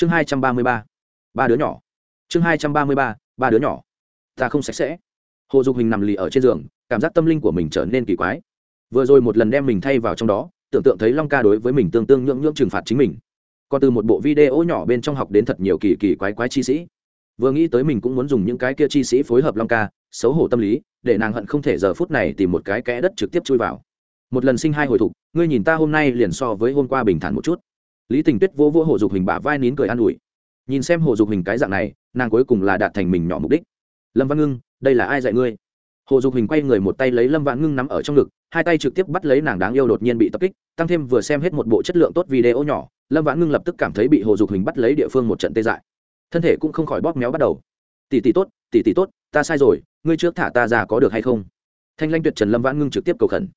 chương hai trăm ba mươi ba. Ba đứa nhỏ. Chương hai trăm ba mươi ba ba đứa nhỏ. Ta không sạch sẽ. Hồ dục hình nằm lì ở trên giường, cảm giác tâm linh của mình trở nên kỳ quái. Vừa rồi một lần đem mình thay vào trong đó, tưởng tượng thấy long ca đối với mình tương tương nhưỡng nhưỡng trừng phạt chính mình. Còn từ một bộ video nhỏ bên trong học đến thật nhiều kỳ kỳ quái quái chi sĩ. Vừa nghĩ tới mình cũng muốn dùng những cái kia chi sĩ phối hợp long ca, xấu hổ tâm lý, để nàng hận không thể giờ phút này tìm một cái kẽ đất trực tiếp chui vào. Một lần sinh hai hồi thục, ngươi nhìn ta hôm nay liền so với hôm qua bình thản một chút lý tình tuyết vô vỗ hồ dục hình bả vai nín cười an ủi. Nhìn xem hồ dục hình cái dạng này, nàng cuối cùng là đạt thành mình nhỏ mục đích. Lâm văn ngưng, đây là ai dạy ngươi? Hồ dục hình quay người một tay lấy lâm vạn ngưng nắm ở trong ngực, hai tay trực tiếp bắt lấy nàng đáng yêu đột nhiên bị tập kích, tăng thêm vừa xem hết một bộ chất lượng tốt video nhỏ, lâm vạn ngưng lập tức cảm thấy bị hồ dục hình bắt lấy địa phương một trận tê dại. Thân thể cũng không khỏi bóp méo bắt đầu. Tỷ tỷ tốt, tỷ tỷ tốt, ta sai rồi, ngươi trước thả ta ra có được hay không? Thanh lanh tuyệt trần lâm vãn ngưng trực tiếp cầu khẩn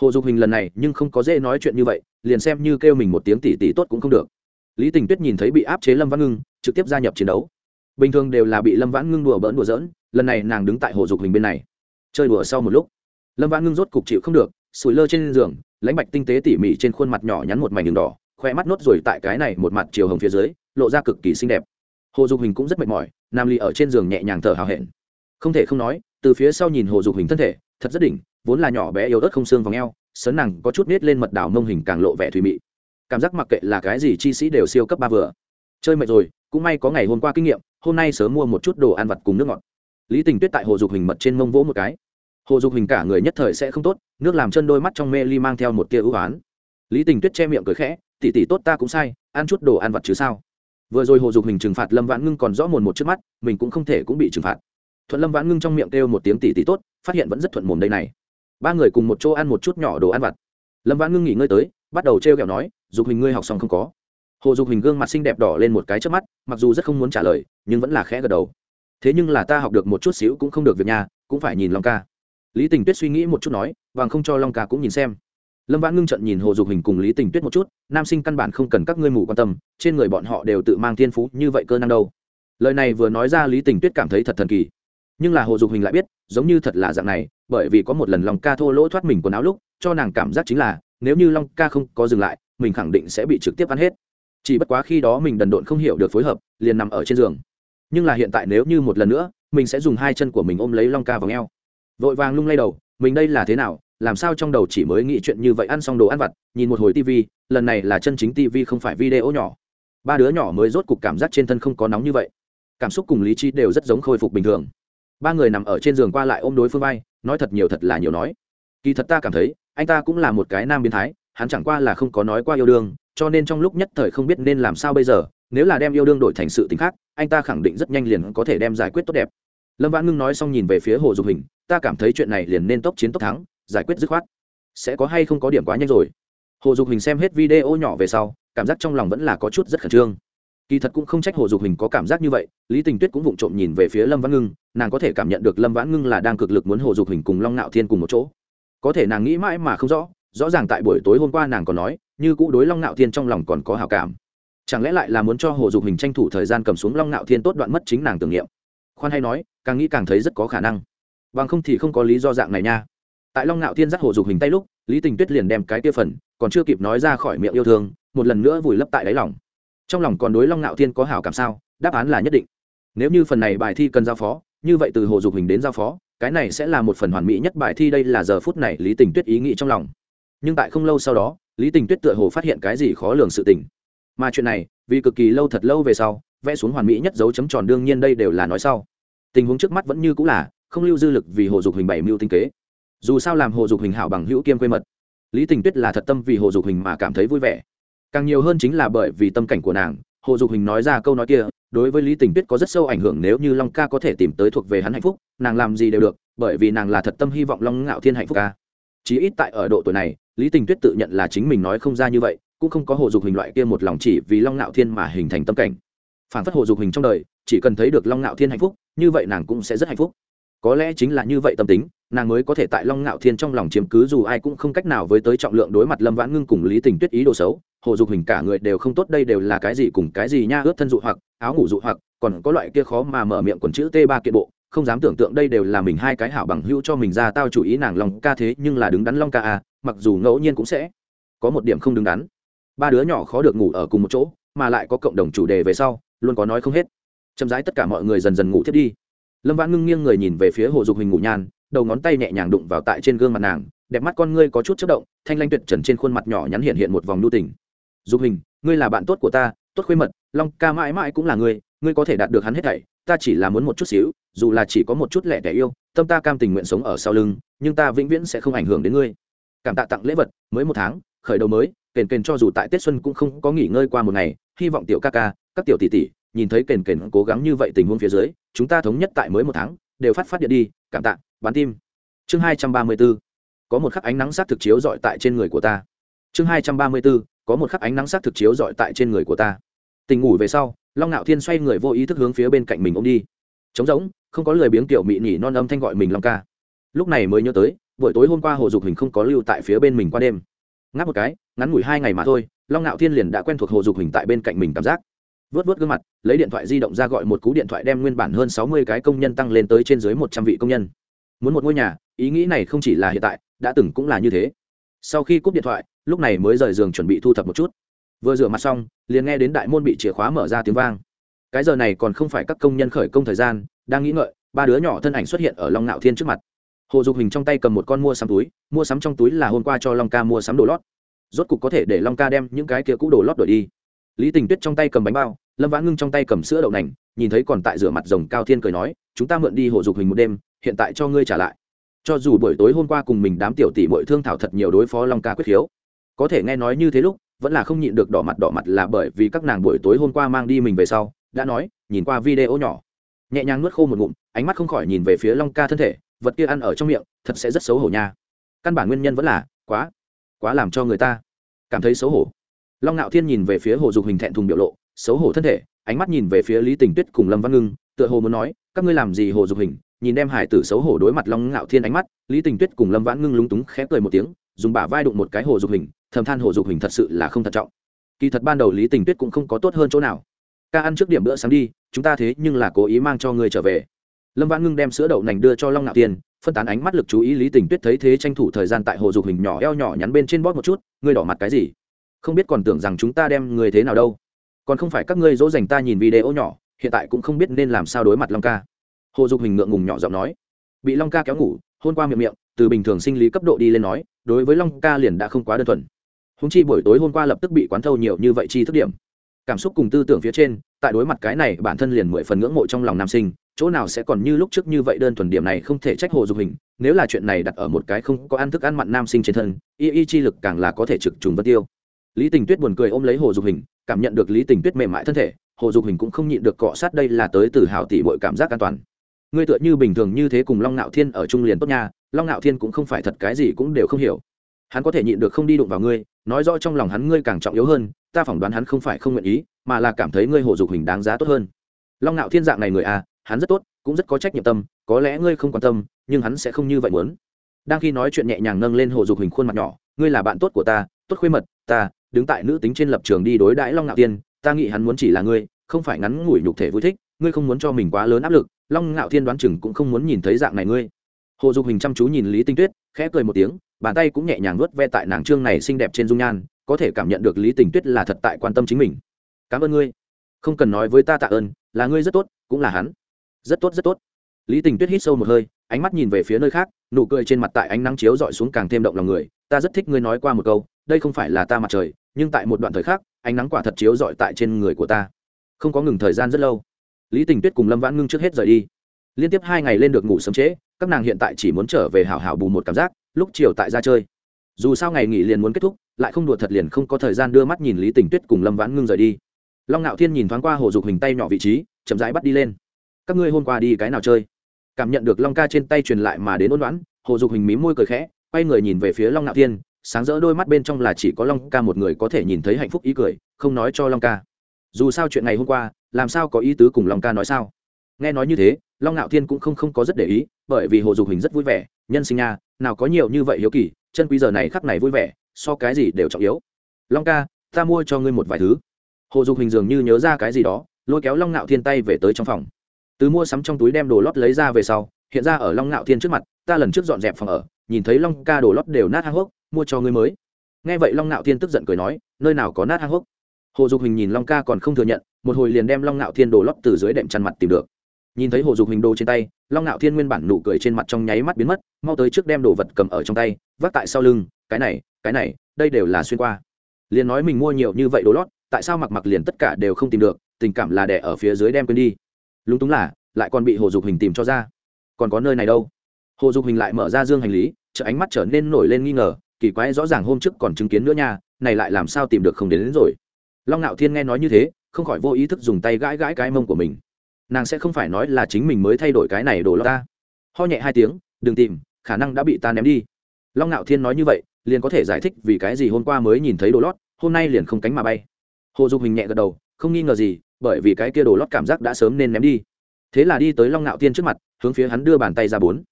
hồ dục hình lần này nhưng không có dễ nói chuyện như vậy, liền xem như kêu mình một tiếng tỷ tỷ tốt cũng không được. Lý tình tuyết nhìn thấy bị áp chế lâm Văn ngưng, trực tiếp gia nhập chiến đấu. Bình thường đều là bị lâm vãn ngưng đùa bỡn đùa dỡn lần này nàng đứng tại hồ dục hình bên này. Chơi đùa sau một lúc, lâm vãn ngưng rốt cục chịu không được, sủi lơ trên giường, lãnh bạch tinh tế tỉ mỉ trên khuôn mặt nhỏ nhắn một mảnh đường đỏ, khoe mắt nốt rồi tại cái này một mặt chiều hồng phía dưới, lộ ra cực kỳ xinh đẹp. Hồ dục hình cũng rất mệt mỏi, nam ly ở trên giường nhẹ nhàng thở hào hẹn. Không thể không nói, từ phía sau nhìn hồ dục hình thân thể, thật rất đỉnh vốn là nhỏ bé yếu ớt không xương vòng eo, sấn nàng có chút nết lên mật đảo mông hình càng lộ vẻ thùy mị. Cảm giác mặc kệ là cái gì chi sĩ đều siêu cấp ba vừa. Chơi mệt rồi cũng may có ngày hôm qua kinh nghiệm hôm nay sớm mua một chút đồ ăn vặt cùng nước ngọt. Lý tình tuyết tại hồ dục hình mật trên mông vỗ một cái. Hồ dục hình cả người nhất thời sẽ không tốt nước làm chân đôi mắt trong mê ly mang theo một tia ưu á lý tình tuyết che miệng cười khẽ tỉ tỉ tốt ta cũng sai ăn chút đồ ăn vặt chứ sao? Vừa rồi hồ dục hình trừng phạt lâm vãn ngưng còn rõ mồn một trước mắt mình cũng không thể cũng bị trừng phạt. Thuận lâm vãn ngưng trong miệng kêu một tiếng tỉ tỉ tốt phát hiện vẫn rất thuận mồm đây này ba người cùng một chỗ ăn một chút nhỏ đồ ăn vặt. Lâm vãn ngưng nghỉ ngơi tới, bắt đầu t r e o kẹo nói, dục hình ngươi học xong không có? Hồ dục hình gương mặt xinh đẹp đỏ lên một cái trước mắt, mặc dù rất không muốn trả lời, nhưng vẫn là khẽ gật đầu. Thế nhưng là ta học được một chút xíu cũng không được việc nhà, cũng phải nhìn long ca. Lý tình tuyết suy nghĩ một chút nói, vàng không cho long ca cũng nhìn xem. Lâm vãn ngưng trận nhìn hồ dục hình cùng lý tình tuyết một chút, nam sinh căn bản không cần các ngươi mù quan tâm, trên người bọn họ đều tự mang thiên phú như vậy cơ năng đâu. Lời này vừa nói ra, lý tình tuyết cảm thấy thật thần kỳ. Nhưng là hồ dục hình lại biết, giống như thật là dạng này bởi vì có một lần long ca thô lỗ thoát mình quần áo lúc, cho nàng cảm giác chính là, nếu như long ca không có dừng lại, mình khẳng định sẽ bị trực tiếp ăn hết. Chỉ bất quá khi đó mình đần độn không hiểu được phối hợp, liền nằm ở trên giường. Nhưng là hiện tại nếu như một lần nữa, mình sẽ dùng hai chân của mình ôm lấy long ca vào ngheo vội vàng lung lay đầu, mình đây là thế nào, làm sao trong đầu chỉ mới nghĩ chuyện như vậy ăn xong đồ ăn vặt, nhìn một hồi tivi lần này là chân chính tivi không phải video nhỏ. Ba đứa nhỏ mới rốt cục cảm giác trên thân không có nóng như vậy. Cảm xúc cùng lý trí đều rất giống khôi phục bình thường. Ba người nằm ở trên giường qua lại ôm đối phương vai nói thật nhiều thật là nhiều nói. Kỳ thật ta cảm thấy, anh ta cũng là một cái nam biến thái, hắn chẳng qua là không có nói qua yêu đương, cho nên trong lúc nhất thời không biết nên làm sao bây giờ, nếu là đem yêu đương đổi thành sự t ì n h khác, anh ta khẳng định rất nhanh liền có thể đem giải quyết tốt đẹp. Lâm vãn ngưng nói xong nhìn về phía hồ dục hình, ta cảm thấy chuyện này liền nên tốc chiến tốc thắng, giải quyết dứt khoát. Sẽ có hay không có điểm quá nhanh rồi. Hồ dục hình xem hết video nhỏ về sau, cảm giác trong lòng vẫn là có chút rất khẩn trương. Kỳ thật cũng không trách hồ dục hình có cảm giác như vậy, lý tình tuyết cũng vụng trộm nhìn về phía lâm văn ngưng nàng có thể cảm nhận được lâm vãn ngưng là đang cực lực muốn hồ dục hình cùng long nạo thiên cùng một chỗ. Có thể nàng nghĩ mãi mà không rõ rõ ràng tại buổi tối hôm qua nàng còn nói, như cũ đối long nạo thiên trong lòng còn có hào cảm. Chẳng lẽ lại là muốn cho hồ dục hình tranh thủ thời gian cầm xuống long nạo thiên tốt đoạn mất chính nàng tưởng niệm? Khoan hay nói, càng nghĩ càng thấy rất có khả năng. Bằng không thì không có lý do dạng này nha. Tại long nạo thiên dắt hồ dục hình tay lúc, lý tình tuyết liền đem cái kia phần, còn chưa kịp nói ra khỏi miệng yêu thương, một lần nữa vùi lấp tại đáy lòng. Trong lòng còn đối long nạo thiên có hảo cảm sao? Đáp án là nhất định. Nếu như phần này bài thi cần giao phó như vậy từ hồ dục hình đến giao phó, cái này sẽ là một phần hoàn mỹ nhất bài thi đây là giờ phút này lý tình tuyết ý nghĩ trong lòng. Nhưng tại không lâu sau đó, lý tình tuyết tựa hồ phát hiện cái gì khó lường sự tình. Mà chuyện này, vì cực kỳ lâu thật lâu về sau, vẽ xuống hoàn mỹ nhất dấu chấm tròn đương nhiên đây đều là nói sau. Tình huống trước mắt vẫn như cũng là, không lưu dư lực vì hồ dục hình bảy mưu tinh kế. Dù sao làm hồ dục hình hảo bằng hữu kiêm quê mật, lý tình tuyết là thật tâm vì hồ dục hình mà cảm thấy vui vẻ. Càng nhiều hơn chính là bởi vì tâm cảnh của nàng hồ dục hình nói ra câu nói kia, đối với lý tình tuyết có rất sâu ảnh hưởng nếu như long ca có thể tìm tới thuộc về hắn hạnh phúc, nàng làm gì đều được, bởi vì nàng là thật tâm hy vọng long ngạo thiên hạnh phúc ca. Chí ít tại ở độ tuổi này, lý tình tuyết tự nhận là chính mình nói không ra như vậy, cũng không có hồ dục hình loại kia một lòng chỉ vì long ngạo thiên mà hình thành tâm cảnh. Phản phất hồ dục hình trong đời, chỉ cần thấy được long ngạo thiên hạnh phúc, như vậy nàng cũng sẽ rất hạnh phúc. Có lẽ chính là như vậy tâm tính, nàng mới có thể tại long ngạo thiên trong lòng chiếm cứ dù ai cũng không cách nào với tới trọng lượng đối mặt lâm vãn ngưng cùng lý tình tuyết ý đồ xấu hồ dục hình cả người đều không tốt, đây đều là cái gì cùng cái gì nha, ướt thân dụ hoặc, áo ngủ dụ hoặc, còn có loại kia khó mà mở miệng quần chữ t ba kiện bộ, không dám tưởng tượng đây đều là mình hai cái hảo bằng hữu cho mình ra, tao chủ ý nàng lòng ca thế, nhưng là đứng đắn long ca à mặc dù ngẫu nhiên cũng sẽ có một điểm không đứng đắn. Ba đứa nhỏ khó được ngủ ở cùng một chỗ, mà lại có cộng đồng chủ đề về sau, luôn có nói không hết. Chậm rãi tất cả mọi người dần dần ngủ thiết đi. Lâm vãn ngưng nghiêng người nhìn về phía hồ dục hình ngủ nhan, đầu ngón tay nhẹ nhàng đụng vào tại trên gương mặt nàng, đẹp mắt con ngươi có chút chất động, thanh lanh tuyệt trần trên khuôn mặt nhỏ nhắn hiện hiện một vòng nhu tình dục hình, ngươi là bạn tốt của ta, tốt khuê mật, long ca mãi mãi cũng là ngươi ngươi có thể đạt được hắn hết thảy, ta chỉ là muốn một chút xíu, dù là chỉ có một chút lẻ tẻ yêu, tâm ta cam tình nguyện sống ở sau lưng, nhưng ta vĩnh viễn sẽ không ảnh hưởng đến ngươi. Cảm tạ tặng lễ vật, mới một tháng, khởi đầu mới, kền kền cho dù tại tết xuân cũng không có nghỉ ngơi qua một ngày, hy vọng tiểu ca ca, các tiểu tỷ tỷ, nhìn thấy kền kền cố gắng như vậy tình huống phía dưới, chúng ta thống nhất tại mới một tháng, đều phát phát điện đi, cảm tạ, bán tim. Chương hai trăm ba mươi b ố có một khắc ánh nắng sát thực chiếu dọi tại trên người của ta. Chương hai trăm ba mươi b ố có một khắc ánh nắng sắc thực chiếu dọi tại trên người của ta. Tình ngủ về sau, long ngạo thiên xoay người vô ý thức hướng phía bên cạnh mình ô m đi. Trống rỗng, không có lời biếng tiểu mị nhỉ non âm thanh gọi mình long ca. Lúc này mới nhớ tới, buổi tối hôm qua hồ dục hình không có lưu tại phía bên mình qua đêm. Ngáp một cái, ngắn ngủi hai ngày mà thôi, long ngạo thiên liền đã quen thuộc hồ dục hình tại bên cạnh mình cảm giác. Vớt vớt gương mặt, lấy điện thoại di động ra gọi một cú điện thoại đem nguyên bản hơn sáu mươi cái công nhân tăng lên tới trên dưới một trăm vị công nhân. Muốn một ngôi nhà, ý nghĩ này không chỉ là hiện tại, đã từng cũng là như thế. Sau khi cúp điện thoại lúc này mới rời giường chuẩn bị thu thập một chút. Vừa rửa mặt xong, liền nghe đến đại môn bị chìa khóa mở ra tiếng vang. Cái giờ này còn không phải các công nhân khởi công thời gian, đang nghĩ ngợi, ba đứa nhỏ thân ảnh xuất hiện ở long ngạo thiên trước mặt. Hồ dục hình trong tay cầm một con mua sắm túi, mua sắm trong túi là hôm qua cho long ca mua sắm đồ lót. Rốt cục có thể để long ca đem những cái kia cũ đồ lót đổi đi. Lý tình tuyết trong tay cầm bánh bao, lâm vãn ngưng trong tay cầm sữa đậu nành, nhìn thấy còn tại rửa mặt rồng cao thiên cười nói, chúng ta mượn đi hồ dục hình một đêm, hiện tại cho ngươi trả lại. Cho dù buổi tối hôm qua cùng mình đám tiểu tỷ bội thương thảo thật nhiều đối phó long ca quyết khiếu có thể nghe nói như thế lúc, vẫn là không nhịn được đỏ mặt đỏ mặt là bởi vì các nàng buổi tối hôm qua mang đi mình về sau, đã nói, nhìn qua video nhỏ. Nhẹ nhàng nuốt khô một ngụm, ánh mắt không khỏi nhìn về phía long ca thân thể, vật kia ăn ở trong miệng, thật sẽ rất xấu hổ nha. Căn bản nguyên nhân vẫn là, quá quá làm cho người ta cảm thấy xấu hổ. Long ngạo thiên nhìn về phía hồ dục hình thẹn thùng biểu lộ, xấu hổ thân thể, ánh mắt nhìn về phía lý tình tuyết cùng lâm văn ngưng, tựa hồ muốn nói, các ngươi làm gì hồ dục hình, nhìn đem hải tử xấu hổ đối mặt long ngạo thiên ánh mắt, lý tình tuyết cùng lâm vãn ngưng lúng túng khẽ cười một tiếng dùng bả vai đụng một cái hồ dục hình thầm than hồ dục hình thật sự là không thận trọng. Kỳ thật ban đầu lý tình tuyết cũng không có tốt hơn chỗ nào. Ca ăn trước điểm bữa sáng đi chúng ta thế nhưng là cố ý mang cho người trở về. Lâm vãn ngưng đem sữa đậu nành đưa cho long ngạo tiên, phân tán ánh mắt lực chú ý lý tình tuyết thấy thế tranh thủ thời gian tại hồ dục hình nhỏ eo nhỏ nhắn bên trên bóp một chút ngươi đỏ mặt cái gì? Không biết còn tưởng rằng chúng ta đem người thế nào đâu. Còn không phải các ngươi dỗ dành ta nhìn video nhỏ hiện tại cũng không biết nên làm sao đối mặt long ca. Hồ dục hình ngượng ngùng nhỏ giọng nói. Bị long ca kéo ngủ hôn qua miệng miệng từ bình thường sinh lý cấp độ đi lên nói, đối với long ca liền đã không quá đơn thuần. Húng chi buổi tối hôm qua lập tức bị quán thâu nhiều như vậy chi thức điểm. Cảm xúc cùng tư tưởng phía trên, tại đối mặt cái này, bản thân liền mười phần ngưỡng mộ trong lòng nam sinh, chỗ nào sẽ còn như lúc trước như vậy đơn thuần điểm này không thể trách hồ dục hình, nếu là chuyện này đặt ở một cái không có ăn thức ăn mặn nam sinh trên thân, y y chi lực càng là có thể trực trùng vân tiêu. Lý tình tuyết buồn cười ôm lấy hồ dục hình, cảm nhận được lý tình tuyết mềm mại thân thể, hồ dục hình cũng không nhịn được cọ sát đây là tới từ hào tỷ mọi cảm giác an toàn ngươi tựa như bình thường như thế cùng long ngạo thiên ở trung liền tốt nha, long ngạo thiên cũng không phải thật cái gì cũng đều không hiểu. Hắn có thể nhịn được không đi đụng vào ngươi, nói rõ trong lòng hắn ngươi càng trọng yếu hơn, ta phỏng đoán hắn không phải không nguyện ý, mà là cảm thấy ngươi hồ dục hình đáng giá tốt hơn. Long ngạo thiên dạng này người à hắn rất tốt, cũng rất có trách nhiệm tâm, có lẽ ngươi không quan tâm, nhưng hắn sẽ không như vậy muốn. Đang khi nói chuyện nhẹ nhàng nâng lên hồ dục hình khuôn mặt nhỏ, ngươi là bạn tốt của ta, tốt khuê mật, ta, đứng tại nữ tính trên lập trường đi đối đãi long ngạo thiên, ta nghĩ hắn muốn chỉ là ngươi, không phải ngắn ngủi nhục thể vui thích, ngươi không muốn cho mình quá lớn áp lực long ngạo thiên đoán chừng cũng không muốn nhìn thấy dạng này ngươi. Hồ dục hình chăm chú nhìn lý tinh tuyết, khẽ cười một tiếng, bàn tay cũng nhẹ nhàng nuốt ve tại nàng trương này xinh đẹp trên dung nhan, có thể cảm nhận được lý tình tuyết là thật tại quan tâm chính mình. Cảm ơn ngươi. Không cần nói với ta tạ ơn, là ngươi rất tốt, cũng là hắn. Rất tốt rất tốt. Lý tình tuyết hít sâu một hơi, ánh mắt nhìn về phía nơi khác, nụ cười trên mặt tại ánh nắng chiếu dọi xuống càng thêm động lòng người. Ta rất thích ngươi nói qua một câu, đây không phải là ta mặt trời, nhưng tại một đoạn thời khác ánh nắng quả thật chiếu dọi tại trên người của ta. Không có ngừng thời gian rất lâu lý tình tuyết cùng lâm vãn ngưng trước hết rời đi. Liên tiếp hai ngày lên được ngủ sớm trễ, các nàng hiện tại chỉ muốn trở về hảo hảo bù một cảm giác, lúc chiều tại ra chơi. Dù sao ngày nghỉ liền muốn kết thúc, lại không đùa thật liền không có thời gian đưa mắt nhìn lý tình tuyết cùng lâm vãn ngưng rời đi. Long ngạo thiên nhìn thoáng qua hồ dục hình tay nhỏ vị trí, chậm rãi bắt đi lên. Các ngươi hôm qua đi cái nào chơi? Cảm nhận được long ca trên tay truyền lại mà đến ôn đoán hồ dục hình mí môi cười khẽ, quay người nhìn về phía long ngạo thiên, sáng rỡ đôi mắt bên trong là chỉ có long ca một người có thể nhìn thấy hạnh phúc ý cười, không nói cho long ca dù sao chuyện ngày hôm qua, làm sao có ý tứ cùng long ca nói sao? Nghe nói như thế, long ngạo thiên cũng không không có rất để ý, bởi vì hồ dục hình rất vui vẻ, nhân sinh nha nào có nhiều như vậy hiếu kỳ, chân quý giờ này khắc này vui vẻ, so cái gì đều trọng yếu. Long ca, ta mua cho ngươi một vài thứ. Hồ dục hình dường như nhớ ra cái gì đó, lôi kéo long ngạo thiên tay về tới trong phòng. Từ mua sắm trong túi đem đồ lót lấy ra về sau, hiện ra ở long ngạo thiên trước mặt, ta lần trước dọn dẹp phòng ở, nhìn thấy long ca đồ lót đều nát hang hốc, mua cho ngươi mới. Nghe vậy long ngạo thiên tức giận cười nói, nơi nào có nát hang hốc? Hồ dục hình nhìn long ca còn không thừa nhận một hồi liền đem long ngạo thiên đồ lót từ dưới đệm chăn mặt tìm được. Nhìn thấy hồ dục hình đồ trên tay long ngạo thiên nguyên bản nụ cười trên mặt trong nháy mắt biến mất mau tới trước đem đồ vật cầm ở trong tay vác tại sau lưng cái này cái này đây đều là xuyên qua. Liền nói mình mua nhiều như vậy đồ lót tại sao mặc mặc liền tất cả đều không tìm được tình cảm là đẻ ở phía dưới đem quên đi. Lúng túng là lại còn bị hồ dục hình tìm cho ra. Còn có nơi này đâu? Hồ dục hình lại mở ra dương hành lý chợ ánh mắt trở nên nổi lên nghi ngờ kỳ quái rõ ràng hôm trước còn chứng kiến nữa nha này lại làm sao tìm được không đến, đến rồi long ngạo thiên nghe nói như thế, không khỏi vô ý thức dùng tay gãi gãi cái mông của mình. Nàng sẽ không phải nói là chính mình mới thay đổi cái này đồ lót ta. Ho nhẹ hai tiếng, đừng tìm, khả năng đã bị ta ném đi. Long ngạo thiên nói như vậy, liền có thể giải thích vì cái gì hôm qua mới nhìn thấy đồ lót, hôm nay liền không cánh mà bay. Hồ dục hình nhẹ gật đầu, không nghi ngờ gì, bởi vì cái kia đồ lót cảm giác đã sớm nên ném đi. Thế là đi tới long ngạo thiên trước mặt, hướng phía hắn đưa bàn tay ra bốn.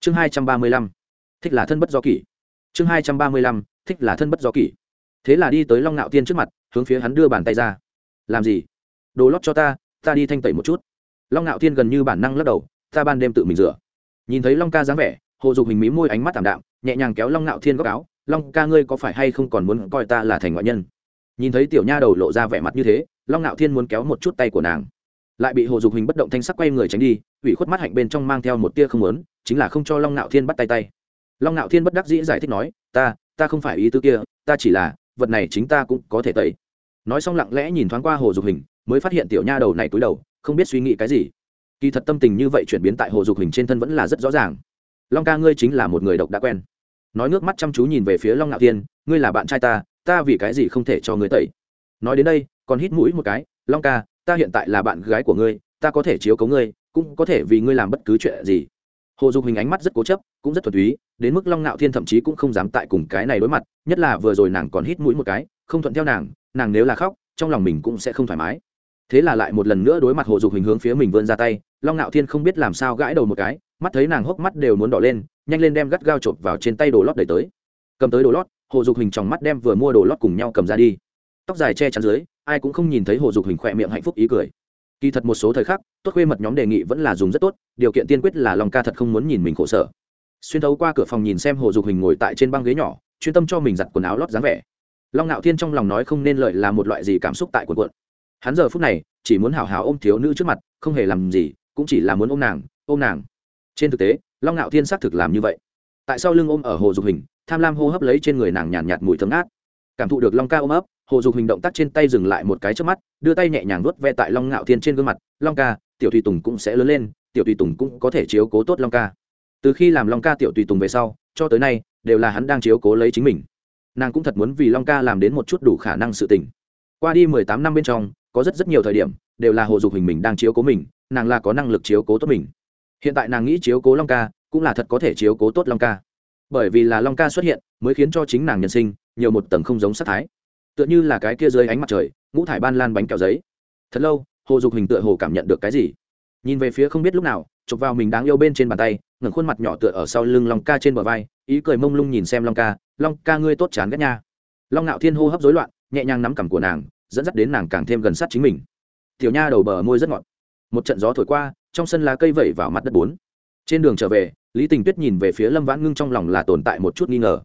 Chương hai trăm ba mươi lăm, thích là thân bất do kỷ. Chương hai trăm ba mươi lăm, thích là thân bất do kỷ thế là đi tới long ngạo thiên trước mặt, hướng phía hắn đưa bàn tay ra. Làm gì? Đồ lót cho ta ta đi thanh tẩy một chút. Long ngạo thiên gần như bản năng lắc đầu, ta ban đêm tự mình rửa. Nhìn thấy long ca dáng vẻ, hồ dục hình mí môi ánh mắt thảm đạm, nhẹ nhàng kéo long ngạo thiên góc áo. Long ca ngươi có phải hay không còn muốn coi ta là thành ngoại nhân? Nhìn thấy tiểu nha đầu lộ ra vẻ mặt như thế, long ngạo thiên muốn kéo một chút tay của nàng. Lại bị hồ dục hình bất động thanh sắc quay người tránh đi, ủy khuất mắt hạnh bên trong mang theo một tia không muốn, chính là không cho long ngạo thiên bắt tay tay. Long ngạo thiên bất đắc dĩ giải thích nói, ta ta không phải ý tư kia, ta chỉ là vật này chính ta cũng có thể tẩy. Nói xong lặng lẽ nhìn thoáng qua hồ dục hình, mới phát hiện tiểu nha đầu này cúi đầu, không biết suy nghĩ cái gì. Kỳ thật tâm tình như vậy chuyển biến tại hồ dục hình trên thân vẫn là rất rõ ràng. Long ca ngươi chính là một người độc đã quen. Nói nước mắt chăm chú nhìn về phía long ngạo thiên, ngươi là bạn trai ta ta vì cái gì không thể cho ngươi tẩy? Nói đến đây, còn hít mũi một cái, long ca, ta hiện tại là bạn gái của ngươi, ta có thể chiếu cấu ngươi, cũng có thể vì ngươi làm bất cứ chuyện gì hồ dục hình ánh mắt rất cố chấp, cũng rất thuần túy, đến mức long ngạo thiên thậm chí cũng không dám tại cùng cái này đối mặt, nhất là vừa rồi nàng còn hít mũi một cái, không thuận theo nàng nàng nếu là khóc, trong lòng mình cũng sẽ không thoải mái. Thế là lại một lần nữa đối mặt hồ dục hình hướng phía mình vươn ra tay, long ngạo thiên không biết làm sao gãi đầu một cái, mắt thấy nàng hốc mắt đều muốn đỏ lên, nhanh lên đem gắt gao chộp vào trên tay đồ lót đẩy tới. Cầm tới đồ lót, hồ dục hình trong mắt đem vừa mua đồ lót cùng nhau cầm ra đi. Tóc dài che chắn dưới, ai cũng không nhìn thấy hồ dục hình khỏe miệng hạnh phúc ý cười kỳ thật một số thời khắc tốt khuê mật nhóm đề nghị vẫn là dùng rất tốt điều kiện tiên quyết là lòng ca thật không muốn nhìn mình khổ sở. Xuyên thấu qua cửa phòng nhìn xem hồ dục hình ngồi tại trên băng ghế nhỏ chuyên tâm cho mình giặt quần áo lót dáng vẻ. Long ngạo thiên trong lòng nói không nên lợi là một loại gì cảm xúc tại quần quận hắn giờ phút này chỉ muốn hào hào ôm thiếu nữ trước mặt không hề làm gì cũng chỉ là muốn ôm nàng ôm nàng. Trên thực tế long ngạo thiên xác thực làm như vậy. Tại sao lưng ôm ở hồ dục hình tham lam hô hấp lấy trên người nàng nhàn nhạt, nhạt mùi thơm ngát. Cảm thụ được long ca ôm ấp hồ dục hình động tác trên tay dừng lại một cái trước mắt, đưa tay nhẹ nhàng vuốt ve tại long ngạo thiên trên gương mặt, long ca, tiểu tùy tùng cũng sẽ lớn lên, tiểu tùy tùng cũng có thể chiếu cố tốt long ca. Từ khi làm long ca tiểu tùy tùng về sau, cho tới nay, đều là hắn đang chiếu cố lấy chính mình. Nàng cũng thật muốn vì long ca làm đến một chút đủ khả năng sự tình. Qua đi mười tám năm bên trong, có rất rất nhiều thời điểm, đều là hồ dục hình mình đang chiếu cố mình, nàng là có năng lực chiếu cố tốt mình. Hiện tại nàng nghĩ chiếu cố long ca, cũng là thật có thể chiếu cố tốt long ca. Bởi vì là long ca xuất hiện, mới khiến cho chính nàng nhân sinh nhiều một tầng không giống sắc thái tựa như là cái kia dưới ánh mặt trời, ngũ thải ban lan bánh kẹo giấy. Thật lâu, hồ dục hình tựa hồ cảm nhận được cái gì? Nhìn về phía không biết lúc nào, chụp vào mình đáng yêu bên trên bàn tay, ngẩng khuôn mặt nhỏ tựa ở sau lưng long ca trên bờ vai, ý cười mông lung nhìn xem long ca long ca ngươi tốt chán ghét nha. Long ngạo thiên hô hấp rối loạn, nhẹ nhàng nắm cằm của nàng, dẫn dắt đến nàng càng thêm gần sát chính mình. Tiểu nha đầu bờ môi rất ngọt. Một trận gió thổi qua, trong sân lá cây vẩy vào mặt đất bốn. Trên đường trở về, lý tình tuyết nhìn về phía lâm vãn ngưng trong lòng là tồn tại một chút nghi ngờ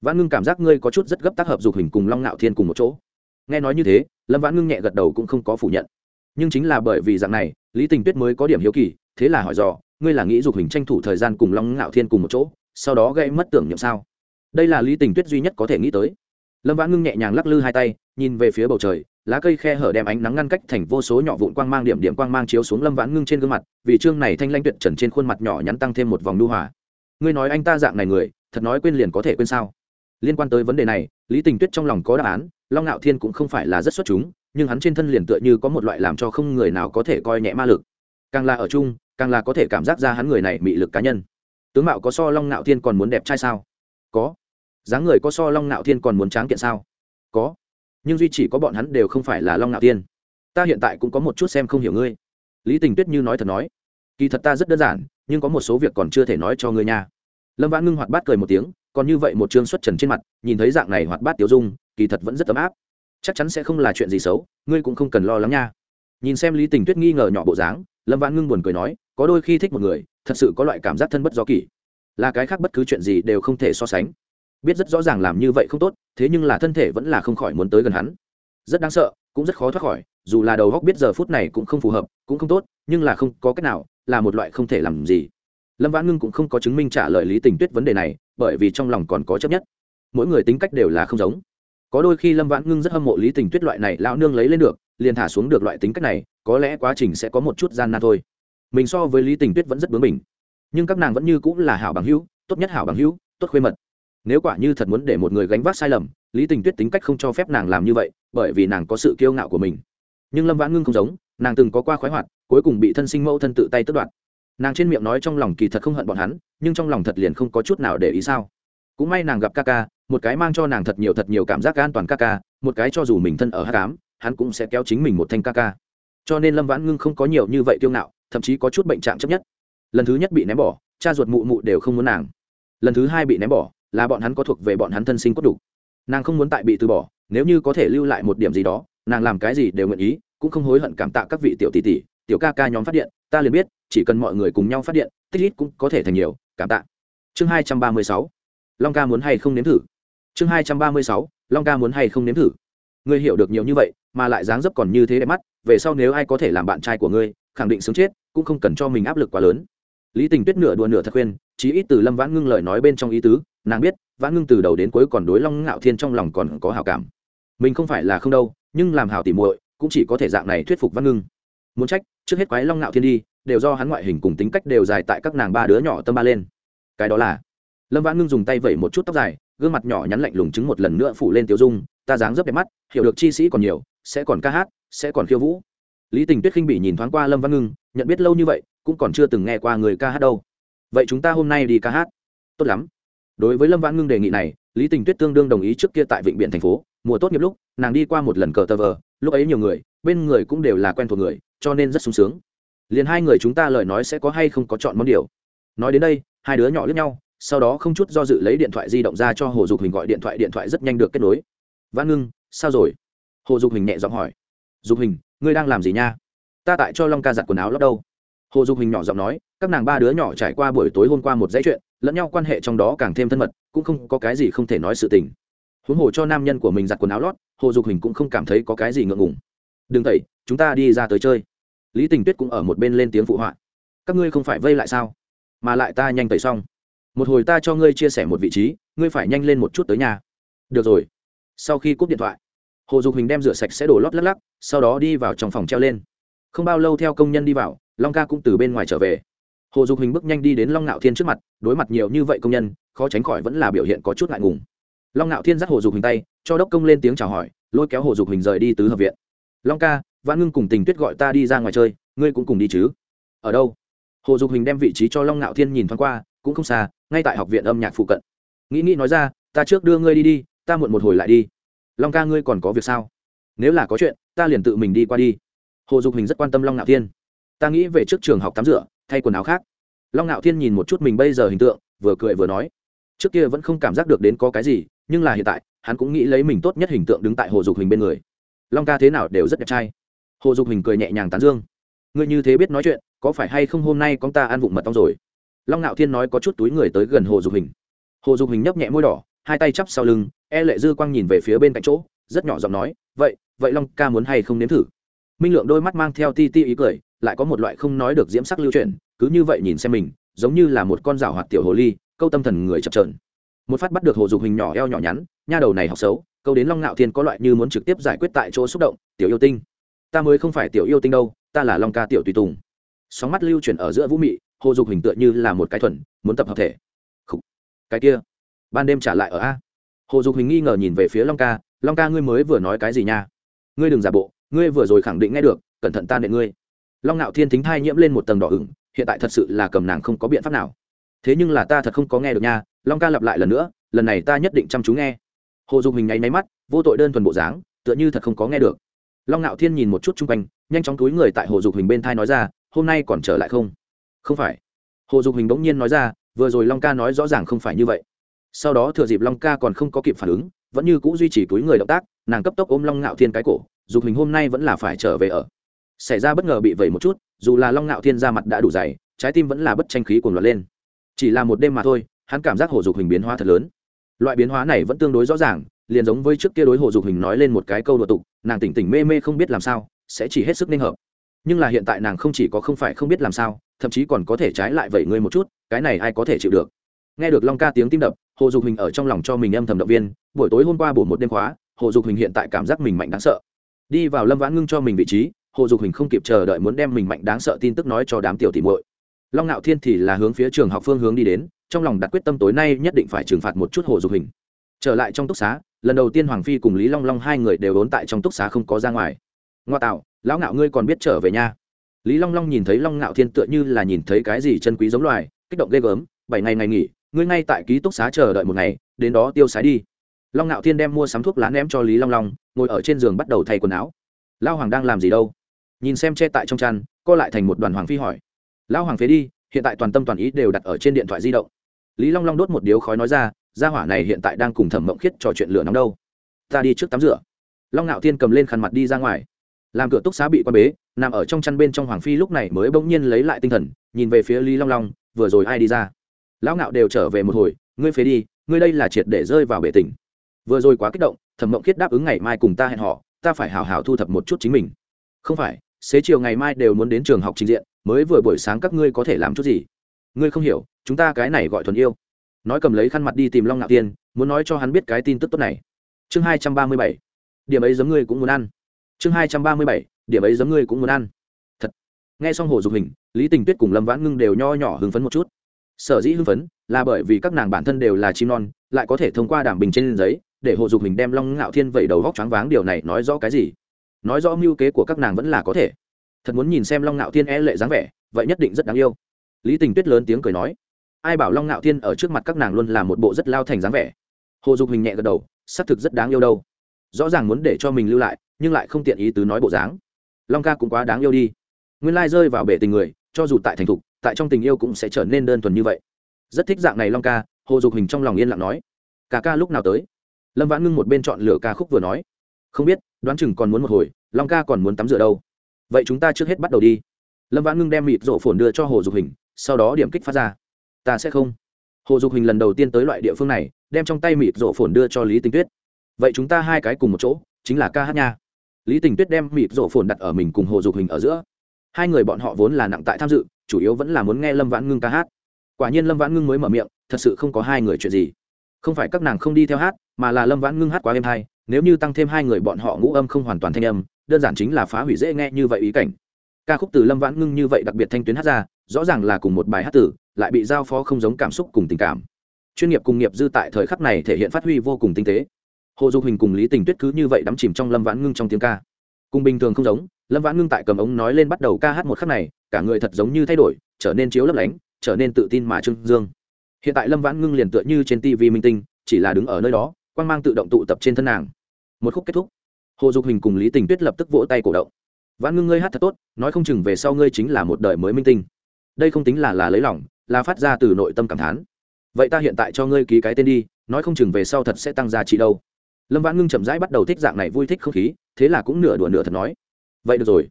vãn ngưng cảm giác ngươi có chút rất gấp tác hợp dục hình cùng long ngạo thiên cùng một chỗ. Nghe nói như thế, lâm vãn ngưng nhẹ gật đầu cũng không có phủ nhận. Nhưng chính là bởi vì dạng này, lý tình tuyết mới có điểm hiếu kỳ, thế là hỏi dò, ngươi là nghĩ dục hình tranh thủ thời gian cùng long ngạo thiên cùng một chỗ, sau đó gây mất tưởng nhậm sao? Đây là lý tình tuyết duy nhất có thể nghĩ tới. Lâm vãn ngưng nhẹ nhàng lắc lư hai tay, nhìn về phía bầu trời, lá cây khe hở đem ánh nắng ngăn cách thành vô số nhỏ vụn quang mang điểm điểm quang mang chiếu xuống lâm vãn ngưng trên gương mặt, vì chương này thanh lanh tuyệt trần trên khuôn mặt nhỏ nhắn tăng thêm một vòng nu hòa. Ngươi nói anh ta dạng này người, thật nói quên liền có thể quên sao? Liên quan tới vấn đề này, lý tình tuyết trong lòng có đáp án, long ngạo thiên cũng không phải là rất xuất chúng, nhưng hắn trên thân liền tựa như có một loại làm cho không người nào có thể coi nhẹ ma lực. Càng là ở chung, càng là có thể cảm giác ra hắn người này mị lực cá nhân. Tướng mạo có so long ngạo thiên còn muốn đẹp trai sao? Có. Dáng người có so long ngạo thiên còn muốn tráng kiện sao? Có. Nhưng duy chỉ có bọn hắn đều không phải là long ngạo thiên. Ta hiện tại cũng có một chút xem không hiểu ngươi. Lý tình tuyết như nói thật nói. Kỳ thật ta rất đơn giản, nhưng có một số việc còn chưa thể nói cho ngươi nha. Lâm vãn ngưng hoạt bát cười một tiếng còn như vậy một chương xuất trần trên mặt, nhìn thấy dạng này hoạt bát tiểu dung, kỳ thật vẫn rất ấm áp. Chắc chắn sẽ không là chuyện gì xấu, ngươi cũng không cần lo lắng nha. Nhìn xem lý tình tuyết nghi ngờ nhỏ bộ dáng, lâm vãn ngưng buồn cười nói, có đôi khi thích một người, thật sự có loại cảm giác thân bất do kỳ là cái khác bất cứ chuyện gì đều không thể so sánh. Biết rất rõ ràng làm như vậy không tốt, thế nhưng là thân thể vẫn là không khỏi muốn tới gần hắn. Rất đáng sợ, cũng rất khó thoát khỏi, dù là đầu góc biết giờ phút này cũng không phù hợp, cũng không tốt, nhưng là không có cách nào, là một loại không thể làm gì lâm vãn ngưng cũng không có chứng minh trả lời lý tình tuyết vấn đề này, bởi vì trong lòng còn có chấp nhất. Mỗi người tính cách đều là không giống. Có đôi khi lâm vãn ngưng rất hâm mộ lý tình tuyết loại này lão nương lấy lên được, liền thả xuống được loại tính cách này, có lẽ quá trình sẽ có một chút gian nan thôi. Mình so với lý tình tuyết vẫn rất bướng mình nhưng các nàng vẫn như cũng là hảo bằng hữu, tốt nhất hảo bằng hữu, tốt khuê mật. Nếu quả như thật muốn để một người gánh vác sai lầm, lý tình tuyết tính cách không cho phép nàng làm như vậy, bởi vì nàng có sự kiêu ngạo của mình. Nhưng lâm vãn ngưng không giống, nàng từng có qua khoái hoạt, cuối cùng bị thân sinh mẫu thân tự tay tất đoạt nàng trên miệng nói trong lòng kỳ thật không hận bọn hắn, nhưng trong lòng thật liền không có chút nào để ý sao. Cũng may nàng gặp ca ca, một cái mang cho nàng thật nhiều thật nhiều cảm giác an toàn ca ca, một cái cho dù mình thân ở hát cám, hắn cũng sẽ kéo chính mình một thanh ca ca. Cho nên lâm vãn ngưng không có nhiều như vậy kiêu ngạo, thậm chí có chút bệnh trạng chấp nhất. Lần thứ nhất bị ném bỏ, cha ruột mụ mụ đều không muốn nàng. Lần thứ hai bị ném bỏ, là bọn hắn có thuộc về bọn hắn thân sinh cốt đủ. Nàng không muốn tại bị từ bỏ, nếu như có thể lưu lại một điểm gì đó, nàng làm cái gì đều nguyện ý, cũng không hối hận cảm tạ các vị tiểu tỷ tỷ, tiểu ca ca nhóm phát điện, ta liền biết chỉ cần mọi người cùng nhau phát điện, tích ít cũng có thể thành nhiều, cảm tạ. Chương hai trăm ba mươi sáu, long ca muốn hay không nếm thử? Chương hai trăm ba mươi sáu, long ca muốn hay không nếm thử? Ngươi hiểu được nhiều như vậy, mà lại dáng dấp còn như thế đẹp mắt, về sau nếu ai có thể làm bạn trai của ngươi, khẳng định sướng chết, cũng không cần cho mình áp lực quá lớn. Lý tình tuyết nửa đùa nửa thật khuyên, chí ít từ lâm vãn ngưng lời nói bên trong ý tứ, nàng biết, vãn ngưng từ đầu đến cuối còn đối long ngạo thiên trong lòng còn có hào cảm. Mình không phải là không đâu, nhưng làm hào tỉ muội, cũng chỉ có thể dạng này thuyết phục vãn ngưng. Muốn trách, trước hết quái long ngạo thiên đi đều do hắn ngoại hình cùng tính cách đều dài tại các nàng ba đứa nhỏ tâm ba lên. Cái đó là, lâm vãn ngưng dùng tay vẩy một chút tóc dài, gương mặt nhỏ nhắn lạnh lùng chứng một lần nữa phủ lên tiêu dung, ta dáng dấp đẹp mắt, hiểu được chi sĩ còn nhiều, sẽ còn ca hát, sẽ còn khiêu vũ. Lý tình tuyết khinh bị nhìn thoáng qua lâm văn ngưng, nhận biết lâu như vậy, cũng còn chưa từng nghe qua người ca hát đâu. Vậy chúng ta hôm nay đi ca hát. Tốt lắm. Đối với lâm văn ngưng đề nghị này, lý tình tuyết tương đương đồng ý trước kia tại vịnh biện thành phố, mùa tốt nghiệp lúc, nàng đi qua một lần cờ tờ vờ, lúc ấy nhiều người, bên người cũng đều là quen thuộc người, cho nên rất sung sướng liền hai người chúng ta lời nói sẽ có hay không có chọn món điều. Nói đến đây, hai đứa nhỏ lướt nhau, sau đó không chút do dự lấy điện thoại di động ra cho hồ dục hình gọi điện thoại điện thoại rất nhanh được kết nối. Văn ngưng, sao rồi? Hồ dục hình nhẹ giọng hỏi. Dục hình ngươi đang làm gì nha? Ta tại cho long ca giặt quần áo lót đâu? Hồ dục hình nhỏ giọng nói, các nàng ba đứa nhỏ trải qua buổi tối hôm qua một dãy chuyện, lẫn nhau quan hệ trong đó càng thêm thân mật, cũng không có cái gì không thể nói sự tình. Huống hồ cho nam nhân của mình giặt quần áo lót, hồ dục hình cũng không cảm thấy có cái gì ngượng ngùng. Đừng tẩy, chúng ta đi ra tới chơi lý tình tuyết cũng ở một bên lên tiếng phụ họa. Các ngươi không phải vây lại sao? Mà lại ta nhanh tẩy xong. Một hồi ta cho ngươi chia sẻ một vị trí, ngươi phải nhanh lên một chút tới nhà. Được rồi. Sau khi cúp điện thoại, hồ dục hình đem rửa sạch sẽ đổ lót lắc lắc, sau đó đi vào trong phòng treo lên. Không bao lâu theo công nhân đi vào, long ca cũng từ bên ngoài trở về. Hồ dục hình bước nhanh đi đến long ngạo thiên trước mặt, đối mặt nhiều như vậy công nhân, khó tránh khỏi vẫn là biểu hiện có chút ngại ngùng. Long ngạo thiên dắt hồ dục hình tay, cho đốc công lên tiếng chào hỏi, lôi kéo hồ dục hình rời đi tứ hợp viện. Long ca văn ngưng cùng tình tuyết gọi ta đi ra ngoài chơi, ngươi cũng cùng đi chứ. Ở đâu? Hồ dục hình đem vị trí cho long ngạo thiên nhìn thoáng qua, cũng không xa, ngay tại học viện âm nhạc phụ cận. Nghĩ nghĩ nói ra, ta trước đưa ngươi đi đi, ta muộn một hồi lại đi. Long ca ngươi còn có việc sao? Nếu là có chuyện, ta liền tự mình đi qua đi. Hồ dục hình rất quan tâm long ngạo thiên. Ta nghĩ về trước trường học tắm rửa, thay quần áo khác. Long ngạo thiên nhìn một chút mình bây giờ hình tượng, vừa cười vừa nói. Trước kia vẫn không cảm giác được đến có cái gì, nhưng là hiện tại, hắn cũng nghĩ lấy mình tốt nhất hình tượng đứng tại hồ dục hình bên người. Long ca thế nào đều rất đẹp trai hồ dục hình cười nhẹ nhàng tán dương. Ngươi như thế biết nói chuyện, có phải hay không hôm nay con ta ăn vụng mật ong rồi? Long ngạo thiên nói có chút túi người tới gần hồ dục hình. Hồ dục hình nhấp nhẹ môi đỏ, hai tay chắp sau lưng e lệ dư quang nhìn về phía bên cạnh chỗ, rất nhỏ giọng nói, vậy vậy long ca muốn hay không nếm thử? Minh lượng đôi mắt mang theo ti ti ý cười, lại có một loại không nói được diễm sắc lưu truyền cứ như vậy nhìn xem mình, giống như là một con rào hoạt tiểu hồ ly, câu tâm thần người chập trờn một phát bắt được hồ dục hình nhỏ eo nhỏ nhắn, nha đầu này học xấu, câu đến long ngạo thiên có loại như muốn trực tiếp giải quyết tại chỗ xúc động, tiểu yêu tinh ta mới không phải tiểu yêu tinh đâu, ta là long ca tiểu tùy tùng. Sóng mắt lưu chuyển ở giữa vũ mị, hồ dục hình tựa như là một cái thuần, muốn tập hợp thể. Khủ. cái kia. Ban đêm trả lại ở a. Hồ dục hình nghi ngờ nhìn về phía long ca long ca ngươi mới vừa nói cái gì nha? Ngươi đừng giả bộ, ngươi vừa rồi khẳng định nghe được, cẩn thận tan đệ ngươi. Long ngạo thiên thính thai nhiễm lên một tầng đỏ ửng, hiện tại thật sự là cầm nàng không có biện pháp nào. Thế nhưng là ta thật không có nghe được nha, long ca lặp lại lần nữa, lần này ta nhất định chăm chú nghe. Hồ dục hình nháy máy mắt, vô tội đơn thuần bộ dáng, tựa như thật không có nghe được long ngạo thiên nhìn một chút chung quanh, nhanh chóng túi người tại hồ dục hình bên thai nói ra, hôm nay còn trở lại không? Không phải. Hồ dục hình bỗng nhiên nói ra, vừa rồi long ca nói rõ ràng không phải như vậy. Sau đó thừa dịp long ca còn không có kịp phản ứng, vẫn như c ũ duy trì túi người động tác, nàng cấp tốc ôm long ngạo thiên cái cổ, dục hình hôm nay vẫn là phải trở về ở. Xảy ra bất ngờ bị vẩy một chút, dù là long ngạo thiên ra mặt đã đủ dày, trái tim vẫn là bất tranh khí cuồng loạt lên. Chỉ là một đêm mà thôi, hắn cảm giác hồ dục hình biến hóa thật lớn. Loại biến hóa này vẫn tương đối rõ ràng, liền giống với trước kia đối hồ dục hình nói lên một cái câu đùa tục nàng tỉnh tỉnh mê mê không biết làm sao, sẽ chỉ hết sức nên hợp. Nhưng là hiện tại nàng không chỉ có không phải không biết làm sao, thậm chí còn có thể trái lại vậy ngươi một chút, cái này ai có thể chịu được? Nghe được long ca tiếng tim đập, hồ dục hình ở trong lòng cho mình âm thầm động viên, buổi tối hôm qua bổ một đêm khóa, hồ dục hình hiện tại cảm giác mình mạnh đáng sợ. Đi vào lâm vãn ngưng cho mình vị trí, hồ dục hình không kịp chờ đợi muốn đem mình mạnh đáng sợ tin tức nói cho đám tiểu tìm muội. Long ngạo thiên thì là hướng phía trường học phương hướng đi đến, trong lòng đặt quyết tâm tối nay nhất định phải trừng phạt một chút hồ dục hình trở lại trong túc xá lần đầu tiên hoàng phi cùng lý long long hai người đều ốn tại trong túc xá không có ra ngoài. Ngoa tạo, lão ngạo ngươi còn biết trở về nha. Lý long long nhìn thấy long ngạo thiên tựa như là nhìn thấy cái gì chân quý giống loài, kích động ghê gớm, bảy ngày ngày nghỉ, ngươi ngay tại ký túc xá chờ đợi một ngày, đến đó tiêu sái đi. Long ngạo thiên đem mua sắm thuốc lá ném cho lý long long, ngồi ở trên giường bắt đầu thay quần áo. Lao hoàng đang làm gì đâu? Nhìn xem che tại trong chăn, co lại thành một đoàn hoàng phi hỏi. Lão hoàng phế đi, hiện tại toàn tâm toàn ý đều đặt ở trên điện thoại di động. Lý long long đốt một điếu khói nói ra gia hỏa này hiện tại đang cùng thẩm mộng khiết trò chuyện lửa nóng đâu. Ta đi trước tắm rửa. Long ngạo thiên cầm lên khăn mặt đi ra ngoài. Làm cửa túc xá bị quan bế, nằm ở trong chăn bên trong hoàng phi lúc này mới bỗng nhiên lấy lại tinh thần, nhìn về phía lý long long, vừa rồi ai đi ra? Lão ngạo đều trở về một hồi, ngươi phế đi, ngươi đây là triệt để rơi vào bể tỉnh. Vừa rồi quá kích động, thẩm mộng khiết đáp ứng ngày mai cùng ta hẹn họ, ta phải hào hào thu thập một chút chính mình. Không phải, xế chiều ngày mai đều muốn đến trường học trình diện, mới vừa buổi sáng các ngươi có thể làm chút gì? Ngươi không hiểu, chúng ta cái này gọi thuần yêu nói cầm lấy khăn mặt đi tìm long ngạo tiên, muốn nói cho hắn biết cái tin tức tốt này. Chương hai trăm ba mươi bảy, điểm ấy giống ngươi cũng muốn ăn. Chương hai trăm ba mươi bảy, điểm ấy giống ngươi cũng muốn ăn. Thật. Nghe xong hồ dục hình, lý tình tuyết cùng lâm vãn ngưng đều nho nhỏ hưng phấn một chút. Sở dĩ hưng phấn là bởi vì các nàng bản thân đều là chim non, lại có thể thông qua đảm bình trên giấy để hồ dục hình đem long ngạo thiên vẩy đầu góc choáng váng điều này nói rõ cái gì? Nói rõ mưu kế của các nàng vẫn là có thể. Thật muốn nhìn xem long ngạo thiên e lệ dáng vẻ, vậy nhất định rất đáng yêu. Lý tình tuyết lớn tiếng cười nói ai bảo long ngạo thiên ở trước mặt các nàng luôn là một bộ rất lao thành dáng vẻ. Hồ dục hình nhẹ gật đầu, xác thực rất đáng yêu đâu. Rõ ràng muốn để cho mình lưu lại, nhưng lại không tiện ý tứ nói bộ dáng. Long ca cũng quá đáng yêu đi. Nguyên lai rơi vào bể tình người, cho dù tại thành thục, tại trong tình yêu cũng sẽ trở nên đơn thuần như vậy. Rất thích dạng này long ca, hồ dục hình trong lòng yên lặng nói. Ca ca lúc nào tới? Lâm vãn ngưng một bên chọn lửa ca khúc vừa nói. Không biết, đoán chừng còn muốn một hồi, long ca còn muốn tắm rửa đâu. Vậy chúng ta trước hết bắt đầu đi. Lâm vãn ngưng đem mịt rổ phồn đưa cho hồ dục hình sau đó điểm kích phát ra ta sẽ không. Hồ dục hình lần đầu tiên tới loại địa phương này, đem trong tay mịt rổ phồn đưa cho lý tình tuyết. Vậy chúng ta hai cái cùng một chỗ, chính là ca hát nha. Lý tình tuyết đem mịt rổ phồn đặt ở mình cùng hồ dục hình ở giữa. Hai người bọn họ vốn là nặng tại tham dự, chủ yếu vẫn là muốn nghe lâm vãn ngưng ca hát. Quả nhiên lâm vãn ngưng mới mở miệng, thật sự không có hai người chuyện gì. Không phải các nàng không đi theo hát, mà là lâm vãn ngưng hát quá êm hay, nếu như tăng thêm hai người bọn họ ngũ âm không hoàn toàn thanh âm, đơn giản chính là phá hủy dễ nghe như vậy ý cảnh. Ca khúc từ lâm vãn ngưng như vậy đặc biệt thanh tuyến hát ra rõ ràng là cùng một bài hát tử, lại bị giao phó không giống cảm xúc cùng tình cảm. Chuyên nghiệp cùng nghiệp dư tại thời khắc này thể hiện phát huy vô cùng tinh tế. Hồ dục hình cùng lý tình tuyết cứ như vậy đắm chìm trong lâm vãn ngưng trong tiếng ca. Cùng bình thường không giống, lâm vãn ngưng tại cầm ống nói lên bắt đầu ca hát một khắc này, cả người thật giống như thay đổi, trở nên chiếu lấp lánh, trở nên tự tin mà trưng dương. Hiện tại lâm vãn ngưng liền tựa như trên tv minh tinh, chỉ là đứng ở nơi đó quan g mang tự động tụ tập trên thân nàng. Một khúc kết thúc. Hồ dục hình cùng lý tình tuyết lập tức vỗ tay cổ động. Vãn ngưng, ngươi hát thật tốt, nói không chừng về sau ngươi chính là một đời mới minh tinh đây không tính là là lấy lòng, là phát ra từ nội tâm cảm thán. Vậy ta hiện tại cho ngươi ký cái tên đi, nói không chừng về sau thật sẽ tăng giá trị đâu. Lâm vãn ngưng chậm rãi bắt đầu thích dạng này vui thích không khí, thế là cũng nửa đùa nửa thật nói. Vậy được rồi.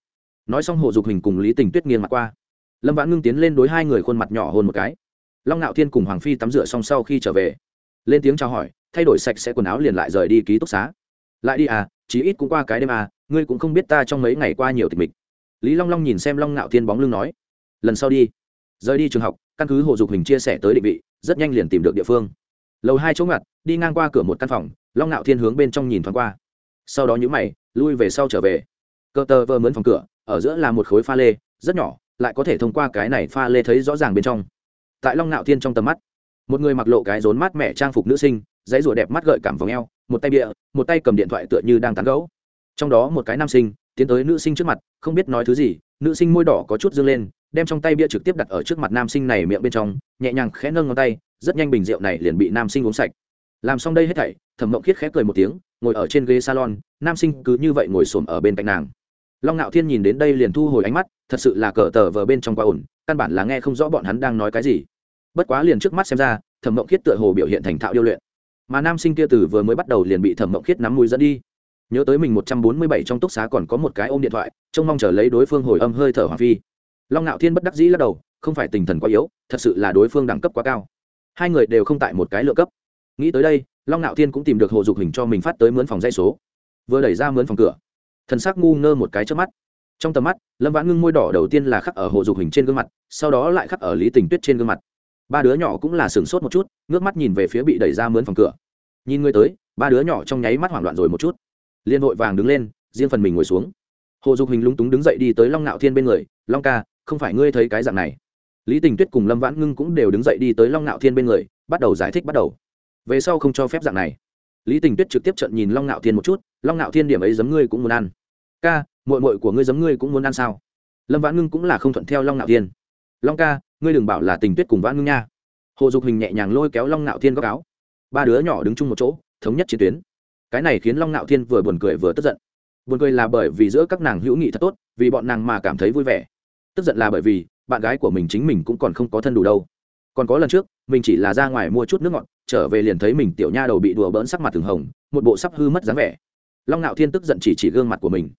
Nói xong hồ dục hình cùng lý tình tuyết nghiêng mặt qua. Lâm vãn ngưng tiến lên đối hai người khuôn mặt nhỏ hơn một cái. Long ngạo thiên cùng hoàng phi tắm rửa xong sau khi trở về, lên tiếng chào hỏi, thay đổi sạch sẽ quần áo liền lại rời đi ký túc xá. Lại đi à chí ít cũng qua cái đêm à ngươi cũng không biết ta trong mấy ngày qua nhiều tịch mịch. Lý long long nhìn xem long ngạo thiên bóng lưng nói, lần sau đi rời đi trường học, căn cứ hồ dục hình chia sẻ tới định vị, rất nhanh liền tìm được địa phương. Lầu hai chỗ ngặt, đi ngang qua cửa một căn phòng, long ngạo thiên hướng bên trong nhìn thoáng qua. Sau đó nhữ mày, lui về sau trở về. Cơ tơ vơ mướn phòng cửa, ở giữa là một khối pha lê, rất nhỏ, lại có thể thông qua cái này pha lê thấy rõ ràng bên trong. Tại long ngạo thiên trong tầm mắt, một người mặc lộ cái rốn mát mẻ trang phục nữ sinh, dãy rùa đẹp mắt gợi cảm vòng eo, một tay bịa, một tay cầm điện thoại tựa như đang tán gấu trong đó một cái nam sinh, tiến tới nữ sinh trước mặt, không biết nói thứ gì, nữ sinh môi đỏ có chút dâng lên đem trong tay bia trực tiếp đặt ở trước mặt nam sinh này miệng bên trong, nhẹ nhàng khẽ nâng ngón tay, rất nhanh bình rượu này liền bị nam sinh uống sạch. Làm xong đây hết thảy, thẩm mộng khiết khẽ cười một tiếng, ngồi ở trên ghế salon, nam sinh cứ như vậy ngồi xổm ở bên cạnh nàng. Long ngạo thiên nhìn đến đây liền thu hồi ánh mắt, thật sự là cờ tờ vờ bên trong quá ổn, căn bản là nghe không rõ bọn hắn đang nói cái gì. Bất quá liền trước mắt xem ra, thẩm mộng khiết tựa hồ biểu hiện thành thạo điêu luyện. Mà nam sinh kia từ vừa mới bắt đầu liền bị thẩm mộng khiết nắm mũi dẫn đi. Nhớ tới mình một trăm bốn mươi bảy trong túc xá còn có một cái ôm điện thoại, trông mong chờ lấy đối phương hồi âm hơi thở hoàng phi long ngạo thiên bất đắc dĩ lắc đầu, không phải tình thần quá yếu, thật sự là đối phương đẳng cấp quá cao. Hai người đều không tại một cái lựa cấp. Nghĩ tới đây, long ngạo thiên cũng tìm được hồ dục hình cho mình phát tới mướn phòng dây số. Vừa đẩy ra mướn phòng cửa, thần sắc ngu ngơ một cái trước mắt. Trong tầm mắt, lâm vãn ngưng môi đỏ đầu tiên là khắc ở hồ dục hình trên gương mặt, sau đó lại khắc ở lý tình tuyết trên gương mặt. Ba đứa nhỏ cũng là sửng sốt một chút, ngước mắt nhìn về phía bị đẩy ra mướn phòng cửa. Nhìn người tới, ba đứa nhỏ trong nháy mắt hoảng loạn rồi một chút. Liên hội vàng đứng lên, riêng phần mình ngồi xuống. Hồ dục hình lúng túng đứng dậy đi tới long nạo thiên bên người, long ca không phải ngươi thấy cái dạng này. Lý tình tuyết cùng lâm vãn ngưng cũng đều đứng dậy đi tới long Ngạo thiên bên người, bắt đầu giải thích bắt đầu. Về sau không cho phép dạng này. Lý tình tuyết trực tiếp trận nhìn long Ngạo thiên một chút, long Ngạo thiên điểm ấy giấm ngươi cũng muốn ăn. Ca mội mội của ngươi giấm ngươi cũng muốn ăn sao? Lâm vãn ngưng cũng là không thuận theo long Ngạo thiên. Long ca, ngươi đừng bảo là tình tuyết cùng vãn ngưng nha. Hồ dục hình nhẹ nhàng lôi kéo long Ngạo thiên góc áo. Ba đứa nhỏ đứng chung một chỗ, thống nhất chiến tuyến. Cái này khiến long Ngạo thiên vừa buồn cười vừa tức giận. Buồn cười là bởi vì giữa các nàng hữu nghị thật tốt, vì bọn nàng mà cảm thấy vui vẻ tức giận là bởi vì bạn gái của mình chính mình cũng còn không có thân đủ đâu. Còn có lần trước, mình chỉ là ra ngoài mua chút nước ngọt, trở về liền thấy mình tiểu nha đầu bị đùa bỡn sắc mặt thường hồng, một bộ sắp hư mất dáng vẻ. Long ngạo thiên tức giận chỉ chỉ gương mặt của mình.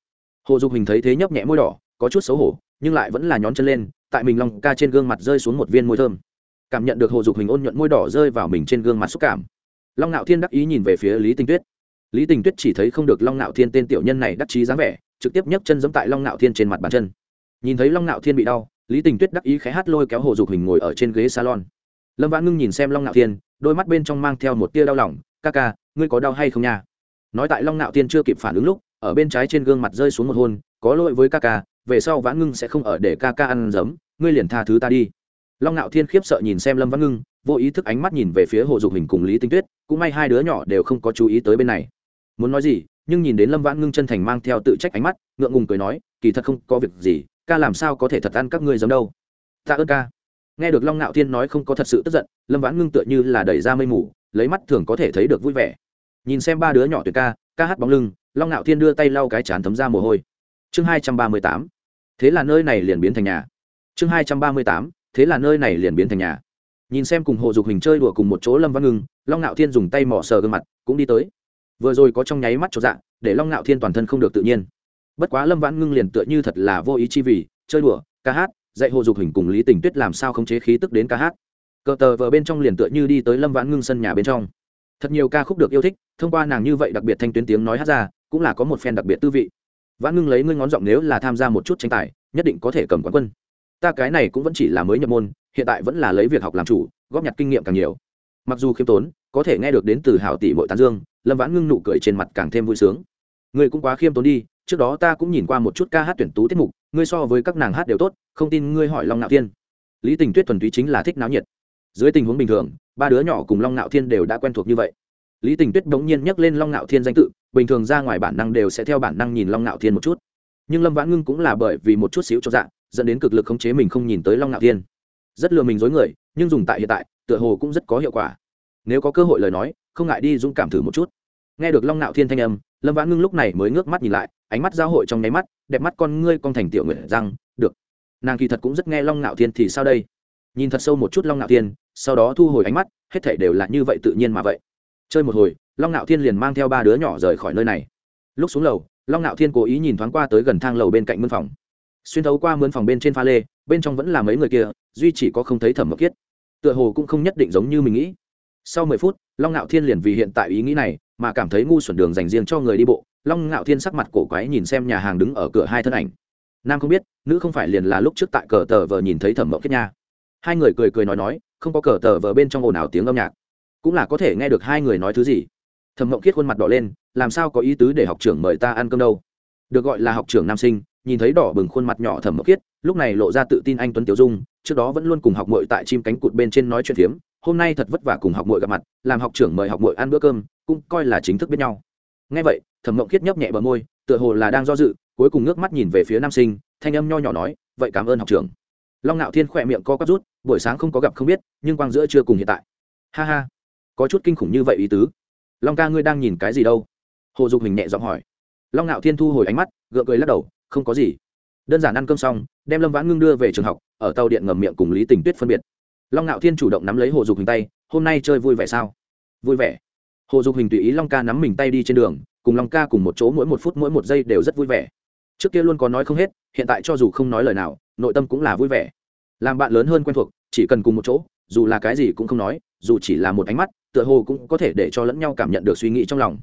Hồ dục hình thấy thế nhấp nhẹ môi đỏ, có chút xấu hổ, nhưng lại vẫn là nhón chân lên, tại mình long ca trên gương mặt rơi xuống một viên môi thơm. Cảm nhận được hồ dục hình ôn nhuận môi đỏ rơi vào mình trên gương mặt xúc cảm. Long ngạo thiên đắc ý nhìn về phía lý tinh tuyết. Lý tình tuyết chỉ thấy không được long ngạo thiên tên tiểu nhân này đắc chí dáng vẻ, trực tiếp nhấc chân giẫm tại long ngạo thiên trên mặt bàn chân nhìn thấy long ngạo thiên bị đau, lý tình tuyết đắc ý khẽ hát lôi kéo hồ dục hình ngồi ở trên ghế salon. Lâm vãn ngưng nhìn xem long ngạo thiên, đôi mắt bên trong mang theo một tia đau lòng, ca ca, ngươi có đau hay không nha? Nói tại long ngạo thiên chưa kịp phản ứng lúc, ở bên trái trên gương mặt rơi xuống một hôn, có lỗi với ca ca, về sau vãn ngưng sẽ không ở để ca ca ăn giấm, ngươi liền tha thứ ta đi. Long ngạo thiên khiếp sợ nhìn xem lâm vãn ngưng, vô ý thức ánh mắt nhìn về phía hồ dục hình cùng lý tinh tuyết, cũng may hai đứa nhỏ đều không có chú ý tới bên này. Muốn nói gì, nhưng nhìn đến lâm vãn ngưng chân thành mang theo tự trách ánh mắt, ngượng ngùng cười nói, kỳ thật không có việc gì ca làm sao có thể thật ăn các ngươi giống đâu? Ta ơn ca. Nghe được long ngạo thiên nói không có thật sự tức giận, lâm vãn ngưng tựa như là đẩy ra mây mù, lấy mắt thường có thể thấy được vui vẻ. Nhìn xem ba đứa nhỏ tuyệt ca ca hát bóng lưng, long ngạo thiên đưa tay lau cái chán thấm ra mồ hôi. Chương hai trăm ba mươi tám. Thế là nơi này liền biến thành nhà. Chương hai trăm ba mươi tám. Thế là nơi này liền biến thành nhà. Nhìn xem cùng hồ dục hình chơi đùa cùng một chỗ lâm văn ngưng, long ngạo thiên dùng tay mỏ sờ gương mặt, cũng đi tới. Vừa rồi có trong nháy mắt cho dạ để long ngạo thiên toàn thân không được tự nhiên bất quá lâm vãn ngưng liền tựa như thật là vô ý chi vì, chơi đùa, ca hát, dạy hồ dục hình cùng lý tình tuyết làm sao không chế khí tức đến ca hát. Cờ tờ vờ bên trong liền tựa như đi tới lâm vãn ngưng sân nhà bên trong. Thật nhiều ca khúc được yêu thích, thông qua nàng như vậy đặc biệt thanh tuyến tiếng nói hát ra, cũng là có một phen đặc biệt tư vị. Vãn ngưng lấy ngươi ngón giọng nếu là tham gia một chút tranh tài, nhất định có thể cầm quán quân. Ta cái này cũng vẫn chỉ là mới nhập môn, hiện tại vẫn là lấy việc học làm chủ, góp nhặt kinh nghiệm càng nhiều. Mặc dù khiêm tốn, có thể nghe được đến từ hảo tỷ bội tán dương, lâm vãn ngưng nụ cười trên mặt càng thêm vui sướng. Ngươi cũng quá khiêm tốn đi trước đó ta cũng nhìn qua một chút ca hát tuyển tú tiết mục, ngươi so với các nàng hát đều tốt, không tin ngươi hỏi long nạo thiên. Lý tình tuyết thuần túy chính là thích náo nhiệt. Dưới tình huống bình thường, ba đứa nhỏ cùng long nạo thiên đều đã quen thuộc như vậy. Lý tình tuyết bỗng nhiên nhắc lên long nạo thiên danh tự, bình thường ra ngoài bản năng đều sẽ theo bản năng nhìn long nạo thiên một chút. Nhưng lâm vãn ngưng cũng là bởi vì một chút xíu cho dạng dẫn đến cực lực khống chế mình không nhìn tới long nạo thiên. Rất lừa mình dối người, nhưng dùng tại hiện tại, tựa hồ cũng rất có hiệu quả. Nếu có cơ hội lời nói, không ngại đi dũng cảm thử một chút. Nghe được long nạo thiên thanh âm lâm vãn ngưng lúc này mới ngước mắt nhìn lại, ánh mắt giao hội trong nháy mắt, đẹp mắt con ngươi con thành tiểu nguyện răng, được. Nàng kỳ thật cũng rất nghe long nạo thiên thì sao đây? Nhìn thật sâu một chút long nạo thiên, sau đó thu hồi ánh mắt, hết thảy đều là như vậy tự nhiên mà vậy. Chơi một hồi, long nạo thiên liền mang theo ba đứa nhỏ rời khỏi nơi này. Lúc xuống lầu, long nạo thiên cố ý nhìn thoáng qua tới gần thang lầu bên cạnh mân phòng. Xuyên thấu qua mướn phòng bên trên pha lê, bên trong vẫn là mấy người kia, duy chỉ có không thấy thẩm mộc kiết. Tựa hồ cũng không nhất định giống như mình nghĩ. Sau mười phút long ngạo thiên liền vì hiện tại ý nghĩ này mà cảm thấy ngu xuẩn đường dành riêng cho người đi bộ. Long ngạo thiên sắc mặt cổ quái nhìn xem nhà hàng đứng ở cửa hai thân ảnh. Nam không biết, nữ không phải liền là lúc trước tại cờ tờ vờ nhìn thấy thẩm mộng kết nha. Hai người cười cười nói nói, không có cờ tờ vờ bên trong ồn ào tiếng âm nhạc. Cũng là có thể nghe được hai người nói thứ gì. Thẩm mộng kiết khuôn mặt đỏ lên, làm sao có ý tứ để học trưởng mời ta ăn cơm đâu? Được gọi là học trưởng nam sinh, nhìn thấy đỏ bừng khuôn mặt nhỏ thẩm mộng kiết lúc này lộ ra tự tin anh tuấn tiểu dung, trước đó vẫn luôn cùng học mội tại chim cánh cụt bên trên nói chuyện phiếm hôm nay thật vất vả cùng học muội gặp mặt, làm học trưởng mời học muội ăn bữa cơm, cũng coi là chính thức biết nhau. Ngay vậy, thẩm mộng khiết nhấp nhẹ bờ môi, tựa hồ là đang do dự, cuối cùng nước mắt nhìn về phía nam sinh, thanh âm nho nhỏ nói, vậy cảm ơn học trưởng. Long ngạo thiên khỏe miệng co quắp rút, buổi sáng không có gặp không biết, nhưng quang giữa chưa cùng hiện tại. Ha ha, có chút kinh khủng như vậy ý tứ. Long ca ngươi đang nhìn cái gì đâu? Hồ dục hình nhẹ giọng hỏi. Long ngạo thiên thu hồi ánh mắt, gượng cười lắc đầu, không có gì. Đơn giản ăn cơm xong, đem lâm vãn ngưng đưa về trường học, ở tàu điện ngầm miệng cùng lý tình tuyết phân biệt long ngạo thiên chủ động nắm lấy hồ dục hình tay, hôm nay chơi vui vẻ sao? Vui vẻ. Hồ dục hình tùy ý long ca nắm mình tay đi trên đường, cùng long ca cùng một chỗ mỗi một phút mỗi một giây đều rất vui vẻ. Trước kia luôn có nói không hết, hiện tại cho dù không nói lời nào, nội tâm cũng là vui vẻ. Làm bạn lớn hơn quen thuộc, chỉ cần cùng một chỗ, dù là cái gì cũng không nói, dù chỉ là một ánh mắt, tựa hồ cũng có thể để cho lẫn nhau cảm nhận được suy nghĩ trong lòng.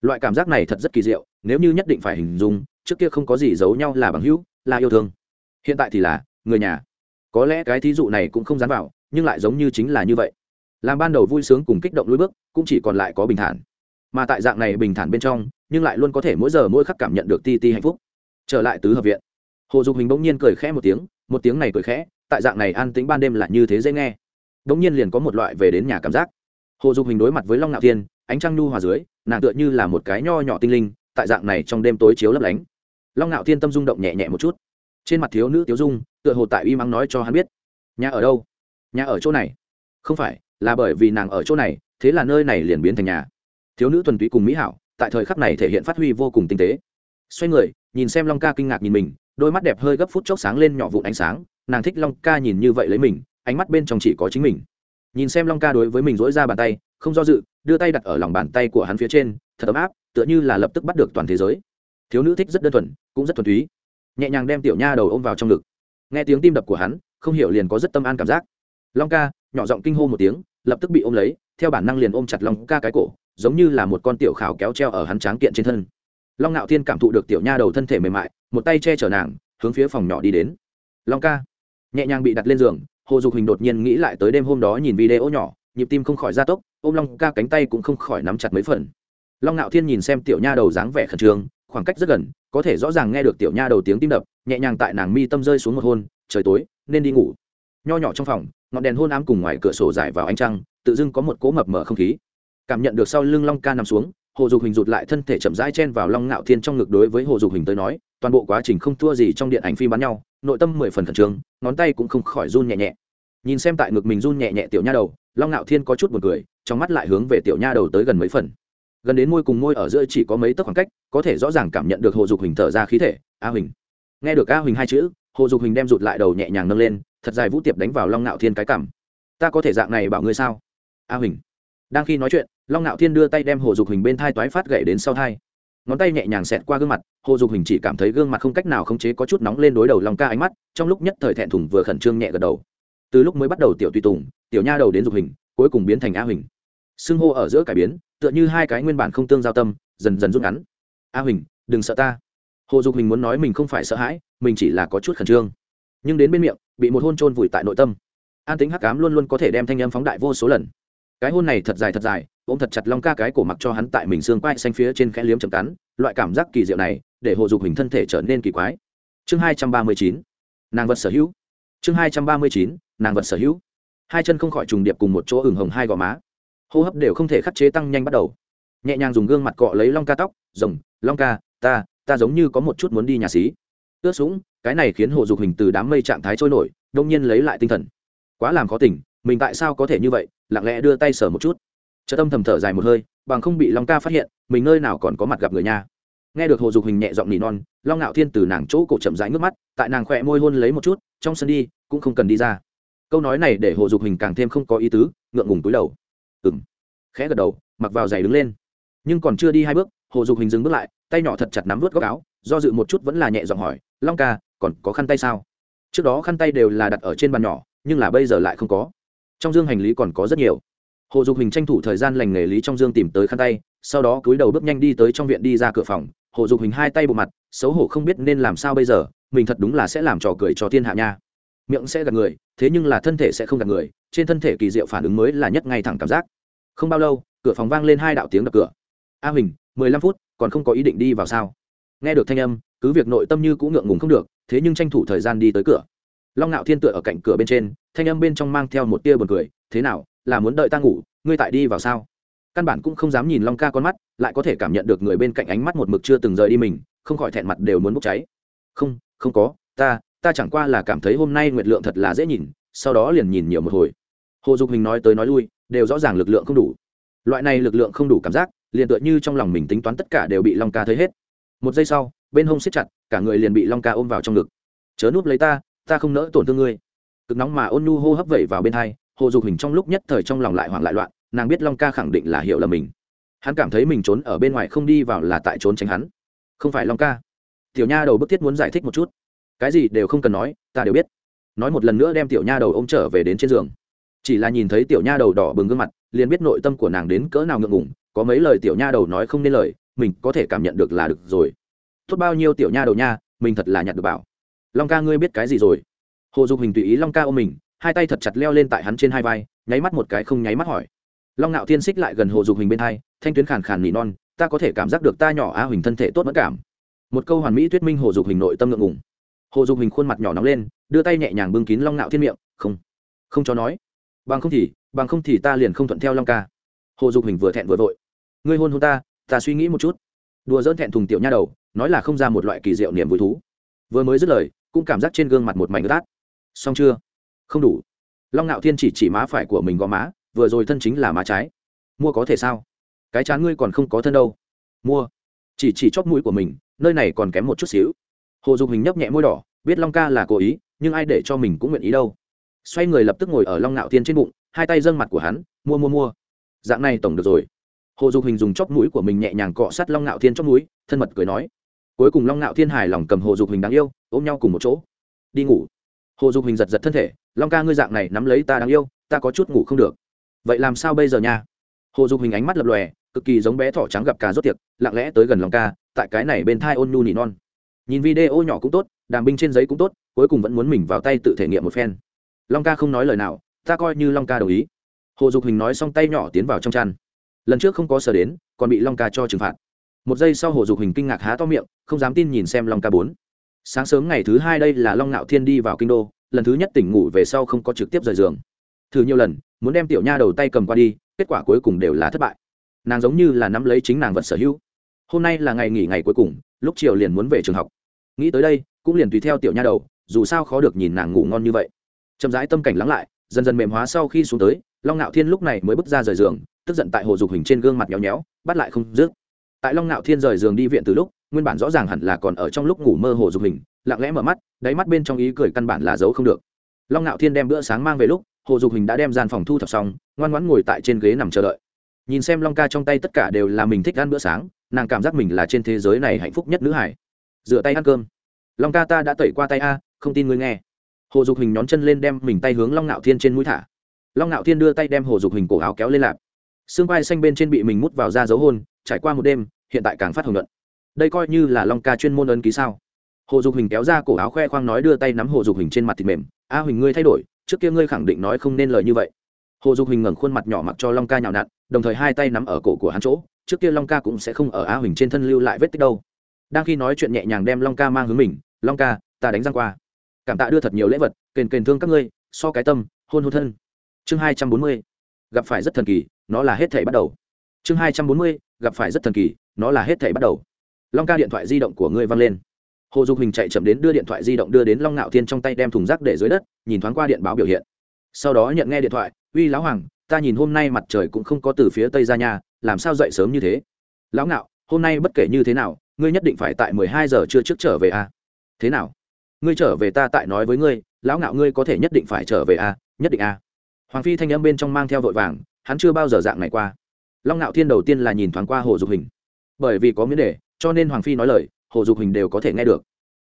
Loại cảm giác này thật rất kỳ diệu, nếu như nhất định phải hình dung, trước kia không có gì giấu nhau là bằng hữu, là yêu thương. Hiện tại thì là người nhà. Có lẽ cái thí dụ này cũng không dám vào nhưng lại giống như chính là như vậy. Làm ban đầu vui sướng cùng kích động lối bước, cũng chỉ còn lại có bình thản. Mà tại dạng này bình thản bên trong, nhưng lại luôn có thể mỗi giờ mỗi khắc cảm nhận được ti ti hạnh phúc. Trở lại tứ hợp viện, hồ dục hình bỗng nhiên cười khẽ một tiếng một tiếng này cười khẽ, tại dạng này an tính ban đêm là như thế dễ nghe. Bỗng nhiên liền có một loại về đến nhà cảm giác. Hồ dục hình đối mặt với long nạo thiên, ánh trăng nhu hòa dưới, nàng tựa như là một cái nho nhỏ tinh linh, tại dạng này trong đêm tối chiếu lấp lánh. Long nạo thiên tâm rung động nhẹ nhẹ một chút. Trên mặt thiếu nữ tiếu dung, tựa hồ tại uy mắng nói cho hắn biết, nhà ở đâu? Nhà ở chỗ này. Không phải, là bởi vì nàng ở chỗ này, thế là nơi này liền biến thành nhà. Thiếu nữ thuần túy cùng mỹ hảo, tại thời khắc này thể hiện phát huy vô cùng tinh tế. Xoay người, nhìn xem long ca kinh ngạc nhìn mình, đôi mắt đẹp hơi gấp phút chốc sáng lên nhỏ vụn ánh sáng, nàng thích long ca nhìn như vậy lấy mình, ánh mắt bên trong chỉ có chính mình. Nhìn xem long ca đối với mình dỗi ra bàn tay, không do dự, đưa tay đặt ở lòng bàn tay của hắn phía trên, thật ấm áp, tựa như là lập tức bắt được toàn thế giới. Thiếu nữ thích rất đơn thuần, cũng rất thuần túy. Nhẹ nhàng đem tiểu nha đầu ôm vào trong ngực. Nghe tiếng tim đập của hắn, không hiểu liền có rất tâm an cảm giác long ca, nhỏ giọng kinh hô một tiếng, lập tức bị ôm lấy, theo bản năng liền ôm chặt long ca cái cổ, giống như là một con tiểu khảo kéo treo ở hắn tráng kiện trên thân. Long ngạo thiên cảm thụ được tiểu nha đầu thân thể mềm mại, một tay che chở nàng, hướng phía phòng nhỏ đi đến. Long ca, nhẹ nhàng bị đặt lên giường, hồ dục hình đột nhiên nghĩ lại tới đêm hôm đó nhìn video nhỏ, nhịp tim không khỏi gia tốc, ôm long ca cánh tay cũng không khỏi nắm chặt mấy phần. Long ngạo thiên nhìn xem tiểu nha đầu dáng vẻ khẩn trương, khoảng cách rất gần, có thể rõ ràng nghe được tiểu nha đầu tiếng tim đập, nhẹ nhàng tại nàng mi tâm rơi xuống một hôn, trời tối, nên đi ngủ. Nho nhỏ trong phòng ngọn đèn hôn ám cùng ngoài cửa sổ dài vào ánh trăng, tự dưng có một cỗ mập mở không khí. Cảm nhận được sau lưng long ca nằm xuống, hồ dục hình rụt lại thân thể chậm rãi chen vào long ngạo thiên trong ngực đối với hồ dục hình tới nói, toàn bộ quá trình không thua gì trong điện ảnh phim bắn nhau, nội tâm mười phần khẩn trương, ngón tay cũng không khỏi run nhẹ nhẹ. Nhìn xem tại ngực mình run nhẹ nhẹ tiểu nha đầu, long ngạo thiên có chút buồn cười, trong mắt lại hướng về tiểu nha đầu tới gần mấy phần. Gần đến môi cùng môi ở giữa chỉ có mấy tấc khoảng cách, có thể rõ ràng cảm nhận được hồ dục hình thở ra khí thể. A huỳnh. Nghe được a huỳnh hai chữ, hồ dục hình đem rụt lại đầu nhẹ nhàng nâng lên thật dài vũ tiệp đánh vào long ngạo thiên cái cảm. Ta có thể dạng này bảo ngươi sao? A huỳnh. Đang khi nói chuyện, long ngạo thiên đưa tay đem hồ dục hình bên thai toái phát gậy đến sau thai. Ngón tay nhẹ nhàng xẹt qua gương mặt, hồ dục hình chỉ cảm thấy gương mặt không cách nào khống chế có chút nóng lên đối đầu lòng ca ánh mắt, trong lúc nhất thời thẹn thùng vừa khẩn trương nhẹ gật đầu. Từ lúc mới bắt đầu tiểu tùy tùng, tiểu nha đầu đến dục hình cuối cùng biến thành a huỳnh. Xưng hô ở giữa cải biến, tựa như hai cái nguyên bản không tương giao tâm, dần dần rút ngắn. A huỳnh, đừng sợ ta. Hồ dục hình muốn nói mình không phải sợ hãi, mình chỉ là có chút khẩn trương. Nhưng đến bên miệng bị một hôn trôn vùi tại nội tâm. An tính hắc cám luôn luôn có thể đem thanh âm phóng đại vô số lần. Cái hôn này thật dài thật dài, ôm thật chặt long ca cái cổ mặc cho hắn tại mình xương quai xanh phía trên khẽ liếm chầm cắn, loại cảm giác kỳ diệu này, để hồ dục hình thân thể trở nên kỳ quái. Chương hai trăm ba mươi chín, nàng vật sở hữu. Chương hai trăm ba mươi chín, nàng vật sở hữu. Hai chân không khỏi trùng điệp cùng một chỗ ửng hồng hai gò má. Hô hấp đều không thể khắc chế tăng nhanh bắt đầu. Nhẹ nhàng dùng gương mặt cọ lấy long ca tóc, rồng, long ca, ta ta giống như có một chút muốn đi nhà xí ướt sũng, cái này khiến hồ dục hình từ đám mây trạng thái trôi nổi, đông nhiên lấy lại tinh thần. Quá làm khó tỉnh, mình tại sao có thể như vậy, lặng lẽ đưa tay sờ một chút. Chợ tâm thầm thở dài một hơi, bằng không bị long ca phát hiện, mình nơi nào còn có mặt gặp người nha. Nghe được hồ dục hình nhẹ giọng nỉ non, long ngạo thiên từ nàng chỗ cổ chậm rãi nước mắt, tại nàng khỏe môi hôn lấy một chút, trong sân đi, cũng không cần đi ra. Câu nói này để hồ dục hình càng thêm không có ý tứ, ngượng ngùng túi đầu. Ừ m khẽ gật đầu, mặc vào giày đứng lên. Nhưng còn chưa đi hai bước, hồ dục hình dừng bước lại, tay nhỏ thật chặt nắm vớt góc áo, do dự một chút vẫn là nhẹ giọng hỏi long ca, còn có khăn tay sao? Trước đó khăn tay đều là đặt ở trên bàn nhỏ, nhưng là bây giờ lại không có. Trong dương hành lý còn có rất nhiều. Hồ dục hình tranh thủ thời gian lành nghề lý trong dương tìm tới khăn tay, sau đó cúi đầu bước nhanh đi tới trong viện đi ra cửa phòng. Hồ dục hình hai tay bộ mặt, xấu hổ không biết nên làm sao bây giờ, mình thật đúng là sẽ làm trò cười cho thiên hạ nha. Miệng sẽ gạt người, thế nhưng là thân thể sẽ không gạt người, trên thân thể kỳ diệu phản ứng mới là nhất ngay thẳng cảm giác. Không bao lâu, cửa phòng vang lên hai đạo tiếng đập cửa. A huỳnh, mười lăm phút, còn không có ý định đi vào sao? Nghe được thanh âm cứ việc nội tâm như cũng ngượng ngùng không được, thế nhưng tranh thủ thời gian đi tới cửa. Long ngạo thiên tựa ở cạnh cửa bên trên, thanh âm bên trong mang theo một tia buồn cười, thế nào, là muốn đợi ta ngủ, ngươi tại đi vào sao? Căn bản cũng không dám nhìn long ca con mắt, lại có thể cảm nhận được người bên cạnh ánh mắt một mực chưa từng rời đi mình, không khỏi thẹn mặt đều muốn bốc cháy. Không không có, ta ta chẳng qua là cảm thấy hôm nay nguyệt lượng thật là dễ nhìn, sau đó liền nhìn nhiều một hồi. Hồ dục hình nói tới nói lui, đều rõ ràng lực lượng không đủ. Loại này lực lượng không đủ cảm giác, liền tựa như trong lòng mình tính toán tất cả đều bị long ca thấy hết. Một giây sau bên hông siết chặt, cả người liền bị long ca ôm vào trong ngực. Chớ núp lấy ta ta không nỡ tổn thương ngươi. Cực nóng mà ôn nhu hô hấp vẩy vào bên hai, hồ dục hình trong lúc nhất thời trong lòng lại hoảng lại loạn, nàng biết long ca khẳng định là hiểu là mình. Hắn cảm thấy mình trốn ở bên ngoài không đi vào là tại trốn tránh hắn. Không phải long ca. Tiểu nha đầu bức thiết muốn giải thích một chút. Cái gì đều không cần nói, ta đều biết. Nói một lần nữa đem tiểu nha đầu ô m trở về đến trên giường. Chỉ là nhìn thấy tiểu nha đầu đỏ bừng gương mặt, liền biết nội tâm của nàng đến cỡ nào ngượng ngủng có mấy lời tiểu nha đầu nói không nên lời, mình có thể cảm nhận được là được rồi tốt bao nhiêu tiểu nha đầu nha, mình thật là nhặt được bảo. Long ca ngươi biết cái gì rồi? Hồ dục hình tùy ý long ca ôm mình, hai tay thật chặt leo lên tại hắn trên hai vai, nháy mắt một cái không nháy mắt hỏi. Long ngạo thiên xích lại gần hồ dục hình bên hai, thanh tuyến khàn khàn nỉ non, ta có thể cảm giác được ta nhỏ a huỳnh thân thể tốt mất cảm. Một câu hoàn mỹ thuyết minh hồ dục hình nội tâm ngượng ngùng. Hồ dục hình khuôn mặt nhỏ nóng lên, đưa tay nhẹ nhàng bưng kín long ngạo thiên miệng, không không cho nói. Bằng không thì, bằng không thì ta liền không thuận theo long ca. Hồ dục hình vừa thẹn vừa vội, ngươi hôn hôn ta ta suy nghĩ một chút. Đùa dỡn thẹn thùng tiểu nha đầu nói là không ra một loại kỳ diệu niềm vui thú. Vừa mới dứt lời, cũng cảm giác trên gương mặt một mảnh ướt át. Xong chưa? Không đủ. Long ngạo thiên chỉ chỉ má phải của mình gò má, vừa rồi thân chính là má trái. Mua có thể sao? Cái chán ngươi còn không có thân đâu. Mua. Chỉ chỉ chóp mũi của mình, nơi này còn kém một chút xíu. Hồ dục hình nhấp nhẹ môi đỏ, biết long ca là cố ý, nhưng ai để cho mình cũng nguyện ý đâu. Xoay người lập tức ngồi ở long ngạo thiên trên bụng, hai tay dâng mặt của hắn, mua mua mua. Dạng này tổng được rồi hồ dục hình dùng chóp mũi của mình nhẹ nhàng cọ sát long ngạo thiên chóp mũi, thân mật cười nói. Cuối cùng long ngạo thiên hài lòng cầm hồ dục hình đáng yêu, ôm nhau cùng một chỗ. Đi ngủ. Hồ dục hình giật giật thân thể. Long ca ngươi dạng này nắm lấy ta đáng yêu, ta có chút ngủ không được. Vậy làm sao bây giờ nha? Hồ dục hình ánh mắt lập lòe, cực kỳ giống bé thỏ trắng gặp cà rốt tiệc, lặng lẽ tới gần long ca, tại cái này bên thai ôn nhu nỉ non. Nhìn video nhỏ cũng tốt, đàm binh trên giấy cũng tốt, cuối cùng vẫn muốn mình vào tay tự thể nghiệm một phen. Long ca không nói lời nào, ta coi như long ca đồng ý. Hồ dục hình nói xong tay nhỏ tiến vào trong chăn lần trước không có sở đến, còn bị long ca cho trừng phạt. Một giây sau hồ dục hình kinh ngạc há to miệng, không dám tin nhìn xem long ca bốn. Sáng sớm ngày thứ hai đây là long ngạo thiên đi vào kinh đô, lần thứ nhất tỉnh ngủ về sau không có trực tiếp rời giường. Thử nhiều lần, muốn đem tiểu nha đầu tay cầm qua đi, kết quả cuối cùng đều là thất bại. Nàng giống như là nắm lấy chính nàng vật sở hữu. Hôm nay là ngày nghỉ ngày cuối cùng, lúc chiều liền muốn về trường học. Nghĩ tới đây, cũng liền tùy theo tiểu nha đầu, dù sao khó được nhìn nàng ngủ ngon như vậy. Chậm rãi tâm cảnh lắng lại, dần dần mềm hóa sau khi xuống tới, long ngạo thiên lúc này mới bước ra rời giường tức giận tại hồ dục hình trên gương mặt nhéo nhéo bắt lại không dứt. Tại long ngạo thiên rời giường đi viện từ lúc, nguyên bản rõ ràng hẳn là còn ở trong lúc ngủ mơ hồ dục hình, lặng lẽ mở mắt, đáy mắt bên trong ý cười căn bản là giấu không được. Long ngạo thiên đem bữa sáng mang về lúc, hồ dục hình đã đem gian phòng thu thập xong, ngoan ngoãn ngồi tại trên ghế nằm chờ đợi. Nhìn xem long ca trong tay tất cả đều là mình thích ăn bữa sáng, nàng cảm giác mình là trên thế giới này hạnh phúc nhất nữ hải rửa tay ăn cơm. Long ca ta đã tẩy qua tay a, không tin ngươi nghe. Hồ dục hình nhón chân lên đem mình tay hướng long ngạo thiên trên mũi thả. Long ngạo thiên đưa tay đem hồ dục hình cổ áo kéo lên lạp xương vai xanh bên trên bị mình mút vào ra dấu hôn, trải qua một đêm, hiện tại càng phát hồng luận đây coi như là long ca chuyên môn ấn ký sao? Hồ dục hình kéo ra cổ áo khoe khoang nói đưa tay nắm hồ dục hình trên mặt thịt mềm. A huỳnh ngươi thay đổi, trước kia ngươi khẳng định nói không nên lời như vậy. Hồ dục hình ngẩng khuôn mặt nhỏ mặc cho long ca nhào nặn, đồng thời hai tay nắm ở cổ của hắn chỗ. Trước kia long ca cũng sẽ không ở a huỳnh trên thân lưu lại vết tích đâu. Đang khi nói chuyện nhẹ nhàng đem long ca mang hướng mình, long ca, ta đánh răng qua. Cảm tạ đưa thật nhiều lễ vật, kền kền thương các ngươi, so cái tâm, hôn hôn thân. Chương hai trăm bốn mươi. Gặp phải rất thần kỳ nó là hết thể bắt đầu chương hai trăm bốn mươi, gặp phải rất thần kỳ, nó là hết thể bắt đầu long ca điện thoại di động của ngươi văng lên hồ dục hình chạy chậm đến đưa điện thoại di động đưa đến long ngạo thiên trong tay đem thùng rác để dưới đất, nhìn thoáng qua điện báo biểu hiện sau đó nhận nghe điện thoại, uy lão hoàng, ta nhìn hôm nay mặt trời cũng không có từ phía tây ra nhà làm sao dậy sớm như thế lão ngạo, hôm nay bất kể như thế nào, ngươi nhất định phải tại mười hai giờ trưa trước trở về a à? thế nào ngươi trở về ta tại nói với ngươi, lão ngạo ngươi có thể nhất định phải trở về a à? nhất định a à? hoàng phi thanh âm bên trong mang theo vội vàng hắn chưa bao giờ dạng này qua. Long ngạo thiên đầu tiên là nhìn thoáng qua hồ dục hình. Bởi vì có miễn đề, cho nên hoàng phi nói lời, hồ dục hình đều có thể nghe được.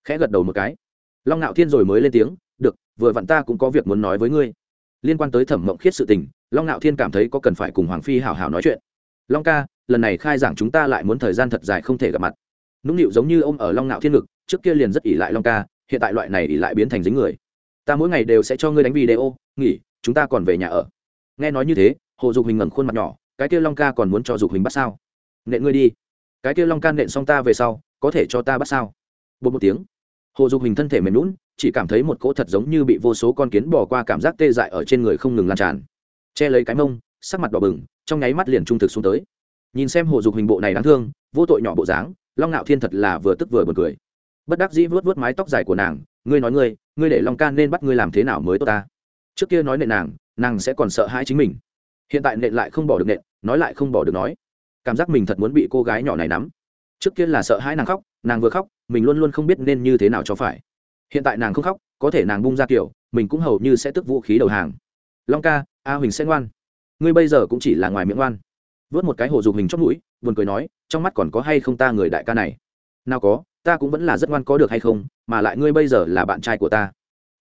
Khẽ gật đầu một cái. Long ngạo thiên rồi mới lên tiếng, được, vừa vặn ta cũng có việc muốn nói với ngươi. Liên quan tới thẩm mộng khiết sự tình, long ngạo thiên cảm thấy có cần phải cùng hoàng phi hảo hảo nói chuyện. Long ca, lần này khai giảng chúng ta lại muốn thời gian thật dài không thể gặp mặt. Nũng nịu giống như ô m ở long ngạo thiên ngực, trước kia liền rất ỉ lại long ca, hiện tại loại này ỉ lại biến thành dính người. Ta mỗi ngày đều sẽ cho ngươi đánh video, nghỉ, chúng ta còn về nhà ở. Nghe nói như thế hồ dục hình ngẩng khuôn mặt nhỏ, cái kia long ca còn muốn cho dục hình bắt sao? Nện ngươi đi. Cái kia long ca nện xong ta về sau, có thể cho ta bắt sao? Bột một tiếng, hồ dục hình thân thể mềm lún chỉ cảm thấy một cỗ thật giống như bị vô số con kiến bỏ qua cảm giác tê dại ở trên người không ngừng lan tràn. Che lấy cái mông, sắc mặt đỏ bừng, trong nháy mắt liền trung thực xuống tới. Nhìn xem hồ dục hình bộ này đáng thương, vô tội nhỏ bộ dáng, long ngạo thiên thật là vừa tức vừa buồn cười. Bất đắc dĩ vớt vớt mái tóc dài của nàng, ngươi nói ngươi ngươi để long ca nên bắt ngươi làm thế nào mới tốt ta? Trước kia nói nệ nàng nàng sẽ còn sợ hãi chính mình hiện tại nện lại không bỏ được nện, nói lại không bỏ được nói. Cảm giác mình thật muốn bị cô gái nhỏ này nắm. Trước kia là sợ hãi nàng khóc, nàng vừa khóc, mình luôn luôn không biết nên như thế nào cho phải. Hiện tại nàng không khóc, có thể nàng bung ra kiểu, mình cũng hầu như sẽ tức vũ khí đầu hàng. Long ca, a huỳnh sẽ ngoan. Ngươi bây giờ cũng chỉ là ngoài miệng ngoan. Vớt một cái hồ dục hình chót mũi, buồn cười nói, trong mắt còn có hay không ta người đại ca này? Nào có, ta cũng vẫn là rất ngoan có được hay không, mà lại ngươi bây giờ là bạn trai của ta.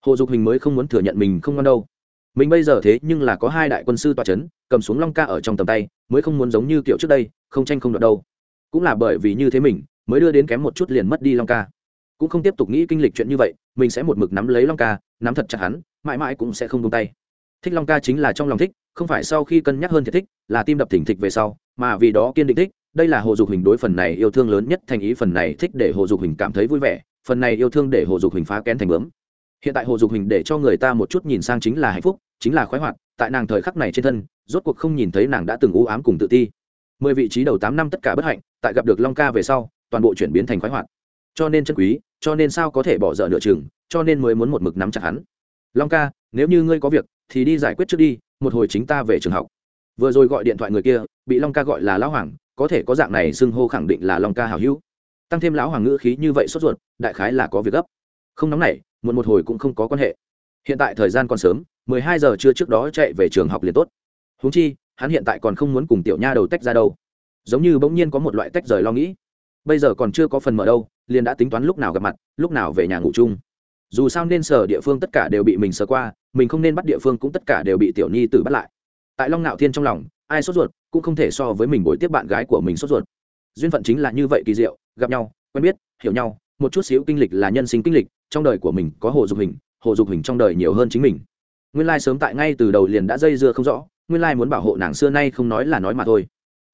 Hồ dục hình mới không muốn thừa nhận mình không ngoan đâu mình bây giờ thế nhưng là có hai đại quân sư tòa c h ấ n cầm xuống long ca ở trong tầm tay, mới không muốn giống như kiểu trước đây, không tranh không đoạt đâu. Cũng là bởi vì như thế mình, mới đưa đến kém một chút liền mất đi long ca. Cũng không tiếp tục nghĩ kinh lịch chuyện như vậy, mình sẽ một mực nắm lấy long ca, nắm thật chặt hắn, mãi mãi cũng sẽ không tung tay. Thích long ca chính là trong lòng thích, không phải sau khi cân nhắc hơn thì thích, là tim đập thỉnh thịch về sau, mà vì đó kiên định thích, đây là hồ dục hình đối phần này yêu thương lớn nhất, thành ý phần này thích để hồ dục hình cảm thấy vui vẻ, phần này yêu thương để hồ dục hình phá kén thành bướm hiện tại hồ dục hình để cho người ta một chút nhìn sang chính là hạnh phúc, chính là khoái hoạt, tại nàng thời khắc này trên thân, rốt cuộc không nhìn thấy nàng đã từng u ám cùng tự ti. Mười vị trí đầu tám năm tất cả bất hạnh, tại gặp được long ca về sau, toàn bộ chuyển biến thành khoái hoạt. Cho nên chân quý, cho nên sao có thể bỏ dở nửa chừng, cho nên mới muốn một mực nắm chặt hắn. Long ca, nếu như ngươi có việc, thì đi giải quyết trước đi, một hồi chính ta về trường học. Vừa rồi gọi điện thoại người kia, bị long ca gọi là lão hoàng, có thể có dạng này xưng hô khẳng định là long ca hào hữu. Tăng thêm lão hoàng ngữ khí như vậy sốt ruột, đại khái là có việc gấp. Không nóng nảy muộn một hồi cũng không có quan hệ. Hiện tại thời gian còn sớm, mười hai giờ trưa trước đó chạy về trường học liền tốt. Huống chi, hắn hiện tại còn không muốn cùng tiểu nha đầu tách ra đâu. Giống như bỗng nhiên có một loại tách rời lo nghĩ. Bây giờ còn chưa có phần mở đâu, liền đã tính toán lúc nào gặp mặt, lúc nào về nhà ngủ chung. Dù sao nên sở địa phương tất cả đều bị mình sờ qua, mình không nên bắt địa phương cũng tất cả đều bị tiểu nhi tử bắt lại. Tại long nạo thiên trong lòng, ai sốt ruột cũng không thể so với mình bồi tiếp bạn gái của mình sốt ruột. Duyên phận chính là như vậy kỳ diệu, gặp nhau, quen biết, hiểu nhau, một chút xíu kinh lịch là nhân sinh kinh lịch trong đời của mình có hồ dục hình, hồ dục hình trong đời nhiều hơn chính mình. Nguyên lai sớm tại ngay từ đầu liền đã dây dưa không rõ, nguyên lai muốn bảo hộ nàng xưa nay không nói là nói mà thôi.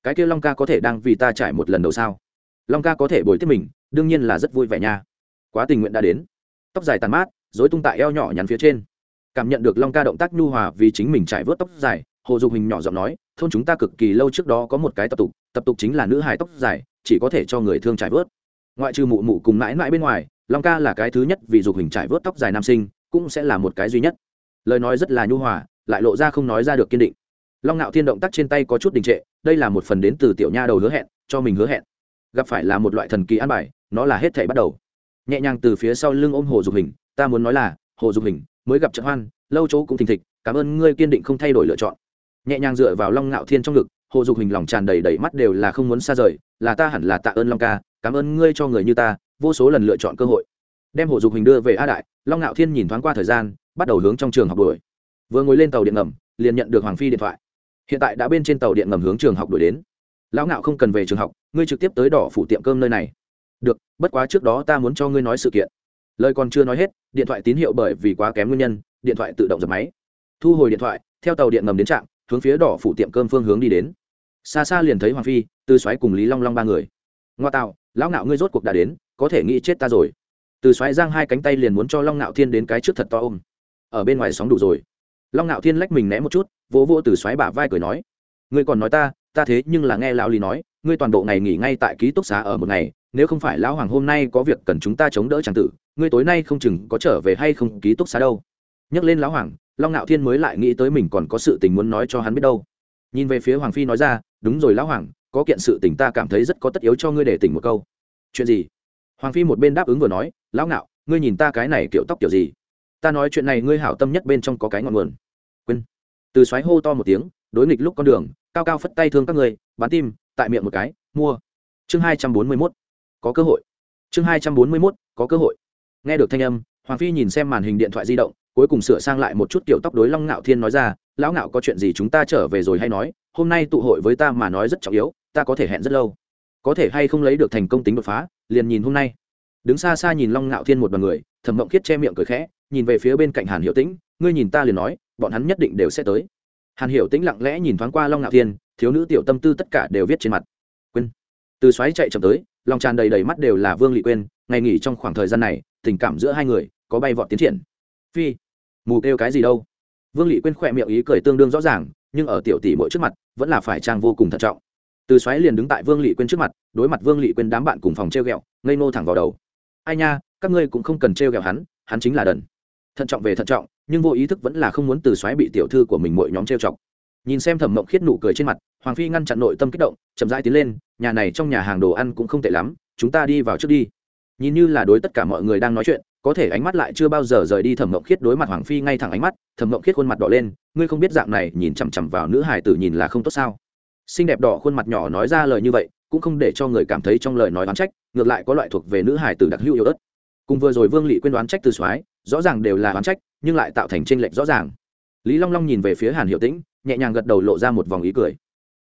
Cái kia long ca có thể đang vì ta trải một lần đầu sao? Long ca có thể bồi tiếp mình, đương nhiên là rất vui vẻ nha. Quá tình nguyện đã đến. Tóc dài tàn mát dối tung tại eo nhỏ nhắn phía trên. Cảm nhận được long ca động tác nhu hòa vì chính mình trải vớt tóc dài, hồ dục hình nhỏ giọng nói, thôn chúng ta cực kỳ lâu trước đó có một cái tập tục tập tục chính là nữ hài tóc dài, chỉ có thể cho người thương trải vớt. Ngoại trừ mụ mụ cùng mãi mãi bên ngoài long ca là cái thứ nhất vì dục hình trải vớt tóc dài nam sinh, cũng sẽ là một cái duy nhất. Lời nói rất là nhu hòa, lại lộ ra không nói ra được kiên định. Long ngạo thiên động tác trên tay có chút đình trệ, đây là một phần đến từ tiểu nha đầu hứa hẹn, cho mình hứa hẹn. Gặp phải là một loại thần kỳ an bài, nó là hết thể bắt đầu. Nhẹ nhàng từ phía sau lưng ôm hồ dục hình, ta muốn nói là, hồ dục hình, mới gặp trận hoan, lâu chỗ cũng thình thịch, cảm ơn ngươi kiên định không thay đổi lựa chọn. Nhẹ nhàng dựa vào long ngạo thiên trong ngực, hồ dục hình lòng tràn đầy đầy mắt đều là không muốn xa rời, là ta hẳn là tạ ơn long ca, cảm ơn ngươi cho người như ta vô số lần lựa chọn cơ hội. Đem hồ dục hình đưa về a đại, long ngạo thiên nhìn thoáng qua thời gian, bắt đầu hướng trong trường học đuổi. Vừa ngồi lên tàu điện ngầm, liền nhận được hoàng phi điện thoại. Hiện tại đã bên trên tàu điện ngầm hướng trường học đuổi đến. Lão ngạo không cần về trường học, ngươi trực tiếp tới đỏ phủ tiệm cơm nơi này. Được, bất quá trước đó ta muốn cho ngươi nói sự kiện. Lời còn chưa nói hết, điện thoại tín hiệu bởi vì quá kém nguyên nhân, điện thoại tự động dập máy. Thu hồi điện thoại, theo tàu điện ngầm đến trạm, hướng phía đỏ phủ tiệm cơm phương hướng đi đến. Xa xa liền thấy hoàng phi, Tư xoáy cùng lý long long ba người. Ngoa tạo lão ngạo ngươi rốt cuộc đã đến có thể nghĩ chết ta rồi. Từ xoáy giang hai cánh tay liền muốn cho long ngạo thiên đến cái trước thật to ôm. Ở bên ngoài sóng đủ rồi. Long ngạo thiên lách mình né một chút, vỗ vỗ từ xoáy bả vai cười nói, ngươi còn nói ta ta thế nhưng là nghe lão lý nói, ngươi toàn bộ ngày nghỉ ngay tại ký túc xá ở một ngày, nếu không phải lão hoàng hôm nay có việc cần chúng ta chống đỡ tràng tử, ngươi tối nay không chừng có trở về hay không ký túc xá đâu. Nhắc lên lão hoàng, long ngạo thiên mới lại nghĩ tới mình còn có sự tình muốn nói cho hắn biết đâu. Nhìn về phía hoàng phi nói ra, đúng rồi lão hoàng, có kiện sự tình ta cảm thấy rất có tất yếu cho ngươi để tỉnh một câu. Chuyện gì? Hoàng phi một bên đáp ứng vừa nói, lão ngạo, ngươi nhìn ta cái này kiểu tóc kiểu gì? Ta nói chuyện này ngươi hảo tâm nhất bên trong có cái ngọn nguồn. Quên. Từ xoáy hô to một tiếng, đối nghịch lúc con đường, cao cao phất tay thương các người bán tim, tại miệng một cái, mua. Chương hai trăm bốn mươi mốt. Có cơ hội. Chương hai trăm bốn mươi mốt, có cơ hội. Nghe được thanh âm, hoàng phi nhìn xem màn hình điện thoại di động, cuối cùng sửa sang lại một chút kiểu tóc đối long ngạo thiên nói ra, lão ngạo có chuyện gì chúng ta trở về rồi hay nói, hôm nay tụ hội với ta mà nói rất trọng yếu, ta có thể hẹn rất lâu. Có thể hay không lấy được thành công tính đột phá liền nhìn hôm nay. Đứng xa xa nhìn long ngạo thiên một đ o à n người, thẩm mộng khiết che miệng cười khẽ, nhìn về phía bên cạnh hàn hiệu tĩnh, ngươi nhìn ta liền nói, bọn hắn nhất định đều sẽ tới. Hàn hiệu tĩnh lặng lẽ nhìn thoáng qua long ngạo thiên, thiếu nữ tiểu tâm tư tất cả đều viết trên mặt. Quên. Từ xoáy chạy chậm tới, lòng tràn đầy đầy mắt đều là vương lị quên ngày nghỉ trong khoảng thời gian này, tình cảm giữa hai người có bay vọt tiến triển. Phi, mù kêu cái gì đâu? Vương lị quên khỏe miệng ý cười tương đương rõ ràng, nhưng ở tiểu tỷ mỗi trước mặt, vẫn là phải trang vô cùng thận trọng từ xoáy liền đứng tại vương lị quên trước mặt, đối mặt vương lị quên đám bạn cùng phòng treo o ngây nô thẳng vào đầu. Ai nha, các ngươi cũng không cần treo o hắn hắn chính là đần. Thận trọng về thận trọng, nhưng vô ý thức vẫn là không muốn từ xoáy bị tiểu thư của mình mỗi nhóm treo chọc. Nhìn xem thẩm mộng khiết nụ cười trên mặt, hoàng phi ngăn chặn nội tâm kích động, chậm rãi tiến lên, nhà này trong nhà hàng đồ ăn cũng không tệ lắm, chúng ta đi vào trước đi. Nhìn như là đối tất cả mọi người đang nói chuyện, có thể ánh mắt lại chưa bao giờ rời đi thẩm mộng khiết đối mặt hoàng phi ngay thẳng ánh mắt, thẩm mộng khiết khuôn mặt đỏ lên, ngươi không biết dạng này nhìn chằm chằm vào nữ hải tử nhìn là không tốt sao? Xinh đẹp đỏ khuôn mặt nhỏ nói ra lời như vậy, cũng không để cho người cảm thấy trong lời nói oán trách, ngược lại có loại thuộc về nữ hải tử đặc hữu yếu ớt. Cùng vừa rồi vương lị quên đoán trách từ soái, rõ ràng đều là oán trách, nhưng lại tạo thành tranh lệch rõ ràng. Lý long long nhìn về phía hàn hiệu tĩnh, nhẹ nhàng gật đầu lộ ra một vòng ý cười.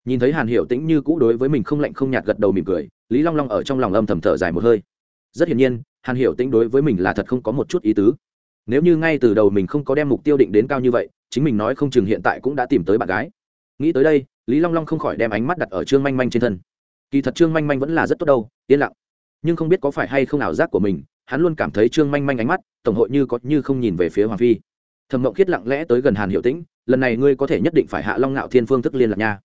Nhìn thấy hàn hiệu tĩnh như cũ đối với mình không lạnh không nhạt gật đầu mỉm cười, lý long long ở trong lòng âm thầm thở dài một hơi. Rất hiển nhiên, hàn hiệu tĩnh đối với mình là thật không có một chút ý tứ. Nếu như ngay từ đầu mình không có đem mục tiêu định đến cao như vậy, chính mình nói không chừng hiện tại cũng đã tìm tới bạn gái. Nghĩ tới đây lý long long không khỏi đem ánh mắt đặt ở trương manh manh trên thân. Kỳ thật trương manh manh vẫn là rất tốt đâu, yên lặng. Nhưng không biết có phải hay không ảo giác của mình, hắn luôn cảm thấy trương manh manh ánh mắt, tổng hội như có như không nhìn về phía hoàng phi. Thẩm mộng khiết lặng lẽ tới gần hàn hiệu tĩnh, lần này ngươi có thể nhất định phải hạ long ngạo thiên phương thức liên lạc nha.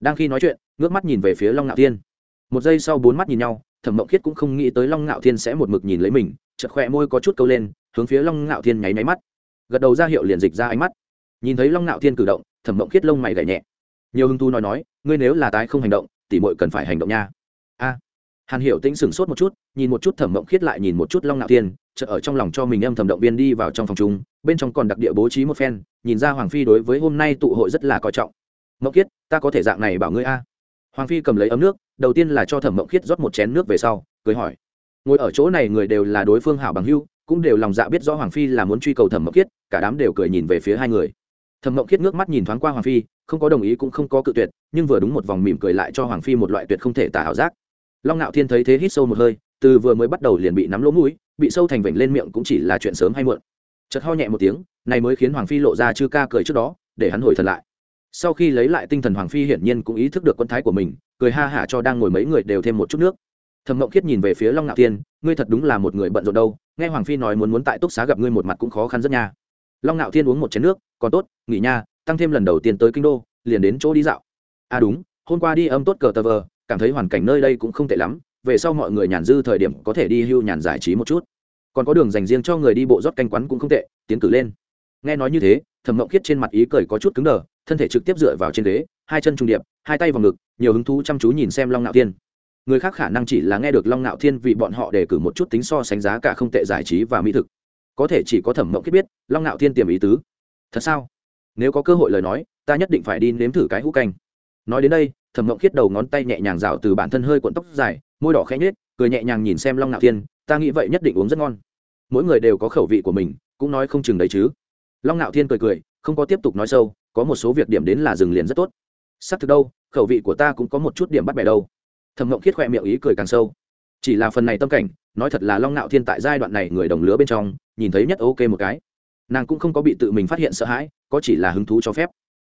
Đang khi nói chuyện, ngước mắt nhìn về phía long ngạo thiên. Một giây sau bốn mắt nhìn nhau, thẩm mộng khiết cũng không nghĩ tới long ngạo thiên sẽ một mực nhìn lấy mình chật khỏe môi có chút câu lên, hướng phía long ngạo thiên nháy máy mắt. Gật đầu ra hiệu liền dịch ra ánh mắt. Nhìn thấy long ngạo thiên cử động, thẩm mộng khiết lông mày gảy nhẹ nhiều hưng Thu nói nói, ngươi nếu là tái không hành động, tỉ mội cần phải hành động nha. A. Hàn hiểu tĩnh sửng sốt một chút, nhìn một chút thẩm mộng khiết lại nhìn một chút long ngạo thiên, chợt ở trong lòng cho mình âm thầm động viên đi vào trong phòng chúng bên trong còn đặc địa bố trí một phen, nhìn ra hoàng phi đối với hôm nay tụ hội rất là coi trọng. Mộng khiết, ta có thể dạng này bảo ngươi a. Hoàng phi cầm lấy ấm nước, đầu tiên là cho thẩm mộng khiết rót một chén nước về sau, cười hỏi. Ngồi ở chỗ này người đều là đối phương hảo bằng hưu cũng đều lòng dạ biết rõ hoàng phi là muốn truy cầu thẩm mộng khiết, cả đám đều cười nhìn về phía hai người. Thẩm mộng khiết nước mắt nhìn thoáng qua hoàng phi không có đồng ý cũng không có cự tuyệt, nhưng vừa đúng một vòng mỉm cười lại cho hoàng phi một loại tuyệt không thể tả ảo giác. Long ngạo thiên thấy thế hít sâu một hơi, từ vừa mới bắt đầu liền bị nắm lỗ mũi, bị sâu thành vểnh lên miệng cũng chỉ là chuyện sớm hay muộn. Chợt ho nhẹ một tiếng, này mới khiến hoàng phi lộ ra chư ca cười trước đó, để hắn hồi thật lại. Sau khi lấy lại tinh thần hoàng phi hiển nhiên cũng ý thức được quân thái của mình, cười ha hả cho đang ngồi mấy người đều thêm một chút nước. Thẩm mộng khiết nhìn về phía long ngạo thiên, ngươi thật đúng là một người bận rộn đâu, nghe hoàng phi nói muốn muốn tại túc xá gặp ngươi một mặt cũng khó khăn rất nha. Long ngạo thiên uống một chén nước, còn tốt, nghỉ nha tăng thêm lần đầu tiên tới kinh đô, liền đến chỗ đi dạo. À đúng, hôm qua đi âm tốt cờ tờ vờ, cảm thấy hoàn cảnh nơi đây cũng không tệ lắm, về sau mọi người nhàn dư thời điểm có thể đi hưu nhàn giải trí một chút. Còn có đường dành riêng cho người đi bộ rót canh quán cũng không tệ, tiến cử lên. Nghe nói như thế, thẩm mộng khiết trên mặt ý cười có chút cứng đờ, thân thể trực tiếp dựa vào trên ghế, hai chân trung điệp, hai tay vào ngực, nhiều hứng thú chăm chú nhìn xem long ngạo thiên. Người khác khả năng chỉ là nghe được long ngạo thiên vì bọn họ đề cử một chút tính so sánh giá cả không tệ giải trí và mỹ thực. Có thể chỉ có thẩm mộng khiết biết, long ngạo thiên tiềm ý tứ. Thật sao? Nếu có cơ hội lời nói, ta nhất định phải đi nếm thử cái hũ canh. Nói đến đây, thẩm mộng khiết đầu ngón tay nhẹ nhàng rào từ bản thân hơi cuộn tóc dài, môi đỏ khẽ nhết cười nhẹ nhàng nhìn xem long ngạo thiên, ta nghĩ vậy nhất định uống rất ngon. Mỗi người đều có khẩu vị của mình, cũng nói không chừng đấy chứ. Long ngạo thiên cười cười, không có tiếp tục nói sâu, có một số việc điểm đến là dừng liền rất tốt. Sắp thực đâu, khẩu vị của ta cũng có một chút điểm bắt bẻ đâu. Thẩm mộng khiết khoe miệng ý cười càng sâu. Chỉ là phần này tâm cảnh, nói thật là long ngạo thiên tại giai đoạn này người đồng lứa bên trong, nhìn thấy nhất ok một cái nàng cũng không có bị tự mình phát hiện sợ hãi, có chỉ là hứng thú cho phép.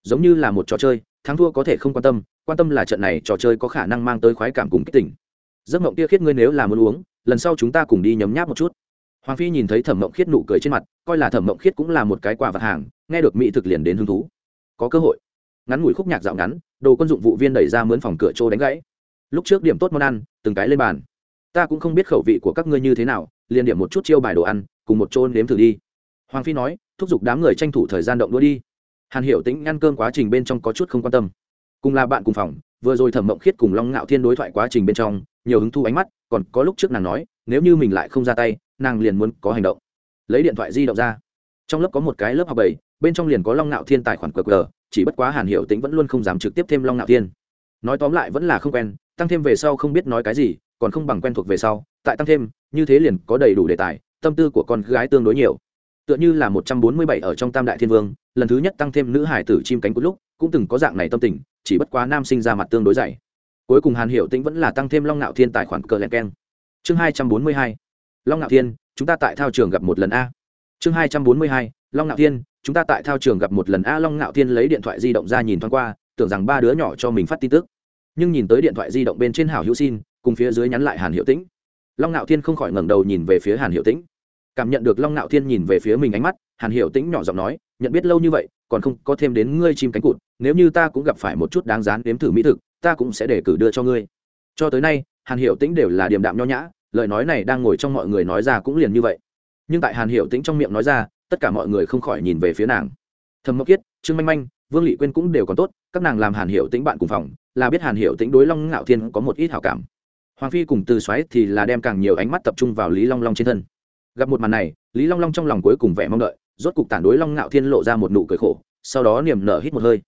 Giống như là một trò chơi, thắng thua có thể không quan tâm quan tâm là trận này trò chơi có khả năng mang tới khoái cảm cùng kích tỉnh giấc mộng kia khiết ngươi nếu là muốn uống, lần sau chúng ta cùng đi nhấm nháp một chút. Hoàng phi nhìn thấy thẩm mộng khiết nụ cười trên mặt, coi là thẩm mộng khiết cũng là một cái quà vật hàng, nghe được mỹ thực liền đến hứng thú. Có cơ hội. Ngắn ngủi khúc nhạc dạo ngắn, đồ quân dụng vụ viên đẩy ra mướn phòng cửa trô đánh gãy. Lúc trước điểm tốt món ăn, từng cái lên bàn. Ta cũng không biết khẩu vị của các ngươi như thế nào, liền điểm một chút chiêu bài đồ ăn, cùng một trôn nếm thử đi hoàng phi nói, thúc giục đám người tranh thủ thời gian động đua đi. Hàn hiểu tĩnh ngăn cơm quá trình bên trong có chút không quan tâm. Cùng là bạn cùng phòng, vừa rồi thẩm mộng khiết cùng long ngạo thiên đối thoại quá trình bên trong, nhiều hứng thu ánh mắt, còn có lúc trước nàng nói, nếu như mình lại không ra tay, nàng liền muốn có hành động. Lấy điện thoại di động ra. Trong lớp có một cái lớp học bảy bên trong liền có long ngạo thiên tài khoản qr, chỉ bất quá hàn hiểu tĩnh vẫn luôn không dám trực tiếp thêm long ngạo thiên. Nói tóm lại vẫn là không quen, tăng thêm về sau không biết nói cái gì, còn không bằng quen thuộc về sau, tại tăng thêm, như thế liền có đầy đủ đề tài, tâm tư của con gái tương đối nhiều tựa như là một trăm bốn mươi bảy ở trong tam đại thiên vương, lần thứ nhất tăng thêm nữ hải tử chim cánh cụt lúc, cũng từng có dạng này tâm tình, chỉ bất quá nam sinh ra mặt tương đối dày. Cuối cùng hàn hiểu tĩnh vẫn là tăng thêm long ngạo thiên tài khoản cờ len keng. Chương hai trăm bốn mươi hai. Long ngạo thiên, chúng ta tại thao trường gặp một lần a. Chương hai trăm bốn mươi hai. Long ngạo thiên, chúng ta tại thao trường gặp một lần a. Long ngạo thiên lấy điện thoại di động ra nhìn thoáng qua, tưởng rằng ba đứa nhỏ cho mình phát tin tức. Nhưng nhìn tới điện thoại di động bên trên hảo hữu xin, cùng phía dưới nhắn lại hàn hiệu tĩnh. Long ngạo thiên không khỏi ngẩng đầu nhìn về phía hàn hiệu tĩnh cảm nhận được long ngạo thiên nhìn về phía mình ánh mắt, hàn Hiểu tĩnh nhỏ giọng nói, nhận biết lâu như vậy, còn không có thêm đến ngươi chim cánh cụt, nếu như ta cũng gặp phải một chút đáng dán đếm thử mỹ thực, ta cũng sẽ để cử đưa cho ngươi. Cho tới nay, hàn Hiểu tĩnh đều là điềm đạm nho nhã, lời nói này đang ngồi trong mọi người nói ra cũng liền như vậy. Nhưng tại hàn Hiểu tĩnh trong miệng nói ra, tất cả mọi người không khỏi nhìn về phía nàng. Thầm mộc kiết, trương manh manh, vương lị quyên cũng đều còn tốt, các nàng làm hàn Hiểu tĩnh bạn cùng phòng, là biết hàn Hiểu tĩnh đối long ngạo thiên có một ít hảo cảm. Hoàng phi cùng từ xoáy thì là đem càng nhiều ánh mắt tập trung vào lý long long trên thân gặp một màn này, lý long long trong lòng cuối cùng vẻ mong đợi, rốt cục tản đối long ngạo thiên lộ ra một nụ cười khổ, sau đó niềm nở hít một hơi.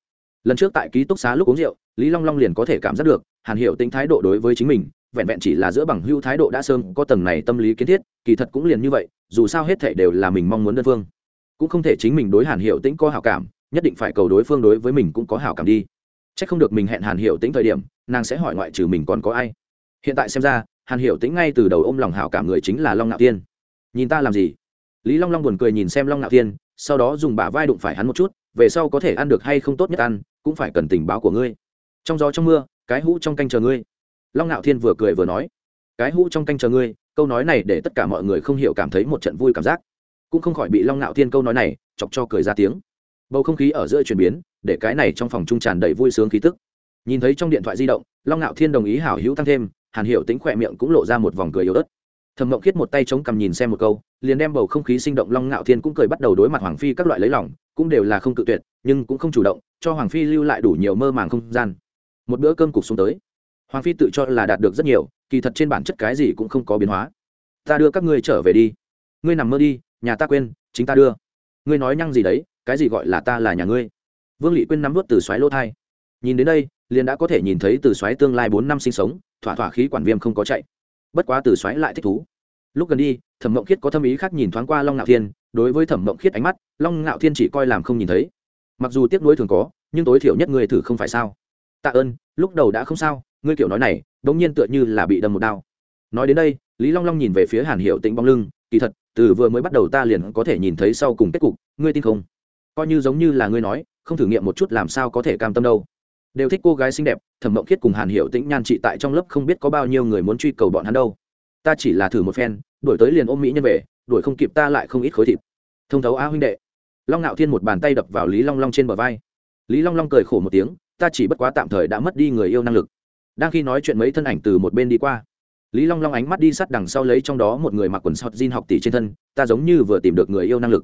Lần trước tại ký túc xá lúc uống rượu, lý long long liền có thể cảm giác được, hàn hiệu tính thái độ đối với chính mình, vẹn vẹn chỉ là giữa bằng hưu thái độ đã sơn có tầng này tâm lý kiến thiết, kỳ thật cũng liền như vậy, dù sao hết thể đều là mình mong muốn đơn phương. Cũng không thể chính mình đối hàn hiệu tĩnh có hảo cảm, nhất định phải cầu đối phương đối với mình cũng có hảo cảm đi. C h ắ c không được mình hẹn hàn hiểu tính thời điểm, nàng sẽ hỏi ngoại trừ mình còn có ai. Hiện tại xem ra, hàn hiểu tính ngay từ đầu ôm lòng hảo cảm người chính là long ngạo tiên nhìn ta làm gì? Lý long long buồn cười nhìn xem long ngạo Thiên, sau đó dùng bả vai đụng phải hắn một chút về sau có thể ăn được hay không tốt nhất ăn cũng phải cần tình báo của ngươi. Trong gió trong mưa cái hũ trong canh chờ ngươi. Long ngạo thiên vừa cười vừa nói. Cái hũ trong canh chờ ngươi câu nói này để tất cả mọi người không hiểu cảm thấy một trận vui cảm giác. Cũng không khỏi bị long ngạo thiên câu nói này chọc cho cười ra tiếng. Bầu không khí ở giữa chuyển biến để cái này trong phòng trung tràn đầy vui sướng khí tức. Nhìn thấy trong điện thoại di động long ngạo thiên đồng ý hảo hữu tăng thêm hàn hiểu tính khỏe miệng cũng lộ ra một vòng cười yếu ớt. Thẩm mộng khiết một tay chống cằm nhìn xem một câu, liền đem bầu không khí sinh động long ngạo thiên cũng cười bắt đầu đối mặt hoàng phi các loại lấy lòng, cũng đều là không cự tuyệt, nhưng cũng không chủ động, cho hoàng phi lưu lại đủ nhiều mơ màng không gian. Một bữa cơm cục xuống tới, hoàng phi tự cho là đạt được rất nhiều, kỳ thật trên bản chất cái gì cũng không có biến hóa. Ta đưa các ngươi trở về đi. Ngươi nằm mơ đi, nhà ta quên, chính ta đưa. Ngươi nói nhăng gì đấy, cái gì gọi là ta là nhà ngươi? Vương lị quên nắm vớt từ xoáy lỗ thai. Nhìn đến đây, liền đã có thể nhìn thấy từ xoáy tương lai bốn năm sinh sống, thỏa thỏa khí quản viêm không có chạy bất quá từ xoáy lại thích thú. Lúc gần đi, thẩm mộng khiết có tâm ý khác nhìn thoáng qua long ngạo thiên, đối với thẩm mộng khiết ánh mắt, long ngạo thiên chỉ coi làm không nhìn thấy. Mặc dù tiếc nuối thường có, nhưng tối thiểu nhất người thử không phải sao? Tạ ơn, lúc đầu đã không sao, ngươi kiểu nói này đ ỗ n g nhiên tựa như là bị đâm một đao. Nói đến đây, lý long long nhìn về phía hàn hiệu tĩnh bóng lưng, kỳ thật, từ vừa mới bắt đầu ta liền có thể nhìn thấy sau cùng kết cục, ngươi tin không? Coi như giống như là ngươi nói, không thử nghiệm một chút làm sao có thể cam tâm đâu đều thích cô gái xinh đẹp, thẩm mộng khiết cùng hàn hiệu tĩnh nhan trị tại trong lớp không biết có bao nhiêu người muốn truy cầu bọn hắn đâu. Ta chỉ là thử một phen đổi tới liền ôm mỹ nhân về, đuổi không kịp ta lại không ít khối thịt. Thông thấu a huynh đệ. Long ngạo thiên một bàn tay đập vào lý long long trên bờ vai. Lý long long cười khổ một tiếng, ta chỉ bất quá tạm thời đã mất đi người yêu năng lực. Đang khi nói chuyện mấy thân ảnh từ một bên đi qua, lý long long ánh mắt đi sát đằng sau lấy trong đó một người mặc quần sọt jean học tỷ trên thân, ta giống như vừa tìm được người yêu năng lực.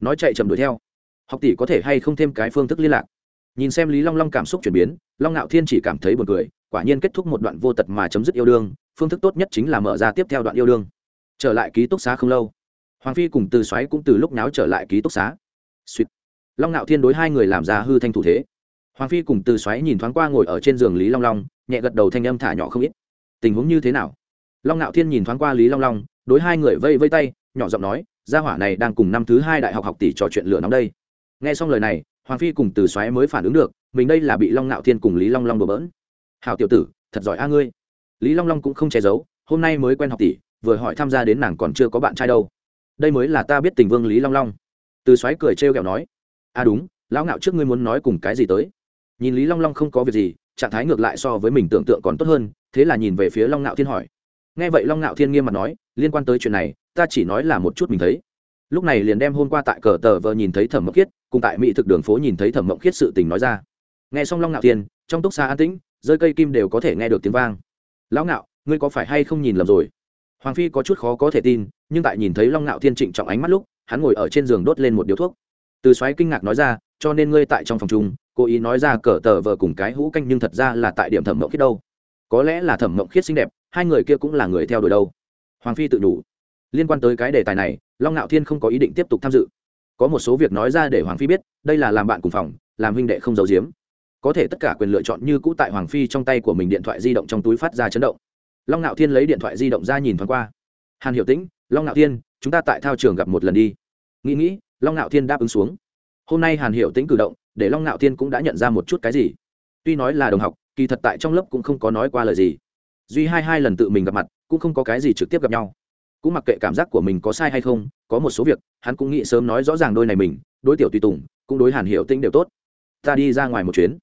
Nói chạy chậm đuổi theo. Học tỷ có thể hay không thêm cái phương thức liên lạc? Nhìn xem lý long long cảm xúc chuyển biến, long ngạo thiên chỉ cảm thấy buồn cười, quả nhiên kết thúc một đoạn vô tật mà chấm dứt yêu đương, phương thức tốt nhất chính là mở ra tiếp theo đoạn yêu đương. Trở lại ký túc xá không lâu, hoàng phi cùng từ xoáy cũng từ lúc náo trở lại ký túc xá. Suýt. Long ngạo thiên đối hai người làm ra hư thanh thủ thế. Hoàng phi cùng từ xoáy nhìn thoáng qua ngồi ở trên giường lý long long, nhẹ gật đầu thanh âm thả nhỏ không ít. Tình huống như thế nào? Long ngạo thiên nhìn thoáng qua lý long long, đối hai người vây vây tay, nhỏ giọng nói, gia hỏa này đang cùng năm thứ hai đại học học tỷ trò chuyện lửa nóng đây. Nghe xong lời này hoàng phi cùng từ xoáy mới phản ứng được, mình đây là bị long ngạo thiên cùng lý long long đổ bỡn. Hào tiểu tử, thật giỏi a ngươi. Lý long long cũng không che giấu, hôm nay mới quen học tỷ, vừa hỏi tham gia đến nàng còn chưa có bạn trai đâu. Đây mới là ta biết tình vương lý long long. Từ xoáy cười trêu ghẹo nói à đúng, lão ngạo trước ngươi muốn nói cùng cái gì tới? Nhìn lý long long không có việc gì, trạng thái ngược lại so với mình tưởng tượng còn tốt hơn, thế là nhìn về phía long ngạo thiên hỏi. Nghe vậy long ngạo thiên nghiêm mặt nói, liên quan tới chuyện này, ta chỉ nói là một chút mình thấy. Lúc này liền đem hôm qua tại cờ tờ vờ nhìn thấy thẩm mộng khiết cùng tại mỹ thực đường phố nhìn thấy thẩm mộng khiết sự tình nói ra nghe xong long ngạo thiên trong túc xa an tĩnh rơi cây kim đều có thể nghe được tiếng vang lão ngạo ngươi có phải hay không nhìn lầm rồi hoàng phi có chút khó có thể tin nhưng tại nhìn thấy long ngạo thiên trịnh trọng ánh mắt lúc hắn ngồi ở trên giường đốt lên một điếu thuốc từ xoáy kinh ngạc nói ra cho nên ngươi tại trong phòng chung cố ý nói ra cờ tờ vờ cùng cái hũ canh nhưng thật ra là tại điểm thẩm mộng khiết đâu có lẽ là thẩm mộng khiết xinh đẹp hai người kia cũng là người theo đuổi đâu hoàng phi tự đủ liên quan tới cái đề tài này long ngạo thiên không có ý định tiếp tục tham dự có một số việc nói ra để hoàng phi biết, đây là làm bạn cùng phòng, làm huynh đệ không giấu giếm. Có thể tất cả quyền lựa chọn như cũ tại hoàng phi trong tay của mình điện thoại di động trong túi phát ra chấn động. Long ngạo thiên lấy điện thoại di động ra nhìn thoáng qua. Hàn hiểu tĩnh, long ngạo thiên, chúng ta tại thao trường gặp một lần đi. Nghĩ nghĩ, long ngạo thiên đáp ứng xuống. Hôm nay hàn hiểu tĩnh cử động, để long ngạo thiên cũng đã nhận ra một chút cái gì. Tuy nói là đồng học, kỳ thật tại trong lớp cũng không có nói qua lời gì. Duy hai hai lần tự mình gặp mặt, cũng không có cái gì trực tiếp gặp nhau cũng mặc kệ cảm giác của mình có sai hay không, có một số việc, hắn cũng nghĩ sớm nói rõ ràng đôi này mình, đối tiểu tùy tùng, cũng đối hàn hiệu tĩnh đều tốt. Ta đi ra ngoài một chuyến.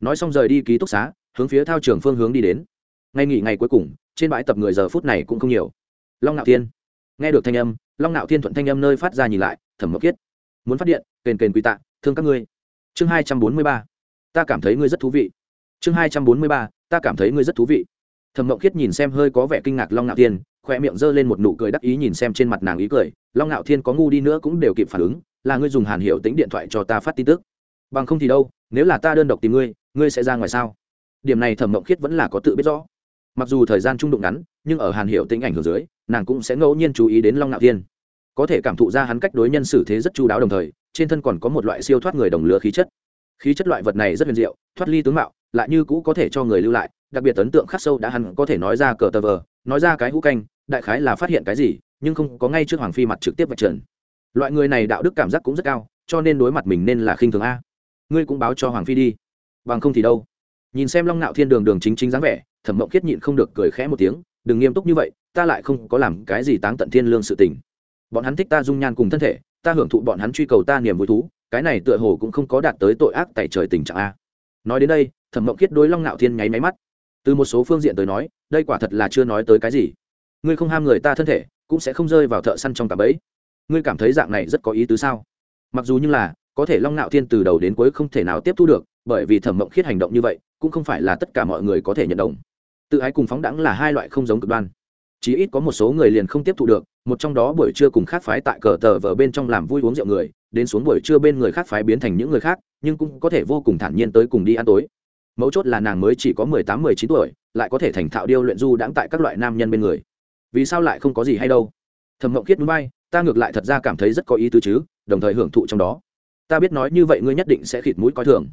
Nói xong rời đi ký túc xá, hướng phía thao trường phương hướng đi đến. Ngay nghỉ ngày cuối cùng, trên bãi tập người giờ phút này cũng không nhiều. Long nạo thiên. Nghe được thanh âm, long nạo thiên thuận thanh âm nơi phát ra nhìn lại, thẩm mộc kiết. Muốn phát điện, kền kền quy tạ, thương các ngươi. Chương hai trăm bốn mươi ba. Ta cảm thấy ngươi rất thú vị. Chương hai trăm bốn mươi ba. Ta cảm thấy ngươi rất thú vị thẩm mộng khiết nhìn xem hơi có vẻ kinh ngạc long ngạo thiên khoe miệng g ơ lên một nụ cười đắc ý nhìn xem trên mặt nàng ý cười. Long ngạo thiên có ngu đi nữa cũng đều kịp phản ứng, là ngươi dùng hàn hiệu tính điện thoại cho ta phát tin tức. Bằng không thì đâu, nếu là ta đơn độc tìm ngươi ngươi sẽ ra ngoài sao? Điểm này thẩm mộng khiết vẫn là có tự biết rõ. Mặc dù thời gian trung đụng ngắn, nhưng ở hàn hiệu tính ảnh hưởng dưới, nàng cũng sẽ ngẫu nhiên chú ý đến long ngạo thiên. Có thể cảm thụ ra hắn cách đối nhân xử thế rất chu đáo đồng thời, trên thân còn có một loại siêu thoát người đồng lứa khí chất. Khí chất loại vật này rất huyền diệu, thoát ly tướng mạo, lại như cũ có thể cho người lưu lại đặc biệt ấn tượng khắc sâu đã hắn có thể nói ra cờ tờ vờ, nói ra cái hũ canh, đại khái là phát hiện cái gì, nhưng không có ngay trước hoàng phi mặt trực tiếp vạch trần. Loại người này đạo đức cảm giác cũng rất cao, cho nên đối mặt mình nên là khinh thường a. Ngươi cũng báo cho hoàng phi đi. Bằng không thì đâu. Nhìn xem long nạo thiên đường đường chính chính dáng vẻ, thẩm mộng khiết nhịn không được cười khẽ một tiếng, đừng nghiêm túc như vậy, ta lại không có làm cái gì táng tận thiên lương sự tình. Bọn hắn thích ta dung nhan cùng thân thể, ta hưởng thụ bọn hắn truy cầu ta niềm vui thú, cái này tựa hồ cũng không có đạt tới tội ác tại trời tình trạng a. Nói đến đây, thẩm mộng khiết đối long nạo thiên nháy máy mắt từ một số phương diện tới nói, đây quả thật là chưa nói tới cái gì. Ngươi không ham người ta thân thể, cũng sẽ không rơi vào thợ săn trong cả bẫy. Ngươi cảm thấy dạng này rất có ý tứ sao? Mặc dù như là, có thể long nạo thiên từ đầu đến cuối không thể nào tiếp thu được, bởi vì thẩm mộng khiết hành động như vậy, cũng không phải là tất cả mọi người có thể nhận đồng. Tự ái cùng phóng đẳng là hai loại không giống cực đoan. Chí ít có một số người liền không tiếp thu được, một trong đó buổi trưa cùng khác phái tại cờ tờ vờ bên trong làm vui uống rượu người, đến xuống buổi trưa bên người khác phái biến thành những người khác, nhưng cũng có thể vô cùng thản nhiên tới cùng đi ăn tối mấu chốt là nàng mới chỉ có mười tám, mười chín tuổi, lại có thể thành thạo điêu luyện du đãng tại các loại nam nhân bên người. Vì sao lại không có gì hay đâu? Thẩm mộng khiết núi bay ta ngược lại thật ra cảm thấy rất có ý tứ chứ, đồng thời hưởng thụ trong đó. Ta biết nói như vậy ngươi nhất định sẽ khịt mũi coi thường.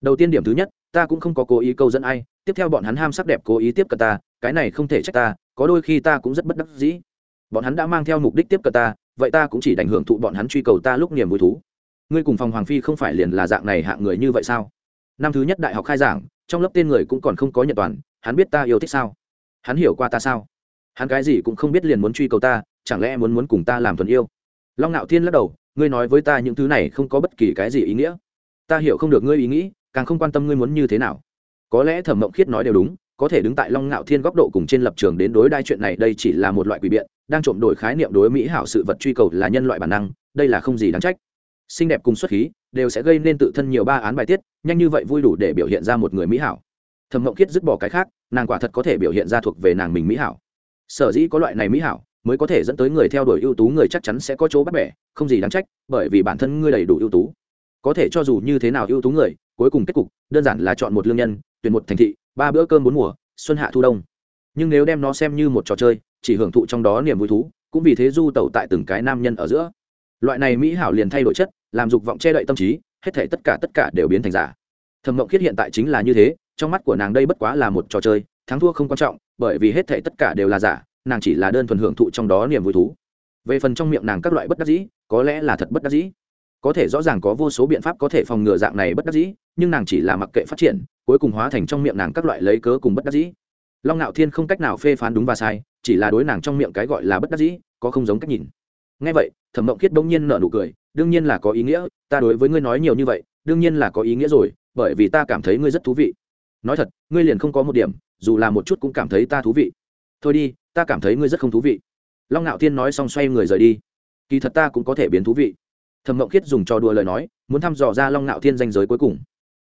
Đầu tiên điểm thứ nhất, ta cũng không có cố ý câu dẫn ai, tiếp theo bọn hắn ham sắc đẹp cố ý tiếp cận ta, cái này không thể trách ta, có đôi khi ta cũng rất bất đắc dĩ. Bọn hắn đã mang theo mục đích tiếp cận ta, vậy ta cũng chỉ đành hưởng thụ bọn hắn truy cầu ta lúc niềm vui thú. Ngươi cùng phòng hoàng phi không phải liền là dạng này hạng người như vậy sao? Năm thứ nhất đại học khai giảng, trong lớp tên người cũng còn không có nhận toàn, hắn biết ta yêu thích sao? Hắn hiểu qua ta sao? Hắn cái gì cũng không biết liền muốn truy cầu ta, chẳng lẽ muốn muốn cùng ta làm thuần yêu? Long ngạo thiên lắc đầu, ngươi nói với ta những thứ này không có bất kỳ cái gì ý nghĩa. Ta hiểu không được ngươi ý nghĩ, càng không quan tâm ngươi muốn như thế nào. Có lẽ thẩm mộng khiết nói đều đúng, có thể đứng tại long ngạo thiên góc độ cùng trên lập trường đến đối đai chuyện này đây chỉ là một loại quỷ biện, đang trộm đổi khái niệm đối mỹ hảo sự vật truy cầu là nhân loại bản năng, đây là không gì đáng trách. Xinh đẹp cùng xuất khí đều sẽ gây nên tự thân nhiều ba án bài tiết, nhanh như vậy vui đủ để biểu hiện ra một người mỹ hảo. Thẩm mộng Kiết dứt bỏ cái khác, nàng quả thật có thể biểu hiện ra thuộc về nàng mình mỹ hảo. Sở dĩ có loại này mỹ hảo, mới có thể dẫn tới người theo đuổi ưu tú người chắc chắn sẽ có chỗ bắt bẻ, không gì đáng trách, bởi vì bản thân ngươi đầy đủ ưu tú. Có thể cho dù như thế nào ưu tú người, cuối cùng kết cục, đơn giản là chọn một lương nhân, tuyển một thành thị, ba bữa cơm bốn mùa, xuân hạ thu đông. Nhưng nếu đem nó xem như một trò chơi, chỉ hưởng thụ trong đó niềm vui thú, cũng vì thế du tẩu tại từng cái nam nhân ở giữa. Loại này mỹ hảo liền thay đổi chất làm dục vọng che đậy tâm trí, hết thể tất cả tất cả đều biến thành giả. Thẩm mộng khiết hiện tại chính là như thế, trong mắt của nàng đây bất quá là một trò chơi, thắng thua không quan trọng, bởi vì hết thể tất cả đều là giả, nàng chỉ là đơn thuần hưởng thụ trong đó niềm vui thú. Về phần trong miệng nàng các loại bất đắc dĩ, có lẽ là thật bất đắc dĩ. Có thể rõ ràng có vô số biện pháp có thể phòng ngừa dạng này bất đắc dĩ, nhưng nàng chỉ là mặc kệ phát triển, cuối cùng hóa thành trong miệng nàng các loại lấy cớ cùng bất đắc dĩ. Long ngạo thiên không cách nào phê phán đúng và sai, chỉ là đối nàng trong miệng cái gọi là bất đắc dĩ, có không giống cách nhìn ngay vậy, thẩm mộng khiết bỗng nhiên nở nụ cười, đương nhiên là có ý nghĩa, ta đối với ngươi nói nhiều như vậy, đương nhiên là có ý nghĩa rồi, bởi vì ta cảm thấy ngươi rất thú vị. Nói thật, ngươi liền không có một điểm, dù là một chút cũng cảm thấy ta thú vị. Thôi đi, ta cảm thấy ngươi rất không thú vị. Long ngạo thiên nói xong xoay người rời đi. Kỳ thật ta cũng có thể biến thú vị. Thẩm mộng khiết dùng trò đùa lời nói, muốn thăm dò ra long ngạo thiên danh giới cuối cùng.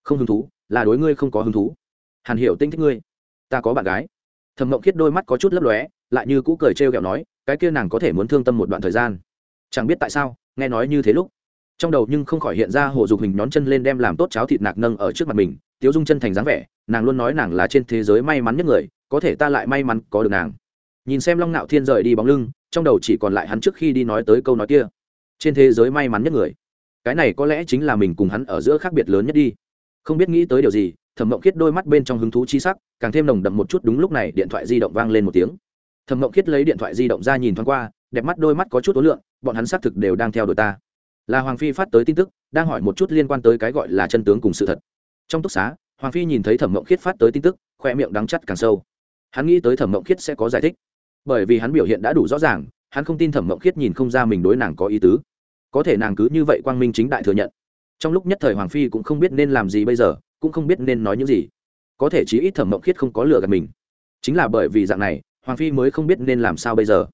Không hứng thú, là đối ngươi không có hứng thú. Hàn hiểu tinh thích ngươi, ta có bạn gái. Thẩm mộng khiết đôi mắt có chút lấp lóe, lại như cũ cười trêu ghẹo nói cái kia nàng có thể muốn thương tâm một đoạn thời gian. Chẳng biết tại sao, nghe nói như thế lúc, trong đầu nhưng không khỏi hiện ra hồ dục hình nhón chân lên đem làm tốt cháo thịt nạc nâng ở trước mặt mình, tiếu dung chân thành dáng vẻ, nàng luôn nói nàng là trên thế giới may mắn nhất người, có thể ta lại may mắn có được nàng. Nhìn xem long nạo thiên rời đi bóng lưng, trong đầu chỉ còn lại hắn trước khi đi nói tới câu nói kia. Trên thế giới may mắn nhất người. Cái này có lẽ chính là mình cùng hắn ở giữa khác biệt lớn nhất đi. Không biết nghĩ tới điều gì, thẩm mộng khiết đôi mắt bên trong hứng thú chi sắc, càng thêm nồng đậm một chút đúng lúc này điện thoại di động vang lên một tiếng thẩm mộng khiết lấy điện thoại di động ra nhìn thoáng qua, đẹp mắt đôi mắt có chút ối lượng, bọn hắn xác thực đều đang theo đuổi ta. Là hoàng phi phát tới tin tức, đang hỏi một chút liên quan tới cái gọi là chân tướng cùng sự thật. Trong túc xá, hoàng phi nhìn thấy thẩm mộng khiết phát tới tin tức, khoe miệng đắng chắt càng sâu. Hắn nghĩ tới thẩm mộng khiết sẽ có giải thích. Bởi vì hắn biểu hiện đã đủ rõ ràng, hắn không tin thẩm mộng khiết nhìn không ra mình đối nàng có ý tứ. Có thể nàng cứ như vậy quang minh chính đại thừa nhận. Trong lúc nhất thời hoàng phi cũng không biết nên làm gì bây giờ, cũng không biết nên nói những gì. Có thể chí ít thẩm mộng khiết không có lừa gạt mình. Chính là bởi vì dạng này hoàng phi mới không biết nên làm sao bây giờ.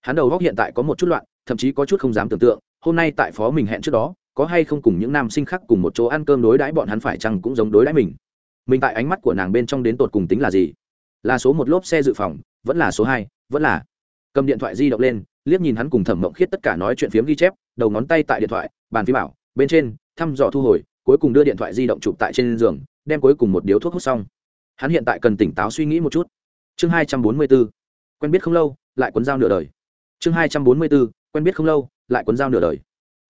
Hắn đầu góc hiện tại có một chút loạn, thậm chí có chút không dám tưởng tượng, hôm nay tại phó mình hẹn trước đó, có hay không cùng những nam sinh khác cùng một chỗ ăn cơm đối đãi bọn hắn phải chăng cũng giống đối đãi mình. Mình tại ánh mắt của nàng bên trong đến tột cùng tính là gì? Là số một lốp xe dự phòng, vẫn là số hai, vẫn là. Cầm điện thoại di động lên, liếc nhìn hắn cùng thẩm mộng khiết tất cả nói chuyện phiếm ghi chép, đầu ngón tay tại điện thoại, bàn phím bảo, bên trên, thăm dò thu hồi, cuối cùng đưa điện thoại di động chụp tại trên giường, đem cuối cùng một điếu thuốc hút xong. Hắn hiện tại cần tỉnh táo suy nghĩ một chút chương hai trăm bốn mươi b ố quen biết không lâu, lại cuốn dao nửa đời. Chương hai trăm bốn mươi b ố quen biết không lâu, lại cuốn dao nửa đời.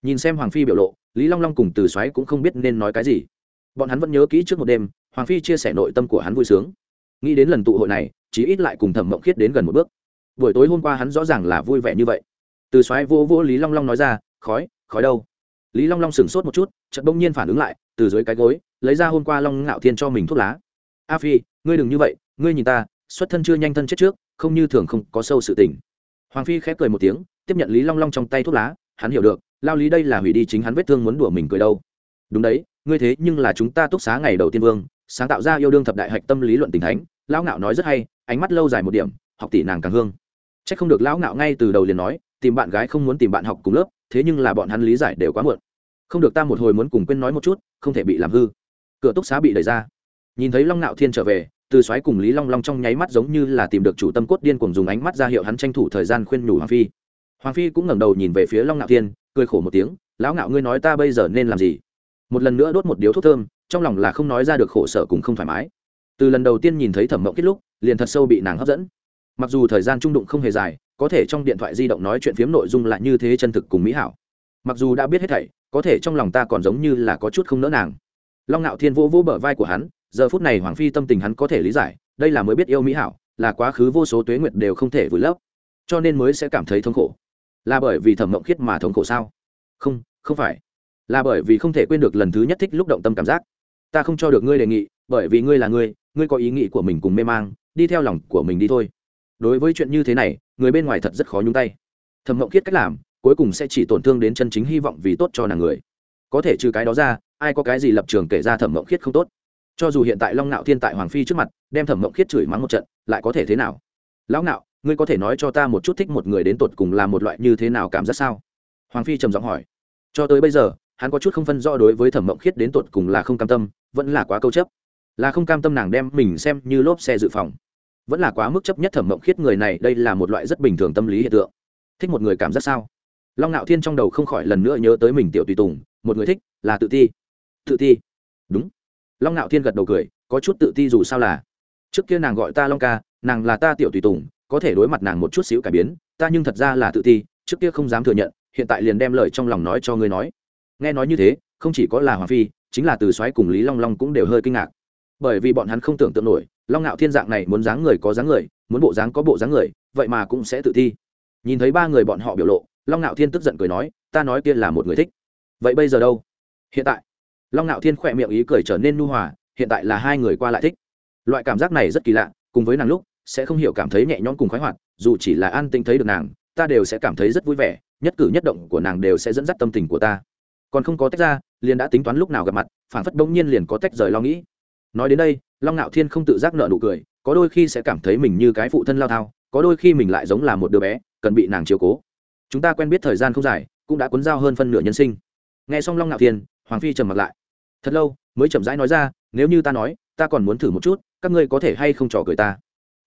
Nhìn xem hoàng phi biểu lộ, lý long long cùng từ xoáy cũng không biết nên nói cái gì. Bọn hắn vẫn nhớ kỹ trước một đêm, hoàng phi chia sẻ nội tâm của hắn vui sướng. Nghĩ đến lần tụ hội này, chí ít lại cùng thẩm mộng khiết đến gần một bước. Buổi tối hôm qua hắn rõ ràng là vui vẻ như vậy. Từ xoáy vô vô lý long long nói ra, khói khói đâu? Lý long long sửng sốt một chút, chợt bỗng nhiên phản ứng lại, từ dưới cái gối, lấy ra hôm qua long ngạo thiên cho mình thuốc lá. A phi, ngươi đừng như vậy, ngươi nhìn ta xuất thân chưa nhanh thân chết trước, không như thường không có sâu sự tình. Hoàng phi khép cười một tiếng, tiếp nhận lý long long trong tay thuốc lá, hắn hiểu được, lao lý đây là hủy đi chính hắn vết thương muốn đùa mình cười đâu. Đúng đấy, ngươi thế nhưng là chúng ta túc xá ngày đầu tiên vương, sáng tạo ra yêu đương thập đại hạch tâm lý luận tình thánh, lão ngạo nói rất hay, ánh mắt lâu dài một điểm, học tỷ nàng càng hương. C h ắ c không được lão ngạo ngay từ đầu liền nói, tìm bạn gái không muốn tìm bạn học cùng lớp, thế nhưng là bọn hắn lý giải đều quá muộn. Không được ta một hồi muốn cùng quên nói một chút, không thể bị làm hư. Cửa túc xá bị đẩy ra. Nhìn thấy long ngạo thiên trở về từ xoáy cùng lý long long trong nháy mắt giống như là tìm được chủ tâm cốt điên cùng dùng ánh mắt ra hiệu hắn tranh thủ thời gian khuyên nhủ hoàng phi. Hoàng phi cũng ngẩng đầu nhìn về phía long ngạo thiên, cười khổ một tiếng, lão ngạo, ngươi nói ta bây giờ nên làm gì? Một lần nữa đốt một điếu thuốc thơm, trong lòng là không nói ra được khổ sở cùng không thoải mái. Từ lần đầu tiên nhìn thấy thẩm mộng kết lúc, liền thật sâu bị nàng hấp dẫn. Mặc dù thời gian trung đụng không hề dài, có thể trong điện thoại di động nói chuyện phiếm nội dung lại như thế chân thực cùng mỹ hảo. Mặc dù đã biết hết thảy, có thể trong lòng ta còn giống như là có chút không nỡ nàng. Long ngạo thiên vô vỗ bờ vai của hắn giờ phút này hoàng phi tâm tình hắn có thể lý giải, đây là mới biết yêu mỹ hảo, là quá khứ vô số tuế nguyệt đều không thể vùi lấp. Cho nên mới sẽ cảm thấy thống khổ. Là bởi vì thẩm mộng khiết mà thống khổ sao? Không không phải. Là bởi vì không thể quên được lần thứ nhất thích lúc động tâm cảm giác. Ta không cho được ngươi đề nghị, bởi vì ngươi là ngươi ngươi có ý nghĩ của mình cùng mê mang, đi theo lòng của mình đi thôi. Đối với chuyện như thế này, người bên ngoài thật rất khó nhung tay. Thẩm mộng khiết cách làm, cuối cùng sẽ chỉ tổn thương đến chân chính hy vọng vì tốt cho nàng người. Có thể trừ cái đó ra, ai có cái gì lập trường kể ra thẩm mộng khiết không tốt? Cho dù hiện tại long nạo thiên tại hoàng phi trước mặt, đem thẩm mộng khiết chửi mắng một trận, lại có thể thế nào? Lão nạo, ngươi có thể nói cho ta một chút thích một người đến tột cùng là một loại như thế nào cảm giác sao? Hoàng phi trầm giọng hỏi. Cho tới bây giờ, hắn có chút không phân rõ đối với thẩm mộng khiết đến tột cùng là không cam tâm, vẫn là quá câu chấp. Là không cam tâm nàng đem mình xem như lốp xe dự phòng. Vẫn là quá mức chấp nhất thẩm mộng khiết người này, đây là một loại rất bình thường tâm lý hiện tượng. Thích một người cảm giác sao? Long ngạo thiên trong đầu không khỏi lần nữa nhớ tới mình tiểu tùy tùng, một người thích là tự ti. Tự ti. Đúng long ngạo thiên gật đầu cười, có chút tự ti dù sao là. Trước kia nàng gọi ta long ca, nàng là ta tiểu tùy tùng, có thể đối mặt nàng một chút xíu cải biến, ta nhưng thật ra là tự ti, trước kia không dám thừa nhận, hiện tại liền đem lời trong lòng nói cho ngươi nói. Nghe nói như thế, không chỉ có là hoàng phi, chính là từ soái cùng lý long long cũng đều hơi kinh ngạc. Bởi vì bọn hắn không tưởng tượng nổi, long ngạo thiên dạng này muốn dáng người có dáng người, muốn bộ dáng có bộ dáng người, vậy mà cũng sẽ tự thi nhìn thấy ba người bọn họ biểu lộ, long ngạo thiên tức giận cười nói, ta nói kia là một người thích. Vậy bây giờ đâu? Hiện tại long ngạo thiên khỏe miệng ý cười trở nên nu hòa, hiện tại là hai người qua lại thích. Loại cảm giác này rất kỳ lạ, cùng với nàng lúc, sẽ không hiểu cảm thấy nhẹ nhõm cùng khoái hoạt, dù chỉ là an tinh thấy được nàng, ta đều sẽ cảm thấy rất vui vẻ, nhất cử nhất động của nàng đều sẽ dẫn dắt tâm tình của ta. Còn không có tách ra, liền đã tính toán lúc nào gặp mặt phản phất bỗng nhiên liền có tách rời lo nghĩ. Nói đến đây, long ngạo thiên không tự giác nợ nụ cười, có đôi khi sẽ cảm thấy mình như cái phụ thân lao thao, có đôi khi mình lại giống là một đứa bé, cần bị nàng chiều cố. Chúng ta quen biết thời gian không dài, cũng đã cuốn giao hơn phân nửa nhân sinh. Nghe xong long ngạo thiên, hoàng phi trầm mặt lại thật lâu mới chậm rãi nói ra, nếu như ta nói, ta còn muốn thử một chút, các ngươi có thể hay không trò cười ta?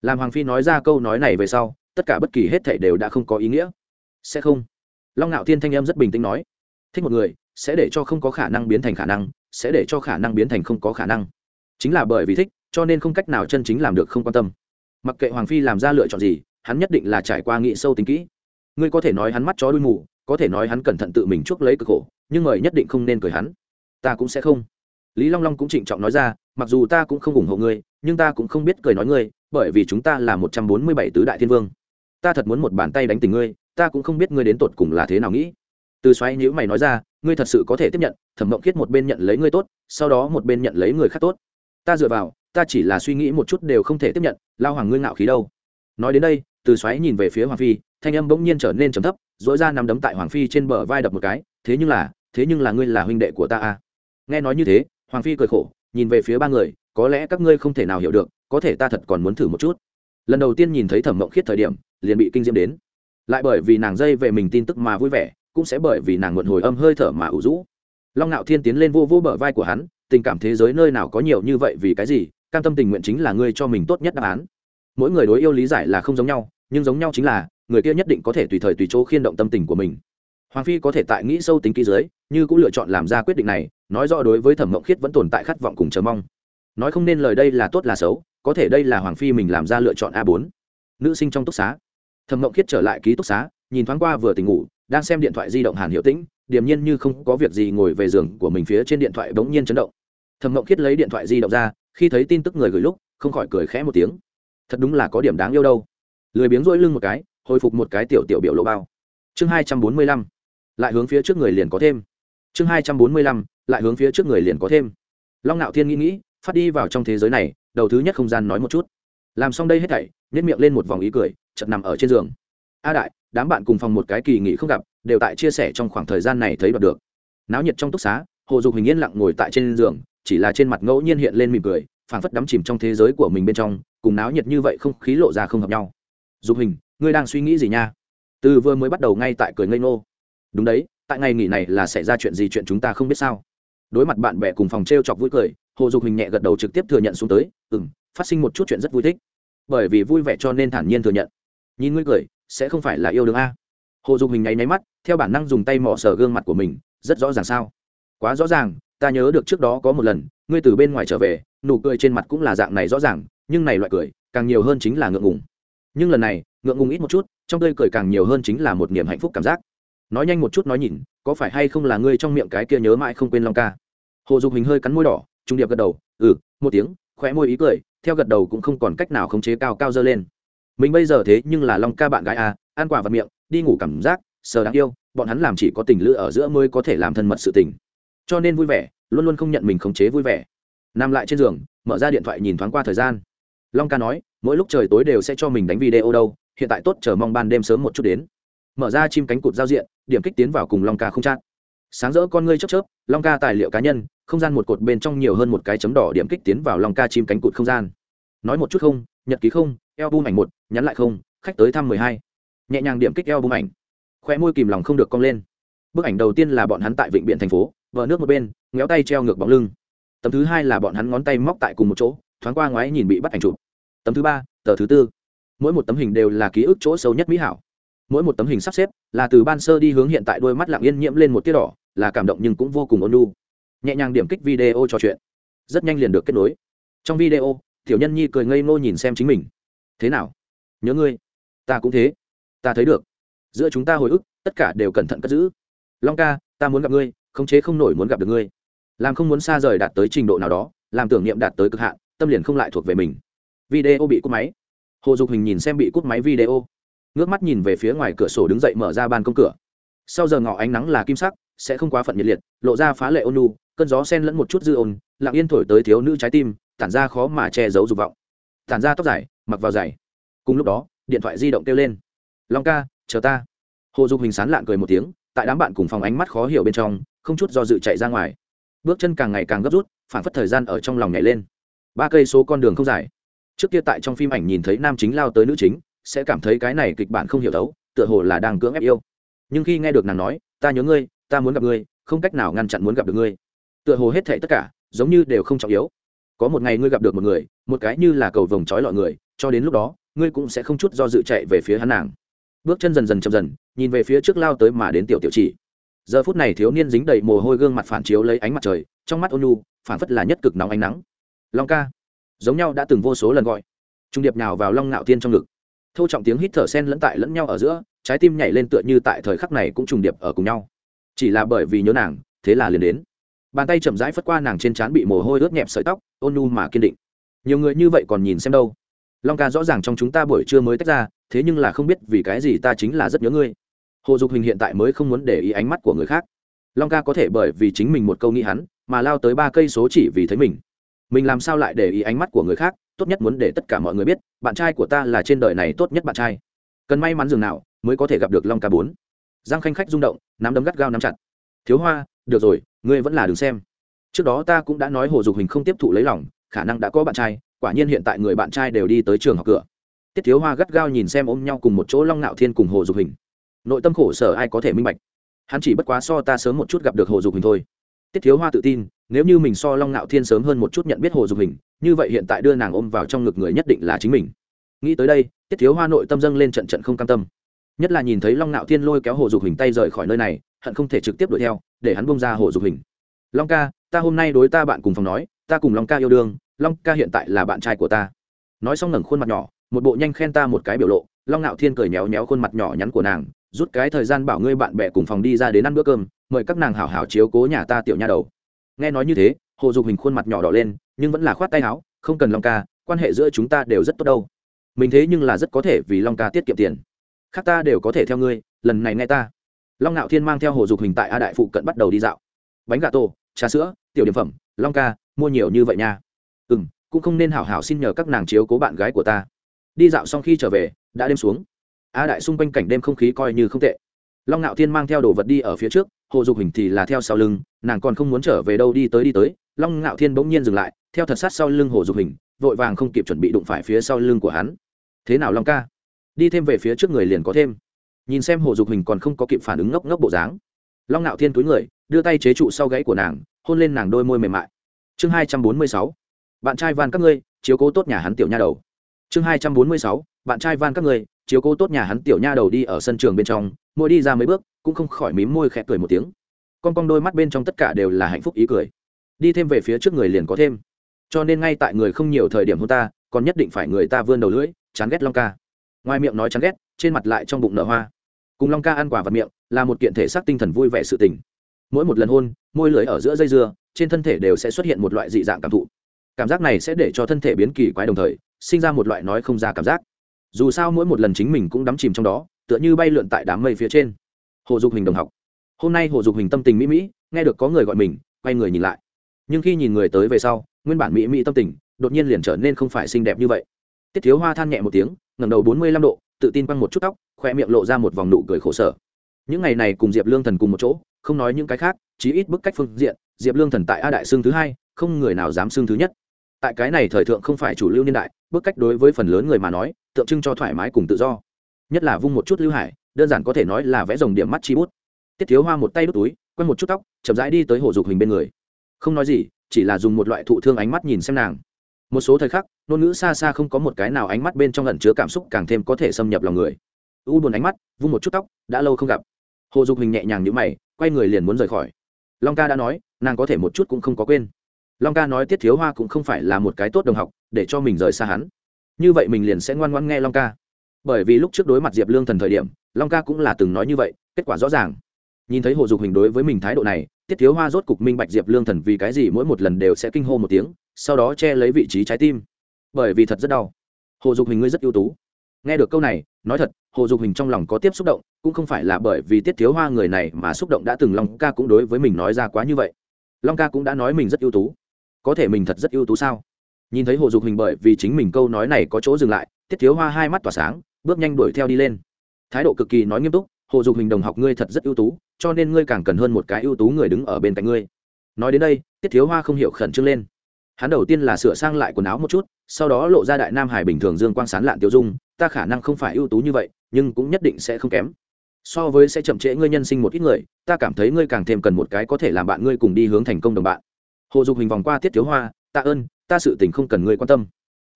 Làm hoàng phi nói ra câu nói này về sau, tất cả bất kỳ hết thảy đều đã không có ý nghĩa. Sẽ không. Long ngạo thiên thanh em rất bình tĩnh nói. Thích một người, sẽ để cho không có khả năng biến thành khả năng, sẽ để cho khả năng biến thành không có khả năng. Chính là bởi vì thích, cho nên không cách nào chân chính làm được không quan tâm. Mặc kệ hoàng phi làm ra lựa chọn gì, hắn nhất định là trải qua nghị sâu tính kỹ. Ngươi có thể nói hắn mắt chó đuôi mù, có thể nói hắn cẩn thận tự mình chuốc lấy cực khổ, nhưng mời nhất định không nên cười hắn ta cũng sẽ không. Lý long long cũng trịnh trọng nói ra, mặc dù ta cũng không ủng hộ ngươi, nhưng ta cũng không biết cười nói ngươi, bởi vì chúng ta là một trăm bốn mươi bảy tứ đại thiên vương. Ta thật muốn một bàn tay đánh tình ngươi, ta cũng không biết ngươi đến tột cùng là thế nào nghĩ. Từ xoáy nhữ mày nói ra, ngươi thật sự có thể tiếp nhận, thẩm mộng khiết một bên nhận lấy ngươi tốt, sau đó một bên nhận lấy người khác tốt. Ta dựa vào, ta chỉ là suy nghĩ một chút đều không thể tiếp nhận, lao hoàng ngươi ngạo khí đâu. Nói đến đây, từ xoáy nhìn về phía hoàng phi, thanh âm bỗng nhiên trở nên trầm thấp dỗi ra nằm đấm tại hoàng phi trên bờ vai đập một cái, thế nhưng là, thế nhưng là ngươi là huynh đệ của ta à? Nghe nói như thế, hoàng phi cười khổ, nhìn về phía ba người, có lẽ các ngươi không thể nào hiểu được, có thể ta thật còn muốn thử một chút. Lần đầu tiên nhìn thấy thẩm mộng khiết thời điểm, liền bị kinh diễm đến. Lại bởi vì nàng dây về mình tin tức mà vui vẻ, cũng sẽ bởi vì nàng muộn hồi âm hơi thở mà ủ rũ. Long ngạo thiên tiến lên vô vô bờ vai của hắn, tình cảm thế giới nơi nào có nhiều như vậy vì cái gì, cam tâm tình nguyện chính là ngươi cho mình tốt nhất đáp án. Mỗi người đối yêu lý giải là không giống nhau, nhưng giống nhau chính là, người kia nhất định có thể tùy thời tùy chỗ khiên động tâm tình của mình hoàng phi có thể tại nghĩ sâu tính kỹ dưới, như cũng lựa chọn làm ra quyết định này, nói rõ đối với thẩm mộng khiết vẫn tồn tại khát vọng cùng chờ mong. Nói không nên lời đây là tốt là xấu, có thể đây là hoàng phi mình làm ra lựa chọn a bốn. Nữ sinh trong túc xá. Thẩm mộng khiết trở lại ký túc xá, nhìn thoáng qua vừa tỉnh ngủ, đang xem điện thoại di động hàn hiệu tĩnh, điềm nhiên như không có việc gì ngồi về giường của mình phía trên điện thoại bỗng nhiên chấn động. Thẩm mộng khiết lấy điện thoại di động ra, khi thấy tin tức người gửi lúc, không khỏi cười khẽ một tiếng. Thật đúng là có điểm đáng yêu đâu. Lười biếng rỗi lưng một cái, hồi phục một cái tiểu tiểu biểu lộ bao. Chương hai trăm bốn mươi lăm lại hướng phía trước người liền có thêm. Chương hai trăm bốn mươi lăm, lại hướng phía trước người liền có thêm. Long ngạo thiên nghĩ nghĩ, phát đi vào trong thế giới này, đầu thứ nhất không gian nói một chút. Làm xong đây hết thảy nhét miệng lên một vòng ý cười, chợt nằm ở trên giường. A đại, đám bạn cùng phòng một cái kỳ nghỉ không gặp, đều tại chia sẻ trong khoảng thời gian này thấy đoạt được. Náo nhiệt trong túc xá, hồ dục hình yên lặng ngồi tại trên giường, chỉ là trên mặt ngẫu nhiên hiện lên mỉm cười, phảng phất đắm chìm trong thế giới của mình bên trong, cùng náo nhiệt như vậy không khí lộ ra không hợp nhau. Dục hình ngươi đang suy nghĩ gì nha? Từ vừa mới bắt đầu ngay tại cười ngây ngô đúng đấy, tại ngày nghỉ này là xảy ra chuyện gì chuyện chúng ta không biết sao? Đối mặt bạn bè cùng phòng t r e o chọc vui cười, hồ dục hình nhẹ gật đầu trực tiếp thừa nhận xuống tới ừ m phát sinh một chút chuyện rất vui thích. Bởi vì vui vẻ cho nên thản nhiên thừa nhận. Nhìn ngươi cười, sẽ không phải là yêu đương a? Hồ dục hình nháy máy mắt, theo bản năng dùng tay mỏ sờ gương mặt của mình, rất rõ ràng sao? Quá rõ ràng, ta nhớ được trước đó có một lần, ngươi từ bên ngoài trở về, nụ cười trên mặt cũng là dạng này rõ ràng, nhưng này loại cười, càng nhiều hơn chính là ngượng ngùng. Nhưng lần này, ngượng ngùng ít một chút, trong tươi cười càng nhiều hơn chính là một niềm hạnh phúc cảm giác nói nhanh một chút nói nhìn, có phải hay không là ngươi trong miệng cái kia nhớ mãi không quên long ca? Hồ dục hình hơi cắn môi đỏ, trung điệp gật đầu ừ một tiếng, khóe môi ý cười, theo gật đầu cũng không còn cách nào khống chế cao cao dơ lên. Mình bây giờ thế nhưng là long ca bạn gái à ăn quả vật miệng, đi ngủ cảm giác, sờ đáng yêu, bọn hắn làm chỉ có tình lữ ở giữa mới có thể làm thân mật sự tình. Cho nên vui vẻ, luôn luôn không nhận mình khống chế vui vẻ. Nằm lại trên giường, mở ra điện thoại nhìn thoáng qua thời gian. Long ca nói, mỗi lúc trời tối đều sẽ cho mình đánh video đâu, hiện tại tốt, chờ mong ban đêm sớm một chút đến mở ra chim cánh cụt giao diện, điểm kích tiến vào cùng long ca không chát. Sáng rỡ con ngươi chớp chớp, long ca tài liệu cá nhân, không gian một cột bên trong nhiều hơn một cái chấm đỏ điểm kích tiến vào long ca chim cánh cụt không gian. Nói một chút không, nhật ký không eo bung ảnh một, nhắn lại không, khách tới thăm mười hai. Nhẹ nhàng điểm kích eo bung ảnh. Khoe môi kìm lòng không được cong lên. Bức ảnh đầu tiên là bọn hắn tại vịnh biển thành phố vợ nước một bên, ngéo tay treo ngược bóng lưng. Tấm thứ hai là bọn hắn ngón tay móc tại cùng một chỗ, thoáng qua ngoái nhìn bị bắt ảnh chụp. Tấm thứ ba, tờ thứ tư. Mỗi một tấm hình đều là ký ức chỗ sâu nhất mỹ hảo mỗi một tấm hình sắp xếp là từ ban sơ đi hướng hiện tại đôi mắt lặng yên nhiễm lên một tiết đỏ, là cảm động nhưng cũng vô cùng ôn lu nhẹ nhàng điểm kích video trò chuyện. Rất nhanh liền được kết nối. Trong video, tiểu nhân nhi cười ngây ngô nhìn xem chính mình. Thế nào? Nhớ ngươi. Ta cũng thế. Ta thấy được. Giữa chúng ta hồi ức, tất cả đều cẩn thận cất giữ. Long ca, ta muốn gặp ngươi, khống chế không nổi muốn gặp được ngươi. Làm không muốn xa rời đạt tới trình độ nào đó, làm tưởng niệm đạt tới cực hạn, tâm liền không lại thuộc về mình. Video bị cúp máy. Hồ dục hình nhìn xem bị cúp máy video ngước mắt nhìn về phía ngoài cửa sổ đứng dậy mở ra ban công cửa. Sau giờ ngọ ánh nắng là kim sắc, sẽ không quá phận nhiệt liệt, lộ ra phá lệ ôn nu cơn gió sen lẫn một chút dư ôn, lặng yên thổi tới thiếu nữ trái tim, tản ra khó mà che giấu dục vọng. Tản ra tóc dài, mặc vào giày. Cùng lúc đó, điện thoại di động kêu lên. Long ca, chờ ta. Hồ dục hình sán lạn cười một tiếng, tại đám bạn cùng phòng ánh mắt khó hiểu bên trong, không chút do dự chạy ra ngoài. Bước chân càng ngày càng gấp rút, phản phất thời gian ở trong lòng nhảy lên. Ba cây số con đường không dài. Trước kia tại trong phim ảnh nhìn thấy nam chính lao tới nữ chính sẽ cảm thấy cái này kịch bản không hiểu thấu, tựa hồ là đang cưỡng ép yêu. Nhưng khi nghe được nàng nói, ta nhớ ngươi, ta muốn gặp ngươi, không cách nào ngăn chặn muốn gặp được ngươi. Tựa hồ hết thệ tất cả, giống như đều không trọng yếu. Có một ngày ngươi gặp được một người, một cái như là cầu vồng trói lọi người, cho đến lúc đó, ngươi cũng sẽ không chút do dự chạy về phía hắn nàng. Bước chân dần dần chậm dần, nhìn về phía trước lao tới mà đến tiểu tiểu chỉ. Giờ phút này thiếu niên dính đầy mồ hôi gương mặt phản chiếu lấy ánh mặt trời, trong mắt ônu phản phất là nhất cực nóng ánh nắng. Long ca. Giống nhau đã từng vô số lần gọi. Trung điệp nào vào long ngạo tiên trong ngực thô trọng tiếng hít thở sen lẫn tại lẫn nhau ở giữa, trái tim nhảy lên tựa như tại thời khắc này cũng trùng điệp ở cùng nhau. Chỉ là bởi vì nhớ nàng, thế là liền đến. Bàn tay chậm rãi phất qua nàng trên trán bị mồ hôi ướt nhẹp sợi tóc, ôn nhu mà kiên định. Nhiều người như vậy còn nhìn xem đâu? Long ca rõ ràng trong chúng ta buổi trưa mới tách ra, thế nhưng là không biết vì cái gì ta chính là rất nhớ ngươi. Hồ dục hình hiện tại mới không muốn để ý ánh mắt của người khác. Long ca có thể bởi vì chính mình một câu nghĩ hắn, mà lao tới ba cây số chỉ vì thấy mình. Mình làm sao lại để ý ánh mắt của người khác? Tốt nhất muốn để tất cả mọi người biết, bạn trai của ta là trên đời này tốt nhất bạn trai. Cần may mắn dường nào, mới có thể gặp được long ca bốn. Giang khanh khách rung động, nắm đấm gắt gao nắm chặt. Thiếu hoa, được rồi, ngươi vẫn là đừng xem. Trước đó ta cũng đã nói hồ dục hình không tiếp thụ lấy lòng, khả năng đã có bạn trai, quả nhiên hiện tại người bạn trai đều đi tới trường học cửa. Tiết thiếu hoa gắt gao nhìn xem ôm nhau cùng một chỗ long nạo thiên cùng hồ dục hình. Nội tâm khổ sở ai có thể minh bạch? Hắn chỉ bất quá so ta sớm một chút gặp được hồ dục hình thôi. Tiết thiếu hoa tự tin, nếu như mình so long ngạo thiên sớm hơn một chút nhận biết hồ dục hình như vậy hiện tại đưa nàng ôm vào trong ngực người nhất định là chính mình. Nghĩ tới đây, tiết thiếu hoa nội tâm dâng lên trận trận không cam tâm. Nhất là nhìn thấy long Nạo thiên lôi kéo hồ dục hình tay rời khỏi nơi này, hận không thể trực tiếp đuổi theo, để hắn bông ra hồ dục hình long ca, ta hôm nay đối ta bạn cùng phòng nói, ta cùng long ca yêu đương, long ca hiện tại là bạn trai của ta. Nói xong ngẩng khuôn mặt nhỏ, một bộ nhanh khen ta một cái biểu lộ, long Nạo thiên cười méo méo khuôn mặt nhỏ nhắn của nàng, rút cái thời gian bảo ngươi bạn bè cùng phòng đi ra đến ăn bữa cơm, mời các nàng hảo hảo chiếu cố nhà ta tiểu nha đầu. Nghe nói như thế hồ dục hình khuôn mặt nhỏ đỏ lên, nhưng vẫn là khoát tay áo, không cần long ca, quan hệ giữa chúng ta đều rất tốt đâu. Mình thế nhưng là rất có thể vì long ca tiết kiệm tiền. Khác ta đều có thể theo ngươi, lần này nghe ta. Long ngạo thiên mang theo hồ dục hình tại a đại phụ cận bắt đầu đi dạo. Bánh gà tô, trà sữa, tiểu điểm phẩm, long ca, mua nhiều như vậy nha. Ừ m cũng không nên hảo hảo xin nhờ các nàng chiếu cố bạn gái của ta. Đi dạo xong khi trở về, đã đêm xuống. A đại xung quanh cảnh đêm không khí coi như không tệ. Long ngạo thiên mang theo đồ vật đi ở phía trước hồ dục hình thì là theo sau lưng, nàng còn không muốn trở về đâu đi tới đi tới, long ngạo thiên bỗng nhiên dừng lại, theo thật sát sau lưng hồ dục hình vội vàng không kịp chuẩn bị đụng phải phía sau lưng của hắn. Thế nào long ca? Đi thêm về phía trước người liền có thêm. Nhìn xem hồ dục hình còn không có kịp phản ứng ngốc ngốc bộ dáng, long ngạo thiên túi người, đưa tay chế trụ sau gáy của nàng, hôn lên nàng đôi môi mềm mại. Chương hai trăm bốn mươi sáu, bạn trai van các ngươi, chiếu cố tốt nhà hắn tiểu nha đầu. Chương hai trăm bốn mươi sáu, bạn trai van các ngươi, chiếu cố tốt nhà hắn tiểu nha đầu đi ở sân trường bên trong mỗi đi ra mấy bước, cũng không khỏi mím môi khẽ cười một tiếng. Con con đôi mắt bên trong tất cả đều là hạnh phúc ý cười. Đi thêm về phía trước người liền có thêm. Cho nên ngay tại người không nhiều thời điểm hôn ta, còn nhất định phải người ta vươn đầu lưỡi, chán ghét long ca. Ngoài miệng nói chán ghét, trên mặt lại trong bụng nở hoa. Cùng long ca ăn quả vật miệng, là một kiện thể xác tinh thần vui vẻ sự tình. Mỗi một lần hôn, môi lưới ở giữa dây dưa, trên thân thể đều sẽ xuất hiện một loại dị dạng cảm thụ. Cảm giác này sẽ để cho thân thể biến kỳ quái đồng thời, sinh ra một loại nói không ra cảm giác. Dù sao mỗi một lần chính mình cũng đắm chìm trong đó tựa như bay lượn tại đám mây phía trên. Hồ dục hình đồng học. Hôm nay hồ dục hình tâm tình mỹ mỹ, nghe được có người gọi mình, quay người nhìn lại. Nhưng khi nhìn người tới về sau, nguyên bản mỹ mỹ tâm tình, đột nhiên liền trở nên không phải xinh đẹp như vậy. Tiết thiếu hoa than nhẹ một tiếng, ngẩng đầu bốn mươi lăm độ, tự tin quăng một chút tóc, khoe miệng lộ ra một vòng nụ cười khổ sở. Những ngày này cùng diệp lương thần cùng một chỗ, không nói những cái khác, chí ít bức cách phương diện, diệp lương thần tại a đại xương thứ hai, không người nào dám xương thứ nhất. Tại cái này thời thượng không phải chủ lưu niên đại, bức cách đối với phần lớn người mà nói, tượng trưng cho thoải mái cùng tự do nhất là vung một chút lưu hải, đơn giản có thể nói là vẽ dòng điểm mắt chi bút. Tiết thiếu hoa một tay đút túi quen một chút tóc, chậm rãi đi tới hồ dục hình bên người. Không nói gì, chỉ là dùng một loại thụ thương ánh mắt nhìn xem nàng. Một số thời khắc, ngôn ngữ xa xa không có một cái nào ánh mắt bên trong lần chứa cảm xúc càng thêm có thể xâm nhập lòng người. U buồn ánh mắt, vung một chút tóc, đã lâu không gặp. Hồ dục hình nhẹ nhàng nhữ mày, quay người liền muốn rời khỏi. Long ca đã nói, nàng có thể một chút cũng không có quên. Long ca nói tiết thiếu hoa cũng không phải là một cái tốt đồng học, để cho mình rời xa hắn. Như vậy mình liền sẽ ngoan ngoãn nghe long ca bởi vì lúc trước đối mặt diệp lương thần thời điểm, long ca cũng là từng nói như vậy, kết quả rõ ràng. Nhìn thấy hồ dục hình đối với mình thái độ này, tiết thiếu hoa rốt cục minh bạch diệp lương thần vì cái gì mỗi một lần đều sẽ kinh hô một tiếng, sau đó che lấy vị trí trái tim. Bởi vì thật rất đau. Hồ dục hình ngươi rất ưu tú. Nghe được câu này, nói thật, hồ dục hình trong lòng có tiếp xúc động, cũng không phải là bởi vì tiết thiếu hoa người này mà xúc động đã từng long ca cũng đối với mình nói ra quá như vậy. Long ca cũng đã nói mình rất ưu tú. Có thể mình thật rất ưu tú sao? Nhìn thấy hồ dục hình bởi vì chính mình câu nói này có chỗ dừng lại, tiết thiếu hoa hai mắt tỏa sáng bước nhanh đuổi theo đi lên. Thái độ cực kỳ nói nghiêm túc, hồ dục hình đồng học ngươi thật rất ưu tú, cho nên ngươi càng cần hơn một cái ưu tú người đứng ở bên cạnh ngươi. Nói đến đây, tiết thiếu hoa không hiểu khẩn trương lên. Hắn đầu tiên là sửa sang lại quần áo một chút, sau đó lộ ra đại nam hải bình thường dương quang sán lạn tiêu dung, ta khả năng không phải ưu tú như vậy, nhưng cũng nhất định sẽ không kém. So với sẽ chậm trễ ngươi nhân sinh một ít người, ta cảm thấy ngươi càng thêm cần một cái có thể làm bạn ngươi cùng đi hướng thành công đồng bạn. Hồ dục hình vòng qua tiết thiếu hoa ta ơn, ta sự tình không cần ngươi quan tâm.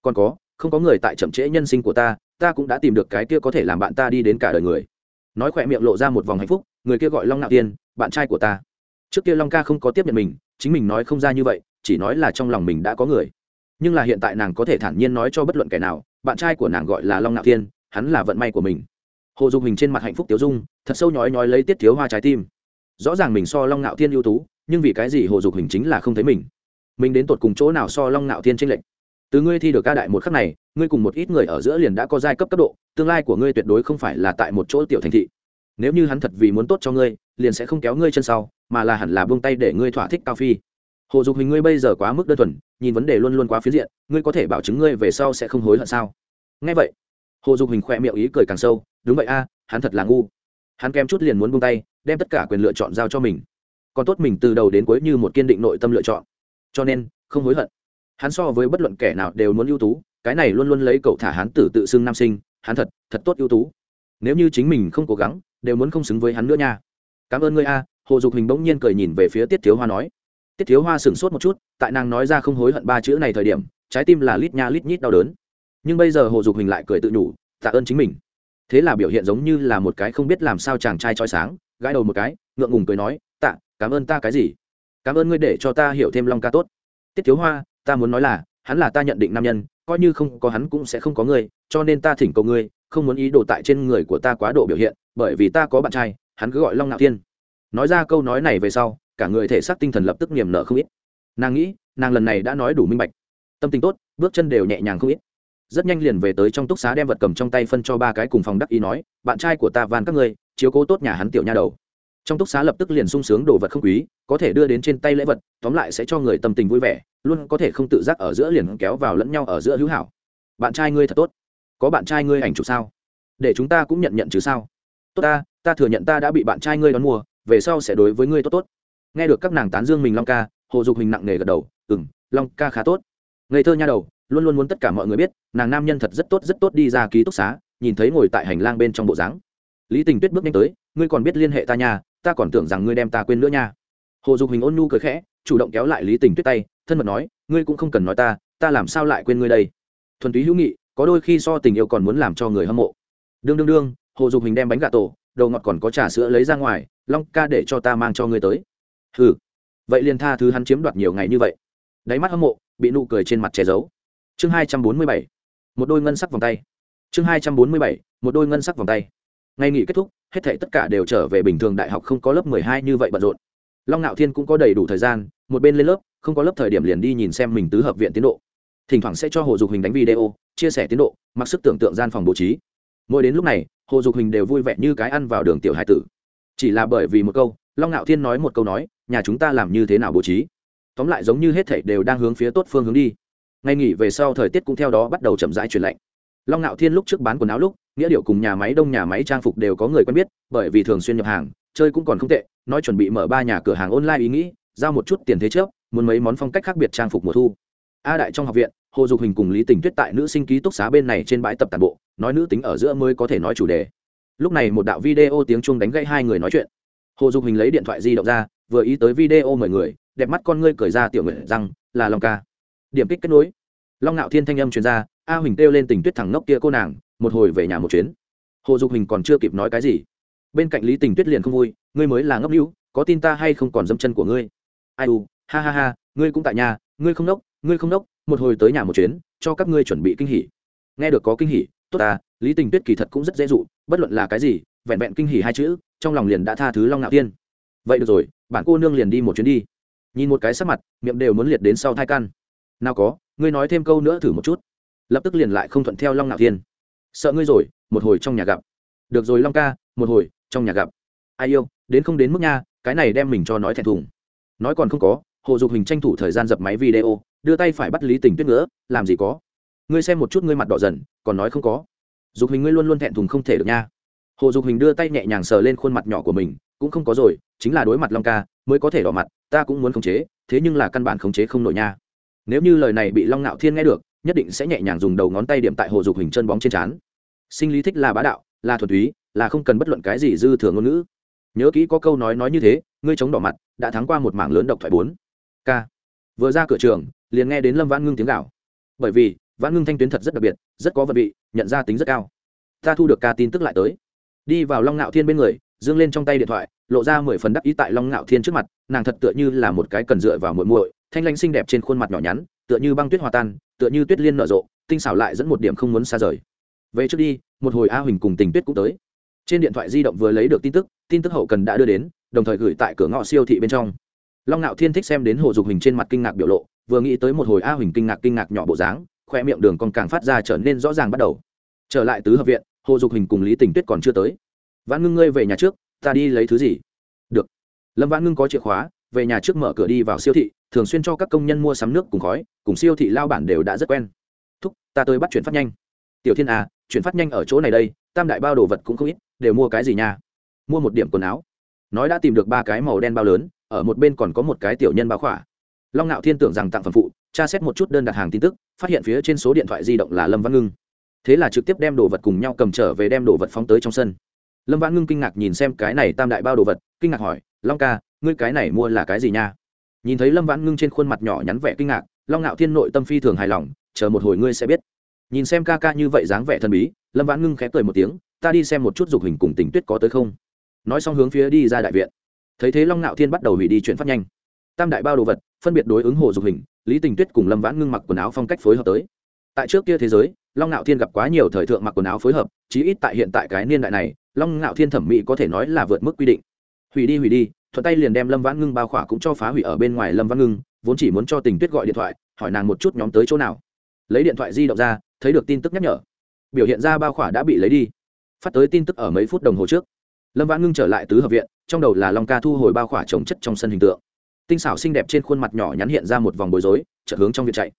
Còn có, không có người tại chậm trễ nhân sinh của ta ta cũng đã tìm được cái kia có thể làm bạn ta đi đến cả đời người. Nói khỏe miệng lộ ra một vòng hạnh phúc, người kia gọi long nạo tiên, bạn trai của ta. Trước kia long ca không có tiếp nhận mình, chính mình nói không ra như vậy, chỉ nói là trong lòng mình đã có người. Nhưng là hiện tại nàng có thể thản nhiên nói cho bất luận kẻ nào, bạn trai của nàng gọi là long nạo tiên, hắn là vận may của mình. Hồ dục hình trên mặt hạnh phúc tiếu dung, thật sâu nhói nhói lấy tiết thiếu hoa trái tim. Rõ ràng mình so long nạo thiên ưu tú, nhưng vì cái gì hồ dục hình chính là không thấy mình? Mình đến tột cùng chỗ nào so long nạo thiên tranh lệch? Từ ngươi thi được ca đại một khắc này ngươi cùng một ít người ở giữa liền đã có giai cấp cấp độ, tương lai của ngươi tuyệt đối không phải là tại một chỗ tiểu thành thị. Nếu như hắn thật vì muốn tốt cho ngươi, liền sẽ không kéo ngươi chân sau, mà là hẳn là buông tay để ngươi thỏa thích cao phi. Hồ dục hình ngươi bây giờ quá mức đơn thuần, nhìn vấn đề luôn luôn quá phiến diện, ngươi có thể bảo chứng ngươi về sau sẽ không hối hận sao? Ngay vậy, hồ dục hình khoe miệng ý cười càng sâu, đúng vậy a, hắn thật là ngu. Hắn kém chút liền muốn buông tay, đem tất cả quyền lựa chọn giao cho mình. Còn tốt mình từ đầu đến cuối như một kiên định nội tâm lựa chọn. Cho nên, không hối hận. Hắn so với bất luận kẻ nào đều muốn ưu tú cái này luôn luôn lấy cậu thả hắn tử tự xưng nam sinh hắn thật thật tốt ưu tú. Nếu như chính mình không cố gắng, đều muốn không xứng với hắn nữa nha. Cảm ơn ngươi a, hồ dục hình bỗng nhiên cười nhìn về phía tiết thiếu hoa nói. Tiết thiếu hoa sửng sốt một chút, tại nàng nói ra không hối hận ba chữ này thời điểm, trái tim là lít nha lít nhít đau đớn. Nhưng bây giờ hồ dục hình lại cười tự nhủ, tạ ơn chính mình. Thế là biểu hiện giống như là một cái không biết làm sao chàng trai trói sáng, gãi đầu một cái, ngượng ngùng cười nói, tạ, cảm ơn ta cái gì? Cảm ơn ngươi để cho ta hiểu thêm long ca tốt. Tiết thiếu hoa, ta muốn nói là, hắn là ta nhận định nam nhân coi như không có hắn cũng sẽ không có ngươi, cho nên ta thỉnh cầu ngươi, không muốn ý đồ tại trên người của ta quá độ biểu hiện, bởi vì ta có bạn trai, hắn cứ gọi long ngạo thiên. Nói ra câu nói này về sau, cả người thể xác tinh thần lập tức niềm nợ không ít. Nàng nghĩ, nàng lần này đã nói đủ minh bạch. Tâm tình tốt, bước chân đều nhẹ nhàng không ít. Rất nhanh liền về tới trong túc xá đem vật cầm trong tay phân cho ba cái cùng phòng đắc ý nói, bạn trai của ta van các ngươi, chiếu cố tốt nhà hắn tiểu nha đầu trong túc xá lập tức liền sung sướng đồ vật không quý, có thể đưa đến trên tay lễ vật, tóm lại sẽ cho người tâm tình vui vẻ, luôn có thể không tự giác ở giữa liền kéo vào lẫn nhau ở giữa hữu hảo. Bạn trai ngươi thật tốt. Có bạn trai ngươi ảnh chụp sao? Để chúng ta cũng nhận nhận chứ sao? Tốt ta ta thừa nhận ta đã bị bạn trai ngươi đón mua về sau sẽ đối với ngươi tốt tốt. Nghe được các nàng tán dương mình long ca, hồ dục hình nặng nề gật đầu ừ m long ca khá tốt. Ngây thơ nha đầu, luôn luôn muốn tất cả mọi người biết, nàng nam nhân thật rất tốt rất tốt đi ra ký túc xá, nhìn thấy ngồi tại hành lang bên trong bộ dáng. Lý tình tuyết bước nhanh tới, ngươi còn biết liên hệ ta nha ta còn tưởng rằng ngươi đem ta quên nữa nha. Hồ dục hình ôn nhu cười khẽ, chủ động kéo lại lý tình tuyết tay, thân mật nói, ngươi cũng không cần nói ta ta làm sao lại quên ngươi đây? Thuần túy hữu nghị, có đôi khi so tình yêu còn muốn làm cho người hâm mộ. Đương đương đương, hồ dục hình đem bánh gà tổ, đầu ngọt còn có trà sữa lấy ra ngoài, long ca để cho ta mang cho ngươi tới. Hừ. Vậy liền tha thứ hắn chiếm đoạt nhiều ngày như vậy. Đáy mắt hâm mộ, bị nụ cười trên mặt che giấu. Chương hai trăm bốn mươi bảy, một đôi ngân sắc vòng tay. Chương hai trăm bốn mươi bảy, một đôi ngân sắc vòng tay ngày nghỉ kết thúc, hết thể tất cả đều trở về bình thường đại học không có lớp mười hai như vậy bận rộn. Long ngạo thiên cũng có đầy đủ thời gian, một bên lên lớp, không có lớp thời điểm liền đi nhìn xem mình tứ hợp viện tiến độ. Thỉnh thoảng sẽ cho hồ dục hình đánh video, chia sẻ tiến độ, mặc sức tưởng tượng gian phòng bố trí. Mỗi đến lúc này, hồ dục hình đều vui vẻ như cái ăn vào đường tiểu hải tử. Chỉ là bởi vì một câu, long ngạo thiên nói một câu nói, nhà chúng ta làm như thế nào bố trí? Tóm lại giống như hết thảy đều đang hướng phía tốt phương hướng đi. Ngày nghỉ về sau thời tiết cũng theo đó bắt đầu chậm rãi chuyển lạnh long ngạo thiên lúc trước bán quần áo lúc, nghĩa điệu cùng nhà máy đông nhà máy trang phục đều có người quen biết, bởi vì thường xuyên nhập hàng, chơi cũng còn không tệ, nói chuẩn bị mở ba nhà cửa hàng online ý nghĩ, giao một chút tiền thế trước, muốn mấy món phong cách khác biệt trang phục mùa thu. A đại trong học viện, hồ dục hình cùng lý tình tuyết tại nữ sinh ký túc xá bên này trên bãi tập tàn bộ, nói nữ tính ở giữa mới có thể nói chủ đề. Lúc này một đạo video tiếng chuông đánh gãy hai người nói chuyện. Hồ dục hình lấy điện thoại di động ra, vừa ý tới video mời người, đẹp mắt con ngươi cười ra tiểu nguyện rằng, là long ca. Điểm kích kết nối long ngạo thiên thanh âm chuyên gia, a huỳnh kêu lên tình tuyết thẳng ngốc kia cô nàng một hồi về nhà một chuyến. Hồ dục huỳnh còn chưa kịp nói cái gì. Bên cạnh lý tình tuyết liền không vui ngươi mới là ngốc hữu có tin ta hay không còn dâm chân của ngươi? Ai u ha ha ha ngươi cũng tại nhà ngươi không nốc, ngươi không nốc, một hồi tới nhà một chuyến cho các ngươi chuẩn bị kinh hỉ. Nghe được có kinh hỉ tốt ta lý tình tuyết kỳ thật cũng rất dễ dụ bất luận là cái gì vẹn vẹn kinh hỉ hai chữ trong lòng liền đã tha thứ long ngạo tiên vậy được rồi bạn cô nương liền đi một chuyến đi. Nhìn một cái sắc mặt miệng đều muốn liệt đến sau thai căn nào có ngươi nói thêm câu nữa thử một chút. Lập tức liền lại không thuận theo long ngạo thiên. Sợ ngươi rồi, một hồi trong nhà gặp. Được rồi long ca, một hồi trong nhà gặp. Ai yêu, đến không đến mức nha, cái này đem mình cho nói thẹn thùng. Nói còn không có, hồ dục hình tranh thủ thời gian dập máy video, đưa tay phải bắt lý tình tuyết nữa làm gì có. Ngươi xem một chút ngươi mặt đỏ dần, còn nói không có. Dục hình ngươi luôn luôn thẹn thùng không thể được nha. Hồ dục hình đưa tay nhẹ nhàng sờ lên khuôn mặt nhỏ của mình, cũng không có rồi, chính là đối mặt long ca, mới có thể đỏ mặt, ta cũng muốn khống chế, thế nhưng là căn bản khống chế không nổi nha nếu như lời này bị long ngạo thiên nghe được, nhất định sẽ nhẹ nhàng dùng đầu ngón tay điểm tại hồ dục hình chân bóng trên trán. Sinh lý thích là bá đạo, là thuần túy, là không cần bất luận cái gì dư thừa ngôn ngữ. Nhớ kỹ có câu nói nói như thế, ngươi chống đỏ mặt, đã thắng qua một mảng lớn độc thoại bốn. K. Vừa ra cửa trường, liền nghe đến lâm vãn ngưng tiếng gạo bởi vì, vãn ngưng thanh tuyến thật rất đặc biệt, rất có vật vị, nhận ra tính rất cao. Ta thu được ca tin tức lại tới. Đi vào long ngạo thiên bên người, dương lên trong tay điện thoại, lộ ra mười phần đắc ý tại long ngạo thiên trước mặt, nàng thật tựa như là một cái cần dựa vào muội muội thanh lanh xinh đẹp trên khuôn mặt nhỏ nhắn, tựa như băng tuyết hòa tan, tựa như tuyết liên nở rộ, tinh xảo lại dẫn một điểm không muốn xa rời. Về trước đi, một hồi a huỳnh cùng tình tuyết cũng tới. Trên điện thoại di động vừa lấy được tin tức tin tức hậu cần đã đưa đến, đồng thời gửi tại cửa ngõ siêu thị bên trong. Long ngạo thiên thích xem đến hồ dục hình trên mặt kinh ngạc biểu lộ, vừa nghĩ tới một hồi a huỳnh kinh ngạc kinh ngạc nhỏ bộ dáng khoe miệng đường còn càng phát ra trở nên rõ ràng bắt đầu. Trở lại tứ hợp viện, hồ dục hình cùng lý tình tuyết còn chưa tới. Vãn ngưng ngươi về nhà trước, ta đi lấy thứ gì? Được. Lâm vãn ngưng có chìa khóa, về nhà trước mở cửa đi vào siêu thị thường xuyên cho các công nhân mua sắm nước cùng khói, cùng siêu thị lao bản đều đã rất quen. Thúc, ta tới bắt chuyển phát nhanh. Tiểu thiên à chuyển phát nhanh ở chỗ này đây, tam đại bao đồ vật cũng không ít, đều mua cái gì nha? Mua một điểm quần áo. Nói đã tìm được ba cái màu đen bao lớn, ở một bên còn có một cái tiểu nhân báo khỏa. Long ngạo thiên tưởng rằng tặng phẩm phụ, tra xét một chút đơn đặt hàng tin tức, phát hiện phía trên số điện thoại di động là lâm văn ngưng. Thế là trực tiếp đem đồ vật cùng nhau cầm trở về đem đồ vật phóng tới trong sân. Lâm văn ngưng kinh ngạc nhìn xem cái này tam đại bao đồ vật, kinh ngạc hỏi, long ca, ngươi cái này mua là cái gì nha? Nhìn thấy lâm vãn ngưng trên khuôn mặt nhỏ nhắn vẻ kinh ngạc, long ngạo thiên nội tâm phi thường hài lòng, chờ một hồi ngươi sẽ biết. Nhìn xem ca ca như vậy dáng vẻ thần bí, lâm vãn ngưng khẽ cười một tiếng, ta đi xem một chút dục hình cùng tình tuyết có tới không? Nói xong hướng phía đi ra đại viện. Thấy thế long ngạo thiên bắt đầu hủy đi chuyện phát nhanh. Tam đại bao đồ vật, phân biệt đối ứng hồ dục hình, lý tình tuyết cùng lâm vãn ngưng mặc quần áo phong cách phối hợp tới. Tại trước kia thế giới, long ngạo thiên gặp quá nhiều thời thượng mặc quần áo phối hợp, chí ít tại hiện tại cái niên đại này, long ngạo thiên thẩm mỹ có thể nói là vượt mức quy định. Hủy đi hủy đi thuận tay liền đem lâm vãn ngưng bao khỏa cũng cho phá hủy ở bên ngoài lâm vãn ngưng, vốn chỉ muốn cho tình tuyết gọi điện thoại, hỏi nàng một chút nhóm tới chỗ nào. Lấy điện thoại di động ra, thấy được tin tức nhắc nhở. Biểu hiện ra bao khỏa đã bị lấy đi. Phát tới tin tức ở mấy phút đồng hồ trước. Lâm vãn ngưng trở lại tứ hợp viện, trong đầu là long ca thu hồi bao khỏa trồng chất trong sân hình tượng. Tinh xảo xinh đẹp trên khuôn mặt nhỏ nhắn hiện ra một vòng bối rối, chợt hướng trong viện chạy.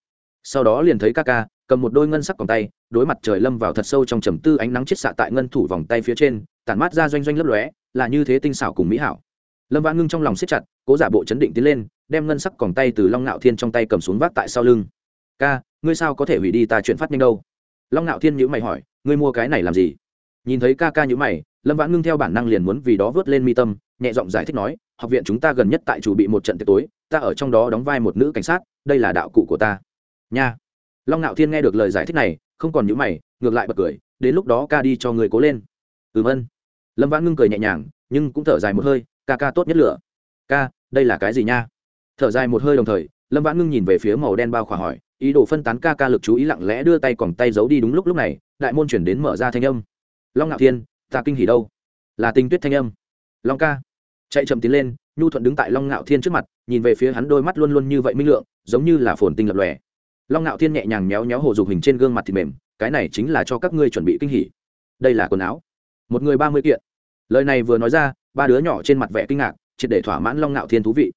Sau đó liền thấy ca ca, cầm một đôi ngân sắc còng tay, đối mặt trời lâm vào thật sâu trong trầm tư ánh nắng chiết xạ tại ngân thủ vòng tay phía trên, tản mát ra doanh doanh lấp lóe, là như thế tinh xảo cùng mỹ hảo lâm vãn ngưng trong lòng siết chặt cố giả bộ chấn định tiến lên đem ngân sắc còng tay từ long ngạo thiên trong tay cầm xuống vác tại sau lưng ca ngươi sao có thể hủy đi ta chuyện phát nhanh đâu long ngạo thiên nhữ mày hỏi ngươi mua cái này làm gì nhìn thấy ca ca nhữ mày lâm vãn ngưng theo bản năng liền muốn vì đó vớt lên mi tâm nhẹ giọng giải thích nói học viện chúng ta gần nhất tại chủ bị một trận tiệc tối ta ở trong đó đóng vai một nữ cảnh sát đây là đạo cụ của ta nha long ngạo thiên nghe được lời giải thích này không còn nhữ mày ngược lại bật cười đến lúc đó ca đi cho người cố lên ừm ân lâm vãn ngưng cười nhẹ nhàng nhưng cũng thở dài một hơi ca ca tốt nhất lửa. Ca, đây là cái gì nha? Thở dài một hơi đồng thời, lâm vãn ngưng nhìn về phía màu đen bao khỏa hỏi, ý đồ phân tán ca ca lực chú ý lặng lẽ đưa tay còng tay giấu đi đúng lúc lúc này, đại môn chuyển đến mở ra thanh âm. Long ngạo thiên, ta kinh hỉ đâu? Là tinh tuyết thanh âm. Long ca. Chạy chậm tiến lên, nhu thuận đứng tại long ngạo thiên trước mặt, nhìn về phía hắn đôi mắt luôn luôn như vậy minh lượng, giống như là phồn tinh lập lòe. Long ngạo thiên nhẹ nhàng méo méo hồ dục hình trên gương mặt thịt mềm, cái này chính là cho các ngươi chuẩn bị kinh hỉ. Đây là quần áo. Một người ba mươi kiện. Lời này vừa nói ra ba đứa nhỏ trên mặt vẻ kinh ngạc, triệt để thỏa mãn long ngạo thiên thú vị.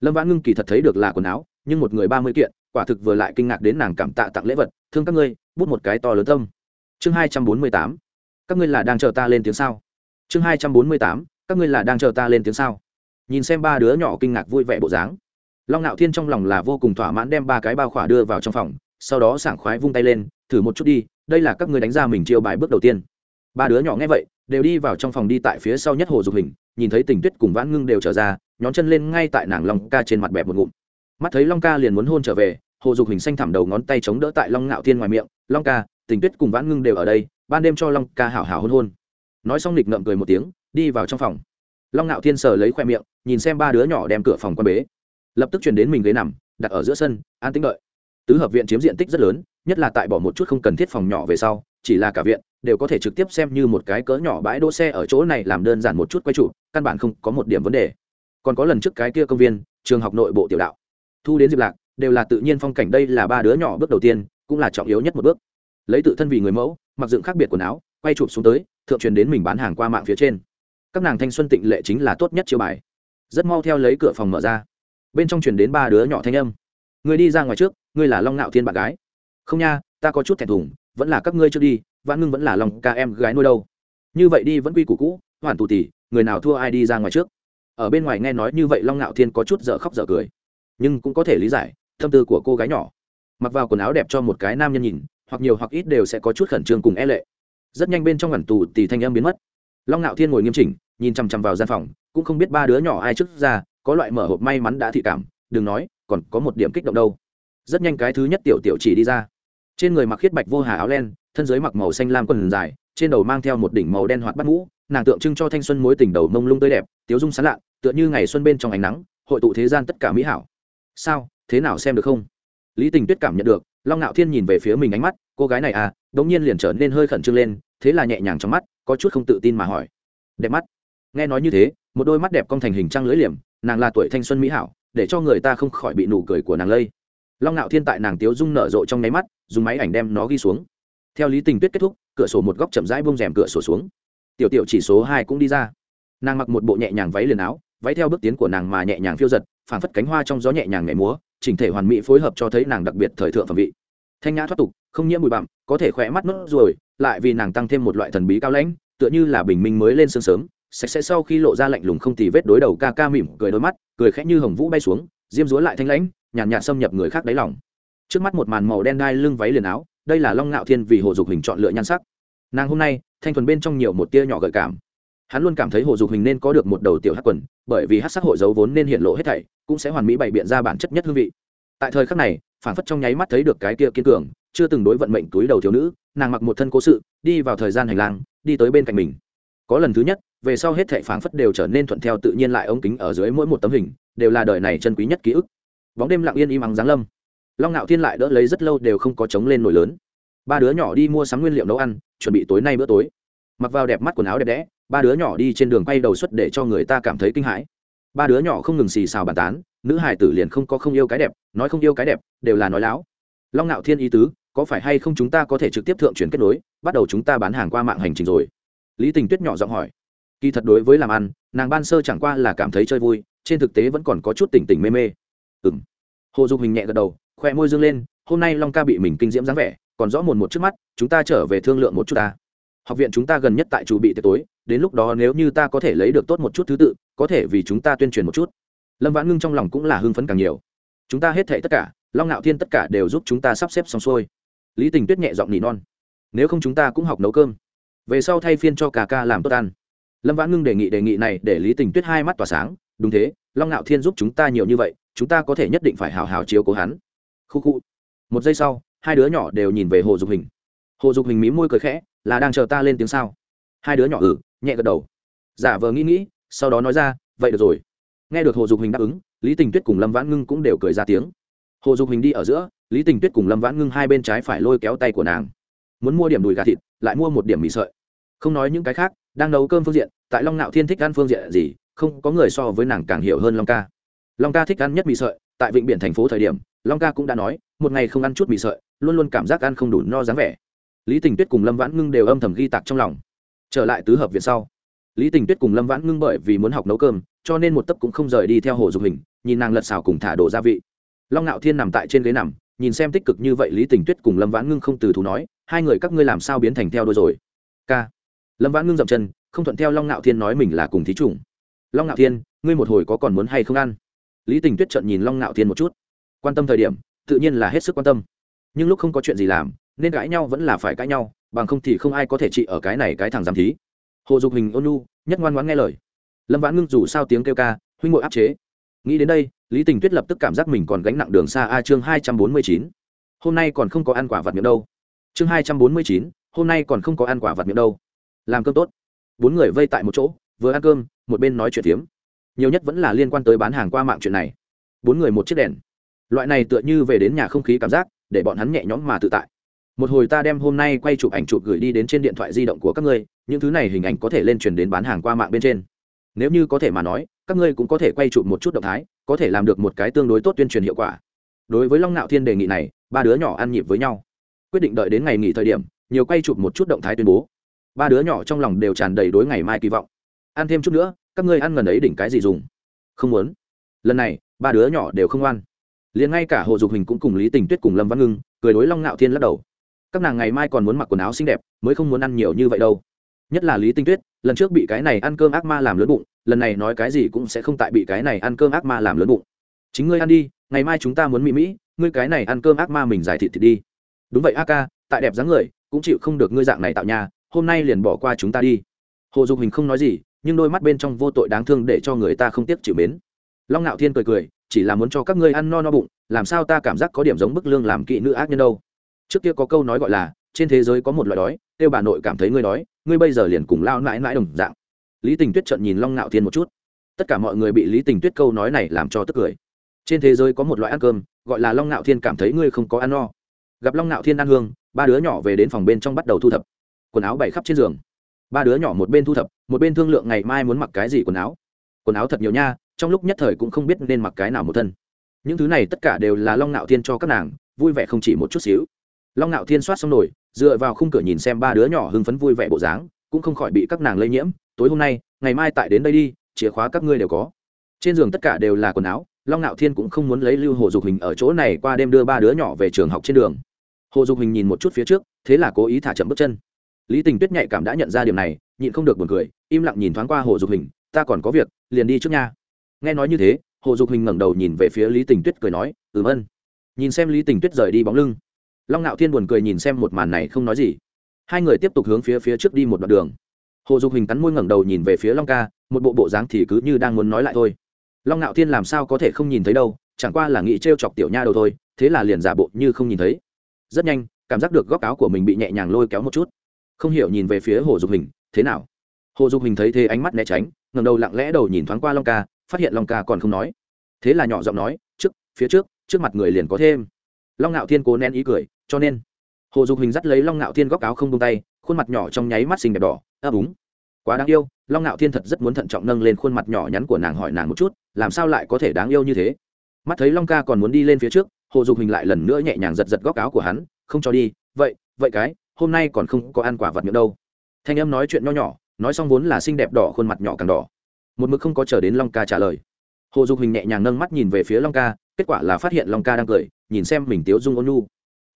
Lâm vãn ngưng kỳ thật thấy được là quần áo, nhưng một người ba mươi kiện, quả thực vừa lại kinh ngạc đến nàng cảm tạ tặng lễ vật, thương các ngươi, bút một cái to lớn tâm. Chương hai trăm bốn mươi tám, các ngươi là đang chờ ta lên tiếng sao? Chương hai trăm bốn mươi tám, các ngươi là đang chờ ta lên tiếng sao? Nhìn xem ba đứa nhỏ kinh ngạc vui vẻ bộ dáng, long ngạo thiên trong lòng là vô cùng thỏa mãn đem ba cái bao khỏa đưa vào trong phòng, sau đó sảng khoái vung tay lên, thử một chút đi, đây là các ngươi đánh ra mình chiêu bài bước đầu tiên. Ba đứa nhỏ nghe vậy, đều đi vào trong phòng đi tại phía sau nhất hồ dục hình nhìn thấy tình tuyết cùng vãn ngưng đều trở ra, nhón chân lên ngay tại nàng long ca trên mặt bẹp một ngụm. Mắt thấy long ca liền muốn hôn trở về, hồ dục hình xanh thảm đầu ngón tay chống đỡ tại long ngạo thiên ngoài miệng, long ca, tình tuyết cùng vãn ngưng đều ở đây, ban đêm cho long ca hảo hảo hôn hôn. Nói xong nịch ngậm cười một tiếng, đi vào trong phòng. Long ngạo thiên sờ lấy khoe miệng, nhìn xem ba đứa nhỏ đem cửa phòng quan bế. Lập tức chuyển đến mình ghế nằm, đặt ở giữa sân, an tĩnh đợi. Tứ hợp viện chiếm diện tích rất lớn nhất là tại bỏ một chút không cần thiết phòng nhỏ về sau, chỉ là cả viện, đều có thể trực tiếp xem như một cái cỡ nhỏ bãi đỗ xe ở chỗ này làm đơn giản một chút quay trụ, căn bản không có một điểm vấn đề. Còn có lần trước cái kia công viên, trường học nội bộ tiểu đạo. Thu đến diệp lạc, đều là tự nhiên phong cảnh đây là ba đứa nhỏ bước đầu tiên, cũng là trọng yếu nhất một bước. Lấy tự thân vì người mẫu, mặc dựng khác biệt quần áo, quay chụp xuống tới, thượng truyền đến mình bán hàng qua mạng phía trên. Các nàng thanh xuân tịnh lệ chính là tốt nhất chiêu bài. Rất mau theo lấy cửa phòng mở ra. Bên trong truyền đến ba đứa nhỏ thanh âm. Người đi ra ngoài trước, ngươi là long nạo thiên bạn gái không nha, ta có chút thẹn thùng, vẫn là các ngươi trước đi, vãn ngưng vẫn là lòng ca em gái nuôi đâu. Như vậy đi vẫn quy củ cũ hoàn tù tỉ người nào thua ai đi ra ngoài trước. Ở bên ngoài nghe nói như vậy long ngạo thiên có chút dở khóc dở cười. Nhưng cũng có thể lý giải, tâm tư của cô gái nhỏ. Mặc vào quần áo đẹp cho một cái nam nhân nhìn, hoặc nhiều hoặc ít đều sẽ có chút khẩn trương cùng e lệ. Rất nhanh bên trong ngẩn tù tỉ thanh em biến mất. Long ngạo thiên ngồi nghiêm chỉnh, nhìn chằm chằm vào gian phòng, cũng không biết ba đứa nhỏ ai trước ra, có loại mở hộp may mắn đã thị cảm, đừng nói, còn có một điểm kích động đâu rất nhanh cái thứ nhất tiểu tiểu chỉ đi ra. Trên người mặc khiết bạch vô hà áo len, thân dưới mặc màu xanh lam quần dài, trên đầu mang theo một đỉnh màu đen hoạt bắt mũ, nàng tượng trưng cho thanh xuân mối tình đầu mông lung tươi đẹp, tiếu dung sán lạ, tựa như ngày xuân bên trong ánh nắng, hội tụ thế gian tất cả mỹ hảo. Sao, thế nào xem được không? Lý tình tuyết cảm nhận được, long ngạo thiên nhìn về phía mình ánh mắt, cô gái này à? Đ ỗ n g nhiên liền trở nên hơi khẩn trương lên, thế là nhẹ nhàng trong mắt, có chút không tự tin mà hỏi. Đẹp mắt. Nghe nói như thế, một đôi mắt đẹp cong thành hình trăng lưỡi liềm, nàng là tuổi thanh xuân mỹ hảo, để cho người ta không khỏi bị nụ cười của nàng lây long ngạo thiên tại nàng tiếu dung nở rộ trong nháy mắt, dùng máy ảnh đem nó ghi xuống. Theo lý tình tuyết kết thúc, cửa sổ một góc chậm rãi bông rèm cửa sổ xuống. Tiểu tiểu chỉ số hai cũng đi ra. Nàng mặc một bộ nhẹ nhàng váy liền áo, váy theo bước tiến của nàng mà nhẹ nhàng phiêu giật, phảng phất cánh hoa trong gió nhẹ nhàng nhảy múa, chỉnh thể hoàn mỹ phối hợp cho thấy nàng đặc biệt thời thượng phẩm vị. Thanh nhã thoát tục, không nhiễm bụi bặm, có thể khỏe mắt nốt ruồi, lại vì nàng tăng thêm một loại thần bí cao lãnh, tựa như là bình minh mới lên sương sớm, sạch sẽ sau khi lộ ra lạnh lùng không tì vết đối đầu ca ca mỉm cười đôi mắt, cười khẽ như hồng vũ bay xuống diêm dúa lại thanh lãnh nhàn nhạt, xâm nhập người khác đáy lòng. Trước mắt một màn màu đen đai lưng váy liền áo đây là long ngạo thiên vì hồ dục hình chọn lựa nhan sắc. Nàng hôm nay thanh thuần bên trong nhiều một tia nhỏ gợi cảm. Hắn luôn cảm thấy hồ dục hình nên có được một đầu tiểu hát quần bởi vì hát sắc hội dấu vốn nên hiện lộ hết thảy cũng sẽ hoàn mỹ bày biện ra bản chất nhất hương vị. Tại thời khắc này phản phất trong nháy mắt thấy được cái kia kiên cường chưa từng đối vận mệnh túi đầu thiếu nữ nàng mặc một thân cố sự đi vào thời gian hành lang đi tới bên cạnh mình. Có lần thứ nhất về sau hết thảy phản phất đều trở nên thuận theo tự nhiên lại ống kính ở dưới mỗi một tấm hình đều là đời này chân quý nhất ký ức. Bóng đêm lặng yên im ắng giáng lâm. Long ngạo thiên lại đỡ lấy rất lâu đều không có chống lên nổi lớn. Ba đứa nhỏ đi mua sắm nguyên liệu nấu ăn, chuẩn bị tối nay bữa tối. Mặc vào đẹp mắt quần áo đẹp đẽ, ba đứa nhỏ đi trên đường quay đầu xuất để cho người ta cảm thấy kinh hãi. Ba đứa nhỏ không ngừng xì xào bàn tán, nữ hải tử liền không có không yêu cái đẹp, nói không yêu cái đẹp, đều là nói láo. Long ngạo thiên ý tứ, có phải hay không chúng ta có thể trực tiếp thượng chuyển kết nối, bắt đầu chúng ta bán hàng qua mạng hành trình rồi? Lý tình tuyết nhỏ giọng hỏi. Kỳ thật đối với làm ăn, nàng ban sơ chẳng qua là cảm thấy chơi vui trên thực tế vẫn còn có chút tỉnh tỉnh mê mê. Ừng hồ dục hình nhẹ gật đầu khoe môi dương lên, hôm nay long ca bị mình kinh diễm dáng vẻ, còn rõ mồn một trước mắt, chúng ta trở về thương lượng một chút ta. Học viện chúng ta gần nhất tại chủ bị tiệc tối, đến lúc đó nếu như ta có thể lấy được tốt một chút thứ tự, có thể vì chúng ta tuyên truyền một chút. Lâm vãn ngưng trong lòng cũng là hưng phấn càng nhiều. Chúng ta hết thệ tất cả, long ngạo thiên tất cả đều giúp chúng ta sắp xếp xong xuôi. Lý tình tuyết nhẹ giọng nỉ non. Nếu không chúng ta cũng học nấu cơm. Về sau thay phiên cho cả ca làm tốt ăn. Lâm vãn ngưng đề nghị đề nghị này để lý tình tuyết hai mắt tỏa sáng đúng thế, long ngạo thiên giúp chúng ta nhiều như vậy, chúng ta có thể nhất định phải hào hào chiếu cố hắn. Khu khu. Một giây sau, hai đứa nhỏ đều nhìn về hồ dục hình. Hồ dục hình mí môi cười khẽ, là đang chờ ta lên tiếng sao? Hai đứa nhỏ ừ nhẹ gật đầu. Giả vờ nghĩ nghĩ, sau đó nói ra, vậy được rồi. Nghe được hồ dục hình đáp ứng, lý tình tuyết cùng lâm vãn ngưng cũng đều cười ra tiếng. Hồ dục hình đi ở giữa, lý tình tuyết cùng lâm vãn ngưng hai bên trái phải lôi kéo tay của nàng. Muốn mua điểm đùi gà thịt, lại mua một điểm mì sợi. Không nói những cái khác, đang nấu cơm phương diện, tại long nạo thiên thích ăn phương diện gì không có người so với nàng càng hiểu hơn long ca. Long ca thích ăn nhất mì sợi, tại vịnh biển thành phố thời điểm, long ca cũng đã nói, một ngày không ăn chút mì sợi, luôn luôn cảm giác ăn không đủ no dáng vẻ. Lý tình tuyết cùng lâm vãn ngưng đều âm thầm ghi tạc trong lòng. Trở lại tứ hợp viện sau, lý tình tuyết cùng lâm vãn ngưng bởi vì muốn học nấu cơm, cho nên một tấc cũng không rời đi theo hồ dục hình, nhìn nàng lật xào cùng thả đổ gia vị. Long ngạo thiên nằm tại trên ghế nằm, nhìn xem tích cực như vậy lý tình tuyết cùng lâm vãn ngưng không từ thú nói, hai người các ngươi làm sao biến thành theo đôi rồi? K lâm vãn ngưng dậm chân, không thuận theo long ngạo thiên nói mình là cùng thí chủng long ngạo thiên, ngươi một hồi có còn muốn hay không ăn? Lý tình tuyết trận nhìn long ngạo thiên một chút. Quan tâm thời điểm, tự nhiên là hết sức quan tâm. Nhưng lúc không có chuyện gì làm, nên cãi nhau vẫn là phải cãi nhau, bằng không thì không ai có thể trị ở cái này cái thằng giám thí. Hồ dục hình, ôn nu nhất ngoan ngoãn nghe lời. Lâm vãn ngưng dù sao tiếng kêu ca, huynh ngội áp chế. Nghĩ đến đây, lý tình tuyết lập tức cảm giác mình còn gánh nặng đường xa a chương hai trăm bốn mươi chín. Hôm nay còn không có ăn quả vật miệng đâu. Chương hai trăm bốn mươi chín, hôm nay còn không có ăn quả vật miệng đâu. Làm cơm tốt. Bốn người vây tại một chỗ vừa ăn cơm, một bên nói chuyện phiếm. Nhiều nhất vẫn là liên quan tới bán hàng qua mạng chuyện này. Bốn người một chiếc đèn. Loại này tựa như về đến nhà không khí cảm giác, để bọn hắn nhẹ nhõm mà tự tại. Một hồi ta đem hôm nay quay chụp ảnh chụp gửi đi đến trên điện thoại di động của các ngươi, những thứ này hình ảnh có thể lên truyền đến bán hàng qua mạng bên trên. Nếu như có thể mà nói, các ngươi cũng có thể quay chụp một chút động thái, có thể làm được một cái tương đối tốt tuyên truyền hiệu quả. Đối với long nạo thiên đề nghị này, ba đứa nhỏ ăn nhịp với nhau. Quyết định đợi đến ngày nghỉ thời điểm, nhiều quay chụp một chút động thái tuyên bố. Ba đứa nhỏ trong lòng đều tràn đầy đối ngày mai kỳ vọng ăn thêm chút nữa, các ngươi ăn gần ấy đỉnh cái gì dùng? Không muốn. Lần này, ba đứa nhỏ đều không ngoan. Liền ngay cả hồ dục hình cũng cùng lý tình tuyết cùng lâm văn ngưng, cười đối long ngạo thiên lắc đầu. Các nàng ngày mai còn muốn mặc quần áo xinh đẹp, mới không muốn ăn nhiều như vậy đâu. Nhất là lý tinh tuyết, lần trước bị cái này ăn cơm ác ma làm lớn bụng, lần này nói cái gì cũng sẽ không tại bị cái này ăn cơm ác ma làm lớn bụng. Chính ngươi ăn đi, ngày mai chúng ta muốn mỹ mỹ, ngươi cái này ăn cơm ác ma mình giải thịt thịt đi. Đúng vậy a ca, tại đẹp dáng người, cũng chịu không được ngươi dạng này tạo nhà, hôm nay liền bỏ qua chúng ta đi. Hồ dục hình không nói gì nhưng đôi mắt bên trong vô tội đáng thương để cho người ta không tiếc chịu mến. Long ngạo thiên cười cười, chỉ là muốn cho các ngươi ăn no no bụng, làm sao ta cảm giác có điểm giống bức lương làm kỵ nữ ác nhân đâu. Trước kia có câu nói gọi là, trên thế giới có một loại đói kêu bà nội cảm thấy ngươi đói, ngươi bây giờ liền cùng lao mãi mãi đồng dạng. Lý tình tuyết trợn nhìn long ngạo thiên một chút. Tất cả mọi người bị lý tình tuyết câu nói này làm cho tức cười. Trên thế giới có một loại ăn cơm, gọi là long ngạo thiên cảm thấy ngươi không có ăn no. Gặp long ngạo thiên ăn hương, ba đứa nhỏ về đến phòng bên trong bắt đầu thu thập. Quần áo bày khắp trên giường ba đứa nhỏ một bên thu thập, một bên thương lượng ngày mai muốn mặc cái gì quần áo. Quần áo thật nhiều nha, trong lúc nhất thời cũng không biết nên mặc cái nào một thân. Những thứ này tất cả đều là long Nạo thiên cho các nàng, vui vẻ không chỉ một chút xíu. Long Nạo thiên soát xong nổi dựa vào khung cửa nhìn xem ba đứa nhỏ hưng phấn vui vẻ bộ dáng, cũng không khỏi bị các nàng lây nhiễm. Tối hôm nay, ngày mai tại đến đây đi, chìa khóa các ngươi đều có. Trên giường tất cả đều là quần áo, long Nạo thiên cũng không muốn lấy lưu hồ dục hình ở chỗ này qua đêm đưa ba đứa nhỏ về trường học trên đường. Hồ dục hình nhìn một chút phía trước, thế là cố ý thả chậm bước chân lý tình tuyết nhạy cảm đã nhận ra điểm này, nhịn không được buồn cười, im lặng nhìn thoáng qua hồ dục hình, ta còn có việc, liền đi trước nha. Nghe nói như thế, hồ dục hình ngẩng đầu nhìn về phía lý tình tuyết cười nói, ừm ân. Nhìn xem lý tình tuyết rời đi bóng lưng, long ngạo thiên buồn cười nhìn xem một màn này không nói gì. Hai người tiếp tục hướng phía phía trước đi một đoạn đường. Hồ dục hình cắn môi ngẩng đầu nhìn về phía long ca, một bộ bộ dáng thì cứ như đang muốn nói lại thôi. Long ngạo thiên làm sao có thể không nhìn thấy đâu, chẳng qua là nghĩ t r e o chọc tiểu nha đầu thôi, thế là liền giả bộ như không nhìn thấy. Rất nhanh, cảm giác được góc áo của mình bị nhẹ nhàng lôi kéo một chút không hiểu nhìn về phía hồ dục hình, thế nào? Hồ dục hình thấy thế ánh mắt né tránh ngầm đầu lặng lẽ đầu nhìn thoáng qua long ca, phát hiện long ca còn không nói. Thế là nhỏ giọng nói, trước, phía trước trước mặt người liền có thêm. Long ngạo thiên cố nén ý cười, cho nên. Hồ dục hình dắt lấy long ngạo thiên góc áo không tung tay, khuôn mặt nhỏ trong nháy mắt xinh đẹp đỏ ấp úng quá đáng yêu. Long ngạo thiên thật rất muốn thận trọng nâng lên khuôn mặt nhỏ nhắn của nàng hỏi nàng một chút, làm sao lại có thể đáng yêu như thế? Mắt thấy long ca còn muốn đi lên phía trước, hồ dục hình lại lần nữa nhẹ nhàng giật giật góc áo của hắn, không cho đi, vậy vậy cái hôm nay còn không có ăn quả vật miệng đâu. Thanh âm nói chuyện nho nhỏ, nói xong vốn là xinh đẹp đỏ khuôn mặt nhỏ càng đỏ. Một mực không có chờ đến long ca trả lời. Hồ dục hình nhẹ nhàng nâng mắt nhìn về phía long ca, kết quả là phát hiện long ca đang cười, nhìn xem mình tiếu dung ôn nhu.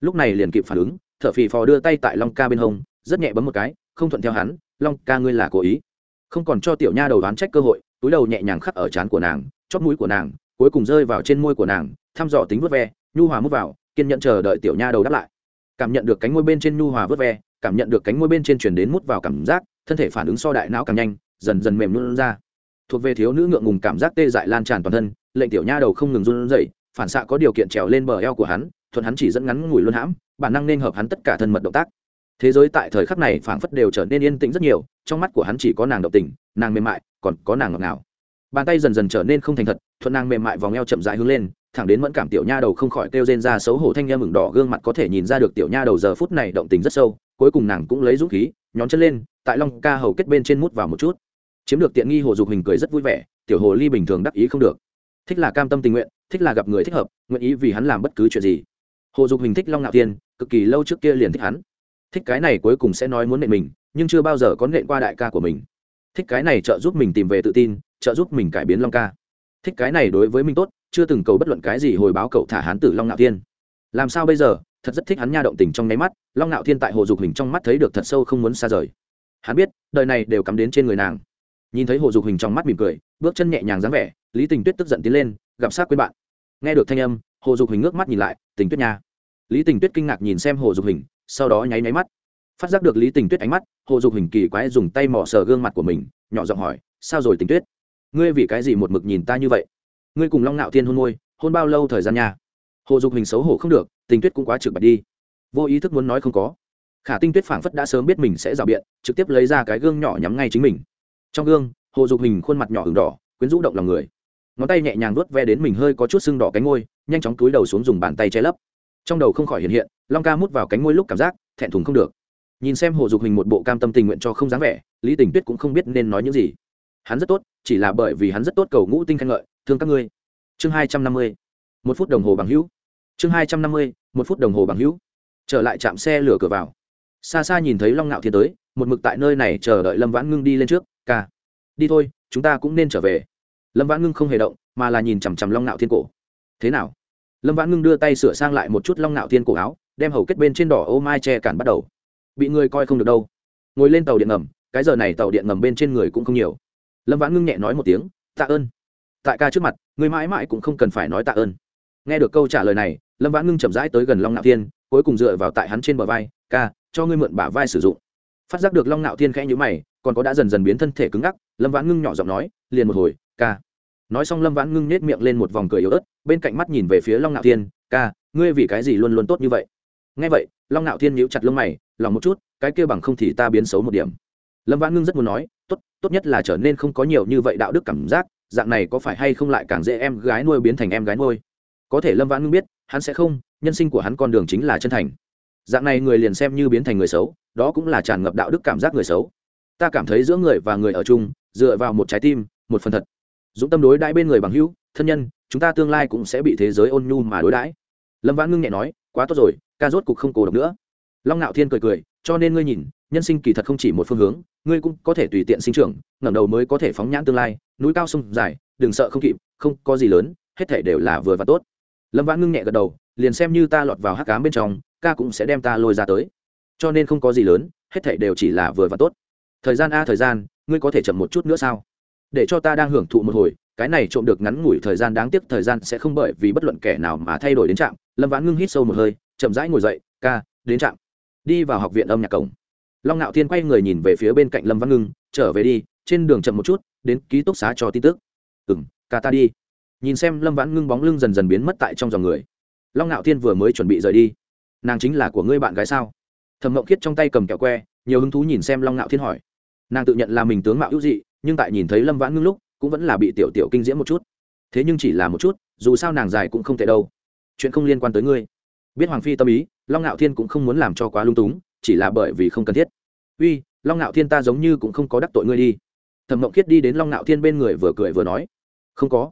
Lúc này liền kịp phản ứng t h ở phì phò đưa tay tại long ca bên hông, rất nhẹ bấm một cái, không thuận theo hắn, long ca ngươi là cố ý. Không còn cho tiểu nha đầu đoán trách cơ hội, túi đầu nhẹ nhàng khắc ở trán của nàng chót mũi của nàng, cuối cùng rơi vào trên môi của nàng, thăm dò tính vớt ve, nhu hòa mút vào, kiên nhận chờ đợi tiểu nha đầu đáp lại cảm nhận được cánh môi bên trên nhu hòa vớt ve, cảm nhận được cánh môi bên trên chuyển đến mút vào cảm giác, thân thể phản ứng so đại não càng nhanh, dần dần mềm luôn ra. Thuộc về thiếu nữ ngượng ngùng cảm giác tê dại lan tràn toàn thân, lệnh tiểu nha đầu không ngừng run rẩy, phản xạ có điều kiện trèo lên bờ eo của hắn, thuận hắn chỉ dẫn ngắn ngủi luôn hãm, bản năng nên hợp hắn tất cả thân mật động tác. Thế giới tại thời khắc này phảng phất đều trở nên yên tĩnh rất nhiều, trong mắt của hắn chỉ có nàng động tình, nàng mềm mại, còn có nàng ngọt ngào. Bàn tay dần dần trở nên không thành thật, thuận nàng mềm mại vòng eo chậm rãi hướng lên thẳng đến mẫn cảm tiểu nha đầu không khỏi kêu rên ra xấu hổ thanh em mừng đỏ gương mặt có thể nhìn ra được tiểu nha đầu giờ phút này động tình rất sâu, cuối cùng nàng cũng lấy dũng khí, nhón chân lên, tại long ca hầu kết bên trên mút vào một chút. Chiếm được tiện nghi hồ dục hình cười rất vui vẻ, tiểu hồ ly bình thường đắc ý không được. Thích là cam tâm tình nguyện, thích là gặp người thích hợp, nguyện ý vì hắn làm bất cứ chuyện gì. Hồ dục hình thích long ngạo tiên cực kỳ lâu trước kia liền thích hắn. Thích cái này cuối cùng sẽ nói muốn nện mình, nhưng chưa bao giờ có nện qua đại ca của mình. Thích cái này trợ giúp mình tìm về tự tin, trợ giúp mình cải biến long ca. Thích cái này đối với mình tốt chưa từng cầu bất luận cái gì hồi báo cậu thả hắn tử long ngạo thiên. Làm sao bây giờ? Thật rất thích hắn nha động tình trong nháy mắt, long ngạo thiên tại hồ dục hình trong mắt thấy được thật sâu không muốn xa rời. Hắn biết, đời này đều cắm đến trên người nàng. Nhìn thấy hồ dục hình trong mắt mỉm cười, bước chân nhẹ nhàng dáng vẻ, lý tình tuyết tức giận tiến lên, gặp sát quên bạn. Nghe được thanh âm, hồ dục hình ngước mắt nhìn lại, tình tuyết nha. Lý tình tuyết kinh ngạc nhìn xem hồ dục hình sau đó nháy nháy mắt. Phát giác được lý tình tuyết ánh mắt, hồ dục hình kỳ quái dùng tay mỏ sờ gương mặt của mình, nhỏ giọng hỏi, sao rồi tình tuyết? Ngươi vì cái gì một mực nhìn ta như vậy? Ngươi cùng long nạo thiên hôn môi, hôn bao lâu thời gian nha? Hồ dục hình xấu hổ không được, tình tuyết cũng quá trực bạch đi. Vô ý thức muốn nói không có. Khả tinh tuyết phảng phất đã sớm biết mình sẽ rào biện, trực tiếp lấy ra cái gương nhỏ nhắm ngay chính mình. Trong gương, hồ dục hình khuôn mặt nhỏ h đỏ, quyến rũ động lòng người. Ngón tay nhẹ nhàng vuốt ve đến mình hơi có chút sưng đỏ cánh ngôi nhanh chóng túi đầu xuống dùng bàn tay che lấp. Trong đầu không khỏi hiện hiện, long ca mút vào cánh ngôi lúc cảm giác, thẹn thùng không được. Nhìn xem hồ dục hình một bộ cam tâm tình nguyện cho không dáng vẻ, lý tình tuyết cũng không biết nên nói những gì. Hắn rất tốt, chỉ là bởi vì hắn rất tốt cầu ngũ tinh khen ngợi thương các ngươi. Chương hai trăm năm mươi, một phút đồng hồ bằng hữu. Chương hai trăm năm mươi, một phút đồng hồ bằng hữu. Trở lại trạm xe lửa cửa vào. Xa xa nhìn thấy long ngạo thiên tới, một mực tại nơi này chờ đợi lâm vãn ngưng đi lên trước, ca, đi thôi, chúng ta cũng nên trở về. Lâm vãn ngưng không hề động, mà là nhìn chằm chằm long ngạo thiên cổ. Thế nào? Lâm vãn ngưng đưa tay sửa sang lại một chút long ngạo thiên cổ áo, đem hầu kết bên trên đỏ ô mai che cản bắt đầu. Bị người coi không được đâu. Ngồi lên tàu điện ngầm, cái giờ này tàu điện ngầm bên trên người cũng không nhiều. Lâm vãn ngưng nhẹ nói một tiếng, tạ ơn tại ca trước mặt, người mãi mãi cũng không cần phải nói tạ ơn. Nghe được câu trả lời này, lâm vãn ngưng chậm rãi tới gần long ngạo thiên, cuối cùng dựa vào tại hắn trên bờ vai, ca, cho ngươi mượn bả vai sử dụng. Phát giác được long ngạo thiên khẽ nhữ mày, còn có đã dần dần biến thân thể cứng ngắc, lâm vãn ngưng nhỏ giọng nói, liền một hồi, ca. Nói xong lâm vãn ngưng nết miệng lên một vòng cười yếu ớt, bên cạnh mắt nhìn về phía long ngạo thiên, ca, ngươi vì cái gì luôn luôn tốt như vậy? Nghe vậy, long ngạo thiên nhíu chặt lông mày, lòng một chút, cái kia bằng không thì ta biến xấu một điểm. Lâm vãn ngưng rất muốn nói, tốt tốt nhất là trở nên không có nhiều như vậy đạo đức cảm giác dạng này có phải hay không lại càng dễ em gái nuôi biến thành em gái nuôi? Có thể lâm vãn ngưng biết, hắn sẽ không, nhân sinh của hắn con đường chính là chân thành. Dạng này người liền xem như biến thành người xấu, đó cũng là tràn ngập đạo đức cảm giác người xấu. Ta cảm thấy giữa người và người ở chung, dựa vào một trái tim, một phần thật. Dũng tâm đối đãi bên người bằng hữu, thân nhân, chúng ta tương lai cũng sẽ bị thế giới ôn nhu mà đối đãi. Lâm vãn ngưng nhẹ nói, quá tốt rồi, ca rốt cục không cổ độc nữa. Long ngạo thiên cười cười, cho nên ngươi nhìn, nhân sinh kỳ thật không chỉ một phương hướng, ngươi cũng có thể tùy tiện sinh trưởng, ngẩng đầu mới có thể phóng nhãn tương lai núi cao sông dài, đừng sợ không kịp, không có gì lớn, hết thể đều là vừa và tốt. Lâm vãn ngưng nhẹ gật đầu, liền xem như ta lọt vào hắc cám bên trong, ca cũng sẽ đem ta lôi ra tới. Cho nên không có gì lớn, hết thể đều chỉ là vừa và tốt. Thời gian a, thời gian, ngươi có thể chậm một chút nữa sao? Để cho ta đang hưởng thụ một hồi, cái này trộm được ngắn ngủi thời gian đáng tiếc thời gian sẽ không bởi vì bất luận kẻ nào mà thay đổi đến trạm. Lâm vãn ngưng hít sâu một hơi, chậm rãi ngồi dậy, ca, đến trạm. Đi vào học viện âm nhạc cổng. Long ngạo thiên quay người nhìn về phía bên cạnh lâm văn ngưng, trở về đi, trên đường chậm một chút đến ký túc xá cho tin tức. Ừng cả ta đi. Nhìn xem lâm vãn ngưng bóng lưng dần dần biến mất tại trong dòng người. Long ngạo thiên vừa mới chuẩn bị rời đi. Nàng chính là của ngươi bạn gái sao? Thầm ngậu khiết trong tay cầm kẹo que, nhiều hứng thú nhìn xem long ngạo thiên hỏi. Nàng tự nhận là mình tướng mạo hữu dị, nhưng tại nhìn thấy lâm vãn ngưng lúc, cũng vẫn là bị tiểu tiểu kinh diễm một chút. Thế nhưng chỉ là một chút, dù sao nàng dài cũng không tệ đâu. Chuyện không liên quan tới ngươi. Biết hoàng phi tâm ý, long ngạo thiên cũng không muốn làm cho quá lung túng, chỉ là bởi vì không cần thiết. Uy, long ngạo thiên ta giống như cũng không có đắc tội ngươi đi thẩm mộng khiết đi đến long Nạo thiên bên người vừa cười vừa nói, không có.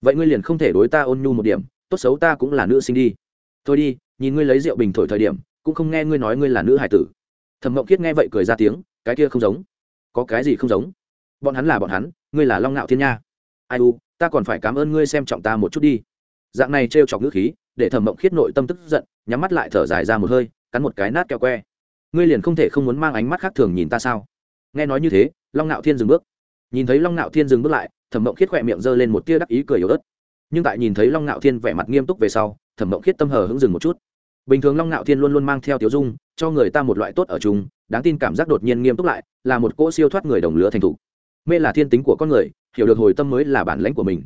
Vậy ngươi liền không thể đối ta ôn nhu một điểm, tốt xấu ta cũng là nữ sinh đi. Thôi đi, nhìn ngươi lấy rượu bình thổi thời điểm, cũng không nghe ngươi nói ngươi là nữ hải tử. Thẩm mộng khiết nghe vậy cười ra tiếng, cái kia không giống. Có cái gì không giống? Bọn hắn là bọn hắn, ngươi là long Nạo thiên nha. Ai u, ta còn phải cảm ơn ngươi xem trọng ta một chút đi. Dạng này trêu chọc ngữ khí, để thẩm mộng khiết nội tâm tức giận, nhắm mắt lại thở dài ra một hơi, cắn một cái nát kẹo que. Ngươi liền không thể không muốn mang ánh mắt khác thường nhìn ta sao? Nghe nói như thế, long Nạo thiên dừng bước nhìn thấy long ngạo thiên dừng bước lại, thẩm mộng khiết khỏe miệng giơ lên một tia đắc ý cười yếu ớt. Nhưng tại nhìn thấy long ngạo thiên vẻ mặt nghiêm túc về sau, thẩm mộng khiết tâm hờ hững dừng một chút. Bình thường long ngạo thiên luôn luôn mang theo tiểu dung, cho người ta một loại tốt ở chung, đáng tin cảm giác đột nhiên nghiêm túc lại, là một cỗ siêu thoát người đồng lứa thành thục mê là thiên tính của con người, hiểu được hồi tâm mới là bản lãnh của mình.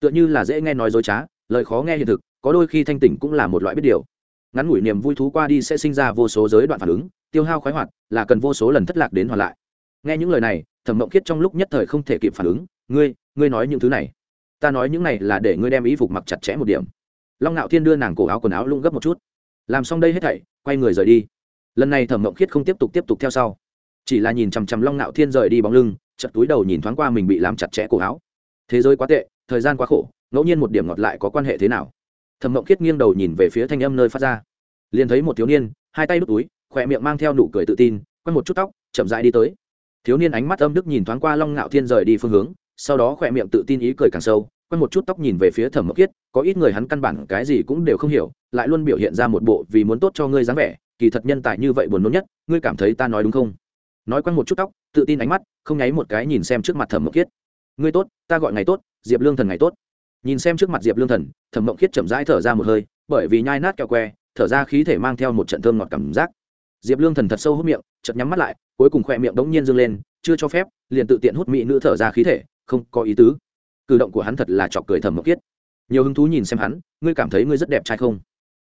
Tựa như là dễ nghe nói dối trá, lời khó nghe hiện thực, có đôi khi thanh tỉnh cũng là một loại biết điều. Ngắn ngủi niềm vui thú qua đi sẽ sinh ra vô số giới đoạn phản ứng, tiêu hao khoái hoạt, là cần vô số lần thất lạc đến hoàn lại. Nghe những lời này thẩm mộng khiết trong lúc nhất thời không thể kịp phản ứng, ngươi ngươi nói những thứ này. Ta nói những này là để ngươi đem ý phục mặc chặt chẽ một điểm. Long ngạo thiên đưa nàng cổ áo quần áo lung gấp một chút. Làm xong đây hết thảy, quay người rời đi. Lần này thẩm mộng khiết không tiếp tục tiếp tục theo sau. Chỉ là nhìn chằm chằm long ngạo thiên rời đi bóng lưng chật túi đầu nhìn thoáng qua mình bị làm chặt chẽ cổ áo. Thế giới quá tệ, thời gian quá khổ, ngẫu nhiên một điểm ngọt lại có quan hệ thế nào? Thẩm mộng khiết nghiêng đầu nhìn về phía thanh âm nơi phát ra. Liền thấy một thiếu niên, hai tay đút túi, khỏe miệng mang theo nụ cười tự tin quay một chút tóc, chậm rãi đi tới thiếu niên ánh mắt âm đức nhìn thoáng qua long ngạo thiên rời đi phương hướng, sau đó khỏe miệng tự tin ý cười càng sâu quay một chút tóc nhìn về phía thẩm mộc khiết có ít người hắn căn bản cái gì cũng đều không hiểu, lại luôn biểu hiện ra một bộ vì muốn tốt cho ngươi dáng vẻ, kỳ thật nhân tài như vậy buồn nôn nhất, ngươi cảm thấy ta nói đúng không? Nói quanh một chút tóc, tự tin ánh mắt, không nháy một cái nhìn xem trước mặt thẩm mộc khiết ngươi tốt, ta gọi ngày tốt, diệp lương thần ngày tốt. Nhìn xem trước mặt diệp lương thần, thẩm mộng khiết chậm rãi thở ra một hơi, bởi vì nhai nát kẹo que, thở ra khí thể mang theo một trận thơm ngọt cảm giác. Diệp lương thần thật sâu hút miệng chật nhắm mắt lại cuối cùng khỏe miệng đống nhiên dâng lên, chưa cho phép, liền tự tiện hút mỹ nữ thở ra khí thể, không có ý tứ. Cử động của hắn thật là chọc cười thẩm mộc kiết nhiều hứng thú nhìn xem hắn, ngươi cảm thấy ngươi rất đẹp trai không?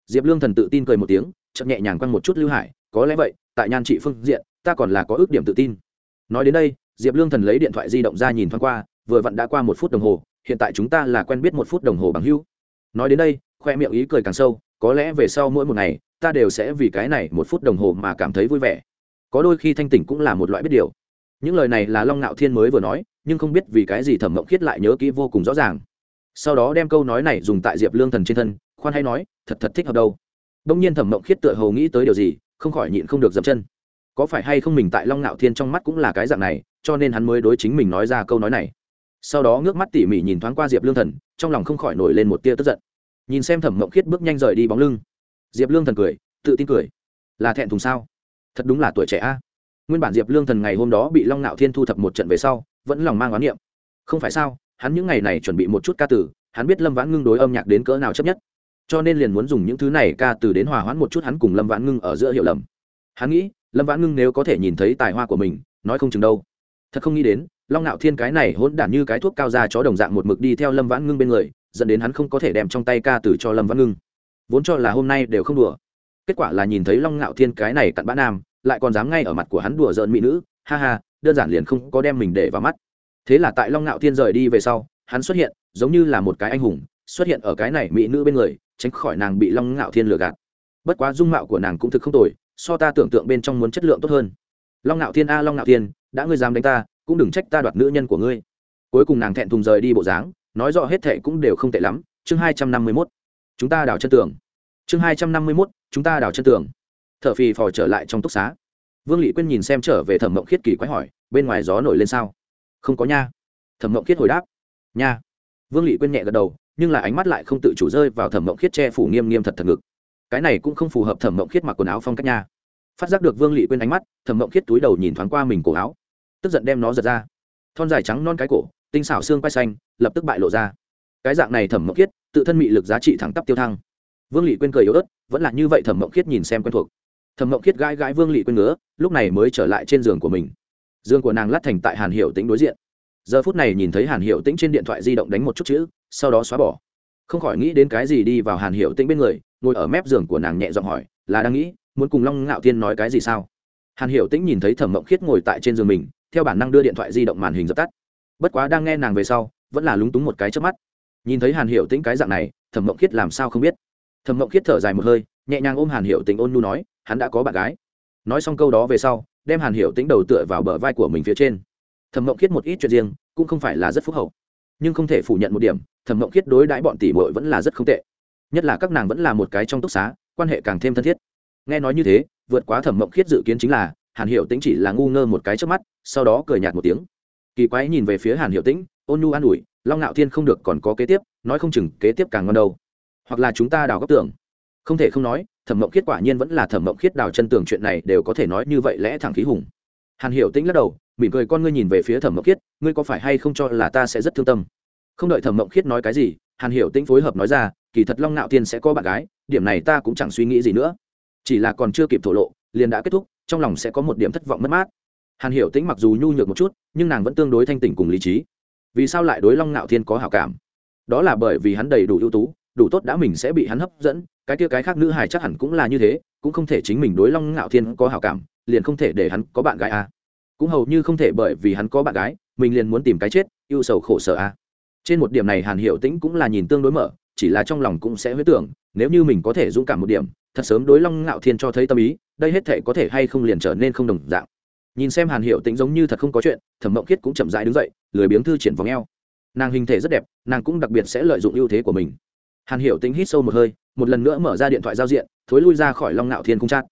Diệp lương thần tự tin cười một tiếng chậm nhẹ nhàng quăng một chút lưu hải, có lẽ vậy, tại nhan trị phương diện, ta còn là có ước điểm tự tin. Nói đến đây, diệp lương thần lấy điện thoại di động ra nhìn thoáng qua, vừa vặn đã qua một phút đồng hồ, hiện tại chúng ta là quen biết một phút đồng hồ bằng hưu nói đến đây, khoe miệng ý cười càng sâu, có lẽ về sau mỗi một ngày, ta đều sẽ vì cái này một phút đồng hồ mà cảm thấy vui vẻ có đôi khi thanh tỉnh cũng là một loại biết điều. Những lời này là long ngạo thiên mới vừa nói, nhưng không biết vì cái gì thẩm mộng khiết lại nhớ kỹ vô cùng rõ ràng. Sau đó đem câu nói này dùng tại diệp lương thần trên thân, khoan hay nói, thật thật thích hợp đâu. Đông nhiên thẩm mộng khiết tựa hầu nghĩ tới điều gì, không khỏi nhịn không được dập chân. Có phải hay không mình tại long ngạo thiên trong mắt cũng là cái dạng này, cho nên hắn mới đối chính mình nói ra câu nói này. Sau đó ngước mắt tỉ mỉ nhìn thoáng qua diệp lương thần, trong lòng không khỏi nổi lên một tia tức giận. Nhìn xem thẩm mộng khiết bước nhanh rời đi bóng lưng. Diệp lương thần cười, tự tin cười. Là thẹn thùng sao? Thật đúng là tuổi trẻ a. Nguyên bản diệp lương thần ngày hôm đó bị long ngạo thiên thu thập một trận về sau, vẫn lòng mang oán niệm. Không phải sao, hắn những ngày này chuẩn bị một chút ca từ, hắn biết lâm vãn ngưng đối âm nhạc đến cỡ nào chấp nhất. Cho nên liền muốn dùng những thứ này ca từ đến hòa hoãn một chút hắn cùng lâm vãn ngưng ở giữa hiệu lầm. Hắn nghĩ, lâm vãn ngưng nếu có thể nhìn thấy tài hoa của mình, nói không chừng đâu. Thật không nghĩ đến, long nạo thiên cái này hỗn đản như cái thuốc cao ra chó đồng dạng một mực đi theo lâm vãn ngưng bên người, dẫn đến hắn không có thể đem trong tay ca từ cho lâm vãn ngưng. Vốn cho là hôm nay đều không đùa kết quả là nhìn thấy long ngạo thiên cái này cặn bã nam, lại còn dám ngay ở mặt của hắn đùa giỡn mỹ nữ, ha ha, đơn giản liền không có đem mình để vào mắt. Thế là tại long ngạo thiên rời đi về sau, hắn xuất hiện, giống như là một cái anh hùng, xuất hiện ở cái này mỹ nữ bên người, tránh khỏi nàng bị long ngạo thiên lừa gạt. Bất quá dung mạo của nàng cũng thực không tồi, so ta tưởng tượng bên trong muốn chất lượng tốt hơn. Long ngạo thiên a, long ngạo thiên, đã ngươi dám đánh ta, cũng đừng trách ta đoạt nữ nhân của ngươi. Cuối cùng nàng thẹn thùng rời đi bộ dáng, nói rõ hết thệ cũng đều không tệ lắm. Chương hai trăm năm mươi mốt. Chúng ta đào chân tường chương hai trăm năm mươi mốt, chúng ta đào chân tường. T h ở phì phò trở lại trong túc xá. Vương lị quyên nhìn xem trở về thẩm mộng khiết kỳ quái hỏi, bên ngoài gió nổi lên sao? Không có nha. Thẩm mộng khiết hồi đáp, nha. Vương lị quyên nhẹ gật đầu, nhưng là ánh mắt lại không tự chủ rơi vào thẩm mộng khiết che phủ nghiêm nghiêm thật thật ngực. Cái này cũng không phù hợp thẩm mộng khiết mặc quần áo phong cách nha. Phát giác được vương lị quyên ánh mắt, thẩm mộng khiết túi đầu nhìn thoáng qua mình cổ áo. Tức giận đem nó giật ra. Thon dài trắng non cái cổ, tinh xảo xương quay xanh, lập tức bại lộ ra. Cái dạng này thẩm mộng khiết, tự thân mị lực giá trị thẳng tắp tiêu thăng vương lị quên cười yếu ớt, vẫn là như vậy thẩm mộng khiết nhìn xem quen thuộc. Thẩm mộng khiết gãi gãi vương lị quên ngứa, lúc này mới trở lại trên giường của mình. Giường của nàng lát thành tại hàn hiệu tính đối diện. Giờ phút này nhìn thấy hàn hiệu tĩnh trên điện thoại di động đánh một chút chữ, sau đó xóa bỏ. Không khỏi nghĩ đến cái gì đi vào hàn hiệu tĩnh bên người, ngồi ở mép giường của nàng nhẹ giọng hỏi, là đang nghĩ, muốn cùng long ngạo thiên nói cái gì sao? Hàn hiệu tĩnh nhìn thấy thẩm mộng khiết ngồi tại trên giường mình, theo bản năng đưa điện thoại di động màn hình dập tắt. Bất quá đang nghe nàng về sau, vẫn là lúng túng một cái trước mắt. Nhìn thấy hàn hiệu tĩnh cái dạng này, thẩm mộng khiết làm sao không biết thẩm mộng khiết thở dài một hơi, nhẹ nhàng ôm hàn hiệu tĩnh ôn nu nói, hắn đã có bạn gái. Nói xong câu đó về sau, đem hàn hiệu tĩnh đầu tựa vào bờ vai của mình phía trên. Thẩm mộng khiết một ít chuyện riêng, cũng không phải là rất phúc hậu. Nhưng không thể phủ nhận một điểm, thẩm mộng khiết đối đãi bọn tỷ muội vẫn là rất không tệ. Nhất là các nàng vẫn là một cái trong túc xá, quan hệ càng thêm thân thiết. Nghe nói như thế, vượt quá thẩm mộng khiết dự kiến chính là, hàn hiệu tĩnh chỉ là ngu ngơ một cái trước mắt, sau đó cười nhạt một tiếng. Kỳ quái nhìn về phía hàn hiệu tĩnh, ôn nhu an ủi, long ngạo thiên không được còn có kế tiếp, nói không chừng kế tiếp càng ngon đâu hoặc là chúng ta đào góc tường. Không thể không nói, thẩm mộng khiết quả nhiên vẫn là thẩm mộng khiết đào chân tường chuyện này đều có thể nói như vậy lẽ thẳng khí hùng. Hàn hiểu tĩnh lắc đầu, mỉm cười con ngươi nhìn về phía thẩm mộng khiết, ngươi có phải hay không cho là ta sẽ rất thương tâm? Không đợi thẩm mộng khiết nói cái gì, hàn hiểu tĩnh phối hợp nói ra, kỳ thật long nạo tiên sẽ có bạn gái, điểm này ta cũng chẳng suy nghĩ gì nữa. Chỉ là còn chưa kịp thổ lộ, liền đã kết thúc, trong lòng sẽ có một điểm thất vọng mất mát. Hàn hiểu tĩnh mặc dù nhu nhược một chút, nhưng nàng vẫn tương đối thanh tỉnh cùng lý trí. Vì sao lại đối long nạo thiên có hảo cảm? Đó là bởi vì hắn đầy đủ ưu tú đủ tốt đã mình sẽ bị hắn hấp dẫn, cái kia cái khác nữ hài chắc hẳn cũng là như thế, cũng không thể chính mình đối long ngạo thiên có hảo cảm, liền không thể để hắn có bạn gái a à. cũng hầu như không thể bởi vì hắn có bạn gái, mình liền muốn tìm cái chết yêu sầu khổ sở a à. trên một điểm này hàn hiệu tĩnh cũng là nhìn tương đối mở, chỉ là trong lòng cũng sẽ huyết tưởng, nếu như mình có thể dũng cảm một điểm, thật sớm đối long ngạo thiên cho thấy tâm ý, đây hết thể có thể hay không liền trở nên không đồng dạng nhìn xem hàn hiệu tĩnh giống như thật không có chuyện, thẩm mộng khiết cũng chậm rãi đứng dậy, lười biếng thư triển vòng eo nàng hình thể rất đẹp, nàng cũng đặc biệt sẽ lợi dụng ưu thế của mình hàn hiểu tính hít sâu một hơi, một lần nữa mở ra điện thoại giao diện, thối lui ra khỏi long ngạo thiên cung trát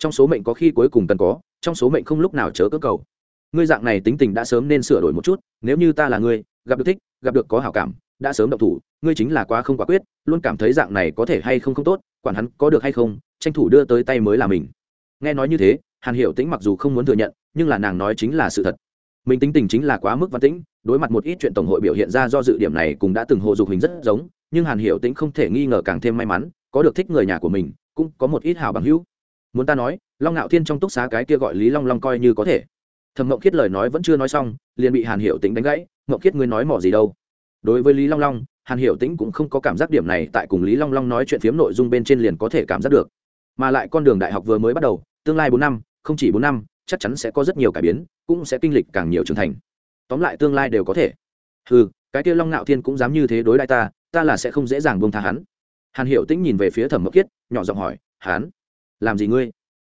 trong số mệnh có khi cuối cùng cần có, trong số mệnh không lúc nào chớ cơ cầu. Ngươi dạng này tính tình đã sớm nên sửa đổi một chút, nếu như ta là ngươi, gặp được thích, gặp được có hảo cảm, đã sớm động thủ, ngươi chính là quá không quả quyết, luôn cảm thấy dạng này có thể hay không không tốt, quản hắn có được hay không, tranh thủ đưa tới tay mới là mình. Nghe nói như thế, hàn hiểu tĩnh mặc dù không muốn thừa nhận, nhưng là nàng nói chính là sự thật. Mình tính tình chính là quá mức văn tĩnh, đối mặt một ít chuyện tổng hội biểu hiện ra do dự điểm này cũng đã từng hộ dục hình rất giống nhưng hàn hiểu tĩnh không thể nghi ngờ càng thêm may mắn, có được thích người nhà của mình, cũng có một ít hào bằng hữu. Muốn ta nói, long ngạo thiên trong túc xá cái kia gọi lý long long coi như có thể. Thầm ngậu khiết lời nói vẫn chưa nói xong, liền bị hàn hiểu tĩnh đánh gãy ngậu khiết, ngươi nói mỏ gì đâu? Đối với lý long long, hàn hiểu tĩnh cũng không có cảm giác điểm này tại cùng lý long long nói chuyện phiếm nội dung bên trên liền có thể cảm giác được. Mà lại con đường đại học vừa mới bắt đầu, tương lai bốn năm, không chỉ bốn năm, chắc chắn sẽ có rất nhiều cải biến, cũng sẽ kinh lịch càng nhiều trưởng thành. Tóm lại tương lai đều có thể. Ừ cái kia long ngạo thiên cũng dám như thế đối lại ta ta là sẽ không dễ dàng buông tha hắn. Hàn hiểu tĩnh nhìn về phía thẩm mộng Kiết, nhỏ giọng hỏi hắn? Làm gì ngươi?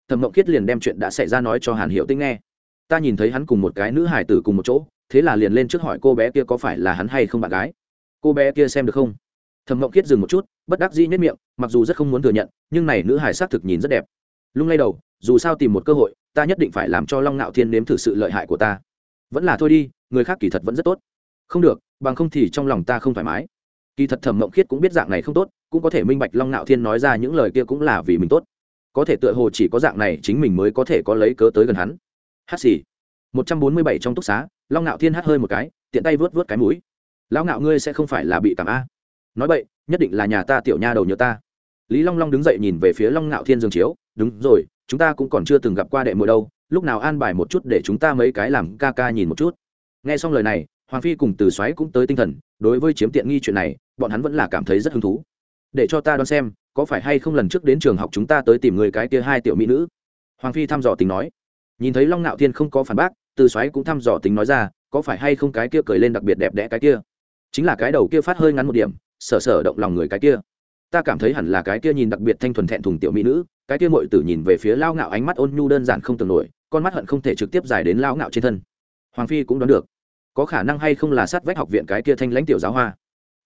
Thẩm mộng Kiết liền đem chuyện đã xảy ra nói cho hàn hiểu tĩnh nghe. Ta nhìn thấy hắn cùng một cái nữ hải tử cùng một chỗ thế là liền lên trước hỏi cô bé kia có phải là hắn hay không bạn gái. Cô bé kia xem được không? Thẩm mộng Kiết dừng một chút bất đắc dĩ nhất miệng mặc dù rất không muốn thừa nhận nhưng này nữ hải xác thực nhìn rất đẹp. Lung lay đầu dù sao tìm một cơ hội ta nhất định phải làm cho long ngạo thiên nếm thử sự lợi hại của ta. Vẫn là thôi đi người khác kỳ thật vẫn rất tốt. Không được bằng không thì trong lòng ta không thoải mái kỳ thật thẩm mộng khiết cũng biết dạng này không tốt, cũng có thể minh bạch long nạo thiên nói ra những lời kia cũng là vì mình tốt. Có thể tựa hồ chỉ có dạng này chính mình mới có thể có lấy cớ tới gần hắn. Hát xì. Một trăm bốn mươi bảy trong túc xá, long nạo thiên hát hơi một cái, tiện tay vớt vớt cái mũi. Lão ngạo ngươi sẽ không phải là bị cảm a. Nói vậy nhất định là nhà ta tiểu nha đầu nhớ ta. Lý long long đứng dậy nhìn về phía long ngạo thiên dương chiếu, đúng rồi, chúng ta cũng còn chưa từng gặp qua đệ mùa đâu, lúc nào an bài một chút để chúng ta mấy cái làm ca ca nhìn một chút. Nghe xong lời này, hoàng phi cùng từ xoáy cũng tới tinh thần, đối với chiếm tiện nghi chuyện này bọn hắn vẫn là cảm thấy rất hứng thú. Để cho ta đoán xem, có phải hay không lần trước đến trường học chúng ta tới tìm người cái kia hai tiểu mỹ nữ? Hoàng phi thăm dò tính nói. Nhìn thấy long nạo thiên không có phản bác, từ xoáy cũng thăm dò tính nói ra, có phải hay không cái kia cười lên đặc biệt đẹp đẽ cái kia? Chính là cái đầu kia phát hơi ngắn một điểm sở sở động lòng người cái kia. Ta cảm thấy hẳn là cái kia nhìn đặc biệt thanh thuần thẹn thùng tiểu mỹ nữ, cái kia mội tử nhìn về phía lao ngạo ánh mắt ôn nhu đơn giản không tưởng nổi, con mắt hận không thể trực tiếp dài đến lao ngạo trên thân. Hoàng phi cũng đoán được. Có khả năng hay không là sát vách học viện cái kia thanh lãnh tiểu giáo hoa?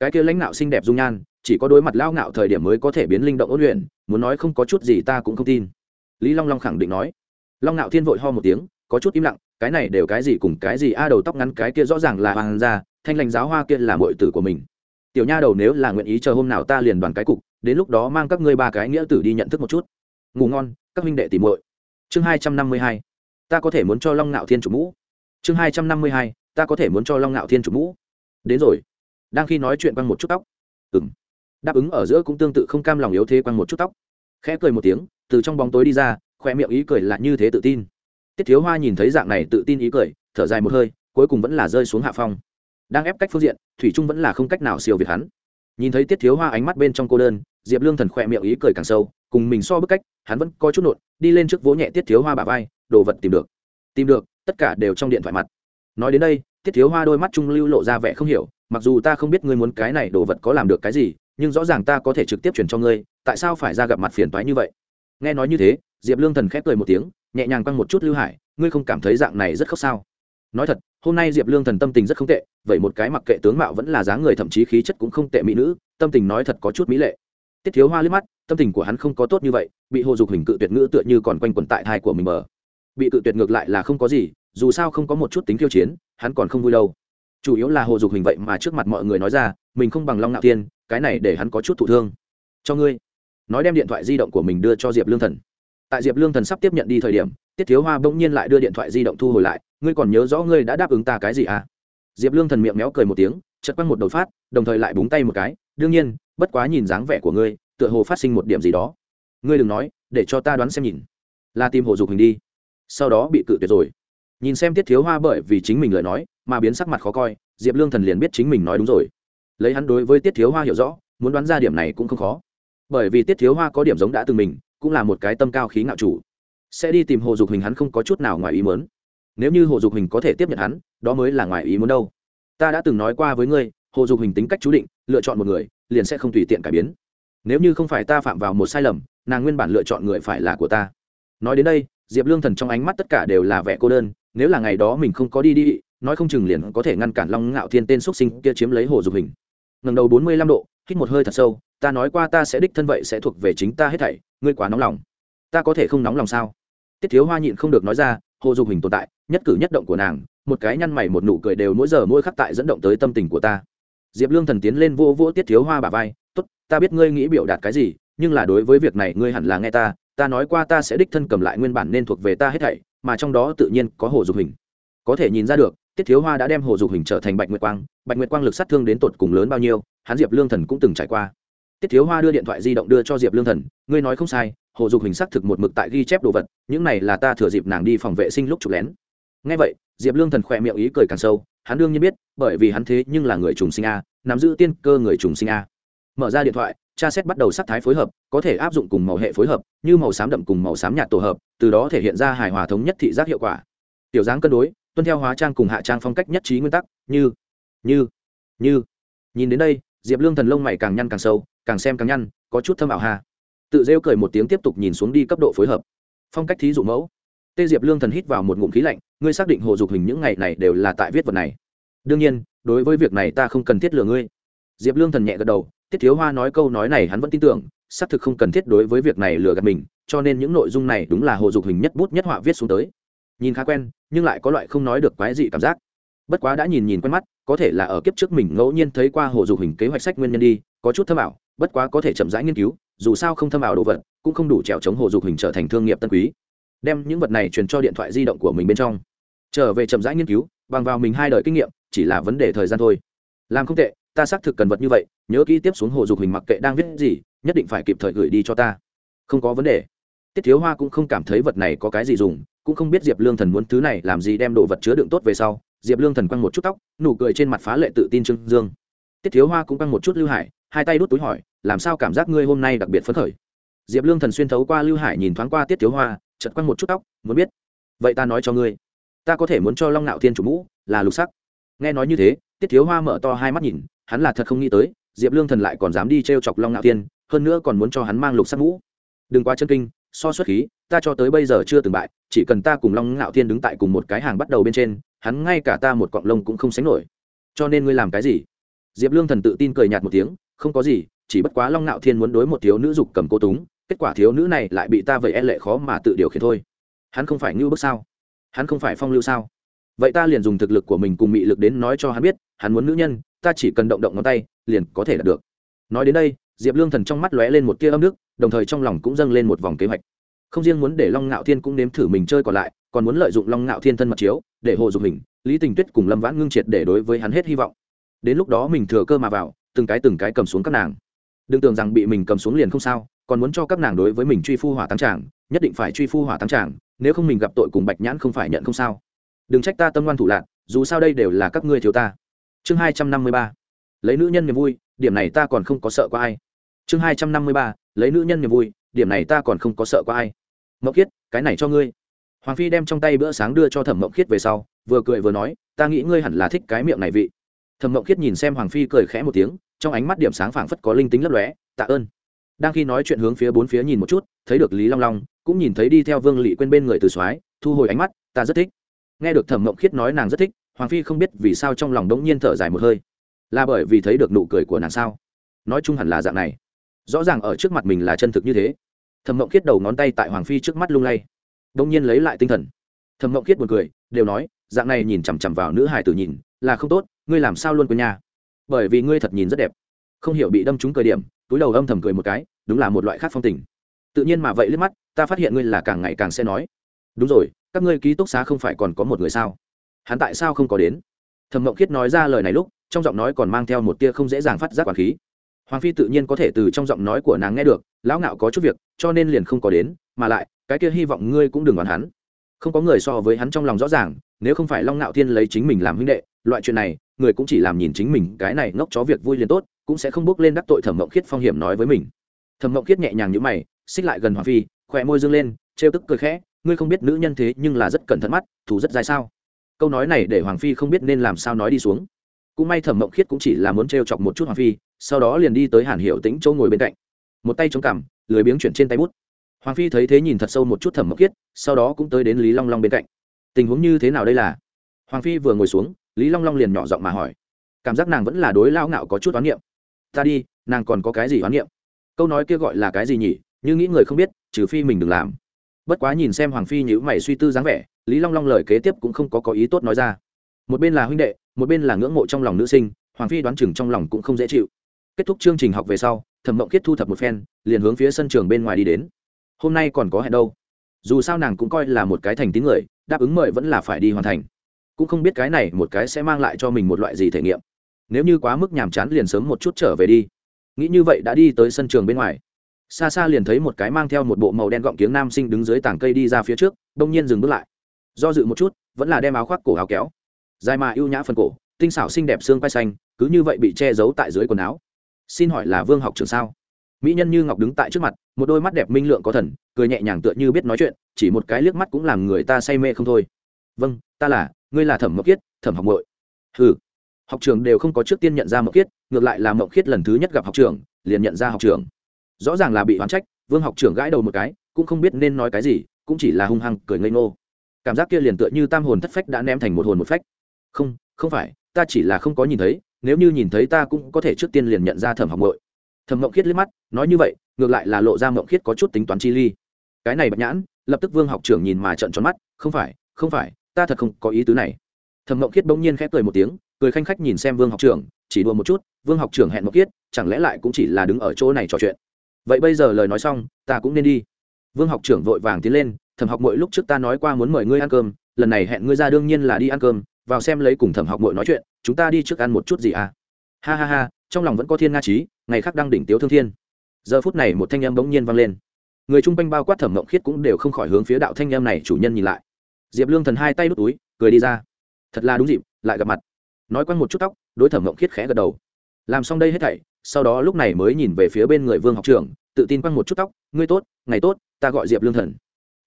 Cái kia lãnh nạo xinh đẹp dung nhan, chỉ có đối mặt lao ngạo thời điểm mới có thể biến linh động ôn luyện, muốn nói không có chút gì ta cũng không tin. Lý long long khẳng định nói. Long ngạo thiên vội ho một tiếng, có chút im lặng, cái này đều cái gì cùng cái gì, a, đầu tóc ngắn cái kia rõ ràng là hoàng gia, thanh lãnh giáo hoa kia là mọi tử của mình. Tiểu nha đầu nếu là nguyện ý chờ hôm nào ta liền đoàn cái cục, đến lúc đó mang các ngươi ba cái nghĩa tử đi nhận thức một chút. Ngủ ngon, các huynh đệ tìm muội. Chương hai trăm năm mươi hai, ta có thể muốn cho long ngạo thiên chủ mũ. Chương hai trăm năm mươi hai, ta có thể muốn cho long ngạo thiên chủ mũ. Đến rồi đang khi nói chuyện quăng một chút tóc. Ừ m đáp ứng ở giữa cũng tương tự không cam lòng yếu thế quăng một chút tóc. Khẽ cười một tiếng, từ trong bóng tối đi ra khoe miệng ý cười là như thế tự tin. Tiết thiếu hoa nhìn thấy dạng này tự tin ý cười, thở dài một hơi, cuối cùng vẫn là rơi xuống hạ phong. Đang ép cách phương diện, thủy trung vẫn là không cách nào siêu việt hắn. Nhìn thấy tiết thiếu hoa ánh mắt bên trong cô đơn, diệp lương thần khoe miệng ý cười càng sâu, cùng mình so bức cách, hắn vẫn có chút nộn, đi lên trước vỗ nhẹ tiết thiếu hoa bà vai, đồ vật tìm được. Tìm được, tất cả đều trong điện thoại mặt. Nói đến đây, tiết thiếu hoa đôi mắt trung lưu lộ ra vẻ không hiểu mặc dù ta không biết ngươi muốn cái này đồ vật có làm được cái gì, nhưng rõ ràng ta có thể trực tiếp chuyển cho ngươi, tại sao phải ra gặp mặt phiền toái như vậy? Nghe nói như thế, diệp lương thần khép cười một tiếng, nhẹ nhàng quăng một chút lưu hải, ngươi không cảm thấy dạng này rất khóc sao? Nói thật, hôm nay diệp lương thần tâm tình rất không tệ, vậy một cái mặc kệ tướng mạo vẫn là dáng người thậm chí khí chất cũng không tệ mỹ nữ, tâm tình nói thật có chút mỹ lệ. Tiết thiếu hoa liếc mắt, tâm tình của hắn không có tốt như vậy, bị hồ dục hình cự tuyệt ngữ tựa như còn quanh quẩn tại thai của mình mờ bị cự tuyệt ngược lại là không có gì, dù sao không có một chút tính khiêu chiến, hắn còn không vui đâu chủ yếu là hồ dục hình vậy mà trước mặt mọi người nói ra, mình không bằng long ngạo thiên, cái này để hắn có chút thụ thương. Cho ngươi. Nói đem điện thoại di động của mình đưa cho diệp lương thần. Tại diệp lương thần sắp tiếp nhận đi thời điểm, tiết thiếu hoa bỗng nhiên lại đưa điện thoại di động thu hồi lại, ngươi còn nhớ rõ ngươi đã đáp ứng ta cái gì à? Diệp lương thần miệng méo cười một tiếng chật quăng một đầu phát, đồng thời lại búng tay một cái, đương nhiên, bất quá nhìn dáng vẻ của ngươi, tựa hồ phát sinh một điểm gì đó. Ngươi đừng nói, để cho ta đoán xem nhìn. Là tìm hồ dục hình đi. Sau đó bị cự tuyệt rồi. Nhìn xem tiết thiếu hoa bởi vì chính mình lời nói mà biến sắc mặt khó coi, diệp lương thần liền biết chính mình nói đúng rồi. Lấy hắn đối với tiết thiếu hoa hiểu rõ, muốn đoán ra điểm này cũng không khó. Bởi vì tiết thiếu hoa có điểm giống đã từng mình, cũng là một cái tâm cao khí ngạo chủ. Sẽ đi tìm hồ dục hình hắn không có chút nào ngoài ý muốn. Nếu như hồ dục hình có thể tiếp nhận hắn, đó mới là ngoài ý muốn đâu. Ta đã từng nói qua với ngươi, hồ dục hình tính cách chú định, lựa chọn một người, liền sẽ không tùy tiện cải biến. Nếu như không phải ta phạm vào một sai lầm, nàng nguyên bản lựa chọn người phải là của ta. Nói đến đây, diệp lương thần trong ánh mắt tất cả đều là vẻ cô đơn, nếu là ngày đó mình không có đi đi nói không chừng liền có thể ngăn cản long ngạo thiên tên x sinh kia chiếm lấy hồ dục hình. Ngần đầu bốn mươi lăm độ, hít một hơi thật sâu, ta nói qua ta sẽ đích thân vậy sẽ thuộc về chính ta hết thảy, ngươi quá nóng lòng. Ta có thể không nóng lòng sao? Tiết thiếu hoa nhịn không được nói ra, hồ dục hình tồn tại, nhất cử nhất động của nàng, một cái nhăn mày một nụ cười đều mỗi giờ mỗi khắc tại dẫn động tới tâm tình của ta. Diệp lương thần tiến lên vô vỗ tiết thiếu hoa bà vai t ố t ta biết ngươi nghĩ biểu đạt cái gì, nhưng là đối với việc này ngươi hẳn là nghe ta ta nói qua ta sẽ đích thân cầm lại nguyên bản nên thuộc về ta hết thảy, mà trong đó tự nhiên có hồ dục hình. Có thể nhìn ra được tiết thiếu hoa đã đem hồ dục hình trở thành bạch nguyệt quang, bạch nguyệt quang lực sát thương đến tột cùng lớn bao nhiêu, hắn diệp lương thần cũng từng trải qua. Tiết thiếu hoa đưa điện thoại di động đưa cho diệp lương thần, ngươi nói không sai, hồ dục hình xác thực một mực tại ghi chép đồ vật, những này là ta thừa dịp nàng đi phòng vệ sinh lúc chụp lén. Ngay vậy, diệp lương thần khỏe miệng ý cười càng sâu, hắn đương nhiên biết, bởi vì hắn thế nhưng là người trùng sinh a, nắm giữ tiên cơ người trùng sinh a. Mở ra điện thoại, tra xét bắt đầu sắc thái phối hợp, có thể áp dụng cùng màu hệ phối hợp, như màu xám đậm cùng màu xám nhạt tổ hợp, từ đó thể hiện ra hài hòa thống nhất thị giác hiệu quả. Tiểu dáng cân đối tuân theo hóa trang cùng hạ trang phong cách nhất trí nguyên tắc, như như như. Nhìn đến đây, diệp lương thần lông mày càng nhăn càng sâu, càng xem càng nhăn, có chút thâm ảo hà tự rêu cười một tiếng tiếp tục nhìn xuống đi cấp độ phối hợp. Phong cách thí dụ mẫu. Tê diệp lương thần hít vào một ngụm khí lạnh, ngươi xác định hồ dục hình những ngày này đều là tại viết vật này. Đương nhiên, đối với việc này ta không cần thiết lừa ngươi. Diệp lương thần nhẹ gật đầu, tiết thiếu hoa nói câu nói này hắn vẫn tin tưởng, xác thực không cần thiết đối với việc này lừa gạt mình, cho nên những nội dung này đúng là hồ dục hình nhất bút nhất họa viết xuống tới nhìn khá quen, nhưng lại có loại không nói được quái dị cảm giác. Bất quá đã nhìn nhìn quen mắt, có thể là ở kiếp trước mình ngẫu nhiên thấy qua hồ dục hình kế hoạch sách nguyên nhân đi, có chút thâm ảo, bất quá có thể chậm rãi nghiên cứu, dù sao không thâm ảo đồ vật, cũng không đủ trèo chống hồ dục hình trở thành thương nghiệp tân quý. Đem những vật này truyền cho điện thoại di động của mình bên trong. Trở về chậm rãi nghiên cứu, bằng vào mình hai đời kinh nghiệm, chỉ là vấn đề thời gian thôi. Làm không tệ, ta xác thực cần vật như vậy, nhớ kỹ tiếp xuống hồ dục hình mặc kệ đang viết gì, nhất định phải kịp thời gửi đi cho ta. Không có vấn đề. Tiết thiếu hoa cũng không cảm thấy vật này có cái gì dùng cũng không biết diệp lương thần muốn thứ này làm gì đem đồ vật chứa đựng tốt về sau, diệp lương thần quăng một chút tóc, nụ cười trên mặt phá lệ tự tin trương dương. Tiết thiếu hoa cũng quăng một chút lưu hải, hai tay đút túi hỏi, làm sao cảm giác ngươi hôm nay đặc biệt phấn khởi? Diệp lương thần xuyên thấu qua lưu hải nhìn thoáng qua tiết thiếu hoa chật quăng một chút tóc, muốn biết. Vậy ta nói cho ngươi, ta có thể muốn cho long nạo thiên chủ mũ, là lục sắc. Nghe nói như thế, tiết thiếu hoa mở to hai mắt nhìn, hắn là thật không nghĩ tới, diệp lương thần lại còn dám đi t r e o chọc long nạo thiên, hơn nữa còn muốn cho hắn mang lục sắc mũ. Đừng quá chân kinh so xuất khí, ta cho tới bây giờ chưa từng bại, chỉ cần ta cùng long ngạo thiên đứng tại cùng một cái hàng bắt đầu bên trên, hắn ngay cả ta một cọng lông cũng không sánh nổi. Cho nên ngươi làm cái gì? Diệp lương thần tự tin cười nhạt một tiếng, không có gì, chỉ bất quá long ngạo thiên muốn đối một thiếu nữ dục cầm cô túng, kết quả thiếu nữ này lại bị ta vậy e lệ khó mà tự điều khiển thôi. Hắn không phải ngưu bức sao? Hắn không phải phong lưu sao? Vậy ta liền dùng thực lực của mình cùng mị lực đến nói cho hắn biết, hắn muốn nữ nhân, ta chỉ cần động động ngón tay, liền có thể đạt được. Nói đến đây, diệp lương thần trong mắt lóe lên một tia âm nước đồng thời trong lòng cũng dâng lên một vòng kế hoạch. Không riêng muốn để long ngạo thiên cũng nếm thử mình chơi còn lại, còn muốn lợi dụng long ngạo thiên thân mật chiếu để hồ dục mình lý tình tuyết cùng lâm vãn ngưng triệt để đối với hắn hết hy vọng. Đến lúc đó mình thừa cơ mà vào, từng cái từng cái cầm xuống các nàng. Đừng tưởng rằng bị mình cầm xuống liền không sao, còn muốn cho các nàng đối với mình truy phu hỏa tăng tràng, nhất định phải truy phu hỏa tăng tràng, nếu không mình gặp tội cùng bạch nhãn không phải nhận không sao. Đừng trách ta tâm ngoan thủ lạc, dù sao đây đều là các ngươi thiếu ta. Chương hai trăm năm mươi ba. Lấy nữ nhân niềm vui, điểm này ta còn không có sợ qua ai. Chương hai trăm năm mươi ba lấy nữ nhân niềm vui, điểm này ta còn không có sợ qua ai. Mậu khiết, cái này cho ngươi. Hoàng phi đem trong tay bữa sáng đưa cho thẩm mậu khiết về sau, vừa cười vừa nói, ta nghĩ ngươi hẳn là thích cái miệng này vị. Thẩm mậu khiết nhìn xem hoàng phi cười khẽ một tiếng, trong ánh mắt điểm sáng phảng phất có linh tính lấp lóe, tạ ơn. Đang khi nói chuyện hướng phía bốn phía nhìn một chút, thấy được lý long long, cũng nhìn thấy đi theo vương lị quên bên người từ soái, thu hồi ánh mắt, ta rất thích. Nghe được thẩm mộng khiết nói nàng rất thích, hoàng phi không biết vì sao trong lòng đống nhiên thở dài một hơi. Là bởi vì thấy được nụ cười của nàng sao? Nói chung hẳn là dạng này rõ ràng ở trước mặt mình là chân thực như thế. Thẩm mộng khiết đầu ngón tay tại hoàng phi trước mắt lung lay đống nhiên lấy lại tinh thần. Thẩm mộng kiết buồn cười, đều nói, dạng này nhìn chằm chằm vào nữ hải tử nhìn, là không tốt, ngươi làm sao luôn quên nhà bởi vì ngươi thật nhìn rất đẹp. Không hiểu bị đâm trúng cười điểm, túi đầu âm thầm cười một cái, đúng là một loại khác phong tình. Tự nhiên mà vậy liếc mắt, ta phát hiện ngươi là càng ngày càng sẽ nói. Đúng rồi, các ngươi ký túc xá không phải còn có một người sao? Hắn tại sao không có đến? Thẩm mộng khiết nói ra lời này lúc, trong giọng nói còn mang theo một tia không dễ dàng phát giác quản khí hoàng phi tự nhiên có thể từ trong giọng nói của nàng nghe được, lão ngạo có chút việc, cho nên liền không có đến, mà lại, cái kia hy vọng ngươi cũng đừng đoán hắn. Không có người so với hắn trong lòng rõ ràng, nếu không phải long ngạo thiên lấy chính mình làm huynh đệ, loại chuyện này, người cũng chỉ làm nhìn chính mình, cái này ngốc chó việc vui liền tốt, cũng sẽ không bước lên đắc tội thẩm mộng khiết phong hiểm nói với mình. Thẩm mộng khiết nhẹ nhàng như mày, xích lại gần hoàng phi khỏe môi dương lên, trêu tức cười khẽ, ngươi không biết nữ nhân thế nhưng là rất cẩn thận mắt thủ rất dài sao? Câu nói này để hoàng phi không biết nên làm sao nói đi xuống. Cũng may thẩm mộng khiết cũng chỉ là muốn trêu chọc một chút hoàng phi sau đó liền đi tới hàn hiệu tĩnh chỗ ngồi bên cạnh. Một tay chống cằm, lười biếng chuyển trên tay bút. Hoàng phi thấy thế nhìn thật sâu một chút thẩm mộc kiết sau đó cũng tới đến lý long long bên cạnh. Tình huống như thế nào đây là? Hoàng phi vừa ngồi xuống, lý long long liền nhỏ giọng mà hỏi. Cảm giác nàng vẫn là đối lao ngạo có chút oán niệm. Ta đi, nàng còn có cái gì oán niệm? Câu nói kia gọi là cái gì nhỉ? Như nghĩ người không biết, trừ phi mình đừng làm. Bất quá nhìn xem hoàng phi nhữ mày suy tư dáng vẻ, lý long long lời kế tiếp cũng không có có ý tốt nói ra. Một bên là huynh đệ, một bên là ngưỡng mộ trong lòng nữ sinh, hoàng phi đoán chừng trong lòng cũng không dễ chịu kết thúc chương trình học về sau, thẩm mộng kết thu thập một phen, liền hướng phía sân trường bên ngoài đi đến. Hôm nay còn có hẹn đâu? Dù sao nàng cũng coi là một cái thành tín người, đáp ứng mời vẫn là phải đi hoàn thành. Cũng không biết cái này một cái sẽ mang lại cho mình một loại gì thể nghiệm. Nếu như quá mức nhàm chán liền sớm một chút trở về đi. Nghĩ như vậy đã đi tới sân trường bên ngoài. Xa xa liền thấy một cái mang theo một bộ màu đen gọng kiếng nam sinh đứng dưới tảng cây đi ra phía trước, đông nhiên dừng bước lại. Do dự một chút, vẫn là đem áo khoác cổ áo kéo. Dài mà ưu nhã phần cổ, tinh xảo xinh đẹp xương vai xanh, cứ như vậy bị che giấu tại dưới quần áo xin hỏi là vương học trường sao? Mỹ nhân như ngọc đứng tại trước mặt, một đôi mắt đẹp minh lượng có thần, cười nhẹ nhàng tựa như biết nói chuyện, chỉ một cái liếc mắt cũng làm người ta say mê không thôi. Vâng ta là, ngươi là thẩm mộc kiết thẩm học nội ừ học trường đều không có trước tiên nhận ra mộc kiết ngược lại là mộc kiết lần thứ nhất gặp học trường liền nhận ra học trường rõ ràng là bị oán trách, vương học trưởng gãi đầu một cái, cũng không biết nên nói cái gì, cũng chỉ là hung hăng cười ngây ngô. Cảm giác kia liền tựa như tam hồn thất phách đã ném thành một hồn một phách. Không không phải, ta chỉ là không có nhìn thấy nếu như nhìn thấy ta cũng có thể trước tiên liền nhận ra thẩm học mội thẩm mộng khiết liếc mắt, nói như vậy, ngược lại là lộ ra mộng khiết có chút tính toán chi ly. Cái này bạch nhãn, lập tức vương học trưởng nhìn mà trận tròn mắt, không phải không phải, ta thật không có ý tứ này. Thẩm mộng khiết bỗng nhiên khép cười một tiếng, cười khanh khách nhìn xem vương học trưởng, chỉ đùa một chút, vương học trưởng hẹn mộng khiết, chẳng lẽ lại cũng chỉ là đứng ở chỗ này trò chuyện? Vậy bây giờ lời nói xong, ta cũng nên đi. Vương học trưởng vội vàng tiến lên, thẩm học mỗi lúc trước ta nói qua muốn mời ngươi ăn cơm, lần này hẹn ngươi ra đương nhiên là đi ăn cơm vào xem lấy cùng thẩm học mỗi nói chuyện, chúng ta đi trước ăn một chút gì à? Ha ha ha, trong lòng vẫn có thiên nga trí, ngày khác đang đỉnh tiếu thương thiên. Giờ phút này một thanh em bỗng nhiên vang lên. Người chung quanh bao quát thẩm mộng khiết cũng đều không khỏi hướng phía đạo thanh em này chủ nhân nhìn lại. Diệp lương thần hai tay đút túi, cười đi ra. Thật là đúng dịp, lại gặp mặt. Nói quanh một chút tóc, đối thẩm mộng khiết khẽ gật đầu. Làm xong đây hết thảy, sau đó lúc này mới nhìn về phía bên người vương học trưởng, tự tin quanh một chút tóc. Ngươi tốt, ngày tốt, ta gọi diệp lương thần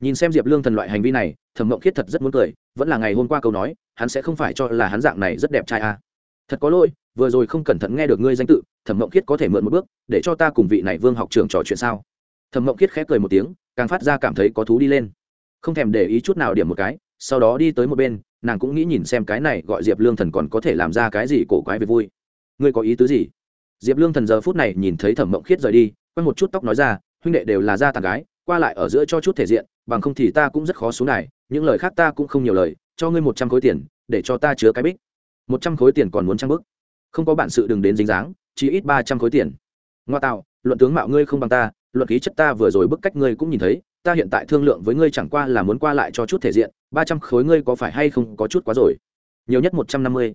nhìn xem diệp lương thần loại hành vi này, thẩm mộng khiết thật rất muốn cười, vẫn là ngày hôm qua câu nói, hắn sẽ không phải cho là hắn dạng này rất đẹp trai à. thật có lỗi, vừa rồi không cẩn thận nghe được ngươi danh tự, thẩm mộng khiết có thể mượn một bước, để cho ta cùng vị này vương học trưởng trò chuyện sao? Thẩm mộng khiết khẽ cười một tiếng, càng phát ra cảm thấy có thú đi lên. Không thèm để ý chút nào điểm một cái, sau đó đi tới một bên, nàng cũng nghĩ nhìn xem cái này gọi diệp lương thần còn có thể làm ra cái gì cổ quái về vui. Ngươi có ý tứ gì? Diệp lương thần giờ phút này nhìn thấy thẩm mộng khiết rời đi quay một chút tóc nói ra, huynh đệ đều là gia tàn gái, qua lại ở giữa cho chút thể diện bằng không thì ta cũng rất khó xuống này những lời khác ta cũng không nhiều lời, cho ngươi một trăm khối tiền, để cho ta chứa cái bích. Một trăm khối tiền còn muốn trang bức không có bản sự đừng đến dính dáng, chỉ ít ba trăm khối tiền. Ngoa tạo, luận tướng mạo ngươi không bằng ta, luận khí chất ta vừa rồi bức cách ngươi cũng nhìn thấy, ta hiện tại thương lượng với ngươi chẳng qua là muốn qua lại cho chút thể diện, ba trăm khối ngươi có phải hay không có chút quá rồi? Nhiều nhất một trăm năm mươi.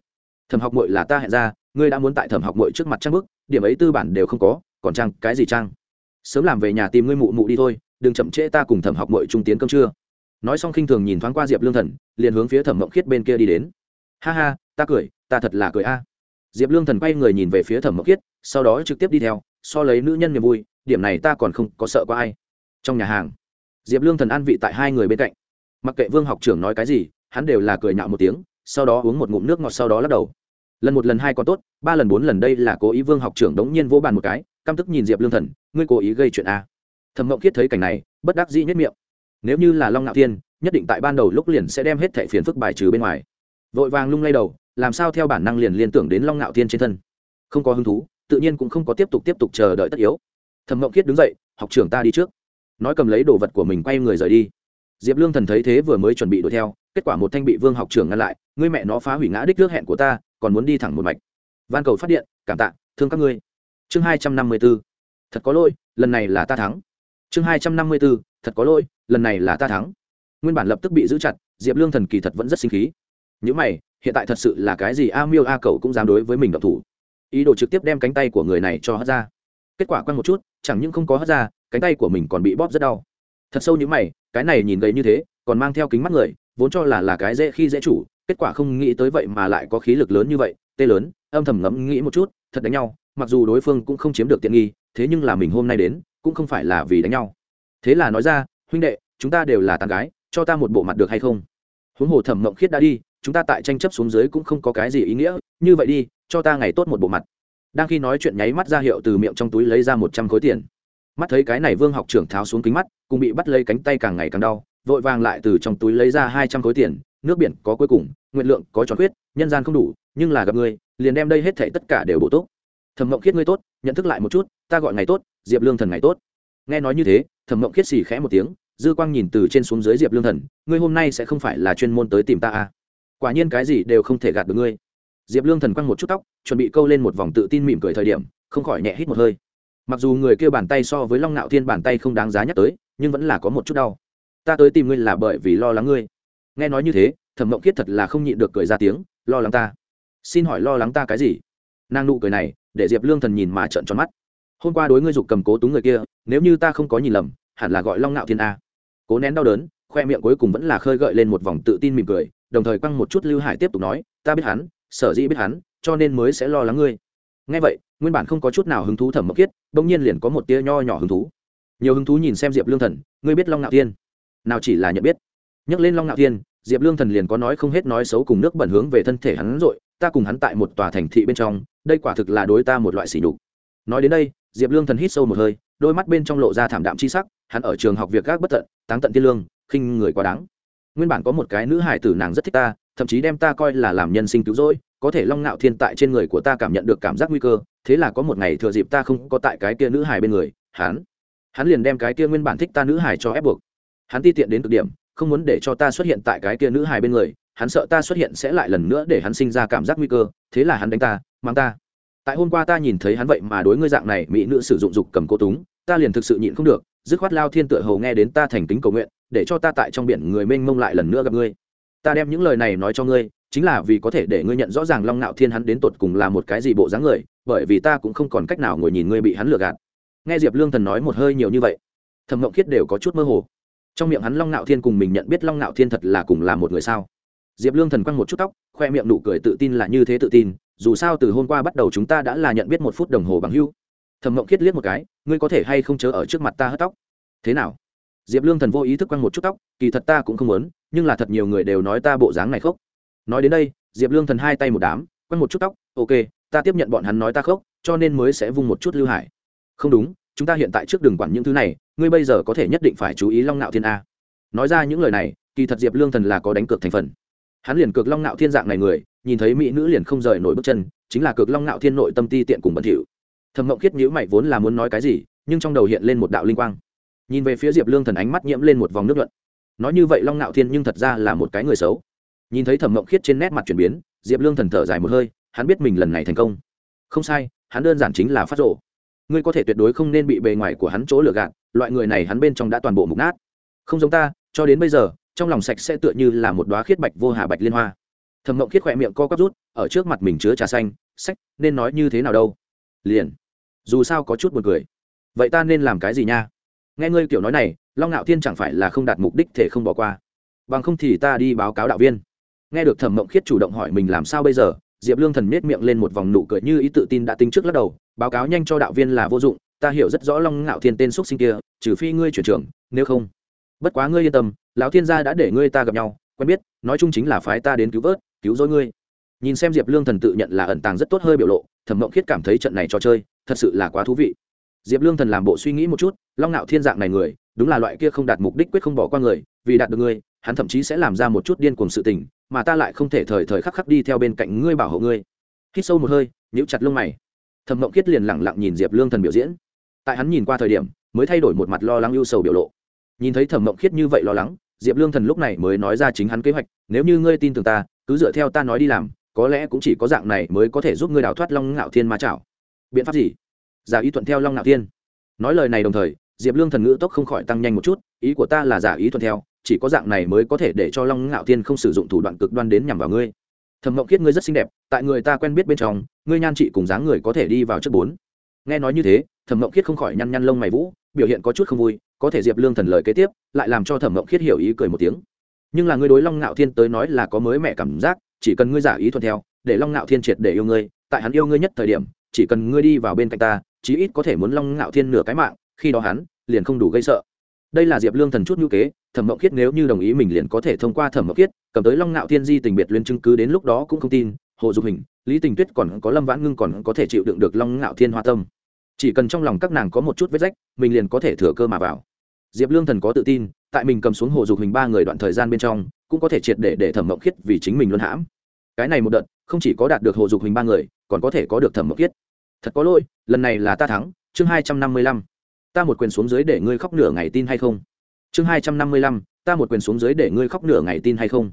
Thẩm học mội là ta hẹn ra, ngươi đã muốn tại thẩm học mội trước mặt trang bức điểm ấy tư bản đều không có, còn trang cái gì trang sớm làm về nhà tìm ngươi mụ mụ đi thôi đừng chậm trễ ta cùng thẩm học mội trung tiến cơm trưa. Nói xong khinh thường nhìn thoáng qua diệp lương thần, liền hướng phía thẩm mộng khiết bên kia đi đến. Ha ha, ta cười, ta thật là cười a. Diệp lương thần quay người nhìn về phía thẩm mộng khiết, sau đó trực tiếp đi theo, so lấy nữ nhân niềm vui, điểm này ta còn không có sợ có ai. Trong nhà hàng, diệp lương thần an vị tại hai người bên cạnh. Mặc kệ vương học trưởng nói cái gì, hắn đều là cười nhạo một tiếng, sau đó uống một ngụm nước ngọt sau đó lắc đầu. Lần một lần hai còn tốt, ba lần bốn lần đây là cố ý vương học trưởng đống nhiên vỗ bàn một cái, căm tức nhìn diệp lương thần, ngươi cố ý gây chuyện a? Thẩm mộng khiết thấy cảnh này, bất đắc dĩ nhất miệng. Nếu như là long ngạo thiên, nhất định tại ban đầu lúc liền sẽ đem hết thẻ phiền phức bài trừ bên ngoài. Vội vàng lung lay đầu, làm sao theo bản năng liền liên tưởng đến long ngạo thiên trên thân. Không có hứng thú, tự nhiên cũng không có tiếp tục tiếp tục chờ đợi tất yếu. Thẩm mộng khiết đứng dậy, học trưởng ta đi trước. Nói cầm lấy đồ vật của mình quay người rời đi. Diệp lương thần thấy thế vừa mới chuẩn bị đuổi theo, kết quả một thanh bị vương học trưởng ngăn lại, ngươi mẹ nó phá hủy ngã đích nước hẹn của ta, còn muốn đi thẳng một mạch. Van cầu phát điện, cảm tạ, thương các ngươi. Chương hai trăm năm mươi b ố thật có lỗi, lần này là ta thắng chương hai trăm năm mươi b ố thật có lỗi, lần này là ta thắng. Nguyên bản lập tức bị giữ chặt, diệp lương thần kỳ thật vẫn rất sinh khí. Những mày, hiện tại thật sự là cái gì a miêu a cầu cũng dám đối với mình độc thủ. Ý đồ trực tiếp đem cánh tay của người này cho hất ra. Kết quả quăng một chút, chẳng những không có hất ra, cánh tay của mình còn bị bóp rất đau. Thật sâu những mày, cái này nhìn gầy như thế, còn mang theo kính mắt người, vốn cho là là cái dễ khi dễ chủ, kết quả không nghĩ tới vậy mà lại có khí lực lớn như vậy, tê lớn, âm thầm ngẫm nghĩ một chút, thật đánh nhau, mặc dù đối phương cũng không chiếm được tiện nghi, thế nhưng là mình hôm nay đến cũng không phải là vì đánh nhau. Thế là nói ra, huynh đệ, chúng ta đều là tàn gái, cho ta một bộ mặt được hay không? Huống hồ thẩm mộng khiết đã đi, chúng ta tại tranh chấp xuống dưới cũng không có cái gì ý nghĩa, như vậy đi, cho ta ngày tốt một bộ mặt. Đang khi nói chuyện nháy mắt ra hiệu từ miệng trong túi lấy ra một trăm khối tiền. Mắt thấy cái này vương học trưởng tháo xuống kính mắt, cùng bị bắt lấy cánh tay càng ngày càng đau, vội vàng lại từ trong túi lấy ra hai trăm khối tiền, nước biển có cuối cùng, nguyện lượng có tròn khuyết nhân gian không đủ, nhưng là gặp ngươi, liền đem đây hết thảy tất cả đều bổ tốt thẩm mộng khiết, ngươi tốt, nhận thức lại một chút, ta gọi ngày tốt diệp lương thần ngày tốt. Nghe nói như thế, thẩm mộng khiết xì khẽ một tiếng, dư quang nhìn từ trên xuống dưới diệp lương thần, ngươi hôm nay sẽ không phải là chuyên môn tới tìm ta à? Quả nhiên cái gì đều không thể gạt được ngươi. Diệp lương thần quăng một chút tóc, chuẩn bị câu lên một vòng tự tin mỉm cười thời điểm, không khỏi nhẹ hít một hơi. Mặc dù người kêu bàn tay so với long nạo thiên bàn tay không đáng giá nhắc tới, nhưng vẫn là có một chút đau. Ta tới tìm ngươi là bởi vì lo lắng ngươi. Nghe nói như thế, thẩm mộng kiết thật là không nhịn được cười ra tiếng, lo lắng ta? Xin hỏi lo lắng ta cái gì? Nàng nụ cười này, để diệp lương thần nhìn mà trợn tròn mắt hôm qua đối ngươi dục cầm cố túng người kia, nếu như ta không có nhìn lầm, hẳn là gọi long nạo thiên a. Cố nén đau đớn, khoe miệng cuối cùng vẫn là khơi gợi lên một vòng tự tin mỉm cười, đồng thời quăng một chút lưu hải tiếp tục nói, ta biết hắn, sở dĩ biết hắn, cho nên mới sẽ lo lắng ngươi. Ngay vậy, nguyên bản không có chút nào hứng thú thẩm mộc kiết, bỗng nhiên liền có một tia nho nhỏ hứng thú. Nhiều hứng thú nhìn xem diệp lương thần, ngươi biết long ngạo thiên? Nào chỉ là nhận biết. Nhắc lên long ngạo thiên, diệp lương thần liền có nói không hết nói xấu cùng nước bẩn hướng về thân thể hắn rồi ta cùng hắn tại một tòa thành thị bên trong, đây quả thực là đối ta một loại sỉ nhục. Nói đến đây diệp lương thần hít sâu một hơi, đôi mắt bên trong lộ ra thảm đạm chi sắc, hắn ở trường học việc gác bất tận, táng tận tiên lương, khinh người quá đáng. Nguyên bản có một cái nữ hải tử nàng rất thích ta, thậm chí đem ta coi là làm nhân sinh cứu rỗi, có thể long ngạo thiên tại trên người của ta cảm nhận được cảm giác nguy cơ, thế là có một ngày thừa dịp ta không có tại cái kia nữ hải bên người, hắn hắn liền đem cái kia nguyên bản thích ta nữ hải cho ép buộc. Hắn ti tiện đến cực điểm, không muốn để cho ta xuất hiện tại cái kia nữ hải bên người, hắn sợ ta xuất hiện sẽ lại lần nữa để hắn sinh ra cảm giác nguy cơ, thế là hắn đánh ta, mang ta tại hôm qua ta nhìn thấy hắn vậy mà đối ngươi dạng này, mỹ nữ sử dụng dục cầm cô túng, ta liền thực sự nhịn không được, dứt khoát lao thiên tựa hầu nghe đến ta thành kính cầu nguyện, để cho ta tại trong biển người mênh mông lại lần nữa gặp ngươi. Ta đem những lời này nói cho ngươi, chính là vì có thể để ngươi nhận rõ ràng long nạo thiên hắn đến tột cùng là một cái gì bộ dáng người, bởi vì ta cũng không còn cách nào ngồi nhìn ngươi bị hắn lừa gạt. Nghe diệp lương thần nói một hơi nhiều như vậy, thẩm ngộng khiết đều có chút mơ hồ. Trong miệng hắn long nạo thiên cùng mình nhận biết long nạo thiên thật là cùng là một người sao? Diệp lương thần quăng một chút tóc, khoe miệng nụ cười tự tin là như thế tự tin dù sao từ hôm qua bắt đầu chúng ta đã là nhận biết một phút đồng hồ bằng hưu. Thẩm Mộng khiết liếc một cái, ngươi có thể hay không chớ ở trước mặt ta hớt tóc? Thế nào? Diệp lương thần vô ý thức quăng một chút tóc, kỳ thật ta cũng không muốn, nhưng là thật nhiều người đều nói ta bộ dáng này khóc nói đến đây, diệp lương thần hai tay một đám, quăng một chút tóc, ok, ta tiếp nhận bọn hắn nói ta khóc cho nên mới sẽ vung một chút lưu hải. Không đúng, chúng ta hiện tại trước đường quản những thứ này, ngươi bây giờ có thể nhất định phải chú ý long nạo thiên a. Nói ra những lời này, kỳ thật diệp lương thần là có đánh cược thành phần. Hắn liền cược long nạo thiên dạng này người nhìn thấy mỹ nữ liền không rời nổi bước chân, chính là cực long ngạo thiên nội tâm ti tiện cùng bẩn thỉu. Thầm mộng khiết nhữ mày vốn là muốn nói cái gì, nhưng trong đầu hiện lên một đạo linh quang. Nhìn về phía diệp lương thần ánh mắt nhiễm lên một vòng nước luận nói như vậy long ngạo thiên nhưng thật ra là một cái người xấu. Nhìn thấy thẩm mộng khiết trên nét mặt chuyển biến, diệp lương thần thở dài một hơi, hắn biết mình lần này thành công. Không sai, hắn đơn giản chính là phát rộ ngươi có thể tuyệt đối không nên bị bề ngoài của hắn chỗ lừa gạt, loại người này hắn bên trong đã toàn bộ mục nát. Không giống ta, cho đến bây giờ, trong lòng sạch sẽ tựa như là một đoá khiết bạch vô hà bạch liên hoa thẩm mộng khiết khỏe miệng co quắp rút, ở trước mặt mình chứa trà xanh, sách, nên nói như thế nào đâu? Liền. Dù sao có chút buồn cười. Vậy ta nên làm cái gì nha? Nghe ngươi kiểu nói này, long ngạo thiên chẳng phải là không đạt mục đích thể không bỏ qua. Bằng không thì ta đi báo cáo đạo viên. Nghe được thẩm mộng khiết chủ động hỏi mình làm sao bây giờ, diệp lương thần miết miệng lên một vòng nụ cười như ý tự tin đã tính trước lắc đầu, báo cáo nhanh cho đạo viên là vô dụng, ta hiểu rất rõ long ngạo thiên tên x sinh kia, trừ phi ngươi chuyển trưởng, nếu không. Bất quá ngươi yên tâm, lão thiên gia đã để ngươi ta gặp nhau, quen biết, nói chung chính là phái ta đến cứu vớt cứu rỗi ngươi. Nhìn xem diệp lương thần tự nhận là ẩn tàng rất tốt hơi biểu lộ, thẩm mộng khiết cảm thấy trận này trò chơi thật sự là quá thú vị. Diệp lương thần làm bộ suy nghĩ một chút, long Nạo thiên dạng này người, đúng là loại kia không đạt mục đích quyết không bỏ qua người, vì đạt được ngươi, hắn thậm chí sẽ làm ra một chút điên cuồng sự tình, mà ta lại không thể thời thời khắc khắc đi theo bên cạnh ngươi bảo hộ ngươi. Hít sâu một hơi, nhíu chặt lông mày. Thẩm mộng khiết liền lẳng lặng nhìn diệp lương thần biểu diễn. Tại hắn nhìn qua thời điểm, mới thay đổi một mặt lo lắng ưu sầu biểu lộ. Nhìn thấy thẩm mộng khiết như vậy lo lắng, diệp lương thần lúc này mới nói ra chính hắn kế hoạch, nếu như ngươi tin tưởng ta cứ dựa theo ta nói đi làm, có lẽ cũng chỉ có dạng này mới có thể giúp ngươi đào thoát long ngạo thiên ma chảo. Biện pháp gì? Giả ý thuận theo long ngạo thiên. Nói lời này đồng thời, diệp lương thần ngữ tốc không khỏi tăng nhanh một chút, ý của ta là giả ý thuận theo, chỉ có dạng này mới có thể để cho long ngạo thiên không sử dụng thủ đoạn cực đoan đến nhằm vào ngươi. Thẩm mộng khiết ngươi rất xinh đẹp, tại người ta quen biết bên trong, ngươi nhan trị cùng dáng người có thể đi vào trước bốn. Nghe nói như thế, thẩm mộng khiết không khỏi nhăn nhăn lông mày vũ, biểu hiện có chút không vui, có thể diệp lương thần lời kế tiếp, lại làm cho thẩm mộng khiết hiểu ý cười một tiếng nhưng là ngươi đối long ngạo thiên tới nói là có mới mẹ cảm giác, chỉ cần ngươi giả ý thuận theo, để long ngạo thiên triệt để yêu ngươi, tại hắn yêu ngươi nhất thời điểm, chỉ cần ngươi đi vào bên cạnh ta, chí ít có thể muốn long ngạo thiên nửa cái mạng, khi đó hắn liền không đủ gây sợ. Đây là diệp lương thần chút ngữ kế, thẩm mộng khiết nếu như đồng ý mình liền có thể thông qua thẩm mộng khiết, cầm tới long ngạo thiên di tình biệt liên chứng cứ đến lúc đó cũng không tin, hồ dục hình, lý tình tuyết còn có lâm vãn ngưng còn có thể chịu đựng được long ngạo thiên hoa tâm. Chỉ cần trong lòng các nàng có một chút vết rách, mình liền có thể thừa cơ mà vào. Diệp lương thần có tự tin tại mình cầm xuống hồ dục hình ba người đoạn thời gian bên trong, cũng có thể triệt để để thẩm mộng khiết vì chính mình luân hãm. Cái này một đợt, không chỉ có đạt được hồ dục hình ba người, còn có thể có được thẩm mộng khiết. Thật có lỗi, lần này là ta thắng, chương hai trăm năm mươi lăm. Ta một quyền xuống dưới để ngươi khóc nửa ngày tin hay không? Chương hai trăm năm mươi lăm, ta một quyền xuống dưới để ngươi khóc nửa ngày tin hay không?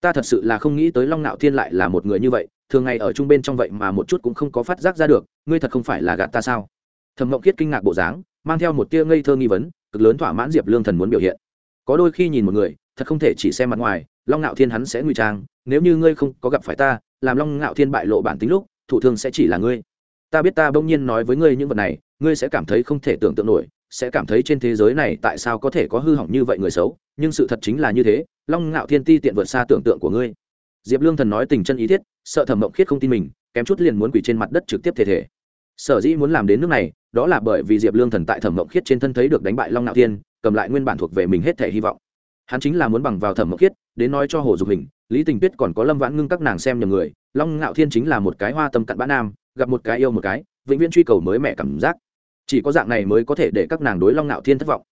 Ta thật sự là không nghĩ tới long nạo thiên lại là một người như vậy, thường ngày ở chung bên trong vậy mà một chút cũng không có phát giác ra được, ngươi thật không phải là gạt ta sao? Thẩm mộng khiết kinh ngạc bộ dáng, mang theo một tia ngây thơ nghi vấn, cực lớn thỏa mãn diệp lương thần muốn biểu hiện có đôi khi nhìn một người, thật không thể chỉ xem mặt ngoài, long ngạo thiên hắn sẽ nguy trang, nếu như ngươi không có gặp phải ta, làm long ngạo thiên bại lộ bản tính lúc, thủ thương sẽ chỉ là ngươi. Ta biết ta bỗng nhiên nói với ngươi những vật này, ngươi sẽ cảm thấy không thể tưởng tượng nổi, sẽ cảm thấy trên thế giới này tại sao có thể có hư hỏng như vậy người xấu, nhưng sự thật chính là như thế, long ngạo thiên ti tiện vượt xa tưởng tượng của ngươi. Diệp lương thần nói tình chân ý thiết, sợ thẩm mộng khiết không tin mình, kém chút liền muốn quỷ trên mặt đất trực tiếp thể thể sở dĩ muốn làm đến nước này, đó là bởi vì diệp lương thần tại thẩm mộng khiết trên thân thấy được đánh bại long ngạo thiên cầm lại nguyên bản thuộc về mình hết thể hy vọng. Hắn chính là muốn bằng vào thẩm mộc khiết, đến nói cho hồ dục hình, lý tình tuyết còn có lâm vãn ngưng các nàng xem nhầm người, long ngạo thiên chính là một cái hoa tâm cặn bã nam, gặp một cái yêu một cái, vĩnh viễn truy cầu mới mẹ cảm giác. Chỉ có dạng này mới có thể để các nàng đối long ngạo thiên thất vọng.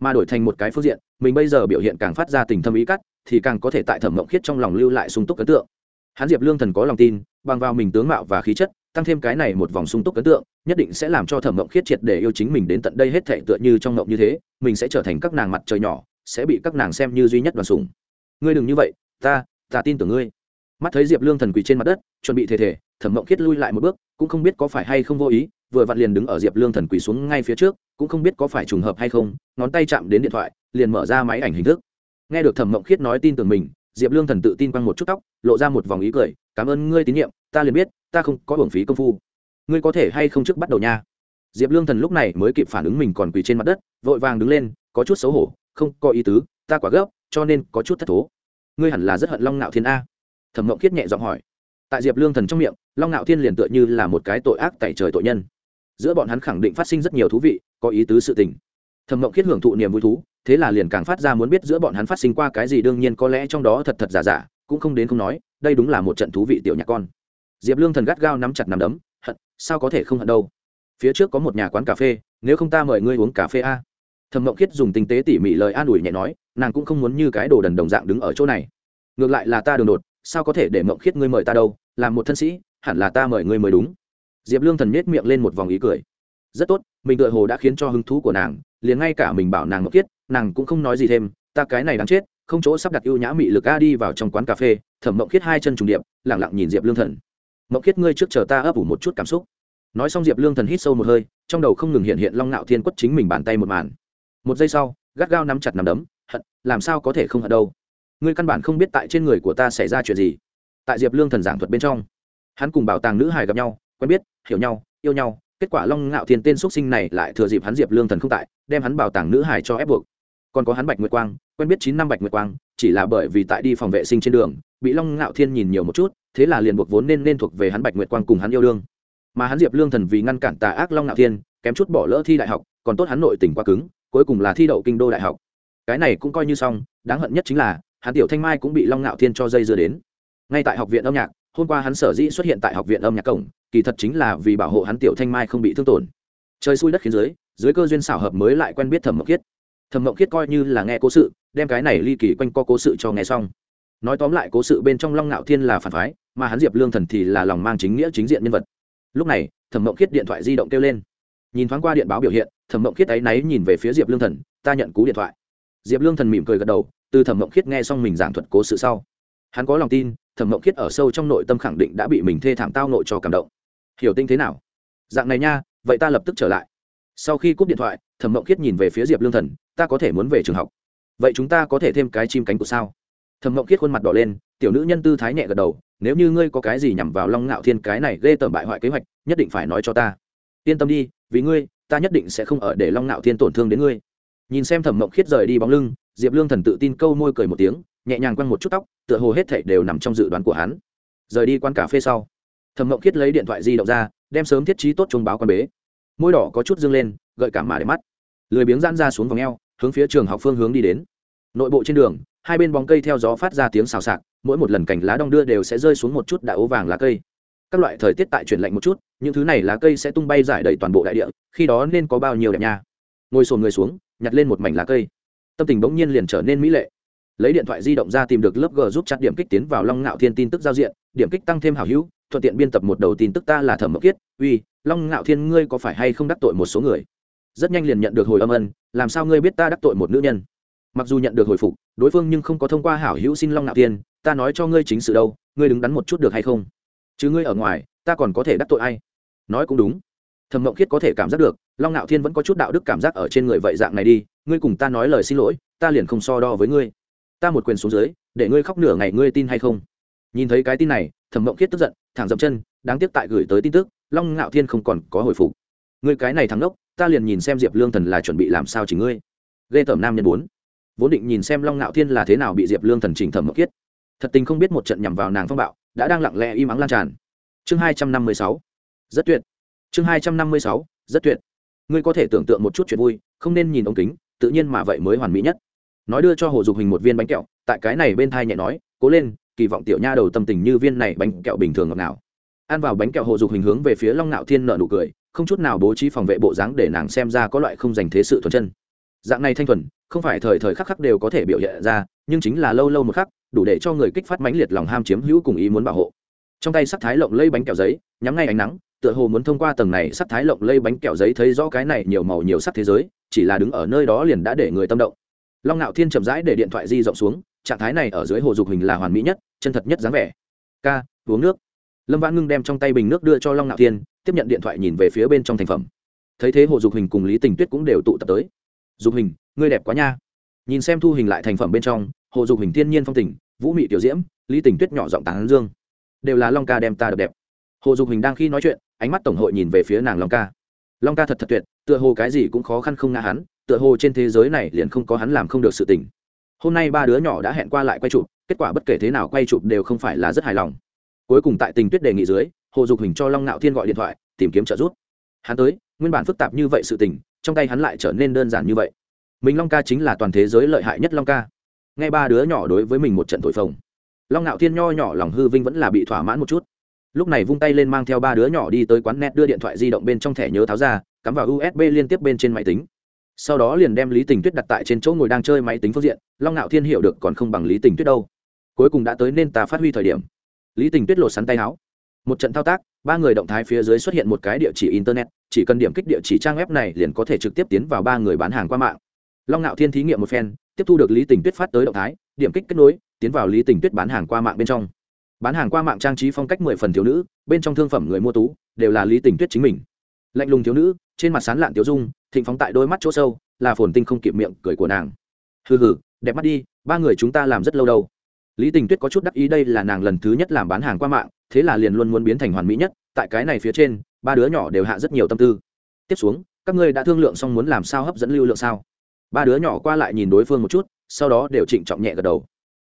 Mà đổi thành một cái phương diện, mình bây giờ biểu hiện càng phát ra tình thâm ý cắt, thì càng có thể tại thẩm mộng khiết trong lòng lưu lại sung túc ấn tượng. Hắn diệp lương thần có lòng tin, bằng vào mình tướng mạo và khí chất tăng thêm cái này một vòng sung túc ấn tượng, nhất định sẽ làm cho thẩm mộng khiết triệt để yêu chính mình đến tận đây hết thể tựa như trong mộng như thế, mình sẽ trở thành các nàng mặt trời nhỏ, sẽ bị các nàng xem như duy nhất đoàn sùng ngươi đừng như vậy, ta ta tin tưởng ngươi. Mắt thấy diệp lương thần quỳ trên mặt đất, chuẩn bị thể thể thẩm mộng khiết lui lại một bước, cũng không biết có phải hay không vô ý, vừa vặn liền đứng ở diệp lương thần quỳ xuống ngay phía trước, cũng không biết có phải trùng hợp hay không, ngón tay chạm đến điện thoại, liền mở ra máy ảnh hình thức. Nghe được thẩm mộng khiết nói tin tưởng mình, diệp lương thần tự tin quăng một chút tóc, lộ ra một vòng ý cười, cảm ơn ngươi tín nhiệm ta liền biết, ta không có hưởng phí công phu. Ngươi có thể hay không trước bắt đầu nha. Diệp lương thần lúc này mới kịp phản ứng mình còn quỳ trên mặt đất, vội vàng đứng lên, có chút xấu hổ, không có ý tứ, ta quả gấp, cho nên có chút thất thố. Ngươi hẳn là rất hận long ngạo thiên a. Thẩm mộng khiết nhẹ giọng hỏi. Tại diệp lương thần trong miệng, long ngạo thiên liền tựa như là một cái tội ác tại trời tội nhân. Giữa bọn hắn khẳng định phát sinh rất nhiều thú vị, có ý tứ sự tình. Thẩm mộng khiết hưởng thụ niềm vui thú, thế là liền càng phát ra muốn biết giữa bọn hắn phát sinh qua cái gì, đương nhiên có lẽ trong đó thật thật giả giả, cũng không đến không nói, đây đúng là một trận thú vị tiểu nhạc con diệp lương thần gắt gao nắm chặt nằm đấm, hận, sao có thể không hận đâu? Phía trước có một nhà quán cà phê, nếu không ta mời ngươi uống cà phê a. Thẩm mộng khiết dùng tinh tế tỉ mỉ lời an ủi nhẹ nói, nàng cũng không muốn như cái đồ đần đồng dạng đứng ở chỗ này. Ngược lại là ta đường đột, sao có thể để mộng khiết ngươi mời ta đâu? Làm một thân sĩ, hẳn là ta mời ngươi mới đúng. Diệp lương thần nhét miệng lên một vòng ý cười. Rất tốt, mình tựa hồ đã khiến cho hứng thú của nàng, liền ngay cả mình bảo nàng mộng khiết, nàng cũng không nói gì thêm, ta cái này đáng chết, không chỗ sắp đặt ưu nhã mị lực a đi vào trong quán cà phê. Thẩm mộng khiết hai chân trùng điệp lẳng lặng nhìn diệp lương thần mộng khiết ngươi trước chờ ta ấp ủ một chút cảm xúc. Nói xong diệp lương thần hít sâu một hơi, trong đầu không ngừng hiện hiện long ngạo thiên quất chính mình bàn tay một màn. Một giây sau, gắt gao nắm chặt nằm đấm, hận, làm sao có thể không hận đâu. Ngươi căn bản không biết tại trên người của ta xảy ra chuyện gì. Tại diệp lương thần giảng thuật bên trong, hắn cùng bảo tàng nữ hài gặp nhau, quen biết, hiểu nhau, yêu nhau, kết quả long ngạo thiên tên x sinh này lại thừa dịp hắn diệp lương thần không tại, đem hắn bảo tàng nữ hài cho ép buộc. Còn có hắn bạch nguyệt quang, quen biết chín năm bạch nguyệt quang, chỉ là bởi vì tại đi phòng vệ sinh trên đường bị long ngạo thiên nhìn nhiều một chút, thế là liền buộc vốn nên nên thuộc về hắn bạch nguyệt quang cùng hắn yêu đương. Mà hắn diệp lương thần vì ngăn cản tà ác long ngạo thiên, kém chút bỏ lỡ thi đại học, còn tốt hắn nội tỉnh quá cứng, cuối cùng là thi đậu kinh đô đại học. Cái này cũng coi như xong, đáng hận nhất chính là, hắn tiểu thanh mai cũng bị long ngạo thiên cho dây dưa đến. Ngay tại học viện âm nhạc, hôm qua hắn sở dĩ xuất hiện tại học viện âm nhạc cổng, kỳ thật chính là vì bảo hộ hắn tiểu thanh mai không bị thương tổn. Trời xui đất khiến dưới dưới cơ duyên xảo hợp mới lại quen biết thẩm mộng khiết. Thẩm mộng khiết coi như là nghe cố sự, đem cái này ly kỳ quanh co cố sự cho nghe xong nói tóm lại cố sự bên trong long ngạo thiên là phản phái, mà hắn diệp lương thần thì là lòng mang chính nghĩa chính diện nhân vật. Lúc này, thẩm mộng khiết điện thoại di động kêu lên. Nhìn thoáng qua điện báo biểu hiện, thẩm mộng khiết áy náy nhìn về phía diệp lương thần, ta nhận cú điện thoại. Diệp lương thần mỉm cười gật đầu, từ thẩm mộng khiết nghe xong mình giảng thuật cố sự sau. Hắn có lòng tin, thẩm mộng khiết ở sâu trong nội tâm khẳng định đã bị mình thê thảm tao nội cho cảm động. Hiểu tinh thế nào? Dạng này nha, vậy ta lập tức trở lại. Sau khi cúp điện thoại, thẩm mộng khiết nhìn về phía diệp lương thần, ta có thể muốn về trường học. Vậy chúng ta có thể thêm cái chim cánh của sao? Thẩm mộng khiết khuôn mặt đỏ lên, tiểu nữ nhân tư thái nhẹ gật đầu, nếu như ngươi có cái gì nhằm vào long ngạo thiên cái này ghê tởm bại hoại kế hoạch, nhất định phải nói cho ta. Yên tâm đi, vì ngươi, ta nhất định sẽ không ở để long ngạo thiên tổn thương đến ngươi. Nhìn xem thẩm mộng khiết rời đi bóng lưng, diệp lương thần tự tin câu môi cười một tiếng, nhẹ nhàng quăng một chút tóc, tựa hồ hết thảy đều nằm trong dự đoán của hắn. Rời đi quán cà phê sau thẩm mộng khiết lấy điện thoại di động ra, đem sớm thiết trí tốt chuông báo quan bế. Môi đỏ có chút dương lên, gợi cảm mà để mắt. Lười biếng giãn ra xuống vòng eo, hướng phía trường học phương hướng đi đến. Nội bộ trên đường hai bên bóng cây theo gió phát ra tiếng xào xạc, mỗi một lần cành lá đong đưa đều sẽ rơi xuống một chút đã ố vàng lá cây. Các loại thời tiết tại chuyển lạnh một chút, những thứ này lá cây sẽ tung bay giải đầy toàn bộ đại địa, khi đó nên có bao nhiêu đẹp nha. Ngồi sồn người xuống, nhặt lên một mảnh lá cây. Tâm tình bỗng nhiên liền trở nên mỹ lệ. Lấy điện thoại di động ra tìm được lớp g giúp chặt điểm kích tiến vào long ngạo thiên tin tức giao diện, điểm kích tăng thêm hảo hữu, thuận tiện biên tập một đầu tin tức ta là thẩm mộc kiết, uy, long ngạo thiên ngươi có phải hay không đắc tội một số người? Rất nhanh liền nhận được hồi âm ân, làm sao ngươi biết ta đắc tội một nữ nhân? Mặc dù nhận được hồi phục, đối phương nhưng không có thông qua hảo hữu xin long Nạo thiên ta nói cho ngươi chính sự đâu, ngươi đứng đắn một chút được hay không? Chứ ngươi ở ngoài, ta còn có thể đắc tội ai? Nói cũng đúng. Thẩm mộng khiết có thể cảm giác được, long Nạo thiên vẫn có chút đạo đức cảm giác ở trên người vậy dạng này đi, ngươi cùng ta nói lời xin lỗi, ta liền không so đo với ngươi. Ta một quyền xuống dưới, để ngươi khóc nửa ngày ngươi tin hay không? Nhìn thấy cái tin này, thẩm mộng khiết tức giận, thẳng dậm chân, đáng tiếc tại gửi tới tin tức, long ngạo thiên không còn có hồi phục. Ngươi cái này thắng đốc ta liền nhìn xem diệp lương thần là chuẩn bị làm sao chỉ ngươi. Ghê tởm nam nhân bốn vốn định nhìn xem long ngạo thiên là thế nào bị diệp lương thần trình thẩm mộng kiết thật tình không biết một trận nhằm vào nàng phong bạo, đã đang lặng lẽ im ắng lan tràn. Chương hai trăm năm mươi sáu. Rất tuyệt. Chương hai trăm năm mươi sáu. Rất tuyệt. Ngươi có thể tưởng tượng một chút chuyện vui, không nên nhìn ống kính, tự nhiên mà vậy mới hoàn mỹ nhất. Nói đưa cho hồ dục hình một viên bánh kẹo, tại cái này bên thai nhẹ nói, cố lên, kỳ vọng tiểu nha đầu tâm tình như viên này bánh kẹo bình thường ngọt nào ăn vào bánh kẹo, hồ dục hình hướng về phía long nạo thiên nợ nụ cười, không chút nào bố trí phòng vệ bộ dáng để nàng xem ra có loại không dành thế sự thuần chân dạng này thanh thuần, không phải thời thời khắc khắc đều có thể biểu hiện ra, nhưng chính là lâu lâu một khắc, đủ để cho người kích phát mãnh liệt lòng ham chiếm hữu cùng ý muốn bảo hộ. Trong tay sắc thái lộng lây bánh kẹo giấy, nhắm ngay ánh nắng, tựa hồ muốn thông qua tầng này sắc thái lộng lây bánh kẹo giấy thấy rõ cái này nhiều màu nhiều sắc thế giới, chỉ là đứng ở nơi đó liền đã để người tâm động. Long ngạo thiên chậm rãi để điện thoại di rộng xuống, trạng thái này ở dưới hồ dục hình là hoàn mỹ nhất, chân thật nhất dáng vẻ. Ca, uống nước. Lâm vãn ngưng đem trong tay bình nước đưa cho long ngạo thiên, tiếp nhận điện thoại nhìn về phía bên trong thành phẩm. Thấy thế hồ dục hình cùng lý tình tuyết cũng đều tụ tập tới dục hình, ngươi đẹp quá nha. Nhìn xem thu hình lại thành phẩm bên trong, hồ dục hình thiên nhiên phong tình, vũ mị tiểu diễm, lý tình tuyết nhỏ giọng tán dương. Đều là long ca đem ta đập đẹp. Hồ dục hình đang khi nói chuyện, ánh mắt tổng hội nhìn về phía nàng long ca. Long ca thật thật tuyệt, tựa hồ cái gì cũng khó khăn không ngã hắn, tựa hồ trên thế giới này liền không có hắn làm không được sự tình. Hôm nay ba đứa nhỏ đã hẹn qua lại quay chụp, kết quả bất kể thế nào quay chụp đều không phải là rất hài lòng. Cuối cùng tại tình tuyết đề nghị dưới, hồ dục hình cho long ngạo thiên gọi điện thoại, tìm kiếm trợ giúp. Hắn tới, nguyên bản phức tạp như vậy sự tình trong tay hắn lại trở nên đơn giản như vậy. Mình long ca chính là toàn thế giới lợi hại nhất long ca. Nghe ba đứa nhỏ đối với mình một trận thổi phồng. Long ngạo thiên nho nhỏ lòng hư vinh vẫn là bị thỏa mãn một chút. Lúc này vung tay lên mang theo ba đứa nhỏ đi tới quán net đưa điện thoại di động bên trong thẻ nhớ tháo ra, cắm vào usb liên tiếp bên trên máy tính. Sau đó liền đem lý tình tuyết đặt tại trên chỗ ngồi đang chơi máy tính phương diện, long ngạo thiên hiểu được còn không bằng lý tình tuyết đâu. Cuối cùng đã tới nên ta phát huy thời điểm. Lý tình tuyết lột sắn tay áo. Một trận thao tác ba người động thái phía dưới xuất hiện một cái địa chỉ internet, chỉ cần điểm kích địa chỉ trang web này liền có thể trực tiếp tiến vào ba người bán hàng qua mạng. Long ngạo thiên thí nghiệm một phen, tiếp thu được lý tình tuyết phát tới động thái, điểm kích kết nối, tiến vào lý tình tuyết bán hàng qua mạng bên trong. Bán hàng qua mạng trang trí phong cách mười phần thiếu nữ, bên trong thương phẩm người mua tú, đều là lý tình tuyết chính mình. Lạnh lùng thiếu nữ, trên mặt sán lạn tiểu dung, thịnh phóng tại đôi mắt chỗ sâu, là phồn tinh không kịp miệng cười của nàng. Hừ hừ, đẹp mắt đi, ba người chúng ta làm rất lâu đâu. Lý tình tuyết có chút đắc ý đây là nàng lần thứ nhất làm bán hàng qua mạng thế là liền luôn muốn biến thành hoàn mỹ nhất, tại cái này phía trên, ba đứa nhỏ đều hạ rất nhiều tâm tư. Tiếp xuống, các ngươi đã thương lượng xong muốn làm sao hấp dẫn lưu lượng sao? Ba đứa nhỏ qua lại nhìn đối phương một chút, sau đó đều trịnh trọng nhẹ gật đầu.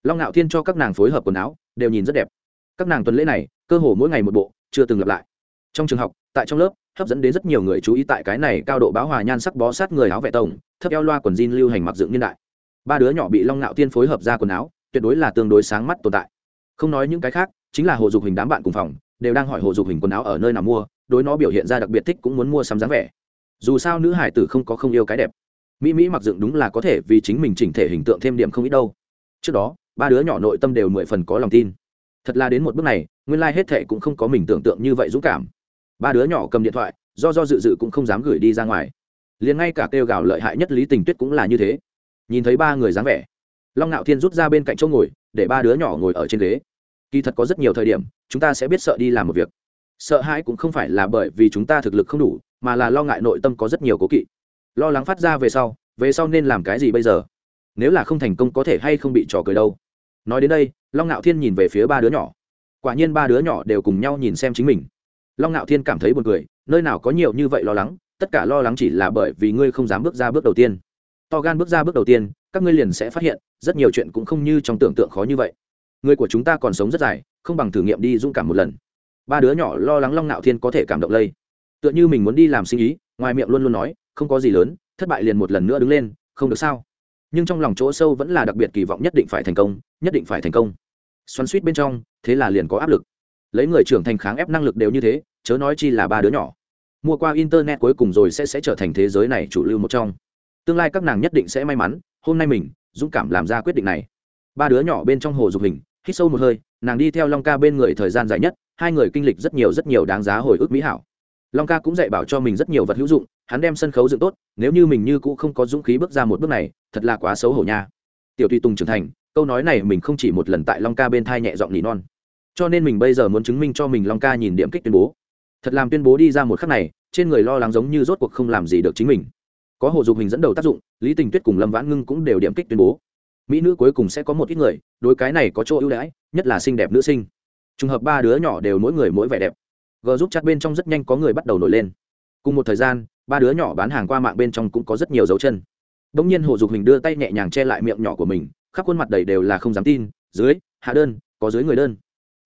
Long ngạo thiên cho các nàng phối hợp quần áo, đều nhìn rất đẹp. Các nàng tuần lễ này, cơ hồ mỗi ngày một bộ, chưa từng lặp lại. Trong trường học, tại trong lớp, hấp dẫn đến rất nhiều người chú ý tại cái này cao độ báo hòa nhan sắc bó sát người áo vẹ tổng, thấp eo loa quần jean lưu hành mặc dựng niên đại. Ba đứa nhỏ bị long ngạo thiên phối hợp ra quần áo, tuyệt đối là tương đối sáng mắt tồn tại. Không nói những cái khác chính là hồ dục hình đám bạn cùng phòng, đều đang hỏi hồ dục hình quần áo ở nơi nào mua, đối nó biểu hiện ra đặc biệt thích cũng muốn mua sắm dáng vẻ. Dù sao nữ hải tử không có không yêu cái đẹp. Mỹ mỹ mặc dựng đúng là có thể vì chính mình chỉnh thể hình tượng thêm điểm không ít đâu. Trước đó, ba đứa nhỏ nội tâm đều mười phần có lòng tin. Thật là đến một bước này, nguyên lai、like、hết thệ cũng không có mình tưởng tượng như vậy dũng cảm. Ba đứa nhỏ cầm điện thoại, do do dự dự cũng không dám gửi đi ra ngoài. Liền ngay cả kêu gào lợi hại nhất lý tình tuyết cũng là như thế. Nhìn thấy ba người dáng vẻ, long ngạo thiên rút ra bên cạnh chỗ ngồi, để ba đứa nhỏ ngồi ở trên ghế kỳ thật có rất nhiều thời điểm, chúng ta sẽ biết sợ đi làm một việc. Sợ hãi cũng không phải là bởi vì chúng ta thực lực không đủ, mà là lo ngại nội tâm có rất nhiều cố kỵ. Lo lắng phát ra về sau về sau nên làm cái gì bây giờ? Nếu là không thành công có thể hay không bị trò cười đâu? Nói đến đây, long ngạo thiên nhìn về phía ba đứa nhỏ. Quả nhiên ba đứa nhỏ đều cùng nhau nhìn xem chính mình. Long ngạo thiên cảm thấy buồn cười, nơi nào có nhiều như vậy lo lắng, tất cả lo lắng chỉ là bởi vì ngươi không dám bước ra bước đầu tiên. To gan bước ra bước đầu tiên, các ngươi liền sẽ phát hiện, rất nhiều chuyện cũng không như trong tưởng tượng khó như vậy người của chúng ta còn sống rất dài, không bằng thử nghiệm đi dũng cảm một lần. Ba đứa nhỏ lo lắng long nạo thiên có thể cảm động lây. Tựa như mình muốn đi làm sinh ý, ngoài miệng luôn luôn nói, không có gì lớn, thất bại liền một lần nữa đứng lên, không được sao? Nhưng trong lòng chỗ sâu vẫn là đặc biệt kỳ vọng nhất định phải thành công, nhất định phải thành công. Xoắn suýt bên trong, thế là liền có áp lực. Lấy người trưởng thành kháng ép năng lực đều như thế, chớ nói chi là ba đứa nhỏ. Mua qua internet cuối cùng rồi sẽ sẽ trở thành thế giới này chủ lưu một trong. Tương lai các nàng nhất định sẽ may mắn, hôm nay mình, dũng cảm làm ra quyết định này. Ba đứa nhỏ bên trong hồ dục hình hít sâu một hơi, nàng đi theo long ca bên người thời gian dài nhất, hai người kinh lịch rất nhiều rất nhiều đáng giá hồi ức mỹ hảo. Long ca cũng dạy bảo cho mình rất nhiều vật hữu dụng, hắn đem sân khấu dựng tốt, nếu như mình như cũ không có dũng khí bước ra một bước này, thật là quá xấu hổ nha. Tiểu tùy tùng trưởng thành, câu nói này mình không chỉ một lần tại long ca bên thai nhẹ giọng nỉ non. Cho nên mình bây giờ muốn chứng minh cho mình long ca nhìn điểm kích tuyên bố. Thật làm tuyên bố đi ra một khắc này, trên người lo lắng giống như rốt cuộc không làm gì được chính mình. Có hồ dục hình dẫn đầu tác dụng, lý tình tuyết cùng lâm vãn ngưng cũng đều điểm kích tuyên bố mỹ nữ cuối cùng sẽ có một ít người, đối cái này có chỗ ưu đãi, nhất là xinh đẹp nữ sinh. Trùng hợp ba đứa nhỏ đều mỗi người mỗi vẻ đẹp. G giúp chặt bên trong rất nhanh có người bắt đầu nổi lên. Cùng một thời gian, ba đứa nhỏ bán hàng qua mạng bên trong cũng có rất nhiều dấu chân. Đ ỗ n g nhiên hồ dục hình đưa tay nhẹ nhàng che lại miệng nhỏ của mình, khắp khuôn mặt đầy đều là không dám tin, dưới, hạ đơn, có dưới người đơn.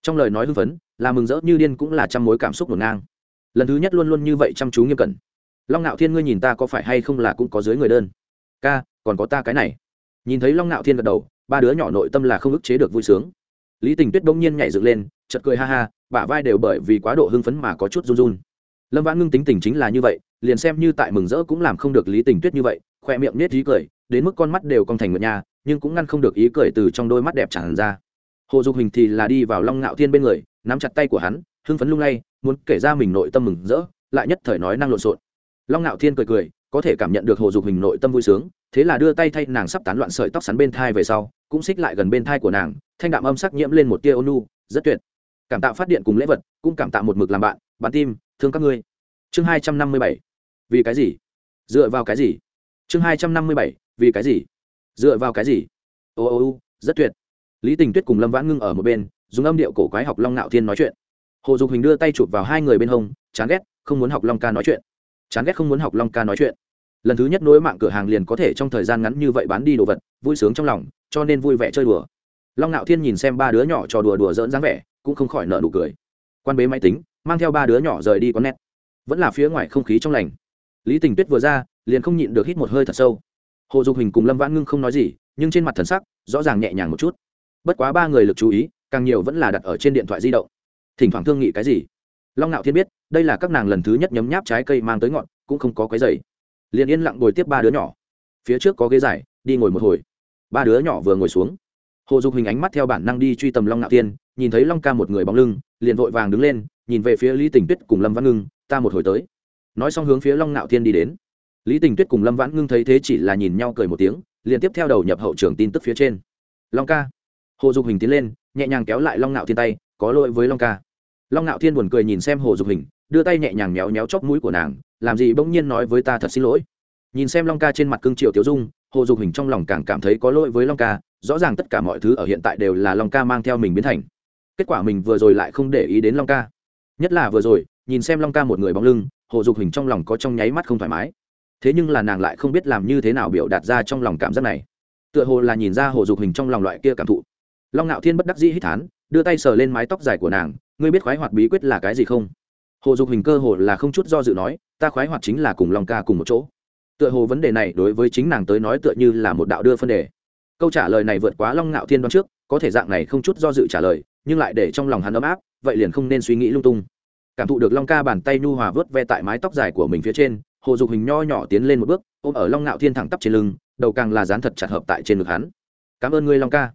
Trong lời nói hưng phấn, là mừng rỡ như điên cũng là trăm mối cảm xúc ngổn ngang. Lần thứ nhất luôn luôn như vậy chăm chú nghiêm cẩn. Long ngạo thiên ngươi nhìn ta có phải hay không là cũng có dưới người đơn? Ca, còn có ta cái này nhìn thấy long ngạo thiên gật đầu, ba đứa nhỏ nội tâm là không ức chế được vui sướng. Lý tình tuyết bỗng nhiên nhảy dựng lên chật cười ha ha, bả vai đều bởi vì quá độ hưng phấn mà có chút run run. Lâm vãn ngưng tính tình chính là như vậy, liền xem như tại mừng rỡ cũng làm không được lý tình tuyết như vậy, khoe miệng nết ý cười, đến mức con mắt đều cong thành ngựa nhà nhưng cũng ngăn không được ý cười từ trong đôi mắt đẹp tràn ra. Hồ dục hình thì là đi vào long ngạo thiên bên người, nắm chặt tay của hắn, hưng phấn lung lay, muốn kể ra mình nội tâm mừng rỡ, lại nhất thời nói năng lộn xộn. Long ngạo thiên cười cười, có thể cảm nhận được hồ dục hình nội tâm vui sướng thế là đưa tay thay nàng sắp tán loạn sợi tóc sắn bên thai về sau, cũng xích lại gần bên thai của nàng, thanh đạm âm sắc nhiễm lên một tia ônu rất tuyệt. Cảm tạo phát điện cùng lễ vật, cũng cảm tạo một mực làm bạn bạn tim, thương các ngươi. Chương hai trăm năm mươi bảy. Vì cái gì? Dựa vào cái gì? Chương hai trăm năm mươi bảy, vì cái gì? Dựa vào cái gì? Ô ô ô, rất tuyệt. Lý tình tuyết cùng lâm vãn ngưng ở một bên, dùng âm điệu cổ quái học long nạo thiên nói chuyện. Hồ dục hình đưa tay chụp vào hai người bên hông, chán ghét, không muốn học long ca nói chuyện. Chán ghét không muốn học long ca nói chuyện lần thứ nhất nối mạng cửa hàng liền có thể trong thời gian ngắn như vậy bán đi đồ vật, vui sướng trong lòng, cho nên vui vẻ chơi đùa. Long ngạo thiên nhìn xem ba đứa nhỏ trò đùa đùa dỡn dáng vẻ, cũng không khỏi nợ nụ cười. Quan bế máy tính, mang theo ba đứa nhỏ rời đi con nét vẫn là phía ngoài không khí trong lành. Lý tình tuyết vừa ra, liền không nhịn được hít một hơi thật sâu. Hồ dục hình cùng lâm vãn ngưng không nói gì, nhưng trên mặt thần sắc, rõ ràng nhẹ nhàng một chút. Bất quá ba người lực chú ý, càng nhiều vẫn là đặt ở trên điện thoại di động. Thỉnh thoảng thương nghị cái gì? Long ngạo thiên biết, đây là các nàng lần thứ nhất nhấm nháp trái cây mang tới ngọn, cũng không có cái giày liền yên lặng ngồi tiếp ba đứa nhỏ. Phía trước có ghế dài, đi ngồi một hồi. Ba đứa nhỏ vừa ngồi xuống. Hồ dục hình ánh mắt theo bản năng đi truy tầm long ngạo tiên nhìn thấy long ca một người bóng lưng, liền vội vàng đứng lên, nhìn về phía lý tình tuyết cùng lâm văn ngưng, ta một hồi tới. Nói xong hướng phía long ngạo thiên đi đến. Lý tình tuyết cùng lâm vãn ngưng thấy thế chỉ là nhìn nhau cười một tiếng, liền tiếp theo đầu nhập hậu trường tin tức phía trên. Long ca. Hồ dục hình tiến lên, nhẹ nhàng kéo lại long ngạo thiên tay, có lỗi với long ca. Long ngạo thiên buồn cười nhìn xem hồ dục hình đưa tay nhẹ nhàng méo méo chóp mũi của nàng, làm gì bỗng nhiên nói với ta thật xin lỗi. Nhìn xem long ca trên mặt cương triệu tiểu dung, hồ dục hình trong lòng càng cảm thấy có lỗi với long ca, rõ ràng tất cả mọi thứ ở hiện tại đều là long ca mang theo mình biến thành. Kết quả mình vừa rồi lại không để ý đến long ca. Nhất là vừa rồi, nhìn xem long ca một người bóng lưng, hồ dục hình trong lòng có trong nháy mắt không thoải mái. Thế nhưng là nàng lại không biết làm như thế nào biểu đạt ra trong lòng cảm giác này. Tựa hồ là nhìn ra hồ dục hình trong lòng loại kia cảm thụ. Long ngạo thiên bất đắc dĩ hít thán, đưa tay sờ lên mái tóc dài của nàng, ngươi biết khoái hoạt bí quyết là cái gì không? Hồ dục hình cơ hồ là không chút do dự nói, ta khoái hoạt chính là cùng long ca cùng một chỗ. Tựa hồ vấn đề này đối với chính nàng tới nói tựa như là một đạo đưa phân đề. Câu trả lời này vượt quá long ngạo thiên đoán trước, có thể dạng này không chút do dự trả lời, nhưng lại để trong lòng hắn ấm áp, vậy liền không nên suy nghĩ lung tung. Cảm thụ được long ca bàn tay nhu hòa vớt ve tại mái tóc dài của mình phía trên, hồ dục hình nho nhỏ tiến lên một bước, ôm ở long ngạo thiên thẳng tắp trên lưng, đầu càng là dán thật chặt hợp tại trên ngực hắn. Cảm ơn ngươi, long ca.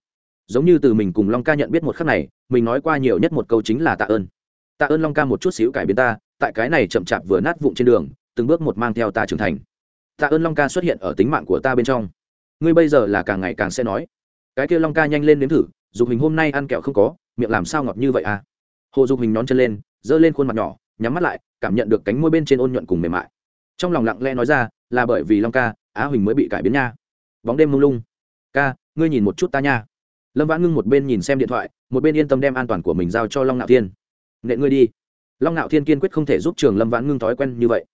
Giống như từ mình cùng long ca nhận biết một khắc này, mình nói qua nhiều nhất một câu chính là tạ ơn tạ ơn long ca một chút xíu cải biến ta, tại cái này chậm chạp vừa nát vụn trên đường, từng bước một mang theo ta trưởng thành. Tạ ơn long ca xuất hiện ở tính mạng của ta bên trong. Ngươi bây giờ là càng ngày càng sẽ nói. Cái kia long ca nhanh lên nếm thử, dục hình hôm nay ăn kẹo không có, miệng làm sao ngọt như vậy à? Hồ dục hình nón chân lên, giơ lên khuôn mặt nhỏ, nhắm mắt lại, cảm nhận được cánh môi bên trên ôn nhuận cùng mềm mại. Trong lòng lặng lẽ nói ra, là bởi vì long ca, á huỳnh mới bị cải biến nha. Bóng đêm mông lung. Ca, ngươi nhìn một chút ta nha. Lâm vãn ngưng một bên nhìn xem điện thoại, một bên yên tâm đem an toàn của mình giao cho long nạo thiên nệ ngươi đi. Long nạo thiên kiên quyết không thể giúp trường lâm vãn ngưng thói quen như vậy.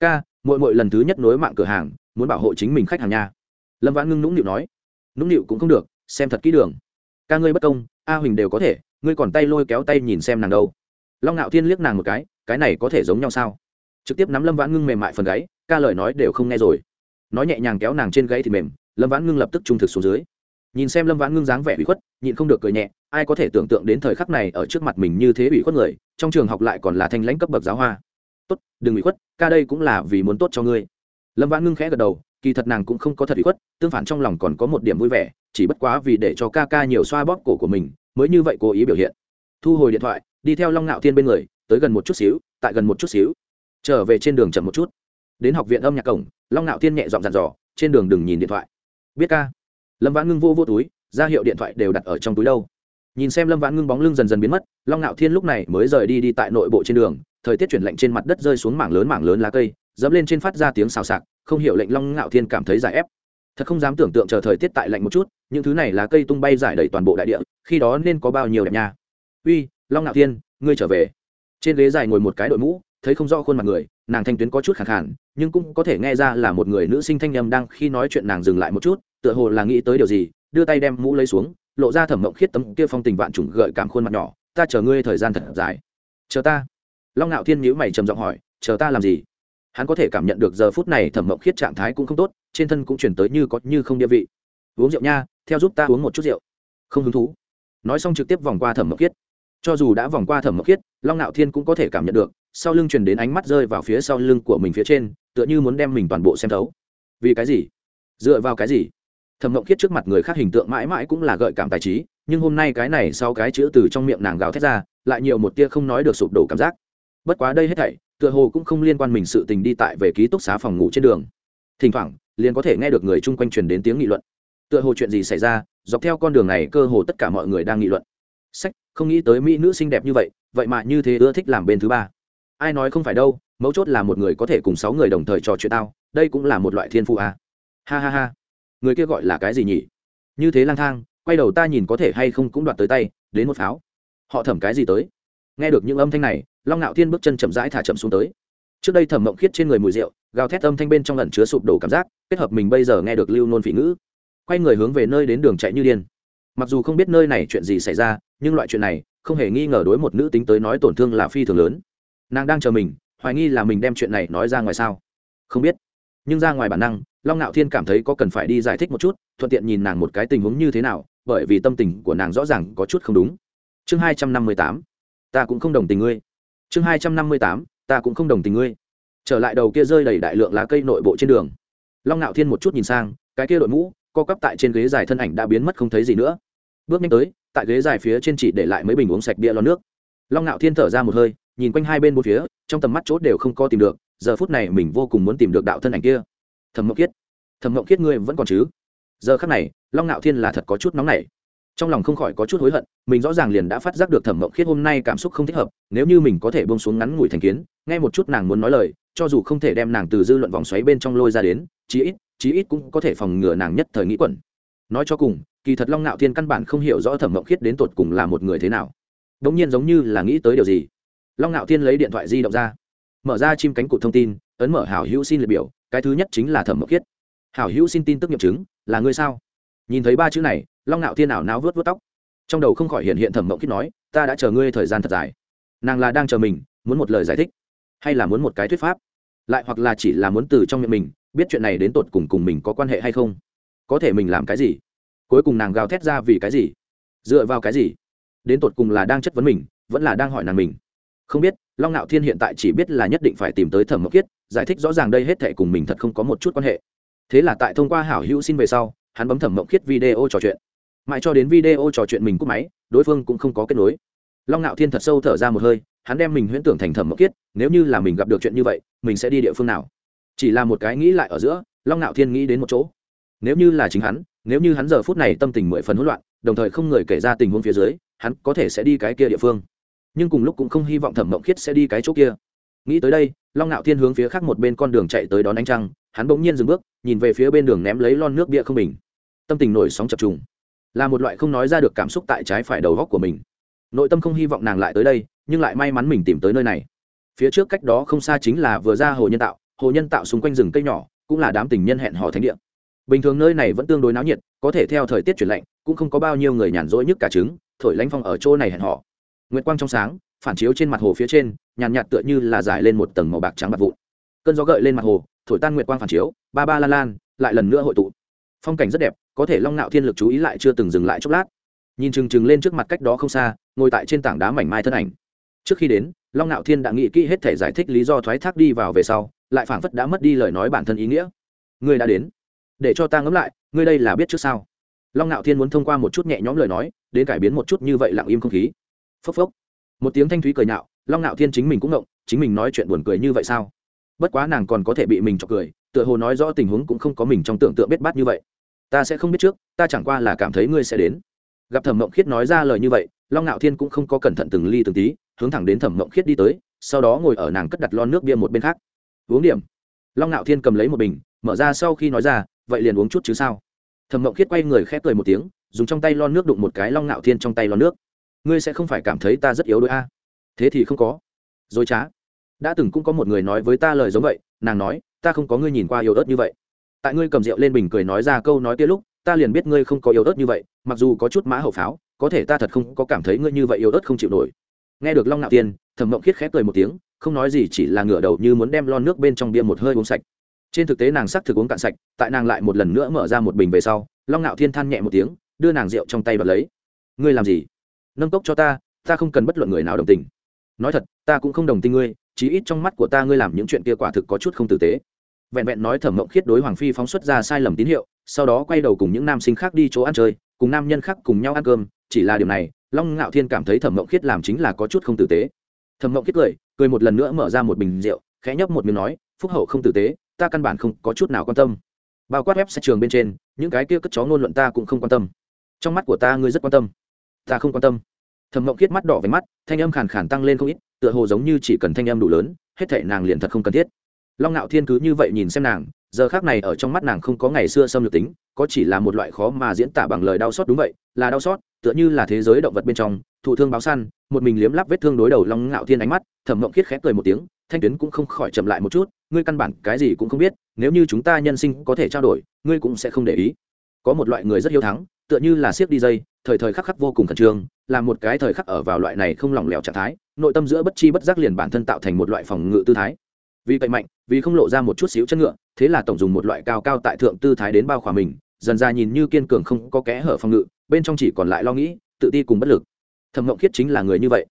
Ca mỗi mỗi lần thứ nhất nối mạng cửa hàng, muốn bảo hộ chính mình khách hàng nhà. lâm vãn ngưng nũng nịu nói. Nũng nịu cũng không được, xem thật kỹ đường. Ca ngươi bất công, a huỳnh đều có thể, ngươi còn tay lôi kéo tay nhìn xem nàng đâu. Long ngạo thiên liếc nàng một cái cái này có thể giống nhau sao? Trực tiếp nắm lâm vãn ngưng mềm mại phần gáy, ca lời nói đều không nghe rồi. Nói nhẹ nhàng kéo nàng trên gáy thì mềm, lâm vãn ngưng lập tức trung thực xuống dưới nhìn xem lâm vãn ngưng dáng vẻ ủy khuất, nhịn không được cười nhẹ, ai có thể tưởng tượng đến thời khắc này ở trước mặt mình như thế ủy khuất người, trong trường học lại còn là thanh lãnh cấp bậc giáo hoa. Tốt, đừng ủy khuất, ca đây cũng là vì muốn tốt cho ngươi. Lâm vãn ngưng khẽ gật đầu, kỳ thật nàng cũng không có thật ủy khuất, tương phản trong lòng còn có một điểm vui vẻ, chỉ bất quá vì để cho ca ca nhiều xoa bóp cổ của mình, mới như vậy cố ý biểu hiện. Thu hồi điện thoại, đi theo long ngạo thiên bên người, tới gần một chút xíu, tại gần một chút xíu. Trở về trên đường chậm một chút. Đến học viện âm nhạc cổng, long ngạo thiên nhẹ dọn dặn dò, trên đường đừng nhìn điện thoại. Biết ca lâm vãn ngưng vô vô túi, ra hiệu điện thoại đều đặt ở trong túi đâu. Nhìn xem lâm vãn ngưng bóng lưng dần dần biến mất, long ngạo thiên lúc này mới rời đi đi tại nội bộ trên đường, thời tiết chuyển lạnh trên mặt đất rơi xuống mảng lớn mảng lớn lá cây, dẫm lên trên phát ra tiếng xào xạc, không hiểu lệnh long ngạo thiên cảm thấy giải ép. Thật không dám tưởng tượng chờ thời tiết tại lạnh một chút, những thứ này lá cây tung bay giải đầy toàn bộ đại địa, khi đó nên có bao nhiêu đẹp nha. Uy, long ngạo thiên, ngươi trở về. Trên ghế dài ngồi một cái đội mũ, thấy không rõ khuôn mặt người, nàng thanh tuyến có chút khẳng khản nhưng cũng có thể nghe ra là một người nữ sinh thanh âm đang khi nói chuyện nàng dừng lại một chút, tựa hồ là nghĩ tới điều gì, đưa tay đem mũ lấy xuống, lộ ra thẩm mộng khiết tấm kia phong tình vạn trùng gợi cảm khuôn mặt nhỏ, ta chờ ngươi thời gian thật dài. Chờ ta? Long ngạo thiên nhíu mày trầm giọng hỏi, chờ ta làm gì? Hắn có thể cảm nhận được giờ phút này thẩm mộng khiết trạng thái cũng không tốt, trên thân cũng chuyển tới như có như không địa vị. Uống rượu nha, theo giúp ta uống một chút rượu. Không hứng thú. Nói xong trực tiếp vòng qua thẩm mộng khiết. Cho dù đã vòng qua thẩm mộng khiết, long ngạo thiên cũng có thể cảm nhận được, sau lưng truyền đến ánh mắt rơi vào phía sau lưng của mình phía trên tựa như muốn đem mình toàn bộ xem thấu. Vì cái gì? Dựa vào cái gì? Thẩm mộng khiết trước mặt người khác hình tượng mãi mãi cũng là gợi cảm tài trí, nhưng hôm nay cái này sau cái chữ từ trong miệng nàng gào thét ra, lại nhiều một tia không nói được sụp đổ cảm giác. Bất quá đây hết thảy, tựa hồ cũng không liên quan mình sự tình đi tại về ký túc xá phòng ngủ trên đường. Thỉnh thoảng, liền có thể nghe được người chung quanh truyền đến tiếng nghị luận. Tựa hồ chuyện gì xảy ra, dọc theo con đường này cơ hồ tất cả mọi người đang nghị luận. Sách, không nghĩ tới mỹ nữ xinh đẹp như vậy vậy mà như thế ưa thích làm bên thứ ba ai nói không phải đâu, mấu chốt là một người có thể cùng sáu người đồng thời trò chuyện tao, đây cũng là một loại thiên phụ à. ha ha ha. Người kia gọi là cái gì nhỉ? Như thế lang thang, quay đầu ta nhìn có thể hay không cũng đoạt tới tay, đến một pháo. Họ thẩm cái gì tới? Nghe được những âm thanh này, long ngạo thiên bước chân chậm rãi thả chậm xuống tới. Trước đây thẩm mộng khiết trên người mùi rượu, gào thét âm thanh bên trong lần chứa sụp đổ cảm giác, kết hợp mình bây giờ nghe được lưu nôn phỉ ngữ. Quay người hướng về nơi đến đường chạy như điên. Mặc dù không biết nơi này chuyện gì xảy ra, nhưng loại chuyện này, không hề nghi ngờ đối một nữ tính tới nói tổn thương là phi thường lớn nàng đang chờ mình, hoài nghi là mình đem chuyện này nói ra ngoài sao? Không biết. Nhưng ra ngoài bản năng, long ngạo thiên cảm thấy có cần phải đi giải thích một chút, thuận tiện nhìn nàng một cái tình huống như thế nào, bởi vì tâm tình của nàng rõ ràng có chút không đúng. Chương hai trăm năm mươi tám. Ta cũng không đồng tình ngươi. Chương hai trăm năm mươi tám. Ta cũng không đồng tình ngươi. Trở lại đầu kia rơi đầy đại lượng lá cây nội bộ trên đường. Long ngạo thiên một chút nhìn sang, cái kia đội mũ, co cắp tại trên ghế dài thân ảnh đã biến mất không thấy gì nữa. Bước nhanh tới, tại ghế dài phía trên chỉ để lại mấy bình uống sạch bia lo nước. Long ngạo thiên thở ra một hơi nhìn quanh hai bên bốn phía, trong tầm mắt chốt đều không có tìm được, giờ phút này mình vô cùng muốn tìm được đạo thân ảnh kia. Thẩm mộng khiết, thẩm mộng khiết ngươi vẫn còn chứ? Giờ khắc này, long ngạo thiên là thật có chút nóng nảy. Trong lòng không khỏi có chút hối hận, mình rõ ràng liền đã phát giác được thẩm mộng khiết hôm nay cảm xúc không thích hợp, nếu như mình có thể bông xuống ngắn ngủi thành kiến, nghe một chút nàng muốn nói lời, cho dù không thể đem nàng từ dư luận vòng xoáy bên trong lôi ra đến, chí ít chí ít cũng có thể phòng ngừa nàng nhất thời nghĩ quẩn. Nói cho cùng, kỳ thật long ngạo thiên căn bản không hiểu rõ thẩm mộng khiết đến tột cùng là một người thế nào. Đ ỗ n g nhiên giống như là nghĩ tới điều gì long ngạo thiên lấy điện thoại di động ra, mở ra chim cánh cụt thông tin, ấn mở hảo hữu xin liệt biểu, cái thứ nhất chính là thẩm mộc khiết. Hảo hữu xin tin tức nghiệm chứng, là ngươi sao? Nhìn thấy ba chữ này, long ngạo thiên ảo náo vớt vớt tóc. Trong đầu không khỏi hiện hiện thẩm mộng khiết nói, ta đã chờ ngươi thời gian thật dài. Nàng là đang chờ mình, muốn một lời giải thích, hay là muốn một cái thuyết pháp, lại hoặc là chỉ là muốn từ trong miệng mình, biết chuyện này đến tột cùng cùng mình có quan hệ hay không? Có thể mình làm cái gì? Cuối cùng nàng gào thét ra vì cái gì? Dựa vào cái gì? Đến tột cùng là đang chất vấn mình, vẫn là đang hỏi nàng mình không biết, long ngạo thiên hiện tại chỉ biết là nhất định phải tìm tới thẩm mộc kiết, giải thích rõ ràng đây hết thệ cùng mình thật không có một chút quan hệ. Thế là tại thông qua hảo hữu xin về sau, hắn bấm thẩm mộng khiết video trò chuyện. Mãi cho đến video trò chuyện mình cúp máy, đối phương cũng không có kết nối. Long ngạo thiên thật sâu thở ra một hơi, hắn đem mình huyễn tưởng thành thẩm mộng khiết nếu như là mình gặp được chuyện như vậy, mình sẽ đi địa phương nào? Chỉ là một cái nghĩ lại ở giữa, long ngạo thiên nghĩ đến một chỗ. Nếu như là chính hắn, nếu như hắn giờ phút này tâm tình mười phần hỗn loạn, đồng thời không người kể ra tình huống phía dưới, hắn có thể sẽ đi cái kia địa phương nhưng cùng lúc cũng không hy vọng thẩm mộng khiết sẽ đi cái chỗ kia. Nghĩ tới đây, long ngạo thiên hướng phía khác một bên con đường chạy tới đón ánh trăng, hắn bỗng nhiên dừng bước, nhìn về phía bên đường ném lấy lon nước bia không bình. Tâm tình nổi sóng chập trùng. Là một loại không nói ra được cảm xúc tại trái phải đầu góc của mình. Nội tâm không hy vọng nàng lại tới đây, nhưng lại may mắn mình tìm tới nơi này. Phía trước cách đó không xa chính là vừa ra hồ nhân tạo, hồ nhân tạo xung quanh rừng cây nhỏ, cũng là đám tình nhân hẹn hò thánh địa. Bình thường nơi này vẫn tương đối náo nhiệt, có thể theo thời tiết chuyển lạnh, cũng không có bao nhiêu người nhàn rỗi nhất cả trứng, thổi lánh phong ở chỗ này hẹn hò nguyệt quang trong sáng, phản chiếu trên mặt hồ phía trên, nhàn nhạt tựa như là giải lên một tầng màu bạc trắng bạc vụn. Cơn gió gợi lên mặt hồ, thổi tan nguyệt quang phản chiếu, ba ba lan lan, lại lần nữa hội tụ. Phong cảnh rất đẹp, có thể long nạo thiên lực chú ý lại chưa từng dừng lại chốc lát. Nhìn chừng chừng lên trước mặt cách đó không xa, ngồi tại trên tảng đá mảnh mai thân ảnh. Trước khi đến, long nạo thiên đã nghĩ kỹ hết thể giải thích lý do thoái thác đi vào về sau, lại phảng phất đã mất đi lời nói bản thân ý nghĩa. Ngươi đã đến. Để cho ta ngẫm lại, ngươi đây là biết trước sao? Long nạo thiên muốn thông qua một chút nhẹ nhõm lời nói, đến cải biến một chút như vậy lặng im không khí phốc phốc. Một tiếng thanh thúy cười nhạo, long nạo thiên chính mình cũng ngộng, chính mình nói chuyện buồn cười như vậy sao? Bất quá nàng còn có thể bị mình chọc cười, tựa hồ nói rõ tình huống cũng không có mình trong tưởng tượng biết bát như vậy. Ta sẽ không biết trước, ta chẳng qua là cảm thấy ngươi sẽ đến. Gặp thẩm mộng khiết nói ra lời như vậy, long ngạo thiên cũng không có cẩn thận từng ly từng tí, hướng thẳng đến thẩm mộng khiết đi tới, sau đó ngồi ở nàng cất đặt lon nước bia một bên khác. Uống điểm. Long ngạo thiên cầm lấy một bình, mở ra sau khi nói ra, vậy liền uống chút chứ sao? Thẩm mộng khiết quay người khép cười một tiếng, dùng trong tay lon nước đụng một cái long ngạo thiên trong tay lon nước ngươi sẽ không phải cảm thấy ta rất yếu đôi a? Thế thì không có. Dối trá đã từng cũng có một người nói với ta lời giống vậy, nàng nói, ta không có ngươi nhìn qua yếu ớt như vậy. Tại ngươi cầm rượu lên bình cười nói ra câu nói kia lúc, ta liền biết ngươi không có yếu ớt như vậy, mặc dù có chút mã hậu pháo, có thể ta thật không có cảm thấy ngươi như vậy yếu ớt không chịu nổi. Nghe được long nạo tiên, thẩm mộng khiết khép cười một tiếng, không nói gì, chỉ là ngửa đầu như muốn đem lon nước bên trong bia một hơi uống sạch. Trên thực tế nàng sắc thực uống cạn sạch, tại nàng lại một lần nữa mở ra một bình về sau, long nạo thiên than nhẹ một tiếng, đưa nàng rượu trong tay bật lấy. Ngươi làm gì? Nâng cốc cho ta ta không cần bất luận người nào đồng tình. Nói thật, ta cũng không đồng tình ngươi, chí ít trong mắt của ta ngươi làm những chuyện kia quả thực có chút không tử tế. Vẹn vẹn nói thẩm mộng khiết đối hoàng phi phóng xuất ra sai lầm tín hiệu, sau đó quay đầu cùng những nam sinh khác đi chỗ ăn chơi, cùng nam nhân khác cùng nhau ăn cơm, chỉ là điều này, long ngạo thiên cảm thấy thẩm mộng khiết làm chính là có chút không tử tế. Thẩm mộng khiết cười cười một lần nữa mở ra một bình rượu, khẽ nhấp một miếng nói, phúc hậu không tử tế, ta căn bản không có chút nào quan tâm. Bao quát web sẽ trường bên trên, những cái kia cất chó ngôn luận ta cũng không quan tâm. Trong mắt của ta ngươi rất quan tâm ta không quan tâm. Thẩm mộng Kiết mắt đỏ với mắt, thanh âm khàn khàn tăng lên không ít, tựa hồ giống như chỉ cần thanh âm đủ lớn, hết thể nàng liền thật không cần thiết. Long ngạo thiên cứ như vậy nhìn xem nàng, giờ khác này ở trong mắt nàng không có ngày xưa xâm lược tính, có chỉ là một loại khó mà diễn tả bằng lời đau xót đúng vậy, là đau xót, tựa như là thế giới động vật bên trong, thụ thương báo săn, một mình liếm lắp vết thương đối đầu long ngạo thiên ánh mắt, thẩm mộng khiết khép cười một tiếng, thanh tuyến cũng không khỏi chậm lại một chút, ngươi căn bản cái gì cũng không biết, nếu như chúng ta nhân sinh có thể trao đổi, ngươi cũng sẽ không để ý. Có một loại người rất hiếu thắng tựa như là siếc đi dây, thời thời khắc khắc vô cùng khẩn trương, là một cái thời khắc ở vào loại này không lỏng lẻo trạng thái, nội tâm giữa bất chi bất giác liền bản thân tạo thành một loại phòng ngự tư thái. Vì cậy mạnh, vì không lộ ra một chút xíu chân ngựa, thế là tổng dùng một loại cao cao tại thượng tư thái đến bao khỏa mình, dần ra nhìn như kiên cường không có kẽ hở phòng ngự, bên trong chỉ còn lại lo nghĩ, tự ti cùng bất lực. Thẩm ngộng khiết chính là người như vậy.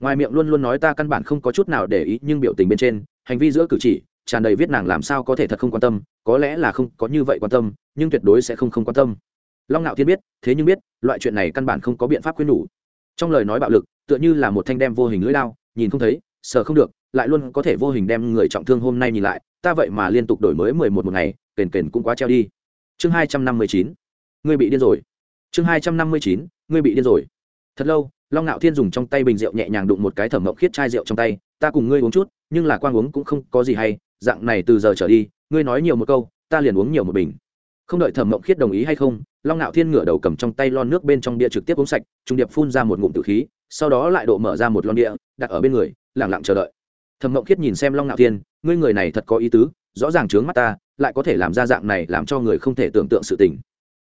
Ngoài miệng luôn luôn nói ta căn bản không có chút nào để ý, nhưng biểu tình bên trên, hành vi giữa cử chỉ, tràn đầy viết nàng làm sao có thể thật không quan tâm, có lẽ là không có như vậy quan tâm, nhưng tuyệt đối sẽ không không quan tâm long ngạo thiên biết, thế nhưng biết, loại chuyện này căn bản không có biện pháp khuyên nhủ. Trong lời nói bạo lực, tựa như là một thanh đem vô hình lưỡi lao nhìn không thấy sợ không được, lại luôn có thể vô hình đem người trọng thương hôm nay nhìn lại, ta vậy mà liên tục đổi mới mười một một ngày, kền kền cũng quá treo đi. Chương hai trăm năm mươi chín, ngươi bị điên rồi. Chương hai trăm năm mươi chín, ngươi bị điên rồi. Thật lâu, long ngạo thiên dùng trong tay bình rượu nhẹ nhàng đụng một cái thẩm mộng khiết chai rượu trong tay, ta cùng ngươi uống chút, nhưng là quang uống cũng không có gì hay, dạng này từ giờ trở đi, ngươi nói nhiều một câu, ta liền uống nhiều một bình không đợi thẩm mộng khiết đồng ý hay không, long ngạo thiên ngửa đầu cầm trong tay lon nước bên trong bia trực tiếp uống sạch, trung điệp phun ra một ngụm tử khí, sau đó lại độ mở ra một lon bia, đặt ở bên người lẳng lặng chờ đợi. Thẩm mộng khiết nhìn xem long ngạo thiên, ngươi người này thật có ý tứ, rõ ràng trướng mắt ta, lại có thể làm ra dạng này làm cho người không thể tưởng tượng sự tình.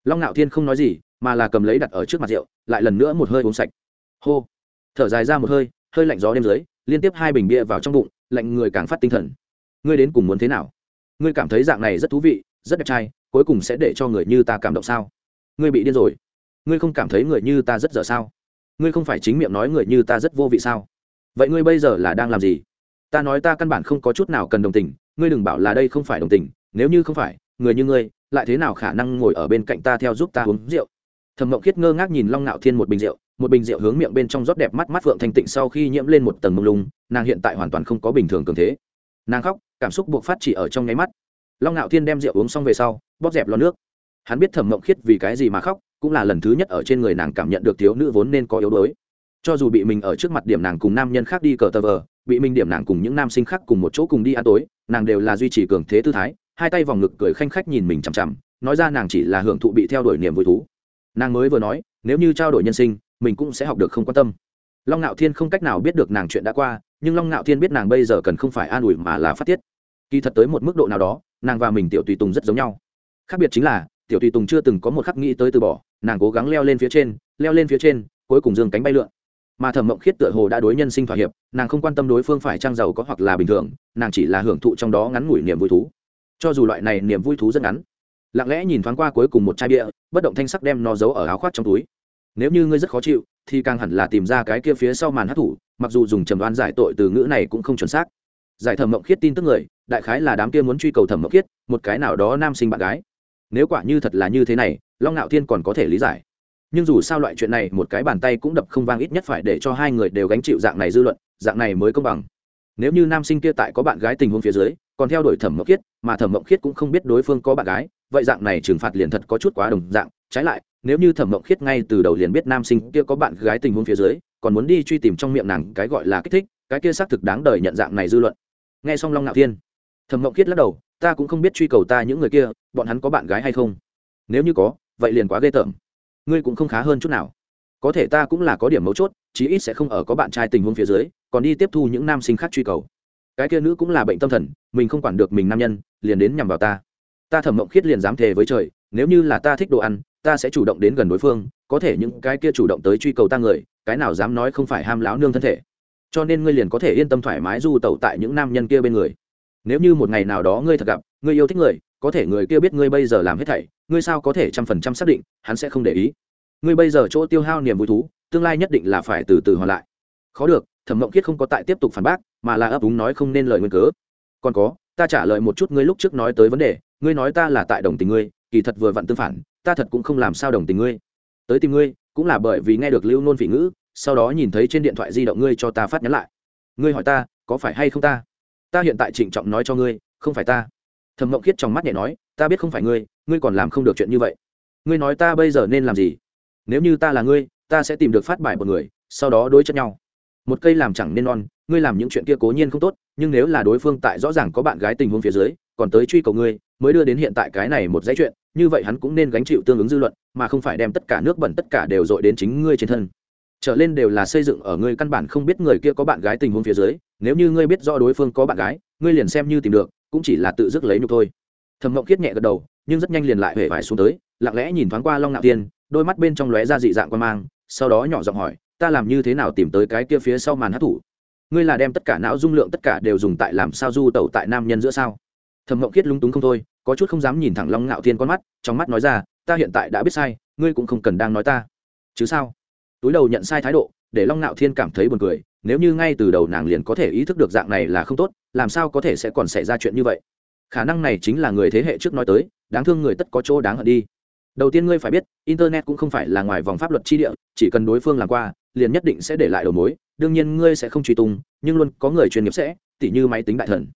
Long ngạo thiên không nói gì, mà là cầm lấy đặt ở trước mặt rượu, lại lần nữa một hơi uống sạch. Hô. Thở dài ra một hơi hơi lạnh gió đêm dưới, liên tiếp hai bình bia vào trong bụng, lạnh người càng phát tinh thần. Ngươi đến cùng muốn thế nào? Ngươi cảm thấy dạng này rất thú vị, rất đẹp trai cuối cùng sẽ để cho người như ta cảm động sao? Ngươi bị điên rồi. Ngươi không cảm thấy người như ta rất dở sao? Ngươi không phải chính miệng nói người như ta rất vô vị sao? Vậy ngươi bây giờ là đang làm gì? Ta nói ta căn bản không có chút nào cần đồng tình. Ngươi đừng bảo là đây không phải đồng tình. Nếu như không phải, người như ngươi, lại thế nào khả năng ngồi ở bên cạnh ta theo giúp ta uống rượu? Thẩm mộng khiết ngơ ngác nhìn long ngạo thiên một bình rượu, một bình rượu hướng miệng bên trong rót đẹp mắt mắt phượng thanh tịnh sau khi nhiễm lên một tầng mông lung, nàng hiện tại hoàn toàn không có bình thường cường thế. Nàng khóc, cảm xúc buộc phát chỉ ở trong nháy mắt. Long ngạo thiên đem rượu uống xong về sau bóp dẹp lon nước. Hắn biết thẩm mộng khiết vì cái gì mà khóc, cũng là lần thứ nhất ở trên người nàng cảm nhận được thiếu nữ vốn nên có yếu đuối. Cho dù bị mình ở trước mặt điểm nàng cùng nam nhân khác đi cờ tờ vờ, bị mình điểm nàng cùng những nam sinh khác cùng một chỗ cùng đi ăn tối, nàng đều là duy trì cường thế tư thái, hai tay vòng ngực cười khanh khách nhìn mình chằm chằm, nói ra nàng chỉ là hưởng thụ bị theo đuổi niềm vui thú. Nàng mới vừa nói, nếu như trao đổi nhân sinh, mình cũng sẽ học được không quan tâm. Long ngạo thiên không cách nào biết được nàng chuyện đã qua, nhưng long ngạo thiên biết nàng bây giờ cần không phải an ủi mà là phát tiết. Kỳ thật tới một mức độ nào đó, nàng và mình tiểu tùy tùng rất giống nhau khác biệt chính là, tiểu tùy tùng chưa từng có một khắc nghĩ tới từ bỏ, nàng cố gắng leo lên phía trên, leo lên phía trên, cuối cùng dương cánh bay lượn. Mà thẩm mộng khiết tựa hồ đã đối nhân sinh thỏa hiệp, nàng không quan tâm đối phương phải trang giàu có hoặc là bình thường, nàng chỉ là hưởng thụ trong đó ngắn ngủi niềm vui thú. Cho dù loại này niềm vui thú rất ngắn, lặng lẽ nhìn thoáng qua cuối cùng một chai bia, bất động thanh sắc đem nó giấu ở áo khoác trong túi. Nếu như ngươi rất khó chịu, thì càng hẳn là tìm ra cái kia phía sau màn hát thủ mặc dù dùng trầm đoan giải tội từ ngữ này cũng không chuẩn xác. Giải thẩm mộng khiết tin tức người, đại khái là đám kia muốn truy cầu thẩm mộng khiết, một cái nào đó nam sinh bạn gái nếu quả như thật là như thế này, long ngạo thiên còn có thể lý giải. Nhưng dù sao loại chuyện này một cái bàn tay cũng đập không vang ít nhất phải để cho hai người đều gánh chịu dạng này dư luận, dạng này mới công bằng. Nếu như nam sinh kia tại có bạn gái tình huống phía dưới, còn theo đuổi thẩm mộng khiết, mà thẩm mộng khiết cũng không biết đối phương có bạn gái, vậy dạng này trừng phạt liền thật có chút quá đồng dạng. Trái lại, nếu như thẩm mộng khiết ngay từ đầu liền biết nam sinh kia có bạn gái tình huống phía dưới, còn muốn đi truy tìm trong miệng nàng cái gọi là kích thích, cái kia xác thực đáng đời nhận dạng này dư luận. Nghe xong long ngạo thiên, thẩm mộng khiết lắc đầu ta cũng không biết truy cầu ta những người kia, bọn hắn có bạn gái hay không? Nếu như có, vậy liền quá ghê tởm. Ngươi cũng không khá hơn chút nào. Có thể ta cũng là có điểm mấu chốt, chí ít sẽ không ở có bạn trai tình huống phía dưới, còn đi tiếp thu những nam sinh khác truy cầu. Cái kia nữ cũng là bệnh tâm thần, mình không quản được mình nam nhân, liền đến nhằm vào ta. Ta thẩm mộng khiết liền dám thề với trời, nếu như là ta thích đồ ăn, ta sẽ chủ động đến gần đối phương, có thể những cái kia chủ động tới truy cầu ta người, cái nào dám nói không phải ham láo nương thân thể. Cho nên ngươi liền có thể yên tâm thoải mái du tẩu tại những nam nhân kia bên người nếu như một ngày nào đó ngươi thật gặp, ngươi yêu thích người, có thể người kia biết ngươi bây giờ làm hết thảy, ngươi sao có thể trăm phần trăm xác định, hắn sẽ không để ý? Ngươi bây giờ chỗ tiêu hao niềm vui thú, tương lai nhất định là phải từ từ hoàn lại. Khó được, thẩm mộng kiết không có tại tiếp tục phản bác, mà là ấp úng nói không nên lời nguyên cớ. Còn có, ta trả lời một chút ngươi lúc trước nói tới vấn đề, ngươi nói ta là tại đồng tình ngươi, kỳ thật vừa vặn tương phản, ta thật cũng không làm sao đồng tình ngươi. Tới tìm ngươi, cũng là bởi vì nghe được lưu nôn phỉ ngữ, sau đó nhìn thấy trên điện thoại di động ngươi cho ta phát nhắn lại. Ngươi hỏi ta, có phải hay không ta? Ta hiện tại trịnh trọng nói cho ngươi, không phải ta. Thẩm mộng khiết trong mắt nhẹ nói, ta biết không phải ngươi ngươi còn làm không được chuyện như vậy. Ngươi nói ta bây giờ nên làm gì? Nếu như ta là ngươi, ta sẽ tìm được phát bài một người, sau đó đối chất nhau. Một cây làm chẳng nên non, ngươi làm những chuyện kia cố nhiên không tốt, nhưng nếu là đối phương tại rõ ràng có bạn gái tình huống phía dưới, còn tới truy cầu ngươi, mới đưa đến hiện tại cái này một dãy chuyện, như vậy hắn cũng nên gánh chịu tương ứng dư luận, mà không phải đem tất cả nước bẩn tất cả đều dội đến chính ngươi trên thân trở lên đều là xây dựng ở ngươi căn bản không biết người kia có bạn gái tình huống phía dưới, nếu như ngươi biết rõ đối phương có bạn gái, ngươi liền xem như tìm được, cũng chỉ là tự dứt lấy nhục thôi. Thầm mộng khiết nhẹ gật đầu, nhưng rất nhanh liền lại hể vải xuống tới, lặng lẽ nhìn thoáng qua long ngạo tiên, đôi mắt bên trong lóe ra dị dạng quan mang, sau đó nhỏ giọng hỏi, ta làm như thế nào tìm tới cái kia phía sau màn hát thủ? Ngươi là đem tất cả não dung lượng tất cả đều dùng tại làm sao du tẩu tại nam nhân giữa sao? Thầm mộng khiết lúng túng không thôi, có chút không dám nhìn thẳng long ngạo thiên con mắt, trong mắt nói ra, ta hiện tại đã biết sai, ngươi cũng không cần đang nói ta. Chứ sao? Túi đầu nhận sai thái độ, để long ngạo thiên cảm thấy buồn cười, nếu như ngay từ đầu nàng liền có thể ý thức được dạng này là không tốt, làm sao có thể sẽ còn xảy ra chuyện như vậy? Khả năng này chính là người thế hệ trước nói tới, đáng thương người tất có chỗ đáng hận đi. Đầu tiên ngươi phải biết, internet cũng không phải là ngoài vòng pháp luật chi địa, chỉ cần đối phương làm qua, liền nhất định sẽ để lại đầu mối, đương nhiên ngươi sẽ không truy tung, nhưng luôn có người chuyên nghiệp sẽ, tỉ như máy tính đại thần.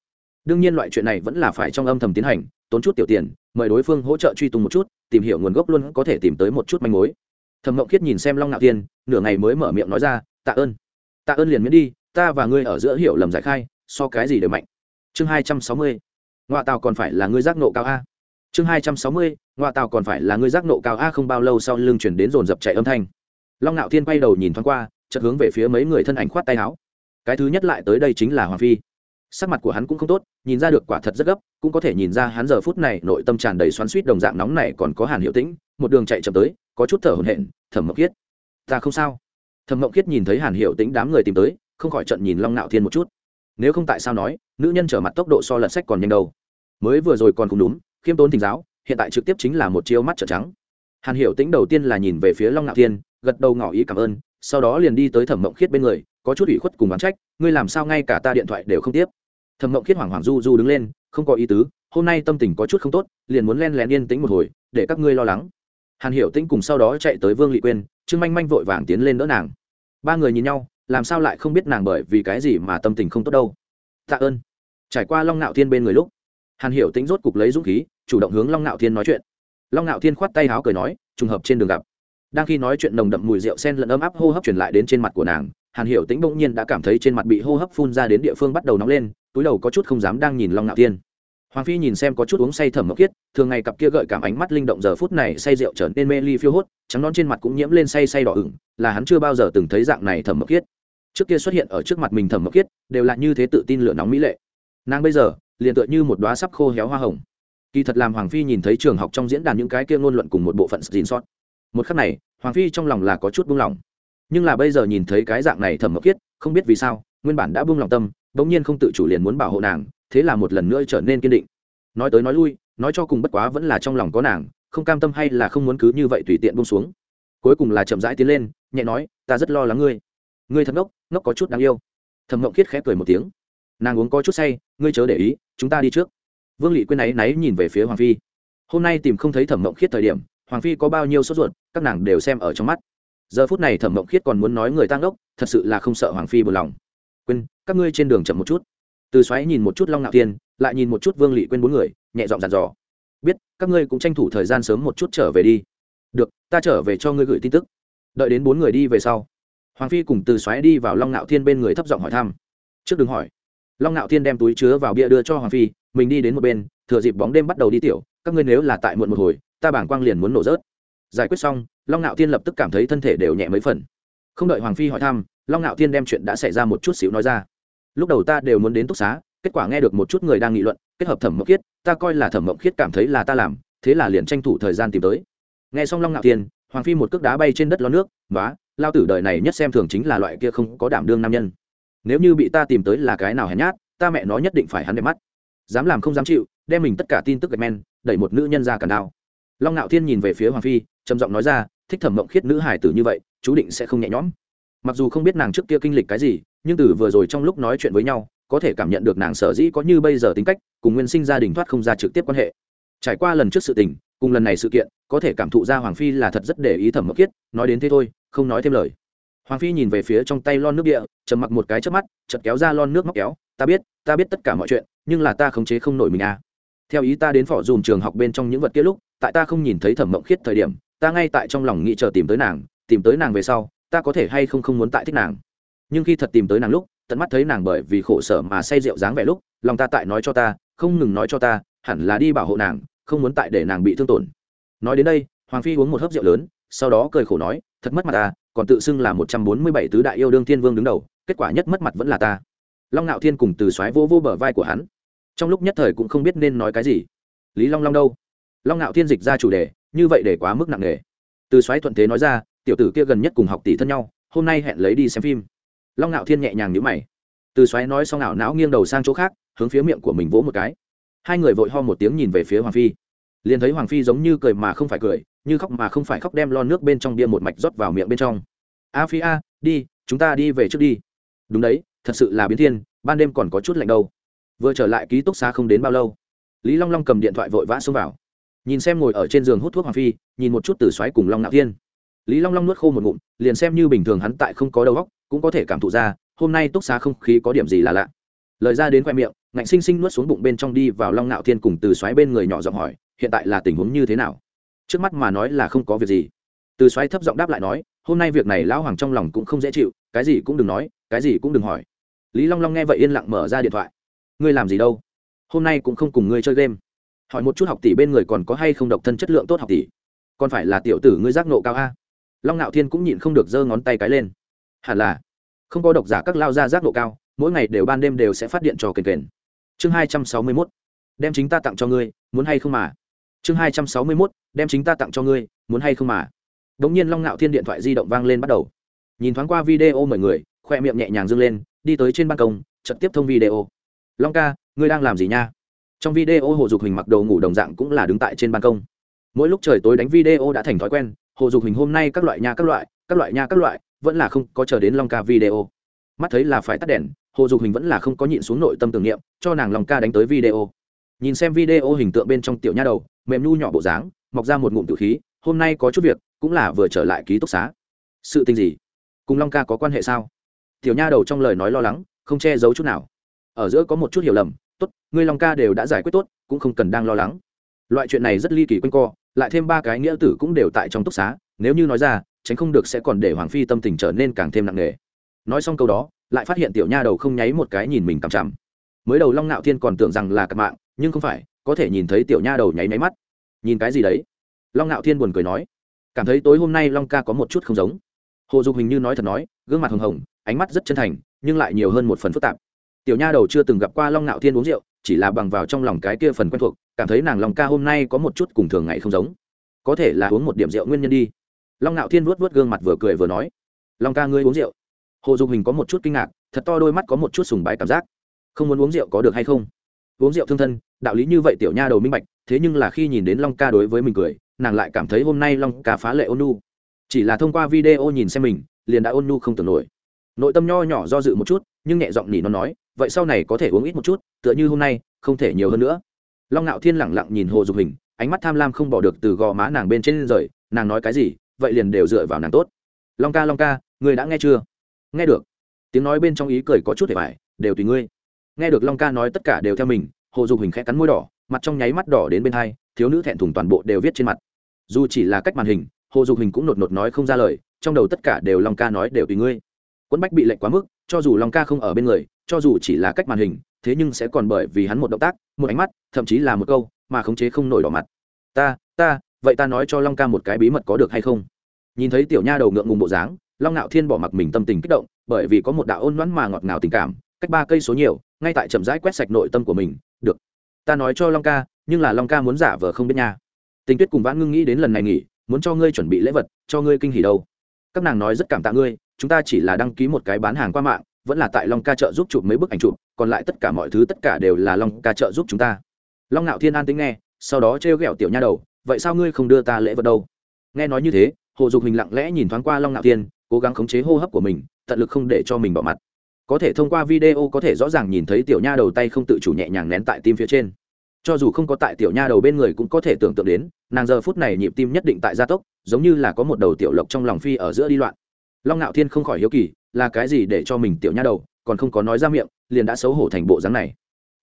Đương nhiên loại chuyện này vẫn là phải trong âm thầm tiến hành, tốn chút tiểu tiền, mời đối phương hỗ trợ truy tung một chút, tìm hiểu nguồn gốc luôn có thể tìm tới một chút manh mối. Thẩm mộng khiết nhìn xem long ngạo tiên nửa ngày mới mở miệng nói ra, tạ ơn tạ ơn liền miễn đi, ta và ngươi ở giữa hiểu lầm giải khai, so cái gì đều mạnh. Chương hai trăm sáu mươi, ngoại tàu còn phải là ngươi giác nộ cao a. Chương hai trăm sáu mươi, ngoại tàu còn phải là ngươi giác nộ cao a không bao lâu sau lưng chuyển đến dồn dập chạy âm thanh. Long ngạo thiên quay đầu nhìn thoáng qua, chợt hướng về phía mấy người thân ảnh khoát tay áo. Cái thứ nhất lại tới đây chính là hoàng phi. Sắc mặt của hắn cũng không tốt, nhìn ra được quả thật rất gấp, cũng có thể nhìn ra hắn giờ phút này nội tâm tràn đầy xoắn suýt đồng dạng nóng này còn có hàn hiệu tĩnh, một đường chạy chậm tới, có chút thở hổn hển thẩm mộc kiết ta không sao. Thẩm mộng kiết nhìn thấy hàn hiệu tĩnh đám người tìm tới, không khỏi trận nhìn long Nạo thiên một chút. Nếu không tại sao nói, nữ nhân trở mặt tốc độ so lật sách còn nhanh đâu. Mới vừa rồi còn không đúng, khiêm tốn thỉnh giáo, hiện tại trực tiếp chính là một chiêu mắt trợ trắng. Hàn hiểu tĩnh đầu tiên là nhìn về phía long Nạo thiên, gật đầu ngỏ ý cảm ơn, sau đó liền đi tới thẩm mộng khiết bên người, có chút ủy khuất cùng bán trách, ngươi làm sao ngay cả ta điện thoại đều không tiếp? Thẩm mộng khiết hoảng hoảng du du đứng lên, không có ý tứ, hôm nay tâm tình có chút không tốt, liền muốn len lén yên tĩnh một hồi, để các ngươi lo lắng. Hàn hiểu tĩnh cùng sau đó chạy tới vương lị quên trương manh manh vội vàng tiến lên đỡ nàng. Ba người nhìn nhau, làm sao lại không biết nàng bởi vì cái gì mà tâm tình không tốt đâu. Tạ ơn. Trải qua long nạo thiên bên người lúc, hàn hiểu tĩnh rốt cục lấy dũng khí, chủ động hướng long nạo thiên nói chuyện. Long ngạo thiên khoát tay háo cười nói, trùng hợp trên đường gặp. Đang khi nói chuyện nồng đậm mùi rượu sen lẫn ấm áp hô hấp truyền lại đến trên mặt của nàng, hàn hiểu tĩnh bỗng nhiên đã cảm thấy trên mặt bị hô hấp phun ra đến địa phương bắt đầu nóng lên, túi đầu có chút không dám đang nhìn long ngạo thiên hoàng phi nhìn xem có chút uống say thẩm mộc khiết, thường ngày cặp kia gợi cảm ánh mắt linh động giờ phút này say rượu trở nên mê ly phiêu hốt, trắng nón trên mặt cũng nhiễm lên say say đỏ ửng, là hắn chưa bao giờ từng thấy dạng này thẩm mộc khiết. Trước kia xuất hiện ở trước mặt mình thẩm mộc khiết, đều là như thế tự tin lửa nóng mỹ lệ. Nàng bây giờ, liền tựa như một đoá sắp khô héo hoa hồng. Kỳ thật làm hoàng phi nhìn thấy trường học trong diễn đàn những cái kia ngôn luận cùng một bộ phận xin sót. Một khắc này, hoàng phi trong lòng là có chút buông lỏng. Nhưng là bây giờ nhìn thấy cái dạng này thẩm mộc khiết, không biết vì sao, nguyên bản đã buông lòng tâm, bỗng nhiên không tự chủ liền muốn bảo hộ nàng thế là một lần nữa trở nên kiên định. Nói tới nói lui, nói cho cùng bất quá vẫn là trong lòng có nàng, không cam tâm hay là không muốn cứ như vậy tùy tiện buông xuống. Cuối cùng là chậm rãi tiến lên, nhẹ nói, ta rất lo lắng ngươi. Ngươi thật ngốc ngốc có chút đáng yêu. Thẩm ngộng khiết khẽ cười một tiếng. Nàng uống có chút say, ngươi chớ để ý, chúng ta đi trước. Vương lị quên áy náy nhìn về phía hoàng phi. Hôm nay tìm không thấy thẩm mộng khiết thời điểm, hoàng phi có bao nhiêu sốt ruột, các nàng đều xem ở trong mắt. Giờ phút này thẩm mộng khiết còn muốn nói người tăng đốc thật sự là không sợ hoàng phi buồn lòng. Quên các ngươi trên đường chậm một chút từ xoáy nhìn một chút long ngạo Thiên, lại nhìn một chút vương lị quên bốn người nhẹ giọng dàn dò. Biết các ngươi cũng tranh thủ thời gian sớm một chút trở về đi. Được ta trở về cho ngươi gửi tin tức. Đợi đến bốn người đi về sau hoàng phi cùng từ xoáy đi vào long ngạo thiên bên người thấp giọng hỏi thăm. Trước đừng hỏi. Long ngạo thiên đem túi chứa vào bia đưa cho hoàng phi mình đi đến một bên thừa dịp bóng đêm bắt đầu đi tiểu các ngươi nếu là tại muộn một hồi ta bảng quang liền muốn nổ rớt. Giải quyết xong long ngạo thiên lập tức cảm thấy thân thể đều nhẹ mấy phần. Không đợi hoàng phi hỏi thăm long ngạo thiên đem chuyện đã xảy ra một chút xíu nói ra lúc đầu ta đều muốn đến túc xá kết quả nghe được một chút người đang nghị luận kết hợp thẩm mộng khiết ta coi là thẩm mộng khiết cảm thấy là ta làm thế là liền tranh thủ thời gian tìm tới. Nghe xong long ngạo thiên hoàng phi một cước đá bay trên đất lo nước vá, lao tử đời này nhất xem thường chính là loại kia không có đảm đương nam nhân. Nếu như bị ta tìm tới là cái nào hèn nhát ta mẹ nó nhất định phải hắn đẹp mắt. Dám làm không dám chịu đem mình tất cả tin tức gạch men đẩy một nữ nhân ra cản đao. Long ngạo thiên nhìn về phía hoàng phi trầm giọng nói ra thích thẩm mộng khiết nữ hải tử như vậy chú định sẽ không nhẹ nhõm. Mặc dù không biết nàng trước kia kinh lịch cái gì nhưng từ vừa rồi trong lúc nói chuyện với nhau, có thể cảm nhận được nàng sở dĩ có như bây giờ tính cách, cùng nguyên sinh gia đình thoát không ra trực tiếp quan hệ. Trải qua lần trước sự tình, cùng lần này sự kiện, có thể cảm thụ ra hoàng phi là thật rất để ý thẩm mộc khiết nói đến thế thôi, không nói thêm lời. Hoàng phi nhìn về phía trong tay lon nước địa chầm mặc một cái trước mắt chật kéo ra lon nước móc kéo, ta biết ta biết tất cả mọi chuyện, nhưng là ta khống chế không nổi mình à. Theo ý ta đến phỏ dùm trường học bên trong những vật kia lúc, tại ta không nhìn thấy thẩm mộng khiết thời điểm, ta ngay tại trong lòng nghĩ chờ tìm tới nàng, tìm tới nàng về sau, ta có thể hay không không muốn tại thích nàng nhưng khi thật tìm tới nàng lúc, tận mắt thấy nàng bởi vì khổ sở mà say rượu dáng vẻ lúc, lòng ta tại nói cho ta, không ngừng nói cho ta, hẳn là đi bảo hộ nàng, không muốn tại để nàng bị thương tổn. Nói đến đây, hoàng phi uống một hớp rượu lớn, sau đó cười khổ nói, thật mất mặt ta còn tự xưng là một trăm bốn mươi bảy tứ đại yêu đương thiên vương đứng đầu, kết quả nhất mất mặt vẫn là ta. Long ngạo thiên cùng từ xoáy vô vô bờ vai của hắn. Trong lúc nhất thời cũng không biết nên nói cái gì. Lý long long đâu? Long ngạo thiên dịch ra chủ đề, như vậy để quá mức nặng nề. Từ xoáy thuận thế nói ra, tiểu tử kia gần nhất cùng học tỷ thân nhau, hôm nay hẹn lấy đi xem phim long ngạo thiên nhẹ nhàng nhữ mày. Từ xoáy nói xong ảo não nghiêng đầu sang chỗ khác, hướng phía miệng của mình vỗ một cái. Hai người vội ho một tiếng nhìn về phía hoàng phi. Liền thấy hoàng phi giống như cười mà không phải cười, như khóc mà không phải khóc đem lon nước bên trong bia một mạch rót vào miệng bên trong. A phi a, đi, chúng ta đi về trước đi. Đúng đấy, thật sự là biến thiên, ban đêm còn có chút lạnh đâu. Vừa trở lại ký túc xá không đến bao lâu, lý long long cầm điện thoại vội vã xông vào. Nhìn xem ngồi ở trên giường hút thuốc hoàng phi, nhìn một chút từ xoáy cùng long nạo thiên. Lý long long nuốt khô một ngụm, liền xem như bình thường hắn tại không có đầu óc cũng có thể cảm thụ ra, hôm nay túc xá không khí có điểm gì là lạ. Lời ra đến khoe miệng, ngạnh sinh sinh nuốt xuống bụng bên trong đi vào long nạo thiên cùng từ xoáy bên người nhỏ giọng hỏi, hiện tại là tình huống như thế nào? Trước mắt mà nói là không có việc gì. Từ xoáy thấp giọng đáp lại nói, hôm nay việc này lão hoàng trong lòng cũng không dễ chịu, cái gì cũng đừng nói, cái gì cũng đừng hỏi. Lý long long nghe vậy yên lặng mở ra điện thoại. Ngươi làm gì đâu? Hôm nay cũng không cùng ngươi chơi game. Hỏi một chút học tỷ bên người còn có hay không độc thân chất lượng tốt học tỷ? Còn phải là tiểu tử ngươi giác nộ cao a. Long ngạo thiên cũng nhịn không được giơ ngón tay cái lên hẳn là không có độc giả các lao ra giác độ cao, mỗi ngày đều ban đêm đều sẽ phát điện cho kền kền. Chương hai trăm sáu mươi mốt, đem chính ta tặng cho ngươi, muốn hay không mà? Chương hai trăm sáu mươi mốt, đem chính ta tặng cho ngươi, muốn hay không mà? Đ ỗ n g nhiên long ngạo thiên điện thoại di động vang lên bắt đầu. Nhìn thoáng qua video mời người, khoe miệng nhẹ nhàng dâng lên, đi tới trên ban công trực tiếp thông video. Long ca, ngươi đang làm gì nha? Trong video hồ dục hình mặc đồ ngủ đồng dạng cũng là đứng tại trên ban công. Mỗi lúc trời tối đánh video đã thành thói quen, hồ dục hình hôm nay các loại nha các loại các loại nha các loại, vẫn là không có chờ đến long ca video. Mắt thấy là phải tắt đèn, hồ dục hình vẫn là không có nhịn xuống nội tâm tưởng niệm, cho nàng long ca đánh tới video. Nhìn xem video hình tượng bên trong tiểu nha đầu, mềm nhu nhỏ bộ dáng, mọc ra một ngụm tự khí, hôm nay có chút việc, cũng là vừa trở lại ký túc xá. Sự tình gì? Cùng long ca có quan hệ sao? Tiểu nha đầu trong lời nói lo lắng, không che giấu chút nào. Ở giữa có một chút hiểu lầm, tốt, ngươi long ca đều đã giải quyết tốt, cũng không cần đang lo lắng. Loại chuyện này rất ly kỳ quanh co, lại thêm ba cái nghĩa tử cũng đều tại trong túc xá, nếu như nói ra tránh không được sẽ còn để hoàng phi tâm tình trở nên càng thêm nặng nề. Nói xong câu đó, lại phát hiện tiểu nha đầu không nháy một cái nhìn mình cằm chằm. Mới đầu long ngạo thiên còn tưởng rằng là cặp mạng, nhưng không phải, có thể nhìn thấy tiểu nha đầu nháy máy mắt. Nhìn cái gì đấy? Long ngạo thiên buồn cười nói. Cảm thấy tối hôm nay long ca có một chút không giống. Hồ dục hình như nói thật nói, gương mặt hồng hồng, ánh mắt rất chân thành, nhưng lại nhiều hơn một phần phức tạp. Tiểu nha đầu chưa từng gặp qua long ngạo thiên uống rượu, chỉ là bằng vào trong lòng cái kia phần quen thuộc, cảm thấy nàng long ca hôm nay có một chút cùng thường ngày không giống. Có thể là uống một điểm rượu nguyên nhân đi long ngạo thiên vuốt vuốt gương mặt vừa cười vừa nói, long ca ngươi uống rượu. Hồ dục hình có một chút kinh ngạc, thật to đôi mắt có một chút sùng bái cảm giác. Không muốn uống rượu có được hay không? Uống rượu thương thân, đạo lý như vậy tiểu nha đầu minh bạch, thế nhưng là khi nhìn đến long ca đối với mình cười, nàng lại cảm thấy hôm nay long ca phá lệ ôn nu chỉ là thông qua video nhìn xem mình, liền đã ôn nu không tưởng nổi. Nội tâm nho nhỏ do dự một chút, nhưng nhẹ giọng nỉ nó nói, vậy sau này có thể uống ít một chút, tựa như hôm nay, không thể nhiều hơn nữa. Long ngạo thiên lẳng lặng nhìn hồ dục hình, ánh mắt tham lam không bỏ được từ gò má nàng bên trên rời, nàng nói cái gì? Vậy liền đều dựa vào nàng tốt. Long ca long ca người đã nghe chưa? Nghe được. Tiếng nói bên trong ý cười có chút để phải đều tùy ngươi. Nghe được long ca nói tất cả đều theo mình, hồ dục hình khẽ cắn môi đỏ, mặt trong nháy mắt đỏ đến bên hai, thiếu nữ thẹn thùng toàn bộ đều viết trên mặt. Dù chỉ là cách màn hình, hồ dục hình cũng nột nột nói không ra lời, trong đầu tất cả đều long ca nói đều tùy ngươi. Quẫn bách bị lệnh quá mức, cho dù long ca không ở bên người, cho dù chỉ là cách màn hình, thế nhưng sẽ còn bởi vì hắn một động tác, một ánh mắt, thậm chí là một câu, mà khống chế không nổi đỏ mặt. Ta ta vậy ta nói cho long ca một cái bí mật có được hay không? Nhìn thấy tiểu nha đầu ngượng ngùng bộ dáng, long ngạo thiên bỏ mặc mình tâm tình kích động, bởi vì có một đạo ôn loãn mà ngọt ngào tình cảm, cách ba cây số nhiều, ngay tại chậm rãi quét sạch nội tâm của mình, được, ta nói cho long ca, nhưng là long ca muốn giả vờ không biết nha. Tình tuyết cùng vãn ngưng nghĩ đến lần này nghỉ, muốn cho ngươi chuẩn bị lễ vật, cho ngươi kinh hỉ đâu. Các nàng nói rất cảm tạ ngươi, chúng ta chỉ là đăng ký một cái bán hàng qua mạng, vẫn là tại long ca chợ giúp chụp mấy bức ảnh chụp, còn lại tất cả mọi thứ tất cả đều là long ca chợ giúp chúng ta. Long ngạo thiên an tính nghe, sau đó trêu ghẹo tiểu nha đầu vậy sao ngươi không đưa ta lễ vật đâu? Nghe nói như thế, hồ dục hình lặng lẽ nhìn thoáng qua long ngạo thiên, cố gắng khống chế hô hấp của mình, tận lực không để cho mình bỏ mặt. Có thể thông qua video có thể rõ ràng nhìn thấy tiểu nha đầu tay không tự chủ nhẹ nhàng nén tại tim phía trên. Cho dù không có tại tiểu nha đầu bên người cũng có thể tưởng tượng đến, nàng giờ phút này nhịp tim nhất định tại gia tốc, giống như là có một đầu tiểu lộc trong lòng phi ở giữa đi loạn. Long ngạo thiên không khỏi hiếu kỳ, là cái gì để cho mình tiểu nha đầu, còn không có nói ra miệng, liền đã xấu hổ thành bộ dáng này.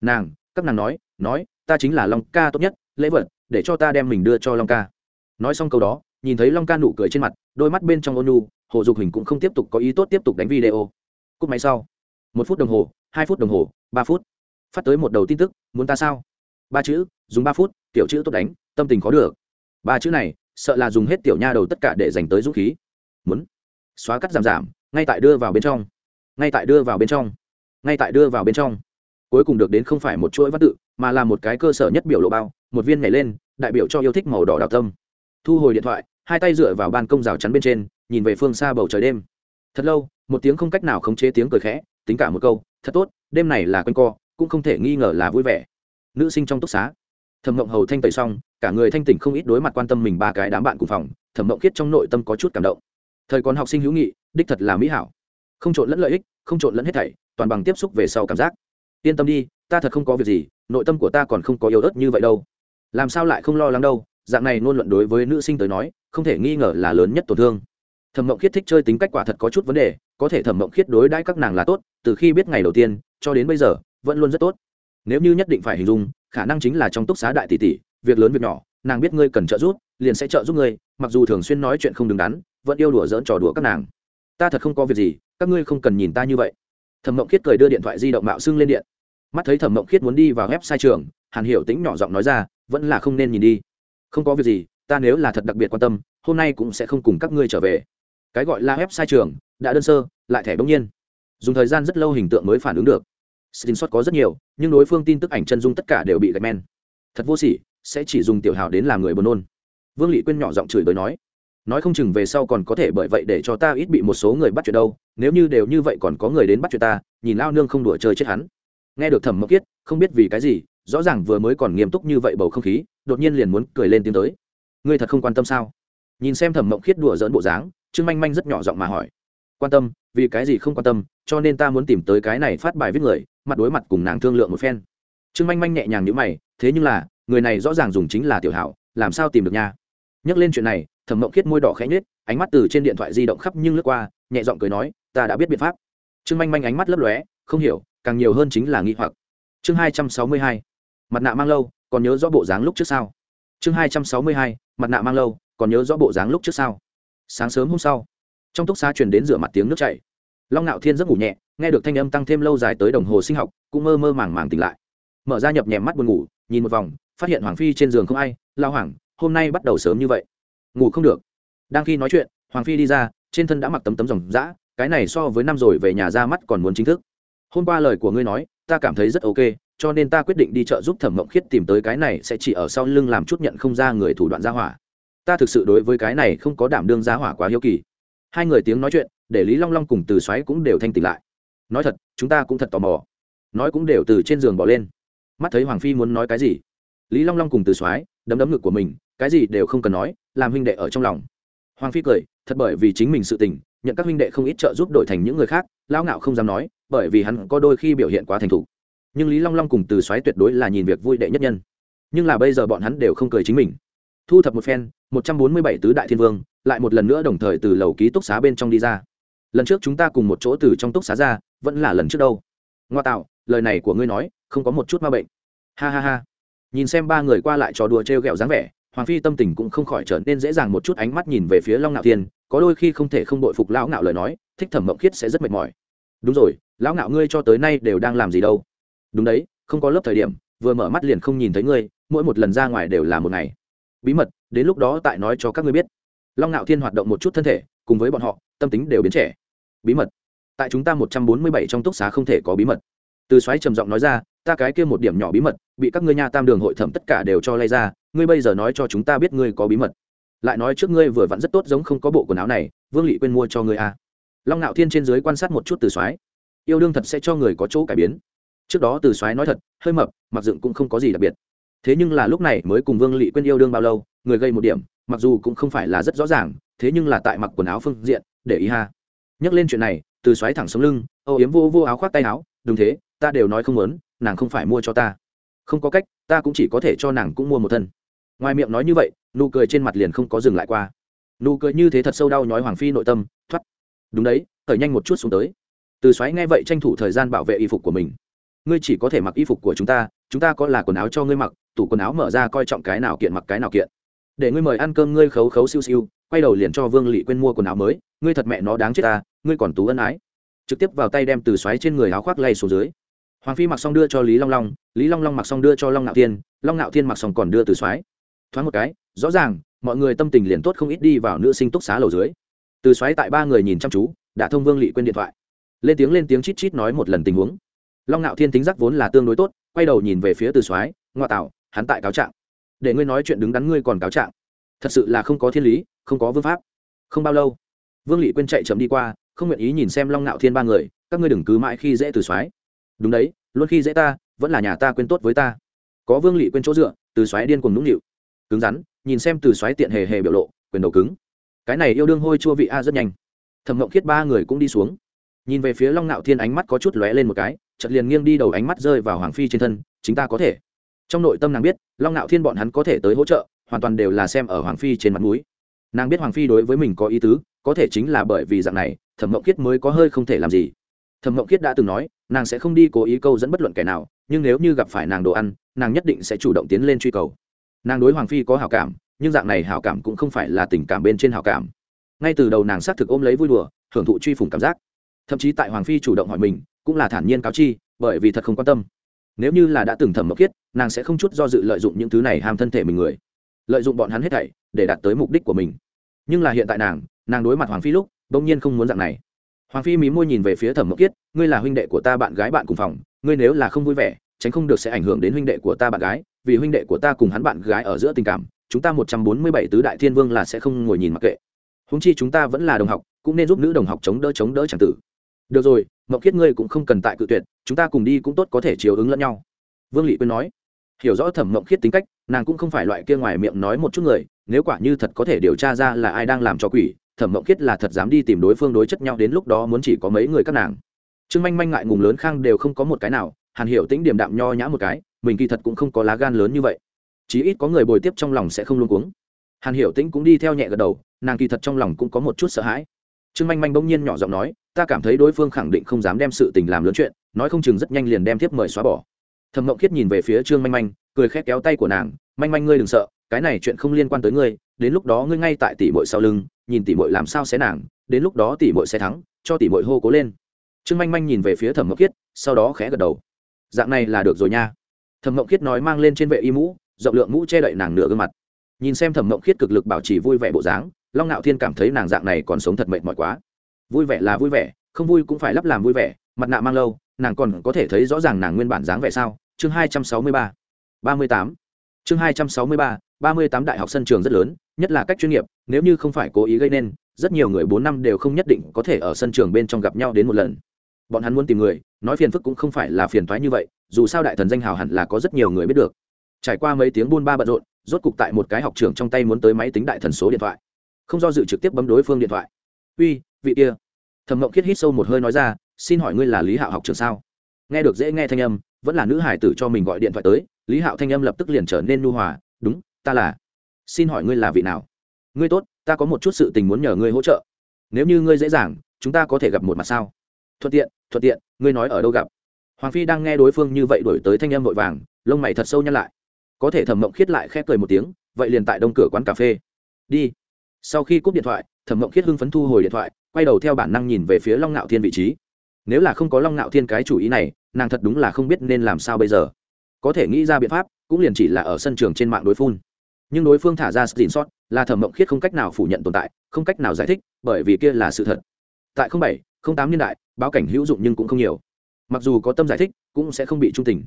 Nàng, các nàng nói nói, ta chính là long ca tốt nhất, lễ vật để cho ta đem mình đưa cho long ca. Nói xong câu đó, nhìn thấy long ca nụ cười trên mặt, đôi mắt bên trong ôn nu hồ dục hình cũng không tiếp tục có ý tốt tiếp tục đánh video. Cúp máy sau, một phút đồng hồ, hai phút đồng hồ, ba phút. Phát tới một đầu tin tức, muốn ta sao? Ba chữ, dùng ba phút, tiểu chữ tốt đánh, tâm tình khó được. Ba chữ này, sợ là dùng hết tiểu nha đầu tất cả để dành tới dũng khí. Muốn. Xóa cắt giảm giảm, ngay tại đưa vào bên trong. Ngay tại đưa vào bên trong. Ngay tại đưa vào bên trong. Cuối cùng được đến không phải một chuỗi văn tự, mà là một cái cơ sở nhất biểu lộ bao một viên nhảy lên, đại biểu cho yêu thích màu đỏ đào tâm. Thu hồi điện thoại, hai tay dựa vào ban công rào chắn bên trên, nhìn về phương xa bầu trời đêm. Thật lâu, một tiếng không cách nào khống chế tiếng cười khẽ, tính cả một câu, thật tốt, đêm này là quanh co, cũng không thể nghi ngờ là vui vẻ. Nữ sinh trong túc xá. Thẩm mộng hầu thanh tẩy xong, cả người thanh tỉnh không ít đối mặt quan tâm mình ba cái đám bạn cùng phòng, thẩm mộng khiết trong nội tâm có chút cảm động. Thời còn học sinh hữu nghị, đích thật là mỹ hảo. Không trộn lẫn lợi ích, không trộn lẫn hết thảy, toàn bằng tiếp xúc về sau cảm giác. Yên tâm đi, ta thật không có việc gì, nội tâm của ta còn không có yếu ớt như vậy đâu làm sao lại không lo lắng đâu, dạng này ngôn luận đối với nữ sinh tới nói, không thể nghi ngờ là lớn nhất tổn thương. Thẩm mộng khiết thích chơi tính cách quả thật có chút vấn đề, có thể thẩm mộng khiết đối đãi các nàng là tốt, từ khi biết ngày đầu tiên, cho đến bây giờ, vẫn luôn rất tốt. Nếu như nhất định phải hình dung, khả năng chính là trong túc xá đại tỷ tỷ, việc lớn việc nhỏ, nàng biết ngươi cần trợ giúp, liền sẽ trợ giúp ngươi, mặc dù thường xuyên nói chuyện không đứng đắn, vẫn yêu đùa dỡn trò đùa các nàng. Ta thật không có việc gì, các ngươi không cần nhìn ta như vậy. Thẩm mộng khiết cười đưa điện thoại di động mạo xưng lên điện. Mắt thấy thẩm mộng khiết muốn đi vào ghép sai trường, hàn hiểu tính nhỏ giọng nói ra vẫn là không nên nhìn đi. Không có việc gì, ta nếu là thật đặc biệt quan tâm, hôm nay cũng sẽ không cùng các ngươi trở về. Cái gọi là ghép sai trường, đã đơn sơ, lại thẻ bỗng nhiên. Dùng thời gian rất lâu hình tượng mới phản ứng được. Screenshot có rất nhiều, nhưng đối phương tin tức ảnh chân dung tất cả đều bị gạch men. Thật vô sỉ, sẽ chỉ dùng tiểu hào đến làm người buồn nôn. Vương lị quyên nhỏ giọng chửi bới nói nói không chừng về sau còn có thể bởi vậy để cho ta ít bị một số người bắt chuyện đâu, nếu như đều như vậy còn có người đến bắt chuyện ta, nhìn lao nương không đùa chơi chết hắn. Nghe được thẩm mộc kiết, không biết vì cái gì rõ ràng vừa mới còn nghiêm túc như vậy bầu không khí, đột nhiên liền muốn cười lên tiếng tới. Ngươi thật không quan tâm sao? Nhìn xem thẩm mộng khiết đùa dỡn bộ dáng, trương manh manh rất nhỏ giọng mà hỏi. Quan tâm, vì cái gì không quan tâm, cho nên ta muốn tìm tới cái này phát bài viết người, mặt đối mặt cùng nàng thương lượng một phen. Trương manh manh nhẹ nhàng nhữ mày, thế nhưng là, người này rõ ràng dùng chính là tiểu hảo, làm sao tìm được nha? Nhắc lên chuyện này, thẩm mộng khiết môi đỏ khẽ nhết ánh mắt từ trên điện thoại di động khắp nhưng lướt qua, nhẹ giọng cười nói, ta đã biết biện pháp. Trương manh manh ánh mắt lấp lóe, không hiểu, càng nhiều hơn chính là nghi hoặc. Chương hai trăm sáu mươi hai mặt nạ mang lâu, còn nhớ rõ bộ dáng lúc trước sao? Chương hai trăm sáu mươi hai, mặt nạ mang lâu, còn nhớ rõ bộ dáng lúc trước sao? sáng sớm hôm sau, trong túc xá truyền đến rửa mặt tiếng nước chảy. Long ngạo thiên giấc ngủ nhẹ, nghe được thanh âm tăng thêm lâu dài tới đồng hồ sinh học, cũng mơ mơ màng màng tỉnh lại. Mở ra nhập nhèm mắt buồn ngủ, nhìn một vòng, phát hiện hoàng phi trên giường không ai, lao hoàng, hôm nay bắt đầu sớm như vậy. Ngủ không được. Đang khi nói chuyện, hoàng phi đi ra, trên thân đã mặc tấm tấm dòng dã, cái này so với năm rồi về nhà ra mắt còn muốn chính thức. Hôm qua lời của ngươi nói, ta cảm thấy rất ok cho nên ta quyết định đi chợ giúp thẩm mộng khiết tìm tới cái này sẽ chỉ ở sau lưng làm chút nhận không ra người thủ đoạn gia hỏa. Ta thực sự đối với cái này không có đảm đương gia hỏa quá hiếu kỳ. Hai người tiếng nói chuyện, để lý long long cùng từ xoáy cũng đều thanh tỉnh lại. Nói thật, chúng ta cũng thật tò mò. Nói cũng đều từ trên giường bỏ lên. Mắt thấy hoàng phi muốn nói cái gì? Lý long long cùng từ soái đấm đấm ngực của mình, cái gì đều không cần nói, làm huynh đệ ở trong lòng. Hoàng phi cười, thật bởi vì chính mình sự tình, nhận các huynh đệ không ít trợ giúp đổi thành những người khác, lão ngạo không dám nói, bởi vì hắn có đôi khi biểu hiện quá thành thục nhưng lý long long cùng từ soái tuyệt đối là nhìn việc vui đệ nhất nhân nhưng là bây giờ bọn hắn đều không cười chính mình thu thập một phen một trăm bốn mươi bảy tứ đại thiên vương lại một lần nữa đồng thời từ lầu ký túc xá bên trong đi ra lần trước chúng ta cùng một chỗ từ trong túc xá ra vẫn là lần trước đâu ngoa tạo lời này của ngươi nói không có một chút ma bệnh ha ha ha nhìn xem ba người qua lại trò đùa t r e o g ẹ o dáng vẻ hoàng phi tâm tình cũng không khỏi trở nên dễ dàng một chút ánh mắt nhìn về phía long ngạo thiên có đôi khi không thể không đội phục lão ngạo lời nói thích thẩm mộng khiết sẽ rất mệt mỏi đúng rồi lão ngạo ngươi cho tới nay đều đang làm gì đâu đúng đấy, không có lớp thời điểm, vừa mở mắt liền không nhìn thấy ngươi, mỗi một lần ra ngoài đều là một ngày. Bí mật, đến lúc đó tại nói cho các ngươi biết. Long ngạo thiên hoạt động một chút thân thể, cùng với bọn họ, tâm tính đều biến trẻ. Bí mật. Tại chúng ta một trăm bốn mươi bảy trong túc xá không thể có bí mật. Từ xoáy trầm giọng nói ra, ta cái kia một điểm nhỏ bí mật, bị các ngươi nha tam đường hội thẩm tất cả đều cho lay ra, ngươi bây giờ nói cho chúng ta biết ngươi có bí mật. Lại nói trước ngươi vừa vặn rất tốt giống không có bộ quần áo này, vương lị quên mua cho ngươi à. long ngạo thiên trên dưới quan sát một chút từ xoáy yêu đương thật sẽ cho người có chỗ cải biến trước đó từ Soái nói thật, hơi mập, mặc dựng cũng không có gì đặc biệt. Thế nhưng là lúc này mới cùng vương lị quên yêu đương bao lâu, người gây một điểm, mặc dù cũng không phải là rất rõ ràng, thế nhưng là tại mặc quần áo phương diện, để ý ha. Nhắc lên chuyện này, từ xoáy thẳng sống lưng âu yếm vô vô áo khoác tay áo, đúng thế, ta đều nói không muốn, nàng không phải mua cho ta. Không có cách, ta cũng chỉ có thể cho nàng cũng mua một thân. Ngoài miệng nói như vậy, nụ cười trên mặt liền không có dừng lại qua. Nụ cười như thế thật sâu đau nhói hoàng phi nội tâm, thoát. Đúng đấy, khởi nhanh một chút xuống tới. Từ xoáy nghe vậy tranh thủ thời gian bảo vệ y phục của mình ngươi chỉ có thể mặc y phục của chúng ta chúng ta có là quần áo cho ngươi mặc, tủ quần áo mở ra coi trọng cái nào kiện mặc cái nào kiện. Để ngươi mời ăn cơm ngươi khấu khấu siêu siêu, quay đầu liền cho vương lị quên mua quần áo mới, ngươi thật mẹ nó đáng chết ta, ngươi còn tú ân ái. Trực tiếp vào tay đem từ xoáy trên người áo khoác lay xuống dưới. Hoàng phi mặc xong đưa cho lý long long, lý long long mặc xong đưa cho long ngạo thiên, long ngạo thiên mặc xong còn đưa từ xoáy. Thoáng một cái, rõ ràng, mọi người tâm tình liền tốt không ít đi vào nữ sinh túc xá lầu dưới. Từ xoáy tại ba người nhìn chăm chú, đã thông vương lị quên điện thoại. Lên tiếng lên tiếng chít chít nói một lần tình huống long ngạo thiên tính giác vốn là tương đối tốt, quay đầu nhìn về phía từ soái ngoại tạo hắn tại cáo trạng. Để ngươi nói chuyện đứng đắn ngươi còn cáo trạng. Thật sự là không có thiên lý, không có vương pháp. Không bao lâu, vương lị quên chạy chậm đi qua, không nguyện ý nhìn xem long ngạo thiên ba người, các ngươi đừng cứ mãi khi dễ từ soái. Đúng đấy, luôn khi dễ ta, vẫn là nhà ta quên tốt với ta. Có vương lị quên chỗ dựa, từ xoáy điên cùng nũng nịu. Cứng rắn, nhìn xem từ xoáy tiện hề hề biểu lộ, quyền đầu cứng. Cái này yêu đương hôi chua vị a rất nhanh. Thẩm mộng khiết ba người cũng đi xuống nhìn về phía long Ngạo thiên ánh mắt có chút lóe lên một cái chật liền nghiêng đi đầu ánh mắt rơi vào hoàng phi trên thân, chính ta có thể. Trong nội tâm nàng biết, long Ngạo thiên bọn hắn có thể tới hỗ trợ, hoàn toàn đều là xem ở hoàng phi trên mặt núi nàng biết hoàng phi đối với mình có ý tứ, có thể chính là bởi vì dạng này, thẩm mộng Kiết mới có hơi không thể làm gì. Thẩm mộng Kiết đã từng nói, nàng sẽ không đi cố ý câu dẫn bất luận kẻ nào, nhưng nếu như gặp phải nàng đồ ăn, nàng nhất định sẽ chủ động tiến lên truy cầu. Nàng đối hoàng phi có hảo cảm, nhưng dạng này hảo cảm cũng không phải là tình cảm bên trên hảo cảm. Ngay từ đầu nàng xác thực ôm lấy vui đùa, hưởng thụ truy phủng cảm giác thậm chí tại hoàng phi chủ động hỏi mình, cũng là thản nhiên cáo chi, bởi vì thật không quan tâm. Nếu như là đã từng thẩm mộc khiết nàng sẽ không chút do dự lợi dụng những thứ này ham thân thể mình người. Lợi dụng bọn hắn hết thảy, để đạt tới mục đích của mình. Nhưng là hiện tại nàng nàng đối mặt hoàng phi lúc, bỗng nhiên không muốn dạng này. Hoàng phi mí môi nhìn về phía thẩm mộc kiết ngươi là huynh đệ của ta bạn gái bạn cùng phòng, ngươi nếu là không vui vẻ, tránh không được sẽ ảnh hưởng đến huynh đệ của ta bạn gái, vì huynh đệ của ta cùng hắn bạn gái ở giữa tình cảm, chúng ta một trăm bốn mươi bảy tứ đại thiên vương là sẽ không ngồi nhìn mặc kệ. Húng chi chúng ta vẫn là đồng học, cũng nên giúp nữ đồng học chống đỡ chống đỡ c tử được rồi mậu kiết ngươi cũng không cần tại cự tuyệt, chúng ta cùng đi cũng tốt có thể chiều ứng lẫn nhau. Vương lị quyên nói. Hiểu rõ thẩm mộng khiết tính cách, nàng cũng không phải loại kia ngoài miệng nói một chút người, nếu quả như thật có thể điều tra ra là ai đang làm cho quỷ, thẩm mộng khiết là thật dám đi tìm đối phương đối chất nhau, đến lúc đó muốn chỉ có mấy người các nàng. Trương manh manh ngại ngùng lớn khang đều không có một cái nào, hàn hiểu tĩnh điểm đạm nho nhã một cái, mình kỳ thật cũng không có lá gan lớn như vậy. Chí ít có người bồi tiếp trong lòng sẽ không luôn cuống. Hàn hiểu tĩnh cũng đi theo nhẹ gật đầu, nàng kỳ thật trong lòng cũng có một chút sợ hãi trương manh manh bỗng nhiên nhỏ giọng nói, ta cảm thấy đối phương khẳng định không dám đem sự tình làm lớn chuyện, nói không chừng rất nhanh liền đem tiếp mời xóa bỏ. Thẩm mộng khiết nhìn về phía trương manh manh, cười khét kéo tay của nàng, manh manh ngươi đừng sợ, cái này chuyện không liên quan tới ngươi, đến lúc đó ngươi ngay tại tỷ bội sau lưng, nhìn tỷ bội làm sao xé nàng, đến lúc đó tỷ bội sẽ thắng, cho tỷ bội hô cố lên. Trương manh manh nhìn về phía thẩm mộng khiết, sau đó khẽ gật đầu. Dạng này là được rồi nha. Thẩm mộng khiết nói mang lên trên vệ y mũ, rộng lượng mũ che đậy nàng nửa gương mặt. Nhìn xem thẩm mộng khiết cực lực bảo trì vui vẻ bộ dáng long ngạo thiên cảm thấy nàng dạng này còn sống thật mệt mỏi quá. Vui vẻ là vui vẻ, không vui cũng phải lắp làm vui vẻ, mặt nạ mang lâu, nàng còn có thể thấy rõ ràng nàng nguyên bản dáng vẻ sao? Chương hai trăm sáu mươi ba. ba mươi tám. Chương hai trăm sáu mươi ba ba mươi tám đại học sân trường rất lớn, nhất là cách chuyên nghiệp, nếu như không phải cố ý gây nên, rất nhiều người bốn năm đều không nhất định có thể ở sân trường bên trong gặp nhau đến một lần. Bọn hắn muốn tìm người, nói phiền phức cũng không phải là phiền thoái như vậy, dù sao đại thần danh hào hẳn là có rất nhiều người biết được. Trải qua mấy tiếng buôn ba bận rộn, rốt cục tại một cái học trường trong tay muốn tới máy tính đại thần số điện thoại không do dự trực tiếp bấm đối phương điện thoại. Uy, vị kia. Thẩm mộng khiết hít sâu một hơi nói ra, xin hỏi ngươi là lý hạo học trường sao? Nghe được dễ nghe thanh âm, vẫn là nữ hải tử cho mình gọi điện thoại tới, lý hạo thanh âm lập tức liền trở nên nu hòa, đúng, ta là. Xin hỏi ngươi là vị nào? Ngươi tốt, ta có một chút sự tình muốn nhờ ngươi hỗ trợ. Nếu như ngươi dễ dàng, chúng ta có thể gặp một mặt sao? Thuận tiện thuận tiện, ngươi nói ở đâu gặp? Hoàng phi đang nghe đối phương như vậy đổi tới thanh âm vội vàng, lông mày thật sâu nhăn lại. Có thể thẩm mộng khiết lại khép cười một tiếng, vậy liền tại đông cửa quán cà phê. Đi sau khi cúp điện thoại, thẩm mộng khiết hưng phấn thu hồi điện thoại, quay đầu theo bản năng nhìn về phía long ngạo thiên vị trí. Nếu là không có long ngạo thiên cái chủ ý này, nàng thật đúng là không biết nên làm sao bây giờ. Có thể nghĩ ra biện pháp, cũng liền chỉ là ở sân trường trên mạng đối phun. Nhưng đối phương thả ra xin sót là thẩm mộng khiết không cách nào phủ nhận tồn tại, không cách nào giải thích, bởi vì kia là sự thật. Tại bảy tám niên đại, báo cảnh hữu dụng nhưng cũng không nhiều. Mặc dù có tâm giải thích, cũng sẽ không bị trung tình.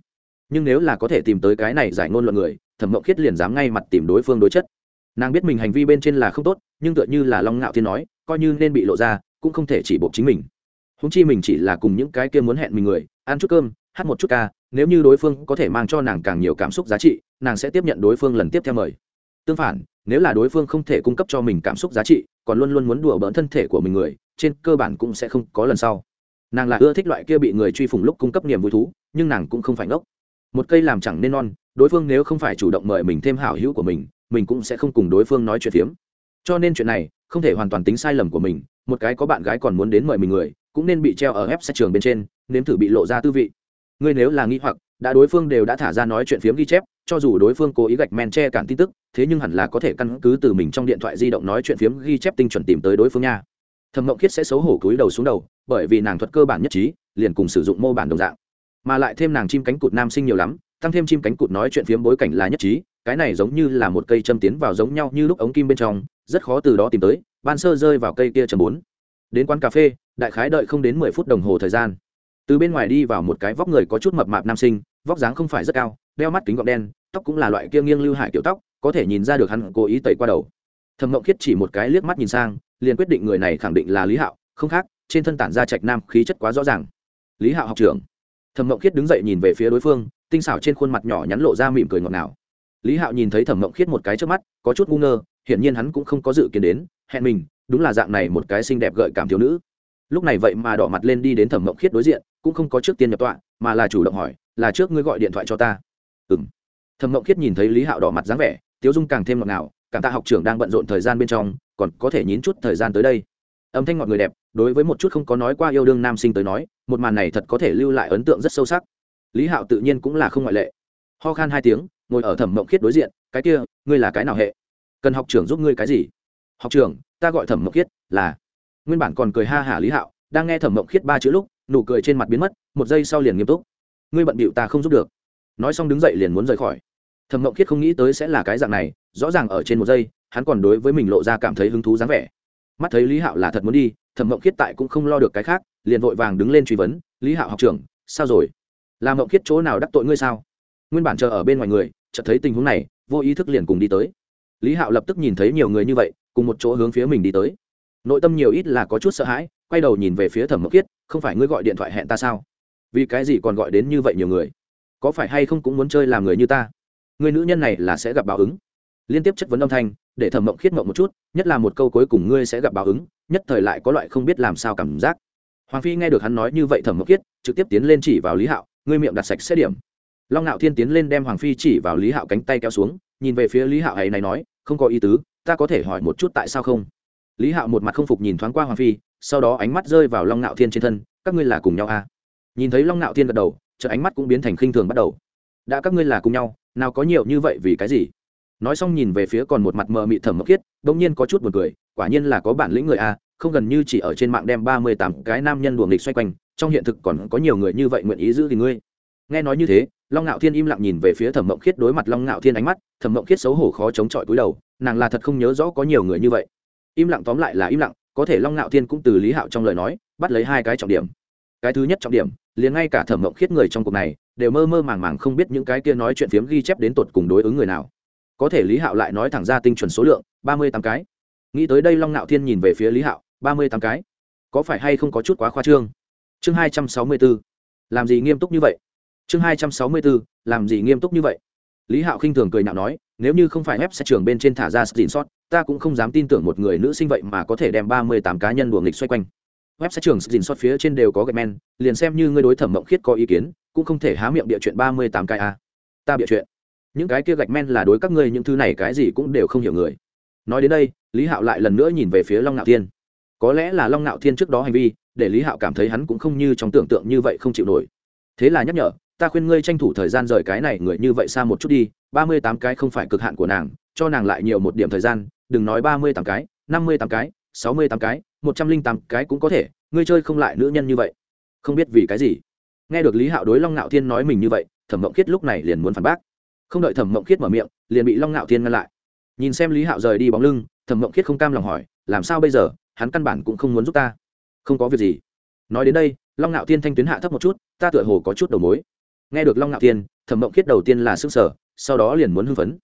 Nhưng nếu là có thể tìm tới cái này giải ngôn luận người, thẩm mộng khiết liền dám ngay mặt tìm đối phương đối chất nàng biết mình hành vi bên trên là không tốt, nhưng tựa như là long ngạo thiên nói, coi như nên bị lộ ra, cũng không thể chỉ buộc chính mình. Húng chi mình chỉ là cùng những cái kia muốn hẹn mình người, ăn chút cơm, hát một chút ca, nếu như đối phương có thể mang cho nàng càng nhiều cảm xúc giá trị, nàng sẽ tiếp nhận đối phương lần tiếp theo mời. Tương phản, nếu là đối phương không thể cung cấp cho mình cảm xúc giá trị, còn luôn luôn muốn đùa bỡn thân thể của mình người, trên cơ bản cũng sẽ không có lần sau. Nàng là ưa thích loại kia bị người truy phủng lúc cung cấp niềm vui thú, nhưng nàng cũng không phải ngốc. Một cây làm chẳng nên non, đối phương nếu không phải chủ động mời mình thêm hảo hữu của mình mình cũng sẽ không cùng đối phương nói chuyện phiếm. Cho nên chuyện này không thể hoàn toàn tính sai lầm của mình, một cái có bạn gái còn muốn đến mời mình người, cũng nên bị treo ở ép sách trường bên trên, nếm thử bị lộ ra tư vị. Ngươi nếu là nghi hoặc, đã đối phương đều đã thả ra nói chuyện phiếm ghi chép, cho dù đối phương cố ý gạch men che cản tin tức, thế nhưng hẳn là có thể căn cứ từ mình trong điện thoại di động nói chuyện phiếm ghi chép tinh chuẩn tìm tới đối phương nha. Thẩm mộng khiết sẽ xấu hổ cúi đầu xuống đầu, bởi vì nàng thuật cơ bản nhất trí, liền cùng sử dụng mô bản đồng dạng. Mà lại thêm nàng chim cánh cụt nam sinh nhiều lắm, tăng thêm chim cánh cụt nói chuyện phiếm bối cảnh là nhất trí cái này giống như là một cây châm tiến vào giống nhau như lúc ống kim bên trong, rất khó từ đó tìm tới, ban sơ rơi vào cây kia chầm bốn. Đến quán cà phê, đại khái đợi không đến mười phút đồng hồ thời gian. Từ bên ngoài đi vào một cái vóc người có chút mập mạp nam sinh, vóc dáng không phải rất cao, đeo mắt kính gọng đen, tóc cũng là loại kia nghiêng lưu hải kiểu tóc, có thể nhìn ra được hắn cố ý tẩy qua đầu. Thẩm mộng khiết chỉ một cái liếc mắt nhìn sang, liền quyết định người này khẳng định là lý hạo, không khác, trên thân tản ra trạch nam khí chất quá rõ ràng. Lý hạo học trưởng. Thẩm mộng khiết đứng dậy nhìn về phía đối phương, tinh xảo trên khuôn mặt nhỏ nhắn lộ ra mỉm cười ngọt ngào lý hạo nhìn thấy thẩm mộng khiết một cái trước mắt, có chút ngu ngơ, hiển nhiên hắn cũng không có dự kiến đến, hẹn mình, đúng là dạng này một cái xinh đẹp gợi cảm thiếu nữ. Lúc này vậy mà đỏ mặt lên đi đến thẩm mộng khiết đối diện, cũng không có trước tiên nhập tọa, mà là chủ động hỏi, là trước ngươi gọi điện thoại cho ta? Ừ m thẩm mộng khiết nhìn thấy lý hạo đỏ mặt dáng vẻ, tiếu dung càng thêm ngọt ngào, cảm ta học trưởng đang bận rộn thời gian bên trong, còn có thể nhín chút thời gian tới đây. Âm thanh ngọt người đẹp, đối với một chút không có nói qua yêu đương nam sinh tới nói, một màn này thật có thể lưu lại ấn tượng rất sâu sắc. Lý hạo tự nhiên cũng là không ngoại lệ. Ho khan hai tiếng ngồi ở thẩm mộng khiết đối diện, cái kia, ngươi là cái nào hệ? Cần học trưởng giúp ngươi cái gì? Học trưởng, ta gọi thẩm mộng khiết, là nguyên bản còn cười ha hả lý hạo, đang nghe thẩm mộng khiết ba chữ lúc, nụ cười trên mặt biến mất, một giây sau liền nghiêm túc. Ngươi bận bịu ta không giúp được. Nói xong đứng dậy liền muốn rời khỏi. Thẩm mộng khiết không nghĩ tới sẽ là cái dạng này, rõ ràng ở trên một giây, hắn còn đối với mình lộ ra cảm thấy hứng thú dáng vẻ. Mắt thấy lý hạo là thật muốn đi, thẩm mộng khiết tại cũng không lo được cái khác, liền vội vàng đứng lên truy vấn, lý hạo học trưởng, sao rồi? Là mộng khiết chỗ nào đắc tội ngươi sao? Nguyên bản chờ ở bên ngoài người chợt thấy tình huống này vô ý thức liền cùng đi tới. Lý hạo lập tức nhìn thấy nhiều người như vậy cùng một chỗ hướng phía mình đi tới. Nội tâm nhiều ít là có chút sợ hãi quay đầu nhìn về phía thẩm mộng Kiết, không phải ngươi gọi điện thoại hẹn ta sao? Vì cái gì còn gọi đến như vậy nhiều người? Có phải hay không cũng muốn chơi làm người như ta? Người nữ nhân này là sẽ gặp báo ứng. Liên tiếp chất vấn âm thanh để thẩm mộng khiết mộng một chút nhất là một câu cuối cùng ngươi sẽ gặp báo ứng. Nhất thời lại có loại không biết làm sao cảm giác. Hoàng phi nghe được hắn nói như vậy thẩm mộng khiết trực tiếp tiến lên chỉ vào lý hạo ngươi miệng đặt sạch xét điểm long ngạo thiên tiến lên đem hoàng phi chỉ vào lý hạo cánh tay kéo xuống, nhìn về phía lý hạo ấy này nói, không có ý tứ, ta có thể hỏi một chút tại sao không? Lý hạo một mặt không phục nhìn thoáng qua hoàng phi, sau đó ánh mắt rơi vào long ngạo thiên trên thân, các ngươi là cùng nhau à. nhìn thấy long ngạo thiên gật đầu chợ ánh mắt cũng biến thành khinh thường bắt đầu. Đã các ngươi là cùng nhau, nào có nhiều như vậy vì cái gì? Nói xong nhìn về phía còn một mặt mờ mị thẩm mộc khiết, bỗng nhiên có chút buồn cười, quả nhiên là có bản lĩnh người a không gần như chỉ ở trên mạng đem ba mươi tám cái nam nhân luồng nghịch xoay quanh, trong hiện thực còn có nhiều người như vậy nguyện ý giữ thì ngươi. Nghe nói như thế long ngạo thiên im lặng nhìn về phía thẩm mộng khiết đối mặt long ngạo thiên ánh mắt, thẩm mộng khiết xấu hổ khó chống chọi cúi đầu, nàng là thật không nhớ rõ có nhiều người như vậy. Im lặng tóm lại là im lặng, có thể long ngạo thiên cũng từ lý hạo trong lời nói, bắt lấy hai cái trọng điểm. Cái thứ nhất trọng điểm, liền ngay cả thẩm mộng khiết người trong cuộc này, đều mơ mơ màng màng không biết những cái kia nói chuyện phiếm ghi chép đến tột cùng đối ứng người nào. Có thể lý hạo lại nói thẳng ra tinh chuẩn số lượng, ba mươi tám cái. Nghĩ tới đây long ngạo thiên nhìn về phía lý hạo, ba mươi tám cái. Có phải hay không có chút quá khoa trương? Chương hai trăm sáu mươi b ố làm gì nghiêm túc như vậy? Chương hai trăm sáu mươi bốn làm gì nghiêm túc như vậy? Lý hạo khinh thường cười nhạo nói, nếu như không phải ép sẽ trường bên trên thả ra xin sót ta cũng không dám tin tưởng một người nữ sinh vậy mà có thể đem ba mươi tám cá nhân đùa nghịch xoay quanh. Web sẽ trường xin sót phía trên đều có gạch men, liền xem như ngươi đối thẩm mộng khiết có ý kiến, cũng không thể há miệng địa chuyện ba mươi tám cái a. Ta bịa chuyện. Những cái kia gạch men là đối các ngươi những thứ này cái gì cũng đều không hiểu người. Nói đến đây, lý hạo lại lần nữa nhìn về phía long ngạo thiên. Có lẽ là long ngạo thiên trước đó hành vi, để lý hạo cảm thấy hắn cũng không như trong tưởng tượng như vậy không chịu nổi. Thế là nhắc nhở ta khuyên ngươi tranh thủ thời gian rời cái này người như vậy xa một chút đi, ba mươi tám cái không phải cực hạn của nàng, cho nàng lại nhiều một điểm thời gian, đừng nói ba mươi tám cái, năm mươi tám cái, sáu mươi tám cái, một trăm linh tám cái cũng có thể, ngươi chơi không lại nữ nhân như vậy. Không biết vì cái gì. Nghe được lý hạo đối long ngạo thiên nói mình như vậy, thẩm mộng khiết lúc này liền muốn phản bác. Không đợi thẩm mộng khiết mở miệng, liền bị long ngạo thiên ngăn lại. Nhìn xem lý hạo rời đi bóng lưng, thẩm mộng khiết không cam lòng hỏi, làm sao bây giờ? Hắn căn bản cũng không muốn giúp ta. Không có việc gì. Nói đến đây, long ngạo thiên thanh tuyến hạ thấp một chút, ta tựa hồ có chút đầu mối nghe được long ngạo thiên, thẩm mộng khiết đầu tiên là s ư n g sở sau đó liền muốn hưng phấn.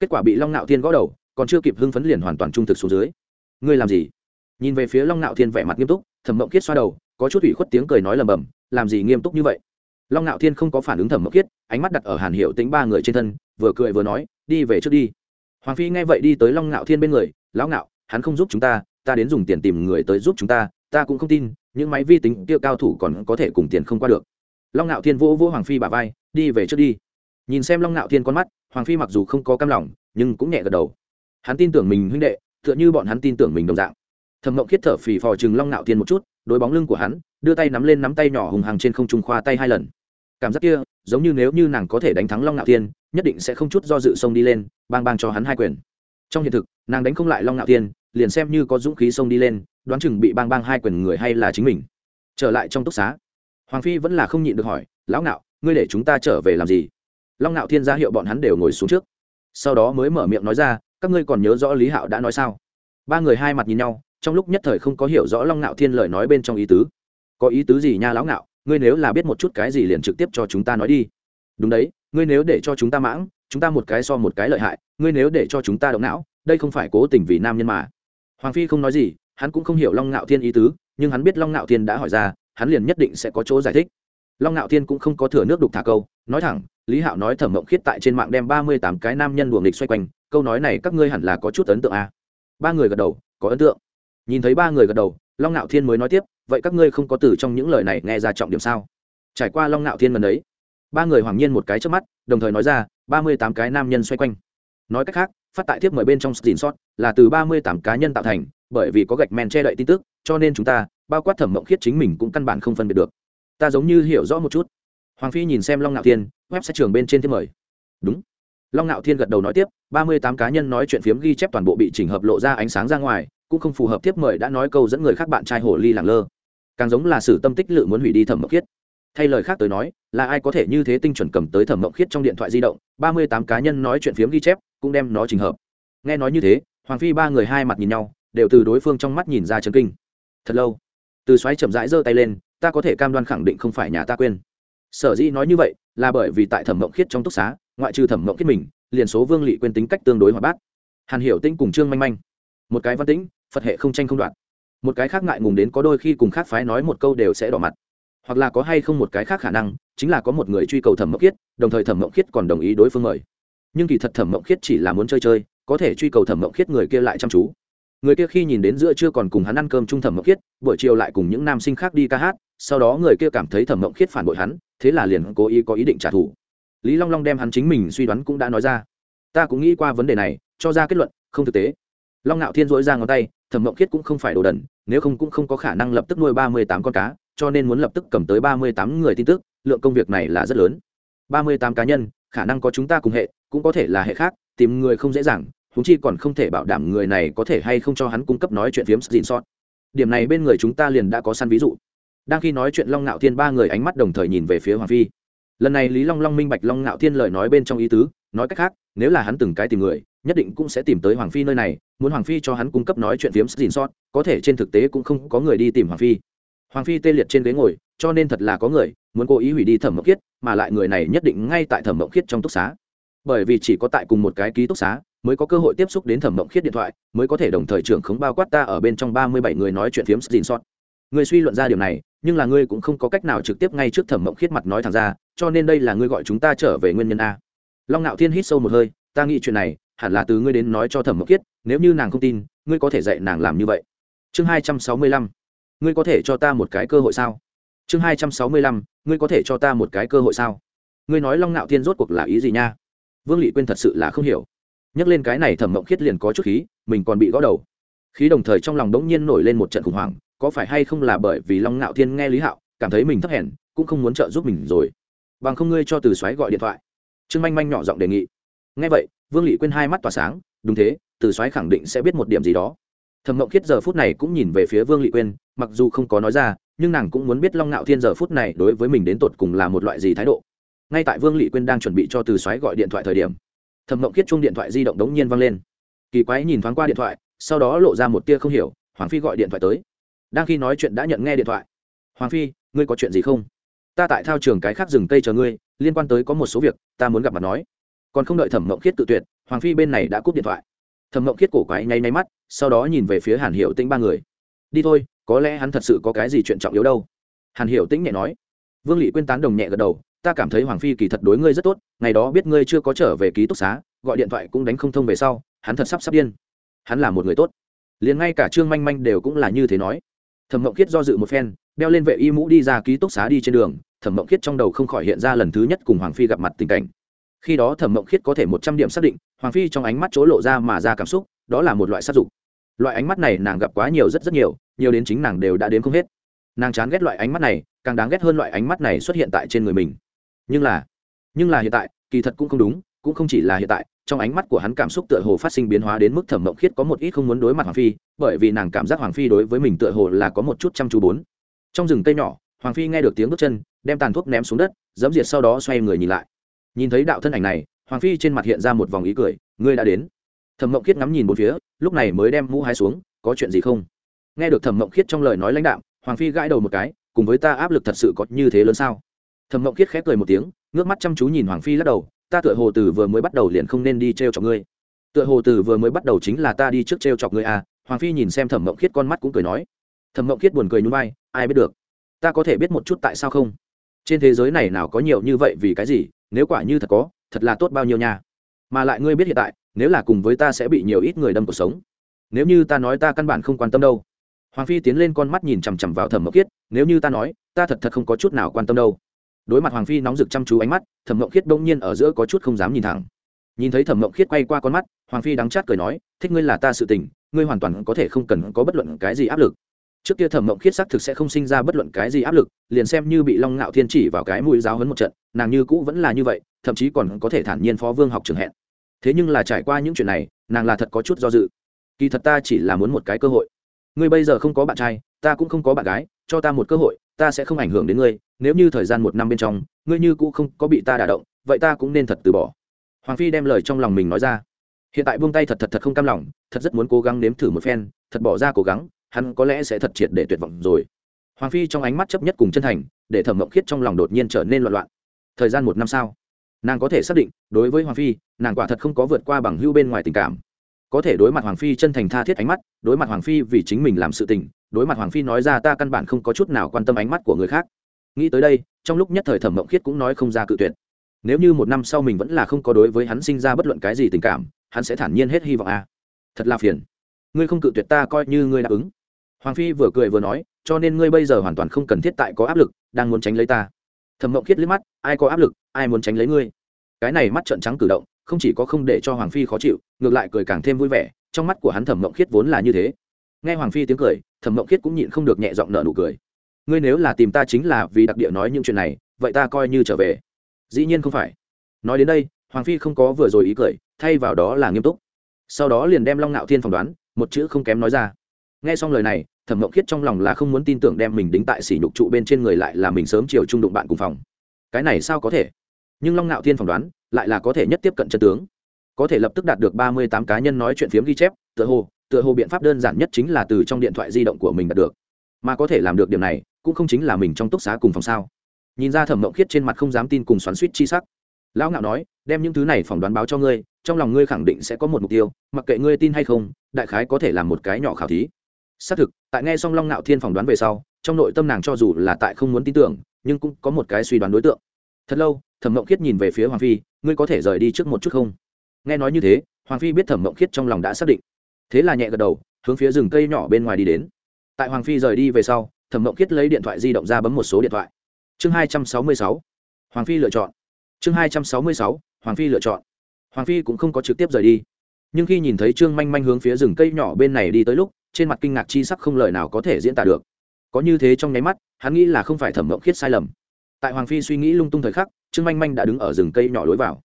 Kết quả bị long ngạo thiên gõ đầu, còn chưa kịp hưng phấn liền hoàn toàn trung thực xuống dưới. Ngươi làm gì? Nhìn về phía long ngạo thiên vẻ mặt nghiêm túc, thẩm mộng khiết xoa đầu, có chút ủy khuất tiếng cười nói lầm bầm làm gì nghiêm túc như vậy? Long ngạo thiên không có phản ứng thẩm mộng khiết, ánh mắt đặt ở hàn hiệu tính ba người trên thân, vừa cười vừa nói, đi về trước đi. Hoàng phi nghe vậy đi tới long ngạo thiên bên người, lão ngạo hắn không giúp chúng ta ta đến dùng tiền tìm người tới giúp chúng ta ta cũng không tin, những máy vi tính kia cao thủ còn có thể cùng tiền không qua được long ngạo thiên vỗ vỗ hoàng phi bà vai, đi về trước đi. Nhìn xem long ngạo thiên con mắt, hoàng phi mặc dù không có cam lòng, nhưng cũng nhẹ gật đầu. Hắn tin tưởng mình huynh đệ, tựa như bọn hắn tin tưởng mình đồng dạng. Thẩm mộng khiết thở phì phò chừng long ngạo thiên một chút, đối bóng lưng của hắn, đưa tay nắm lên nắm tay nhỏ hùng hàng trên không trung khoa tay hai lần. Cảm giác kia, giống như nếu như nàng có thể đánh thắng long ngạo thiên, nhất định sẽ không chút do dự xông đi lên, bang bang cho hắn hai quyền. Trong hiện thực, nàng đánh không lại long ngạo thiên, liền xem như có dũng khí xông đi lên, đoán chừng bị bang bang hai quyền người hay là chính mình. Trở lại trong túc xá hoàng phi vẫn là không nhịn được hỏi, lão ngạo, ngươi để chúng ta trở về làm gì? Long ngạo thiên ra hiệu bọn hắn đều ngồi xuống trước. Sau đó mới mở miệng nói ra, các ngươi còn nhớ rõ lý hạo đã nói sao? Ba người hai mặt nhìn nhau, trong lúc nhất thời không có hiểu rõ long ngạo thiên lời nói bên trong ý tứ. Có ý tứ gì nha lão ngạo? Ngươi nếu là biết một chút cái gì liền trực tiếp cho chúng ta nói đi. Đúng đấy, ngươi nếu để cho chúng ta mãng, chúng ta một cái so một cái lợi hại, ngươi nếu để cho chúng ta động não, đây không phải cố tình vì nam nhân mà. Hoàng phi không nói gì, hắn cũng không hiểu long ngạo thiên ý tứ, nhưng hắn biết long ngạo thiên đã hỏi ra hắn liền nhất định sẽ có chỗ giải thích. Long ngạo thiên cũng không có thừa nước đục thả câu, nói thẳng, lý hạo nói thẩm mộng khiết tại trên mạng đem ba mươi tám cái nam nhân buồng địch xoay quanh, câu nói này các ngươi hẳn là có chút ấn tượng à. ba người gật đầu, có ấn tượng. Nhìn thấy ba người gật đầu, long ngạo thiên mới nói tiếp, vậy các ngươi không có từ trong những lời này nghe ra trọng điểm sao? Trải qua long ngạo thiên lần đấy ba người hoàng nhiên một cái trước mắt, đồng thời nói ra, ba mươi tám cái nam nhân xoay quanh. Nói cách khác, phát tại thiếp mời bên trong xin sót là từ ba mươi tám cá nhân tạo thành bởi vì có gạch men che đậy tin tức, cho nên chúng ta, bao quát thẩm mộng khiết chính mình cũng căn bản không phân biệt được. Ta giống như hiểu rõ một chút. Hoàng phi nhìn xem long ngạo thiên, web sẽ trường bên trên thế mời. Đúng. Long ngạo thiên gật đầu nói tiếp, ba mươi tám cá nhân nói chuyện phiếm ghi chép toàn bộ bị chỉnh hợp lộ ra ánh sáng ra ngoài, cũng không phù hợp tiếp mời đã nói câu dẫn người khác bạn trai hồ ly làng lơ. Càng giống là sử tâm tích lự muốn hủy đi thẩm mộng khiết. Thay lời khác tới nói, là ai có thể như thế tinh chuẩn cầm tới thẩm mộng khiết trong điện thoại di động, ba mươi tám cá nhân nói chuyện phiếm ghi chép, cũng đem nó trình hợp. Nghe nói như thế, hoàng phi ba người hai mặt nhìn nhau đều từ đối phương trong mắt nhìn ra chấn kinh. Thật lâu, từ xoáy chậm rãi giơ tay lên, ta có thể cam đoan khẳng định không phải nhà ta quên. Sở dĩ nói như vậy là bởi vì tại thẩm mộng khiết trong túc xá, ngoại trừ thẩm mộng khiết mình, liền số vương lị quên tính cách tương đối hoạt bát. Hàn hiểu tinh cùng trương manh manh, một cái văn tĩnh, phật hệ không tranh không đoạn một cái khác ngại ngùng đến có đôi khi cùng khác phái nói một câu đều sẽ đỏ mặt. Hoặc là có hay không một cái khác khả năng, chính là có một người truy cầu thẩm mộng khiết, đồng thời thẩm mộng khiết còn đồng ý đối phương mời. Nhưng kỳ thật thẩm mộng khiết chỉ là muốn chơi chơi, có thể truy cầu thẩm mộng khiết người kia lại chăm chú người kia khi nhìn đến giữa chưa còn cùng hắn ăn cơm chung thẩm mộng khiết, buổi chiều lại cùng những nam sinh khác đi ca hát, sau đó người kia cảm thấy thẩm mộng khiết phản bội hắn, thế là liền cố ý có ý định trả thù. Lý long long đem hắn chính mình suy đoán cũng đã nói ra. Ta cũng nghĩ qua vấn đề này, cho ra kết luận, không thực tế. Long ngạo thiên dỗi ra ngón tay, thẩm mộng khiết cũng không phải đồ đần, nếu không cũng không có khả năng lập tức nuôi ba mươi tám con cá, cho nên muốn lập tức cầm tới ba mươi tám người tin tức, lượng công việc này là rất lớn. ba mươi tám cá nhân, khả năng có chúng ta cùng hệ, cũng có thể là hệ khác, tìm người không dễ dàng huống chi còn không thể bảo đảm người này có thể hay không cho hắn cung cấp nói chuyện phiếm xin sót. Điểm này bên người chúng ta liền đã có săn ví dụ. Đang khi nói chuyện long ngạo thiên ba người ánh mắt đồng thời nhìn về phía hoàng phi. Lần này lý long long minh bạch long ngạo thiên lời nói bên trong ý tứ, nói cách khác, nếu là hắn từng cái tìm người, nhất định cũng sẽ tìm tới hoàng phi nơi này, muốn hoàng phi cho hắn cung cấp nói chuyện phiếm xin sót, có thể trên thực tế cũng không có người đi tìm hoàng phi. Hoàng phi tê liệt trên ghế ngồi, cho nên thật là có người, muốn cố ý hủy đi thẩm mộng khiết, mà lại người này nhất định ngay tại thẩm mộng khiết trong túc xá. Bởi vì chỉ có tại cùng một cái ký túc xá mới có cơ hội tiếp xúc đến thẩm mộng khiết điện thoại, mới có thể đồng thời trưởng khống bao quát ta ở bên trong ba mươi bảy người nói chuyện phiếm xin sót người suy luận ra điều này, nhưng là ngươi cũng không có cách nào trực tiếp ngay trước thẩm mộng khiết mặt nói thẳng ra, cho nên đây là ngươi gọi chúng ta trở về nguyên nhân a. Long ngạo thiên hít sâu một hơi, ta nghĩ chuyện này, hẳn là từ ngươi đến nói cho thẩm mộng khiết, nếu như nàng không tin, ngươi có thể dạy nàng làm như vậy. Chương hai trăm sáu mươi lăm, ngươi có thể cho ta một cái cơ hội sao? Chương hai trăm sáu mươi lăm, ngươi có thể cho ta một cái cơ hội sao? Ngươi nói long ngạo thiên rốt cuộc là ý gì nha? Vương lị quên thật sự là không hiểu nhắc lên cái này thẩm mộng khiết liền có chút khí, mình còn bị gõ đầu. Khí đồng thời trong lòng đống nhiên nổi lên một trận khủng hoảng, có phải hay không là bởi vì long ngạo thiên nghe lý hạo, cảm thấy mình thấp hèn, cũng không muốn trợ giúp mình rồi. Bằng không ngươi cho từ xoáy gọi điện thoại. Trương manh manh nhỏ giọng đề nghị. Ngay vậy, vương lị quên hai mắt tỏa sáng, đúng thế, từ xoáy khẳng định sẽ biết một điểm gì đó. Thẩm mộng khiết giờ phút này cũng nhìn về phía vương lị quên mặc dù không có nói ra, nhưng nàng cũng muốn biết long ngạo thiên giờ phút này đối với mình đến tột cùng là một loại gì thái độ. Ngay tại vương lị quên đang chuẩn bị cho từ xoáy gọi điện thoại thời điểm thẩm mộng khiết chung điện thoại di động đống nhiên văng lên. Kỳ quái nhìn thoáng qua điện thoại, sau đó lộ ra một tia không hiểu, hoàng phi gọi điện thoại tới. Đang khi nói chuyện đã nhận nghe điện thoại. Hoàng phi, ngươi có chuyện gì không? Ta tại thao trường cái khác rừng cây chờ ngươi, liên quan tới có một số việc, ta muốn gặp mặt nói. Còn không đợi thẩm mộng khiết tự tuyệt, hoàng phi bên này đã cúp điện thoại. Thẩm mộng khiết cổ quái nháy nháy mắt, sau đó nhìn về phía hàn hiệu tĩnh ba người. Đi thôi, có lẽ hắn thật sự có cái gì chuyện trọng yếu đâu. Hàn hiệu tĩnh nhẹ nói. Vương lị quyên tán đồng nhẹ gật đầu ta cảm thấy hoàng phi kỳ thật đối ngươi rất tốt, ngày đó biết ngươi chưa có trở về ký túc xá, gọi điện thoại cũng đánh không thông về sau, hắn thật sắp sắp điên. Hắn là một người tốt. Liền ngay cả trương manh manh đều cũng là như thế nói. Thẩm mộng khiết do dự một phen, đeo lên vệ y mũ đi ra ký túc xá đi trên đường, thẩm mộng khiết trong đầu không khỏi hiện ra lần thứ nhất cùng hoàng phi gặp mặt tình cảnh. Khi đó thẩm mộng khiết có thể một trăm điểm xác định, hoàng phi trong ánh mắt chỗ lộ ra mà ra cảm xúc, đó là một loại sát dục. Loại ánh mắt này nàng gặp quá nhiều rất rất nhiều nhiều đến chính nàng đều đã đến không hết. Nàng chán ghét loại ánh mắt này, càng đáng ghét hơn loại ánh mắt này xuất hiện tại trên người mình nhưng là nhưng là hiện tại, kỳ thật cũng không đúng, cũng không chỉ là hiện tại, trong ánh mắt của hắn cảm xúc tựa hồ phát sinh biến hóa đến mức thẩm mộng khiết có một ít không muốn đối mặt hoàng phi, bởi vì nàng cảm giác hoàng phi đối với mình tựa hồ là có một chút chăm chú bốn. Trong rừng cây nhỏ, hoàng phi nghe được tiếng bước chân, đem tàn thuốc ném xuống đất, dẫm diệt sau đó xoay người nhìn lại. Nhìn thấy đạo thân ảnh này, hoàng phi trên mặt hiện ra một vòng ý cười, ngươi đã đến. Thẩm mộng khiết ngắm nhìn một phía, lúc này mới đem mũ hai xuống, có chuyện gì không? Nghe được thẩm mộng khiết trong lời nói lãnh đạo hoàng phi gãi đầu một cái, cùng với ta áp lực thật sự có như thế lớn sao? Thẩm mộng Kiết khép cười một tiếng, ngước mắt chăm chú nhìn hoàng phi lắc đầu, ta tựa hồ từ vừa mới bắt đầu liền không nên đi t r e o chọc ngươi. Tựa hồ từ vừa mới bắt đầu chính là ta đi trước t r e o chọc ngươi à? Hoàng phi nhìn xem thẩm mộng khiết con mắt cũng cười nói. Thẩm mộng khiết buồn cười nhún vai, ai biết được? Ta có thể biết một chút tại sao không? Trên thế giới này nào có nhiều như vậy vì cái gì? Nếu quả như thật có, thật là tốt bao nhiêu nha. Mà lại ngươi biết hiện tại, nếu là cùng với ta sẽ bị nhiều ít người đâm cuộc sống. Nếu như ta nói ta căn bản không quan tâm đâu. Hoàng phi tiến lên con mắt nhìn chằm chằm vào thẩm mộng khiết, nếu như ta nói, ta thật thật không có chút nào quan tâm đâu đối mặt hoàng phi nóng rực chăm chú ánh mắt, thẩm mộng khiết bỗng nhiên ở giữa có chút không dám nhìn thẳng. Nhìn thấy thẩm mộng khiết quay qua con mắt, hoàng phi đắng chát cười nói, thích ngươi là ta sự tình, ngươi hoàn toàn có thể không cần có bất luận cái gì áp lực. Trước kia thẩm mộng khiết xác thực sẽ không sinh ra bất luận cái gì áp lực, liền xem như bị long ngạo thiên chỉ vào cái mũi giáo hấn một trận, nàng như cũ vẫn là như vậy, thậm chí còn có thể thản nhiên phó vương học trường hẹn. Thế nhưng là trải qua những chuyện này, nàng là thật có chút do dự. Kỳ thật ta chỉ là muốn một cái cơ hội. Ngươi bây giờ không có bạn trai, ta cũng không có bạn gái, cho ta một cơ hội ta sẽ không ảnh hưởng đến ngươi, nếu như thời gian một năm bên trong, ngươi như cũ không có bị ta đả động, vậy ta cũng nên thật từ bỏ. Hoàng phi đem lời trong lòng mình nói ra. Hiện tại buông tay thật thật thật không cam lòng, thật rất muốn cố gắng nếm thử một phen, thật bỏ ra cố gắng, hắn có lẽ sẽ thật triệt để tuyệt vọng rồi. Hoàng phi trong ánh mắt chấp nhất cùng chân thành, để thẩm mộng khiết trong lòng đột nhiên trở nên loạn loạn. Thời gian một năm sau, nàng có thể xác định, đối với hoàng phi, nàng quả thật không có vượt qua bằng hưu bên ngoài tình cảm. Có thể đối mặt hoàng phi chân thành tha thiết ánh mắt, đối mặt hoàng phi vì chính mình làm sự tình đối mặt hoàng phi nói ra ta căn bản không có chút nào quan tâm ánh mắt của người khác. Nghĩ tới đây, trong lúc nhất thời thẩm mộng khiết cũng nói không ra cự tuyệt. Nếu như một năm sau mình vẫn là không có đối với hắn sinh ra bất luận cái gì tình cảm, hắn sẽ thản nhiên hết hy vọng à. thật là phiền. Ngươi không cự tuyệt ta coi như ngươi đáp ứng. Hoàng phi vừa cười vừa nói, cho nên ngươi bây giờ hoàn toàn không cần thiết tại có áp lực, đang muốn tránh lấy ta. Thẩm mộng khiết liếc mắt, ai có áp lực, ai muốn tránh lấy ngươi? Cái này mắt trợn trắng cử động, không chỉ có không để cho hoàng phi khó chịu, ngược lại cười càng thêm vui vẻ, trong mắt của hắn thẩm mộng khiết vốn là như thế. Nghe hoàng phi tiếng cười thẩm mộng khiết cũng nhịn không được nhẹ giọng nợ nụ cười. Ngươi nếu là tìm ta chính là vì đặc địa nói những chuyện này, vậy ta coi như trở về. Dĩ nhiên không phải. Nói đến đây, hoàng phi không có vừa rồi ý cười, thay vào đó là nghiêm túc. Sau đó liền đem long ngạo thiên phỏng đoán, một chữ không kém nói ra. Nghe xong lời này, thẩm mộng khiết trong lòng là không muốn tin tưởng đem mình đính tại sỉ nhục trụ bên trên người lại là mình sớm chiều trung đụng bạn cùng phòng. Cái này sao có thể? Nhưng long ngạo thiên phỏng đoán, lại là có thể nhất tiếp cận chân tướng. Có thể lập tức đạt được ba mươi tám cá nhân nói chuyện phiếm ghi chép, tựa hồ tựa hồ biện pháp đơn giản nhất chính là từ trong điện thoại di động của mình đạt được. Mà có thể làm được điểm này, cũng không chính là mình trong túc xá cùng phòng sao. Nhìn ra thẩm mộng khiết trên mặt không dám tin cùng xoắn suýt chi sắc. Lão ngạo nói, đem những thứ này phỏng đoán báo cho ngươi, trong lòng ngươi khẳng định sẽ có một mục tiêu, mặc kệ ngươi tin hay không, đại khái có thể làm một cái nhỏ khảo thí. Xác thực, tại nghe xong long ngạo thiên phỏng đoán về sau, trong nội tâm nàng cho dù là tại không muốn tin tưởng, nhưng cũng có một cái suy đoán đối tượng. Thật lâu, thẩm mộng khiết nhìn về phía hoàng phi, ngươi có thể rời đi trước một chút không? Nghe nói như thế, hoàng phi biết thẩm mộng khiết trong lòng đã xác định thế là nhẹ gật đầu, hướng phía rừng cây nhỏ bên ngoài đi đến. Tại hoàng phi rời đi về sau, thẩm mộng khiết lấy điện thoại di động ra bấm một số điện thoại. Chương hai trăm sáu mươi sáu. Hoàng phi lựa chọn. Chương hai trăm sáu mươi sáu. Hoàng phi lựa chọn. Hoàng phi cũng không có trực tiếp rời đi. Nhưng khi nhìn thấy trương manh manh hướng phía rừng cây nhỏ bên này đi tới lúc, trên mặt kinh ngạc chi sắc không lời nào có thể diễn tả được. Có như thế trong nháy mắt, hắn nghĩ là không phải thẩm mộng khiết sai lầm. Tại hoàng phi suy nghĩ lung tung thời khắc, trương manh manh đã đứng ở rừng cây nhỏ lối vào.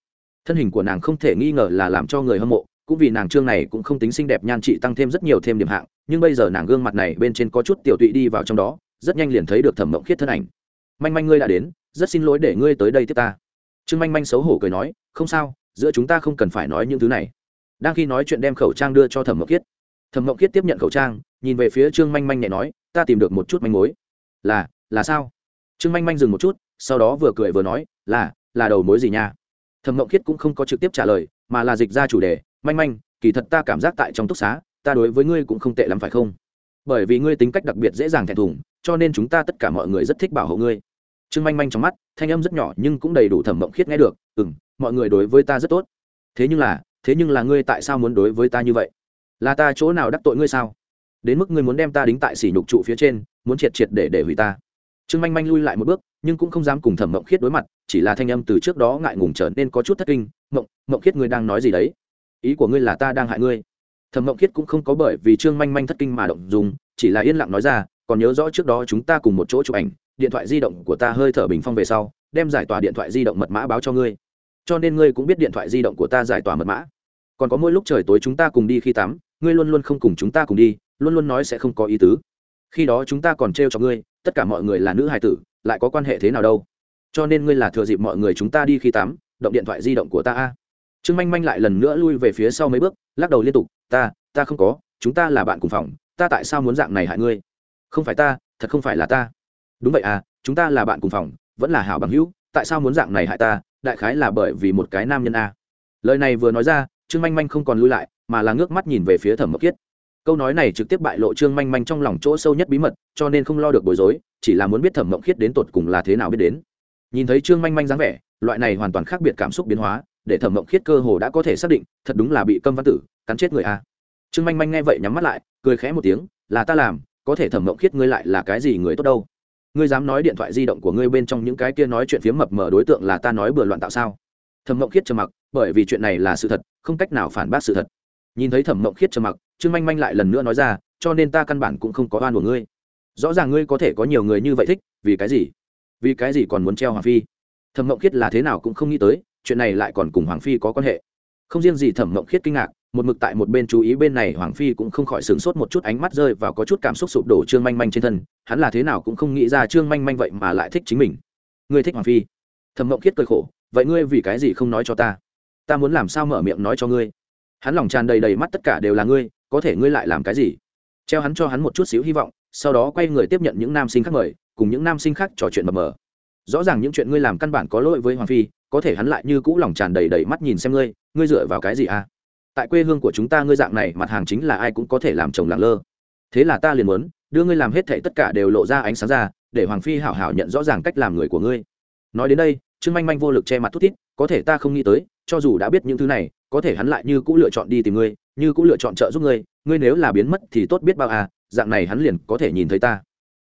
Thân hình của nàng không thể nghi ngờ là làm cho người hâm mộ cũng vì nàng trương này cũng không tính xinh đẹp nhan trị tăng thêm rất nhiều thêm điểm hạng, nhưng bây giờ nàng gương mặt này bên trên có chút tiểu tụy đi vào trong đó, rất nhanh liền thấy được thẩm mộng khiết thân ảnh. Manh manh ngươi đã đến, rất xin lỗi để ngươi tới đây tiếp ta. Trương manh manh xấu hổ cười nói, không sao, giữa chúng ta không cần phải nói những thứ này. Đang khi nói chuyện đem khẩu trang đưa cho thẩm mộng khiết. Thẩm mộng khiết tiếp nhận khẩu trang, nhìn về phía trương manh manh nhẹ nói, ta tìm được một chút manh mối. Là là sao? Trương manh manh dừng một chút, sau đó vừa cười vừa nói, là là đầu mối gì nha? Thẩm mộng khiết cũng không có trực tiếp trả lời, mà là dịch ra chủ đề manh manh, kỳ thật ta cảm giác tại trong túc xá, ta đối với ngươi cũng không tệ lắm phải không? Bởi vì ngươi tính cách đặc biệt dễ dàng thẹn thùng, cho nên chúng ta tất cả mọi người rất thích bảo hộ ngươi. Trương manh manh trong mắt, thanh âm rất nhỏ nhưng cũng đầy đủ thẩm mộng khiết nghe được ừ m mọi người đối với ta rất tốt. Thế nhưng là, thế nhưng là ngươi tại sao muốn đối với ta như vậy? Là ta chỗ nào đắc tội ngươi sao? Đến mức ngươi muốn đem ta đính tại sỉ nhục trụ phía trên, muốn triệt triệt để để hủy ta. Trương manh manh lui lại một bước, nhưng cũng không dám cùng thẩm mộng khiết đối mặt, chỉ là thanh âm từ trước đó ngại ngùng trở nên có chút thất kinh, mộng mộng khiết ngươi đang nói gì đấy? Ý của ngươi là ta đang hại ngươi. Thẩm mộng khiết cũng không có bởi vì trương manh manh thất kinh mà động dùng chỉ là yên lặng nói ra, còn nhớ rõ trước đó chúng ta cùng một chỗ chụp ảnh, điện thoại di động của ta hơi thở bình phong về sau, đem giải tỏa điện thoại di động mật mã báo cho ngươi. Cho nên ngươi cũng biết điện thoại di động của ta giải tỏa mật mã. Còn có mỗi lúc trời tối chúng ta cùng đi khi tắm, ngươi luôn luôn không cùng chúng ta cùng đi, luôn luôn nói sẽ không có ý tứ. Khi đó chúng ta còn trêu cho ngươi, tất cả mọi người là nữ hài tử, lại có quan hệ thế nào đâu? Cho nên ngươi là thừa dịp mọi người chúng ta đi khi tắm, động điện thoại di động của ta a trương manh manh lại lần nữa lui về phía sau mấy bước, lắc đầu liên tục, ta ta không có, chúng ta là bạn cùng phòng, ta tại sao muốn dạng này hại ngươi? Không phải ta, thật không phải là ta. Đúng vậy à chúng ta là bạn cùng phòng, vẫn là hảo bằng hữu, tại sao muốn dạng này hại ta, đại khái là bởi vì một cái nam nhân a. Lời này vừa nói ra, trương manh manh không còn lui lại, mà là ngước mắt nhìn về phía thẩm mộc kiết. Câu nói này trực tiếp bại lộ trương manh manh trong lòng chỗ sâu nhất bí mật, cho nên không lo được bối rối, chỉ là muốn biết thẩm mộng khiết đến tột cùng là thế nào biết đến. Nhìn thấy trương manh manh dáng vẻ, loại này hoàn toàn khác biệt cảm xúc biến hóa để thẩm mộng khiết cơ hồ đã có thể xác định, thật đúng là bị câm văn tử, cắn chết người a. Trương manh manh nghe vậy nhắm mắt lại, cười khẽ một tiếng, là ta làm, có thể thẩm mộng khiết ngươi lại là cái gì người tốt đâu? Ngươi dám nói điện thoại di động của ngươi bên trong những cái kia nói chuyện phiếm mập mờ đối tượng là ta nói bừa loạn tạo sao? Thẩm mộng khiết trầm mặc, bởi vì chuyện này là sự thật, không cách nào phản bác sự thật. Nhìn thấy thẩm mộng khiết trầm mặc, trương manh manh lại lần nữa nói ra, cho nên ta căn bản cũng không có oan của ngươi. Rõ ràng ngươi có thể có nhiều người như vậy thích, vì cái gì? Vì cái gì còn muốn treo hoàng phi? Thẩm mộng khiết là thế nào cũng không nghĩ tới chuyện này lại còn cùng hoàng phi có quan hệ. Không riêng gì thẩm mộng khiết kinh ngạc, một mực tại một bên chú ý bên này hoàng phi cũng không khỏi sửng sốt một chút ánh mắt rơi vào có chút cảm xúc sụp đổ trương manh manh trên thân, hắn là thế nào cũng không nghĩ ra trương manh manh vậy mà lại thích chính mình. Ngươi thích hoàng phi? Thẩm mộng khiết cười khổ, vậy ngươi vì cái gì không nói cho ta? Ta muốn làm sao mở miệng nói cho ngươi? Hắn lòng tràn đầy đầy mắt tất cả đều là ngươi, có thể ngươi lại làm cái gì? Treo hắn cho hắn một chút xíu hy vọng, sau đó quay người tiếp nhận những nam sinh khác mời, cùng những nam sinh khác trò chuyện mờ mờ. Rõ ràng những chuyện ngươi làm căn bản có lỗi với hoàng phi có thể hắn lại như cũ lòng tràn đầy đầy mắt nhìn xem ngươi ngươi dựa vào cái gì à? Tại quê hương của chúng ta ngươi dạng này, mặt hàng chính là ai cũng có thể làm chồng làng lơ. Thế là ta liền muốn đưa ngươi làm hết thảy tất cả đều lộ ra ánh sáng ra, để hoàng phi hảo hảo nhận rõ ràng cách làm người của ngươi. Nói đến đây, trương manh manh vô lực che mặt thút thít, có thể ta không nghĩ tới, cho dù đã biết những thứ này, có thể hắn lại như cũng lựa chọn đi tìm ngươi, như cũng lựa chọn trợ giúp ngươi ngươi nếu là biến mất thì tốt biết bao à dạng này hắn liền có thể nhìn thấy ta.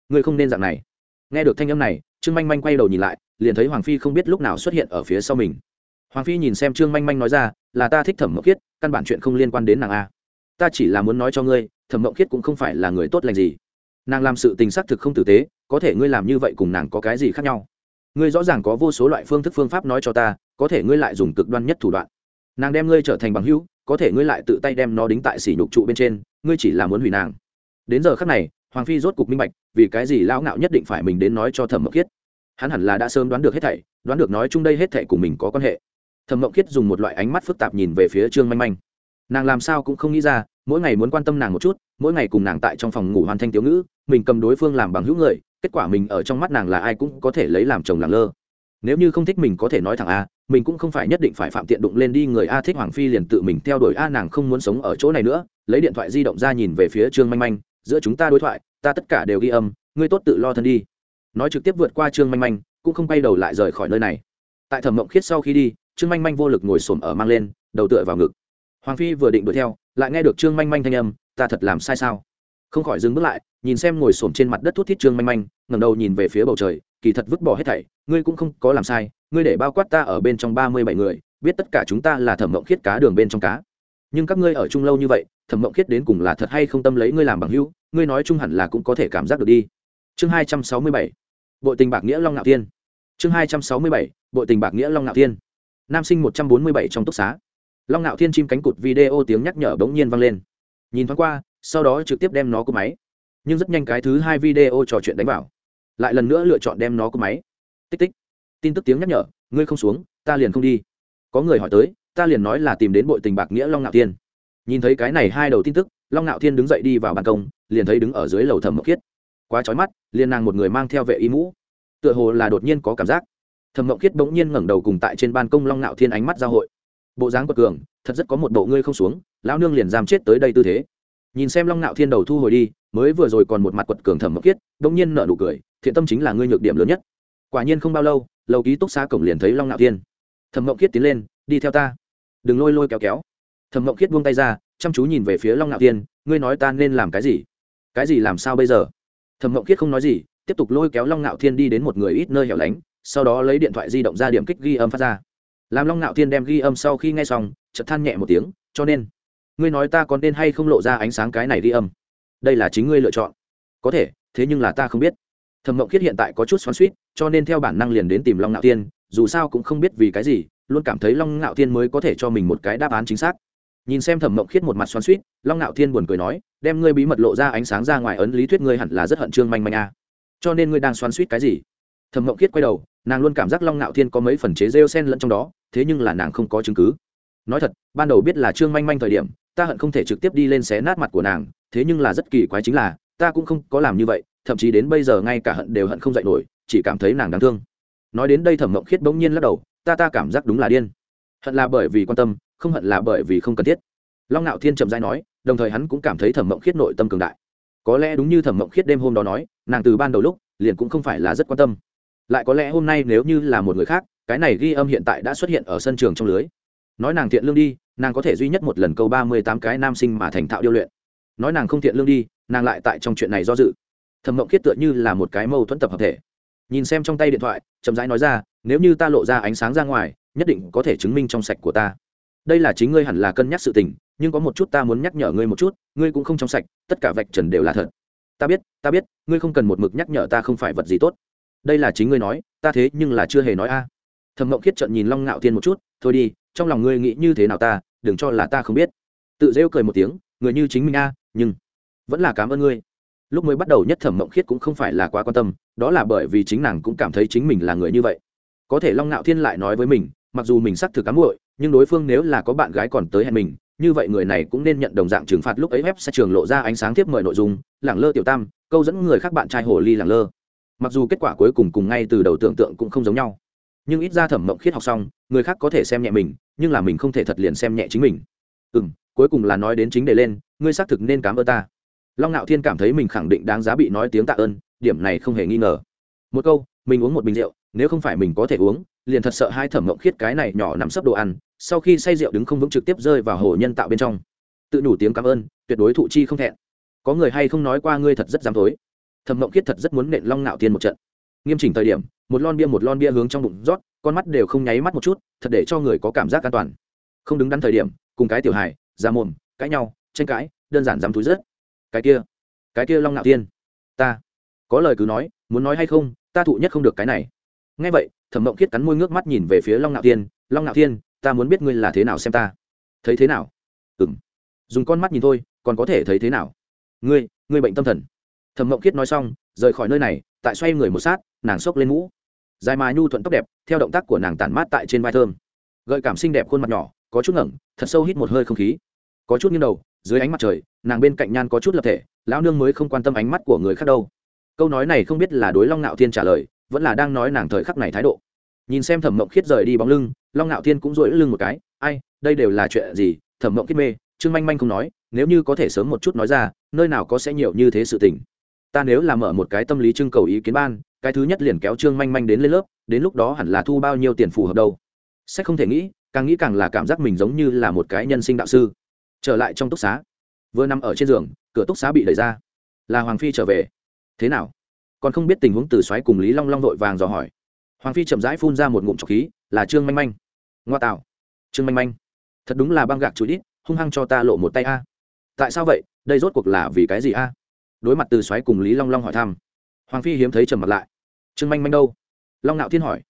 Ngươi không nên dạng này. Nghe được thanh âm này, trương manh manh quay đầu nhìn lại liền thấy hoàng phi không biết lúc nào xuất hiện ở phía sau mình. Hoàng phi nhìn xem trương manh manh nói ra, là ta thích thẩm mộng khiết, căn bản chuyện không liên quan đến nàng a. Ta chỉ là muốn nói cho ngươi, thẩm mộng khiết cũng không phải là người tốt lành gì. Nàng làm sự tình xác thực không tử tế, có thể ngươi làm như vậy cùng nàng có cái gì khác nhau? Ngươi rõ ràng có vô số loại phương thức phương pháp nói cho ta, có thể ngươi lại dùng cực đoan nhất thủ đoạn. Nàng đem ngươi trở thành bằng hữu, có thể ngươi lại tự tay đem nó đính tại sỉ nhục trụ bên trên, ngươi chỉ là muốn hủy nàng. Đến giờ khắc này, hoàng phi rốt cục minh bạch, vì cái gì lão ngạo nhất định phải mình đến nói cho thẩm mộng khiết hắn hẳn là đã sớm đoán được hết thảy, đoán được nói chung đây hết thảy cùng mình có quan hệ. Thẩm mộng khiết dùng một loại ánh mắt phức tạp nhìn về phía trương manh manh. Nàng làm sao cũng không nghĩ ra, mỗi ngày muốn quan tâm nàng một chút, mỗi ngày cùng nàng tại trong phòng ngủ hoàn thanh tiểu ngữ, mình cầm đối phương làm bằng hữu người, kết quả mình ở trong mắt nàng là ai cũng có thể lấy làm chồng làng lơ. Nếu như không thích mình có thể nói thẳng a, mình cũng không phải nhất định phải phạm tiện đụng lên đi người a thích hoàng phi liền tự mình theo đuổi a nàng không muốn sống ở chỗ này nữa, lấy điện thoại di động ra nhìn về phía trương manh manh, giữa chúng ta đối thoại, ta tất cả đều ghi âm, ngươi tốt tự lo thân đi nói trực tiếp vượt qua trương manh manh, cũng không quay đầu lại rời khỏi nơi này. Tại thẩm mộng khiết sau khi đi, trương manh manh vô lực ngồi xổm ở mang lên, đầu tựa vào ngực. Hoàng phi vừa định đuổi theo, lại nghe được trương manh manh thanh âm, ta thật làm sai sao? Không khỏi dừng bước lại, nhìn xem ngồi xổm trên mặt đất thút thít trương manh manh, ngẩng đầu nhìn về phía bầu trời, kỳ thật vứt bỏ hết thảy, ngươi cũng không có làm sai, ngươi để bao quát ta ở bên trong ba mươi bảy người, biết tất cả chúng ta là thẩm mộng khiết cá đường bên trong cá. Nhưng các ngươi ở chung lâu như vậy, thẩm mộng khiết đến cùng là thật hay không tâm lấy ngươi làm bằng hữu, ngươi nói chung hẳn là cũng có thể cảm giác được đi. Chương hai trăm sáu mươi bảy bội tình bạc nghĩa long ngạo thiên. Chương hai trăm sáu mươi bảy, bội tình bạc nghĩa long ngạo thiên. Nam sinh một trăm bốn mươi bảy trong túc xá. Long ngạo thiên chim cánh cụt video tiếng nhắc nhở bỗng nhiên vang lên. Nhìn thoáng qua, sau đó trực tiếp đem nó cúp máy. Nhưng rất nhanh cái thứ hai video trò chuyện đánh vào. Lại lần nữa lựa chọn đem nó cúp máy. Tích tích. Tin tức tiếng nhắc nhở, ngươi không xuống, ta liền không đi. Có người hỏi tới, ta liền nói là tìm đến bội tình bạc nghĩa long ngạo thiên. Nhìn thấy cái này hai đầu tin tức, long ngạo thiên đứng dậy đi vào ban công, liền thấy đứng ở dưới lầu thẩm mộc khiết quá trói mắt, liền nàng một người mang theo vệ y mũ. Tựa hồ là đột nhiên có cảm giác. Thẩm mộng khiết bỗng nhiên ngẩng đầu cùng tại trên ban công long ngạo thiên ánh mắt giao hội. Bộ dáng quật cường, thật rất có một bộ ngươi không xuống, lão nương liền giam chết tới đây tư thế. Nhìn xem long ngạo thiên đầu thu hồi đi, mới vừa rồi còn một mặt quật cường thẩm mộng khiết, bỗng nhiên nở nụ cười, thiện tâm chính là ngươi nhược điểm lớn nhất. Quả nhiên không bao lâu, lầu ký túc xá cổng liền thấy long ngạo thiên. Thẩm mộng khiết tiến lên, đi theo ta. Đừng lôi lôi kéo kéo. Thẩm mộng khiết buông tay ra, chăm chú nhìn về phía long ngạo thiên, ngươi nói ta nên làm cái gì? Cái gì làm sao bây giờ? Thẩm mộng khiết không nói gì, tiếp tục lôi kéo long ngạo thiên đi đến một người ít nơi hẻo lánh, sau đó lấy điện thoại di động ra điểm kích ghi âm phát ra. Làm long ngạo thiên đem ghi âm sau khi nghe xong, chợt than nhẹ một tiếng, cho nên, ngươi nói ta còn nên hay không lộ ra ánh sáng cái này ghi âm? Đây là chính ngươi lựa chọn. Có thể, thế nhưng là ta không biết. Thẩm mộng khiết hiện tại có chút xoắn suýt cho nên theo bản năng liền đến tìm long ngạo thiên, dù sao cũng không biết vì cái gì, luôn cảm thấy long ngạo thiên mới có thể cho mình một cái đáp án chính xác nhìn xem thẩm mộng khiết một mặt xoắn suýt long ngạo thiên buồn cười nói, đem ngươi bí mật lộ ra ánh sáng ra ngoài ấn lý thuyết ngươi hẳn là rất hận trương manh manh a à. cho nên ngươi đang xoắn suýt cái gì? Thẩm mộng khiết quay đầu, nàng luôn cảm giác long ngạo thiên có mấy phần chế rêu sen lẫn trong đó, thế nhưng là nàng không có chứng cứ. Nói thật, ban đầu biết là trương manh manh thời điểm, ta hận không thể trực tiếp đi lên xé nát mặt của nàng, thế nhưng là rất kỳ quái chính là, ta cũng không có làm như vậy, thậm chí đến bây giờ ngay cả hận đều hận không dạy nổi, chỉ cảm thấy nàng đáng thương. Nói đến đây thẩm mộng khiết bỗng nhiên lắc đầu, ta ta cảm giác đúng là điên. Hận là bởi vì quan tâm không hận là bởi vì không cần thiết. Long ngạo thiên trầm dai nói, đồng thời hắn cũng cảm thấy thẩm mộng khiết nội tâm cường đại. Có lẽ đúng như thẩm mộng khiết đêm hôm đó nói, nàng từ ban đầu lúc, liền cũng không phải là rất quan tâm. Lại có lẽ hôm nay nếu như là một người khác, cái này ghi âm hiện tại đã xuất hiện ở sân trường trong lưới. Nói nàng thiện lương đi, nàng có thể duy nhất một lần câu ba mươi tám cái nam sinh mà thành thạo điêu luyện. Nói nàng không thiện lương đi, nàng lại tại trong chuyện này do dự. Thẩm mộng khiết tựa như là một cái mâu thuẫn tập hợp thể. Nhìn xem trong tay điện thoại, chậm rãi nói ra, nếu như ta lộ ra ánh sáng ra ngoài, nhất định có thể chứng minh trong sạch của ta đây là chính ngươi hẳn là cân nhắc sự tình, nhưng có một chút ta muốn nhắc nhở ngươi một chút, ngươi cũng không trong sạch, tất cả vạch trần đều là thật. Ta biết ta biết, ngươi không cần một mực nhắc nhở ta không phải vật gì tốt. Đây là chính ngươi nói, ta thế nhưng là chưa hề nói a. À. thầm mộng khiết trận nhìn long ngạo thiên một chút, thôi đi, trong lòng ngươi nghĩ như thế nào ta, đừng cho là ta không biết. Tự rêu cười một tiếng, người như chính mình a, nhưng vẫn là cảm ơn ngươi. Lúc mới bắt đầu nhất thẩm mộng khiết cũng không phải là quá quan tâm, đó là bởi vì chính nàng cũng cảm thấy chính mình là người như vậy. Có thể long ngạo thiên lại nói với mình mặc dù mình xác thực cám muội, nhưng đối phương nếu là có bạn gái còn tới hẹn mình, như vậy người này cũng nên nhận đồng dạng trừng phạt lúc ấy web sẽ trường lộ ra ánh sáng tiếp mời nội dung, lẳng lơ tiểu tam, câu dẫn người khác bạn trai hồ ly lẳng lơ. Mặc dù kết quả cuối cùng cùng ngay từ đầu tưởng tượng cũng không giống nhau, nhưng ít ra thẩm mộng khiết học xong, người khác có thể xem nhẹ mình, nhưng là mình không thể thật liền xem nhẹ chính mình. Ừ m cuối cùng là nói đến chính đề lên, ngươi xác thực nên cảm ơn ta. Long ngạo thiên cảm thấy mình khẳng định đáng giá bị nói tiếng tạ ơn, điểm này không hề nghi ngờ. Một câu, mình uống một bình rượu, nếu không phải mình có thể uống liền thật sợ hai thẩm mộng khiết cái này nhỏ nắm sấp đồ ăn, sau khi say rượu đứng không vững trực tiếp rơi vào hồ nhân tạo bên trong. Tự nhủ tiếng cảm ơn, tuyệt đối thụ chi không thẹn. Có người hay không nói qua ngươi thật rất dám tối thẩm mộng khiết thật rất muốn nện long nạo tiên một trận. Nghiêm chỉnh thời điểm, một lon bia một lon bia hướng trong bụng rót, con mắt đều không nháy mắt một chút, thật để cho người có cảm giác an toàn. Không đứng đắn thời điểm, cùng cái tiểu hài ra mồm, cãi nhau, tranh cãi, đơn giản dám túi rớt. Cái kia cái kia long nạo tiên. Ta, có lời cứ nói, muốn nói hay không, ta thụ nhất không được cái này ngay vậy, thẩm mộng khiết cắn môi ngước mắt nhìn về phía long ngạo thiên, long ngạo thiên, ta muốn biết ngươi là thế nào xem ta. Thấy thế nào? Ừ dùng con mắt nhìn thôi, còn có thể thấy thế nào? Ngươi ngươi bệnh tâm thần. Thẩm mộng khiết nói xong, rời khỏi nơi này, tại xoay người một sát, nàng xốc lên mũ dài mà nhu thuận tóc đẹp, theo động tác của nàng tản mát tại trên vai thơm. Gợi cảm xinh đẹp khuôn mặt nhỏ, có chút ngẩng, thật sâu hít một hơi không khí. Có chút nghiêng đầu, dưới ánh mặt trời, nàng bên cạnh nhan có chút lập thể, lão nương mới không quan tâm ánh mắt của người khác đâu. Câu nói này không biết là đối long nạo thiên trả lời vẫn là đang nói nàng thời khắc này thái độ. Nhìn xem thẩm mộng khiết rời đi bóng lưng, long ngạo thiên cũng dỗi lưng một cái, ai, đây đều là chuyện gì? Thẩm mộng khiết mê, trương manh manh không nói, nếu như có thể sớm một chút nói ra, nơi nào có sẽ nhiều như thế sự tình. Ta nếu làm mở một cái tâm lý trưng cầu ý kiến ban, cái thứ nhất liền kéo trương manh manh đến lên lớp, đến lúc đó hẳn là thu bao nhiêu tiền phù hợp đâu. Sẽ không thể nghĩ, càng nghĩ càng là cảm giác mình giống như là một cái nhân sinh đạo sư. Trở lại trong túc xá. Vừa nằm ở trên giường, cửa túc xá bị đẩy ra. Là hoàng phi trở về. Thế nào? Còn không biết tình huống từ xoáy cùng lý long long vội vàng dò hỏi. Hoàng phi chậm rãi phun ra một ngụm trọc khí, là trương manh manh. Ngoa tạo. Trương manh manh. Thật đúng là băng gạc chú ít hung hăng cho ta lộ một tay a. Tại sao vậy? Đây rốt cuộc là vì cái gì a? Đối mặt từ xoáy cùng lý long long hỏi thăm, hoàng phi hiếm thấy trầm mặt lại. Trương manh manh đâu? Long nạo thiên hỏi.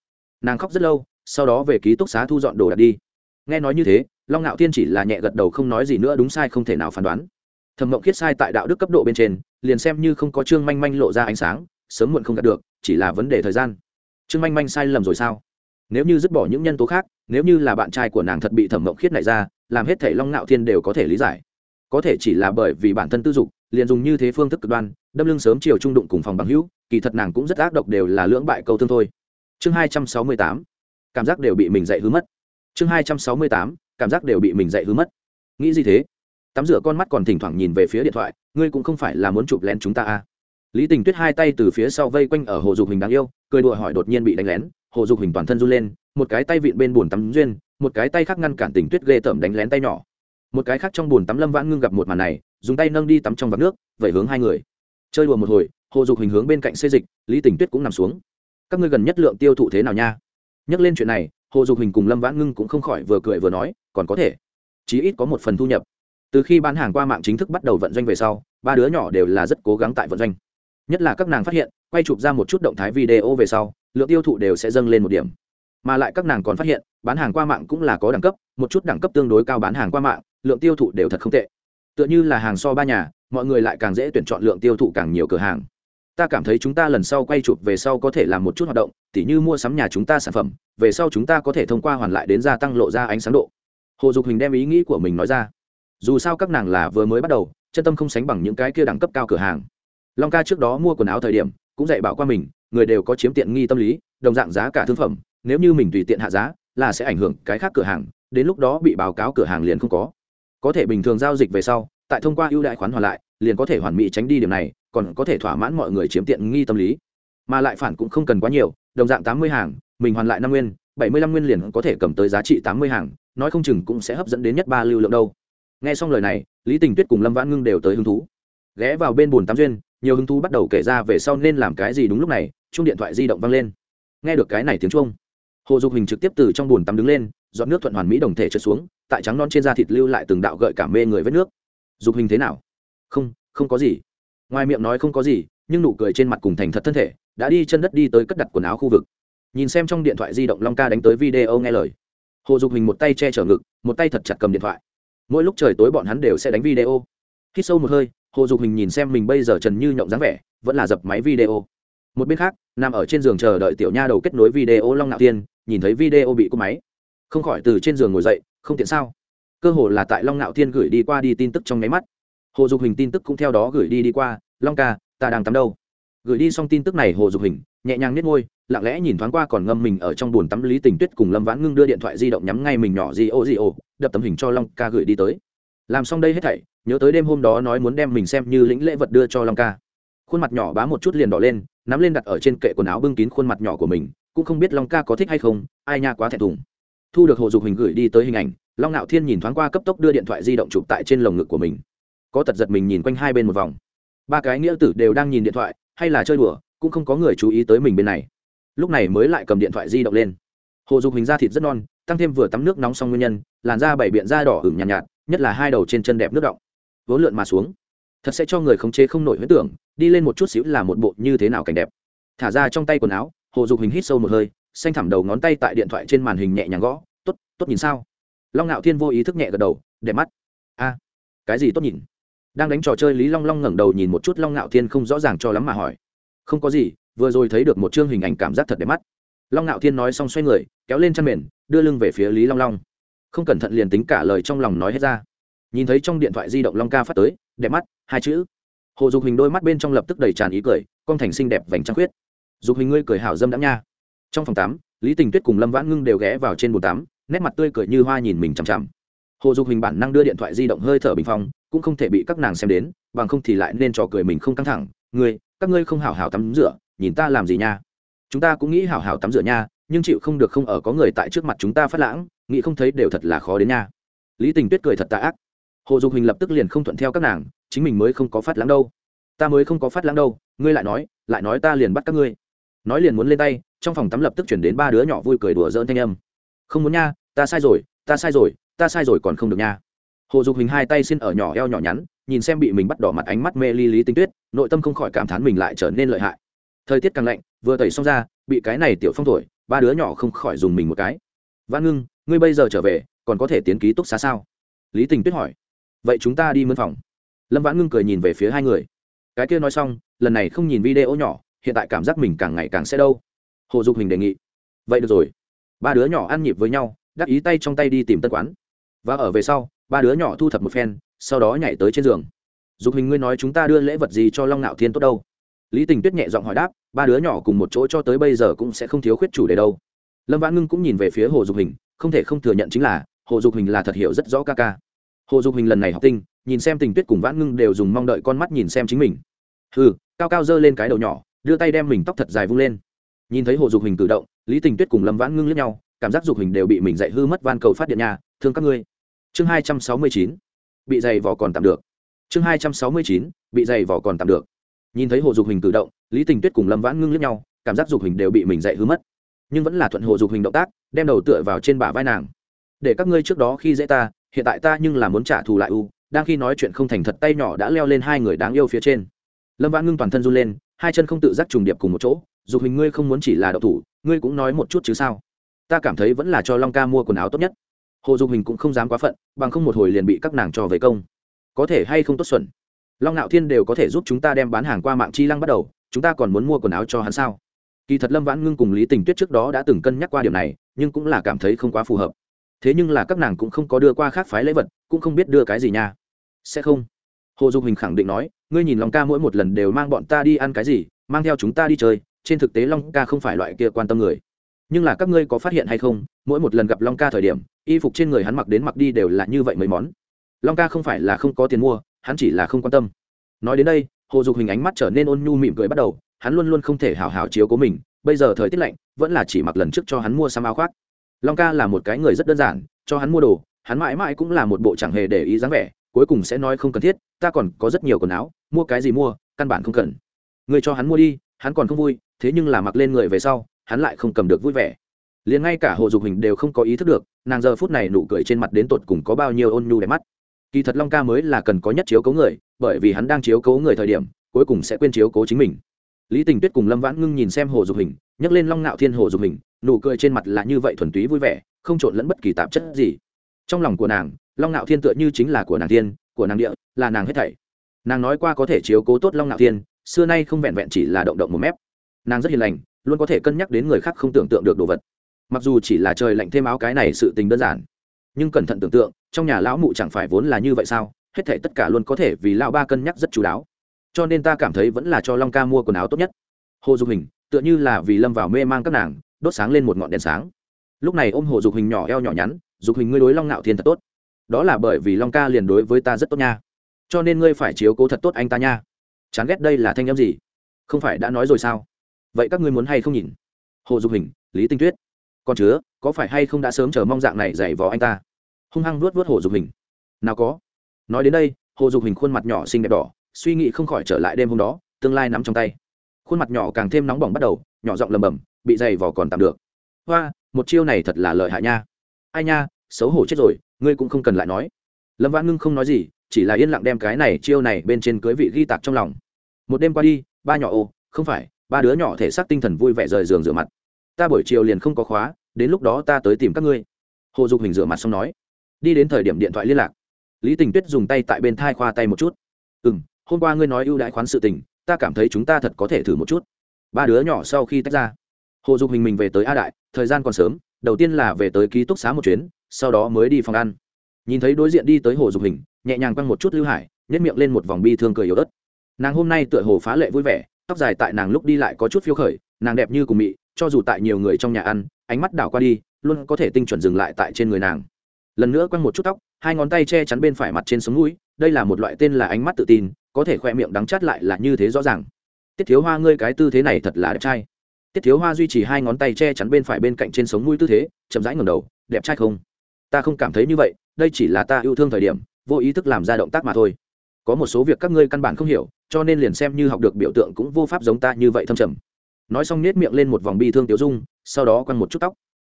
Nàng khóc rất lâu, sau đó về ký túc xá thu dọn đồ đạc đi. Nghe nói như thế, long nạo thiên chỉ là nhẹ gật đầu không nói gì nữa đúng sai không thể nào phán đoán. Thẩm mộng khiết sai tại đạo đức cấp độ bên trên, liền xem như không có trương manh manh lộ ra ánh sáng sớm muộn không đạt được, chỉ là vấn đề thời gian. Trương manh manh sai lầm rồi sao? Nếu như dứt bỏ những nhân tố khác, nếu như là bạn trai của nàng thật bị thẩm mộng khiết này ra, làm hết thể long ngạo thiên đều có thể lý giải. Có thể chỉ là bởi vì bản thân tư dục, liền dùng như thế phương thức cực đoan, đâm lưng sớm chiều trung đụng cùng phòng bằng hữu, kỳ thật nàng cũng rất ác độc đều là lưỡng bại câu thương thôi. Chương hai trăm sáu mươi tám, cảm giác đều bị mình dạy hứa mất. Chương hai trăm sáu mươi tám, cảm giác đều bị mình dạy hứa mất. Nghĩ gì thế? Tắm rửa con mắt còn thỉnh thoảng nhìn về phía điện thoại, ngươi cũng không phải là muốn chụp lén chúng ta à lý tình tuyết hai tay từ phía sau vây quanh ở hồ dục hình đáng yêu, cười đùa hỏi đột nhiên bị đánh lén, hồ dục hình toàn thân run lên, một cái tay vịn bên bùn tắm duyên, một cái tay khác ngăn cản tình tuyết ghê tởm đánh lén tay nhỏ. Một cái khác trong bùn tắm lâm vãn ngưng gặp một màn này, dùng tay nâng đi tắm trong vạc nước, vẩy hướng hai người. Chơi đùa một hồi, hồ dục hình hướng bên cạnh xây dịch, lý tình tuyết cũng nằm xuống. Các ngươi gần nhất lượng tiêu thụ thế nào nha? Nhắc lên chuyện này, hồ dục hình cùng lâm vãn ngưng cũng không khỏi vừa cười vừa nói, còn có thể. Chí ít có một phần thu nhập. Từ khi bán hàng qua mạng chính thức bắt đầu vận doanh về sau, ba đứa nhỏ đều là rất cố gắng tại vận doanh nhất là các nàng phát hiện, quay chụp ra một chút động thái video về sau, lượng tiêu thụ đều sẽ dâng lên một điểm. Mà lại các nàng còn phát hiện, bán hàng qua mạng cũng là có đẳng cấp, một chút đẳng cấp tương đối cao bán hàng qua mạng, lượng tiêu thụ đều thật không tệ. Tựa như là hàng so ba nhà, mọi người lại càng dễ tuyển chọn lượng tiêu thụ càng nhiều cửa hàng. Ta cảm thấy chúng ta lần sau quay chụp về sau có thể làm một chút hoạt động, tỉ như mua sắm nhà chúng ta sản phẩm, về sau chúng ta có thể thông qua hoàn lại đến gia tăng lộ ra ánh sáng độ. Hồ dục hình đem ý nghĩ của mình nói ra. Dù sao các nàng là vừa mới bắt đầu, chân tâm không sánh bằng những cái kia đẳng cấp cao cửa hàng long ca trước đó mua quần áo thời điểm, cũng dạy bảo qua mình, người đều có chiếm tiện nghi tâm lý, đồng dạng giá cả thương phẩm, nếu như mình tùy tiện hạ giá, là sẽ ảnh hưởng cái khác cửa hàng, đến lúc đó bị báo cáo cửa hàng liền không có. Có thể bình thường giao dịch về sau, tại thông qua ưu đại khoán hoàn lại, liền có thể hoàn mỹ tránh đi điểm này, còn có thể thỏa mãn mọi người chiếm tiện nghi tâm lý. Mà lại phản cũng không cần quá nhiều, đồng dạng tám mươi hàng, mình hoàn lại năm nguyên, bảy mươi lăm nguyên liền có thể cầm tới giá trị tám mươi hàng, nói không chừng cũng sẽ hấp dẫn đến nhất ba lưu lượng đâu. Nghe xong lời này, lý tình tuyết cùng lâm vãn ngưng đều tới hứng thú. Ghé vào bên bồn tắm duyên nhiều hứng thú bắt đầu kể ra về sau nên làm cái gì đúng lúc này chung điện thoại di động vang lên. Nghe được cái này tiếng chuông, hồ dục hình trực tiếp từ trong bùn tắm đứng lên dọn nước thuận hoàn mỹ đồng thể trượt xuống, tại trắng non trên da thịt lưu lại từng đạo gợi cảm mê người vết nước. Dục hình thế nào? Không không có gì. Ngoài miệng nói không có gì, nhưng nụ cười trên mặt cùng thành thật thân thể, đã đi chân đất đi tới cất đặt quần áo khu vực. Nhìn xem trong điện thoại di động long ca đánh tới video nghe lời. Hồ dục hình một tay che chở ngực, một tay thật chặt cầm điện thoại. Mỗi lúc trời tối bọn hắn đều sẽ đánh video. Khi sâu một hơi hồ dục hình nhìn xem mình bây giờ trần như nhộng dáng vẻ, vẫn là dập máy video. Một bên khác, nằm ở trên giường chờ đợi tiểu nha đầu kết nối video long nạo tiên nhìn thấy video bị cúp máy. Không khỏi từ trên giường ngồi dậy, không tiện sao? Cơ hồ là tại long nạo tiên gửi đi qua đi tin tức trong nháy mắt. Hồ dục hình tin tức cũng theo đó gửi đi đi qua, long ca, ta đang tắm đâu? Gửi đi xong tin tức này, hồ dục hình nhẹ nhàng nết môi, lặng lẽ nhìn thoáng qua còn ngâm mình ở trong bồn tắm lý tình tuyết cùng lâm vãn ngưng đưa điện thoại di động nhắm ngay mình nhỏ di ô di ô đập tấm hình cho long ca gửi đi tới làm xong đây hết thảy nhớ tới đêm hôm đó nói muốn đem mình xem như lĩnh lễ vật đưa cho long ca. Khuôn mặt nhỏ bá một chút liền đỏ lên nắm lên đặt ở trên kệ quần áo bưng kín khuôn mặt nhỏ của mình cũng không biết long ca có thích hay không ai nha quá thẹn thùng. Thu được hồ dục hình gửi đi tới hình ảnh long nạo thiên nhìn thoáng qua cấp tốc đưa điện thoại di động chụp tại trên lồng ngực của mình. Có tật giật mình nhìn quanh hai bên một vòng. Ba cái nghĩa tử đều đang nhìn điện thoại hay là chơi đùa cũng không có người chú ý tới mình bên này. Lúc này mới lại cầm điện thoại di động lên. Hồ dục hình da thịt rất non tăng thêm vừa tắm nước nóng xong nguyên nhân làn da bảy biện da đỏ hửng nhàn nhạt, nhạt nhất là hai đầu trên chân đẹp nước động. Vốn lượn mà xuống, thật sẽ cho người khống chế không nổi huyết tưởng, đi lên một chút xíu là một bộ như thế nào cảnh đẹp. Thả ra trong tay quần áo, hồ dục hình hít sâu một hơi, xanh thẳm đầu ngón tay tại điện thoại trên màn hình nhẹ nhàng gõ, tốt tốt nhìn sao? Long ngạo thiên vô ý thức nhẹ gật đầu, đẹp mắt. A, cái gì tốt nhìn? Đang đánh trò chơi lý long long ngẩng đầu nhìn một chút long ngạo thiên không rõ ràng cho lắm mà hỏi. Không có gì, vừa rồi thấy được một chương hình ảnh cảm giác thật đẹp mắt. Long ngạo thiên nói xong xoay người, kéo lên chăn mền, đưa lưng về phía lý long long không cẩn thận liền tính cả lời trong lòng nói hết ra. Nhìn thấy trong điện thoại di động long ca phát tới, đẹp mắt, hai chữ. Hồ dục hình đôi mắt bên trong lập tức đầy tràn ý cười, con thành xinh đẹp vành trăng khuyết. Dục hình ngươi cười hảo dâm đãng nha. Trong phòng tắm lý tình tuyết cùng lâm vãn ngưng đều ghé vào trên bồn tắm nét mặt tươi cười như hoa nhìn mình chằm chằm. Hồ dục hình bản năng đưa điện thoại di động hơi thở bình phong, cũng không thể bị các nàng xem đến, bằng không thì lại nên trò cười mình không căng thẳng. Ngươi, các ngươi không hảo hảo tắm rửa, nhìn ta làm gì nha? Chúng ta cũng nghĩ hảo hảo tắm rửa nha, nhưng chịu không được không ở có người tại trước mặt chúng ta phát lãng nghĩ không thấy đều thật là khó đến nha. Lý tình tuyết cười thật tạ ác. Hồ dục hình lập tức liền không thuận theo các nàng, chính mình mới không có phát lãng đâu. Ta mới không có phát lãng đâu, ngươi lại nói lại nói ta liền bắt các ngươi. Nói liền muốn lên tay, trong phòng tắm lập tức chuyển đến ba đứa nhỏ vui cười đùa dỡn thanh âm. Không muốn nha, ta sai rồi, ta sai rồi, ta sai rồi còn không được nha. Hồ dục hình hai tay xin ở nhỏ eo nhỏ nhắn, nhìn xem bị mình bắt đỏ mặt ánh mắt mê ly lý tinh tuyết, nội tâm không khỏi cảm thán mình lại trở nên lợi hại. Thời tiết càng lạnh, vừa tẩy xong ra, bị cái này tiểu phong thổi, ba đứa nhỏ không khỏi dùng mình một cái. Văn ngưng ngươi bây giờ trở về, còn có thể tiến ký túc xá sao? Lý tình tuyết hỏi. Vậy chúng ta đi mân phòng. Lâm vãn ngưng cười nhìn về phía hai người. Cái kia nói xong, lần này không nhìn video nhỏ, hiện tại cảm giác mình càng ngày càng sẽ đâu. Hồ dục hình đề nghị. Vậy được rồi. Ba đứa nhỏ ăn nhịp với nhau, đắc ý tay trong tay đi tìm tân quán. Và ở về sau, ba đứa nhỏ thu thập một phen, sau đó nhảy tới trên giường. Dục hình ngươi nói chúng ta đưa lễ vật gì cho long nạo thiên tốt đâu? Lý tình tuyết nhẹ giọng hỏi đáp, ba đứa nhỏ cùng một chỗ cho tới bây giờ cũng sẽ không thiếu khuyết chủ đề đâu. Lâm vãn ngưng cũng nhìn về phía hồ dục hình không thể không thừa nhận chính là, hồ dục hình là thật hiểu rất rõ ca ca. Hồ dục hình lần này học tinh, nhìn xem tình tuyết cùng vãn ngưng đều dùng mong đợi con mắt nhìn xem chính mình. Hừ, cao cao giơ lên cái đầu nhỏ, đưa tay đem mình tóc thật dài vung lên. Nhìn thấy hồ dục hình cử động, lý tình tuyết cùng lâm vãn ngưng lướt nhau, cảm giác dục hình đều bị mình dạy hư mất van cầu phát điện nhà, thương các ngươi. Chương hai trăm sáu mươi chín, bị dày vỏ còn tạm được. Chương hai trăm sáu mươi chín, bị dày vỏ còn tạm được. Nhìn thấy hồ dục hình cử động, lý tình tuyết cùng lâm vãn ngưng lướt nhau, cảm giác dục hình đều bị mình dạy hư mất nhưng vẫn là thuận hồ dục hình động tác, đem đầu tựa vào trên bả vai nàng. Để các ngươi trước đó khi dễ ta, hiện tại ta nhưng là muốn trả thù lại u, đang khi nói chuyện không thành thật tay nhỏ đã leo lên hai người đáng yêu phía trên. Lâm vãn ngưng toàn thân run lên, hai chân không tự giác trùng điệp cùng một chỗ, dục hình ngươi không muốn chỉ là đậu thủ, ngươi cũng nói một chút chứ sao? Ta cảm thấy vẫn là cho long ca mua quần áo tốt nhất. Hồ dục hình cũng không dám quá phận, bằng không một hồi liền bị các nàng trò về công. Có thể hay không tốt xuẩn? Long ngạo thiên đều có thể giúp chúng ta đem bán hàng qua mạng chi lăng bắt đầu, chúng ta còn muốn mua quần áo cho hắn sao? Kỳ thật lâm vãn ngưng cùng lý tình tuyết trước đó đã từng cân nhắc qua điều này, nhưng cũng là cảm thấy không quá phù hợp. Thế nhưng là các nàng cũng không có đưa qua khác phái lễ vật, cũng không biết đưa cái gì nha. Sẽ không. Hồ dục hình khẳng định nói, ngươi nhìn long ca mỗi một lần đều mang bọn ta đi ăn cái gì, mang theo chúng ta đi chơi, trên thực tế long ca không phải loại kia quan tâm người. Nhưng là các ngươi có phát hiện hay không, mỗi một lần gặp long ca thời điểm, y phục trên người hắn mặc đến mặc đi đều là như vậy mấy món. Long ca không phải là không có tiền mua, hắn chỉ là không quan tâm. Nói đến đây, hồ dục hình ánh mắt trở nên ôn nhu mỉm cười bắt đầu hắn luôn luôn không thể hào hào chiếu cố mình, bây giờ thời tiết lạnh, vẫn là chỉ mặc lần trước cho hắn mua xăm áo khoác. Long ca là một cái người rất đơn giản, cho hắn mua đồ, hắn mãi mãi cũng là một bộ chẳng hề để ý dáng vẻ, cuối cùng sẽ nói không cần thiết, ta còn có rất nhiều quần áo, mua cái gì mua, căn bản không cần. Người cho hắn mua đi, hắn còn không vui, thế nhưng là mặc lên người về sau, hắn lại không cầm được vui vẻ. Liền ngay cả hồ dục hình đều không có ý thức được, nàng giờ phút này nụ cười trên mặt đến tột cùng có bao nhiêu ôn nhu đẹp mắt. Kỳ thật long ca mới là cần có nhất chiếu cố người, bởi vì hắn đang chiếu cố người thời điểm, cuối cùng sẽ quên chiếu cố chính mình lý tình tuyết cùng lâm vãn ngưng nhìn xem hồ dục hình, nhấc lên long ngạo thiên hồ dục hình, nụ cười trên mặt là như vậy thuần túy vui vẻ, không trộn lẫn bất kỳ tạp chất gì. Trong lòng của nàng, long ngạo thiên tựa như chính là của nàng thiên, của nàng địa, là nàng hết thảy. Nàng nói qua có thể chiếu cố tốt long ngạo thiên, xưa nay không vẹn vẹn chỉ là động động một mép. Nàng rất hiền lành, luôn có thể cân nhắc đến người khác không tưởng tượng được đồ vật. Mặc dù chỉ là trời lạnh thêm áo cái này sự tình đơn giản, nhưng cẩn thận tưởng tượng, trong nhà lão mụ chẳng phải vốn là như vậy sao? Hết thể tất cả luôn có thể vì lão ba cân nhắc rất chú đáo cho nên ta cảm thấy vẫn là cho long ca mua quần áo tốt nhất. Hồ dục hình, tựa như là vì lâm vào mê mang các nàng, đốt sáng lên một ngọn đèn sáng. Lúc này ôm hồ dục hình nhỏ eo nhỏ nhắn, dục hình ngươi đối long ngạo thiên thật tốt. Đó là bởi vì long ca liền đối với ta rất tốt nha. Cho nên ngươi phải chiếu cố thật tốt anh ta nha. Chán ghét đây là thanh em gì? Không phải đã nói rồi sao? Vậy các ngươi muốn hay không nhìn? Hồ dục hình, lý tinh tuyết. Còn chứa, có phải hay không đã sớm chờ mong dạng này dạy vò anh ta? Hung hăng nuốt vớt hồ dục hình. Nào có. Nói đến đây, hồ dục hình khuôn mặt nhỏ xinh đẹp đỏ suy nghĩ không khỏi trở lại đêm hôm đó, tương lai nắm trong tay. Khuôn mặt nhỏ càng thêm nóng bỏng bắt đầu, nhỏ giọng lầm bầm bị dày vò còn tạm được. Hoa, một chiêu này thật là lợi hại nha. Ai nha, xấu hổ chết rồi, ngươi cũng không cần lại nói. Lâm vãn ngưng không nói gì, chỉ là yên lặng đem cái này chiêu này bên trên cưới vị ghi tạc trong lòng. Một đêm qua đi, ba nhỏ ô, không phải, ba đứa nhỏ thể xác tinh thần vui vẻ rời giường rửa mặt. Ta buổi chiều liền không có khóa, đến lúc đó ta tới tìm các ngươi. Hồ dục hình rửa mặt xong nói. Đi đến thời điểm điện thoại liên lạc. Lý tình tuyết dùng tay tại bên thai khoa tay một chút. Ừ m hôm qua ngươi nói ưu đãi khoán sự tình, ta cảm thấy chúng ta thật có thể thử một chút. Ba đứa nhỏ sau khi tách ra, hồ dục hình mình về tới a đại, thời gian còn sớm, đầu tiên là về tới ký túc xá một chuyến, sau đó mới đi phòng ăn. Nhìn thấy đối diện đi tới hồ dục hình, nhẹ nhàng quăng một chút lưu hải nhét miệng lên một vòng bi thương cười yếu ớt. Nàng hôm nay tựa hồ phá lệ vui vẻ, tóc dài tại nàng lúc đi lại có chút phiêu khởi, nàng đẹp như cùng mị, cho dù tại nhiều người trong nhà ăn, ánh mắt đảo qua đi, luôn có thể tinh chuẩn dừng lại tại trên người nàng. Lần nữa quăng một chút tóc, hai ngón tay che chắn bên phải mặt trên sống mũi, đây là một loại tên là ánh mắt tự tin có thể khoe miệng đắng chát lại là như thế rõ ràng. Tiết thiếu hoa, ngươi cái tư thế này thật là đẹp trai. Tiết thiếu hoa duy trì hai ngón tay che chắn bên phải bên cạnh trên sống mũi tư thế, chậm rãi ngầm đầu, đẹp trai không? Ta không cảm thấy như vậy, đây chỉ là ta yêu thương thời điểm, vô ý thức làm ra động tác mà thôi. Có một số việc các ngươi căn bản không hiểu, cho nên liền xem như học được biểu tượng cũng vô pháp giống ta như vậy thâm trầm. Nói xong nết miệng lên một vòng bi thương tiểu dung, sau đó quăng một chút tóc.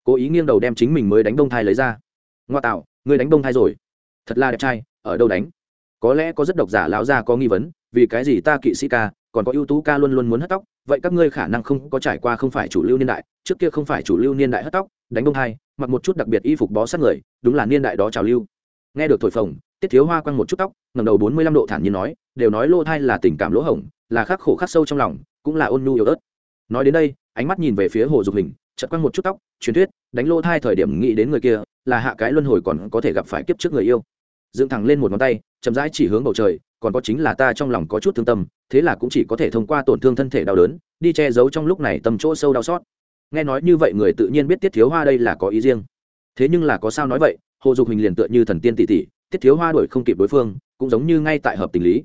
Cố ý nghiêng đầu đem chính mình mới đánh đông thai lấy ra. Ngoa tạo, ngươi đánh đông thai rồi. Thật là đẹp trai, ở đâu đánh? Có lẽ có rất độc giả lão gia có nghi vấn, vì cái gì ta kỵ sĩ ca, còn có ưu tú ca luôn luôn muốn hất tóc, vậy các ngươi khả năng không có trải qua không phải chủ lưu niên đại, trước kia không phải chủ lưu niên đại hất tóc, đánh bông hai, mặc một chút đặc biệt y phục bó sát người, đúng là niên đại đó trào lưu. Nghe được thổi phồng, tiết thiếu hoa quăng một chút tóc ngầm đầu bốn mươi lăm độ thản nhiên nói, đều nói lô thai là tình cảm lỗ hổng, là khắc khổ khắc sâu trong lòng, cũng là ôn nhu yếu ớt. Nói đến đây, ánh mắt nhìn về phía hồ dục hình, chợt quăng một chút tóc, truyền thuyết, đánh lô thai thời điểm nghĩ đến người kia, là hạ cái luân hồi còn có thể gặp phải kiếp trước người yêu. Dựng thẳng lên một ngón tay chậm rãi chỉ hướng bầu trời, còn có chính là ta trong lòng có chút thương tâm, thế là cũng chỉ có thể thông qua tổn thương thân thể đau đớn, đi che giấu trong lúc này tâm chỗ sâu đau xót. Nghe nói như vậy người tự nhiên biết tiết thiếu hoa đây là có ý riêng. Thế nhưng là có sao nói vậy, hồ dục hình liền tựa như thần tiên tỷ tỷ, tiết thiếu hoa đuổi không kịp đối phương, cũng giống như ngay tại hợp tình lý.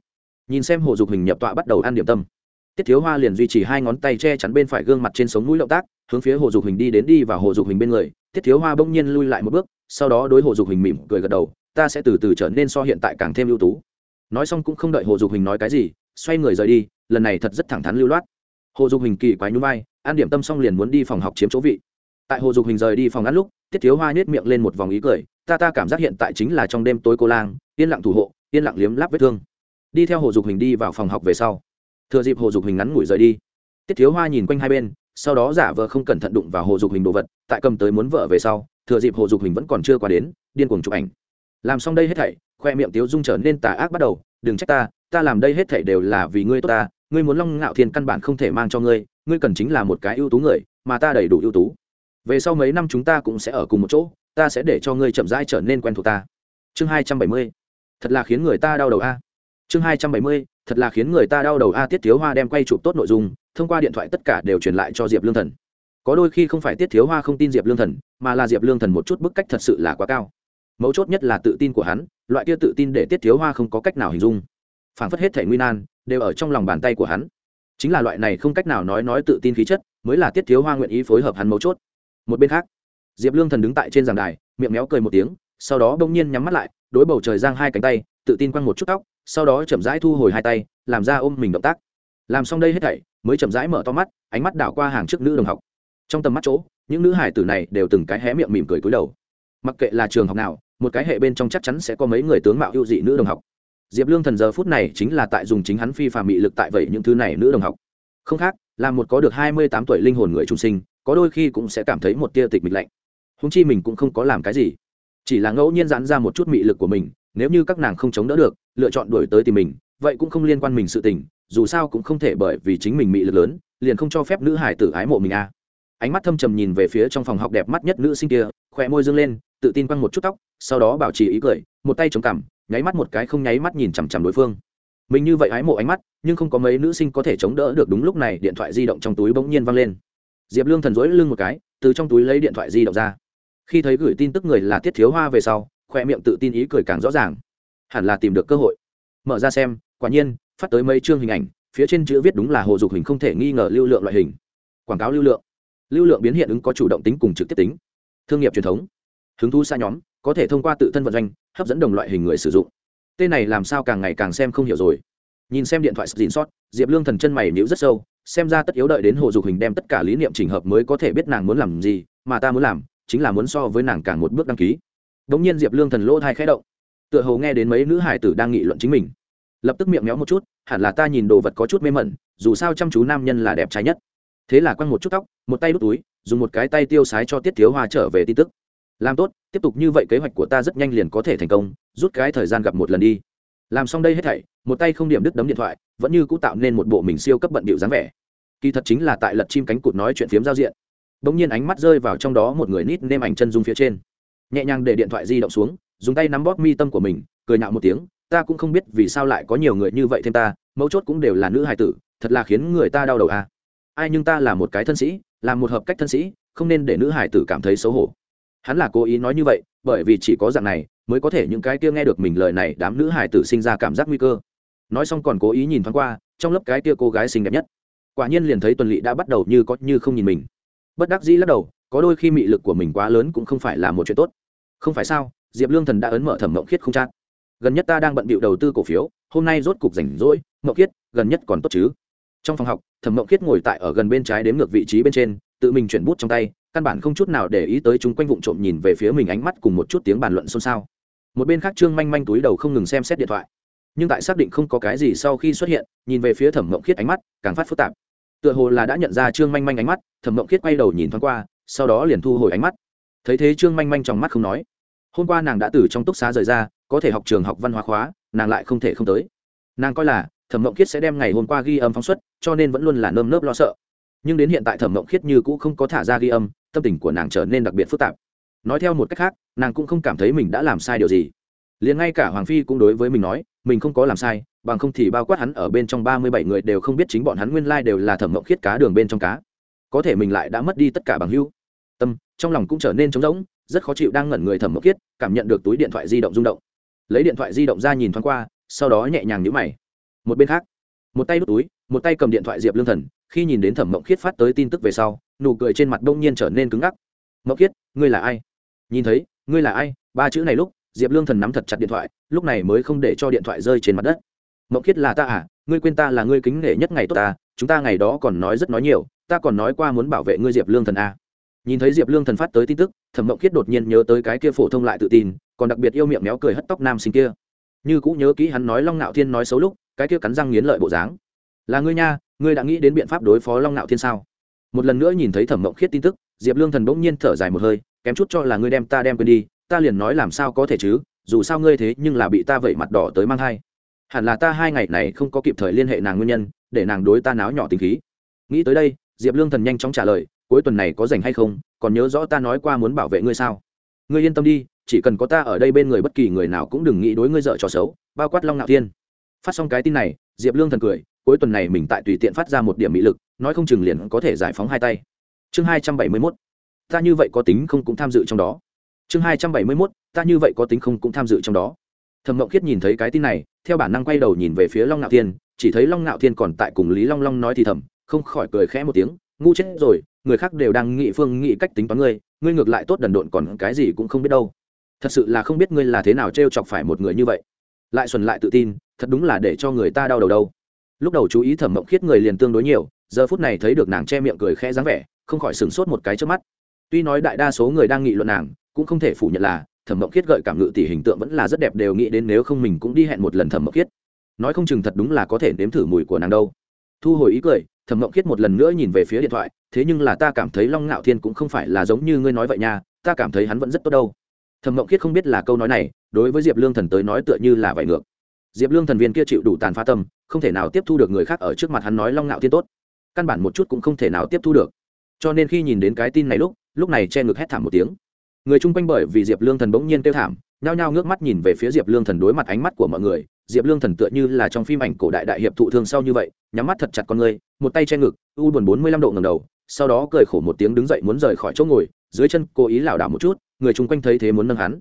Nhìn xem hồ dục hình nhập tọa bắt đầu ăn điểm tâm. Tiết thiếu hoa liền duy trì hai ngón tay che chắn bên phải gương mặt trên sống mũi động tác, hướng phía hồ dục hình đi đến đi và hồ dục hình bên người. Tiết thiếu hoa bỗng nhiên lui lại một bước, sau đó đối hồ dục hình mỉm cười gật đầu ta sẽ từ từ trở nên so hiện tại càng thêm ưu tú. Nói xong cũng không đợi hồ dục hình nói cái gì, xoay người rời đi, lần này thật rất thẳng thắn lưu loát. Hồ dục hình kỳ quái nhún vai, an điểm tâm xong liền muốn đi phòng học chiếm chỗ vị. Tại hồ dục hình rời đi phòng ăn lúc, tiết thiếu hoa nhét miệng lên một vòng ý cười, ta ta cảm giác hiện tại chính là trong đêm tối cô lang, yên lặng thủ hộ, yên lặng liếm láp vết thương. Đi theo hồ dục hình đi vào phòng học về sau. Thừa dịp hồ dục hình ngắn ngủi rời đi, tiết thiếu hoa nhìn quanh hai bên, sau đó giả vờ không cẩn thận đụng vào hồ dục hình đồ vật, tại cầm tới muốn vợ về sau, thừa dịp hồ dục hình vẫn còn chưa qua đến, điên cuồng chụp ảnh làm xong đây hết thảy, khoe miệng tiếu dung trở nên tà ác bắt đầu, đừng trách ta ta làm đây hết thảy đều là vì ngươi tốt ta, ngươi muốn long ngạo thiên căn bản không thể mang cho ngươi ngươi cần chính là một cái ưu tú người, mà ta đầy đủ ưu tú. Về sau mấy năm chúng ta cũng sẽ ở cùng một chỗ, ta sẽ để cho ngươi chậm rãi trở nên quen thuộc ta. Chương hai trăm bảy mươi. Thật là khiến người ta đau đầu a. Chương hai trăm bảy mươi. Thật là khiến người ta đau đầu a, tiết thiếu hoa đem quay chụp tốt nội dung, thông qua điện thoại tất cả đều truyền lại cho diệp lương thần. Có đôi khi không phải tiết thiếu hoa không tin diệp lương thần, mà là diệp lương thần một chút bức cách thật sự là quá cao mấu chốt nhất là tự tin của hắn, loại kia tự tin để tiết thiếu hoa không có cách nào hình dung. Phản phất hết thể nguy nan đều ở trong lòng bàn tay của hắn. Chính là loại này không cách nào nói nói tự tin khí chất mới là tiết thiếu hoa nguyện ý phối hợp hắn mấu chốt. Một bên khác, diệp lương thần đứng tại trên giảng đài, miệng méo cười một tiếng, sau đó bỗng nhiên nhắm mắt lại, đối bầu trời giang hai cánh tay, tự tin quăng một chút tóc, sau đó chậm rãi thu hồi hai tay, làm ra ôm mình động tác. Làm xong đây hết thảy, mới chậm rãi mở to mắt, ánh mắt đảo qua hàng trước nữ đồng học. Trong tầm mắt chỗ, những nữ hải tử này đều từng cái hé miệng mỉm cười cúi đầu mặc kệ là trường học nào, một cái hệ bên trong chắc chắn sẽ có mấy người tướng mạo ưu dị nữ đồng học. Diệp lương thần giờ phút này chính là tại dùng chính hắn phi phàm mị lực tại vậy những thứ này nữ đồng học. Không khác, là một có được hai mươi tám tuổi linh hồn người trung sinh, có đôi khi cũng sẽ cảm thấy một tia tịch mịch lạnh. Húng chi mình cũng không có làm cái gì. Chỉ là ngẫu nhiên giãn ra một chút mị lực của mình, nếu như các nàng không chống đỡ được, lựa chọn đuổi tới tìm mình, vậy cũng không liên quan mình sự tình, dù sao cũng không thể bởi vì chính mình mị lực lớn, liền không cho phép nữ hải tử ái mộ mình a. À. ánh mắt thâm trầm nhìn về phía trong phòng học đẹp mắt nhất nữ sinh kia khỏe môi dương lên tự tin quăng một chút tóc, sau đó bảo trì ý cười, một tay chống cằm, nháy mắt một cái không nháy mắt nhìn chằm chằm đối phương. Mình như vậy ái mộ ánh mắt, nhưng không có mấy nữ sinh có thể chống đỡ được đúng lúc này điện thoại di động trong túi bỗng nhiên văng lên. Diệp lương thần dối lưng một cái, từ trong túi lấy điện thoại di động ra. Khi thấy gửi tin tức người là tiết thiếu hoa về sau, khoe miệng tự tin ý cười càng rõ ràng. Hẳn là tìm được cơ hội. Mở ra xem, quả nhiên, phát tới mấy chương hình ảnh, phía trên chữ viết đúng là hồ dục hình không thể nghi ngờ lưu lượng loại hình. Quảng cáo lưu lượng. Lưu lượng biến hiện ứng có chủ động tính cùng trực tiếp tính. Thương nghiệp truyền thống hứng thú xa nhóm, có thể thông qua tự thân vận doanh, hấp dẫn đồng loại hình người sử dụng. Tên này làm sao càng ngày càng xem không hiểu rồi. Nhìn xem điện thoại dìn sót diệp lương thần chân mày nhíu rất sâu, xem ra tất yếu đợi đến hồ dục hình đem tất cả lý niệm trình hợp mới có thể biết nàng muốn làm gì, mà ta muốn làm chính là muốn so với nàng càng một bước đăng ký. Đ ỗ n g nhiên diệp lương thần lỗ thai khẽ động. Tựa hồ nghe đến mấy nữ hải tử đang nghị luận chính mình. Lập tức miệng méo một chút, hẳn là ta nhìn đồ vật có chút mê mẩn, dù sao chăm chú nam nhân là đẹp trái nhất. Thế là quăng một chút tóc, một tay đút túi, dùng một cái tay tiêu sái cho tiết thiếu hoa trở về tin tức làm tốt, tiếp tục như vậy kế hoạch của ta rất nhanh liền có thể thành công, rút cái thời gian gặp một lần đi. Làm xong đây hết thảy, một tay không điểm đứt đấm điện thoại, vẫn như cũng tạo nên một bộ mình siêu cấp bận bịu dáng vẻ. Kỳ thật chính là tại lật chim cánh cụt nói chuyện phiếm giao diện. Đ ỗ n g nhiên ánh mắt rơi vào trong đó một người nít nêm ảnh chân dung phía trên. Nhẹ nhàng để điện thoại di động xuống, dùng tay nắm bóp mi tâm của mình, cười nạo một tiếng, ta cũng không biết vì sao lại có nhiều người như vậy thêm ta, mấu chốt cũng đều là nữ hài tử, thật là khiến người ta đau đầu à. ai nhưng ta là một cái thân sĩ, là một hợp cách thân sĩ, không nên để nữ hài tử cảm thấy xấu hổ hắn là cố ý nói như vậy, bởi vì chỉ có dạng này mới có thể những cái kia nghe được mình lời này đám nữ hải tử sinh ra cảm giác nguy cơ. Nói xong còn cố ý nhìn thoáng qua, trong lớp cái kia cô gái xinh đẹp nhất. Quả nhiên liền thấy tuần lỵ đã bắt đầu như có như không nhìn mình. Bất đắc dĩ lắc đầu, có đôi khi mị lực của mình quá lớn cũng không phải là một chuyện tốt. Không phải sao, diệp lương thần đã ấn mở thẩm mộng khiết không chát. Gần nhất ta đang bận bịu đầu tư cổ phiếu, hôm nay rốt cục rảnh rỗi, mộng khiết, gần nhất còn tốt chứ? Trong phòng học, thẩm mộng khiết ngồi tại ở gần bên trái đếm ngược vị trí bên trên, tự mình chuyển bút trong tay căn bản không chút nào để ý tới chúng quanh vụng trộm nhìn về phía mình ánh mắt cùng một chút tiếng bàn luận xôn xao. Một bên khác trương manh manh túi đầu không ngừng xem xét điện thoại. Nhưng tại xác định không có cái gì sau khi xuất hiện, nhìn về phía thẩm mộng khiết ánh mắt càng phát phức tạp. Tựa hồ là đã nhận ra trương manh manh ánh mắt, thẩm mộng khiết quay đầu nhìn thoáng qua, sau đó liền thu hồi ánh mắt. Thấy thế trương manh manh trong mắt không nói. Hôm qua nàng đã từ trong túc xá rời ra, có thể học trường học văn hóa khóa, nàng lại không thể không tới. Nàng coi là thẩm mộng khiết sẽ đem ngày hôm qua ghi âm phóng xuất, cho nên vẫn luôn là nơm nớp lo sợ. Nhưng đến hiện tại thẩm mộng khiết như cũ không có thả ra ghi âm tâm tình của nàng trở nên đặc biệt phức tạp. Nói theo một cách khác, nàng cũng không cảm thấy mình đã làm sai điều gì. Liền ngay cả hoàng phi cũng đối với mình nói, mình không có làm sai, bằng không thì bao quát hắn ở bên trong ba mươi bảy người đều không biết chính bọn hắn nguyên lai đều là thẩm mộng khiết cá đường bên trong cá. Có thể mình lại đã mất đi tất cả bằng hưu tâm, trong lòng cũng trở nên trống rỗng, rất khó chịu đang ngẩn người thẩm mộng khiết, cảm nhận được túi điện thoại di động rung động. Lấy điện thoại di động ra nhìn thoáng qua, sau đó nhẹ nhàng nhữ mày. Một bên khác, một tay đút túi, một tay cầm điện thoại diệp lương thần, khi nhìn đến thẩm mộng khiết phát tới tin tức về sau nụ cười trên mặt đông nhiên trở nên cứng ngắc. Mậu kiết, ngươi là ai? Nhìn thấy, ngươi là ai? Ba chữ này lúc, diệp lương thần nắm thật chặt điện thoại, lúc này mới không để cho điện thoại rơi trên mặt đất. Mậu kiết là ta à? Ngươi quên ta là ngươi kính nể nhất ngày tốt ta, chúng ta ngày đó còn nói rất nói nhiều, ta còn nói qua muốn bảo vệ ngươi diệp lương thần à. nhìn thấy diệp lương thần phát tới tin tức, thẩm mộng Kiết đột nhiên nhớ tới cái kia phổ thông lại tự tin, còn đặc biệt yêu miệng méo cười hất tóc nam sinh kia. Như cũng nhớ kỹ hắn nói long nạo thiên nói xấu lúc, cái kia cắn răng nghiến lợi bộ dáng. Là ngươi nha, ngươi đã nghĩ đến biện pháp đối phó long nạo thiên sao? Một lần nữa nhìn thấy thẩm mộng khiết tin tức, diệp lương thần bỗng nhiên thở dài một hơi, kém chút cho là ngươi đem ta đem quên đi, ta liền nói làm sao có thể chứ, dù sao ngươi thế nhưng là bị ta vẩy mặt đỏ tới mang hai hẳn là ta hai ngày này không có kịp thời liên hệ nàng nguyên nhân, để nàng đối ta náo nhỏ tình khí. Nghĩ tới đây, diệp lương thần nhanh chóng trả lời, cuối tuần này có rảnh hay không, còn nhớ rõ ta nói qua muốn bảo vệ ngươi sao? Ngươi yên tâm đi, chỉ cần có ta ở đây bên người bất kỳ người nào cũng đừng nghĩ đối ngươi dợ trò xấu, bao quát long ngạo thiên. Phát xong cái tin này, diệp lương thần cười cuối tuần này mình tại tùy tiện phát ra một điểm mỹ lực, nói không chừng liền có thể giải phóng hai tay. Chương hai trăm bảy mươi mốt, ta như vậy có tính không cũng tham dự trong đó. Chương hai trăm bảy mươi mốt, ta như vậy có tính không cũng tham dự trong đó. Thẩm mộng khiết nhìn thấy cái tin này, theo bản năng quay đầu nhìn về phía long ngạo thiên, chỉ thấy long ngạo thiên còn tại cùng lý long long nói thì thầm, không khỏi cười khẽ một tiếng, ngu chết rồi, người khác đều đang nghị phương nghị cách tính toán ngươi ngươi ngược lại tốt đần độn còn cái gì cũng không biết đâu. Thật sự là không biết ngươi là thế nào t r e o chọc phải một người như vậy. Lại xuẩn lại tự tin, thật đúng là để cho người ta đau đầu đâu lúc đầu chú ý thẩm mộng khiết người liền tương đối nhiều, giờ phút này thấy được nàng che miệng cười khẽ dáng vẻ, không khỏi sửng sốt một cái trước mắt. Tuy nói đại đa số người đang nghị luận nàng, cũng không thể phủ nhận là thẩm mộng khiết gợi cảm ngự tỷ hình tượng vẫn là rất đẹp đều nghĩ đến nếu không mình cũng đi hẹn một lần thẩm mộng khiết. Nói không chừng thật đúng là có thể nếm thử mùi của nàng đâu. Thu hồi ý cười, thẩm mộng khiết một lần nữa nhìn về phía điện thoại, thế nhưng là ta cảm thấy long ngạo thiên cũng không phải là giống như ngươi nói vậy nha, ta cảm thấy hắn vẫn rất tốt đâu. Thẩm mộng khiết không biết là câu nói này, đối với diệp lương thần tới nói tựa như là vậy ngược diệp lương thần viên kia chịu đủ tàn phá tâm, không thể nào tiếp thu được người khác ở trước mặt hắn nói long ngạo thiên tốt. Căn bản một chút cũng không thể nào tiếp thu được. Cho nên khi nhìn đến cái tin này lúc lúc này che ngực hét thảm một tiếng. Người chung quanh bởi vì diệp lương thần bỗng nhiên kêu thảm, nhao nhao ngước mắt nhìn về phía diệp lương thần đối mặt ánh mắt của mọi người. Diệp lương thần tựa như là trong phim ảnh cổ đại đại hiệp thụ thương sau như vậy, nhắm mắt thật chặt con người, một tay che ngực, u buồn bốn mươi lăm độ ngầm đầu, sau đó cười khổ một tiếng đứng dậy muốn rời khỏi chỗ ngồi, dưới chân cố ý lảo đảo một chút, người chung quanh thấy thế muốn nâng hắn.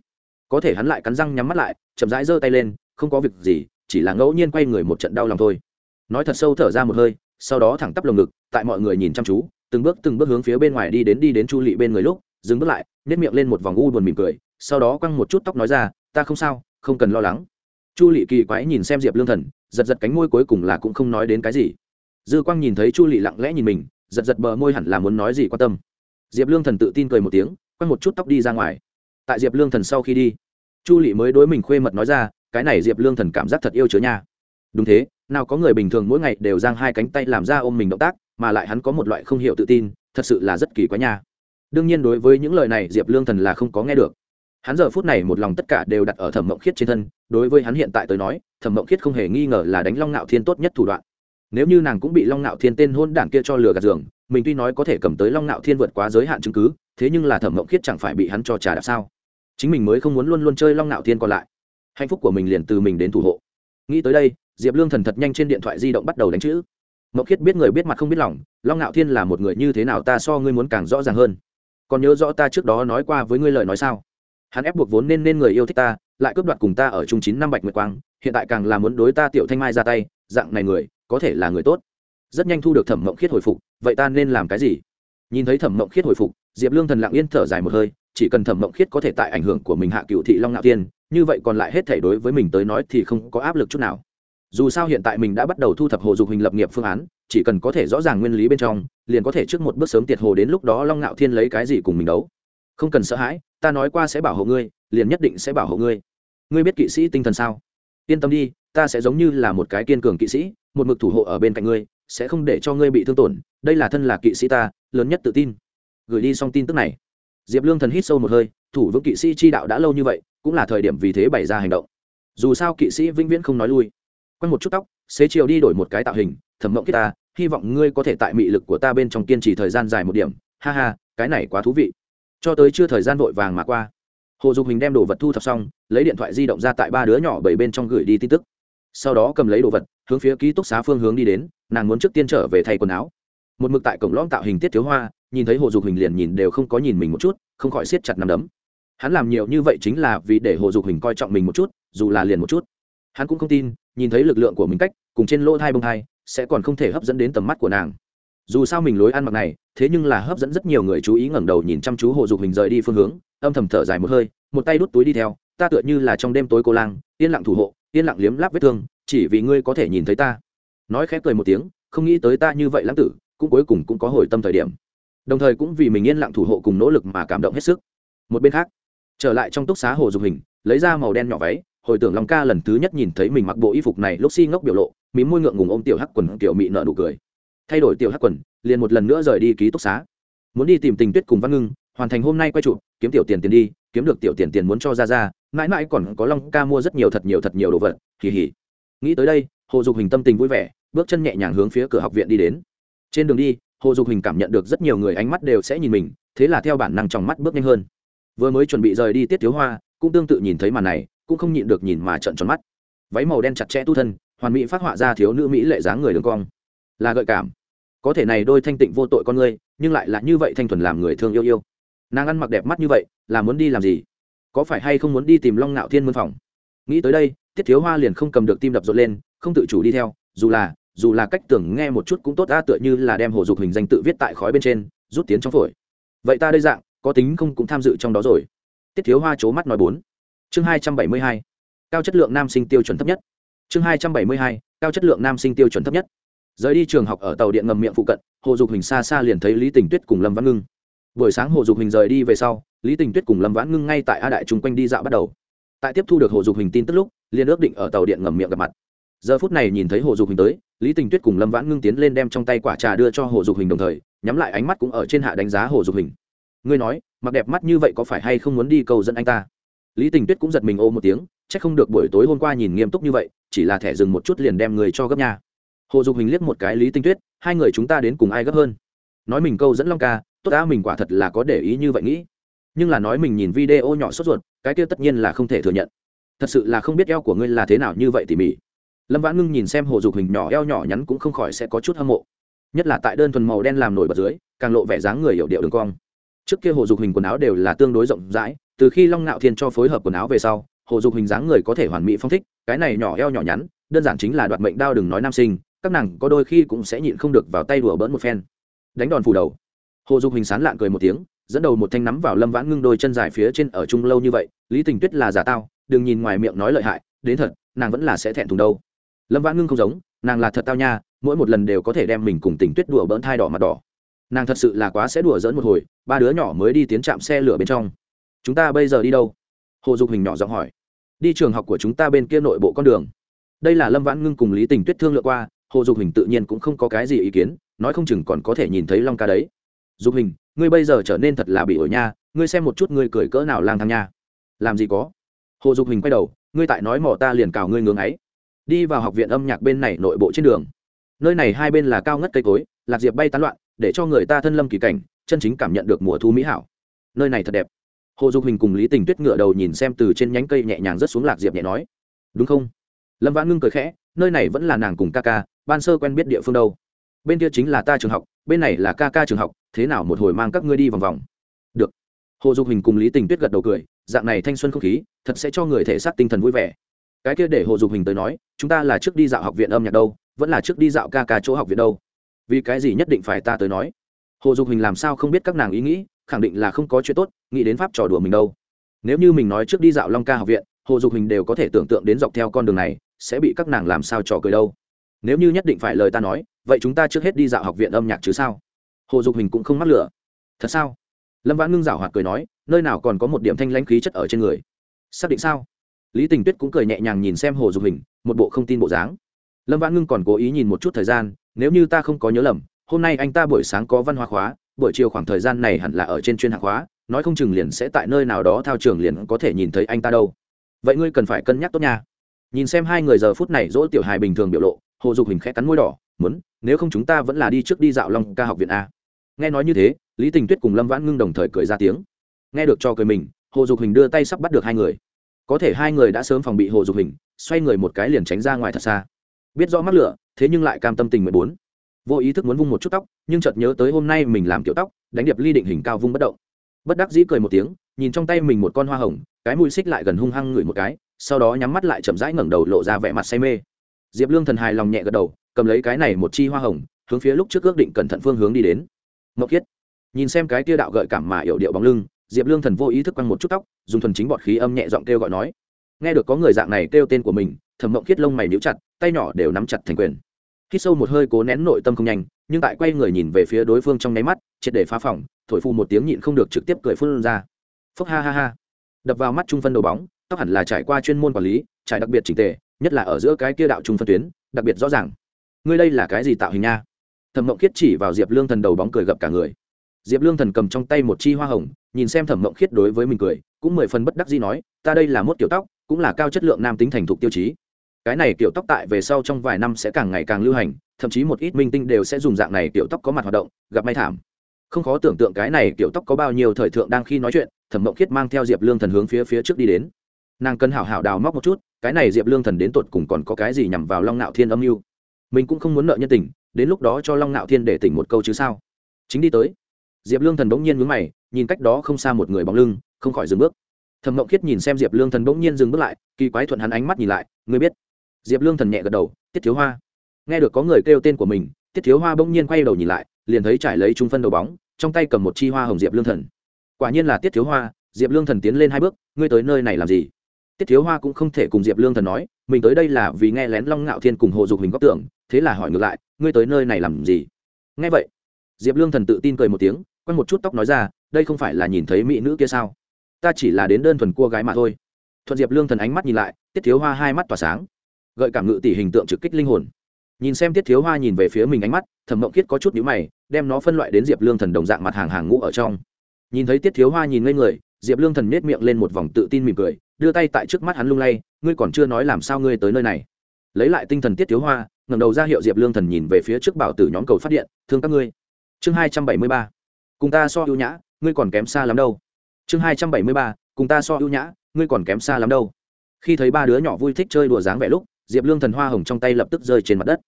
Có thể hắn lại cắn răng nhắm mắt lại, chậm rãi giơ tay lên không có việc gì, chỉ là ngẫu nhiên quay người một trận đau lòng thôi. Nói thật sâu thở ra một hơi, sau đó thẳng tắp lồng ngực, tại mọi người nhìn chăm chú, từng bước từng bước hướng phía bên ngoài đi đến đi đến chu lị bên người lúc, dừng bước lại nếp miệng lên một vòng u buồn mỉm cười, sau đó quăng một chút tóc nói ra, ta không sao, không cần lo lắng. Chu lị kỳ quái nhìn xem diệp lương thần, giật giật cánh môi cuối cùng là cũng không nói đến cái gì. Dư quang nhìn thấy chu lị lặng lẽ nhìn mình, giật giật bờ môi hẳn là muốn nói gì quan tâm. Diệp lương thần tự tin cười một tiếng, quăng một chút tóc đi ra ngoài. Tại diệp lương thần sau khi đi, chu lị mới đối mình khuê mật nói ra cái này diệp lương thần cảm giác thật yêu chứa nha. Đúng thế, nào có người bình thường mỗi ngày đều giang hai cánh tay làm ra ôm mình động tác, mà lại hắn có một loại không hiểu tự tin, thật sự là rất kỳ quái nha. Đương nhiên đối với những lời này diệp lương thần là không có nghe được. Hắn giờ phút này một lòng tất cả đều đặt ở thẩm mộng khiết trên thân, đối với hắn hiện tại tới nói, thẩm mộng khiết không hề nghi ngờ là đánh long ngạo thiên tốt nhất thủ đoạn. Nếu như nàng cũng bị long ngạo thiên tên hôn đảng kia cho lừa gạt giường, mình tuy nói có thể cầm tới long ngạo thiên vượt quá giới hạn chứng cứ, thế nhưng là thẩm mộng khiết chẳng phải bị hắn cho trà đạp sao? Chính mình mới không muốn luôn luôn chơi long ngạo thiên còn lại hạnh phúc của mình liền từ mình đến thủ hộ. Nghĩ tới đây, diệp lương thần thật nhanh trên điện thoại di động bắt đầu đánh chữ. Mộng khiết biết người biết mặt không biết lòng, long ngạo thiên là một người như thế nào ta so ngươi muốn càng rõ ràng hơn. Còn nhớ rõ ta trước đó nói qua với ngươi lời nói sao? Hắn ép buộc vốn nên nên người yêu thích ta, lại cướp đoạt cùng ta ở Chung chín năm bạch nguyệt quang, hiện tại càng là muốn đối ta tiểu thanh mai ra tay, dạng này người, có thể là người tốt. Rất nhanh thu được thẩm mộng khiết hồi phục, vậy ta nên làm cái gì? Nhìn thấy thẩm mộng khiết hồi phục, diệp lương thần lặng yên thở dài một hơi, chỉ cần thẩm mộng khiết có thể tại ảnh hưởng của mình hạ cựu thị long ngạo tiên như vậy còn lại hết thể đối với mình tới nói thì không có áp lực chút nào. Dù sao hiện tại mình đã bắt đầu thu thập hồ dục hình lập nghiệp phương án, chỉ cần có thể rõ ràng nguyên lý bên trong, liền có thể trước một bước sớm tiệt hồ đến lúc đó long ngạo thiên lấy cái gì cùng mình đấu. Không cần sợ hãi, ta nói qua sẽ bảo hộ ngươi, liền nhất định sẽ bảo hộ ngươi. Ngươi biết kỵ sĩ tinh thần sao? Yên tâm đi, ta sẽ giống như là một cái kiên cường kỵ sĩ, một mực thủ hộ ở bên cạnh ngươi, sẽ không để cho ngươi bị thương tổn. Đây là thân là kỵ sĩ ta, lớn nhất tự tin. Gửi đi xong tin tức này. Diệp lương thần hít sâu một hơi thủ vững kỵ sĩ chi đạo đã lâu như vậy, cũng là thời điểm vì thế bày ra hành động. Dù sao kỵ sĩ vĩnh viễn không nói lui. Quanh một chút tóc, xế chiều đi đổi một cái tạo hình, thẩm mộng kết ta à, hy vọng ngươi có thể tại mị lực của ta bên trong kiên trì thời gian dài một điểm. Ha ha, cái này quá thú vị. Cho tới chưa thời gian vội vàng mà qua. Hồ dục hình đem đồ vật thu thập xong, lấy điện thoại di động ra tại ba đứa nhỏ bảy bên trong gửi đi tin tức. Sau đó cầm lấy đồ vật, hướng phía ký túc xá phương hướng đi đến, nàng muốn trước tiên trở về thay quần áo. Một mực tại cổng lõm tạo hình tiết thiếu hoa, nhìn thấy hồ dục hình liền nhìn đều không có nhìn mình một chút, không khỏi siết chặt nằm đấm hắn làm nhiều như vậy chính là vì để hồ dục hình coi trọng mình một chút, dù là liền một chút. Hắn cũng không tin, nhìn thấy lực lượng của mình cách, cùng trên lỗ thai bông thai, sẽ còn không thể hấp dẫn đến tầm mắt của nàng. Dù sao mình lối ăn mặc này, thế nhưng là hấp dẫn rất nhiều người chú ý ngẩng đầu nhìn chăm chú hồ dục hình rời đi phương hướng, âm thầm thở dài một hơi, một tay đút túi đi theo, ta tựa như là trong đêm tối cô lang, yên lặng thủ hộ, yên lặng liếm láp vết thương, chỉ vì ngươi có thể nhìn thấy ta. Nói khẽ cười một tiếng, không nghĩ tới ta như vậy lãng tử, cũng cuối cùng cũng có hồi tâm thời điểm. Đồng thời cũng vì mình yên lặng thủ hộ cùng nỗ lực mà cảm động hết sức. Một bên khác trở lại trong túc xá hồ dục hình, lấy ra màu đen nhỏ váy, hồi tưởng long ca lần thứ nhất nhìn thấy mình mặc bộ y phục này, lúc si ngốc biểu lộ mí môi ngượng ngùng ôm tiểu hắc quần, tiểu mị nợ nụ cười. Thay đổi tiểu hắc quần, liền một lần nữa rời đi ký túc xá. Muốn đi tìm tình tuyết cùng văn ngưng, hoàn thành hôm nay quay trụ kiếm tiểu tiền tiền đi, kiếm được tiểu tiền tiền muốn cho ra ra, mãi mãi còn có long ca mua rất nhiều thật nhiều thật nhiều đồ vật kỳ hỉ nghĩ tới đây, hồ dục hình tâm tình vui vẻ, bước chân nhẹ nhàng hướng phía cửa học viện đi đến. Trên đường đi, hồ dục hình cảm nhận được rất nhiều người ánh mắt đều sẽ nhìn mình, thế là theo bản năng trong mắt bước nhanh hơn vừa mới chuẩn bị rời đi tiết thiếu hoa, cũng tương tự nhìn thấy màn này, cũng không nhịn được nhìn mà trận tròn mắt. Váy màu đen chặt chẽ tu thân, hoàn mỹ phát họa ra thiếu nữ mỹ lệ dáng người đường cong. Là gợi cảm. Có thể này đôi thanh tịnh vô tội con người nhưng lại là như vậy thanh thuần làm người thương yêu yêu. Nàng ăn mặc đẹp mắt như vậy, là muốn đi làm gì? Có phải hay không muốn đi tìm long ngạo thiên mân phòng? Nghĩ tới đây, tiết thiếu hoa liền không cầm được tim đập rộn lên, không tự chủ đi theo, dù là dù là cách tưởng nghe một chút cũng tốt ta tựa như là đem hồ dục hình danh tự viết tại khói bên trên, rút tiến trong phổi. Vậy ta đây dạng có tính không cũng tham dự trong đó rồi. Tiết thiếu hoa c mắt nói bốn. Chương hai trăm bảy mươi hai. Cao chất lượng nam sinh tiêu chuẩn thấp nhất. Chương hai trăm bảy mươi hai, cao chất lượng nam sinh tiêu chuẩn thấp nhất. Rời đi trường học ở tàu điện ngầm miệng phụ cận, hồ dục hình xa xa liền thấy lý tình tuyết cùng lâm văn ngưng. Buổi sáng hồ dục hình rời đi về sau, lý tình tuyết cùng lâm vãn ngưng ngay tại a đại chung quanh đi dạo bắt đầu. Tại tiếp thu được hồ dục hình tin tức lúc, liền ước định ở tàu điện ngầm miệng gặp mặt. Giờ phút này nhìn thấy hồ dục hình tới, lý tình tuyết cùng lâm vãn ngưng tiến lên đem trong tay quả trà đưa cho hồ dục hình đồng thời, nhắm lại ánh mắt cũng ở trên hạ đánh giá hồ dục hình ngươi nói, mặc đẹp mắt như vậy có phải hay không muốn đi cầu dẫn anh ta? Lý tình tuyết cũng giật mình ô một tiếng c h ắ c không được buổi tối hôm qua nhìn nghiêm túc như vậy, chỉ là thẻ dừng một chút liền đem người cho gấp nhà hồ dục hình liếc một cái lý tinh tuyết, hai người chúng ta đến cùng ai gấp hơn? Nói mình câu dẫn long ca, tốt đã mình quả thật là có để ý như vậy nghĩ. Nhưng là nói mình nhìn video nhỏ sốt ruột, cái kia tất nhiên là không thể thừa nhận. Thật sự là không biết eo của ngươi là thế nào như vậy tỉ mỉ. Lâm vãn ngưng nhìn xem hồ dục hình nhỏ eo nhỏ nhắn cũng không khỏi sẽ có chút hâm mộ. Nhất là tại đơn thuần màu đen làm nổi bật dưới, càng lộ vẻ dáng người hiểu điệu đường cong trước kia hồ dục hình quần áo đều là tương đối rộng rãi, từ khi long nạo thiên cho phối hợp quần áo về sau, hồ dục hình dáng người có thể hoàn mỹ phong thích, cái này nhỏ eo nhỏ nhắn, đơn giản chính là đoạt mệnh đao đừng nói nam sinh, các nàng có đôi khi cũng sẽ nhịn không được vào tay đùa bỡn một phen. Đánh đòn phủ đầu. Hồ dục hình sán lạng cười một tiếng, dẫn đầu một thanh nắm vào lâm vãn ngưng đôi chân dài phía trên ở chung lâu như vậy, lý tình tuyết là giả tao, đừng nhìn ngoài miệng nói lợi hại, đến thật, nàng vẫn là sẽ thẹn thùng đâu. Lâm vãn ngưng không giống, nàng là thật tao nha, mỗi một lần đều có thể đem mình cùng tình tuyết đùa bỡn thai đỏ mặt đỏ nàng thật sự là quá sẽ đùa dỡn một hồi, ba đứa nhỏ mới đi tiến trạm xe lửa bên trong. Chúng ta bây giờ đi đâu? Hồ dục hình nhỏ giọng hỏi. Đi trường học của chúng ta bên kia nội bộ con đường. Đây là lâm vãn ngưng cùng lý tình tuyết thương lượng qua, hồ dục hình tự nhiên cũng không có cái gì ý kiến, nói không chừng còn có thể nhìn thấy long ca đấy. Dục hình, ngươi bây giờ trở nên thật là bị ổi nha, ngươi xem một chút ngươi cười cỡ nào lang thang nha. Làm gì có? Hồ dục hình quay đầu, ngươi tại nói mỏ ta liền cào ngươi ngưỡng ấy. Đi vào học viện âm nhạc bên này nội bộ trên đường. Nơi này hai bên là cao ngất cây cối, lạc diệp bay tán loạn để cho người ta thân lâm kỳ cảnh, chân chính cảm nhận được mùa thu mỹ hảo. Nơi này thật đẹp. Hồ dục hình cùng lý tình tuyết ngựa đầu nhìn xem từ trên nhánh cây nhẹ nhàng rớt xuống lạc diệp nhẹ nói, đúng không? Lâm vãn ngưng cười khẽ, nơi này vẫn là nàng cùng ca ca, ban sơ quen biết địa phương đâu. Bên kia chính là ta trường học, bên này là ca ca trường học, thế nào một hồi mang các ngươi đi vòng vòng? Được. Hồ dục hình cùng lý tình tuyết gật đầu cười, dạng này thanh xuân không khí, thật sẽ cho người thể xác tinh thần vui vẻ. Cái kia để hồ dục hình tới nói, chúng ta là trước đi dạo học viện âm nhạc đâu, vẫn là trước đi dạo ca ca chỗ học viện đâu? Vì cái gì nhất định phải ta tới nói? Hồ dục hình làm sao không biết các nàng ý nghĩ, khẳng định là không có chuyện tốt, nghĩ đến pháp trò đùa mình đâu. Nếu như mình nói trước đi dạo long ca học viện, hồ dục hình đều có thể tưởng tượng đến dọc theo con đường này, sẽ bị các nàng làm sao trò cười đâu. Nếu như nhất định phải lời ta nói, vậy chúng ta trước hết đi dạo học viện âm nhạc chứ sao? Hồ dục hình cũng không mắc lửa. Thật sao? Lâm vãn ngưng rảo hoạt cười nói, nơi nào còn có một điểm thanh lãnh khí chất ở trên người. Xác định sao? Lý tình tuyết cũng cười nhẹ nhàng nhìn xem hồ dục hình, một bộ không tin bộ dáng. Lâm vãn ngưng còn cố ý nhìn một chút thời gian nếu như ta không có nhớ lầm, hôm nay anh ta buổi sáng có văn hóa khóa, buổi chiều khoảng thời gian này hẳn là ở trên chuyên hạng khóa, nói không chừng liền sẽ tại nơi nào đó thao trường liền có thể nhìn thấy anh ta đâu. Vậy ngươi cần phải cân nhắc tốt nha. Nhìn xem hai người giờ phút này dỗ tiểu hài bình thường biểu lộ, hồ dục hình khẽ cắn môi đỏ, muốn, nếu không chúng ta vẫn là đi trước đi dạo long ca học viện a. Nghe nói như thế, lý tình tuyết cùng lâm vãn ngưng đồng thời cười ra tiếng. Nghe được cho cười mình, hồ dục hình đưa tay sắp bắt được hai người. Có thể hai người đã sớm phòng bị hồ dục hình xoay người một cái liền tránh ra ngoài thật xa biết rõ mắc lửa, thế nhưng lại cam tâm tình mười bốn. Vô ý thức muốn vung một chút tóc, nhưng chợt nhớ tới hôm nay mình làm kiểu tóc, đánh điệp ly định hình cao vung bất động. Bất đắc dĩ cười một tiếng, nhìn trong tay mình một con hoa hồng, cái mũi xích lại gần hung hăng ngửi một cái, sau đó nhắm mắt lại chậm rãi ngẩng đầu lộ ra vẻ mặt say mê. Diệp lương thần hài lòng nhẹ gật đầu, cầm lấy cái này một chi hoa hồng, hướng phía lúc trước ước định cẩn thận phương hướng đi đến. Mậu khiết. Nhìn xem cái tia đạo gợi cảm mà yểu điệu bóng lưng, diệp lương thần vô ý thức quăng một chút tóc, dùng thuần chính bọt khí âm nhẹ giọng kêu gọi nói. Nghe được có người dạng này kêu tên của mình, thẩm mộng khiết lông mày níu chặt tay nhỏ đều nắm chặt thành quyền. Khi sâu một hơi cố nén nội tâm không nhanh, nhưng tại quay người nhìn về phía đối phương trong nháy mắt, triệt để phá phòng, thổi phu một tiếng nhịn không được trực tiếp cười phun ra. Phúc ha ha ha. Đập vào mắt trung phân đầu bóng, tóc hẳn là trải qua chuyên môn quản lý, trải đặc biệt trình tề, nhất là ở giữa cái kia đạo trung phân tuyến, đặc biệt rõ ràng. Ngươi đây là cái gì tạo hình nha? Thẩm mộng khiết chỉ vào diệp lương thần đầu bóng cười gập cả người. Diệp lương thần cầm trong tay một chi hoa hồng, nhìn xem thẩm mộng khiết đối với mình cười, cũng mười phần bất đắc gì nói, ta đây là mốt kiểu tóc, cũng là cao chất lượng nam tính thành thục tiêu chí cái này kiểu tóc tại về sau trong vài năm sẽ càng ngày càng lưu hành, thậm chí một ít minh tinh đều sẽ dùng dạng này kiểu tóc có mặt hoạt động, gặp may thảm. Không khó tưởng tượng cái này kiểu tóc có bao nhiêu thời thượng đang khi nói chuyện, thẩm mộng khiết mang theo diệp lương thần hướng phía phía trước đi đến. Nàng cần hảo hảo đào móc một chút, cái này diệp lương thần đến tột cùng còn có cái gì nhằm vào long nạo thiên âm mưu? Mình cũng không muốn nợ nhân tình, đến lúc đó cho long nạo thiên để tỉnh một câu chứ sao? Chính đi tới, diệp lương thần bỗng nhiên mướn mày, nhìn cách đó không xa một người bóng lưng, không khỏi dừng bước. Thẩm mộng khiết nhìn xem diệp lương thần bỗng nhiên dừng bước lại, kỳ quái thuận hắn ánh mắt nhìn lại, ngươi biết diệp lương thần nhẹ gật đầu, tiết thiếu hoa. Nghe được có người kêu tên của mình, tiết thiếu hoa bỗng nhiên quay đầu nhìn lại, liền thấy trải lấy trung phân đầu bóng, trong tay cầm một chi hoa hồng diệp lương thần. Quả nhiên là tiết thiếu hoa, diệp lương thần tiến lên hai bước, ngươi tới nơi này làm gì? Tiết thiếu hoa cũng không thể cùng diệp lương thần nói, mình tới đây là vì nghe lén long ngạo thiên cùng hồ dục hình góc tưởng, thế là hỏi ngược lại, ngươi tới nơi này làm gì? Nghe vậy, diệp lương thần tự tin cười một tiếng quanh một chút tóc nói ra, đây không phải là nhìn thấy mỹ nữ kia sao? Ta chỉ là đến đơn thuần cua gái mà thôi. Thuận diệp lương thần ánh mắt nhìn lại, tiết thiếu hoa hai mắt tỏa sáng gợi cảm ngự tỷ hình tượng trực kích linh hồn. Nhìn xem tiết thiếu hoa nhìn về phía mình ánh mắt, thẩm mộng kiết có chút nhữ mày, đem nó phân loại đến diệp lương thần đồng dạng mặt hàng hàng ngũ ở trong. Nhìn thấy tiết thiếu hoa nhìn ngây người, diệp lương thần nết miệng lên một vòng tự tin mỉm cười, đưa tay tại trước mắt hắn lung lay, ngươi còn chưa nói làm sao ngươi tới nơi này? Lấy lại tinh thần tiết thiếu hoa, ngẩng đầu ra hiệu diệp lương thần nhìn về phía trước bảo tử nhóm cầu phát điện, thương các ngươi. Chương hai trăm bảy mươi ba, cùng ta so ưu nhã, ngươi còn kém xa lắm đâu. Chương hai trăm bảy mươi ba, cùng ta so ưu nhã, ngươi còn kém xa lắm đâu. Khi thấy ba đứa nhỏ vui thích chơi đùa dáng vẻ lúc diệp lương thần hoa hồng trong tay lập tức rơi trên mặt đất.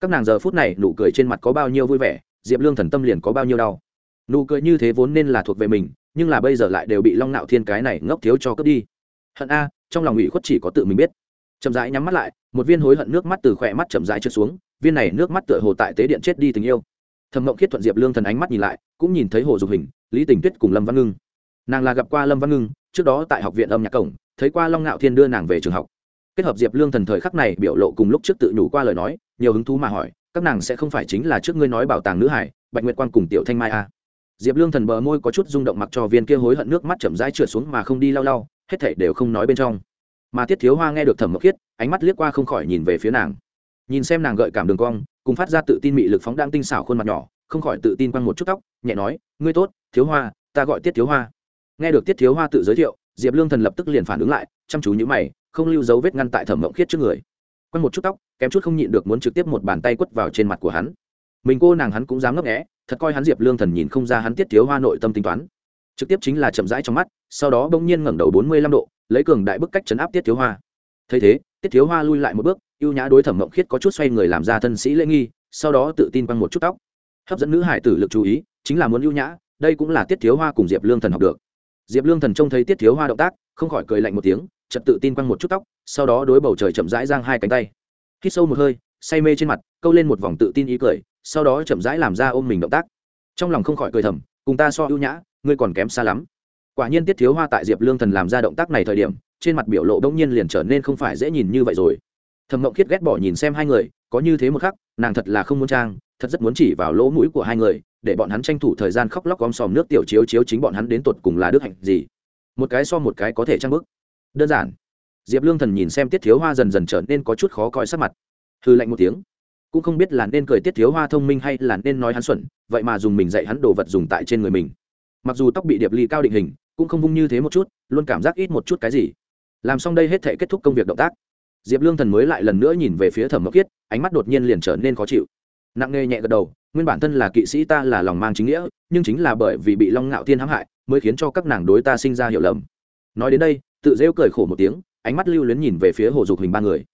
Các nàng giờ phút này nụ cười trên mặt có bao nhiêu vui vẻ, diệp lương thần tâm liền có bao nhiêu đau. Nụ cười như thế vốn nên là thuộc về mình, nhưng là bây giờ lại đều bị long nạo thiên cái này ngốc thiếu cho cướp đi. Hận a, trong lòng ủy khuất chỉ có tự mình biết. Chậm rãi nhắm mắt lại, một viên hối hận nước mắt từ khỏe mắt chậm rãi trượt xuống, viên này nước mắt tựa hồ tại tế điện chết đi tình yêu. Thầm mộng khiết thuận diệp lương thần ánh mắt nhìn lại, cũng nhìn thấy hồ dục hình, lý tình tuyết cùng lâm văn ngưng. Nàng là gặp qua lâm văn ngưng, trước đó tại học viện âm nhạc cổng, thấy qua long ngạo thiên đưa nàng về trường học kết hợp diệp lương thần thời khắc này biểu lộ cùng lúc trước tự nhủ qua lời nói, nhiều hứng thú mà hỏi, các nàng sẽ không phải chính là trước ngươi nói bảo tàng nữ hải, bạch nguyệt quang cùng tiểu thanh mai a à. diệp lương thần bờ môi có chút rung động mặc cho viên kia hối hận nước mắt chậm rãi trượt xuống mà không đi lau lau, hết thảy đều không nói bên trong. Mà tiết thiếu hoa nghe được thẩm mộc khiết, ánh mắt liếc qua không khỏi nhìn về phía nàng. Nhìn xem nàng gợi cảm đường cong, cùng phát ra tự tin mị lực phóng đang tinh xảo khuôn mặt nhỏ, không khỏi tự tin quăng một chút tóc, nhẹ nói, ngươi tốt, thiếu hoa, ta gọi tiết thiếu hoa. Nghe được tiết thiếu hoa tự giới thiệu, diệp lương thần lập tức liền phản ứng lại, chăm chú nhữ mày không lưu dấu vết ngăn tại thẩm mộng khiết trước người. Quanh một chút tóc, kém chút không nhịn được muốn trực tiếp một bàn tay quất vào trên mặt của hắn. Mình cô nàng hắn cũng dám ngấp nghẽ thật coi hắn diệp lương thần nhìn không ra hắn tiết thiếu hoa nội tâm tính toán. Trực tiếp chính là chậm rãi trong mắt, sau đó bỗng nhiên ngẩng đầu bốn mươi lăm độ, lấy cường đại bức cách chấn áp tiết thiếu hoa. Thấy thế, tiết thiếu hoa lui lại một bước, ưu nhã đối thẩm mộng khiết có chút xoay người làm ra thân sĩ lễ nghi, sau đó tự tin quăng một chút tóc. Hấp dẫn nữ hải tử lực chú ý, chính là muốn ưu nhã, đây cũng là tiết thiếu hoa cùng diệp lương thần học được. Diệp lương thần trông thấy tiết thiếu hoa động tác, không khỏi cười lạnh một tiếng trật tự tin quăng một chút tóc, sau đó đối bầu trời chậm rãi giang hai cánh tay. Hít sâu một hơi, say mê trên mặt, câu lên một vòng tự tin ý cười, sau đó chậm rãi làm ra ôm mình động tác. Trong lòng không khỏi cười thầm, cùng ta so ưu nhã, ngươi còn kém xa lắm. Quả nhiên tiết thiếu hoa tại diệp lương thần làm ra động tác này thời điểm, trên mặt biểu lộ đông nhiên liền trở nên không phải dễ nhìn như vậy rồi. Thầm mộng khiết ghét bỏ nhìn xem hai người, có như thế một khắc, nàng thật là không muốn trang, thật rất muốn chỉ vào lỗ mũi của hai người, để bọn hắn tranh thủ thời gian khóc lóc om sòm nước tiểu chiếu chiếu chính bọn hắn đến tột cùng là đức hạnh gì. Một cái so một cái có thể trang bức đơn giản. Diệp lương thần nhìn xem tiết thiếu hoa dần dần trở nên có chút khó coi sắc mặt. Hư lạnh một tiếng. Cũng không biết là nên cười tiết thiếu hoa thông minh hay là nên nói hắn xuẩn, vậy mà dùng mình dạy hắn đồ vật dùng tại trên người mình. Mặc dù tóc bị điệp ly cao định hình, cũng không vung như thế một chút, luôn cảm giác ít một chút cái gì. Làm xong đây hết thể kết thúc công việc động tác. Diệp lương thần mới lại lần nữa nhìn về phía thẩm mộc kiết ánh mắt đột nhiên liền trở nên khó chịu. Nặng nề nhẹ gật đầu, nguyên bản thân là kỵ sĩ ta là lòng mang chính nghĩa, nhưng chính là bởi vì bị long ngạo thiên hãm hại, mới khiến cho các nàng đối ta sinh ra hiểu lầm. Nói đến đây tự rêu cười khổ một tiếng, ánh mắt lưu luyến nhìn về phía hồ dục hình ba người.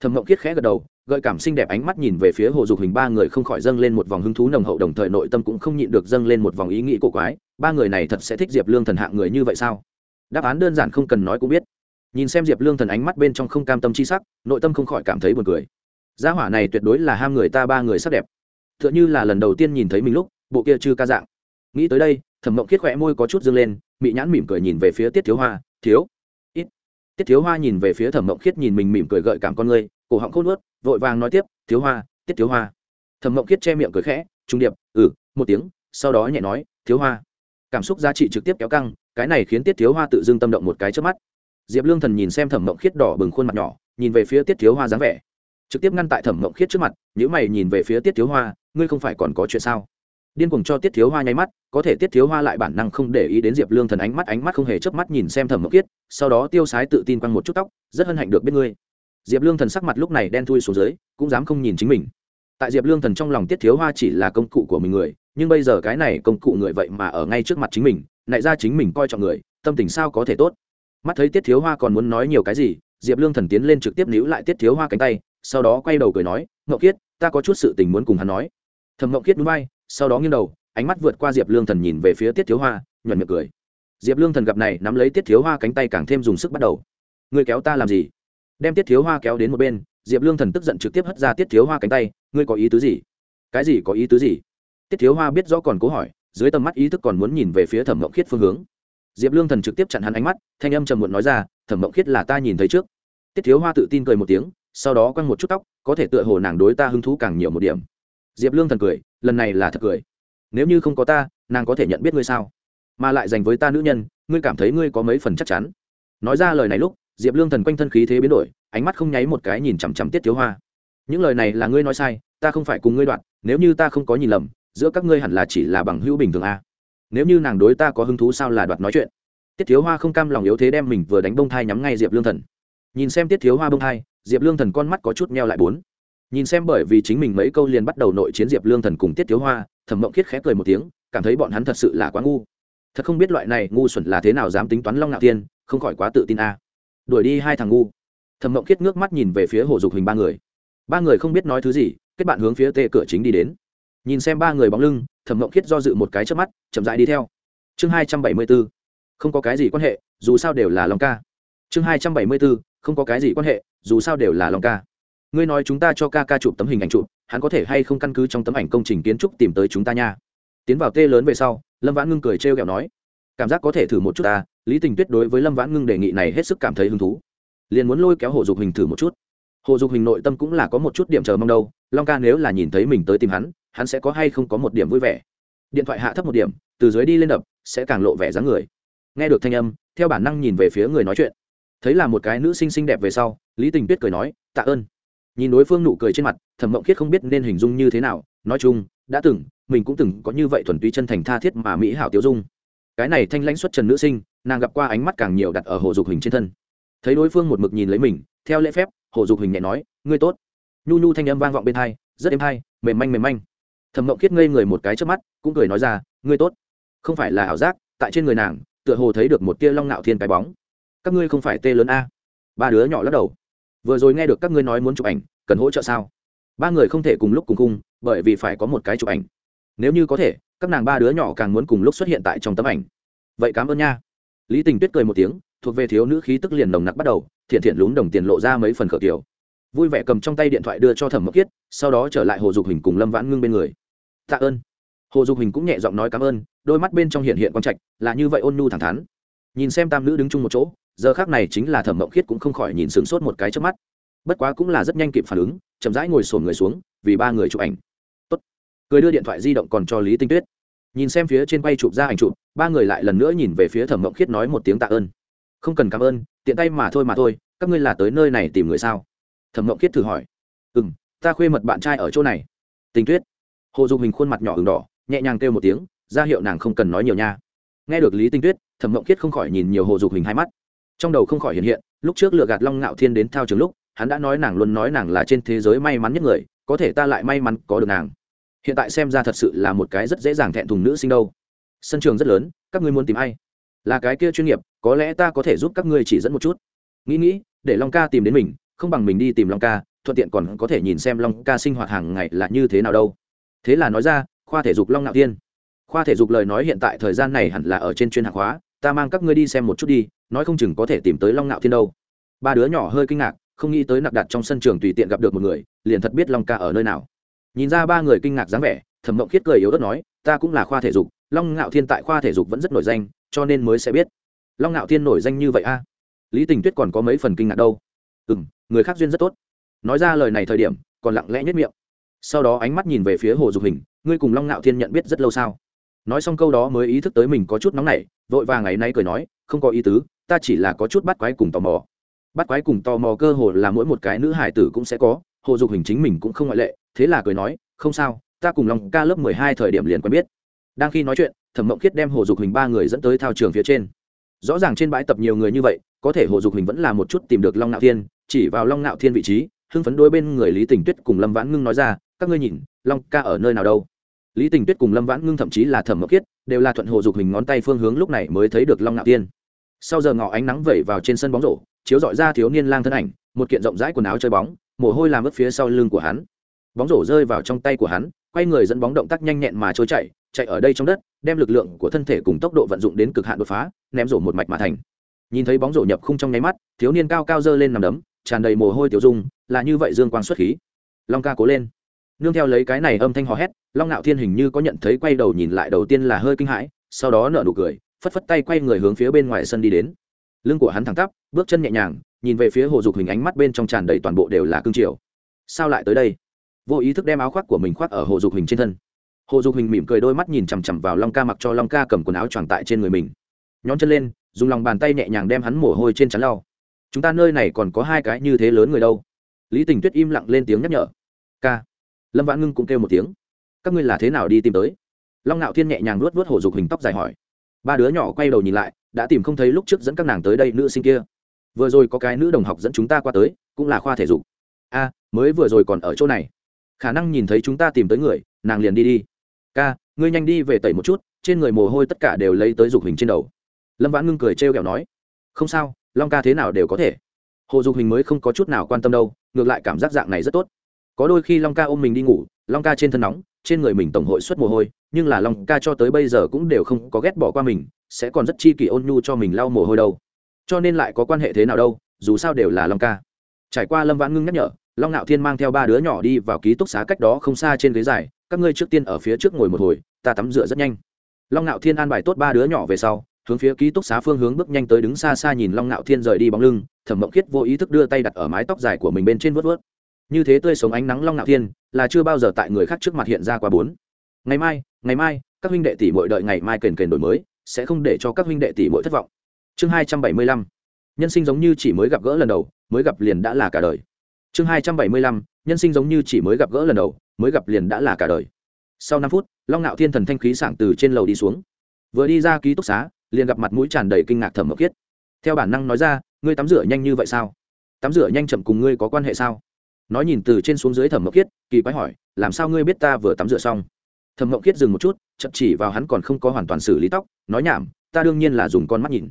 Thẩm mộng kiết khẽ gật đầu, gợi cảm xinh đẹp ánh mắt nhìn về phía hồ dục hình ba người không khỏi dâng lên một vòng hứng thú nồng hậu, đồng thời nội tâm cũng không nhịn được dâng lên một vòng ý nghĩ cổ quái, ba người này thật sẽ thích diệp lương thần hạng người như vậy sao? Đáp án đơn giản không cần nói cũng biết. Nhìn xem diệp lương thần ánh mắt bên trong không cam tâm c h i sắc, nội tâm không khỏi cảm thấy buồn cười. Gia hỏa này tuyệt đối là ham người ta ba người sắc đẹp. T h ư ợ n h ư là lần đầu tiên nhìn thấy mình lúc, bộ kia chưa ca dạng. Nghĩ tới đây, thẩm mộng Kiết khỏe môi có chút dâng lên, mị nhãn mỉm cười nhìn về phía tiết thiếu hoa. Thiếu tiết thiếu hoa nhìn về phía thẩm mộng khiết nhìn mình mỉm cười gợi cảm con người cổ họng khôn ướt vội vàng nói tiếp, thiếu hoa tiết thiếu hoa. Thẩm mộng khiết che miệng cười khẽ, trung điệp ừ một tiếng. Sau đó nhẹ nói, thiếu hoa. Cảm xúc giá trị trực tiếp kéo căng, cái này khiến tiết thiếu hoa tự dưng tâm động một cái trước mắt. Diệp lương thần nhìn xem thẩm mộng khiết đỏ bừng khuôn mặt nhỏ, nhìn về phía tiết thiếu hoa dáng vẻ. Trực tiếp ngăn tại thẩm mộng khiết trước mặt nhữ mày nhìn về phía tiết thiếu hoa, ngươi không phải còn có chuyện sao? Điên cuồng cho tiết thiếu hoa nháy mắt, có thể tiết thiếu hoa lại bản năng không để ý đến diệp lương thần ánh mắt ánh mắt không hề chớp mắt nhìn xem thẩm mộng Kiết. sau đó tiêu sái tự tin quăng một chút tóc, rất hân hạnh được biết ngươi. Diệp lương thần sắc mặt lúc này đen thui xuống dưới, cũng dám không nhìn chính mình. Tại diệp lương thần trong lòng tiết thiếu hoa chỉ là công cụ của mình người, nhưng bây giờ cái này công cụ người vậy mà ở ngay trước mặt chính mình, nại ra chính mình coi trọng người, tâm tình sao có thể tốt? Mắt thấy tiết thiếu hoa còn muốn nói nhiều cái gì, diệp lương thần tiến lên trực tiếp níu lại tiết thiếu hoa cánh tay, sau đó quay đầu cười nói ngậu kiết, ta có chút sự tình muốn cùng hắn nói. Thầm ngậu kiết núi bay sau đó nghiêng đầu, ánh mắt vượt qua diệp lương thần nhìn về phía tiết thiếu hoa, nhuận miệng cười. Diệp lương thần gặp này, nắm lấy tiết thiếu hoa cánh tay càng thêm dùng sức bắt đầu. Ngươi kéo ta làm gì? Đem tiết thiếu hoa kéo đến một bên, diệp lương thần tức giận trực tiếp hất ra tiết thiếu hoa cánh tay, ngươi có ý tứ gì? Cái gì có ý tứ gì? Tiết thiếu hoa biết rõ còn cố hỏi, dưới tầm mắt ý thức còn muốn nhìn về phía thẩm mộng khiết phương hướng. Diệp lương thần trực tiếp chặn hắn ánh mắt, thanh âm trầm muộn nói ra, thẩm mộng khiết là ta nhìn thấy trước. Tiết thiếu hoa tự tin cười một tiếng, sau đó quăng một chút tóc, có thể tựa hồ nàng đối ta hứng thú càng nhiều một điểm diệp lương thần cười, lần này là thật cười. Nếu như không có ta, nàng có thể nhận biết ngươi sao? Mà lại dành với ta nữ nhân, ngươi cảm thấy ngươi có mấy phần chắc chắn? Nói ra lời này lúc, diệp lương thần quanh thân khí thế biến đổi, ánh mắt không nháy một cái nhìn chằm chằm tiết thiếu hoa. Những lời này là ngươi nói sai, ta không phải cùng ngươi đoạn, nếu như ta không có nhìn lầm, giữa các ngươi hẳn là chỉ là bằng hữu bình thường a. À nếu như nàng đối ta có hứng thú sao là đoạt nói chuyện. Tiết thiếu hoa không cam lòng yếu thế đem mình vừa đánh bông thai nhắm ngay diệp lương thần. Nhìn xem tiết thiếu hoa bông thai, diệp lương thần con mắt có chút meo lại bốn nhìn xem bởi vì chính mình mấy câu liền bắt đầu nội chiến diệp lương thần cùng tiết thiếu hoa, thẩm mộng khiết khẽ cười một tiếng, cảm thấy bọn hắn thật sự là quá ngu. Thật không biết loại này ngu xuẩn là thế nào dám tính toán long ngạo tiên không khỏi quá tự tin a. Đuổi đi hai thằng ngu. Thẩm mộng khiết ngước mắt nhìn về phía hồ dục hình ba người. Ba người không biết nói thứ gì, kết bạn hướng phía tê cửa chính đi đến. Nhìn xem ba người bóng lưng, thẩm mộng khiết do dự một cái trước mắt, chậm dại đi theo. Chương hai trăm bảy mươi b ố không có cái gì quan hệ, dù sao đều là lòng ca. Chương hai trăm bảy mươi b ố không có cái gì quan hệ, dù sao đều là lòng ca ngươi nói chúng ta cho ca ca chụp tấm hình ảnh chụp, hắn có thể hay không căn cứ trong tấm ảnh công trình kiến trúc tìm tới chúng ta nha? Tiến vào tê lớn về sau, lâm vãn ngưng cười trêu ghẹo nói, cảm giác có thể thử một chút ta, lý tình tuyết đối với lâm vãn ngưng đề nghị này hết sức cảm thấy hứng thú. Liền muốn lôi kéo hồ dục hình thử một chút. Hồ dục hình nội tâm cũng là có một chút điểm chờ mong đâu, long ca nếu là nhìn thấy mình tới tìm hắn hắn sẽ có hay không có một điểm vui vẻ. Điện thoại hạ thấp một điểm, từ dưới đi lên đập, sẽ càng lộ vẻ dáng người. Nghe được thanh âm, theo bản năng nhìn về phía người nói chuyện. Thấy là một cái nữ sinh xinh đẹp về sau, lý tình tuyết cười nói, tạ ơn nhìn đối phương nụ cười trên mặt, thẩm mộng khiết không biết nên hình dung như thế nào. Nói chung, đã từng, mình cũng từng có như vậy thuần túy chân thành tha thiết mà mỹ hảo tiêu dung. Cái này thanh lãnh xuất trần nữ sinh, nàng gặp qua ánh mắt càng nhiều đặt ở hồ dục hình trên thân. Thấy đối phương một mực nhìn lấy mình, theo lễ phép, hồ dục hình nhẹ nói, ngươi tốt. Nhu nhu thanh âm vang vọng bên thai rất êm thai mềm manh mềm manh. Thẩm mộng khiết ngây người một cái trước mắt, cũng cười nói ra, ngươi tốt. Không phải là ảo giác, tại trên người nàng, tựa hồ thấy được một tia long nạo thiên cái bóng. Các ngươi không phải tê lớn a? Ba đứa nhỏ lắc đầu vừa rồi nghe được các ngươi nói muốn chụp ảnh, cần hỗ trợ sao? Ba người không thể cùng lúc cùng cung bởi vì phải có một cái chụp ảnh. Nếu như có thể, các nàng ba đứa nhỏ càng muốn cùng lúc xuất hiện tại trong tấm ảnh. Vậy cảm ơn nha. Lý tình tuyết cười một tiếng, thuộc về thiếu nữ khí tức liền nồng nặc bắt đầu, thiện thiện lún đồng tiền lộ ra mấy phần khởi kiểu vui vẻ cầm trong tay điện thoại đưa cho thẩm mộc kiết, sau đó trở lại hồ dục hình cùng lâm vãn ngưng bên người. Tạ ơn. Hồ dục hình cũng nhẹ giọng nói cảm ơn, đôi mắt bên trong hiện hiện quang trạch, là như vậy ôn nhu thẳng thắn. Nhìn xem tam nữ đứng chung một chỗ giờ khác này chính là thẩm mộng khiết cũng không khỏi nhìn sửng sốt một cái trước mắt. Bất quá cũng là rất nhanh kịp phản ứng, chậm rãi ngồi sổn người xuống, vì ba người chụp ảnh. Tốt. cười đưa điện thoại di động còn cho lý tinh tuyết. Nhìn xem phía trên quay chụp ra ảnh chụp, ba người lại lần nữa nhìn về phía thẩm mộng khiết nói một tiếng tạ ơn. Không cần cảm ơn, tiện tay mà thôi mà thôi, các ngươi là tới nơi này tìm người sao? Thẩm mộng khiết thử hỏi. Ừ m ta khuê mật bạn trai ở chỗ này. Tình tuyết. Hồ dục hình khuôn mặt nhỏ h đỏ, nhẹ nhàng kêu một tiếng, ra hiệu nàng không cần nói nhiều nha. Nghe được lý tinh tuyết, thẩm mộng khiết không khỏi nhìn nhiều hồ dục hình hai mắt trong đầu không khỏi hiện hiện, lúc trước lựa gạt long ngạo thiên đến thao trường lúc, hắn đã nói nàng luôn nói nàng là trên thế giới may mắn nhất người, có thể ta lại may mắn có được nàng. Hiện tại xem ra thật sự là một cái rất dễ dàng thẹn thùng nữ sinh đâu. Sân trường rất lớn, các ngươi muốn tìm ai? Là cái kia chuyên nghiệp, có lẽ ta có thể giúp các ngươi chỉ dẫn một chút. Nghĩ nghĩ, để long ca tìm đến mình, không bằng mình đi tìm long ca, thuận tiện còn có thể nhìn xem long ca sinh hoạt hàng ngày là như thế nào đâu. Thế là nói ra, khoa thể dục long ngạo tiên khoa thể dục lời nói hiện tại thời gian này hẳn là ở trên chuyên hạng hóa, ta mang các ngươi đi xem một chút đi nói không chừng có thể tìm tới long ngạo thiên đâu. Ba đứa nhỏ hơi kinh ngạc, không nghĩ tới nặc đặt trong sân trường tùy tiện gặp được một người, liền thật biết long ca ở nơi nào. Nhìn ra ba người kinh ngạc dáng vẻ, thẩm mộng khiết cười yếu ớt nói, ta cũng là khoa thể dục, long ngạo thiên tại khoa thể dục vẫn rất nổi danh, cho nên mới sẽ biết. Long ngạo thiên nổi danh như vậy a? Lý tình tuyết còn có mấy phần kinh ngạc đâu. Ừ m người khác duyên rất tốt. Nói ra lời này thời điểm, còn lặng lẽ nhất miệng. Sau đó ánh mắt nhìn về phía hồ dục hình, ngươi cùng long ngạo thiên nhận biết rất lâu sao? Nói xong câu đó mới ý thức tới mình có chút nóng nảy, vội vàng ngày nay cười nói, không có ý tứ ta chỉ là có chút bắt quái cùng tò mò. Bắt quái cùng tò mò cơ hồ là mỗi một cái nữ hải tử cũng sẽ có, hồ dục hình chính mình cũng không ngoại lệ, thế là cười nói, không sao, ta cùng long ca lớp mười hai thời điểm liền quen biết. Đang khi nói chuyện, thẩm mộng khiết đem hồ dục hình ba người dẫn tới thao trường phía trên. Rõ ràng trên bãi tập nhiều người như vậy, có thể hồ dục hình vẫn là một chút tìm được long nạo thiên, chỉ vào long nạo thiên vị trí, hưng phấn đôi bên người lý tình tuyết cùng lâm vãn ngưng nói ra, các ngươi nhìn, long ca ở nơi nào đâu? Lý tình tuyết cùng lâm vãn ngưng thậm chí là thẩm mộng khiết đều là thuận hồ dục hình ngón tay phương hướng lúc này mới thấy được long nạo thiên sau giờ ngọ ánh nắng vẩy vào trên sân bóng rổ, chiếu dọi ra thiếu niên lang thân ảnh, một kiện rộng rãi quần áo chơi bóng, mồ hôi làm ướt phía sau lưng của hắn. Bóng rổ rơi vào trong tay của hắn, quay người dẫn bóng động tác nhanh nhẹn mà trôi chạy chạy ở đây trong đất, đem lực lượng của thân thể cùng tốc độ vận dụng đến cực hạn đột phá, ném rổ một mạch mà thành. Nhìn thấy bóng rổ nhập khung trong nháy mắt, thiếu niên cao cao dơ lên nằm đấm, tràn đầy mồ hôi tiểu dung, là như vậy dương quang xuất khí. Long ca cố lên. Nương theo lấy cái này âm thanh hò hét, long ngạo thiên hình như có nhận thấy quay đầu nhìn lại đầu tiên là hơi kinh hãi, sau đó nở nụ cười phất phất tay quay người hướng phía bên ngoài sân đi đến. Lưng của hắn thẳng tắp, bước chân nhẹ nhàng, nhìn về phía hồ dục hình ánh mắt bên trong tràn đầy toàn bộ đều là cương triều. Sao lại tới đây? Vô ý thức đem áo khoác của mình khoác ở hồ dục hình trên thân. Hồ dục hình mỉm cười đôi mắt nhìn chằm chằm vào long ca mặc cho long ca cầm quần áo tròn tại trên người mình. Nhón chân lên, dùng lòng bàn tay nhẹ nhàng đem hắn mồ hôi trên chắn lau. Chúng ta nơi này còn có hai cái như thế lớn người đâu. Lý tình tuyết im lặng lên tiếng nhắc nhở. Ca. Lâm vãn ngưng cũng kêu một tiếng. Các ngươi là thế nào đi tìm tới? Long ngạo thiên nhẹ nhàng luốt vớt hồ dục hình tóc dài hỏi ba đứa nhỏ quay đầu nhìn lại đã tìm không thấy lúc trước dẫn các nàng tới đây nữ sinh kia vừa rồi có cái nữ đồng học dẫn chúng ta qua tới cũng là khoa thể dục a à, mới vừa rồi còn ở chỗ này khả năng nhìn thấy chúng ta tìm tới người nàng liền đi đi ca ngươi nhanh đi về tẩy một chút trên người mồ hôi tất cả đều lấy tới dục hình trên đầu lâm vãn ngưng cười trêu ghẹo nói không sao long ca thế nào đều có thể hồ dục hình mới không có chút nào quan tâm đâu ngược lại cảm giác dạng này rất tốt có đôi khi long ca ôm mình đi ngủ long ca trên thân nóng, trên người mình tổng hội xuất mồ hôi, nhưng là long ca cho tới bây giờ cũng đều không có ghét bỏ qua mình, sẽ còn rất chi kỷ ôn nhu cho mình lau mồ hôi đâu. Cho nên lại có quan hệ thế nào đâu, dù sao đều là long ca. Trải qua lâm vãn ngưng nhắc nhở, long ngạo thiên mang theo ba đứa nhỏ đi vào ký túc xá cách đó không xa trên ghế dài, các ngươi trước tiên ở phía trước ngồi một hồi, ta tắm rửa rất nhanh. Long ngạo thiên an bài tốt ba đứa nhỏ về sau, hướng phía ký túc xá phương hướng bước nhanh tới đứng xa xa nhìn long ngạo thiên rời đi bóng lưng, thẩm mộng khiết vô ý thức đưa tay đặt ở mái tóc dài của mình bên trên vớt vớt như thế tươi sống ánh nắng long ngạo thiên, là chưa bao giờ tại người khác trước mặt hiện ra qua bốn. Ngày mai ngày mai, các huynh đệ tỷ muội đợi ngày mai kền kền đổi mới, sẽ không để cho các huynh đệ tỷ muội thất vọng. Chương hai trăm bảy mươi lăm. Nhân sinh giống như chỉ mới gặp gỡ lần đầu, mới gặp liền đã là cả đời. Chương hai trăm bảy mươi lăm. Nhân sinh giống như chỉ mới gặp gỡ lần đầu, mới gặp liền đã là cả đời. Sau năm phút, long ngạo thiên thần thanh khí sảng từ trên lầu đi xuống. Vừa đi ra ký túc xá, liền gặp mặt mũi tràn đầy kinh ngạc thẩm mộc khiết theo bản năng nói ra, ngươi tắm rửa nhanh như vậy sao? Tắm rửa nhanh chậm cùng ngươi có quan hệ sao? Nói nhìn từ trên xuống dưới thẩm mộc khiết, kỳ quái hỏi, làm sao ngươi biết ta vừa tắm rửa xong? Thẩm mộc khiết dừng một chút chậm chỉ vào hắn còn không có hoàn toàn xử lý tóc, nói nhảm, ta đương nhiên là dùng con mắt nhìn.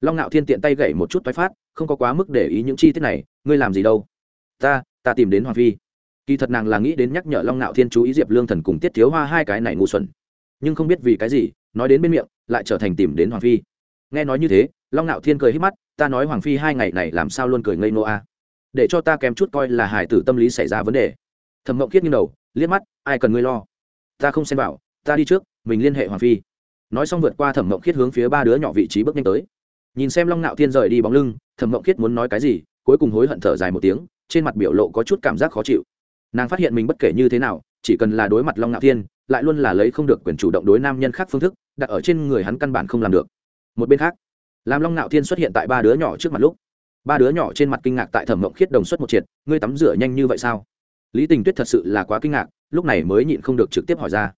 Long ngạo thiên tiện tay gậy một chút toái phát, không có quá mức để ý những chi tiết này, ngươi làm gì đâu? Ta ta tìm đến hoàng phi. Kỳ thật nàng là nghĩ đến nhắc nhở long ngạo thiên chú ý diệp lương thần cùng tiết thiếu hoa hai cái này ngu xuẩn. Nhưng không biết vì cái gì, nói đến bên miệng, lại trở thành tìm đến hoàng phi. Nghe nói như thế, long ngạo thiên cười hít mắt, ta nói hoàng phi hai ngày này làm sao luôn cười ngây nô a? Để cho ta kém chút coi là hải tử tâm lý xảy ra vấn đề. Thẩm mộng khiết nghiêng đầu, liếc mắt, ai cần ngươi lo? Ta không xem bảo, ta đi trước, mình liên hệ hoàng phi. Nói xong vượt qua thẩm mộng khiết hướng phía ba đứa nhỏ vị trí bước nhanh tới. Nhìn xem long Nạo thiên rời đi bóng lưng, thẩm mộng khiết muốn nói cái gì, cuối cùng hối hận thở dài một tiếng, trên mặt biểu lộ có chút cảm giác khó chịu. Nàng phát hiện mình bất kể như thế nào, chỉ cần là đối mặt long Nạo thiên, lại luôn là lấy không được quyền chủ động đối nam nhân khác phương thức, đặt ở trên người hắn căn bản không làm được. Một bên khác, làm long Nạo thiên xuất hiện tại ba đứa nhỏ trước mặt lúc ba đứa nhỏ trên mặt kinh ngạc tại thẩm mộng khiết đồng suất một triệt, ngươi tắm rửa nhanh như vậy sao? Lý tình tuyết thật sự là quá kinh ngạc, lúc này mới nhịn không được trực tiếp hỏi ra.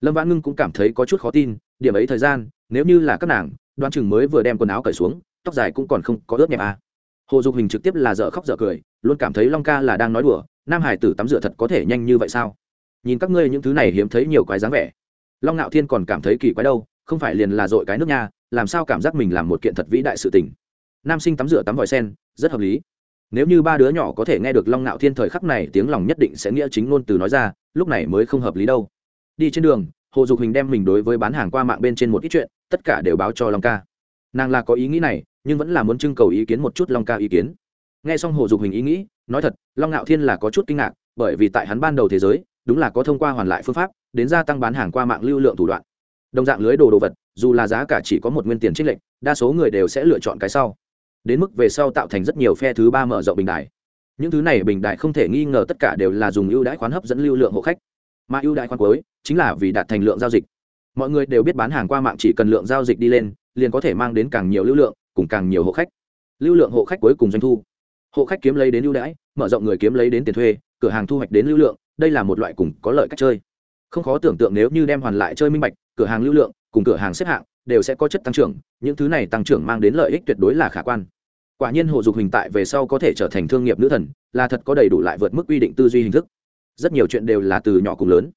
Lâm vãn ngưng cũng cảm thấy có chút khó tin, điểm ấy thời gian, nếu như là các nàng, đoan chừng mới vừa đem quần áo cởi xuống, tóc dài cũng còn không có ướt nhẹp à. hồ dục hình trực tiếp là dở khóc dở cười, luôn cảm thấy long ca là đang nói đùa, nam hải tử tắm rửa thật có thể nhanh như vậy sao? Nhìn các ngươi những thứ này hiếm thấy nhiều quái dáng vẻ. Long ngạo thiên còn cảm thấy kỳ quái đâu, không phải liền là dội cái nước nha, làm sao cảm giác mình làm một kiện thật vĩ đại sự tình nam sinh tắm rửa tắm vòi sen, rất hợp lý. Nếu như ba đứa nhỏ có thể nghe được long ngạo thiên thời khắc này, tiếng lòng nhất định sẽ nghĩa chính ngôn từ nói ra, lúc này mới không hợp lý đâu. Đi trên đường, hồ dục hình đem mình đối với bán hàng qua mạng bên trên một ít chuyện, tất cả đều báo cho long ca. Nàng là có ý nghĩ này, nhưng vẫn là muốn trưng cầu ý kiến một chút long ca ý kiến. Nghe xong hồ dục hình ý nghĩ, nói thật, long ngạo thiên là có chút kinh ngạc, bởi vì tại hắn ban đầu thế giới, đúng là có thông qua hoàn lại phương pháp, đến gia tăng bán hàng qua mạng lưu lượng thủ đoạn. Đồng dạng lưới đồ đồ vật, dù là giá cả chỉ có một nguyên tiền trích lệnh đa số người đều sẽ lựa chọn cái sau đến mức về sau tạo thành rất nhiều phe thứ ba mở rộng bình đài. Những thứ này bình đại không thể nghi ngờ tất cả đều là dùng ưu đãi khoán hấp dẫn lưu lượng hộ khách. Mà ưu đãi khoán cuối chính là vì đạt thành lượng giao dịch. Mọi người đều biết bán hàng qua mạng chỉ cần lượng giao dịch đi lên, liền có thể mang đến càng nhiều lưu lượng, cùng càng nhiều hộ khách. Lưu lượng hộ khách cuối cùng doanh thu. Hộ khách kiếm lấy đến ưu đãi, mở rộng người kiếm lấy đến tiền thuê, cửa hàng thu hoạch đến lưu lượng, đây là một loại cùng có lợi cách chơi. Không khó tưởng tượng nếu như đem hoàn lại chơi minh bạch, cửa hàng lưu lượng cùng cửa hàng xếp hạng đều sẽ có chất tăng trưởng, những thứ này tăng trưởng mang đến lợi ích tuyệt đối là khả quan quả nhiên hồ dục hình tại về sau có thể trở thành thương nghiệp nữ thần, là thật có đầy đủ lại vượt mức quy định tư duy hình thức. Rất nhiều chuyện đều là từ nhỏ cùng lớn.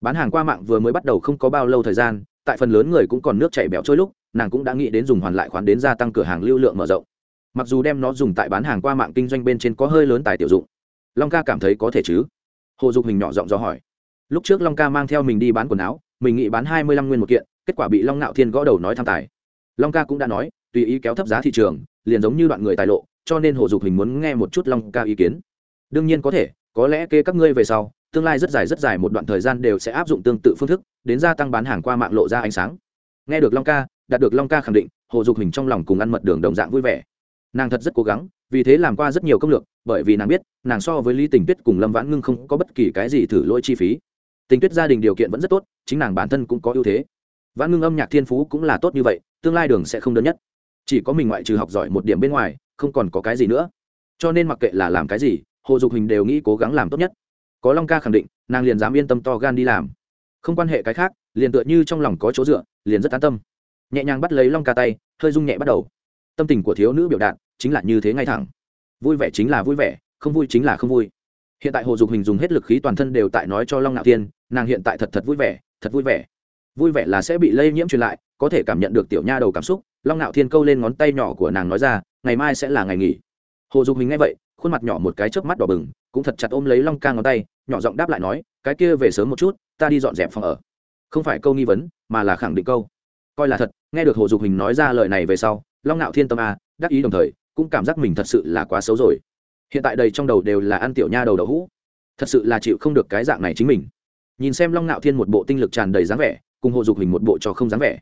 Bán hàng qua mạng vừa mới bắt đầu không có bao lâu thời gian, tại phần lớn người cũng còn nước chảy bẹo trôi lúc, nàng cũng đã nghĩ đến dùng hoàn lại khoán đến gia tăng cửa hàng lưu lượng mở rộng. Mặc dù đem nó dùng tại bán hàng qua mạng kinh doanh bên trên có hơi lớn tài tiểu dụng. Long ca cảm thấy có thể chứ? Hồ dục hình nhỏ giọng do hỏi. Lúc trước long ca mang theo mình đi bán quần áo, mình nghĩ bán hai mươi lăm nguyên một kiện, kết quả bị long nạo thiên gõ đầu nói tham tài. Long ca cũng đã nói, tùy ý kéo thấp giá thị trường liền giống như đoạn người tài lộ, cho nên hồ dục hình muốn nghe một chút long ca ý kiến. Đương nhiên có thể, có lẽ kê các ngươi về sau, tương lai rất dài rất dài một đoạn thời gian đều sẽ áp dụng tương tự phương thức, đến gia tăng bán hàng qua mạng lộ ra ánh sáng. Nghe được long ca, đạt được long ca khẳng định, hồ dục hình trong lòng cùng ăn mật đường đồng dạng vui vẻ. Nàng thật rất cố gắng, vì thế làm qua rất nhiều công lược, bởi vì nàng biết, nàng so với lý tình tuyết cùng lâm vãn ngưng không có bất kỳ cái gì thử lỗi chi phí. Tình tuyết gia đình điều kiện vẫn rất tốt, chính nàng bản thân cũng có ưu thế. Vãn ngưng âm nhạc thiên phú cũng là tốt như vậy, tương lai đường sẽ không đơn nhất chỉ có mình ngoại trừ học giỏi một điểm bên ngoài, không còn có cái gì nữa. Cho nên mặc kệ là làm cái gì, hồ dục hình đều nghĩ cố gắng làm tốt nhất. Có long ca khẳng định, nàng liền dám yên tâm to gan đi làm. Không quan hệ cái khác, liền tựa như trong lòng có chỗ dựa, liền rất an tâm. Nhẹ nhàng bắt lấy long ca tay, hơi rung nhẹ bắt đầu. Tâm tình của thiếu nữ biểu đạt chính là như thế ngay thẳng. Vui vẻ chính là vui vẻ, không vui chính là không vui. Hiện tại hồ dục hình dùng hết lực khí toàn thân đều tại nói cho long ngạo thiên, nàng hiện tại thật thật vui vẻ, thật vui vẻ. Vui vẻ là sẽ bị lây nhiễm truyền lại, có thể cảm nhận được tiểu nha đầu cảm xúc long ngạo thiên câu lên ngón tay nhỏ của nàng nói ra, ngày mai sẽ là ngày nghỉ. Hồ dục hình nghe vậy, khuôn mặt nhỏ một cái chớp mắt đỏ bừng, cũng thật chặt ôm lấy long ca ngón tay, nhỏ giọng đáp lại nói, cái kia về sớm một chút, ta đi dọn dẹp phòng ở. Không phải câu nghi vấn, mà là khẳng định câu. Coi là thật, nghe được hồ dục hình nói ra lời này về sau, long ngạo thiên tâm a, đắc ý đồng thời, cũng cảm giác mình thật sự là quá xấu rồi. Hiện tại đầy trong đầu đều là ăn tiểu nha đầu đậu hũ. Thật sự là chịu không được cái dạng này chính mình. Nhìn xem long ngạo thiên một bộ tinh lực tràn đầy dáng vẻ, cùng hồ dục hình một bộ trò không dáng vẻ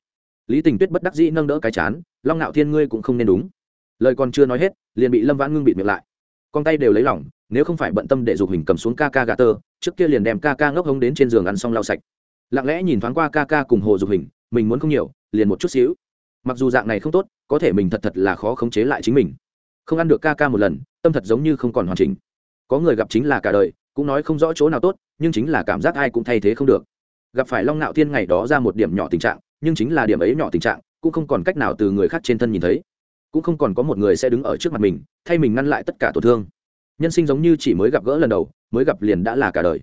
lý tình tuyết bất đắc dĩ nâng đỡ cái chán, long ngạo thiên ngươi cũng không nên đúng. Lời còn chưa nói hết, liền bị lâm vãn ngưng bịt miệng lại. Con tay đều lấy lỏng, nếu không phải bận tâm để dục hình cầm xuống ca ca gà tơ, trước kia liền đem ca ca ngốc hống đến trên giường ăn xong lau sạch. Lặng lẽ nhìn thoáng qua ca ca cùng hồ dục hình, mình muốn không nhiều, liền một chút xíu. Mặc dù dạng này không tốt, có thể mình thật thật là khó khống chế lại chính mình. Không ăn được ca ca một lần, tâm thật giống như không còn hoàn chỉnh. Có người gặp chính là cả đời, cũng nói không rõ chỗ nào tốt, nhưng chính là cảm giác ai cũng thay thế không được. Gặp phải long nạo thiên ngày đó ra một điểm nhỏ tình trạng nhưng chính là điểm ấy nhỏ tình trạng, cũng không còn cách nào từ người khác trên thân nhìn thấy. Cũng không còn có một người sẽ đứng ở trước mặt mình, thay mình ngăn lại tất cả tổn thương. Nhân sinh giống như chỉ mới gặp gỡ lần đầu, mới gặp liền đã là cả đời.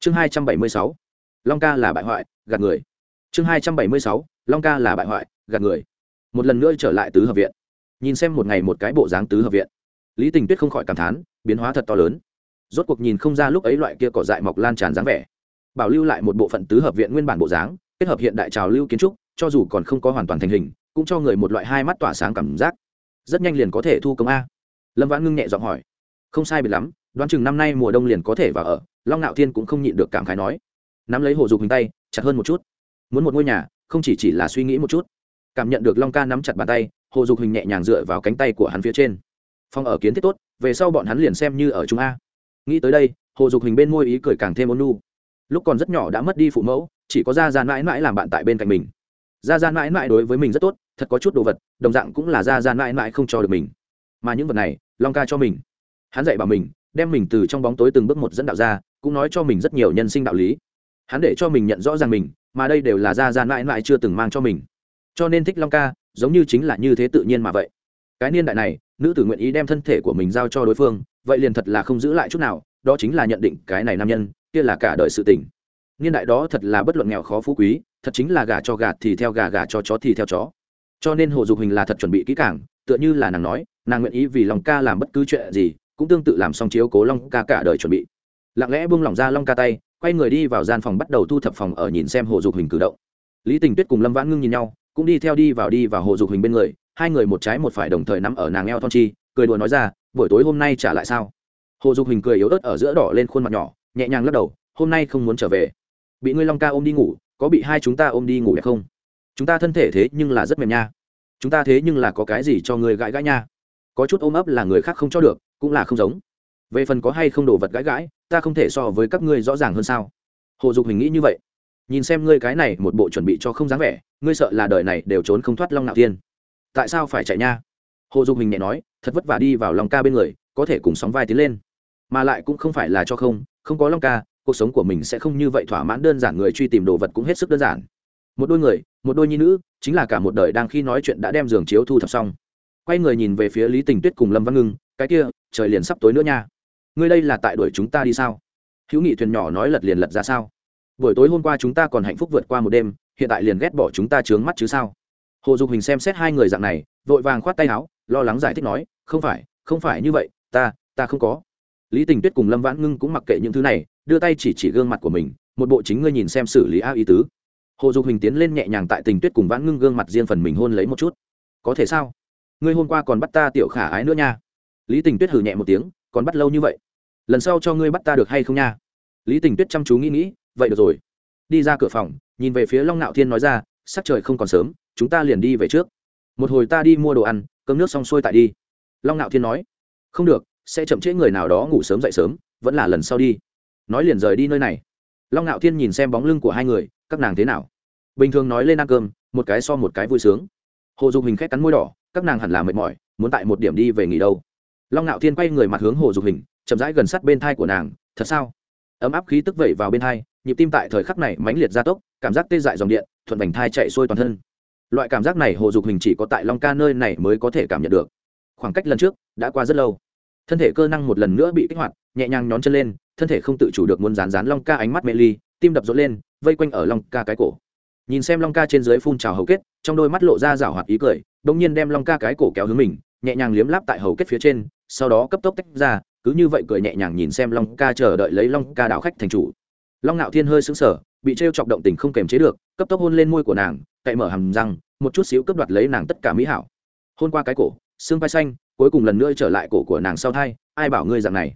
Chương hai trăm bảy mươi sáu, long ca là bại hoại, gạt người. Chương hai trăm bảy mươi sáu, long ca là bại hoại, gạt người. Một lần nữa trở lại tứ hợp viện. Nhìn xem một ngày một cái bộ dáng tứ hợp viện. Lý tình tuyết không khỏi cảm thán, biến hóa thật to lớn. Rốt cuộc nhìn không ra lúc ấy loại kia cỏ dại mọc lan tràn dáng vẻ. Bảo lưu lại một bộ phận tứ hợp viện nguyên bản bộ dáng kết hợp hiện đại trào lưu kiến trúc, cho dù còn không có hoàn toàn thành hình, cũng cho người một loại hai mắt tỏa sáng cảm giác. Rất nhanh liền có thể thu công a. Lâm vãn ngưng nhẹ giọng hỏi. Không sai biệt lắm, đoán chừng năm nay mùa đông liền có thể vào ở, long ngạo thiên cũng không nhịn được cảm khái nói. Nắm lấy hồ dục hình tay, chặt hơn một chút. Muốn một ngôi nhà, không chỉ chỉ là suy nghĩ một chút. Cảm nhận được long ca nắm chặt bàn tay, hồ dục hình nhẹ nhàng dựa vào cánh tay của hắn phía trên. Phong ở kiến thiết tốt, về sau bọn hắn liền xem như ở trung a. Nghĩ tới đây, hồ dục hình bên môi ý cười càng thêm ôn nu lúc còn rất nhỏ đã mất đi phụ mẫu, chỉ có gia gia mãi mãi làm bạn tại bên cạnh mình. Gia gia mãi mãi đối với mình rất tốt, thật có chút đồ vật, đồng dạng cũng là gia gia mãi mãi không cho được mình. Mà những vật này, long ca cho mình. Hắn dạy bảo mình, đem mình từ trong bóng tối từng bước một dẫn đạo ra, cũng nói cho mình rất nhiều nhân sinh đạo lý. Hắn để cho mình nhận rõ ràng mình, mà đây đều là gia gia mãi mãi chưa từng mang cho mình. Cho nên thích long ca, giống như chính là như thế tự nhiên mà vậy. Cái niên đại này, nữ tử nguyện ý đem thân thể của mình giao cho đối phương, vậy liền thật là không giữ lại chút nào, đó chính là nhận định cái này nam nhân kia là cả đời sự tình. Niên đại đó thật là bất luận nghèo khó phú quý, thật chính là gà cho gà thì theo gà gà cho chó thì theo chó. Cho nên hồ dục hình là thật chuẩn bị kỹ càng, tựa như là nàng nói, nàng nguyện ý vì long ca làm bất cứ chuyện gì, cũng tương tự làm xong chiếu cố long ca cả đời chuẩn bị. Lặng lẽ buông lỏng ra long ca tay, quay người đi vào gian phòng bắt đầu thu thập phòng ở nhìn xem hồ dục hình cử động. Lý tình tuyết cùng lâm vãn ngưng nhìn nhau, cũng đi theo đi vào đi vào hồ dục hình bên người, hai người một trái một phải đồng thời nắm ở nàng eo thon chi, cười đùa nói ra, buổi tối hôm nay trả lại sao? Hồ dục hình cười yếu ớt ở giữa đỏ lên khuôn mặt nhỏ nhẹ nhàng lắc đầu, hôm nay không muốn trở về. Bị ngươi long ca ôm đi ngủ, có bị hai chúng ta ôm đi ngủ đẹp không? Chúng ta thân thể thế nhưng là rất mềm nha. Chúng ta thế nhưng là có cái gì cho người gãi gãi nha. Có chút ôm ấp là người khác không cho được, cũng là không giống. Về phần có hay không đồ vật gãi gãi, ta không thể so với các ngươi rõ ràng hơn sao. Hồ dục hình nghĩ như vậy. Nhìn xem ngươi cái này một bộ chuẩn bị cho không dáng vẻ, ngươi sợ là đời này đều trốn không thoát long nạo thiên. Tại sao phải chạy nha? Hồ dục hình nhẹ nói, thật vất vả đi vào lòng ca bên người, có thể cùng sóng vai tiến lên. Mà lại cũng không phải là cho không không có long ca, cuộc sống của mình sẽ không như vậy thỏa mãn, đơn giản người truy tìm đồ vật cũng hết sức đơn giản. Một đôi người, một đôi nhi nữ, chính là cả một đời đang khi nói chuyện đã đem giường chiếu thu thập xong. Quay người nhìn về phía lý tình tuyết cùng lâm văn ngưng, cái kia, trời liền sắp tối nữa nha. Ngươi đây là tại đuổi chúng ta đi sao? Hữu nghị thuyền nhỏ nói lật liền lật ra sao? Buổi tối hôm qua chúng ta còn hạnh phúc vượt qua một đêm, hiện tại liền ghét bỏ chúng ta trướng mắt chứ sao? Hồ dục hình xem xét hai người dạng này, vội vàng khoát tay áo, lo lắng giải thích nói, không phải không phải như vậy, ta ta không có lý tình tuyết cùng lâm vãn ngưng cũng mặc kệ những thứ này, đưa tay chỉ chỉ gương mặt của mình, một bộ chính ngươi nhìn xem xử lý a ý tứ. Hồ dục hình tiến lên nhẹ nhàng tại tình tuyết cùng vãn ngưng gương mặt riêng phần mình hôn lấy một chút. Có thể sao? Ngươi hôm qua còn bắt ta tiểu khả ái nữa nha. Lý tình tuyết hử nhẹ một tiếng, còn bắt lâu như vậy? Lần sau cho ngươi bắt ta được hay không nha? Lý tình tuyết chăm chú nghĩ nghĩ, vậy được rồi. Đi ra cửa phòng, nhìn về phía long Nạo thiên nói ra, sắc trời không còn sớm, chúng ta liền đi về trước. Một hồi ta đi mua đồ ăn, cơm nước xong xuôi tại đi. Long Nạo thiên nói, không được sẽ chậm trễ người nào đó ngủ sớm dậy sớm, vẫn là lần sau đi. Nói liền rời đi nơi này. Long ngạo thiên nhìn xem bóng lưng của hai người, các nàng thế nào? Bình thường nói lên ăn cơm, một cái so một cái vui sướng. Hồ dục hình khét cắn môi đỏ, các nàng hẳn là mệt mỏi, muốn tại một điểm đi về nghỉ đâu. Long ngạo thiên quay người mặt hướng hồ dục hình, chậm rãi gần sát bên thai của nàng, thật sao? Ấm áp khí tức vẩy vào bên thai, nhịp tim tại thời khắc này mãnh liệt gia tốc, cảm giác tê dại dòng điện, thuận vành thai chạy xuôi toàn thân. Loại cảm giác này hồ dục hình chỉ có tại long ca nơi này mới có thể cảm nhận được. Khoảng cách lần trước đã qua rất lâu thân thể cơ năng một lần nữa bị kích hoạt, nhẹ nhàng nhón chân lên, thân thể không tự chủ được muốn rán rán long ca ánh mắt mê ly, tim đập rộn lên, vây quanh ở long ca cái cổ. Nhìn xem long ca trên dưới phun trào hầu kết, trong đôi mắt lộ ra rảo hoạt ý cười đ ỗ n g nhiên đem long ca cái cổ kéo hướng mình, nhẹ nhàng liếm láp tại hầu kết phía trên, sau đó cấp tốc tách ra, cứ như vậy cười nhẹ nhàng nhìn xem long ca chờ đợi lấy long ca đạo khách thành chủ. Long ngạo thiên hơi xứng sở bị t r e o chọc động tình không kềm chế được, cấp tốc hôn lên môi của nàng, cậy mở hầm răng, một chút xíu cướp đoạt lấy nàng tất cả mỹ hảo. Hôn qua cái cổ, xương vai xanh cuối cùng lần nữa trở lại cổ của nàng sau thai, ai bảo ngươi rằng này?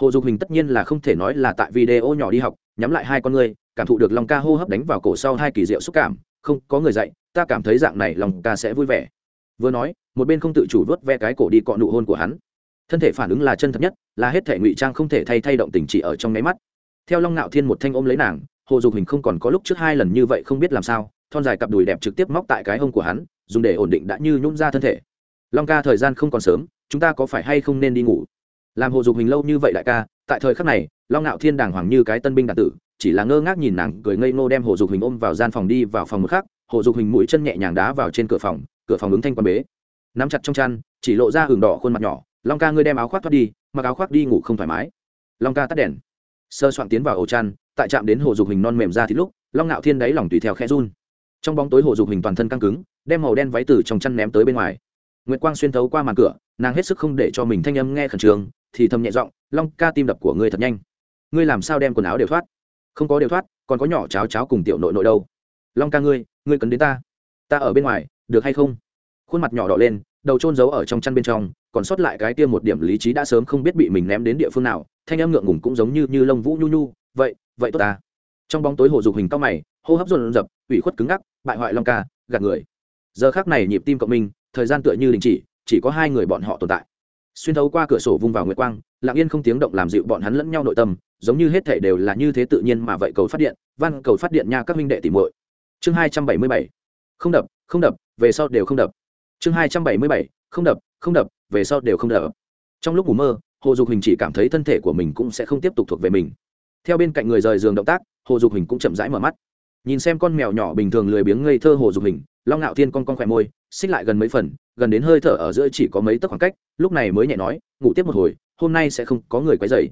Hồ dục hình tất nhiên là không thể nói là tại video nhỏ đi học, nhắm lại hai con ngươi, cảm thụ được lòng ca hô hấp đánh vào cổ sau hai kỳ diệu xúc cảm, không, có người dạy, ta cảm thấy dạng này lòng ca sẽ vui vẻ. Vừa nói, một bên không tự chủ vớt ve cái cổ đi cọ nụ hôn của hắn. Thân thể phản ứng là chân thật nhất, là hết thể ngụy trang không thể thay thay động tình chỉ ở trong nháy mắt. Theo long ngạo thiên một thanh ôm lấy nàng, hồ dục hình không còn có lúc trước hai lần như vậy không biết làm sao, thon dài cặp đùi đẹp trực tiếp móc tại cái hông của hắn, dùng để ổn định đã như nhún ra thân thể long ca, thời gian không còn sớm, chúng ta có phải hay không nên đi ngủ? Làm hồ dục hình lâu như vậy đại ca, tại thời khắc này, long ngạo thiên đàng hoàng như cái tân binh đạn tử, chỉ là ngơ ngác nhìn nàng cười ngây ngô đem hồ dục hình ôm vào gian phòng đi vào phòng một khác hồ dục hình mũi chân nhẹ nhàng đá vào trên cửa phòng cửa phòng ứng thanh quan bế. Nắm chặt trong chăn, chỉ lộ ra hừng đỏ khuôn mặt nhỏ, long ca, ngươi đem áo khoác thoát đi, mặc áo khoác đi ngủ không thoải mái. Long ca tắt đèn. Sơ soạn tiến vào ổ chăn, tại chạm đến hồ dục hình non mềm ra thì lúc, long ngạo thiên đáy lòng tùy theo khe run. Trong bóng tối hồ dục hình toàn thân căng cứng, đem màu đen váy từ trong chăn ném tới bên ngoài nguyệt quang xuyên thấu qua màn cửa, nàng hết sức không để cho mình thanh âm nghe khẩn trương, thì thầm nhẹ giọng, long ca tim đập của ngươi thật nhanh. Ngươi làm sao đem quần áo đều thoát? Không có đều thoát, còn có nhỏ cháo cháo cùng tiểu nội nội đâu. Long ca ngươi ngươi cần đến ta. Ta ở bên ngoài, được hay không? Khuôn mặt nhỏ đỏ lên, đầu trôn giấu ở trong chăn bên trong, còn sót lại cái tiêm một điểm lý trí đã sớm không biết bị mình ném đến địa phương nào, thanh âm ngượng ngùng cũng giống như như lông vũ nhu nhu. Vậy vậy tốt ta. Trong bóng tối hồ dục hình cao mày, hô hấp dồn dập, ủy khuất cứng ngắc, bại hoại long ca, gạt người. Giờ khác này nhịp tim cộng minh thời gian tựa như đình chỉ chỉ có hai người bọn họ tồn tại. Xuyên thấu qua cửa sổ vung vào nguyệt quang, lặng yên không tiếng động làm dịu bọn hắn lẫn nhau nội tâm, giống như hết thể đều là như thế tự nhiên mà vậy cầu phát điện, văn cầu phát điện nha các minh đệ tìm muội. Chương hai trăm bảy mươi bảy. Không đập không đập, về sau đều không đập. Chương hai trăm bảy mươi bảy. Không đập không đập, về sau đều không đập. Trong lúc ngủ mơ, hồ dục hình chỉ cảm thấy thân thể của mình cũng sẽ không tiếp tục thuộc về mình. Theo bên cạnh người rời giường động tác, hồ dục hình cũng chậm rãi mở mắt. Nhìn xem con mèo nhỏ bình thường lười biếng ngây thơ hồ dục hình, long ngạo thiên con con khỏe môi xích lại gần mấy phần, gần đến hơi thở ở giữa chỉ có mấy tấc khoảng cách, lúc này mới nhẹ nói, ngủ tiếp một hồi, hôm nay sẽ không có người quấy dày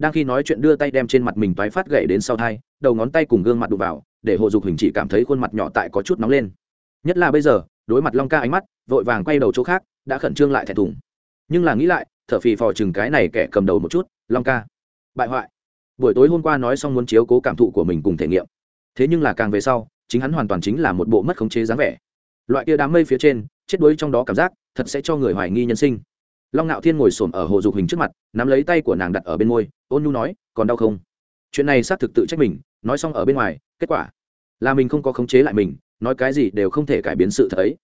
đang khi nói chuyện đưa tay đem trên mặt mình toái phát gậy đến sau thai, đầu ngón tay cùng gương mặt đụng vào, để hồ dục hình chỉ cảm thấy khuôn mặt nhỏ tại có chút nóng lên. Nhất là bây giờ, đối mặt long ca ánh mắt, vội vàng quay đầu chỗ khác, đã khẩn trương lại thẹn thùng. Nhưng là nghĩ lại, thở phì phò chừng cái này kẻ cầm đầu một chút, long ca. Bại hoại. Buổi tối hôm qua nói xong muốn chiếu cố cảm thụ của mình cùng thể nghiệm. Thế nhưng là càng về sau, chính hắn hoàn toàn chính là một bộ mất khống chế dáng vẻ loại kia đám mây phía trên, chết đuối trong đó cảm giác, thật sẽ cho người hoài nghi nhân sinh. Long ngạo thiên ngồi xổm ở hồ dục hình trước mặt, nắm lấy tay của nàng đặt ở bên môi, ôn nhu nói, còn đau không? Chuyện này xác thực tự trách mình, nói xong ở bên ngoài, kết quả là mình không có khống chế lại mình, nói cái gì đều không thể cải biến sự thật ấy.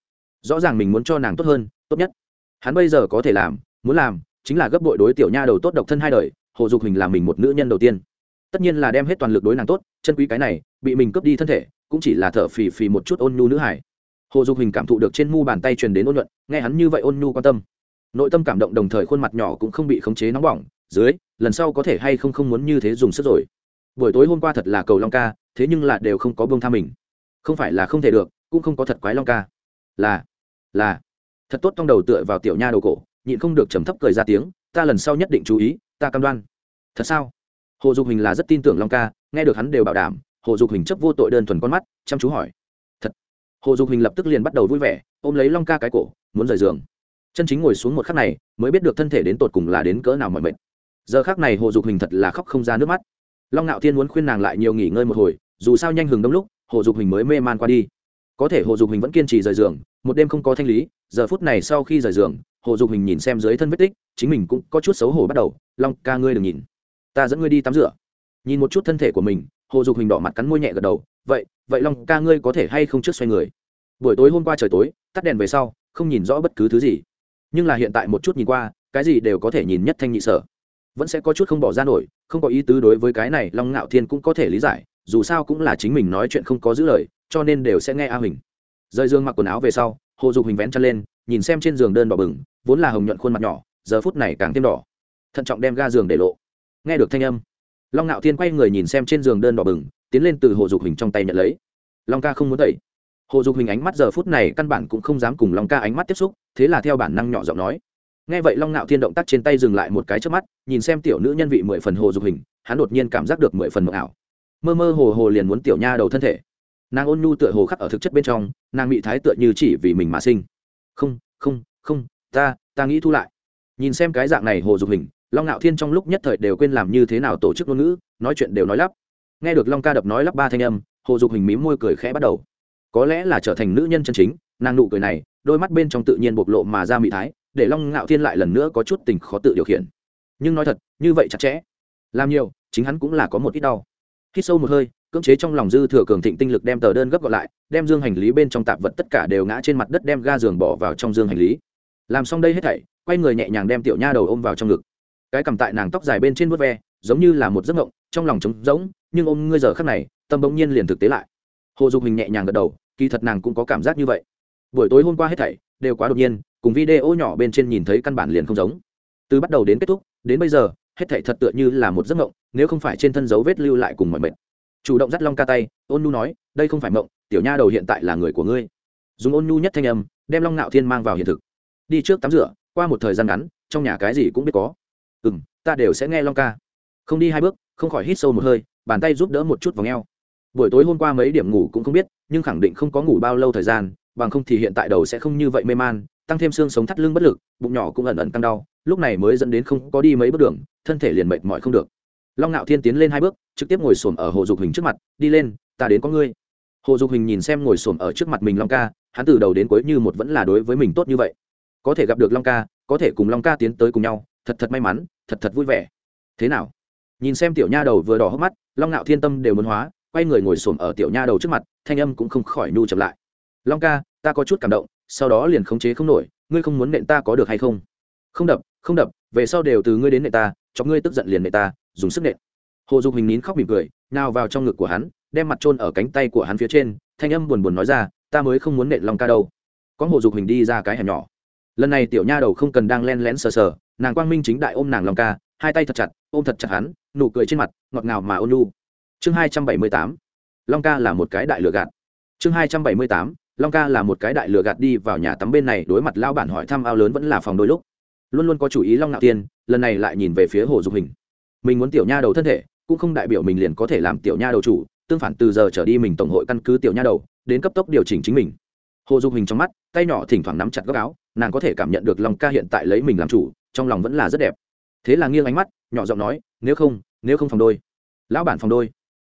Rõ ràng mình muốn cho nàng tốt hơn, tốt nhất. Hắn bây giờ có thể làm, muốn làm, chính là gấp bội đối tiểu nha đầu tốt độc thân hai đời, hồ dục hình là mình một nữ nhân đầu tiên. Tất nhiên là đem hết toàn lực đối nàng tốt, chân quý cái này, bị mình cướp đi thân thể, cũng chỉ là thở phì phì một chút ôn nhu nữ hải hồ dục hình cảm thụ được trên mu bàn tay truyền đến ôn nhuận, nghe hắn như vậy ôn nhu quan tâm. Nội tâm cảm động đồng thời khuôn mặt nhỏ cũng không bị khống chế nóng bỏng, dưới, lần sau có thể hay không không muốn như thế dùng sức rồi? Buổi tối hôm qua thật là cầu long ca, thế nhưng là đều không có bông tha mình. Không phải là không thể được, cũng không có thật quái long ca. Là là, thật tốt trong đầu tựa vào tiểu nha đầu cổ, nhịn không được trầm thấp cười ra tiếng, ta lần sau nhất định chú ý, ta cam đoan. Thật sao? Hồ dục hình là rất tin tưởng long ca, nghe được hắn đều bảo đảm, hồ dục hình chấp vô tội đơn thuần con mắt, chăm chú hỏi hồ dục hình lập tức liền bắt đầu vui vẻ, ôm lấy long ca cái cổ, muốn rời giường. Chân chính ngồi xuống một khắc này, mới biết được thân thể đến tột cùng là đến cỡ nào mọi mệt. Giờ khác này hồ dục hình thật là khóc không ra nước mắt. Long ngạo thiên muốn khuyên nàng lại nhiều nghỉ ngơi một hồi, dù sao nhanh hừng đông lúc, hồ dục hình mới mê man qua đi. Có thể hồ dục hình vẫn kiên trì rời giường, một đêm không có thanh lý, giờ phút này sau khi rời giường, hồ dục hình nhìn xem dưới thân vết tích, chính mình cũng có chút xấu hổ bắt đầu, long ca ngươi đừng nhìn, ta dẫn ngươi đi tắm rửa. Nhìn một chút thân thể của mình, hồ dục hình đỏ mặt cắn môi nhẹ gật đầu vậy vậy long ca ngươi có thể hay không trước xoay người? Buổi tối hôm qua trời tối, tắt đèn về sau, không nhìn rõ bất cứ thứ gì. Nhưng là hiện tại một chút nhìn qua, cái gì đều có thể nhìn nhất thanh nhị sở. Vẫn sẽ có chút không bỏ ra nổi, không có ý tứ đối với cái này long ngạo thiên cũng có thể lý giải, dù sao cũng là chính mình nói chuyện không có giữ lời, cho nên đều sẽ nghe a huỳnh. Rơi dương mặc quần áo về sau, hồ dục hình vén chân lên, nhìn xem trên giường đơn đỏ bừng, vốn là hồng nhuận khuôn mặt nhỏ, giờ phút này càng thêm đỏ. Thận trọng đem ga giường để lộ. Nghe được thanh âm, long ngạo thiên quay người nhìn xem trên giường đơn đỏ bừng tiến lên từ hồ dục hình trong tay nhận lấy. Long ca không muốn tẩy. Hồ dục hình ánh mắt giờ phút này căn bản cũng không dám cùng long ca ánh mắt tiếp xúc, thế là theo bản năng nhỏ giọng nói. Nghe vậy long ngạo thiên động tác trên tay dừng lại một cái trước mắt, nhìn xem tiểu nữ nhân vị mười phần hồ dục hình hắn đột nhiên cảm giác được mười phần mộng ảo. Mơ mơ hồ hồ liền muốn tiểu nha đầu thân thể. Nàng ôn nhu tựa hồ khắc ở thực chất bên trong, nàng bị thái tựa như chỉ vì mình mà sinh. Không không không, ta ta nghĩ thu lại. Nhìn xem cái dạng này hồ dục hình long ngạo thiên trong lúc nhất thời đều quên làm như thế nào tổ chức ngôn ngữ, nói chuyện đều nói lắp nghe được long ca đập nói lắp ba thanh âm, hồ dục hình mím môi cười khẽ bắt đầu. Có lẽ là trở thành nữ nhân chân chính, nàng nụ cười này, đôi mắt bên trong tự nhiên bộc lộ mà ra mị thái, để long ngạo thiên lại lần nữa có chút tình khó tự điều khiển. Nhưng nói thật, như vậy chặt chẽ, làm nhiều, chính hắn cũng là có một ít đau. Khi sâu một hơi, cưỡng chế trong lòng dư thừa cường thịnh tinh lực đem tờ đơn gấp gọn lại, đem dương hành lý bên trong tạp vật tất cả đều ngã trên mặt đất đem ga giường bỏ vào trong dương hành lý. Làm xong đây hết thảy, quay người nhẹ nhàng đem tiểu nha đầu ôm vào trong ngực. Cái cầm tại nàng tóc dài bên trên vớt ve, giống như là một giấc ngộng trong lòng trống rỗng, nhưng ôm ngươi giờ khắc này, tâm bỗng nhiên liền thực tế lại. Hồ dục hình nhẹ nhàng gật đầu, kỳ thật nàng cũng có cảm giác như vậy. Buổi tối hôm qua hết thảy đều quá đột nhiên, cùng video nhỏ bên trên nhìn thấy căn bản liền không giống. Từ bắt đầu đến kết thúc, đến bây giờ, hết thảy thật tựa như là một giấc mộng, nếu không phải trên thân dấu vết lưu lại cùng mọi mệt. Chủ động dắt long ca tay, ôn nhu nói, đây không phải mộng, tiểu nha đầu hiện tại là người của ngươi. Dùng ôn nhu nhất thanh âm, đem long ngạo thiên mang vào hiện thực. Đi trước tắm rửa, qua một thời gian ngắn, trong nhà cái gì cũng biết có. Ừ m ta đều sẽ nghe long ca. Không đi hai bước không khỏi hít sâu một hơi, bàn tay giúp đỡ một chút vào ngheo buổi tối hôm qua mấy điểm ngủ cũng không biết, nhưng khẳng định không có ngủ bao lâu thời gian, bằng không thì hiện tại đầu sẽ không như vậy mê man, tăng thêm xương sống thắt lưng bất lực, bụng nhỏ cũng ẩn ẩn tăng đau, lúc này mới dẫn đến không có đi mấy bước đường, thân thể liền mệt mỏi không được. Long ngạo thiên tiến lên hai bước, trực tiếp ngồi s ổ m ở hồ dục hình trước mặt, đi lên, ta đến có ngươi. Hồ dục hình nhìn xem ngồi s ổ m ở trước mặt mình long ca, hắn từ đầu đến cuối như một vẫn là đối với mình tốt như vậy. Có thể gặp được long ca, có thể cùng long ca tiến tới cùng nhau, thật thật may mắn, thật thật vui vẻ. Thế nào? Nhìn xem tiểu nha đầu vừa đỏ hốc mắt, long ngạo thiên tâm đều muốn hóa, quay người ngồi s ổ m ở tiểu nha đầu trước mặt, thanh âm cũng không khỏi nhu chậm lại. Long ca, ta có chút cảm động, sau đó liền khống chế không nổi, ngươi không muốn nện ta có được hay không? Không đập không đập, về sau đều từ ngươi đến nện ta, cho ngươi tức giận liền nện ta, dùng sức nện. Hồ dục hình nín khóc mỉm cười, nào vào trong ngực của hắn, đem mặt trôn ở cánh tay của hắn phía trên, thanh âm buồn buồn nói ra, ta mới không muốn nện long ca đâu. Có hồ dục hình đi ra cái hẻm nhỏ. Lần này tiểu nha đầu không cần đang len lén sờ sờ, nàng quang minh chính đại ôm nàng long ca, hai tay thật chặt, ôm thật chặt hắn nụ cười trên mặt, ngọt ngào mà ôn lu chương hai trăm bảy mươi tám, long ca là một cái đại lừa gạt. Chương hai trăm bảy mươi tám, long ca là một cái đại lừa gạt đi vào nhà tắm bên này đối mặt lao bản hỏi thăm ao lớn vẫn là phòng đôi lúc. Luôn luôn có chủ ý long nạo tiên, lần này lại nhìn về phía hồ dục hình. Mình muốn tiểu nha đầu thân thể, cũng không đại biểu mình liền có thể làm tiểu nha đầu chủ, tương phản từ giờ trở đi mình tổng hội căn cứ tiểu nha đầu, đến cấp tốc điều chỉnh chính mình. Hồ dục hình trong mắt, tay nhỏ thỉnh thoảng nắm chặt góc áo, nàng có thể cảm nhận được long ca hiện tại lấy mình làm chủ, trong lòng vẫn là rất đẹp. Thế là nghiêng ánh mắt, nhỏ giọng nói nếu không nếu không phòng đôi. Lão bản phòng đôi.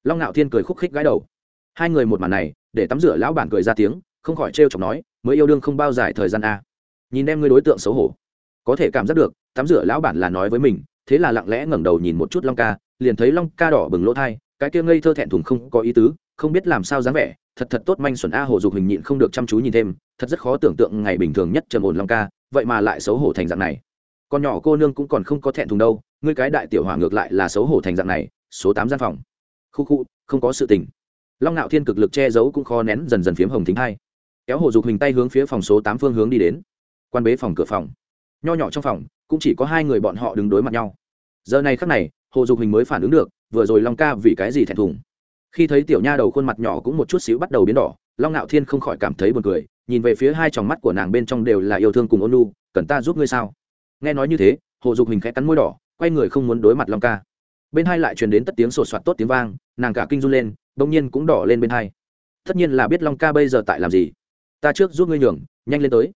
Long ngạo thiên cười khúc khích gái đầu. Hai người một màn này, để tắm rửa lão bản cười ra tiếng, không khỏi trêu chọc nói, mới yêu đương không bao dài thời gian a. Nhìn em ngươi đối tượng xấu hổ. Có thể cảm giác được, tắm rửa lão bản là nói với mình, thế là lặng lẽ ngẩng đầu nhìn một chút long ca, liền thấy long ca đỏ bừng lỗ thai, cái kia ngây thơ thẹn thùng không có ý tứ, không biết làm sao dáng vẻ, thật thật tốt manh xuẩn a hồ dục hình nhịn không được chăm chú nhìn thêm, thật rất khó tưởng tượng ngày bình thường nhất trầm ổn long ca, vậy mà lại xấu hổ thành dạng này. Con nhỏ cô nương cũng còn không có thẹn thùng đâu ngươi cái đại tiểu hỏa ngược lại là xấu hổ thành dạng này, số tám gian phòng. Khu khu, không có sự tình. Long ngạo thiên cực lực che giấu cũng khó nén dần dần phiếm hồng thính hai kéo hồ dục hình tay hướng phía phòng số tám phương hướng đi đến. Quan bế phòng cửa phòng. Nho nhỏ trong phòng, cũng chỉ có hai người bọn họ đứng đối mặt nhau. Giờ này khắc này, hồ dục hình mới phản ứng được, vừa rồi long ca vì cái gì thẹn thùng? Khi thấy tiểu nha đầu khuôn mặt nhỏ cũng một chút xíu bắt đầu biến đỏ, long ngạo thiên không khỏi cảm thấy buồn cười, nhìn về phía hai tròng mắt của nàng bên trong đều là yêu thương cùng ôn lu cần ta giúp ngươi sao? Nghe nói như thế, hồ dục hình khẽ cắn môi đỏ quay người không muốn đối mặt long ca. Bên hai lại truyền đến tất tiếng sột soạt tốt tiếng vang, nàng cả kinh run lên, bỗng nhiên cũng đỏ lên bên hai. Tất nhiên là biết long ca bây giờ tại làm gì. Ta trước giúp ngươi nhường, nhanh lên tới.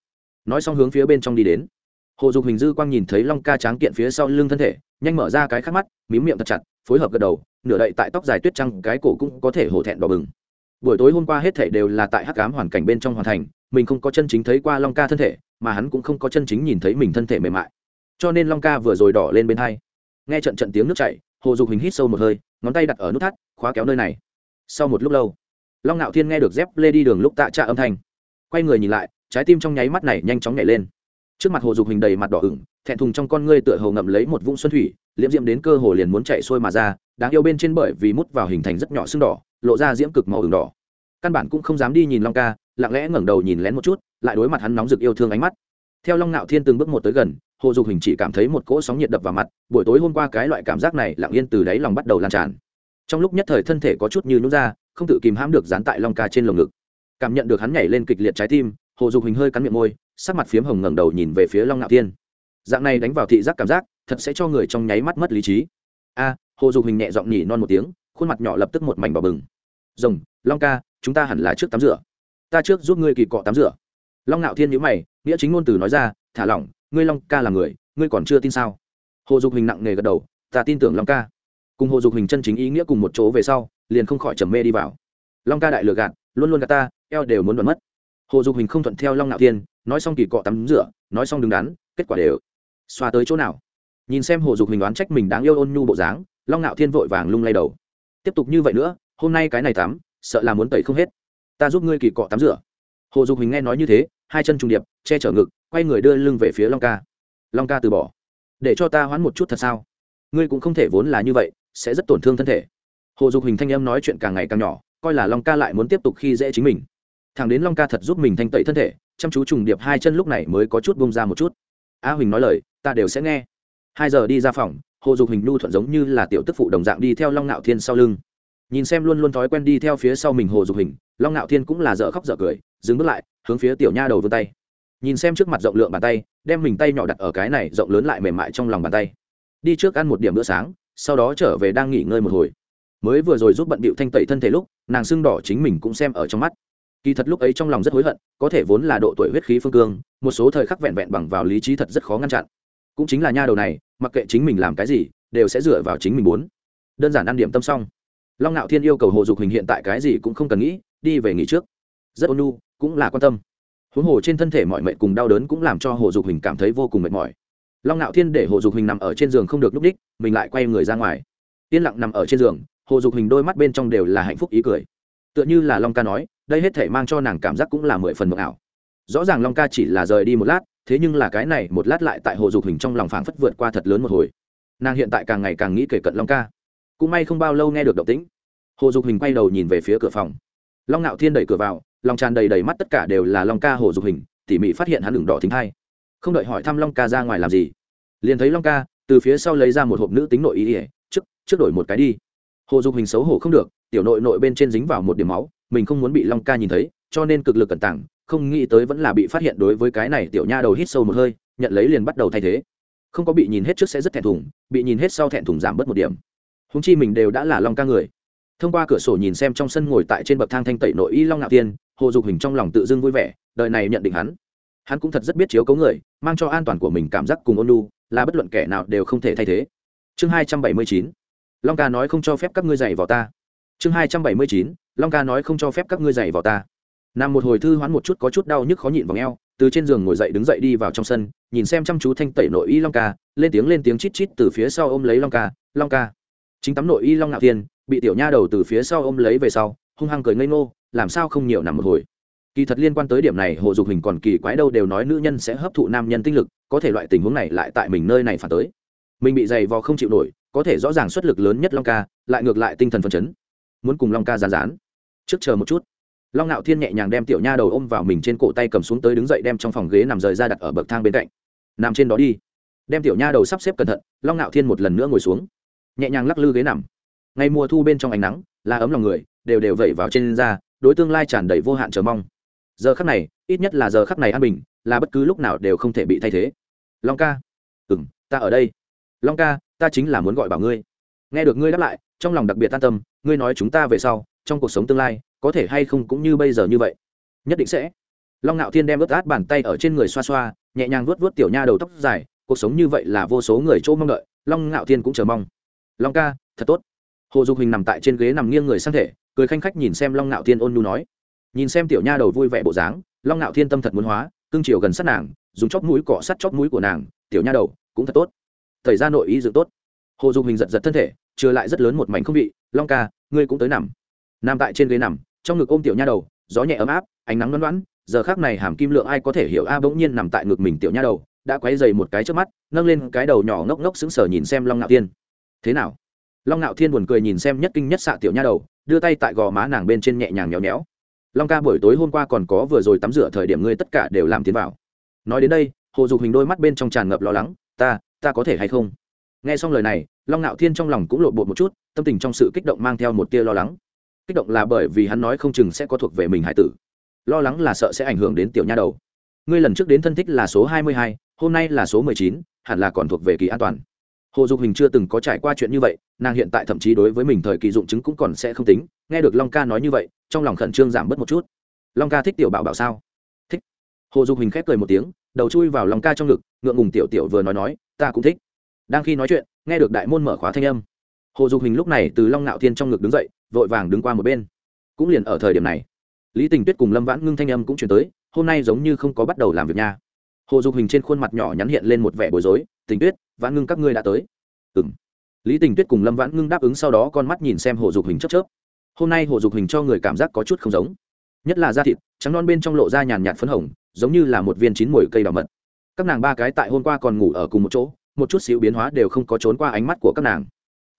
Nói xong hướng phía bên trong đi đến. Hồ dục hình dư quang nhìn thấy long ca tráng kiện phía sau lưng thân thể, nhanh mở ra cái khắc mắt, mím miệng thật chặt, phối hợp gật đầu, nửa đậy tại tóc dài tuyết trăng cái cổ cũng có thể hổ thẹn đỏ bừng. Buổi tối hôm qua hết thể đều là tại hắc cám hoàn cảnh bên trong hoàn thành, mình không có chân chính thấy qua long ca thân thể, mà hắn cũng không có chân chính nhìn thấy mình thân thể mềm mại cho nên long ca vừa rồi đỏ lên bên hai. Nghe trận trận tiếng nước chảy, hồ dục hình hít sâu một hơi, ngón tay đặt ở nút thắt, khóa kéo nơi này. Sau một lúc lâu, long ngạo thiên nghe được dép lê đi đường lúc tạ trạ âm thanh. Quay người nhìn lại, trái tim trong nháy mắt này nhanh chóng nhảy lên. Trước mặt hồ dục hình đầy mặt đỏ ửng, thẹn thùng trong con ngươi tựa hồ ngậm lấy một vũng xuân thủy, liễm diễm đến cơ hồ liền muốn chạy sôi mà ra, đáng yêu bên trên bởi vì mút vào hình thành rất nhỏ sưng đỏ, lộ ra diễm cực màu ửng đỏ. Căn bản cũng không dám đi nhìn long ca, lặng lẽ ngẩng đầu nhìn lén một chút, lại đối mặt hắn nóng rực yêu thương ánh mắt. Theo long ngạo thiên từng bước một tới gần hồ dục hình chỉ cảm thấy một cỗ sóng nhiệt đập vào mặt, buổi tối hôm qua cái loại cảm giác này lặng yên từ đáy lòng bắt đầu lan tràn. Trong lúc nhất thời thân thể có chút như nút ra, không tự kìm hãm được dán tại long ca trên lồng ngực. Cảm nhận được hắn nhảy lên kịch liệt trái tim, hồ dục hình hơi cắn miệng môi, sắc mặt phiếm hồng ngẩng đầu nhìn về phía long ngạo thiên. Dạng này đánh vào thị giác cảm giác, thật sẽ cho người trong nháy mắt mất lý trí. A, hồ dục hình nhẹ giọng nhỉ non một tiếng, khuôn mặt nhỏ lập tức một mảnh bỏ bừng. Rồng, long ca, chúng ta hẳn là trước tắm rửa. Ta trước giúp ngươi kỳ cọ tắm rửa. Long ngạo thiên nhữ mày, nghĩa chính ngôn từ nói ra, thả lỏng ngươi long ca là người, ngươi còn chưa tin sao? Hồ dục hình nặng nề gật đầu, ta tin tưởng long ca. Cùng hồ dục hình chân chính ý nghĩa cùng một chỗ về sau, liền không khỏi trầm mê đi vào. Long ca đại lừa gạt, luôn luôn gạt ta, eo đều muốn đoán mất. Hồ dục hình không thuận theo long Nạo thiên, nói xong kỳ cọ tắm rửa, nói xong đứng đắn, kết quả đều xoa tới chỗ nào. Nhìn xem hồ dục hình đoán trách mình đáng yêu ôn nhu bộ dáng, long Nạo thiên vội vàng lung lay đầu. Tiếp tục như vậy nữa, hôm nay cái này tắm, sợ là muốn tẩy không hết. Ta giúp ngươi kỳ cọ tắm rửa. Hồ dục hình nghe nói như thế hai chân trùng điệp, che chở ngực, quay người đưa lưng về phía long ca. Long ca từ bỏ. Để cho ta hoãn một chút thật sao? Ngươi cũng không thể vốn là như vậy, sẽ rất tổn thương thân thể. Hồ dục hình thanh em nói chuyện càng ngày càng nhỏ, coi là long ca lại muốn tiếp tục khi dễ chính mình. Thằng đến long ca thật giúp mình thanh tẩy thân thể, chăm chú trùng điệp hai chân lúc này mới có chút bông ra một chút. A huỳnh nói lời, ta đều sẽ nghe. Hai giờ đi ra phòng, hồ dục hình nhu thuận giống như là tiểu tức phụ đồng dạng đi theo long ngạo thiên sau lưng. Nhìn xem luôn luôn thói quen đi theo phía sau mình hồ dục hình, long ngạo thiên cũng là dở khóc dở cười, dừng bước lại hướng phía tiểu nha đầu vươn tay. Nhìn xem trước mặt rộng lượng bàn tay, đem mình tay nhỏ đặt ở cái này rộng lớn lại mềm mại trong lòng bàn tay. Đi trước ăn một điểm bữa sáng, sau đó trở về đang nghỉ ngơi một hồi. Mới vừa rồi giúp bận bịu thanh tẩy thân thể lúc, nàng sưng đỏ chính mình cũng xem ở trong mắt. Kỳ thật lúc ấy trong lòng rất hối hận, có thể vốn là độ tuổi huyết khí phương cương, một số thời khắc vẹn vẹn bằng vào lý trí thật rất khó ngăn chặn. Cũng chính là nha đầu này, mặc kệ chính mình làm cái gì, đều sẽ dựa vào chính mình muốn. Đơn giản ăn điểm tâm xong. Long ngạo thiên yêu cầu hồ dục hình hiện tại cái gì cũng không cần nghĩ, đi về nghỉ trước. Rất ôn nhu cũng là quan tâm. Huống hồ trên thân thể mọi mệnh cùng đau đớn cũng làm cho hồ dục hình cảm thấy vô cùng mệt mỏi. Long ngạo thiên để hồ dục hình nằm ở trên giường không được núp đích mình lại quay người ra ngoài. Yên lặng nằm ở trên giường, hồ dục hình đôi mắt bên trong đều là hạnh phúc ý cười. Tựa như là long ca nói, đây hết thể mang cho nàng cảm giác cũng là mười phần mộng ảo. Rõ ràng long ca chỉ là rời đi một lát, thế nhưng là cái này một lát lại tại hồ dục hình trong lòng phảng phất vượt qua thật lớn một hồi. Nàng hiện tại càng ngày càng nghĩ kể cận long ca. Cũng may không bao lâu nghe được động tĩnh. Hồ dục hình quay đầu nhìn về phía cửa phòng. Long ngạo thiên đẩy cửa vào lòng tràn đầy đầy mắt tất cả đều là long ca hồ dục hình, tỉ mỉ phát hiện hắn đường đỏ thính hai không đợi hỏi thăm long ca ra ngoài làm gì, liền thấy long ca từ phía sau lấy ra một hộp nữ tính nội ý ỉa trước trước đổi một cái đi. Hồ dục hình xấu hổ không được, tiểu nội nội bên trên dính vào một điểm máu, mình không muốn bị long ca nhìn thấy, cho nên cực lực cẩn tảng không nghĩ tới vẫn là bị phát hiện đối với cái này tiểu nha đầu hít sâu một hơi, nhận lấy liền bắt đầu thay thế. Không có bị nhìn hết trước sẽ rất thẹn thùng, bị nhìn hết sau thẹn thùng giảm bớt một điểm. Húng chi mình đều đã là long ca người. Thông qua cửa sổ nhìn xem trong sân ngồi tại trên bậc thang thanh tẩy nội y long ngạo tiên hồ dục hình trong lòng tự dưng vui vẻ, đời này nhận định hắn. Hắn cũng thật rất biết chiếu cấu người, mang cho an toàn của mình cảm giác cùng ôn lu là bất luận kẻ nào đều không thể thay thế. Chương hai trăm bảy mươi chín, long ca nói không cho phép các ngươi giày vào ta. Chương hai trăm bảy mươi chín, long ca nói không cho phép các ngươi giày vào ta. Nằm một hồi thư hoán một chút có chút đau nhức khó nhịn vào ngheo từ trên giường ngồi dậy đứng dậy đi vào trong sân, nhìn xem chăm chú thanh tẩy nội y long ca, lên tiếng lên tiếng chít chít từ phía sau ôm lấy long ca long ca. Chính tắm nội y long ngạo thiên, bị tiểu nha đầu từ phía sau ôm lấy về sau, hung hăng cười ngây ngô làm sao không nhiều nằm một hồi? Kỳ thật liên quan tới điểm này, hồ dục hình còn kỳ quái đâu đều nói nữ nhân sẽ hấp thụ nam nhân tinh lực, có thể loại tình huống này lại tại mình nơi này phản tới. Mình bị dày vò không chịu nổi, có thể rõ ràng xuất lực lớn nhất long ca, lại ngược lại tinh thần phấn chấn. Muốn cùng long ca giàn rán trước chờ một chút. Long ngạo thiên nhẹ nhàng đem tiểu nha đầu ôm vào mình trên cổ tay cầm xuống tới đứng dậy đem trong phòng ghế nằm rời ra đặt ở bậc thang bên cạnh. Nằm trên đó đi. Đem tiểu nha đầu sắp xếp cẩn thận, long ngạo thiên một lần nữa ngồi xuống. Nhẹ nhàng lắc lư ghế nằm. Ngày mùa thu bên trong ánh nắng, là ấm lòng người, đều đều vẩy vào trên da đối tương lai tràn đầy vô hạn chờ mong. Giờ khắc này, ít nhất là giờ khắc này an bình, là bất cứ lúc nào đều không thể bị thay thế. Long ca. Ừ m ta ở đây. Long ca, ta chính là muốn gọi bảo ngươi. Nghe được ngươi đáp lại, trong lòng đặc biệt an tâm, ngươi nói chúng ta về sau, trong cuộc sống tương lai, có thể hay không cũng như bây giờ như vậy? Nhất định sẽ. Long ngạo thiên đem ướt át bàn tay ở trên người xoa xoa, nhẹ nhàng vuốt vuốt tiểu nha đầu tóc dài, cuộc sống như vậy là vô số người chỗ mong đợi, long ngạo thiên cũng chờ mong. Long ca, thật tốt hồ dục hình nằm tại trên ghế nằm nghiêng người sang thể, cười khanh khách nhìn xem long ngạo thiên ôn nhu nói. Nhìn xem tiểu nha đầu vui vẻ bộ dáng, long ngạo thiên tâm thật muốn hóa, cưng chiều gần sát nàng, dùng chóp mũi cọ sắt chóp mũi của nàng, tiểu nha đầu, cũng thật tốt. Thời gian nội ý dự tốt. Hồ dục hình giật giật thân thể trừ lại rất lớn một mảnh không vị, long ca, ngươi cũng tới nằm. Nằm tại trên ghế nằm, trong ngực ôm tiểu nha đầu, gió nhẹ ấm áp, ánh nắng đoán đoán giờ khác này hàm kim lượng ai có thể hiểu a, bỗng nhiên nằm tại ngực mình tiểu nha đầu, đã quấy dày một cái trước mắt, nâng lên cái đầu nhỏ ngốc ngốc sững sờ nhìn xem long ngạo thiên. Thế nào? Long ngạo thiên buồn cười nhìn xem nhất kinh nhất xạ tiểu nha đầu, đưa tay tại gò má nàng bên trên nhẹ nhàng nhéo nhéo. Long ca buổi tối hôm qua còn có vừa rồi tắm rửa thời điểm ngươi tất cả đều làm tiến vào. Nói đến đây, hồ dục hình đôi mắt bên trong tràn ngập lo lắng, ta ta có thể hay không? Nghe xong lời này, long ngạo thiên trong lòng cũng lộn bột một chút, tâm tình trong sự kích động mang theo một tia lo lắng. Kích động là bởi vì hắn nói không chừng sẽ có thuộc về mình hải tử. Lo lắng là sợ sẽ ảnh hưởng đến tiểu nha đầu. Ngươi lần trước đến thân thích là số hai mươi hai, hôm nay là số mười chín, hẳn là còn thuộc về kỳ an toàn hồ dục hình chưa từng có trải qua chuyện như vậy, nàng hiện tại thậm chí đối với mình thời kỳ dụng chứng cũng còn sẽ không tính. Nghe được long ca nói như vậy, trong lòng khẩn trương giảm bớt một chút. Long ca thích tiểu bảo bảo sao? Thích. Hồ dục hình khép cười một tiếng, đầu chui vào long ca trong ngực, ngượng ngùng tiểu tiểu vừa nói nói, ta cũng thích. Đang khi nói chuyện, nghe được đại môn mở khóa thanh âm, hồ dục hình lúc này từ long ngạo thiên trong ngực đứng dậy, vội vàng đứng qua một bên. Cũng liền ở thời điểm này, lý tình tuyết cùng lâm vãn ngưng thanh âm cũng chuyển tới, hôm nay giống như không có bắt đầu làm việc nha. Hồ dục hình trên khuôn mặt nhỏ nhắn hiện lên một vẻ bối rối, tình tuyết vãn ngưng các ngươi đã tới. Ừng lý tình tuyết cùng lâm vãn ngưng đáp ứng sau đó con mắt nhìn xem hồ dục hình chớp chớp. Hôm nay hồ dục hình cho người cảm giác có chút không giống. Nhất là da thịt, trắng non bên trong lộ da nhàn nhạt phấn hồng, giống như là một viên chín mùi cây đào mật. Các nàng ba cái tại hôm qua còn ngủ ở cùng một chỗ, một chút xíu biến hóa đều không có trốn qua ánh mắt của các nàng.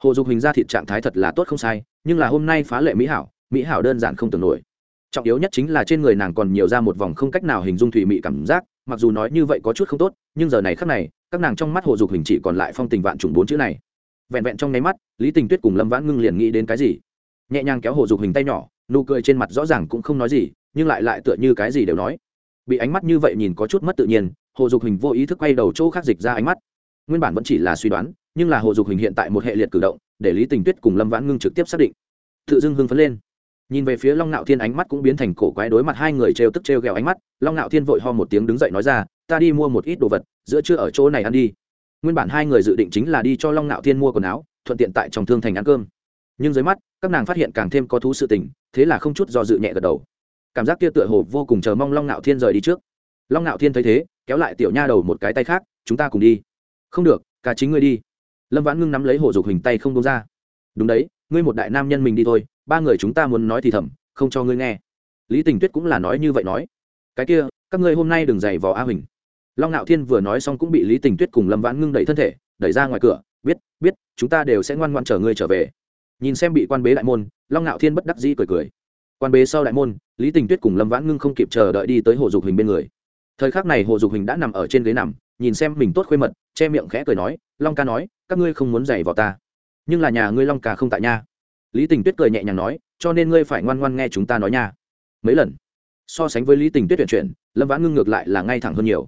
Hồ dục hình da thịt trạng thái thật là tốt không sai, nhưng là hôm nay phá lệ mỹ hảo mỹ hảo đơn giản không tưởng nổi. Trọng yếu nhất chính là trên người nàng còn nhiều ra một vòng không cách nào hình dung thủy mị cảm giác mặc dù nói như vậy có chút không tốt, nhưng giờ này khắc này, các nàng trong mắt hồ dục hình chỉ còn lại phong tình vạn trùng bốn chữ này. Vẹn vẹn trong nháy mắt, lý tình tuyết cùng lâm vãn ngưng liền nghĩ đến cái gì? Nhẹ nhàng kéo hồ dục hình tay nhỏ, nụ cười trên mặt rõ ràng cũng không nói gì, nhưng lại lại tựa như cái gì đều nói. Bị ánh mắt như vậy nhìn có chút mất tự nhiên, hồ dục hình vô ý thức quay đầu chỗ khác dịch ra ánh mắt. Nguyên bản vẫn chỉ là suy đoán, nhưng là hồ dục hình hiện tại một hệ liệt cử động, để lý tình tuyết cùng lâm vãn ngưng trực tiếp xác định. Tự dưng hưng phấn lên nhìn về phía long ngạo thiên ánh mắt cũng biến thành cổ quái đối mặt hai người trêu tức trêu ghẹo ánh mắt, long ngạo thiên vội ho một tiếng đứng dậy nói ra, ta đi mua một ít đồ vật, giữa trưa ở chỗ này ăn đi. Nguyên bản hai người dự định chính là đi cho long ngạo thiên mua quần áo, thuận tiện tại trong thương thành ăn cơm. Nhưng dưới mắt, các nàng phát hiện càng thêm có thú sự tình, thế là không chút do dự nhẹ gật đầu. Cảm giác kia tựa hồ vô cùng chờ mong long ngạo thiên rời đi trước. Long ngạo thiên thấy thế, kéo lại tiểu nha đầu một cái tay khác, chúng ta cùng đi. Không được, cả chính ngươi đi. Lâm vãn ngưng nắm lấy hồ dục hình tay không đông ra. Đúng đấy, ngươi một đại nam nhân mình đi thôi ba người chúng ta muốn nói thì thầm, không cho ngươi nghe. Lý tình tuyết cũng là nói như vậy nói. Cái kia, các ngươi hôm nay đừng giày vò a huỳnh. Long ngạo thiên vừa nói xong cũng bị lý tình tuyết cùng lâm vãn ngưng đẩy thân thể, đẩy ra ngoài cửa, biết biết, chúng ta đều sẽ ngoan ngoan chở ngươi trở về. Nhìn xem bị quan bế đại môn, long ngạo thiên bất đắc dĩ cười cười. Quan bế sau đại môn, lý tình tuyết cùng lâm vãn ngưng không kịp chờ đợi đi tới hồ dục hình bên người. Thời khắc này hồ dục hình đã nằm ở trên ghế nằm, nhìn xem mình tốt khuê mật, che miệng khẽ cười nói, long ca nói, các ngươi không muốn giày vào ta. Nhưng là nhà ngươi long ca không tại nhà lý tình tuyết cười nhẹ nhàng nói, cho nên ngươi phải ngoan ngoan nghe chúng ta nói nha. Mấy lần, so sánh với lý tình tuyết tuyển chuyển, lâm vãn ngưng ngược lại là ngay thẳng hơn nhiều.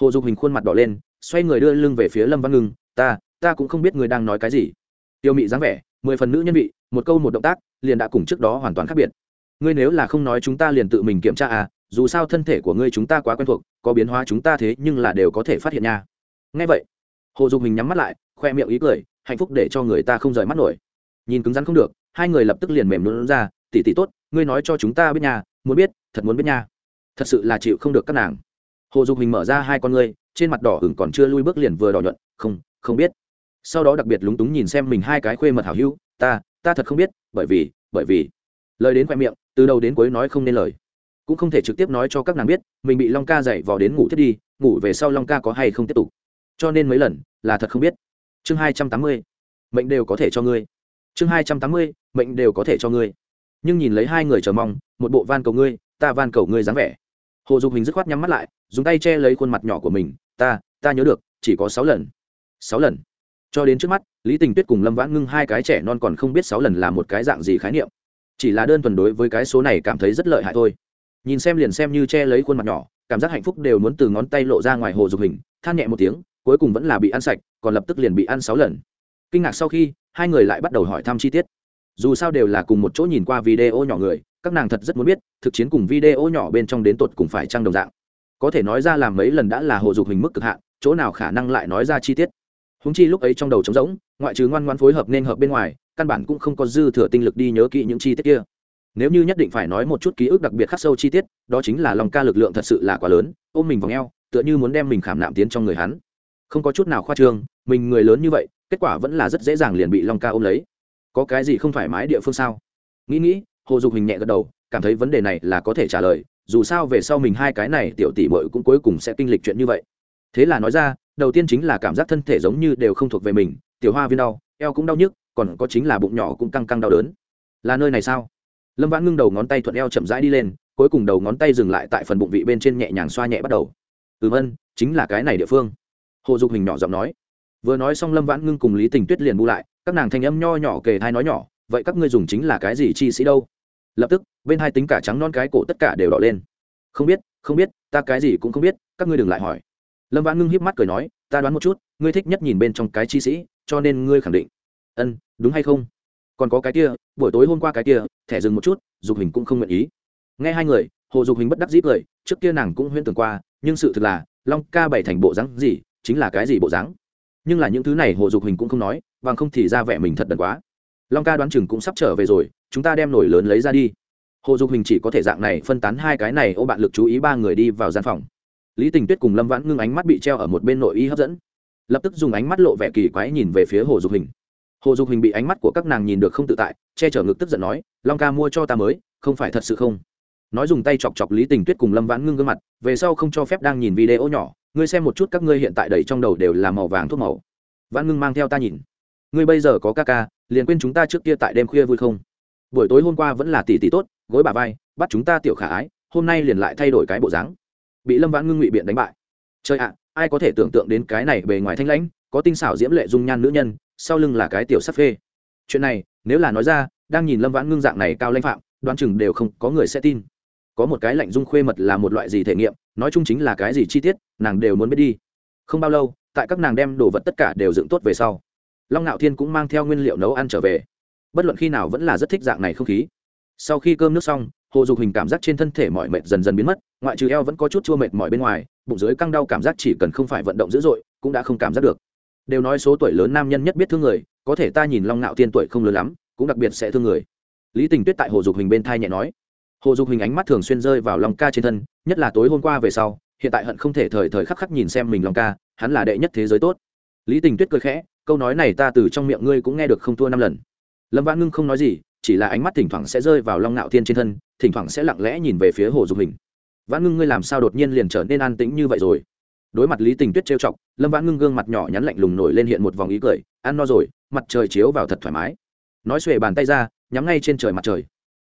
Hồ dục hình khuôn mặt đỏ lên, xoay người đưa lưng về phía lâm văn ngưng, ta ta cũng không biết người đang nói cái gì. Tiêu mị dáng vẻ, mười phần nữ nhân vị, một câu một động tác, liền đã cùng trước đó hoàn toàn khác biệt. Ngươi nếu là không nói chúng ta liền tự mình kiểm tra à dù sao thân thể của ngươi chúng ta quá quen thuộc, có biến hóa chúng ta thế nhưng là đều có thể phát hiện nha. Ngay vậy, hồ dục hình nhắm mắt lại, khoe miệng ý cười, hạnh phúc để cho người ta không rời mắt nổi. Nhìn cứng rắn không được hai người lập tức liền mềm luôn ra tỉ tỉ tốt, ngươi nói cho chúng ta biết nha, muốn biết, thật muốn biết nha. Thật sự là chịu không được các nàng. Hồ dục hình mở ra hai con ngươi, trên mặt đỏ hửng còn chưa lui bước liền vừa đỏ nhuận, không không biết. Sau đó đặc biệt lúng túng nhìn xem mình hai cái khuê mật hảo hữu, ta ta thật không biết, bởi vì bởi vì. Lời đến khoe miệng, từ đầu đến cuối nói không nên lời. Cũng không thể trực tiếp nói cho các nàng biết, mình bị long ca dậy vò đến ngủ thiết đi, ngủ về sau long ca có hay không tiếp tục. Cho nên mấy lần, là thật không biết. Chương hai trăm tám mươi, mệnh đều có thể cho ngươi. Chương hai trăm tám mươi mệnh đều có thể cho ngươi. Nhưng nhìn lấy hai người chờ mong, một bộ van cầu ngươi, ta van cầu ngươi dáng vẻ. Hồ dục hình dứt khoát nhắm mắt lại, dùng tay che lấy khuôn mặt nhỏ của mình, ta ta nhớ được, chỉ có sáu lần. Sáu lần. Cho đến trước mắt, lý tình tuyết cùng lâm vãn ngưng hai cái trẻ non còn không biết sáu lần là một cái dạng gì khái niệm. Chỉ là đơn thuần đối với cái số này cảm thấy rất lợi hại thôi. Nhìn xem liền xem như che lấy khuôn mặt nhỏ, cảm giác hạnh phúc đều muốn từ ngón tay lộ ra ngoài hồ dục hình, than nhẹ một tiếng, cuối cùng vẫn là bị ăn sạch, còn lập tức liền bị ăn sáu lần. Kinh ngạc sau khi, hai người lại bắt đầu hỏi thăm chi tiết dù sao đều là cùng một chỗ nhìn qua video nhỏ người, các nàng thật rất muốn biết, thực chiến cùng video nhỏ bên trong đến tột cùng phải trăng đồng dạng. Có thể nói ra làm mấy lần đã là hồ dục hình mức cực hạn, chỗ nào khả năng lại nói ra chi tiết. Húng chi lúc ấy trong đầu trống rỗng, ngoại trừ ngoan ngoan phối hợp nên hợp bên ngoài, căn bản cũng không có dư thừa tinh lực đi nhớ kỹ những chi tiết kia. Nếu như nhất định phải nói một chút ký ức đặc biệt khắc sâu chi tiết, đó chính là lòng ca lực lượng thật sự là quá lớn, ôm mình vào ngheo tựa như muốn đem mình khảm nạm tiến trong người hắn. Không có chút nào khoa trương, mình người lớn như vậy, kết quả vẫn là rất dễ dàng liền bị long ca ôm lấy có cái gì không thoải mái địa phương sao? Nghĩ nghĩ, hồ dục hình nhẹ gật đầu, cảm thấy vấn đề này là có thể trả lời, dù sao về sau mình hai cái này tiểu tỷ bội cũng cuối cùng sẽ kinh lịch chuyện như vậy. Thế là nói ra, đầu tiên chính là cảm giác thân thể giống như đều không thuộc về mình, tiểu hoa viên đau, eo cũng đau nhức, còn có chính là bụng nhỏ cũng căng căng đau đớn. Là nơi này sao? Lâm vãn ngưng đầu ngón tay thuận eo chậm rãi đi lên, cuối cùng đầu ngón tay dừng lại tại phần bụng vị bên trên nhẹ nhàng xoa nhẹ bắt đầu. Ừ vân chính là cái này địa phương. Hồ dục hình nhỏ giọng nói. Vừa nói xong lâm vãn ngưng cùng lý tình tuyết liền bu lại các nàng thanh âm nho nhỏ kề thai nói nhỏ, vậy các ngươi dùng chính là cái gì chi sĩ đâu? Lập tức, bên hai tính cả trắng non cái cổ tất cả đều đỏ lên. Không biết không biết, ta cái gì cũng không biết, các ngươi đừng lại hỏi. Lâm vãn ngưng hiếp mắt cười nói, ta đoán một chút, ngươi thích nhất nhìn bên trong cái chi sĩ, cho nên ngươi khẳng định. Ân, đúng hay không? Còn có cái kia, buổi tối hôm qua cái kia, thẻ dừng một chút, dục hình cũng không nguyện ý. Nghe hai người, hồ dục hình bất đắc dĩ cười, trước kia nàng cũng huyên tưởng qua, nhưng sự thực là, long ca bày thành bộ dáng gì, chính là cái gì bộ dáng? Nhưng là những thứ này hồ dục hình cũng không nói bằng không thì ra vẻ mình thật đần quá. Long ca đoán chừng cũng sắp trở về rồi, chúng ta đem nổi lớn lấy ra đi. Hồ dục hình chỉ có thể dạng này phân tán hai cái này, ô bạn lực chú ý ba người đi vào gian phòng. Lý tình tuyết cùng lâm vãn ngưng ánh mắt bị treo ở một bên nội y hấp dẫn. Lập tức dùng ánh mắt lộ vẻ kỳ quái nhìn về phía hồ dục hình hồ dục hình bị ánh mắt của các nàng nhìn được không tự tại, che chở ngực tức giận nói, long ca mua cho ta mới, không phải thật sự không? Nói dùng tay chọc chọc lý tình tuyết cùng lâm vãn ngưng gương mặt, về sau không cho phép đang nhìn video nhỏ, ngươi xem một chút các ngươi hiện tại đầy trong đầu đều là màu vàng thuốc màu. Vãn ngưng mang theo ta nhìn ngươi bây giờ có ca ca, liền quên chúng ta trước kia tại đêm khuya vui không? Buổi tối hôm qua vẫn là tỷ tỷ tốt, gối bà vai, bắt chúng ta tiểu khả ái, hôm nay liền lại thay đổi cái bộ dáng. Bị lâm vãn ngưng ngụy biện đánh bại. Trời ạ, ai có thể tưởng tượng đến cái này bề ngoài thanh lãnh, có tinh xảo diễm lệ dung nhan nữ nhân, sau lưng là cái tiểu sắc phê. Chuyện này, nếu là nói ra, đang nhìn lâm vãn ngưng dạng này cao lãnh phạm, đoán chừng đều không có người sẽ tin. Có một cái lạnh dung khuê mật là một loại gì thể nghiệm, nói chung chính là cái gì chi tiết, nàng đều muốn biết đi. Không bao lâu, tại các nàng đem đồ vật tất cả đều dựng tốt về sau long ngạo thiên cũng mang theo nguyên liệu nấu ăn trở về. Bất luận khi nào vẫn là rất thích dạng này không khí. Sau khi cơm nước xong, hồ dục hình cảm giác trên thân thể mọi mệt dần dần biến mất, ngoại trừ eo vẫn có chút chua mệt mỏi bên ngoài, bụng dưới căng đau cảm giác chỉ cần không phải vận động dữ dội, cũng đã không cảm giác được. Đều nói số tuổi lớn nam nhân nhất biết thương người, có thể ta nhìn long ngạo thiên tuổi không lớn lắm, cũng đặc biệt sẽ thương người. Lý tình tuyết tại hồ dục hình bên thai nhẹ nói. Hồ dục hình ánh mắt thường xuyên rơi vào long ca trên thân, nhất là tối hôm qua về sau, hiện tại hận không thể thời thời khắc khắc nhìn xem mình long ca, hắn là đệ nhất thế giới tốt. Lý tình tuyết cười khẽ câu nói này ta từ trong miệng ngươi cũng nghe được không thua năm lần. Lâm vãn ngưng không nói gì, chỉ là ánh mắt thỉnh thoảng sẽ rơi vào long ngạo thiên trên thân, thỉnh thoảng sẽ lặng lẽ nhìn về phía hồ dục hình. Vãn ngưng ngươi làm sao đột nhiên liền trở nên an tĩnh như vậy rồi? Đối mặt lý tình tuyết trêu chọc, lâm vãn ngưng gương mặt nhỏ nhắn lạnh lùng nổi lên hiện một vòng ý cười, ăn no rồi, mặt trời chiếu vào thật thoải mái. Nói xuề bàn tay ra, nhắm ngay trên trời mặt trời.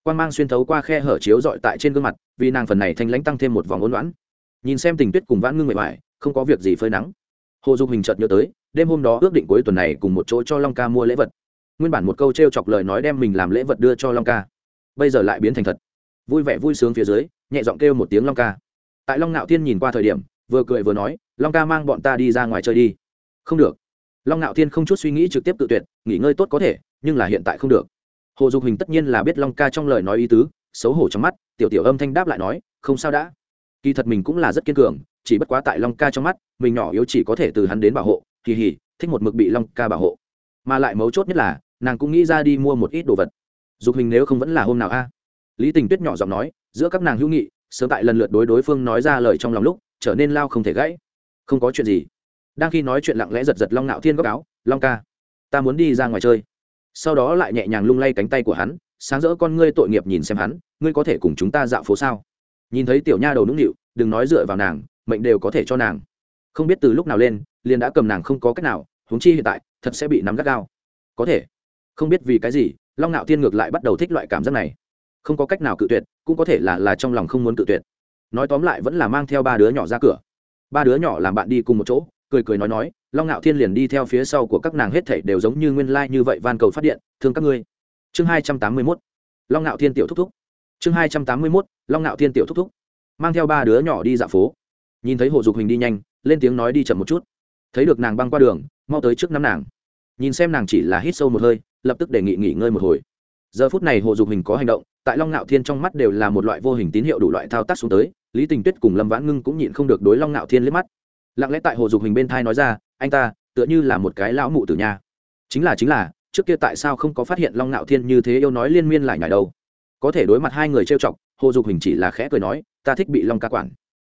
Quan g mang xuyên thấu qua khe hở chiếu dọi tại trên gương mặt, vì nàng phần này thanh lãnh tăng thêm một vòng ôn loãn nhìn xem tình tuyết cùng vãn ngưng mệt mỏi, không có việc gì phơi nắng. Hồ dục hình chợt nhớ tới đêm hôm đó ước định cuối tuần này cùng một chỗ cho long ca mua lễ vật. Nguyên bản một câu t r e o chọc lời nói đem mình làm lễ vật đưa cho long ca. Bây giờ lại biến thành thật. Vui vẻ vui sướng phía dưới, nhẹ giọng kêu một tiếng long ca. Tại long ngạo thiên nhìn qua thời điểm, vừa cười vừa nói, long ca mang bọn ta đi ra ngoài chơi đi. Không được. Long ngạo thiên không chút suy nghĩ trực tiếp tự tuyệt, nghỉ ngơi tốt có thể, nhưng là hiện tại không được. Hồ dục hình tất nhiên là biết long ca trong lời nói ý tứ, xấu hổ trong mắt, tiểu tiểu âm thanh đáp lại nói, không sao đã. Kỳ thật mình cũng là rất kiên cường, chỉ bất quá tại long ca trong mắt, mình nhỏ yếu chỉ có thể từ hắn đến bảo hộ kỳ hỉ, thích một mực bị long ca bảo hộ. Mà lại mấu chốt nhất là, nàng cũng nghĩ ra đi mua một ít đồ vật. Dục hình nếu không vẫn là hôm nào a? Lý tình tuyết nhỏ giọng nói, giữa các nàng hữu nghị, sớm tại lần lượt đối đối phương nói ra lời trong lòng lúc, trở nên lao không thể gãy. Không có chuyện gì. Đang khi nói chuyện lặng lẽ giật giật long nạo thiên góc áo, long ca, ta muốn đi ra ngoài chơi. Sau đó lại nhẹ nhàng lung lay cánh tay của hắn, sáng rỡ con ngươi tội nghiệp nhìn xem hắn, ngươi có thể cùng chúng ta dạo phố sao? Nhìn thấy tiểu nha đầu nũng nịu, đừng nói dựa vào nàng, mệnh đều có thể cho nàng. Không biết từ lúc nào lên liền đã cầm nàng không có cách nào, huống chi hiện tại, thật sẽ bị nắm gắt gao. Có thể. Không biết vì cái gì, long ngạo thiên ngược lại bắt đầu thích loại cảm giác này. Không có cách nào cự tuyệt, cũng có thể là là trong lòng không muốn cự tuyệt. Nói tóm lại vẫn là mang theo ba đứa nhỏ ra cửa. Ba đứa nhỏ làm bạn đi cùng một chỗ, cười cười nói nói, long ngạo thiên liền đi theo phía sau của các nàng hết thảy đều giống như nguyên lai như vậy van cầu phát điện, thương các ngươi. Chương hai trăm tám mươi mốt. Long ngạo thiên tiểu thúc thúc. Chương hai trăm tám mươi mốt, long ngạo thiên tiểu thúc thúc. Mang theo ba đứa nhỏ đi dạo phố. Nhìn thấy hồ dục hình đi nhanh, lên tiếng nói đi chậm một chút thấy được nàng băng qua đường, mau tới trước năm nàng. Nhìn xem nàng chỉ là hít sâu một hơi, lập tức đề nghị nghỉ ngơi một hồi. Giờ phút này hồ dục hình có hành động, tại long ngạo thiên trong mắt đều là một loại vô hình tín hiệu đủ loại thao tác xuống tới, lý tình tuyết cùng lâm vãn ngưng cũng nhịn không được đối long ngạo thiên liếc mắt. Lặng lẽ tại hồ dục hình bên thai nói ra, anh ta, tựa như là một cái lão mụ tử nha. Chính là chính là, trước kia tại sao không có phát hiện long ngạo thiên như thế yêu nói liên miên lại nhảy đâu? Có thể đối mặt hai người trêu chọc, hồ dục hình chỉ là khẽ cười nói, ta thích bị long ca quản.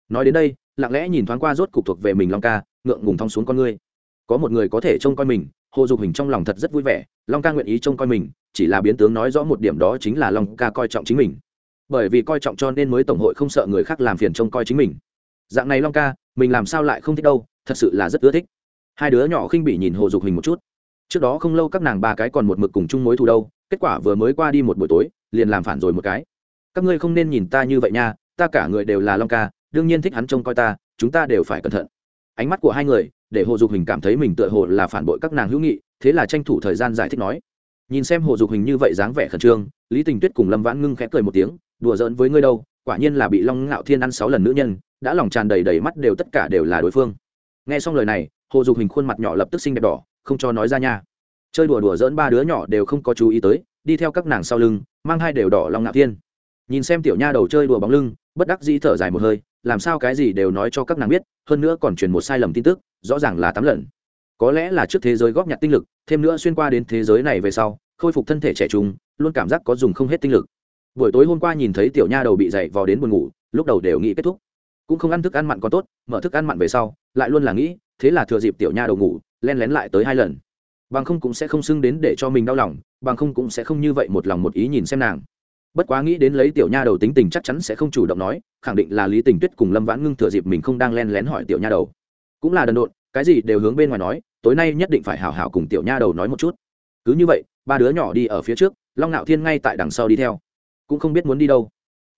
Nói đến đây, lặng lẽ nhìn thoáng qua rốt cục thuộc về mình long ca ngượng ngùng thong xuống con ngươi. Có một người có thể trông coi mình, hồ dục hình trong lòng thật rất vui vẻ, long ca nguyện ý trông coi mình, chỉ là biến tướng nói rõ một điểm đó chính là long ca coi trọng chính mình. Bởi vì coi trọng cho nên mới tổng hội không sợ người khác làm phiền trông coi chính mình. Dạng này long ca, mình làm sao lại không thích đâu, thật sự là rất ưa thích. Hai đứa nhỏ khinh bị nhìn hồ dục hình một chút. Trước đó không lâu các nàng ba cái còn một mực cùng chung mối thù đâu, kết quả vừa mới qua đi một buổi tối, liền làm phản rồi một cái. Các ngươi không nên nhìn ta như vậy nha, ta cả người đều là long ca, đương nhiên thích hắn trông coi ta, chúng ta đều phải cẩn thận ánh mắt của hai người, để hồ dục hình cảm thấy mình tựa hồ là phản bội các nàng hữu nghị, thế là tranh thủ thời gian giải thích nói. Nhìn xem hồ dục hình như vậy dáng vẻ khẩn trương, lý tình tuyết cùng lâm vãn ngưng khẽ cười một tiếng, đùa giỡn với ngươi đâu, quả nhiên là bị long ngạo thiên ăn sáu lần nữ nhân, đã lòng tràn đầy đầy mắt đều tất cả đều là đối phương. Nghe xong lời này, hồ dục hình khuôn mặt nhỏ lập tức xinh đẹp đỏ, không cho nói ra nha. Chơi đùa đùa dỡn ba đứa nhỏ đều không có chú ý tới, đi theo các nàng sau lưng, mang hai đều đỏ long ngạo thiên. Nhìn xem tiểu nha đầu chơi đùa bóng lưng, bất đắc dĩ thở dài một hơi làm sao cái gì đều nói cho các nàng biết, hơn nữa còn truyền một sai lầm tin tức, rõ ràng là tám lần. Có lẽ là trước thế giới góp nhặt tinh lực, thêm nữa xuyên qua đến thế giới này về sau, khôi phục thân thể trẻ trung, luôn cảm giác có dùng không hết tinh lực. Buổi tối hôm qua nhìn thấy tiểu nha đầu bị dậy vò đến buồn ngủ, lúc đầu đều nghĩ kết thúc. Cũng không ăn thức ăn mặn có tốt, mở thức ăn mặn về sau, lại luôn là nghĩ, thế là thừa dịp tiểu nha đầu ngủ, len lén lại tới hai lần. Bằng không cũng sẽ không xưng đến để cho mình đau lòng, bằng không cũng sẽ không như vậy một lòng một ý nhìn xem nàng bất quá nghĩ đến lấy tiểu nha đầu tính tình chắc chắn sẽ không chủ động nói, khẳng định là lý tình tuyết cùng lâm vãn ngưng thừa dịp mình không đang len lén hỏi tiểu nha đầu. Cũng là đần độn, cái gì đều hướng bên ngoài nói, tối nay nhất định phải hảo hảo cùng tiểu nha đầu nói một chút. Cứ như vậy, ba đứa nhỏ đi ở phía trước, long ngạo thiên ngay tại đằng sau đi theo. Cũng không biết muốn đi đâu.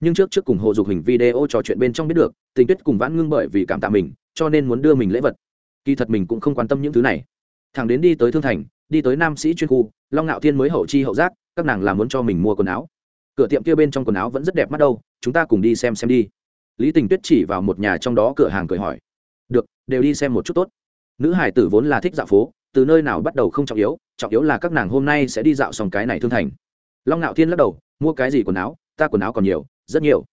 Nhưng trước trước cùng hồ dục hình video trò chuyện bên trong biết được, tình tuyết cùng vãn ngưng bởi vì cảm tạ mình, cho nên muốn đưa mình lễ vật. Kỳ thật mình cũng không quan tâm những thứ này. Thằng đến đi tới thương thành, đi tới nam sĩ chuyên khu, long ngạo thiên mới hậu chi hậu giác, các nàng làm muốn cho mình mua quần áo cửa tiệm kia bên trong quần áo vẫn rất đẹp mắt đâu, chúng ta cùng đi xem xem đi. Lý tình tuyết chỉ vào một nhà trong đó cửa hàng cười hỏi. Được, đều đi xem một chút tốt. Nữ hải tử vốn là thích dạo phố, từ nơi nào bắt đầu không trọng yếu trọng yếu là các nàng hôm nay sẽ đi dạo xong cái này thương thành. Long ngạo thiên lắc đầu, mua cái gì quần áo, ta quần áo còn nhiều, rất nhiều.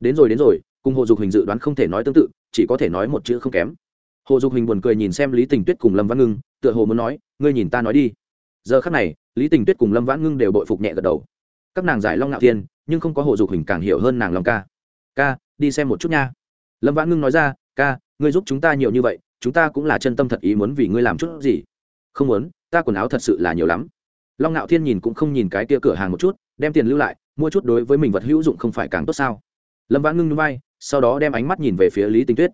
Đến rồi đến rồi. Cùng hồ dục hình dự đoán không thể nói tương tự, chỉ có thể nói một chữ không kém. Hồ dục hình buồn cười nhìn xem lý tình tuyết cùng lâm văn ngưng, tựa hồ muốn nói, ngươi nhìn ta nói đi. Giờ khắc này, lý tình tuyết cùng lâm vãn ngưng đều bội phục nhẹ gật đầu các nàng giải long ngạo thiên, nhưng không có hồ dục hình càng hiểu hơn nàng long ca. Ca, đi xem một chút nha. Lâm vãn ngưng nói ra, ca, ngươi giúp chúng ta nhiều như vậy, chúng ta cũng là chân tâm thật ý muốn vì ngươi làm chút gì. Không muốn, ta quần áo thật sự là nhiều lắm. Long ngạo thiên nhìn cũng không nhìn cái tia cửa hàng một chút, đem tiền lưu lại, mua chút đối với mình vật hữu dụng không phải càng tốt sao? Lâm vãn ngưng núi bay sau đó đem ánh mắt nhìn về phía lý tình tuyết.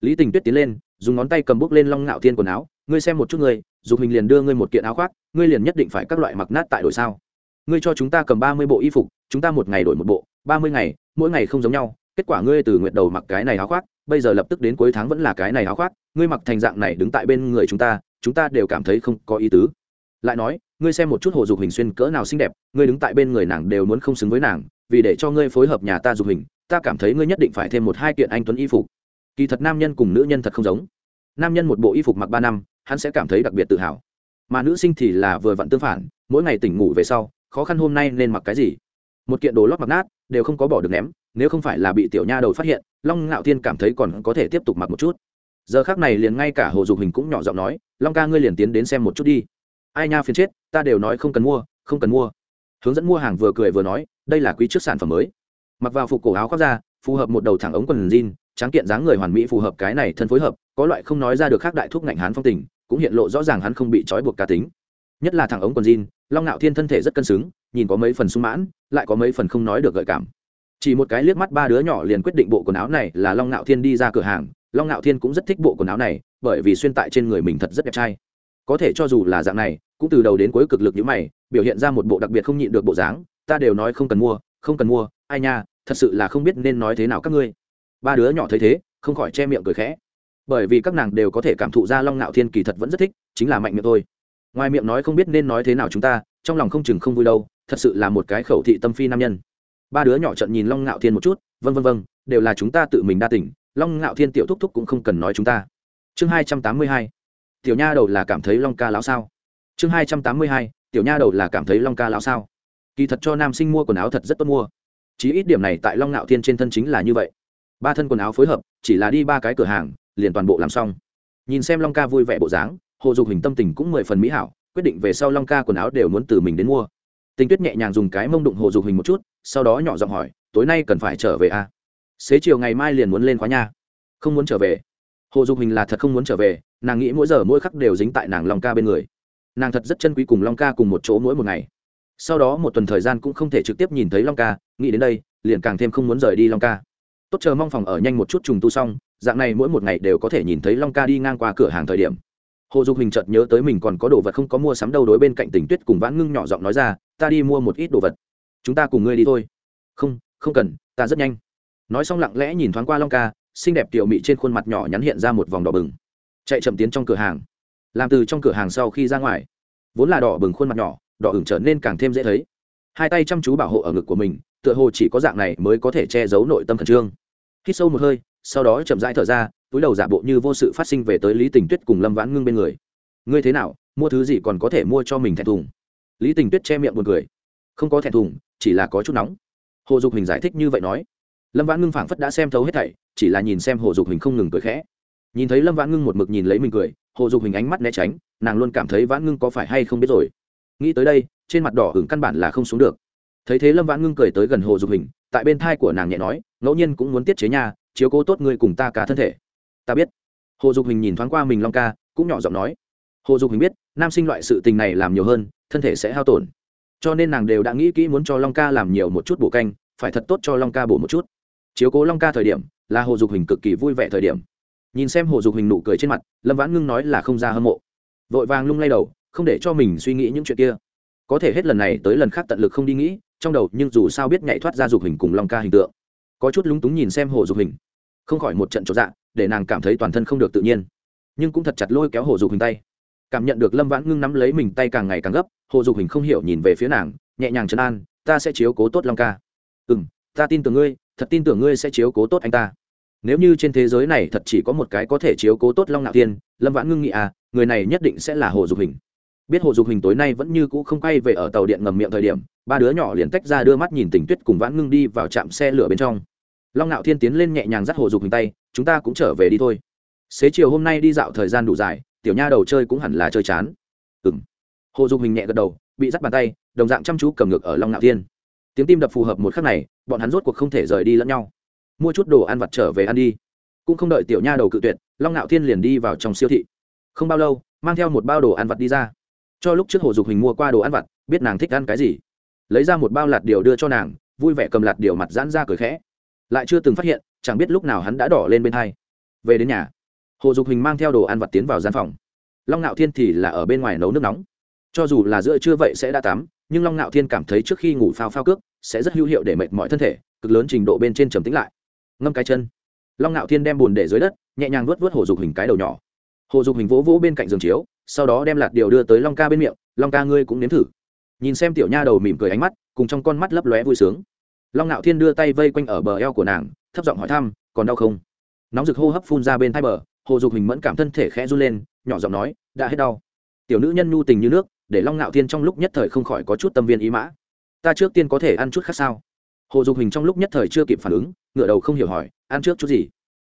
Lý tình tuyết tiến lên, dùng ngón tay cầm bốc lên long ngạo thiên quần áo, ngươi xem một chút ngươi, dục hình liền đưa ngươi một kiện áo khoác, ngươi liền nhất định phải các loại mặc nát tại đổi sao? Ngươi cho chúng ta cầm ba mươi bộ y phục, chúng ta một ngày đổi một bộ, ba mươi ngày, mỗi ngày không giống nhau, kết quả ngươi từ nguyện đầu mặc cái này áo khoác, bây giờ lập tức đến cuối tháng vẫn là cái này áo khoác, ngươi mặc thành dạng này đứng tại bên người chúng ta chúng ta đều cảm thấy không có ý tứ. Lại nói, ngươi xem một chút hồ dục hình xuyên cỡ nào xinh đẹp, ngươi đứng tại bên người nàng đều muốn không xứng với nàng, vì để cho ngươi phối hợp nhà ta dục hình, ta cảm thấy ngươi nhất định phải thêm một hai kiện anh tuấn y phục. Kỳ thật nam nhân cùng nữ nhân thật không giống. Nam nhân một bộ y phục mặc ba năm, hắn sẽ cảm thấy đặc biệt tự hào. Mà nữ sinh thì là vừa vặn tương phản, mỗi ngày tỉnh ngủ về sau khó khăn hôm nay nên mặc cái gì? Một kiện đồ lót mặc nát, đều không có bỏ được ném, nếu không phải là bị tiểu nha đầu phát hiện, long ngạo thiên cảm thấy còn có thể tiếp tục mặc một chút. Giờ khác này liền ngay cả hồ dục hình cũng nhỏ giọng nói, long ca ngươi liền tiến đến xem một chút đi. Ai nha phiền chết, ta đều nói không cần mua, không cần mua. Hướng dẫn mua hàng vừa cười vừa nói, đây là quý trước sản phẩm mới. Mặc vào phục cổ áo khoác ra phù hợp một đầu thẳng ống quần jean, tráng kiện dáng người hoàn mỹ phù hợp cái này thân phối hợp, có loại không nói ra được khác đại thuốc ngạnh hán phong tình, cũng hiện lộ rõ ràng hắn không bị trói buộc cá tính. Nhất là thẳng ống quần jean long ngạo thiên thân thể rất cân xứng, nhìn có mấy phần sung mãn, lại có mấy phần không nói được gợi cảm. Chỉ một cái liếc mắt ba đứa nhỏ liền quyết định bộ quần áo này là long ngạo thiên đi ra cửa hàng. Long ngạo thiên cũng rất thích bộ quần áo này, bởi vì xuyên tại trên người mình thật rất đẹp trai. Có thể cho dù là dạng này, cũng từ đầu đến cuối cực lực như mày, biểu hiện ra một bộ đặc biệt không nhịn được bộ dáng, ta đều nói không cần mua, không cần mua, ai nha, thật sự là không biết nên nói thế nào các ngươi. Ba đứa nhỏ thấy thế, không khỏi che miệng cười khẽ. Bởi vì các nàng đều có thể cảm thụ ra long ngạo thiên kỳ thật vẫn rất thích, chính là mạnh miệng thôi ngoài miệng nói không biết nên nói thế nào chúng ta, trong lòng không chừng không vui đâu, thật sự là một cái khẩu thị tâm phi nam nhân. Ba đứa nhỏ trận nhìn long ngạo thiên một chút vân vân vân đều là chúng ta tự mình đa tỉnh long ngạo thiên tiểu thúc thúc cũng không cần nói chúng ta. Chương hai trăm tám mươi hai, tiểu nha đầu là cảm thấy long ca lão sao? Chương hai trăm tám mươi hai, tiểu nha đầu là cảm thấy long ca lão sao? Kỳ thật cho nam sinh mua quần áo thật rất tốt mua. Chí ít điểm này tại long ngạo thiên trên thân chính là như vậy. Ba thân quần áo phối hợp, chỉ là đi ba cái cửa hàng, liền toàn bộ làm xong. Nhìn xem long ca vui vẻ bộ dáng hồ dục hình tâm tình cũng mười phần mỹ hảo, quyết định về sau long ca quần áo đều muốn từ mình đến mua. Tình tuyết nhẹ nhàng dùng cái mông đụng hồ dục hình một chút, sau đó nhỏ giọng hỏi, tối nay cần phải trở về à? xế chiều ngày mai liền muốn lên khóa nha. Không muốn trở về. Hồ dục hình là thật không muốn trở về, nàng nghĩ mỗi giờ mỗi khắc đều dính tại nàng long ca bên người. Nàng thật rất chân quý cùng long ca cùng một chỗ mỗi một ngày. Sau đó một tuần thời gian cũng không thể trực tiếp nhìn thấy long ca, nghĩ đến đây, liền càng thêm không muốn rời đi long ca. Tốt, chờ mong phòng ở nhanh một chút trùng tu xong, dạng này mỗi một ngày đều có thể nhìn thấy long ca đi ngang qua cửa hàng thời điểm hồ dục hình chợt nhớ tới mình còn có đồ vật không có mua sắm đâu đối bên cạnh tỉnh tuyết cùng vãn ngưng nhỏ giọng nói ra, ta đi mua một ít đồ vật. Chúng ta cùng ngươi đi thôi. Không không cần, ta rất nhanh. Nói xong lặng lẽ nhìn thoáng qua long ca, xinh đẹp tiểu mị trên khuôn mặt nhỏ nhắn hiện ra một vòng đỏ bừng. Chạy chậm tiến trong cửa hàng. Làm từ trong cửa hàng sau khi ra ngoài, vốn là đỏ bừng khuôn mặt nhỏ, đỏ ửng trở nên càng thêm dễ thấy. Hai tay chăm chú bảo hộ ở ngực của mình, tựa hồ chỉ có dạng này mới có thể che giấu nội tâm khẩn trương. Hít sâu một hơi sau đó chậm rãi thở ra, túi đầu giả bộ như vô sự phát sinh về tới lý tình tuyết cùng lâm vãn ngưng bên người. Ngươi thế nào, mua thứ gì còn có thể mua cho mình thẹn thùng? Lý tình tuyết che miệng buồn cười. Không có thẹn thùng, chỉ là có chút nóng. Hồ dục hình giải thích như vậy nói. Lâm vãn ngưng phảng phất đã xem thấu hết thảy, chỉ là nhìn xem hồ dục hình không ngừng cười khẽ. Nhìn thấy lâm vãn ngưng một mực nhìn lấy mình cười, hồ dục hình ánh mắt né tránh, nàng luôn cảm thấy vãn ngưng có phải hay không biết rồi. Nghĩ tới đây, trên mặt đỏ hửng căn bản là không xuống được. Thấy thế lâm vãn ngưng cười tới gần hồ dục hình tại bên thai của nàng nhẹ nói, ngẫu nhiên cũng muốn tiết chế nhà chiếu cố tốt ngươi cùng ta cả thân thể. Ta biết. Hồ dục hình nhìn thoáng qua mình long ca, cũng nhỏ giọng nói. Hồ dục hình biết, nam sinh loại sự tình này làm nhiều hơn, thân thể sẽ hao tổn. Cho nên nàng đều đã nghĩ kỹ muốn cho long ca làm nhiều một chút bổ canh, phải thật tốt cho long ca bổ một chút. Chiếu cố long ca thời điểm, là hồ dục hình cực kỳ vui vẻ thời điểm. Nhìn xem hồ dục hình nụ cười trên mặt, lâm vãn ngưng nói là không ra hâm mộ. Vội vàng lung lay đầu, không để cho mình suy nghĩ những chuyện kia. Có thể hết lần này tới lần khác tận lực không đi nghĩ, trong đầu nhưng dù sao biết nhảy thoát ra dục hình cùng long ca hình tượng có chút lúng túng nhìn xem hồ dục hình. Không khỏi một trận trọn dạ để nàng cảm thấy toàn thân không được tự nhiên. Nhưng cũng thật chặt lôi kéo hồ dục hình tay. Cảm nhận được lâm vãn ngưng nắm lấy mình tay càng ngày càng gấp, hồ dục hình không hiểu nhìn về phía nàng, nhẹ nhàng chấn an, ta sẽ chiếu cố tốt long ca. Ừ m ta tin tưởng ngươi, thật tin tưởng ngươi sẽ chiếu cố tốt anh ta. Nếu như trên thế giới này thật chỉ có một cái có thể chiếu cố tốt long nạo tiên lâm vãn ngưng nghĩ à người này nhất định sẽ là hồ dục hình. Biết hồ dục hình tối nay vẫn như cũ không quay về ở tàu điện ngầm miệng thời điểm, ba đứa nhỏ liền tách ra đưa mắt nhìn tình tuyết cùng vãn ngưng đi vào trạm xe lửa bên trong long nạo thiên tiến lên nhẹ nhàng dắt hồ dục hình tay, chúng ta cũng trở về đi thôi. Xế chiều hôm nay đi dạo thời gian đủ dài, tiểu nha đầu chơi cũng hẳn là chơi chán. Ừng hồ dục hình nhẹ gật đầu, bị dắt bàn tay, đồng dạng chăm chú cầm ngực ở long nạo thiên. Tiếng tim đập phù hợp một khắc này, bọn hắn rốt cuộc không thể rời đi lẫn nhau. Mua chút đồ ăn vặt trở về ăn đi. Cũng không đợi tiểu nha đầu cự tuyệt, long nạo thiên liền đi vào trong siêu thị. Không bao lâu, mang theo một bao đồ ăn vặt đi ra. Cho lúc trước hồ dục hình mua qua đồ ăn vặt, biết nàng thích ăn cái gì. Lấy ra một bao lạt điều đưa cho nàng, vui vẻ cầm lạt điều mặt giãn ra cười khẽ lại chưa từng phát hiện, chẳng biết lúc nào hắn đã đỏ lên bên hai. Về đến nhà, hồ dục hình mang theo đồ ăn vặt tiến vào gian phòng. Long ngạo thiên thì là ở bên ngoài nấu nước nóng. Cho dù là giữa trưa vậy sẽ đã tắm, nhưng long ngạo thiên cảm thấy trước khi ngủ phao phao cước sẽ rất hữu hiệu để mệt mọi thân thể, cực lớn trình độ bên trên trầm tính lại. Ngâm cái chân. Long ngạo thiên đem bùn để dưới đất, nhẹ nhàng vớt vớt hồ dục hình cái đầu nhỏ. Hồ dục hình vỗ vỗ bên cạnh giường chiếu, sau đó đem lạt điều đưa tới long ca bên miệng, long ca ngươi cũng nếm thử. Nhìn xem tiểu nha đầu mỉm cười ánh mắt, cùng trong con mắt lấp lóe vui sướng long ngạo thiên đưa tay vây quanh ở bờ eo của nàng, thấp giọng hỏi thăm, còn đau không? Nóng rực hô hấp phun ra bên thai bờ, hồ dục hình mẫn cảm thân thể khẽ run lên, nhỏ giọng nói, đã hết đau. Tiểu nữ nhân nhu tình như nước, để long ngạo thiên trong lúc nhất thời không khỏi có chút tâm viên ý mã. Ta trước tiên có thể ăn chút khác sao? Hồ dục hình trong lúc nhất thời chưa kịp phản ứng ngựa đầu không hiểu hỏi, ăn trước chút gì?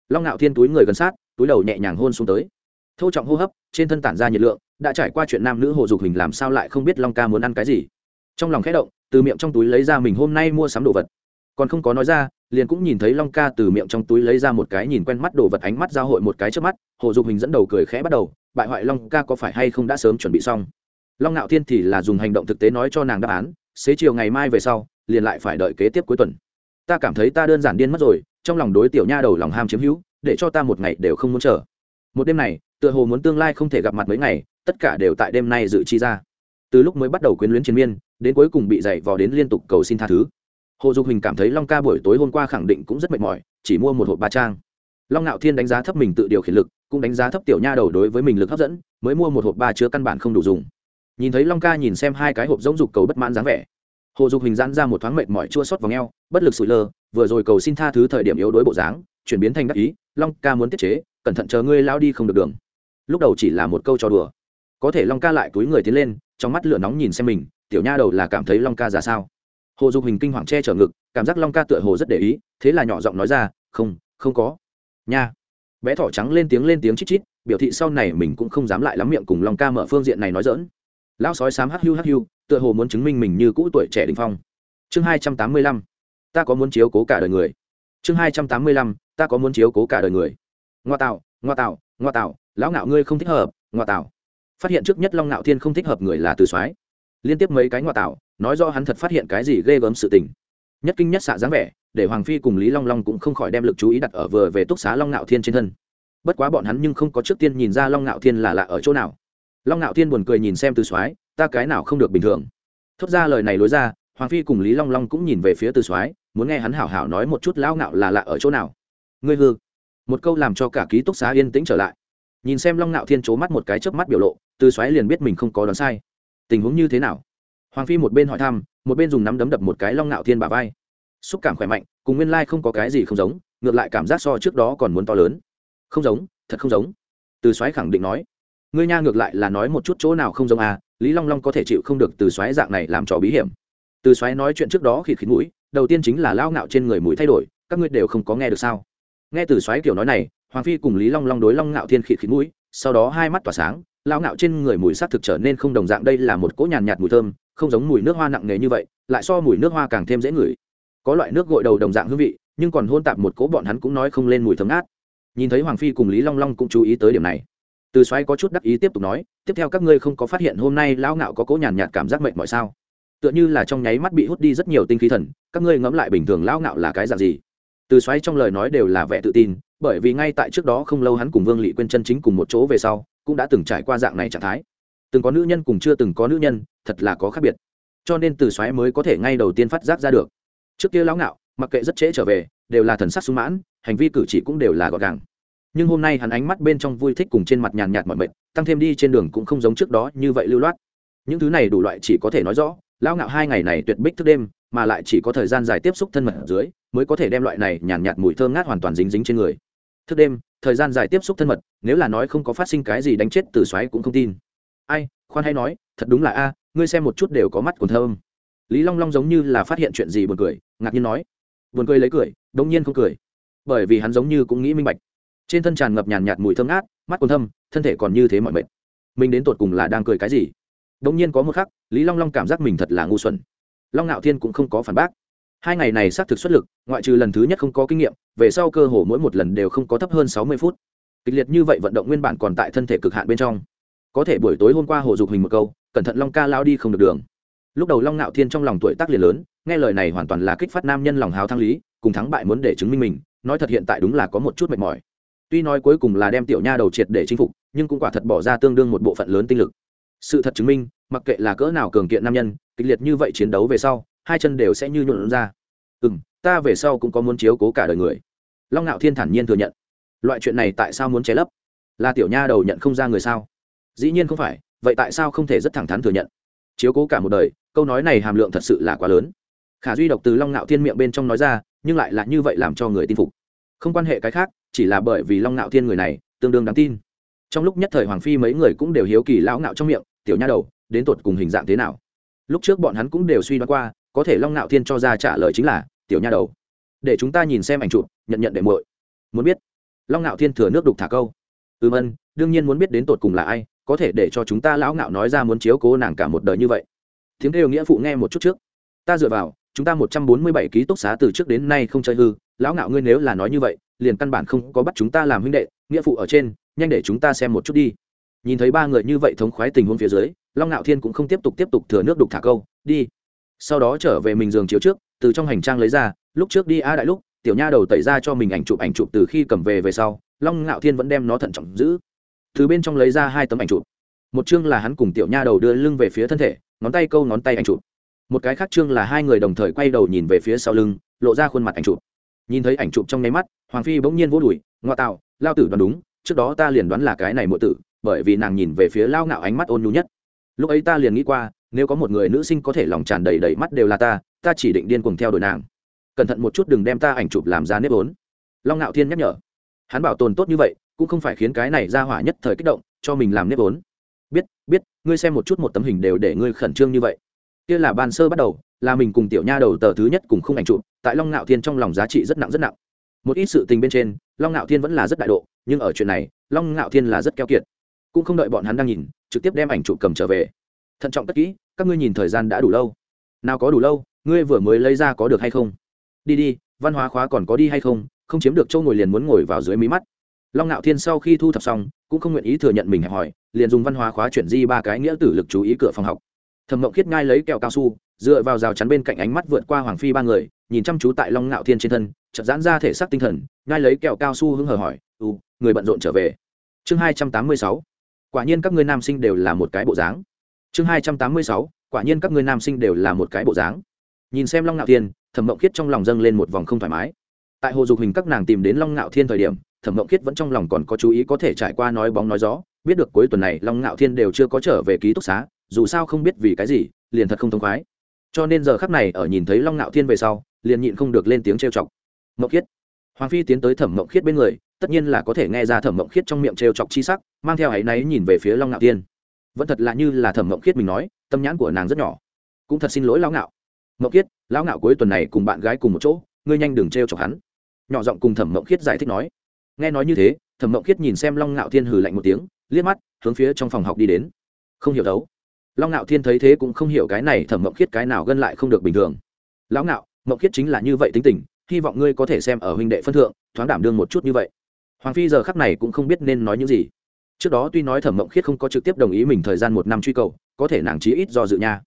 Long ngạo thiên túi người gần sát, túi đầu nhẹ nhàng hôn xuống tới. Thâu trọng hô hấp, trên thân tản ra nhiệt lượng, đã trải qua chuyện nam nữ hồ dục hình làm sao lại không biết long ca muốn ăn cái gì. Trong lòng khẽ động từ miệng trong túi lấy ra mình hôm nay mua sắm đồ vật. Còn không có nói ra, liền cũng nhìn thấy long ca từ miệng trong túi lấy ra một cái nhìn quen mắt đồ vật ánh mắt giao hội một cái trước mắt, hồ dục hình dẫn đầu cười khẽ bắt đầu, bại hoại long ca có phải hay không đã sớm chuẩn bị xong? Long ngạo thiên thì là dùng hành động thực tế nói cho nàng đáp án, xế chiều ngày mai về sau, liền lại phải đợi kế tiếp cuối tuần. Ta cảm thấy ta đơn giản điên mất rồi, trong lòng đối tiểu nha đầu lòng ham chiếm hữu, để cho ta một ngày đều không muốn chờ. Một đêm này, tựa hồ muốn tương lai không thể gặp mặt mấy ngày, tất cả đều tại đêm nay dự chi ra. Từ lúc mới bắt đầu quyến luyến chiến miên đến cuối cùng bị dày vò đến liên tục cầu xin tha thứ. Hồ dục hình cảm thấy long ca buổi tối hôm qua khẳng định cũng rất mệt mỏi, chỉ mua một hộp ba trang. Long ngạo thiên đánh giá thấp mình tự điều khiển lực, cũng đánh giá thấp tiểu nha đầu đối với mình lực hấp dẫn, mới mua một hộp ba chứa căn bản không đủ dùng. Nhìn thấy long ca nhìn xem hai cái hộp giống dục cầu bất mãn dáng vẻ, hồ dục hình giãn ra một thoáng mệt mỏi chua xót vào ngheo, bất lực sụi lơ, vừa rồi cầu xin tha thứ thời điểm yếu đối bộ dáng, chuyển biến thành đắc ý, long ca muốn tiết chế, cẩn thận chờ ngươi lao đi không được đường. Lúc đầu chỉ là một câu trò đùa. Có thể long ca lại túi người tiến lên, trong mắt lửa nóng nhìn xem mình tiểu nha đầu là cảm thấy long ca ra sao? Hồ dục hình kinh hoàng che chở ngực, cảm giác long ca tựa hồ rất để ý, thế là nhỏ giọng nói ra, không không có. Nha. Bé thỏ trắng lên tiếng lên tiếng chít chít, biểu thị sau này mình cũng không dám lại lắm miệng cùng long ca mở phương diện này nói dỡn lão sói sám hắc hưu hắc hưu, tựa hồ muốn chứng minh mình như cũ tuổi trẻ đình phong. Chương hai trăm tám mươi lăm, ta có muốn chiếu cố cả đời người. Chương hai trăm tám mươi lăm, ta có muốn chiếu cố cả đời người. Ngoa tạo ngoa tạo ngoa tạo, lão ngạo ngươi không thích hợp, ngoa tạo. Phát hiện trước nhất long ngạo thiên không thích hợp người là từ soái liên tiếp mấy cái ngoại tạo, nói do hắn thật phát hiện cái gì ghê gớm sự tình. Nhất kinh nhất xạ dáng vẻ, để hoàng phi cùng lý long long cũng không khỏi đem lực chú ý đặt ở vừa về túc xá long ngạo thiên trên thân. Bất quá bọn hắn nhưng không có trước tiên nhìn ra long ngạo thiên là lạ ở chỗ nào. Long ngạo thiên buồn cười nhìn xem từ soái, ta cái nào không được bình thường? Thốt ra lời này lối ra, hoàng phi cùng lý long long cũng nhìn về phía từ soái, muốn nghe hắn hảo hảo nói một chút lão ngạo là lạ ở chỗ nào. Ngươi hư. Một câu làm cho cả ký túc xá yên tĩnh trở lại. Nhìn xem long ngạo thiên c mắt một cái chớp mắt biểu lộ từ xoáy liền biết mình không có đoán sai tình huống như thế nào? Hoàng phi một bên hỏi thăm, một bên dùng nắm đấm đập một cái long ngạo thiên bà vai. Xúc cảm khỏe mạnh, cùng nguyên lai không có cái gì không giống, ngược lại cảm giác so trước đó còn muốn to lớn. Không giống, thật không giống. Từ xoáy khẳng định nói. Ngươi nha ngược lại là nói một chút chỗ nào không giống à lý long long có thể chịu không được từ xoáy dạng này làm trò bí hiểm. Từ xoáy nói chuyện trước đó khịt khịt mũi, đầu tiên chính là lao ngạo trên người mũi thay đổi, các ngươi đều không có nghe được sao? Nghe từ xoáy kiểu nói này, hoàng phi cùng lý long long đối long ngạo thiên khịt khịt mũi, sau đó hai mắt tỏa sáng lão ngạo trên người mùi sắc thực trở nên không đồng dạng đây là một cỗ nhàn nhạt mùi thơm, không giống mùi nước hoa nặng nề như vậy, lại so mùi nước hoa càng thêm dễ ngửi. Có loại nước gội đầu đồng dạng hương vị, nhưng còn hôn tạp một cỗ bọn hắn cũng nói không lên mùi thơm ngát. Nhìn thấy hoàng phi cùng lý long long cũng chú ý tới điểm này. Từ xoáy có chút đắc ý tiếp tục nói, tiếp theo các ngươi không có phát hiện hôm nay lão ngạo có cỗ nhàn nhạt cảm giác mệnh mọi sao? Tựa như là trong nháy mắt bị hút đi rất nhiều tinh khí thần, các ngươi ngẫm lại bình thường lão ngạo là cái dạng gì? Từ xoáy trong lời nói đều là vẻ tự tin, bởi vì ngay tại trước đó không lâu hắn cùng vương lị quên chân chính cùng một chỗ về sau cũng đã từng trải qua dạng này trạng thái. Từng có nữ nhân cùng chưa từng có nữ nhân thật là có khác biệt. Cho nên từ xoáy mới có thể ngay đầu tiên phát giác ra được. Trước kia lão ngạo mặc kệ rất trễ trở về đều là thần sắc sung mãn hành vi cử chỉ cũng đều là gọn gàng. Nhưng hôm nay hắn ánh mắt bên trong vui thích cùng trên mặt nhàn nhạt mọi mệt tăng thêm đi trên đường cũng không giống trước đó như vậy lưu loát. Những thứ này đủ loại chỉ có thể nói rõ lão ngạo hai ngày này tuyệt bích thức đêm mà lại chỉ có thời gian dài tiếp xúc thân mật ở dưới mới có thể đem loại này nhàn nhạt, mùi thơm ngát hoàn toàn dính dính trên người thức đêm, thời gian dài tiếp xúc thân mật, nếu là nói không có phát sinh cái gì đánh chết từ xoáy cũng không tin. Ai, khoan hay nói, thật đúng là a, ngươi xem một chút đều có mắt còn thơm. Lý long long giống như là phát hiện chuyện gì buồn cười, ngạc nhiên nói. Buồn cười lấy cười đông nhiên không cười. Bởi vì hắn giống như cũng nghĩ minh bạch. Trên thân tràn ngập nhàn nhạt mùi thơm ngát, mắt còn thâm thân thể còn như thế mọi mệt. Mình đến tột cùng là đang cười cái gì? Đông nhiên có một khắc, lý long long cảm giác mình thật là ngu xuẩn. Long ngạo thiên cũng không có phản bác hai ngày này xác thực xuất lực, ngoại trừ lần thứ nhất không có kinh nghiệm, về sau cơ hồ mỗi một lần đều không có thấp hơn sáu mươi phút. Kịch liệt như vậy vận động nguyên bản còn tại thân thể cực hạn bên trong. Có thể buổi tối hôm qua hồ dục hình một câu, cẩn thận long ca lao đi không được đường. Lúc đầu long ngạo thiên trong lòng tuổi tác liền lớn, nghe lời này hoàn toàn là kích phát nam nhân lòng hào thăng lý, cùng thắng bại muốn để chứng minh mình, nói thật hiện tại đúng là có một chút mệt mỏi. Tuy nói cuối cùng là đem tiểu nha đầu triệt để chinh phục, nhưng cũng quả thật bỏ ra tương đương một bộ phận lớn tinh lực. Sự thật chứng minh, mặc kệ là cỡ nào cường kiện nam nhân, kịch liệt như vậy chiến đấu về sau hai chân đều sẽ như nhuộn ra. Ừ m ta về sau cũng có muốn chiếu cố cả đời người. Long ngạo thiên thản nhiên thừa nhận. Loại chuyện này tại sao muốn che lấp? Là tiểu nha đầu nhận không ra người sao? Dĩ nhiên không phải, vậy tại sao không thể rất thẳng thắn thừa nhận? Chiếu cố cả một đời, câu nói này hàm lượng thật sự là quá lớn. Khả duy độc từ long ngạo thiên miệng bên trong nói ra, nhưng lại là như vậy làm cho người tin phục. Không quan hệ cái khác, chỉ là bởi vì long ngạo thiên người này, tương đương đáng tin. Trong lúc nhất thời hoàng phi mấy người cũng đều hiếu kỳ lão ngạo trong miệng, tiểu nha đầu, đến tột cùng hình dạng thế nào? Lúc trước bọn hắn cũng đều suy đoán qua có thể long Nạo thiên cho ra trả lời chính là, tiểu nha đầu, để chúng ta nhìn xem ảnh chụp, nhận nhận để muội. Muốn biết, long Nạo thiên thừa nước đục thả câu. Ừm ân, đương nhiên muốn biết đến tột cùng là ai, có thể để cho chúng ta lão ngạo nói ra muốn chiếu cố nàng cả một đời như vậy. Tiếng kêu nghĩa phụ nghe một chút trước. Ta dựa vào, chúng ta một trăm bốn mươi bảy ký túc xá từ trước đến nay không chơi hư, lão ngạo ngươi nếu là nói như vậy, liền căn bản không có bắt chúng ta làm huynh đệ, nghĩa phụ ở trên, nhanh để chúng ta xem một chút đi. Nhìn thấy ba người như vậy thống khoái tình huống phía dưới, long ngạo thiên cũng không tiếp tục tiếp tục thừa nước đục thả câu, đi sau đó trở về mình giường chiếu trước, từ trong hành trang lấy ra, lúc trước đi a đại lúc, tiểu nha đầu tẩy ra cho mình ảnh chụp ảnh chụp từ khi cầm về về sau, long ngạo thiên vẫn đem nó thận trọng giữ. Từ bên trong lấy ra hai tấm ảnh chụp. Một chương là hắn cùng tiểu nha đầu đưa lưng về phía thân thể, ngón tay câu ngón tay ảnh chụp. Một cái khác chương là hai người đồng thời quay đầu nhìn về phía sau lưng, lộ ra khuôn mặt ảnh chụp. Nhìn thấy ảnh chụp trong nháy mắt, hoàng phi bỗng nhiên vỗ đùi, ngoa tạo, lao tử đoán đúng, trước đó ta liền đoán là cái này mượn tử, bởi vì nàng nhìn về phía lao ngạo ánh mắt ôn nhu nhất. Lúc ấy ta liền nghĩ qua nếu có một người nữ sinh có thể lòng tràn đầy đầy mắt đều là ta ta chỉ định điên cuồng theo đuổi nàng. Cẩn thận một chút đừng đem ta ảnh chụp làm ra nếp vốn. Long ngạo thiên nhắc nhở. Hắn bảo tồn tốt như vậy, cũng không phải khiến cái này ra hỏa nhất thời kích động, cho mình làm nếp vốn. Biết biết, ngươi xem một chút một tấm hình đều để ngươi khẩn trương như vậy. Kia là ban sơ bắt đầu, là mình cùng tiểu nha đầu tờ thứ nhất cùng không ảnh chụp, tại long ngạo thiên trong lòng giá trị rất nặng rất nặng. Một ít sự tình bên trên, long ngạo thiên vẫn là rất đại độ, nhưng ở chuyện này, long ngạo thiên là rất keo kiệt. Cũng không đợi bọn hắn đang nhìn, trực tiếp đem ảnh chụp cầm trở về. Thận trọng tất kỹ các ngươi nhìn thời gian đã đủ lâu. Nào có đủ lâu, ngươi vừa mới lấy ra có được hay không? Đi đi, văn hóa khóa còn có đi hay không? Không chiếm được châu ngồi liền muốn ngồi vào dưới mí mắt. Long ngạo thiên sau khi thu thập xong, cũng không nguyện ý thừa nhận mình hẹp hỏi liền dùng văn hóa khóa chuyển di ba cái nghĩa tử lực chú ý cửa phòng học. Thẩm mộng khiết ngai lấy kẹo cao su, dựa vào rào chắn bên cạnh ánh mắt vượt qua hoàng phi ba người, nhìn chăm chú tại long ngạo thiên trên thân chật giãn ra thể xác tinh thần ngai lấy kẹo cao su hứng hờ hỏi u người bận rộn trở về. Chương hai trăm tám mươi sáu. Quả nhiên các ngươi nam sinh đều là một cái bộ dáng chương hai trăm tám mươi sáu, quả nhiên các ngươi nam sinh đều là một cái bộ dáng. Nhìn xem long ngạo thiên, thẩm mộng khiết trong lòng dâng lên một vòng không thoải mái. Tại hồ dục hình các nàng tìm đến long ngạo thiên thời điểm, thẩm mộng khiết vẫn trong lòng còn có chú ý có thể trải qua nói bóng nói gió, biết được cuối tuần này long ngạo thiên đều chưa có trở về ký túc xá, dù sao không biết vì cái gì, liền thật không thông khoái. Cho nên giờ khắc này ở nhìn thấy long ngạo thiên về sau, liền nhịn không được lên tiếng trêu chọc. Mộng khiết. Hoàng phi tiến tới thẩm mộng khiết bên người, tất nhiên là có thể nghe ra thẩm mộng khiết trong miệng trêu chọc chi sắc, mang theo áy náy nhìn về phía long ngạo thiên vẫn thật là như là thẩm mộng khiết mình nói, tâm nhãn của nàng rất nhỏ. Cũng thật xin lỗi lão ngạo. Mộng khiết, lão ngạo cuối tuần này cùng bạn gái cùng một chỗ, ngươi nhanh đừng trêu chọc hắn. Nhỏ giọng cùng thẩm mộng khiết giải thích nói. Nghe nói như thế, thẩm mộng khiết nhìn xem long ngạo thiên hừ lạnh một tiếng, liếc mắt, hướng phía trong phòng học đi đến. Không hiểu đấu. Long ngạo thiên thấy thế cũng không hiểu cái này, thẩm mộng khiết cái nào gân lại không được bình thường. Lão ngạo, mộng khiết chính là như vậy tính tình, hy vọng ngươi có thể xem ở huynh đệ phân thượng, thoáng đảm đương một chút như vậy. Hoàng phi giờ khắc này cũng không biết nên nói những gì trước đó tuy nói thẩm mộng khiết không có trực tiếp đồng ý mình thời gian một năm truy cầu, có thể nàng chí ít do dự nha.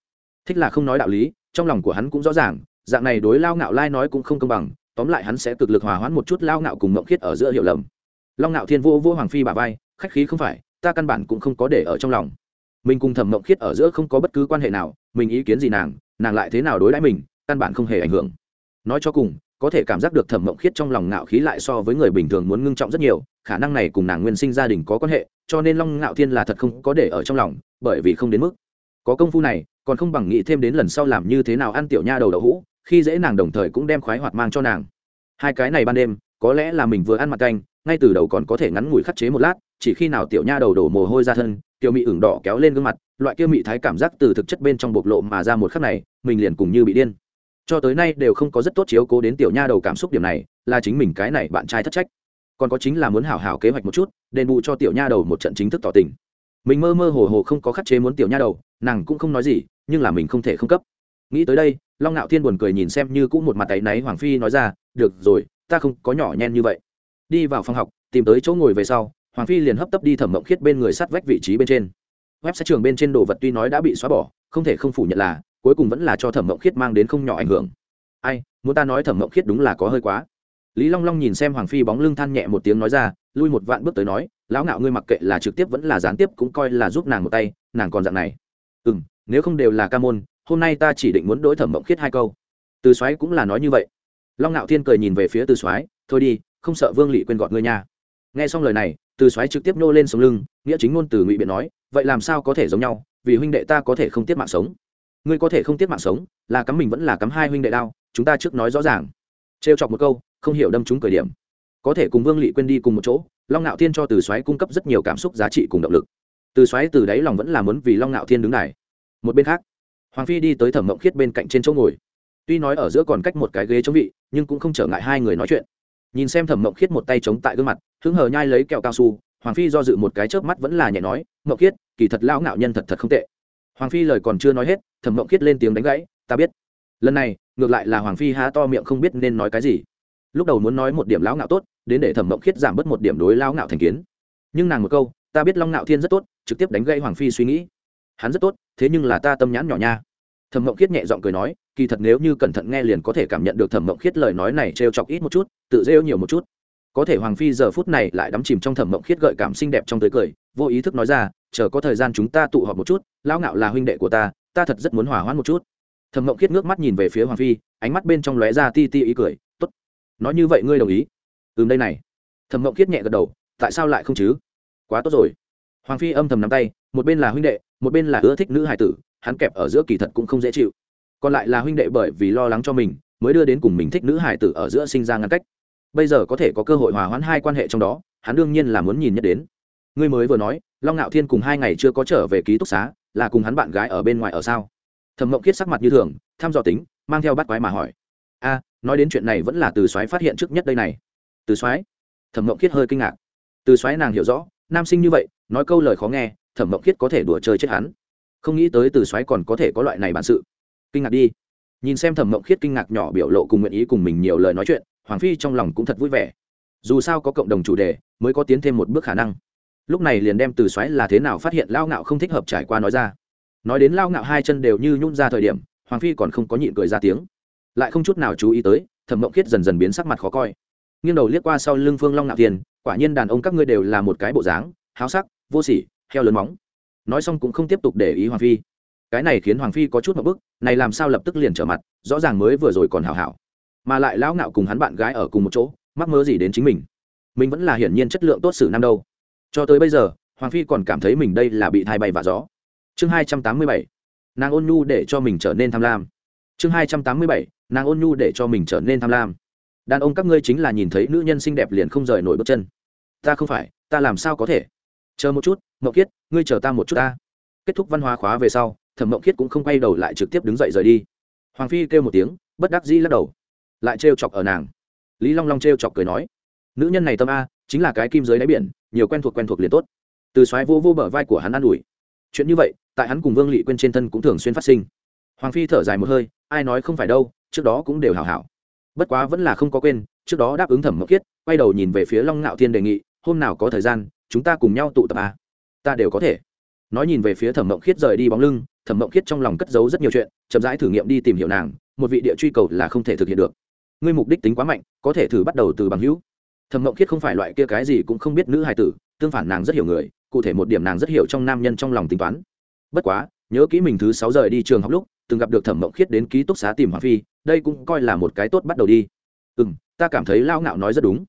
Thích là không nói đạo lý, trong lòng của hắn cũng rõ ràng, dạng này đối lao ngạo lai nói cũng không công bằng, tóm lại hắn sẽ cực lực hòa hoãn một chút lao ngạo cùng mộng khiết ở giữa hiểu lầm. Long ngạo thiên vô vô hoàng phi bà vai, khách khí không phải, ta căn bản cũng không có để ở trong lòng. Mình cùng thẩm mộng khiết ở giữa không có bất cứ quan hệ nào, mình ý kiến gì nàng nàng lại thế nào đối đãi mình, căn bản không hề ảnh hưởng. Nói cho cùng có thể cảm giác được thẩm mộng khiết trong lòng ngạo khí lại so với người bình thường muốn ngưng trọng rất nhiều, khả năng này cùng nàng nguyên sinh gia đình có quan hệ, cho nên long ngạo thiên là thật không có để ở trong lòng, bởi vì không đến mức. Có công phu này, còn không bằng nghĩ thêm đến lần sau làm như thế nào ăn tiểu nha đầu đậu hũ, khi dễ nàng đồng thời cũng đem khoái hoạt mang cho nàng. Hai cái này ban đêm, có lẽ là mình vừa ăn mặt canh, ngay từ đầu còn có thể ngắn ngủi khắc chế một lát, chỉ khi nào tiểu nha đầu đổ mồ hôi ra thân, tiểu mị ửng đỏ kéo lên gương mặt, loại kia mị thái cảm giác từ thực chất bên trong bộc lộ mà ra một khắc này, mình liền cùng như bị điên cho tới nay đều không có rất tốt chiếu cố đến tiểu nha đầu cảm xúc điểm này, là chính mình cái này bạn trai thất trách. Còn có chính là muốn hảo hảo kế hoạch một chút, đền bù cho tiểu nha đầu một trận chính thức tỏ tình. Mình mơ mơ hồ hồ không có khắc chế muốn tiểu nha đầu, nàng cũng không nói gì, nhưng là mình không thể không cấp. Nghĩ tới đây, long ngạo thiên buồn cười nhìn xem như cũng một mặt tay náy hoàng phi nói ra, được rồi, ta không có nhỏ nhen như vậy. Đi vào phòng học, tìm tới chỗ ngồi về sau, hoàng phi liền hấp tấp đi thẩm mộng khiết bên người sát vách vị trí bên trên. Web sách trường bên trên đồ vật tuy nói đã bị xóa bỏ, không thể không phủ nhận là cuối cùng vẫn là cho thẩm mộng khiết mang đến không nhỏ ảnh hưởng. Ai, muốn ta nói thẩm mộng khiết đúng là có hơi quá. Lý long long nhìn xem hoàng phi bóng lưng than nhẹ một tiếng nói ra, lui một vạn bước tới nói, lão ngạo ngươi mặc kệ là trực tiếp vẫn là gián tiếp cũng coi là giúp nàng một tay, nàng còn dạng này. Ừ m nếu không đều là ca môn, hôm nay ta chỉ định muốn đối thẩm mộng khiết hai câu. Từ soái cũng là nói như vậy. Long ngạo thiên cười nhìn về phía từ soái, thôi đi, không sợ vương lị quên gọn ngươi nha. Nghe xong lời này, từ soái trực tiếp nô lên sống lưng, nghĩa chính ngôn từ ngụy biện nói, vậy làm sao có thể giống nhau, vì huynh đệ ta có thể không tiết mạng sống? Ngươi có thể không tiết mạng sống, là cắm mình vẫn là cắm hai huynh đệ đao, chúng ta trước nói rõ ràng. Trêu chọc một câu, không hiểu đâm chúng cởi điểm. Có thể cùng vương lỵ quên đi cùng một chỗ, long ngạo thiên cho từ Xoáy cung cấp rất nhiều cảm xúc giá trị cùng động lực. Từ Xoáy từ đáy lòng vẫn là muốn vì long ngạo thiên đứng này một bên khác, hoàng phi đi tới thẩm mộng khiết bên cạnh trên chỗ ngồi. Tuy nói ở giữa còn cách một cái ghế chống vị, nhưng cũng không trở ngại hai người nói chuyện. Nhìn xem thẩm mộng khiết một tay chống tại gương mặt, hứng hờ nhai lấy kẹo cao su, hoàng phi do dự một cái chớp mắt vẫn là nhẹ nói, mộng khiết, kỳ thật lão ngạo nhân thật thật không tệ hoàng phi lời còn chưa nói hết, thẩm mộng khiết lên tiếng đánh gãy, ta biết. Lần này, ngược lại là hoàng phi há to miệng không biết nên nói cái gì. Lúc đầu muốn nói một điểm lão ngạo tốt, đến để thẩm mộng khiết giảm bớt một điểm đối lão ngạo thành kiến. Nhưng nàng một câu, ta biết long ngạo thiên rất tốt, trực tiếp đánh gãy hoàng phi suy nghĩ. Hắn rất tốt, thế nhưng là ta tâm nhãn nhỏ nha. Thẩm mộng khiết nhẹ giọng cười nói, kỳ thật nếu như cẩn thận nghe liền có thể cảm nhận được thẩm mộng khiết lời nói này trêu chọc ít một chút, tự rêu nhiều một chút có thể hoàng phi giờ phút này lại đắm chìm trong thẩm mộng khiết gợi cảm xinh đẹp trong tới cười, vô ý thức nói ra, chờ có thời gian chúng ta tụ họp một chút, lão ngạo là huynh đệ của ta ta thật rất muốn hỏa hoãn một chút. Thẩm mộng khiết ngước mắt nhìn về phía hoàng phi, ánh mắt bên trong lóe ra ti ti ý cười t ố t nói như vậy ngươi đồng ý? Ừm, đây này. Thẩm mộng khiết nhẹ gật đầu, tại sao lại không chứ? Quá tốt rồi. Hoàng phi âm thầm nắm tay, một bên là huynh đệ, một bên là ưa thích nữ hải tử, hắn kẹp ở giữa kỳ thật cũng không dễ chịu. Còn lại là huynh đệ bởi vì lo lắng cho mình, mới đưa đến cùng mình thích nữ hải tử ở giữa sinh ra ngăn cách bây giờ có thể có cơ hội hòa hoãn hai quan hệ trong đó, hắn đương nhiên là muốn nhìn nhất đến. Ngươi mới vừa nói, long ngạo thiên cùng hai ngày chưa có trở về ký túc xá, là cùng hắn bạn gái ở bên ngoài ở sao? Thẩm mộng kiết sắc mặt như thường, thăm dò tính, mang theo bắt quái mà hỏi. A, nói đến chuyện này vẫn là từ soái phát hiện trước nhất đây này. Từ soái? Thẩm mộng kiết hơi kinh ngạc. Từ soái nàng hiểu rõ, nam sinh như vậy, nói câu lời khó nghe, thẩm mộng kiết có thể đùa chơi chết hắn. Không nghĩ tới từ soái còn có thể có loại này bản sự. Kinh ngạc đi. Nhìn xem thẩm mộng khiết kinh ngạc nhỏ biểu lộ cùng nguyện ý cùng mình nhiều lời nói chuyện hoàng phi trong lòng cũng thật vui vẻ. Dù sao có cộng đồng chủ đề, mới có tiến thêm một bước khả năng. Lúc này liền đem từ xoáy là thế nào phát hiện lao ngạo không thích hợp trải qua nói ra. Nói đến lao ngạo hai chân đều như nhún ra thời điểm, hoàng phi còn không có nhịn cười ra tiếng. Lại không chút nào chú ý tới, thẩm mộng khiết dần dần biến sắc mặt khó coi. Nghiêng đầu liếc qua sau lưng phương long ngạo tiền, quả nhiên đàn ông các ngươi đều là một cái bộ dáng, háo sắc, vô sỉ, heo lớn móng. Nói xong cũng không tiếp tục để ý hoàng phi. Cái này khiến hoàng phi có chút một bức, này làm sao lập tức liền trở mặt, rõ ràng mới vừa rồi còn hảo hảo mà lại lão ngạo cùng hắn bạn gái ở cùng một chỗ, mắc mơ gì đến chính mình. Mình vẫn là hiển nhiên chất lượng tốt xử năm đâu. Cho tới bây giờ, hoàng phi còn cảm thấy mình đây là bị thai bay và gió. Chương hai trăm tám mươi bảy, nàng ôn nhu để cho mình trở nên tham lam. Chương hai trăm tám mươi bảy, nàng ôn nhu để cho mình trở nên tham lam. Đàn ông các ngươi chính là nhìn thấy nữ nhân xinh đẹp liền không rời nổi bước chân. Ta không phải, ta làm sao có thể? Chờ một chút, mậu kiết, ngươi chờ ta một chút ta. Kết thúc văn hóa khóa về sau, thẩm mậu kiết cũng không quay đầu lại trực tiếp đứng dậy rời đi. Hoàng phi kêu một tiếng, bất đắc dĩ lắc đầu lại trêu chọc ở nàng. Lý long long trêu chọc cười nói, nữ nhân này tâm a, chính là cái kim giới đáy biển, nhiều quen thuộc quen thuộc liền tốt. Từ xoáy vô vô bờ vai của hắn ă n ủi. Chuyện như vậy, tại hắn cùng vương lị quên trên thân cũng thường xuyên phát sinh. Hoàng phi thở dài một hơi, ai nói không phải đâu, trước đó cũng đều hảo hảo. Bất quá vẫn là không có quên, trước đó đáp ứng thẩm mộc kiết quay đầu nhìn về phía long ngạo thiên đề nghị, hôm nào có thời gian, chúng ta cùng nhau tụ tập a. Ta đều có thể. Nói nhìn về phía thẩm mộng khiết rời đi bóng lưng, thẩm mộng khiết trong lòng cất giấu rất nhiều chuyện, chậm rãi thử nghiệm đi tìm hiểu nàng, một vị địa truy cầu là không thể thực hiện được ngươi mục đích tính quá mạnh, có thể thử bắt đầu từ bằng hữu. Thẩm mộng khiết không phải loại kia cái gì cũng không biết nữ hài tử, tương phản nàng rất hiểu người, cụ thể một điểm nàng rất hiểu trong nam nhân trong lòng tính toán. Bất quá, nhớ kỹ mình thứ sáu giờ đi trường học lúc, từng gặp được thẩm mộng khiết đến ký túc xá tìm hoàng phi, đây cũng coi là một cái tốt bắt đầu đi. Ừ m ta cảm thấy lao ngạo nói rất đúng.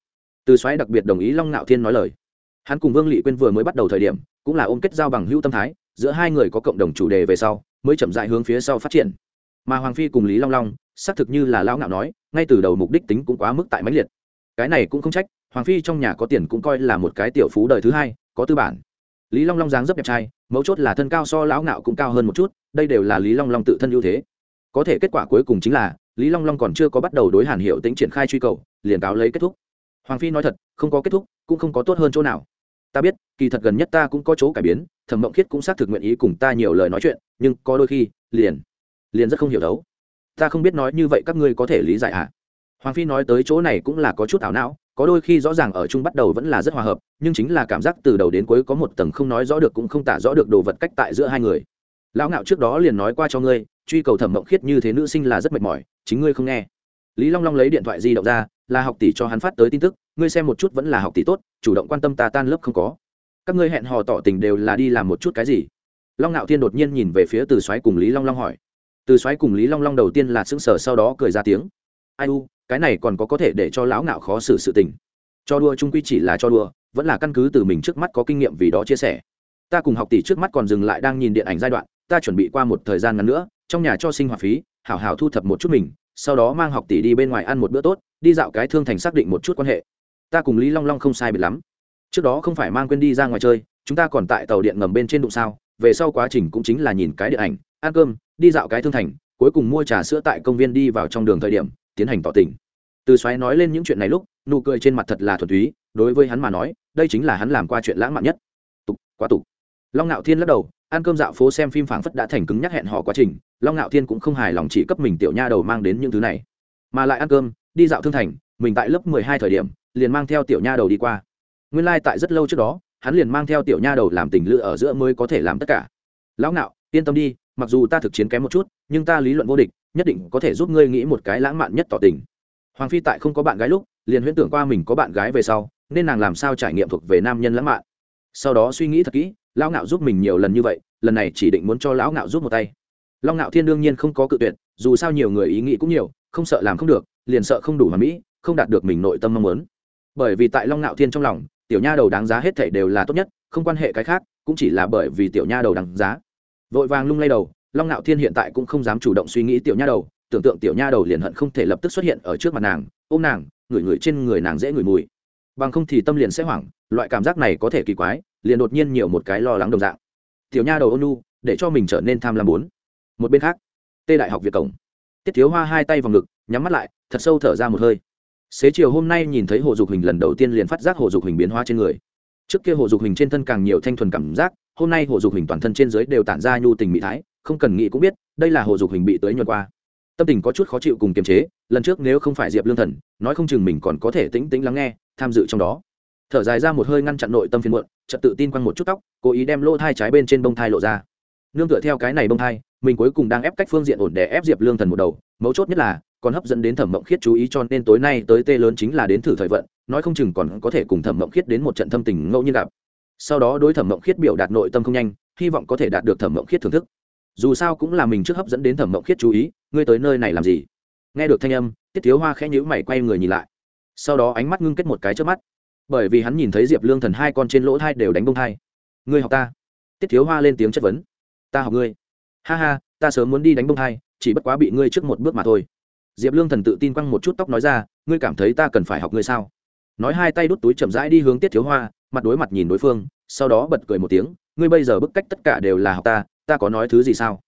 Từ xoáy đặc biệt đồng ý long ngạo thiên nói lời. Hắn cùng vương lị quyên vừa mới bắt đầu thời điểm, cũng là ôm kết giao bằng hữu tâm thái, giữa hai người có cộng đồng chủ đề về sau, mới chậm dại hướng phía sau phát triển. Mà hoàng phi cùng lý long long, xác thực như là lao ngạo nói ngay từ đầu mục đích tính cũng quá mức tại mãnh liệt. Cái này cũng không trách, hoàng phi trong nhà có tiền cũng coi là một cái tiểu phú đời thứ hai, có tư bản. Lý long long dáng rất đẹp trai, mấu chốt là thân cao so lão ngạo cũng cao hơn một chút, đây đều là lý long long tự thân ưu thế. Có thể kết quả cuối cùng chính là, lý long long còn chưa có bắt đầu đối hàn hiệu tính triển khai truy cầu, liền cáo lấy kết thúc. Hoàng phi nói thật, không có kết thúc, cũng không có tốt hơn chỗ nào. Ta biết, kỳ thật gần nhất ta cũng có chỗ cải biến, thẩm mộng khiết cũng xác thực nguyện ý cùng ta nhiều lời nói chuyện, nhưng có đôi khi, liền liền rất không hiểu đấu ta không biết nói như vậy các ngươi có thể lý giải ạ à? hoàng phi nói tới chỗ này cũng là có chút ảo não, có đôi khi rõ ràng ở chung bắt đầu vẫn là rất hòa hợp, nhưng chính là cảm giác từ đầu đến cuối có một tầng không nói rõ được cũng không tả rõ được đồ vật cách tại giữa hai người. Lão ngạo trước đó liền nói qua cho ngươi, truy cầu thẩm mộng khiết như thế nữ sinh là rất mệt mỏi, chính ngươi không nghe. Lý long long lấy điện thoại di động ra, là học tỷ cho hắn phát tới tin tức, ngươi xem một chút vẫn là học tỷ tốt, chủ động quan tâm ta tan lớp không có. Các ngươi hẹn hò tỏ tình đều là đi làm một chút cái gì? Long ngạo thiên đột nhiên nhìn về phía từ xoáy cùng lý long long hỏi từ xoáy cùng lý long long đầu tiên là sững sờ, sau đó cười ra tiếng. Ai u, cái này còn có có thể để cho lão ngạo khó xử sự tình. Cho đua trung quy chỉ là cho đua vẫn là căn cứ từ mình trước mắt có kinh nghiệm vì đó chia sẻ. Ta cùng học tỷ trước mắt còn dừng lại đang nhìn điện ảnh giai đoạn, ta chuẩn bị qua một thời gian ngắn nữa, trong nhà cho sinh hoạt phí, hảo hảo thu thập một chút mình, sau đó mang học tỷ đi bên ngoài ăn một bữa tốt, đi dạo cái thương thành xác định một chút quan hệ. Ta cùng lý long long không sai biệt lắm. Trước đó không phải mang quên đi ra ngoài chơi, chúng ta còn tại tàu điện ngầm bên trên đụng sao, về sau quá trình cũng chính là nhìn cái điện ảnh, ăn cơm đi dạo cái thương thành, cuối cùng mua trà sữa tại công viên đi vào trong đường thời điểm, tiến hành tỏ tình. Từ xoáy nói lên những chuyện này lúc, nụ cười trên mặt thật là thuần túy, đối với hắn mà nói, đây chính là hắn làm qua chuyện lãng mạn nhất. Tục, quá tục. Long ngạo thiên lắc đầu, ăn cơm dạo phố xem phim phảng phất đã thành cứng nhắc hẹn họ quá trình, long ngạo thiên cũng không hài lòng chỉ cấp mình tiểu nha đầu mang đến những thứ này. Mà lại ăn cơm, đi dạo thương thành, mình tại lớp mười hai thời điểm, liền mang theo tiểu nha đầu đi qua. Nguyên lai、like、tại rất lâu trước đó, hắn liền mang theo tiểu nha đầu làm tình lự ở giữa mới có thể làm tất cả. Lão ngạo yên tâm đi mặc dù ta thực chiến kém một chút, nhưng ta lý luận vô địch, nhất định có thể giúp ngươi nghĩ một cái lãng mạn nhất tỏ tình. Hoàng phi tại không có bạn gái lúc, liền huyễn tưởng qua mình có bạn gái về sau, nên nàng làm sao trải nghiệm thuộc về nam nhân lãng mạn. Sau đó suy nghĩ thật kỹ, lão ngạo giúp mình nhiều lần như vậy, lần này chỉ định muốn cho lão ngạo giúp một tay. Long ngạo thiên đương nhiên không có cự tuyệt, dù sao nhiều người ý nghĩ cũng nhiều, không sợ làm không được, liền sợ không đủ hoàn mỹ, không đạt được mình nội tâm mong muốn. Bởi vì tại long ngạo thiên trong lòng, tiểu nha đầu đáng giá hết thảy đều là tốt nhất, không quan hệ cái khác, cũng chỉ là bởi vì tiểu nha đầu đáng giá vội vàng lung lay đầu, long ngạo thiên hiện tại cũng không dám chủ động suy nghĩ tiểu nha đầu, tưởng tượng tiểu nha đầu liền hận không thể lập tức xuất hiện ở trước mặt nàng, ôm nàng, ngửi ngửi trên người nàng dễ ngửi mùi. Bằng không thì tâm liền sẽ hoảng, loại cảm giác này có thể kỳ quái, liền đột nhiên nhiều một cái lo lắng đồng dạng. Tiểu nha đầu ôn nu để cho mình trở nên tham lam bốn. Một bên khác, tê đại học việt cổng tiết thiếu hoa hai tay vào ngực, nhắm mắt lại, thật sâu thở ra một hơi. Xế chiều hôm nay nhìn thấy hồ dục hình lần đầu tiên liền phát giác hồ dục hình biến hóa trên người. Trước kia hồ dục hình trên thân càng nhiều thanh thuần cảm giác hôm nay hồ dục hình toàn thân trên dưới đều tản ra nhu tình mỹ thái, không cần nghĩ cũng biết, đây là hồ dục hình bị tới nhuần qua. Tâm tình có chút khó chịu cùng kiềm chế, lần trước nếu không phải diệp lương thần, nói không chừng mình còn có thể tĩnh tĩnh lắng nghe, tham dự trong đó. Thở dài ra một hơi ngăn chặn nội tâm phiền muộn trật tự tin quăng một chút tóc, cố ý đem lỗ thai trái bên trên bông thai lộ ra. Nương tựa theo cái này bông thai, mình cuối cùng đang ép cách phương diện ổn để ép diệp lương thần một đầu, mấu chốt nhất là, còn hấp dẫn đến thẩm mộng khiết chú ý cho nên tối nay tới tê lớn chính là đến thử thời vận, nói không chừng còn có thể cùng thẩm mộng khiết đến một trận thâm tình ngẫu nhiên gặp sau đó đối thẩm mộng khiết biểu đạt nội tâm không nhanh, hy vọng có thể đạt được thẩm mộng khiết thưởng thức. Dù sao cũng là mình trước hấp dẫn đến thẩm mộng khiết chú ý, ngươi tới nơi này làm gì? Nghe được thanh âm, tiết thiếu hoa khẽ nhữ mày quay người nhìn lại. Sau đó ánh mắt ngưng kết một cái trước mắt. Bởi vì hắn nhìn thấy diệp lương thần hai con trên lỗ thai đều đánh bông thai. Ngươi học ta. Tiết thiếu hoa lên tiếng chất vấn. Ta học ngươi. Ha ha, ta sớm muốn đi đánh bông thai, chỉ bất quá bị ngươi trước một bước mà thôi. Diệp lương thần tự tin quăng một chút tóc nói ra, ngươi cảm thấy ta cần phải học ngươi sao? Nói hai tay đút túi chậm rãi đi hướng tiết thiếu hoa, mặt đối mặt nhìn đối phương, sau đó bật cười một tiếng, ngươi bây giờ bức cách tất cả đều là học ta ta có nói thứ gì sao?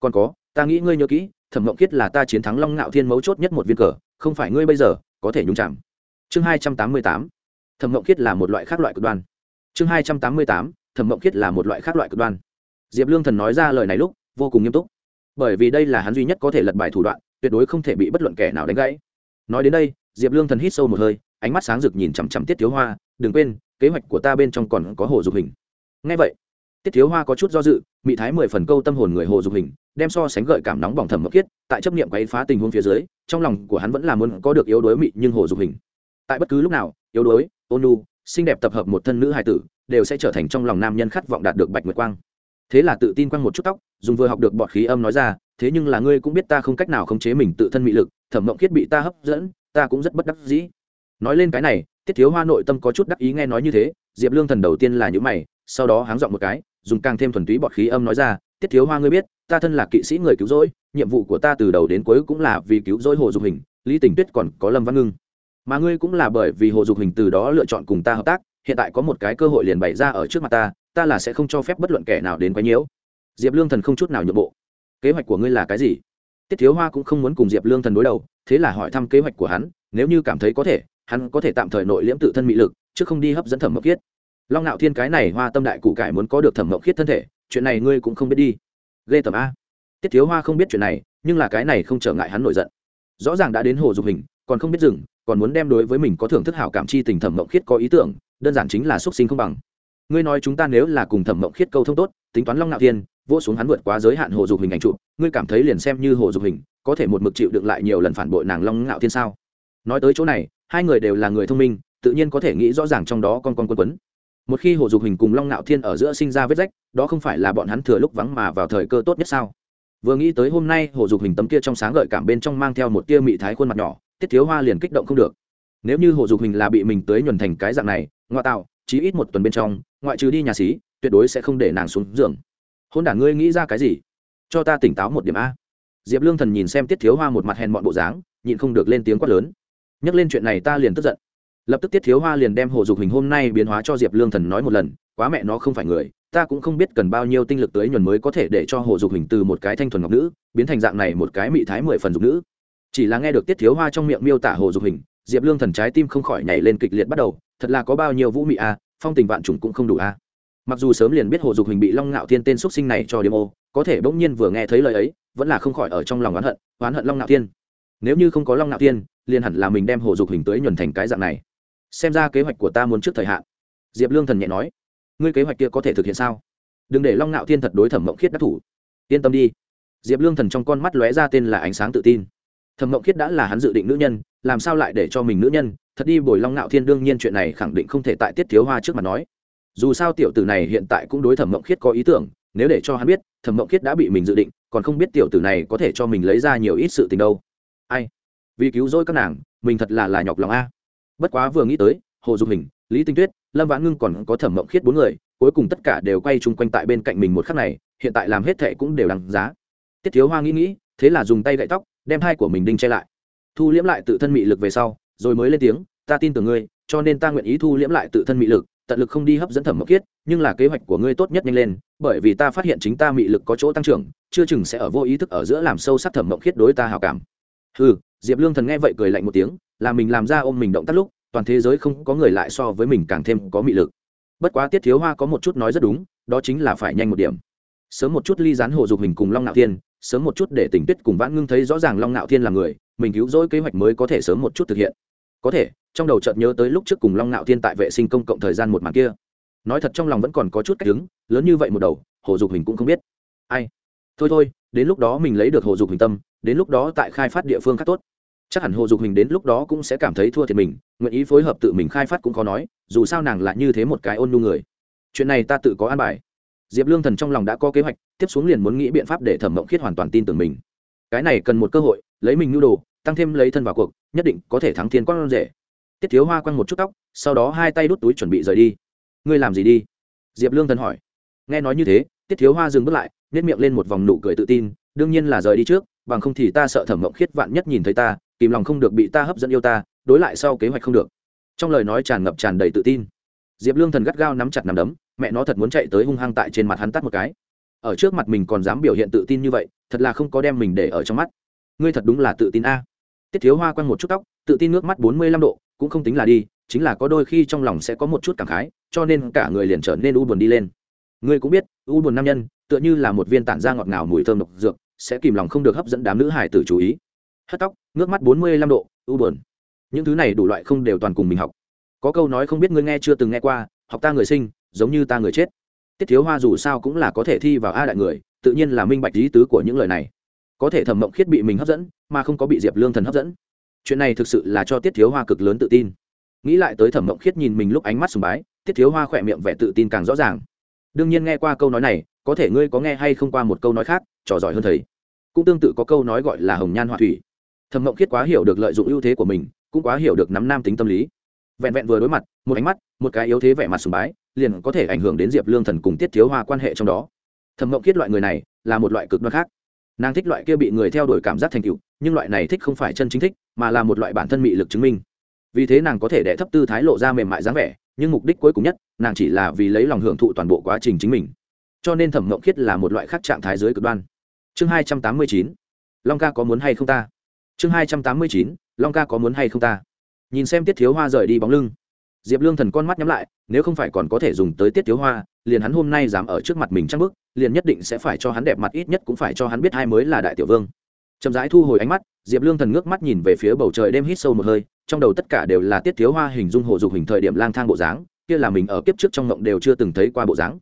Còn có, ta nghĩ ngươi nhớ kỹ, thẩm mộng kiết là ta chiến thắng long ngạo thiên mấu chốt nhất một viên cờ, không phải ngươi bây giờ, có thể nhúng chạm chương hai trăm tám mươi tám, thẩm mộng kiết là một loại khác loại cực đoan. Chương hai trăm tám mươi tám, thẩm mộng kiết là một loại khác loại cực đoan. Diệp lương thần nói ra lời này lúc, vô cùng nghiêm túc. Bởi vì đây là hắn duy nhất có thể lật bài thủ đoạn, tuyệt đối không thể bị bất luận kẻ nào đánh gãy. Nói đến đây, diệp lương thần hít sâu một hơi ánh mắt sáng rực nhìn chằm chằm tiết thiếu hoa, đừng quên, kế hoạch của ta bên trong còn có hồ dục hình. Ngay vậy, tiết thiếu hoa có chút do dự, mị thái mười phần câu tâm hồn người hồ dục hình, đem so sánh gợi cảm nóng bỏng thầm mập khiết tại chấp niệm quấy phá tình huống phía dưới, trong lòng của hắn vẫn là muốn có được yếu đuối mị nhưng hồ dục hình. Tại bất cứ lúc nào, yếu đuối ônu xinh đẹp tập hợp một thân nữ hài tử, đều sẽ trở thành trong lòng nam nhân khát vọng đạt được bạch nguyệt quang. Thế là tự tin quăng một chút tóc, dùng vừa học được bọt khí âm nói ra, thế nhưng là ngươi cũng biết ta không cách nào khống chế mình tự thân mị lực, thẩm mộng khiết bị ta hấp dẫn, ta cũng rất bất đắc dĩ nói lên cái này, tiết thiếu hoa nội tâm có chút đắc ý nghe nói như thế, diệp lương thần đầu tiên là những mày, sau đó háng dọn một cái, dùng càng thêm thuần túy bọt khí âm nói ra, tiết thiếu hoa ngươi biết, ta thân là kỵ sĩ người cứu rỗi, nhiệm vụ của ta từ đầu đến cuối cũng là vì cứu rỗi hồ dục hình, lý tình tuyết còn có lâm văn ngưng. Mà ngươi cũng là bởi vì hồ dục hình từ đó lựa chọn cùng ta hợp tác, hiện tại có một cái cơ hội liền bày ra ở trước mặt ta ta là sẽ không cho phép bất luận kẻ nào đến quấy nhiễu. Diệp lương thần không chút nào nhượng bộ. Kế hoạch của ngươi là cái gì? Tiết thiếu hoa cũng không muốn cùng diệp lương thần đối đầu, thế là hỏi thăm kế hoạch của hắn, nếu như cảm thấy có thể hắn có thể tạm thời nội liễm tự thân mị lực, chứ không đi hấp dẫn thẩm mộng khiết. Long ngạo thiên cái này hoa tâm đại cụ cải muốn có được thẩm mộng khiết thân thể, chuyện này ngươi cũng không biết đi. Ghê tầm a. Tiết thiếu hoa không biết chuyện này, nhưng là cái này không trở ngại hắn nổi giận. Rõ ràng đã đến hồ dục hình, còn không biết dừng, còn muốn đem đối với mình có thưởng thức hảo cảm chi tình thẩm mộng khiết có ý tưởng, đơn giản chính là xuất sinh không bằng. Ngươi nói chúng ta nếu là cùng thẩm mộng khiết câu thông tốt, tính toán long ngạo thiên, vỗ xuống hắn vượt quá giới hạn hồ dục hình ảnh chụp, ngươi cảm thấy liền xem như hồ dục hình, có thể một mực chịu đựng lại nhiều lần phản bội nàng long ngạo thiên sao? Nói tới chỗ này hai người đều là người thông minh, tự nhiên có thể nghĩ rõ ràng trong đó con con quân quấn. Một khi hồ dục hình cùng long ngạo thiên ở giữa sinh ra vết rách, đó không phải là bọn hắn thừa lúc vắng mà vào thời cơ tốt nhất sao? Vừa nghĩ tới hôm nay hồ dục hình tấm kia trong sáng gợi cảm bên trong mang theo một tia mị thái khuôn mặt nhỏ, tiết thiếu hoa liền kích động không được. Nếu như hồ dục hình là bị mình tới nhuần thành cái dạng này, ngoại tạo, chí ít một tuần bên trong, ngoại trừ đi nhà xí, tuyệt đối sẽ không để nàng xuống giường. Hôn đản ngươi nghĩ ra cái gì? Cho ta tỉnh táo một điểm a. Diệp lương thần nhìn xem tiết thiếu hoa một mặt hèn mọn bộ dáng, nhịn không được lên tiếng quát lớn nhắc lên chuyện này ta liền tức giận. Lập tức tiết thiếu hoa liền đem hồ dục hình hôm nay biến hóa cho diệp lương thần nói một lần, quá mẹ nó không phải người, ta cũng không biết cần bao nhiêu tinh lực tới nhuần mới có thể để cho hồ dục hình từ một cái thanh thuần ngọc nữ, biến thành dạng này một cái mị thái mười phần dục nữ. Chỉ là nghe được tiết thiếu hoa trong miệng miêu tả hồ dục hình, diệp lương thần trái tim không khỏi nhảy lên kịch liệt bắt đầu, thật là có bao nhiêu vũ mị a, phong tình vạn trùng cũng không đủ a. Mặc dù sớm liền biết hồ dục hình bị long ngạo thiên tên x sinh này cho điếm ô, có thể bỗng nhiên vừa nghe thấy lời ấy, vẫn là không khỏi ở trong lòng oán hận oán hận long ngạo thiên nếu như không có long ngạo thiên, liền hẳn là mình đem hồ dục hình tới nhuần thành cái dạng này. Xem ra kế hoạch của ta muốn trước thời hạn. Diệp lương thần nhẹ nói. Ngươi kế hoạch kia có thể thực hiện sao? Đừng để long ngạo thiên thật đối thẩm mộng khiết đắc thủ. Yên tâm đi. Diệp lương thần trong con mắt lóe ra tên là ánh sáng tự tin. Thẩm mộng khiết đã là hắn dự định nữ nhân, làm sao lại để cho mình nữ nhân? Thật đi bồi long ngạo thiên đương nhiên chuyện này khẳng định không thể tại tiết thiếu hoa trước mặt nói. Dù sao tiểu tử này hiện tại cũng đối thẩm mộng khiết có ý tưởng, nếu để cho hắn biết, thẩm mộng khiết đã bị mình dự định, còn không biết tiểu tử này có thể cho mình lấy ra nhiều ít sự tình đâu ai? Vì cứu rỗi các nàng, mình thật là là nhọc lòng a. Bất quá vừa nghĩ tới, hồ dục hình, lý tinh tuyết, lâm vãn ngưng còn có thẩm mộng khiết bốn người, cuối cùng tất cả đều quay chung quanh tại bên cạnh mình một khắc này, hiện tại làm hết thệ cũng đều đằng giá. Tiết thiếu hoa nghĩ nghĩ, thế là dùng tay gậy tóc, đem hai của mình đinh che lại. Thu liễm lại tự thân mị lực về sau, rồi mới lên tiếng, ta tin tưởng ngươi, cho nên ta nguyện ý thu liễm lại tự thân mị lực, tận lực không đi hấp dẫn thẩm mộng khiết, nhưng là kế hoạch của ngươi tốt nhất nhanh lên, bởi vì ta phát hiện chính ta mị lực có chỗ tăng trưởng, chưa chừng sẽ ở vô ý thức ở giữa làm sâu sắc thẩm mộng khiết đối ta hào cảm ừ diệp lương thần nghe vậy cười lạnh một tiếng, là mình làm ra ôm mình động tác lúc, toàn thế giới không có người lại so với mình càng thêm có mị lực. Bất quá tiết thiếu hoa có một chút nói rất đúng, đó chính là phải nhanh một điểm. Sớm một chút ly dán hồ dục hình cùng long nạo thiên, sớm một chút để tỉnh tuyết cùng vãn ngưng thấy rõ ràng long nạo thiên là người, mình cứu rỗi kế hoạch mới có thể sớm một chút thực hiện. Có thể, trong đầu chợt nhớ tới lúc trước cùng long nạo thiên tại vệ sinh công cộng thời gian một màn kia. Nói thật trong lòng vẫn còn có chút cách đứng, lớn như vậy một đầu, hồ dục hình cũng không biết. Ai? Thôi thôi, đến lúc đó mình lấy được hồ dục hình tâm đến lúc đó tại khai phát địa phương khác tốt. Chắc hẳn hồ dục hình đến lúc đó cũng sẽ cảm thấy thua thiệt mình, nguyện ý phối hợp tự mình khai phát cũng khó nói, dù sao nàng lại như thế một cái ôn nhu người. Chuyện này ta tự có an bài. Diệp lương thần trong lòng đã có kế hoạch, tiếp xuống liền muốn nghĩ biện pháp để thẩm mộng khiết hoàn toàn tin tưởng mình. Cái này cần một cơ hội, lấy mình nhu đồ, tăng thêm lấy thân vào cuộc, nhất định có thể thắng thiên quang rể. Tiết thiếu hoa quăng một chút tóc, sau đó hai tay đút túi chuẩn bị rời đi. Ngươi làm gì đi? Diệp lương thần hỏi. Nghe nói như thế, tiết thiếu hoa dừng bước lại nếp miệng lên một vòng nụ cười tự tin, đương nhiên là rời đi trước bằng không thì ta sợ thẩm mộng khiết vạn nhất nhìn thấy ta, kìm lòng không được bị ta hấp dẫn yêu ta, đối lại sau kế hoạch không được. Trong lời nói tràn ngập tràn đầy tự tin. Diệp lương thần gắt gao nắm chặt nắm đấm, mẹ nó thật muốn chạy tới hung hăng tại trên mặt hắn tắt một cái. Ở trước mặt mình còn dám biểu hiện tự tin như vậy, thật là không có đem mình để ở trong mắt. Ngươi thật đúng là tự tin a. Tiết thiếu hoa quăng một chút tóc, tự tin nước mắt bốn mươi lăm độ, cũng không tính là đi, chính là có đôi khi trong lòng sẽ có một chút cảm khái, cho nên cả người liền trở nên u buồn đi lên. Ngươi cũng biết, u buồn nam nhân, tựa như là một viên tản da ngọt ngào mùi thơm độc dược sẽ kìm lòng không được hấp dẫn đám nữ hải tử chú ý. Hất tóc, ngước mắt bốn mươi lăm độ, u buồn. Những thứ này đủ loại không đều toàn cùng mình học. Có câu nói không biết ngươi nghe chưa từng nghe qua, học ta người sinh, giống như ta người chết. Tiết thiếu hoa dù sao cũng là có thể thi vào a đại người, tự nhiên là minh bạch lý tứ của những lời này. Có thể thẩm mộng khiết bị mình hấp dẫn, mà không có bị diệp lương thần hấp dẫn. Chuyện này thực sự là cho tiết thiếu hoa cực lớn tự tin. Nghĩ lại tới thẩm mộng khiết nhìn mình lúc ánh mắt sùng bái, tiết thiếu hoa khỏe miệng vẻ tự tin càng rõ ràng. Đương nhiên nghe qua câu nói này, có thể ngươi có nghe hay không qua một câu nói khác, trò giỏi hơn thầy cũng tương tự có câu nói gọi là hồng nhan họa thủy. Thẩm mộng khiết quá hiểu được lợi dụng ưu thế của mình, cũng quá hiểu được nắm nam tính tâm lý. Vẹn vẹn vừa đối mặt, một ánh mắt, một cái yếu thế vẻ mặt sùng bái, liền có thể ảnh hưởng đến diệp lương thần cùng tiết thiếu hoa quan hệ trong đó. Thẩm mộng khiết loại người này, là một loại cực đoan khác. Nàng thích loại kia bị người theo đuổi cảm giác thành tựu, nhưng loại này thích không phải chân chính thích, mà là một loại bản thân mị lực chứng minh. Vì thế nàng có thể đẻ thấp tư thái lộ ra mềm mại dáng vẻ, nhưng mục đích cuối cùng nhất, nàng chỉ là vì lấy lòng hưởng thụ toàn bộ quá trình chính mình. Cho nên thẩm mộng khiết là một loại khác trạng thái dưới cực đoan chương hai trăm tám mươi chín, long ca có muốn hay không ta? Chương hai trăm tám mươi chín, long ca có muốn hay không ta? Nhìn xem tiết thiếu hoa rời đi bóng lưng. Diệp lương thần con mắt nhắm lại, nếu không phải còn có thể dùng tới tiết thiếu hoa, liền hắn hôm nay dám ở trước mặt mình trăng bức liền nhất định sẽ phải cho hắn đẹp mặt ít nhất cũng phải cho hắn biết hai mới là đại tiểu vương. Chậm rãi thu hồi ánh mắt, diệp lương thần ngước mắt nhìn về phía bầu trời đêm hít sâu một hơi, trong đầu tất cả đều là tiết thiếu hoa hình dung hồ dục hình thời điểm lang thang bộ dáng, kia là mình ở kiếp trước trong ngộng đều chưa từng thấy qua bộ dáng.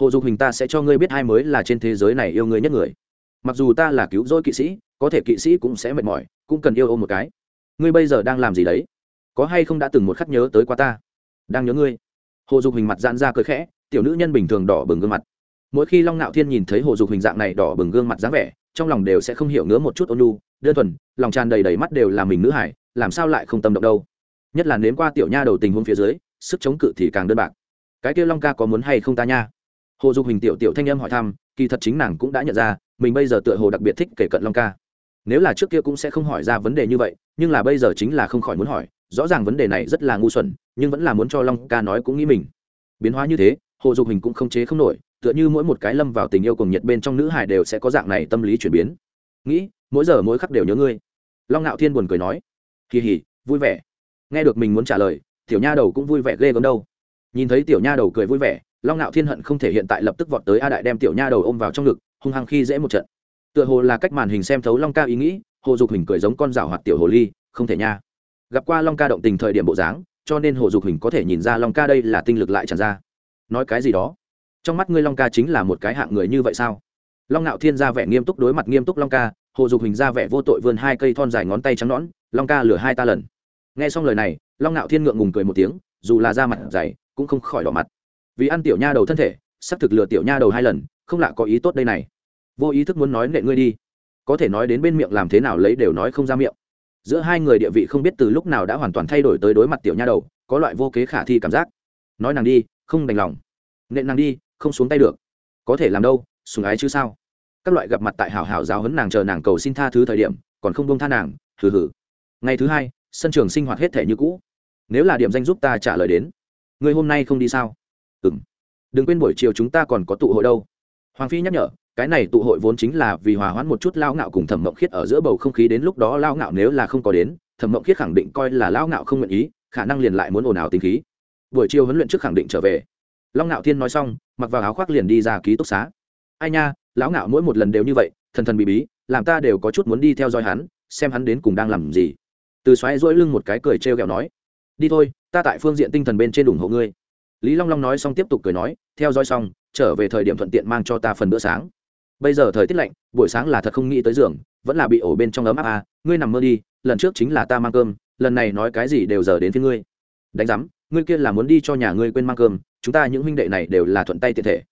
Hồ dục hình ta sẽ cho ngươi biết hai mới là trên thế giới này yêu ngươi nhất người mặc dù ta là cứu rỗi kỵ sĩ, có thể kỵ sĩ cũng sẽ mệt mỏi, cũng cần yêu ôm một cái. Ngươi bây giờ đang làm gì đấy? Có hay không đã từng một khắc nhớ tới qua ta? Đang nhớ ngươi. Hồ dục hình mặt giãn ra cười khẽ, tiểu nữ nhân bình thường đỏ bừng gương mặt. Mỗi khi long nạo thiên nhìn thấy hồ dục hình dạng này đỏ bừng gương mặt dáng vẻ, trong lòng đều sẽ không hiểu ngứa một chút ôn lu đơn thuần, lòng tràn đầy đầy mắt đều là mình nữ hải, làm sao lại không tâm động đâu? Nhất là nếm qua tiểu nha đầu tình huống phía dưới, sức chống cự thì càng đơn bạc. Cái kia long ca có muốn hay không ta nha? Hồ dục hình tiểu tiểu thanh âm hỏi thăm kỳ thật chính nàng cũng đã nhận ra, mình bây giờ tựa hồ đặc biệt thích kể cận long ca. Nếu là trước kia cũng sẽ không hỏi ra vấn đề như vậy, nhưng là bây giờ chính là không khỏi muốn hỏi, rõ ràng vấn đề này rất là ngu xuẩn, nhưng vẫn là muốn cho long ca nói cũng nghĩ mình. Biến hóa như thế, hồ dục hình cũng không chế không nổi, tựa như mỗi một cái lâm vào tình yêu cùng nhiệt bên trong nữ hải đều sẽ có dạng này tâm lý chuyển biến. Nghĩ, mỗi giờ mỗi khắc đều nhớ ngươi. Long ngạo thiên buồn cười nói, kỳ hỉ, vui vẻ. Nghe được mình muốn trả lời, tiểu nha đầu cũng vui vẻ ghê gớm đâu. Nhìn thấy tiểu nha đầu cười vui vẻ long ngạo thiên hận không thể hiện tại lập tức vọt tới a đại đem tiểu nha đầu ôm vào trong ngực, hung hăng khi dễ một trận. Tựa hồ là cách màn hình xem thấu long ca ý nghĩ, hồ dục hình cười giống con rào hoạt tiểu hồ ly, không thể nha. Gặp qua long ca động tình thời điểm bộ dáng, cho nên hồ dục hình có thể nhìn ra long ca đây là tinh lực lại tràn ra. Nói cái gì đó? Trong mắt ngươi long ca chính là một cái hạng người như vậy sao? Long ngạo thiên ra vẻ nghiêm túc đối mặt nghiêm túc long ca, hồ dục hình ra vẻ vô tội vươn hai cây thon dài ngón tay trắng nõn, long ca lửa hai ta lần. Nghe xong lời này, long ngạo thiên ngượng ngùng cười một tiếng, dù là da mặt dày, cũng không khỏi đỏ mặt vì ăn tiểu nha đầu thân thể, sắp thực lừa tiểu nha đầu hai lần, không lạ có ý tốt đây này. Vô ý thức muốn nói nệ ngươi đi. Có thể nói đến bên miệng làm thế nào lấy đều nói không ra miệng. Giữa hai người địa vị không biết từ lúc nào đã hoàn toàn thay đổi tới đối mặt tiểu nha đầu, có loại vô kế khả thi cảm giác. Nói nàng đi, không đành lòng. Nệ nàng đi, không xuống tay được. Có thể làm đâu, sùng ái chứ sao? Các loại gặp mặt tại hảo hảo giáo hấn nàng chờ nàng cầu xin tha thứ thời điểm, còn không bông tha nàng, hừ hừ. Ngày thứ hai, sân trường sinh hoạt hết thể như cũ. Nếu là điểm danh giúp ta trả lời đến. Người hôm nay không đi sao? Ừ m đừng quên buổi chiều chúng ta còn có tụ hội đâu. Hoàng phi nhắc nhở, cái này tụ hội vốn chính là vì hòa hoãn một chút lao ngạo cùng thẩm mộng khiết ở giữa bầu không khí đến lúc đó lao ngạo nếu là không có đến, thẩm mộng khiết khẳng định coi là lao ngạo không nguyện ý, khả năng liền lại muốn ồn ào tính khí. Buổi chiều huấn luyện trước khẳng định trở về. Long ngạo thiên nói xong, mặc vào áo khoác liền đi ra ký túc xá. Ai nha, lão ngạo mỗi một lần đều như vậy, thần thần bị bí, làm ta đều có chút muốn đi theo dõi hắn, xem hắn đến cùng đang làm gì. Từ xoáy dỗi lưng một cái cười trêu ghẹo nói, đi thôi, ta tại phương diện tinh thần bên trên ủng hộ ngươi lý long long nói xong tiếp tục cười nói, theo dõi xong, trở về thời điểm thuận tiện mang cho ta phần bữa sáng. Bây giờ thời tiết lạnh, buổi sáng là thật không nghĩ tới giường, vẫn là bị ổ bên trong ấm áp à ngươi nằm mơ đi, lần trước chính là ta mang cơm, lần này nói cái gì đều giờ đến phía ngươi. Đánh giám, ngươi kia là muốn đi cho nhà ngươi quên mang cơm, chúng ta những huynh đệ này đều là thuận tay tiện thể.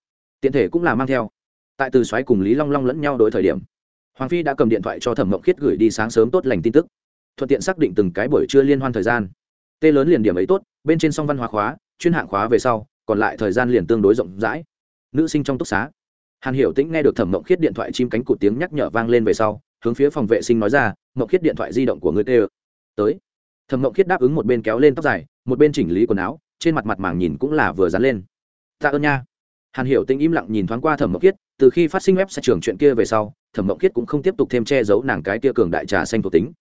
Tiện thể cũng là mang theo. Tại từ xoáy cùng lý long long lẫn nhau đổi thời điểm, hoàng phi đã cầm điện thoại cho thẩm mộng khiết gửi đi sáng sớm tốt lành tin tức. Thuận tiện xác định từng cái buổi trưa liên hoan thời gian. Tê lớn liền điểm ấy tốt, bên trên song văn hóa khóa chuyên hạng khóa về sau, còn lại thời gian liền tương đối rộng rãi. Nữ sinh trong túc xá. Hàn hiểu tĩnh nghe được thẩm mộng khiết điện thoại chim cánh cụt tiếng nhắc nhở vang lên về sau, hướng phía phòng vệ sinh nói ra, mộng khiết điện thoại di động của người tê tới. Thẩm mộng khiết đáp ứng một bên kéo lên tóc dài, một bên chỉnh lý quần áo, trên mặt mặt màng nhìn cũng là vừa dán lên. Tạ ơn nha. Hàn hiểu tĩnh im lặng nhìn thoáng qua thẩm mộng khiết, từ khi phát sinh web sẽ trường chuyện kia về sau, thẩm mộng khiết cũng không tiếp tục thêm che giấu nàng cái kia cường đại trà xanh thuộc tính.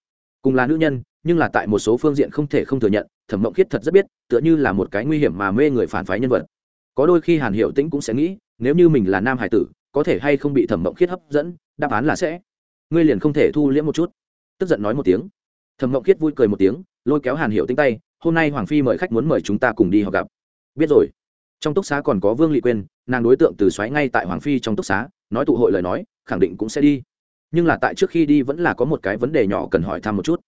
Cùng là nữ nhân nhưng là tại một số phương diện không thể không thừa nhận, thẩm mộng khiết thật rất biết, tựa như là một cái nguy hiểm mà mê người phản phái nhân vật. Có đôi khi hàn hiểu tĩnh cũng sẽ nghĩ, nếu như mình là nam hải tử, có thể hay không bị thẩm mộng khiết hấp dẫn, đáp án là sẽ. Ngươi liền không thể thu liễm một chút. Tức giận nói một tiếng. Thẩm mộng khiết vui cười một tiếng, lôi kéo hàn hiểu tĩnh tay, hôm nay hoàng phi mời khách muốn mời chúng ta cùng đi họ gặp. Biết rồi. Trong túc xá còn có vương lị quên nàng đối tượng từ xoáy ngay tại hoàng phi trong túc xá, nói tụ hội lời nói, khẳng định cũng sẽ đi. Nhưng là tại trước khi đi vẫn là có một cái vấn đề nhỏ cần hỏi thăm một chút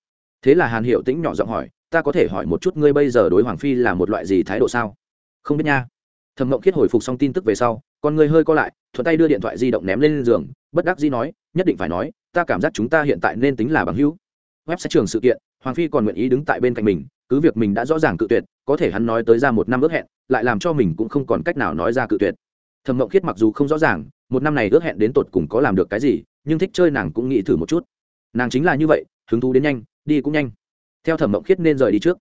thế là hàn hiệu tĩnh nhỏ giọng hỏi, ta có thể hỏi một chút ngươi bây giờ đối hoàng phi là một loại gì thái độ sao? Không biết nha. Thẩm mộng khiết hồi phục xong tin tức về sau, con ngươi hơi co lại, thuận tay đưa điện thoại di động ném lên giường, bất đắc dĩ nói, nhất định phải nói, ta cảm giác chúng ta hiện tại nên tính là bằng hữu. Web sẽ trường sự kiện, hoàng phi còn nguyện ý đứng tại bên cạnh mình, cứ việc mình đã rõ ràng cự tuyệt, có thể hắn nói tới ra một năm ước hẹn, lại làm cho mình cũng không còn cách nào nói ra cự tuyệt. Thẩm mộng khiết mặc dù không rõ ràng, một năm này ước hẹn đến tột cùng có làm được cái gì, nhưng thích chơi nàng cũng nghĩ thử một chút. Nàng chính là như vậy, hứng thú đến nhanh đi cũng nhanh. Theo thẩm mộng khiết nên rời đi trước.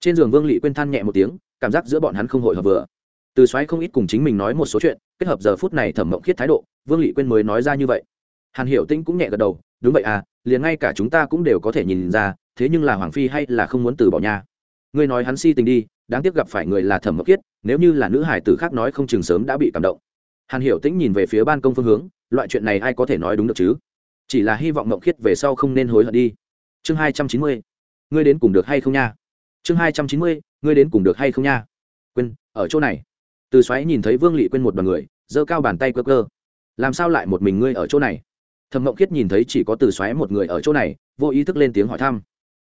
Trên giường vương lị quên than nhẹ một tiếng, cảm giác giữa bọn hắn không hội hợp vừa. Từ xoáy không ít cùng chính mình nói một số chuyện, kết hợp giờ phút này thẩm mộng khiết thái độ, vương lị quên mới nói ra như vậy. Hàn hiểu tĩnh cũng nhẹ gật đầu, đúng vậy à liền ngay cả chúng ta cũng đều có thể nhìn ra, thế nhưng là hoàng phi hay là không muốn từ bỏ nhà ngươi nói hắn si tình đi, đáng tiếc gặp phải người là thẩm mộng khiết, nếu như là nữ hải tử khác nói không chừng sớm đã bị cảm động. Hàn hiểu tĩnh nhìn về phía ban công phương hướng, loại chuyện này ai có thể nói đúng được chứ? Chỉ là hy vọng mộng khiết về sau không nên hối hận đi chương hai trăm chín mươi, ngươi đến cùng được hay không nha? Chương hai trăm chín mươi, ngươi đến cùng được hay không nha? Quên, ở chỗ này. Từ xoáy nhìn thấy vương lị quên một đ o à n người, giơ cao bàn tay cơ cơ. Làm sao lại một mình ngươi ở chỗ này? Thẩm mộng khiết nhìn thấy chỉ có từ xoáy một người ở chỗ này, vô ý thức lên tiếng hỏi thăm.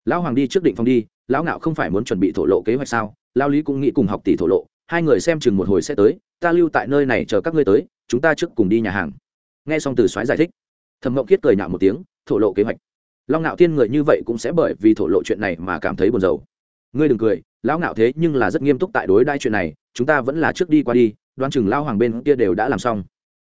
Lão hoàng đi trước định phòng đi, lão ngạo không phải muốn chuẩn bị thổ lộ kế hoạch sao? Lao lý cũng nghĩ cùng học tỷ thổ lộ, hai người xem chừng một hồi sẽ tới, ta lưu tại nơi này chờ các ngươi tới, chúng ta trước cùng đi nhà hàng. Nghe xong từ soái giải thích, thẩm mộng kiết cười nhạo một tiếng, thổ lộ kế hoạch long ngạo thiên người như vậy cũng sẽ bởi vì thổ lộ chuyện này mà cảm thấy buồn rầu. Ngươi đừng cười, lão ngạo thế nhưng là rất nghiêm túc tại đối đai chuyện này, chúng ta vẫn là trước đi qua đi đoan chừng lao hoàng bên kia đều đã làm xong.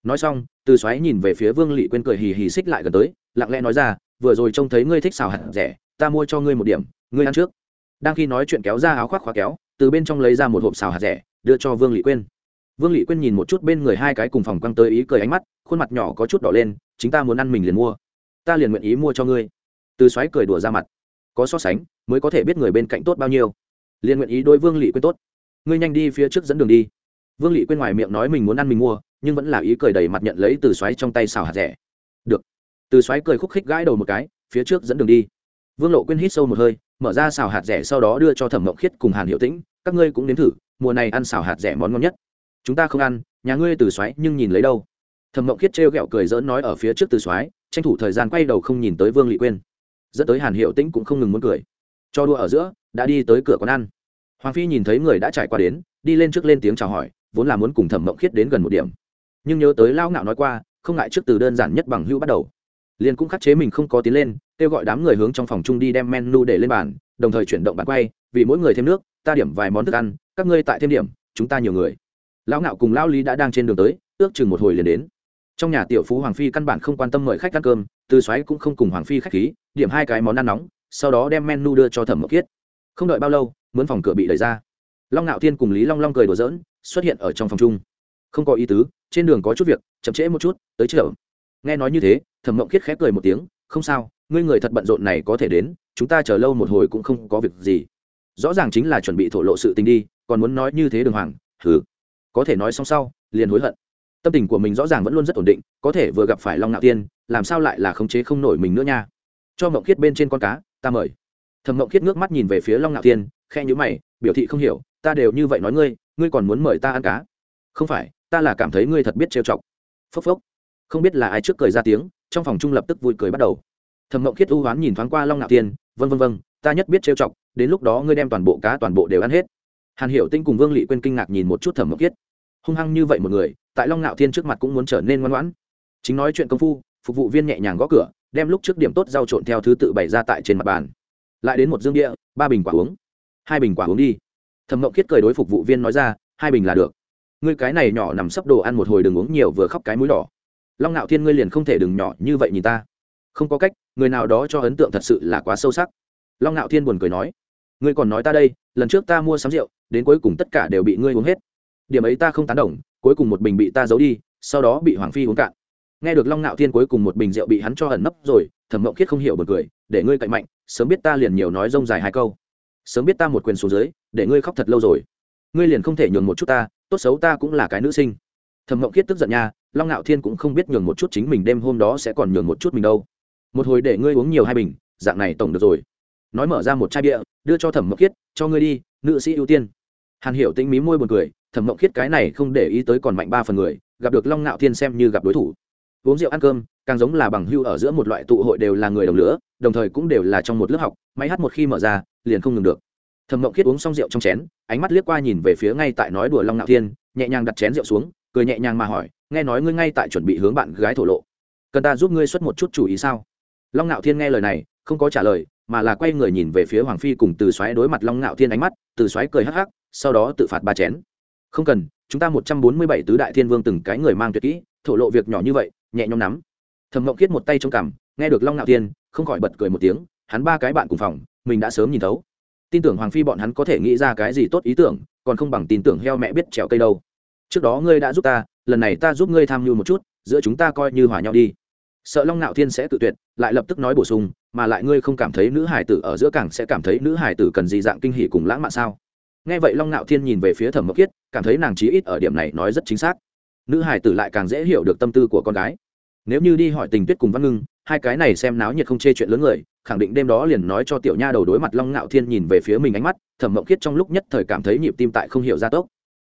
Nói xong, từ xoáy nhìn về phía vương lị quên cười hì hì xích lại gần tới, lặng lẽ nói ra, vừa rồi trông thấy ngươi thích xào hạt rẻ, ta mua cho ngươi một điểm, ngươi ăn trước. Đang khi nói chuyện kéo ra áo khoác khóa kéo, từ bên trong lấy ra một hộp xào hạt rẻ, đưa cho vương lị quyên. Vương lị quyên nhìn một chút bên người hai cái cùng phòng quăng tới ý cười ánh mắt, khuôn mặt nhỏ có chút đỏ lên, chính ta muốn ăn mình liền mua. Ta liền nguyện ý mua cho ngươi từ xoáy cười đùa ra mặt. Có so sánh, mới có thể biết người bên cạnh tốt bao nhiêu. Liền nguyện ý đôi vương lị quyên tốt. Ngươi nhanh đi phía trước dẫn đường đi. Vương lị quyên ngoài miệng nói mình muốn ăn mình mua, nhưng vẫn là ý cười đầy mặt nhận lấy từ xoáy trong tay xào hạt rẻ. Được. Từ xoáy cười khúc khích gãi đầu một cái, phía trước dẫn đường đi. Vương lộ quyên hít sâu một hơi, mở ra xào hạt rẻ sau đó đưa cho thẩm mộng khiết cùng hàn hiệu tĩnh, các ngươi cũng nếm thử, mùa này ăn xào hạt rẻ món ngon nhất. Chúng ta không ăn, nhà ngươi từ xoáy nhưng nhìn lấy đâu. Thẩm mộng khiết trêu ghẹo cười dỡn nói ở phía trước từ xoáy, tranh thủ thời gian quay đầu không nhìn tới vương lị quyên dẫn tới hàn hiệu tĩnh cũng không ngừng muốn cười cho đua ở giữa đã đi tới cửa quán ăn hoàng phi nhìn thấy người đã trải qua đến đi lên trước lên tiếng chào hỏi vốn là muốn cùng thẩm mộng khiết đến gần một điểm nhưng nhớ tới lao ngạo nói qua không ngại trước từ đơn giản nhất bằng hữu bắt đầu liền cũng khắc chế mình không có tiến lên kêu gọi đám người hướng trong phòng chung đi đem menu để lên bàn đồng thời chuyển động bàn quay vì mỗi người thêm nước ta điểm vài món thức ăn các ngươi tại thêm điểm chúng ta nhiều người lão ngạo cùng lão lý đã đang trên đường tới ước chừng một hồi liền đến trong nhà tiểu phú hoàng phi căn bản không quan tâm mời khách ăn cơm từ xoáy cũng không cùng hoàng phi khách khí điểm hai cái món ăn nóng, sau đó đem menu đưa cho thẩm mộc khiết. không đợi bao lâu, mướn phòng cửa bị đẩy ra. Long ngạo thiên cùng lý long long cười đùa giỡn, xuất hiện ở trong phòng chung. Không có ý tứ, trên đường có chút việc, chậm trễ một chút, tới chợ. Nghe nói như thế, thẩm mộng khiết khép cười một tiếng, không sao, ngươi người thật bận rộn này có thể đến, chúng ta chờ lâu một hồi cũng không có việc gì. Rõ ràng chính là chuẩn bị thổ lộ sự tình đi, còn muốn nói như thế đường hoàng thử có thể nói xong sau, liền hối hận. Tâm tình của mình rõ ràng vẫn luôn rất ổn định, có thể vừa gặp phải long ngạo tiên làm sao lại là khống chế không nổi mình nữa nha cho mộng khiết bên trên con cá ta mời. Thầm mộng khiết ngước mắt nhìn về phía long ngạo Thiên, khe nhữ mày biểu thị không hiểu ta đều như vậy nói ngươi ngươi còn muốn mời ta ăn cá? Không phải ta là cảm thấy ngươi thật biết trêu chọc. Phốc phốc. Không biết là ai trước cười ra tiếng trong phòng trung lập tức vui cười bắt đầu. Thầm mộng khiết u hoán nhìn thoáng qua long ngạo Thiên, vân vân vân ta nhất biết trêu chọc đến lúc đó ngươi đem toàn bộ cá toàn bộ đều ăn hết. Hàn hiểu tinh cùng vương lị quên kinh ngạc nhìn một chút thẩm mộng khiết. Hung hăng như vậy một người tại long ngạo thiên trước mặt cũng muốn trở nên ngoan ngoãn. Chính nói chuyện công phu phục vụ viên nhẹ nhàng gõ cửa đem lúc trước điểm tốt rau trộn theo thứ tự bày ra tại trên mặt bàn. Lại đến một dương địa ba bình quả uống. Hai bình quả uống đi. Thẩm mộng khiết cười đối phục vụ viên nói ra, hai bình là được. Ngươi cái này nhỏ nằm sấp đồ ăn một hồi đừng uống nhiều vừa khóc cái mũi đỏ. Long ngạo thiên ngươi liền không thể đừng nhỏ như vậy nhìn ta. Không có cách, người nào đó cho ấn tượng thật sự là quá sâu sắc. Long ngạo thiên buồn cười nói, ngươi còn nói ta đây, lần trước ta mua sắm rượu, đến cuối cùng tất cả đều bị ngươi uống hết. Điểm ấy ta không tán đồng, cuối cùng một bình bị ta giấu đi, sau đó bị hoàng phi uống cạn nghe được long ngạo thiên cuối cùng một bình rượu bị hắn cho ẩn nấp rồi, thẩm mộng khiết không hiểu bật cười, để ngươi cậy mạnh, sớm biết ta liền nhiều nói rông dài hai câu. Sớm biết ta một quyền xuống dưới, để ngươi khóc thật lâu rồi. Ngươi liền không thể nhường một chút ta, tốt xấu ta cũng là cái nữ sinh. Thẩm mộng khiết tức giận nha, long ngạo thiên cũng không biết nhường một chút chính mình đêm hôm đó sẽ còn nhường một chút mình đâu. Một hồi để ngươi uống nhiều hai bình, dạng này tổng được rồi. Nói mở ra một chai bia, đưa cho thẩm mộng khiết, cho ngươi đi, nữ sĩ ưu tiên. Hàn hiểu tính mí môi buồn cười, thẩm mộng khiết cái này không để ý tới còn mạnh ba phần người, gặp được long ngạo thiên xem như gặp đối thủ uống rượu ăn cơm, càng giống là bằng hưu ở giữa một loại tụ hội đều là người đồng lửa đồng thời cũng đều là trong một lớp học, máy hát một khi mở ra, liền không ngừng được. Thẩm mộng khiết uống xong rượu trong chén, ánh mắt liếc qua nhìn về phía ngay tại nói đùa long ngạo thiên, nhẹ nhàng đặt chén rượu xuống, cười nhẹ nhàng mà hỏi, nghe nói ngươi ngay tại chuẩn bị hướng bạn gái thổ lộ. Cần ta giúp ngươi xuất một chút chủ ý sao? Long ngạo thiên nghe lời này, không có trả lời, mà là quay người nhìn về phía hoàng phi cùng từ xoáy đối mặt long ngạo thiên ánh mắt, từ xoáy cười hắc hắc, sau đó tự phạt ba chén. Không cần, chúng ta một trăm bốn mươi bảy tứ đại thiên vương từng cái người mang tuyệt kỹ, thổ lộ việc nhỏ như vậy nhẹ nhõm nắm. Thẩm mộng khiết một tay trong cằm nghe được long ngạo tiên, không khỏi bật cười một tiếng hắn ba cái bạn cùng phòng mình đã sớm nhìn thấu. Tin tưởng hoàng phi bọn hắn có thể nghĩ ra cái gì tốt ý tưởng còn không bằng tin tưởng heo mẹ biết trèo cây đâu. Trước đó ngươi đã giúp ta lần này ta giúp ngươi tham mưu một chút giữa chúng ta coi như hòa nhau đi. Sợ long nạo thiên sẽ tự tuyệt lại lập tức nói bổ sung mà lại ngươi không cảm thấy nữ hải tử ở giữa cảng sẽ cảm thấy nữ hải tử cần gì dạng kinh hỷ cùng lãng mạn sao? Nghe vậy long nạo thiên nhìn về phía thẩm mộc kiết cảm thấy nàng trí ít ở điểm này nói rất chính xác nữ hải tử lại càng dễ hiểu được tâm tư của con gái. Nếu như đi hỏi tình tuyết cùng văn ngưng, hai cái này xem náo nhiệt không chê chuyện lớn người, khẳng định đêm đó liền nói cho tiểu nha đầu đối mặt long ngạo thiên nhìn về phía mình ánh mắt, thẩm mộng khiết trong lúc nhất thời cảm thấy nhịp tim tại không hiểu gia tốc.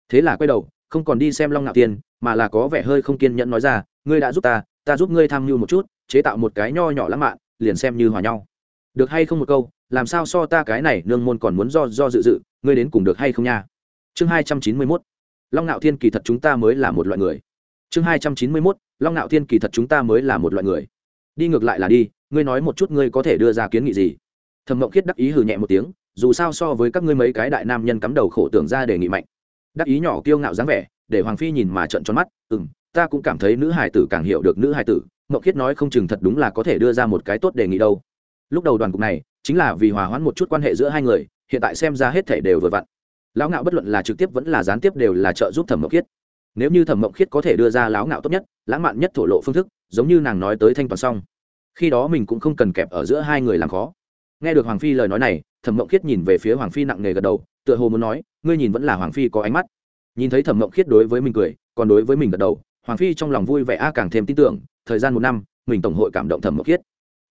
Thế là quay đầu, không còn đi xem long ngạo thiên, mà là có vẻ hơi không kiên nhẫn nói ra, ngươi đã giúp ta ta giúp ngươi tham mưu một chút, chế tạo một cái nho nhỏ lãng mạn, liền xem như hòa nhau. Được hay không một câu, làm sao so ta cái này nương môn còn muốn do do dự dự, ngươi đến cùng được hay không nha? Chương hai trăm chín mươi mốt long ngạo thiên kỳ thật chúng ta mới là một loại người. Chương hai trăm chín mươi mốt, long ngạo thiên kỳ thật chúng ta mới là một loại người. Đi ngược lại là đi, ngươi nói một chút ngươi có thể đưa ra kiến nghị gì? Thẩm mộng khiết đắc ý hừ nhẹ một tiếng, dù sao so với các ngươi mấy cái đại nam nhân cắm đầu khổ tưởng ra đề nghị mạnh. Đắc ý nhỏ kiêu ngạo dáng vẻ, để hoàng phi nhìn mà trận tròn mắt ừ m ta cũng cảm thấy nữ hải tử càng hiểu được nữ hải tử. Mộng khiết nói không chừng thật đúng là có thể đưa ra một cái tốt đề nghị đâu. Lúc đầu đoàn cục này, chính là vì hòa hoãn một chút quan hệ giữa hai người, hiện tại xem ra hết thể đều vừa vặn lão ngạo bất luận là trực tiếp vẫn là gián tiếp đều là trợ giúp thẩm mộng khiết. Nếu như thẩm mộng khiết có thể đưa ra lão ngạo tốt nhất, lãng mạn nhất thổ lộ phương thức, giống như nàng nói tới thanh toàn xong, khi đó mình cũng không cần kẹp ở giữa hai người làm khó. Nghe được hoàng phi lời nói này, thẩm mộng khiết nhìn về phía hoàng phi nặng nề gật đầu, tựa hồ muốn nói, ngươi nhìn vẫn là hoàng phi có ánh mắt. Nhìn thấy thẩm mộng khiết đối với mình cười, còn đối với mình gật đầu, hoàng phi trong lòng vui vẻ a càng thêm tin tưởng, thời gian một năm, mình tổng hội cảm động thẩm mộng khiết.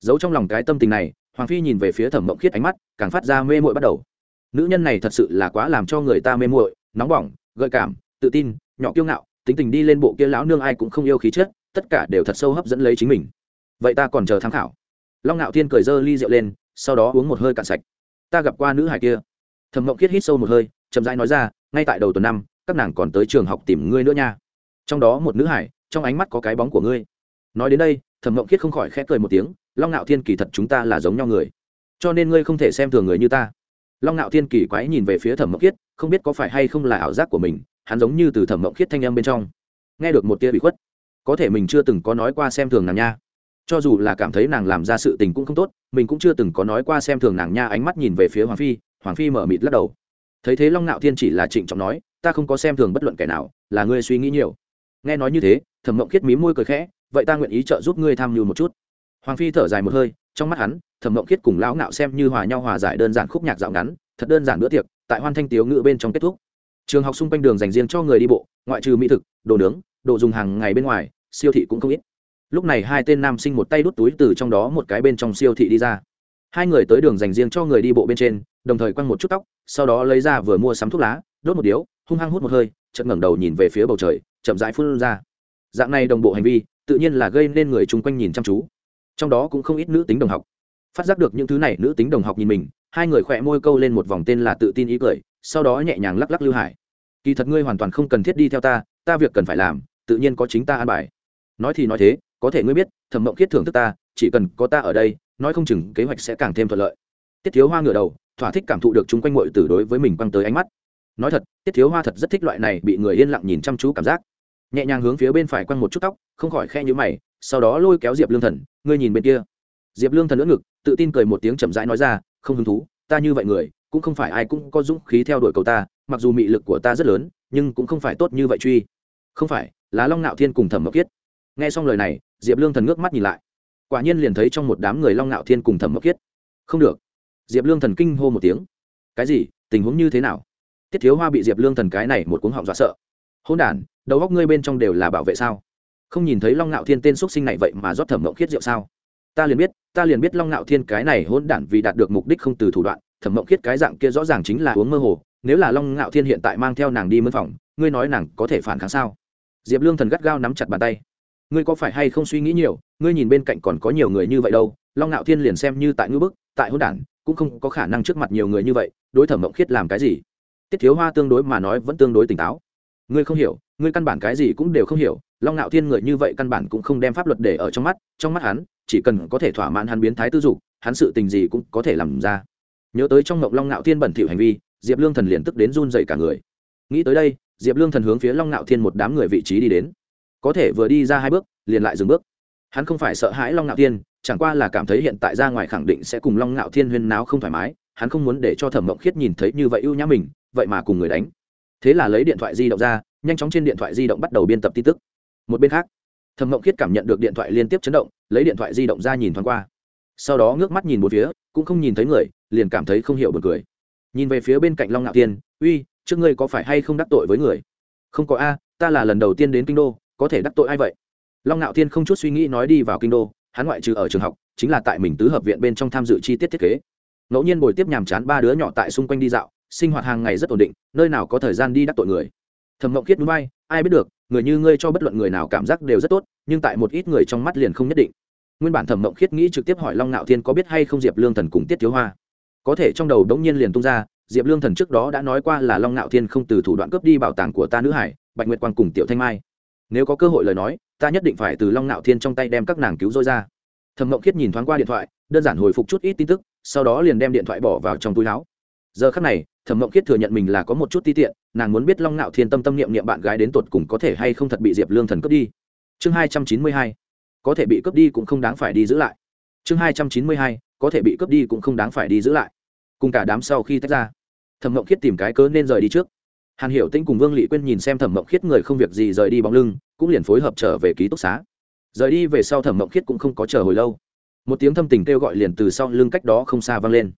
Giấu trong lòng cái tâm tình này, hoàng phi nhìn về phía thẩm mộng khiết ánh mắt, càng phát ra mê mội bắt đầu nữ nhân này thật sự là quá làm cho người ta mê muội, nóng bỏng gợi cảm tự tin nhỏ kiêu ngạo tính tình đi lên bộ kia lão nương ai cũng không yêu khí chất tất cả đều thật sâu hấp dẫn lấy chính mình. Vậy ta còn chờ tham khảo. Long ngạo thiên cười dơ ly rượu lên sau đó uống một hơi cạn sạch. Ta gặp qua nữ hải kia. Thẩm mộng khiết hít sâu một hơi chậm rãi nói ra ngay tại đầu tuần năm các nàng còn tới trường học tìm ngươi nữa nha. Trong đó một nữ hải trong ánh mắt có cái bóng của ngươi. Nói đến đây thẩm mộng khiết không khỏi khẽ cười một tiếng long ngạo thiên kỳ thật chúng ta là giống nhau người. Cho nên ngươi không thể xem thường người như ta long ngạo thiên kỳ quái nhìn về phía thẩm mộng khiết, không biết có phải hay không là ảo giác của mình, hắn giống như từ thẩm mộng khiết thanh âm bên trong, nghe được một tia bị khuất. Có thể mình chưa từng có nói qua xem thường nàng nha. Cho dù là cảm thấy nàng làm ra sự tình cũng không tốt, mình cũng chưa từng có nói qua xem thường nàng nha, ánh mắt nhìn về phía hoàng phi hoàng phi mở mịt lắc đầu. Thấy thế long ngạo thiên chỉ là trịnh trọng nói, ta không có xem thường bất luận kẻ nào, là ngươi suy nghĩ nhiều. Nghe nói như thế, thẩm mộng khiết mí môi cười khẽ, vậy ta nguyện ý trợ giúp ngươi tham mưu một chút. Hoàng phi thở dài một hơi, trong mắt hắn thẩm mộng khiết cùng lão ngạo xem như hòa nhau hòa giải đơn giản khúc nhạc dạo ngắn, thật đơn giản bữa tiệc, tại hoan thanh tiếu ngự bên trong kết thúc. Trường học xung quanh đường dành riêng cho người đi bộ, ngoại trừ mỹ thực, đồ nướng, đồ dùng hàng ngày bên ngoài, siêu thị cũng không ít. Lúc này hai tên nam sinh một tay đút túi từ trong đó một cái bên trong siêu thị đi ra. Hai người tới đường dành riêng cho người đi bộ bên trên, đồng thời quăng một chút tóc, sau đó lấy ra vừa mua sắm thuốc lá, đốt một điếu, hung hăng hút một hơi, chợt ngẩng đầu nhìn về phía bầu trời, chậm rãi phun ra. Dạng này đồng bộ hành vi, tự nhiên là gây nên người chung quanh nhìn chăm chú. Trong đó cũng không ít nữ tính đồng học phát giác được những thứ này nữ tính đồng học nhìn mình, hai người khỏe môi câu lên một vòng tên là tự tin ý cười, sau đó nhẹ nhàng lắc lắc lưu hải. Kỳ thật ngươi hoàn toàn không cần thiết đi theo ta ta việc cần phải làm, tự nhiên có chính ta an bài. Nói thì nói thế, có thể ngươi biết, thẩm mộng khiết thưởng thức ta, chỉ cần có ta ở đây, nói không chừng kế hoạch sẽ càng thêm thuận lợi. Tiết thiếu hoa ngửa đầu, thỏa thích cảm thụ được chúng quanh mọi từ đối với mình quăng tới ánh mắt. Nói thật, tiết thiếu hoa thật rất thích loại này bị người yên lặng nhìn chăm chú cảm giác. Nhẹ nhàng hướng phía bên phải quăng một chút tóc, không khỏi khe nhữ mày, sau đó lôi kéo diệp lương thần, ngươi nhìn bên kia. Diệp lương thần lưỡng ngực tự tin cười một tiếng chậm rãi nói ra, không hứng thú, ta như vậy người, cũng không phải ai cũng có dũng khí theo đuổi cầu ta, mặc dù mị lực của ta rất lớn, nhưng cũng không phải tốt như vậy truy. Không phải, lá long nạo thiên cùng thẩm mộc kiết. Nghe xong lời này, diệp lương thần ngước mắt nhìn lại. Quả nhiên liền thấy trong một đám người long nạo thiên cùng thẩm mộc kiết. Không được. Diệp lương thần kinh hô một tiếng. Cái gì? Tình huống như thế nào? Tiết thiếu hoa bị diệp lương thần cái này một cuống họng dọa sợ. Hôn đản, đầu góc ngươi bên trong đều là bảo vệ sao? Không nhìn thấy long nạo thiên tên x sinh này vậy mà rót thẩm mộng khiết rượu sao? Ta liền biết, ta liền biết long nạo thiên cái này hôn đản vì đạt được mục đích không từ thủ đoạn, thẩm mộng khiết cái dạng kia rõ ràng chính là uống mơ hồ, nếu là long ngạo thiên hiện tại mang theo nàng đi mân phòng, ngươi nói nàng có thể phản kháng sao? Diệp lương thần gắt gao nắm chặt bàn tay. Ngươi có phải hay không suy nghĩ nhiều, ngươi nhìn bên cạnh còn có nhiều người như vậy đâu, long ngạo thiên liền xem như tại ngữ bức, tại hôn đản, cũng không có khả năng trước mặt nhiều người như vậy, đối thẩm mộng khiết làm cái gì? Tiết thiếu hoa tương đối mà nói vẫn tương đối tỉnh táo. Ngươi không hiểu, ngươi căn bản cái gì cũng đều không hiểu long ngạo thiên người như vậy căn bản cũng không đem pháp luật để ở trong mắt trong mắt hắn, chỉ cần có thể thỏa mãn hắn biến thái tư dục, hắn sự tình gì cũng có thể làm ra. Nhớ tới trong mộng long ngạo thiên bẩn thỉu hành vi, diệp lương thần liền tức đến run dậy cả người. Nghĩ tới đây, diệp lương thần hướng phía long ngạo thiên một đám người vị trí đi đến. Có thể vừa đi ra hai bước, liền lại dừng bước. Hắn không phải sợ hãi long ngạo thiên, chẳng qua là cảm thấy hiện tại ra ngoài khẳng định sẽ cùng long ngạo thiên huyên náo không thoải mái, hắn không muốn để cho thẩm mộng khiết nhìn thấy như vậy ưu nhã mình, vậy mà cùng người đánh. Thế là lấy điện thoại di động ra, nhanh chóng trên điện thoại di động bắt đầu biên tập tin tức một bên khác thẩm mộng khiết cảm nhận được điện thoại liên tiếp chấn động lấy điện thoại di động ra nhìn thoáng qua. Sau đó ngước mắt nhìn một phía cũng không nhìn thấy người liền cảm thấy không hiểu bật cười. Nhìn về phía bên cạnh long ngạo tiên, uy trước ngươi có phải hay không đắc tội với người? Không có a ta là lần đầu tiên đến kinh đô có thể đắc tội ai vậy? Long ngạo tiên không chút suy nghĩ nói đi vào kinh đô hắn ngoại trừ ở trường học chính là tại mình tứ hợp viện bên trong tham dự chi tiết thiết kế. Ngẫu nhiên bồi tiếp nhàm chán ba đứa nhỏ tại xung quanh đi dạo sinh hoạt hàng ngày rất ổn định nơi nào có thời gian đi đắc tội người. Thẩm mộng khiết núi bay ai biết được người như ngươi cho bất luận người nào cảm giác đều rất tốt, nhưng tại một ít người trong mắt liền không nhất định. Nguyên bản thẩm mộng khiết nghĩ trực tiếp hỏi long ngạo thiên có biết hay không diệp lương thần cùng tiết thiếu hoa. Có thể trong đầu đống nhiên liền tung ra, diệp lương thần trước đó đã nói qua là long ngạo thiên không từ thủ đoạn cướp đi bảo tàng của ta nữ hải, bạch nguyệt quang cùng tiểu thanh mai. Nếu có cơ hội lời nói, ta nhất định phải từ long ngạo thiên trong tay đem các nàng cứu rỗi ra. Thẩm mộng khiết nhìn thoáng qua điện thoại, đơn giản hồi phục chút ít tin tức, sau đó liền đem điện thoại bỏ vào trong túi áo. Giờ khắc này thẩm mộng khiết thừa nhận mình là có một chút ti tiện, nàng muốn biết long ngạo thiên tâm tâm niệm niệm bạn gái đến tột cùng có thể hay không thật bị diệp lương thần cướp đi. Chương hai trăm chín mươi hai, có thể bị cướp đi cũng không đáng phải đi giữ lại. Chương hai trăm chín mươi hai, có thể bị cướp đi cũng không đáng phải đi giữ lại. Cùng cả đám sau khi tách ra, thẩm mộng khiết tìm cái cớ nên rời đi trước. Hàn hiểu tinh cùng vương lị quyên nhìn xem thẩm mộng khiết người không việc gì rời đi bóng lưng, cũng liền phối hợp trở về ký túc xá. Rời đi về sau thẩm mộng khiết cũng không có chờ hồi lâu. Một tiếng thâm tình kêu gọi liền từ sau lưng cách đó không xa vang lên.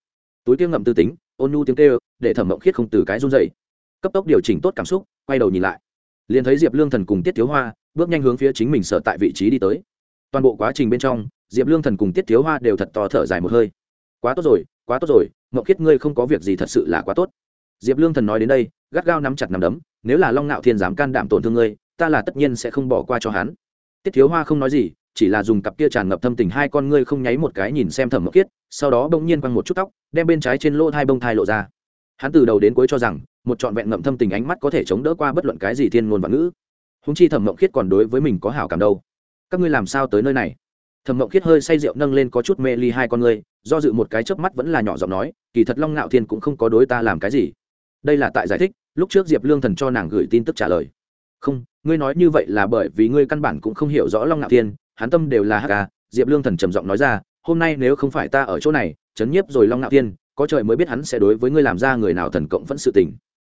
Túi tiêu ngậm tư tính ôn nhu tiếng kêu, để thẩm mộng khiết không từ cái run dậy cấp tốc điều chỉnh tốt cảm xúc, quay đầu nhìn lại. Liền thấy diệp lương thần cùng tiết thiếu hoa bước nhanh hướng phía chính mình sở tại vị trí đi tới. Toàn bộ quá trình bên trong, diệp lương thần cùng tiết thiếu hoa đều thật to thở dài một hơi. Quá tốt rồi, quá tốt rồi, mộng khiết ngươi không có việc gì thật sự là quá tốt. Diệp lương thần nói đến đây, gắt gao nắm chặt nắm đấm, nếu là long ngạo thiên dám can đảm tổn thương ngươi, ta là tất nhiên sẽ không bỏ qua cho hắn. Tiết thiếu hoa không nói gì chỉ là dùng cặp kia tràn ngập thâm tình hai con ngươi không nháy một cái nhìn xem thẩm mậu khiết sau đó bỗng nhiên quăng một chút tóc, đem bên trái trên lỗ hai bông thai lộ ra. Hắn từ đầu đến cuối cho rằng, một trọn vẹn ngậm thâm tình ánh mắt có thể chống đỡ qua bất luận cái gì thiên ngôn và ngữ. Húng chi thẩm mộng khiết còn đối với mình có hảo cảm đâu. Các ngươi làm sao tới nơi này? Thẩm mộng khiết hơi say rượu nâng lên có chút mê ly hai con ngươi, do dự một cái chớp mắt vẫn là nhỏ giọng nói, kỳ thật long ngạo thiên cũng không có đối ta làm cái gì. Đây là tại giải thích, lúc trước diệp lương thần cho nàng gửi tin tức trả lời. Không, ngươi nói như vậy là bởi vì ngươi căn bản cũng không hiểu rõ long ngạo thiên hắn tâm đều là hk à, diệp lương thần trầm giọng nói ra, hôm nay nếu không phải ta ở chỗ này, chấn nhiếp rồi long ngạo thiên, có trời mới biết hắn sẽ đối với ngươi làm ra người nào thần cộng vẫn sự tình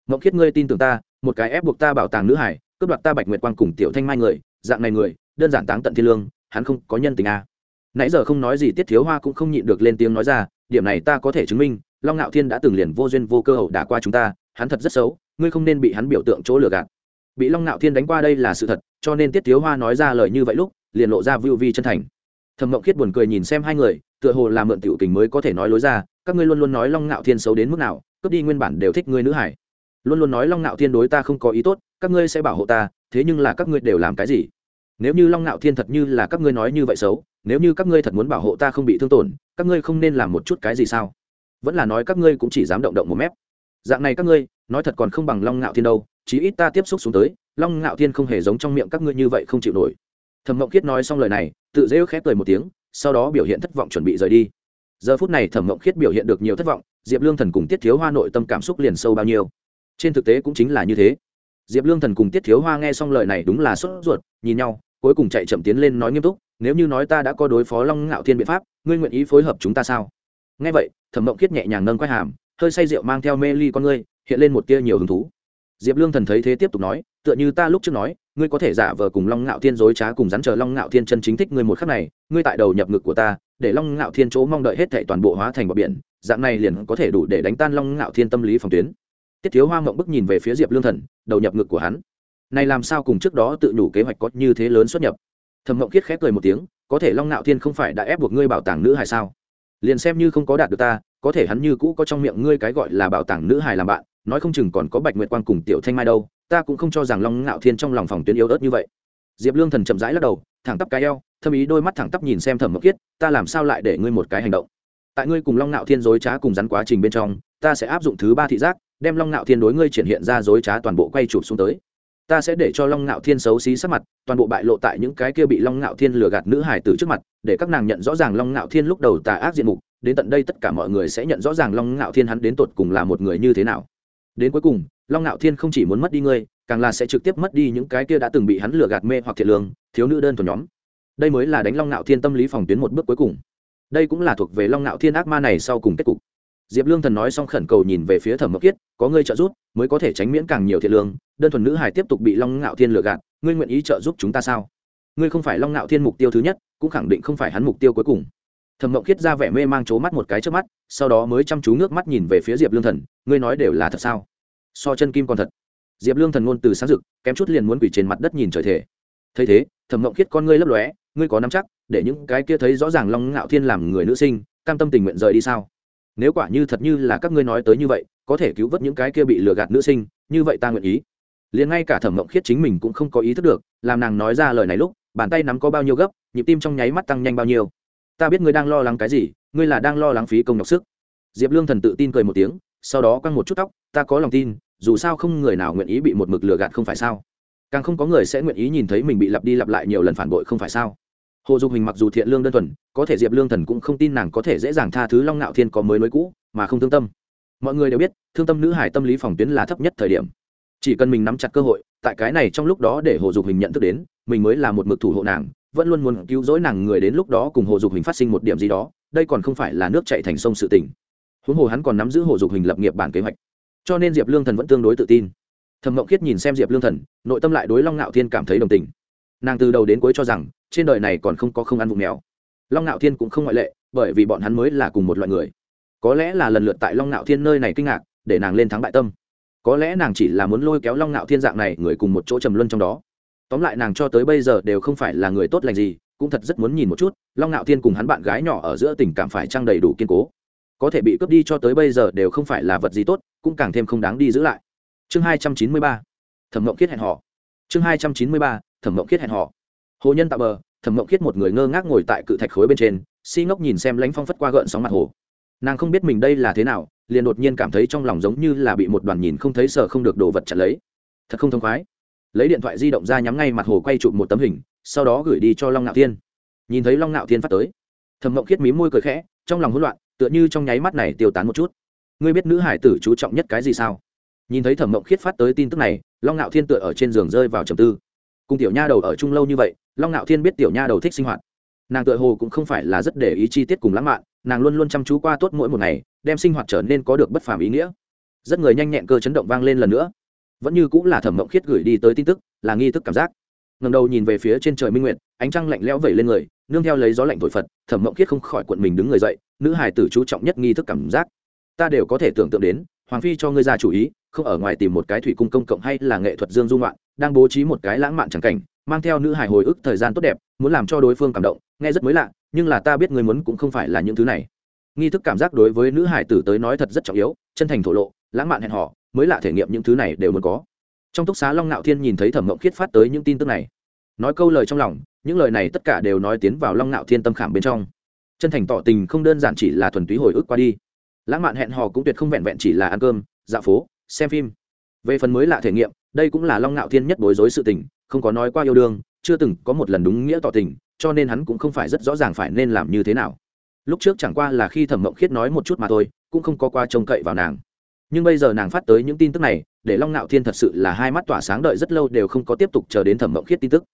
mộng khiết ngươi tin tưởng ta, một cái ép buộc ta bảo tàng nữ hải, cướp đoạt ta bạch nguyệt quang cùng tiểu thanh mai người, dạng này người, đơn giản táng tận thiên lương, hắn không có nhân tình à. nãy giờ không nói gì, tiết thiếu hoa cũng không nhịn được lên tiếng nói ra, điểm này ta có thể chứng minh, long ngạo thiên đã từng liền vô duyên vô cơ hậu đả qua chúng ta, hắn thật rất xấu, ngươi không nên bị hắn biểu tượng chỗ lừa gạt bị long ngạo thiên đánh qua đây là sự thật, cho nên tiết thiếu hoa nói ra lời như vậy lúc liền lộ ra vưu vi chân thành. Thẩm mộng khiết buồn cười nhìn xem hai người, tựa hồ là mượn tiểu tình mới có thể nói lối ra, các ngươi luôn luôn nói long ngạo thiên xấu đến mức nào, cướp đi nguyên bản đều thích ngươi nữ hải. Luôn luôn nói long ngạo thiên đối ta không có ý tốt, các ngươi sẽ bảo hộ ta, thế nhưng là các ngươi đều làm cái gì? Nếu như long ngạo thiên thật như là các ngươi nói như vậy xấu, nếu như các ngươi thật muốn bảo hộ ta không bị thương tổn, các ngươi không nên làm một chút cái gì sao? Vẫn là nói các ngươi cũng chỉ dám động động một mép. Dạng này các ngươi, nói thật còn không bằng long ngạo thiên đâu, chí ít ta tiếp xúc xuống tới, long ngạo thiên không hề giống trong miệng các ngươi như vậy không chịu nổi thẩm mộng khiết nói xong lời này, tự dễu khép cười một tiếng, sau đó biểu hiện thất vọng chuẩn bị rời đi. Giờ phút này thẩm mộng khiết biểu hiện được nhiều thất vọng, diệp lương thần cùng tiết thiếu hoa nội tâm cảm xúc liền sâu bao nhiêu. Trên thực tế cũng chính là như thế. Diệp lương thần cùng tiết thiếu hoa nghe xong lời này đúng là sốt ruột, nhìn nhau, cuối cùng chạy chậm tiến lên nói nghiêm túc, nếu như nói ta đã có đối phó long ngạo thiên biện pháp, ngươi nguyện ý phối hợp chúng ta sao? Nghe vậy, thẩm mộng khiết nhẹ nhàng nâng quay hàm, hơi say rượu mang theo mê ly con ngươi, hiện lên một tia nhiều hứng thú. Diệp lương thần thấy thế tiếp tục nói, tựa như ta lúc trước nói ngươi có thể giả vờ cùng long ngạo thiên dối trá cùng rắn chờ long ngạo thiên chân chính thích ngươi một khắc này, ngươi tại đầu nhập ngực của ta, để long ngạo thiên chỗ mong đợi hết thảy toàn bộ hóa thành bọc biển, dạng này liền có thể đủ để đánh tan long ngạo thiên tâm lý phòng tuyến. Tiết thiếu hoa mộng bức nhìn về phía diệp lương thần, đầu nhập ngực của hắn. Này làm sao cùng trước đó tự đủ kế hoạch có như thế lớn xuất nhập? Thẩm mộng kiết khép cười một tiếng, có thể long ngạo thiên không phải đã ép buộc ngươi bảo tàng nữ hài sao? Liền xem như không có đạt được ta, có thể hắn như cũ có trong miệng ngươi cái gọi là bảo tàng nữ hài làm bạn, nói không chừng còn có bạch nguyệt quang cùng tiểu thanh mai đâu ta cũng không cho rằng long ngạo thiên trong lòng phòng tuyến yếu ớt như vậy. Diệp lương thần chậm rãi lắc đầu, thẳng tắp cái eo, thâm ý đôi mắt thẳng tắp nhìn xem thẩm mộc kiết, ta làm sao lại để ngươi một cái hành động? Tại ngươi cùng long ngạo thiên dối trá cùng rắn quá trình bên trong, ta sẽ áp dụng thứ ba thị giác, đem long ngạo thiên đối ngươi triển hiện ra dối trá toàn bộ quay chụp xuống tới. Ta sẽ để cho long ngạo thiên xấu xí sắc mặt, toàn bộ bại lộ tại những cái kia bị long ngạo thiên lừa gạt nữ hải tử trước mặt, để các nàng nhận rõ ràng long ngạo thiên lúc đầu tà ác diện mục, đến tận đây tất cả mọi người sẽ nhận rõ ràng long ngạo thiên hắn đến tột cùng là một người như thế nào đến cuối cùng, long ngạo thiên không chỉ muốn mất đi ngươi, càng là sẽ trực tiếp mất đi những cái kia đã từng bị hắn lừa gạt mê hoặc thiệt lương, thiếu nữ đơn thuần nhóm. Đây mới là đánh long ngạo thiên tâm lý phòng tuyến một bước cuối cùng. Đây cũng là thuộc về long ngạo thiên ác ma này sau cùng kết cục. Diệp lương thần nói xong khẩn cầu nhìn về phía thẩm mộc kiết, có ngươi trợ giúp, mới có thể tránh miễn càng nhiều thiệt lương, đơn thuần nữ hải tiếp tục bị long ngạo thiên lừa gạt, ngươi nguyện ý trợ giúp chúng ta sao? Ngươi không phải long ngạo thiên mục tiêu thứ nhất, cũng khẳng định không phải hắn mục tiêu cuối cùng thẩm mộng khiết ra vẻ mê mang c mắt một cái trước mắt, sau đó mới chăm chú nước mắt nhìn về phía diệp lương thần, ngươi nói đều là thật sao? So chân kim còn thật. Diệp lương thần ngôn từ sáng rực, kém chút liền muốn quỷ trên mặt đất nhìn trời thể thấy thế, thẩm mộng khiết con ngươi lấp lóe, ngươi có nắm chắc, để những cái kia thấy rõ ràng long ngạo thiên làm người nữ sinh, cam tâm tình nguyện rời đi sao? Nếu quả như thật như là các ngươi nói tới như vậy, có thể cứu vớt những cái kia bị lừa gạt nữ sinh, như vậy ta nguyện ý. Liền ngay cả thẩm mộng khiết chính mình cũng không có ý thức được, làm nàng nói ra lời này lúc, bàn tay nắm có bao nhiêu gấp, nhịp tim trong nháy mắt tăng nhanh bao nhiêu ta biết ngươi đang lo lắng cái gì, ngươi là đang lo lắng phí công nhọc sức. Diệp lương thần tự tin cười một tiếng, sau đó quăng một chút tóc, ta có lòng tin, dù sao không người nào nguyện ý bị một mực lừa gạt không phải sao? Càng không có người sẽ nguyện ý nhìn thấy mình bị lặp đi lặp lại nhiều lần phản bội không phải sao? Hồ dục hình mặc dù thiện lương đơn thuần, có thể diệp lương thần cũng không tin nàng có thể dễ dàng tha thứ long ngạo thiên có mới nối cũ, mà không thương tâm. Mọi người đều biết, thương tâm nữ hải tâm lý phòng tuyến là thấp nhất thời điểm. Chỉ cần mình nắm chặt cơ hội, tại cái này trong lúc đó để hồ dục hình nhận thức đến, mình mới là một mực thủ hộ nàng vẫn luôn muốn cứu rỗi nàng người đến lúc đó cùng hồ dục hình phát sinh một điểm gì đó, đây còn không phải là nước chạy thành sông sự tình. Huống hồ hắn còn nắm giữ hồ dục hình lập nghiệp bản kế hoạch. Cho nên diệp lương thần vẫn tương đối tự tin. Thẩm mộng khiết nhìn xem diệp lương thần, nội tâm lại đối long ngạo thiên cảm thấy đồng tình. Nàng từ đầu đến cuối cho rằng, trên đời này còn không có không ăn vụ mèo. Long ngạo thiên cũng không ngoại lệ, bởi vì bọn hắn mới là cùng một loại người. Có lẽ là lần lượt tại long ngạo thiên nơi này kinh ngạc, để nàng lên thắng bại tâm. Có lẽ nàng chỉ là muốn lôi kéo long ngạo thiên dạng này, người cùng một chỗ trầm luân trong đó tóm lại nàng cho tới bây giờ đều không phải là người tốt lành gì, cũng thật rất muốn nhìn một chút, long ngạo thiên cùng hắn bạn gái nhỏ ở giữa tình cảm phải trang đầy đủ kiên cố. Có thể bị cướp đi cho tới bây giờ đều không phải là vật gì tốt, cũng càng thêm không đáng đi giữ lại. Chương hai trăm chín mươi ba, thẩm mộng khiết hẹn họ chương hai trăm chín mươi ba, thẩm mộng khiết hẹn họ hồ nhân tạo bờ, thẩm mộng khiết một người ngơ ngác ngồi tại cự thạch khối bên trên, si ngốc nhìn xem lãnh phong phất qua gợn sóng mặt hồ. Nàng không biết mình đây là thế nào, liền đột nhiên cảm thấy trong lòng giống như là bị một đoàn nhìn không thấy sợ không được đồ vật chặt lấy. Thật không thông khoái lấy điện thoại di động ra nhắm ngay mặt hồ quay chụp một tấm hình, sau đó gửi đi cho long ngạo thiên. Nhìn thấy long ngạo thiên phát tới, thẩm mộng khiết mí môi cười khẽ, trong lòng hỗn loạn, tựa như trong nháy mắt này tiêu tán một chút. Ngươi biết nữ hải tử chú trọng nhất cái gì sao? Nhìn thấy thẩm mộng khiết phát tới tin tức này, long ngạo thiên tựa ở trên giường rơi vào trầm tư. Cùng tiểu nha đầu ở chung lâu như vậy, long ngạo thiên biết tiểu nha đầu thích sinh hoạt. Nàng tựa hồ cũng không phải là rất để ý chi tiết cùng lãng mạn, nàng luôn luôn chăm chú qua tốt mỗi một ngày, đem sinh hoạt trở nên có được bất phàm ý nghĩa. Rất người nhanh nhẹn cơ chấn động vang lên lần nữa vẫn như cũng là thẩm mộng khiết gửi đi tới tin tức, là nghi thức cảm giác. Ngầm đầu nhìn về phía trên trời minh nguyện ánh trăng lạnh lẽo vẩy lên người, nương theo lấy gió lạnh thổi phật, thẩm mộng khiết không khỏi cuộn mình đứng người dậy, nữ hài tử chú trọng nhất nghi thức cảm giác. Ta đều có thể tưởng tượng đến, hoàng phi cho ngươi ra chủ ý, không ở ngoài tìm một cái thủy cung công cộng hay là nghệ thuật dương dung loạn đang bố trí một cái lãng mạn chẳng cảnh, mang theo nữ hài hồi ức thời gian tốt đẹp, muốn làm cho đối phương cảm động, nghe rất mới lạ, nhưng là ta biết người muốn cũng không phải là những thứ này. Nghi thức cảm giác đối với nữ hải tử tới nói thật rất trọng yếu, chân thành thổ lộ, lãng mạn hẹn hò mới lạ thể nghiệm những thứ này đều muốn có. Trong túc xá long ngạo thiên nhìn thấy thẩm mộng khiết phát tới những tin tức này. Nói câu lời trong lòng, những lời này tất cả đều nói tiến vào long ngạo thiên tâm khảm bên trong. Chân thành tỏ tình không đơn giản chỉ là thuần túy hồi ức qua đi. Lãng mạn hẹn hò cũng tuyệt không vẹn vẹn chỉ là ăn cơm dạo phố, xem phim. Về phần mới lạ thể nghiệm, đây cũng là long ngạo thiên nhất bối rối sự tình, không có nói qua yêu đương, chưa từng có một lần đúng nghĩa tỏ tình, cho nên hắn cũng không phải rất rõ ràng phải nên làm như thế nào. Lúc trước chẳng qua là khi thẩm mộng khiết nói một chút mà thôi, cũng không có qua trông cậy vào nàng nhưng bây giờ nàng phát tới những tin tức này, để long nạo thiên thật sự là hai mắt tỏa sáng đợi rất lâu đều không có tiếp tục chờ đến thẩm mộng khiết tin tức.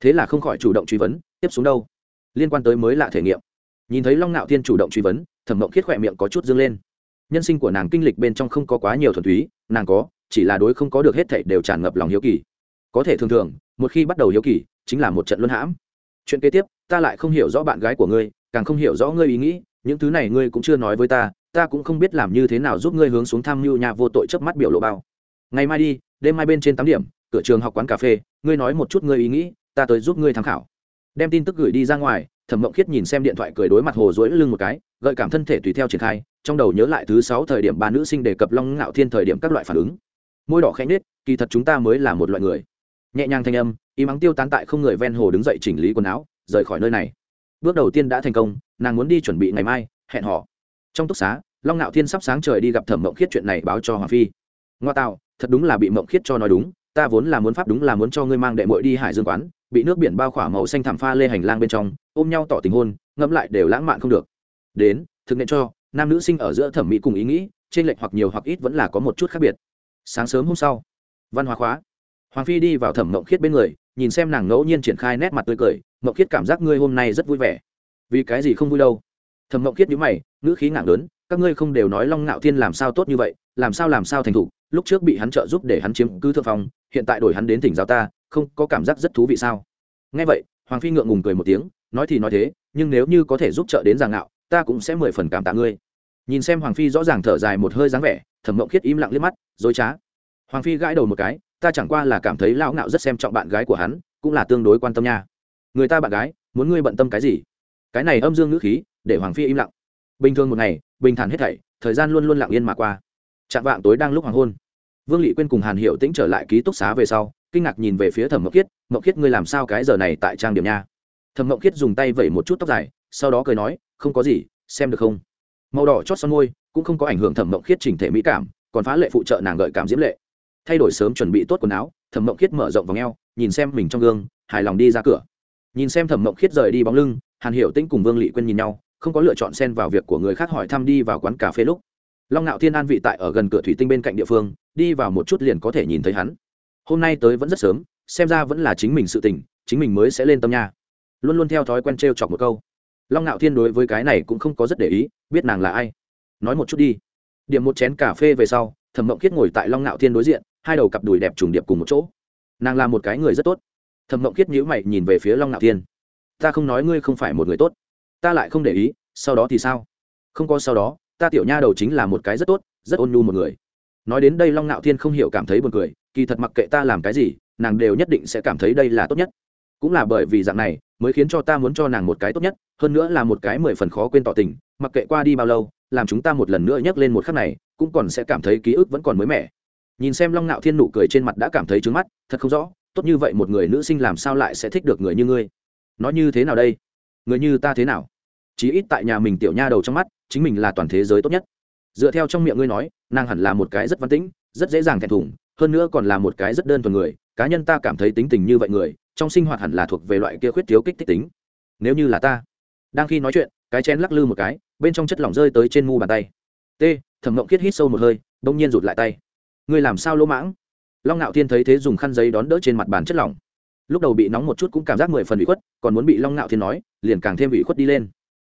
Thế là không khỏi chủ động truy vấn, tiếp xuống đâu? Liên quan tới mới lạ thể nghiệm. Nhìn thấy long nạo thiên chủ động truy vấn, thẩm mộng khiết khỏe miệng có chút dâng lên. Nhân sinh của nàng kinh lịch bên trong không có quá nhiều thuần túy, nàng có, chỉ là đối không có được hết thảy đều tràn ngập lòng hiếu kỳ. Có thể thường thường, một khi bắt đầu hiếu kỳ, chính là một trận luân hãm. Chuyện kế tiếp, ta lại không hiểu rõ bạn gái của ngươi, càng không hiểu rõ ngươi ý nghĩ, những thứ này ngươi cũng chưa nói với ta ta cũng không biết làm như thế nào giúp ngươi hướng xuống tham mưu nhà vô tội chớp mắt biểu lộ bao. Ngày mai đi, đêm mai bên trên tám điểm, cửa trường học quán cà phê, ngươi nói một chút ngươi ý nghĩ, ta tới giúp ngươi tham khảo. Đem tin tức gửi đi ra ngoài, thẩm mộng khiết nhìn xem điện thoại cười đối mặt hồ dối lưng một cái, gợi cảm thân thể tùy theo triển khai, trong đầu nhớ lại thứ sáu thời điểm ba nữ sinh đề cập long ngạo thiên thời điểm các loại phản ứng. Môi đỏ khẽ nết kỳ thật chúng ta mới là một loại người. Nhẹ nhàng thanh âm im mắng tiêu tán tại không người ven hồ đứng dậy chỉnh lý quần áo, rời khỏi nơi này. Bước đầu tiên đã thành công, nàng muốn đi chuẩn bị ngày mai, hẹn họ trong túc xá long ngạo thiên sắp sáng trời đi gặp thẩm mộng khiết chuyện này báo cho hoàng phi. Ngoa tạo, thật đúng là bị mộng khiết cho nói đúng, ta vốn là muốn pháp đúng là muốn cho ngươi mang đệ mội đi hải dương quán, bị nước biển bao khỏa màu xanh thảm pha lê hành lang bên trong, ôm nhau tỏ tình hôn, ngẫm lại đều lãng mạn không được. Đến, thực nên cho, nam nữ sinh ở giữa thẩm mỹ cùng ý nghĩ, trên lệch hoặc nhiều hoặc ít vẫn là có một chút khác biệt. Sáng sớm hôm sau, văn hóa khóa. Hoàng phi đi vào thẩm mộng khiết bên người, nhìn xem nàng ngẫu nhiên triển khai nét mặt tươi cười, mộng khiết cảm giác ngươi hôm nay rất vui vẻ. Vì cái gì không vui đâu? Thẩm mộng khiết nhíu mày, ngữ khí ngạc lớn các ngươi không đều nói long ngạo thiên làm sao tốt như vậy làm sao làm sao thành thủ, lúc trước bị hắn trợ giúp để hắn chiếm cứ thượng phong hiện tại đổi hắn đến tỉnh giáo ta không có cảm giác rất thú vị sao? Nghe vậy hoàng phi ngượng ngùng cười một tiếng nói thì nói thế nhưng nếu như có thể giúp trợ đến giang ngạo ta cũng sẽ mười phần cảm tạ ngươi. Nhìn xem hoàng phi rõ ràng thở dài một hơi dáng vẻ thẩm mộng khiết im lặng liếc mắt dối trá. Hoàng phi gãi đầu một cái ta chẳng qua là cảm thấy lão ngạo rất xem trọng bạn gái của hắn cũng là tương đối quan tâm nha. Người ta bạn gái muốn ngươi bận tâm cái gì? Cái này âm dương ngữ khí để hoàng phi im lặng. Bình thường một ngày bình thản hết thảy, thời gian luôn luôn lặng yên mà qua. Chạm vạng tối đang lúc hoàng hôn. Vương lị quên cùng hàn hiệu tĩnh trở lại ký túc xá về sau, kinh ngạc nhìn về phía thẩm mộng khiết mộng khiết, ngươi làm sao cái giờ này tại trang điểm nha? Thẩm mộng khiết dùng tay vẩy một chút tóc dài, sau đó cười nói, không có gì, xem được không? Màu đỏ chót son môi, cũng không có ảnh hưởng thẩm mộng khiết chỉnh thể mỹ cảm, còn phá lệ phụ trợ nàng gợi cảm diễm lệ. Thay đổi sớm chuẩn bị tốt quần áo, thẩm mộng khiết mở rộng vòng eo, nhìn xem mình trong gương, hài lòng đi ra cửa. Nhìn xem thẩm mộng khiết rời đi bóng lưng, hàn hiểu tĩnh cùng vương lị quên nhìn nhau không có lựa chọn xen vào việc của người khác hỏi thăm đi vào quán cà phê lúc. Long ngạo thiên an vị tại ở gần cửa thủy tinh bên cạnh địa phương, đi vào một chút liền có thể nhìn thấy hắn. Hôm nay tới vẫn rất sớm, xem ra vẫn là chính mình sự tình, chính mình mới sẽ lên tâm nha. Luôn luôn theo thói quen t r e o chọc một câu. Long ngạo thiên đối với cái này cũng không có rất để ý, biết nàng là ai. Nói một chút đi. Điểm một chén cà phê về sau, thẩm mộng Kiết ngồi tại long ngạo thiên đối diện, hai đầu cặp đùi đẹp trùng điệp cùng một chỗ. Nàng là một cái người rất tốt. Thẩm mộng Kiết nhữ mày nhìn về phía long ngạo thiên. Ta không nói ngươi không phải một người tốt ta lại không để ý, sau đó thì sao? Không có sau đó, ta tiểu nha đầu chính là một cái rất tốt, rất ôn nhu một người. Nói đến đây long ngạo thiên không hiểu cảm thấy buồn cười, kỳ thật mặc kệ ta làm cái gì, nàng đều nhất định sẽ cảm thấy đây là tốt nhất. Cũng là bởi vì dạng này, mới khiến cho ta muốn cho nàng một cái tốt nhất, hơn nữa là một cái mười phần khó quên tỏ tình, mặc kệ qua đi bao lâu, làm chúng ta một lần nữa nhắc lên một khắc này, cũng còn sẽ cảm thấy ký ức vẫn còn mới mẻ. Nhìn xem long ngạo thiên nụ cười trên mặt đã cảm thấy trứng mắt, thật không rõ, tốt như vậy một người nữ sinh làm sao lại sẽ thích được người như ngươi? Nói như thế nào đây? Người như ta thế nào? Chí ít tại nhà mình tiểu nha đầu trong mắt, chính mình là toàn thế giới tốt nhất. Dựa theo trong miệng ngươi nói, nàng hẳn là một cái rất văn tĩnh, rất dễ dàng thẹn thùng, hơn nữa còn là một cái rất đơn thuần người, cá nhân ta cảm thấy tính tình như vậy người, trong sinh hoạt hẳn là thuộc về loại kia khuyết thiếu kích thích tính. Nếu như là ta, đang khi nói chuyện, cái chén lắc lư một cái, bên trong chất lỏng rơi tới trên mu bàn tay. T, thẩm ngộng kiết hít sâu một hơi, đông nhiên rụt lại tay. Ngươi làm sao lỗ mãng? Long ngạo thiên thấy thế dùng khăn giấy đón đỡ trên mặt bàn chất lỏng. Lúc đầu bị nóng một chút cũng cảm giác mười phần bị khuất, còn muốn bị long ngạo thiên nói, liền càng thêm bị khuất đi lên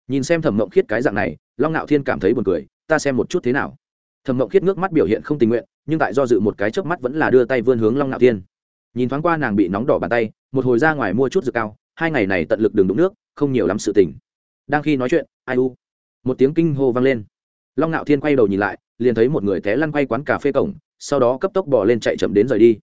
nhìn xem thẩm mộng khiết cái dạng này, long ngạo thiên cảm thấy buồn cười, ta xem một chút thế nào? Thẩm mộng khiết nước mắt biểu hiện không tình nguyện, nhưng tại do dự một cái chớp mắt vẫn là đưa tay vươn hướng long ngạo thiên. Nhìn thoáng qua nàng bị nóng đỏ bàn tay, một hồi ra ngoài mua chút dược cao, hai ngày này tận lực đường đụng nước, không nhiều lắm sự tình. Đang khi nói chuyện, ai u? Một tiếng kinh hô vang lên. Long ngạo thiên quay đầu nhìn lại, liền thấy một người té lăn quay quán cà phê cổng, sau đó cấp tốc bỏ lên chạy chậm đến rời đi.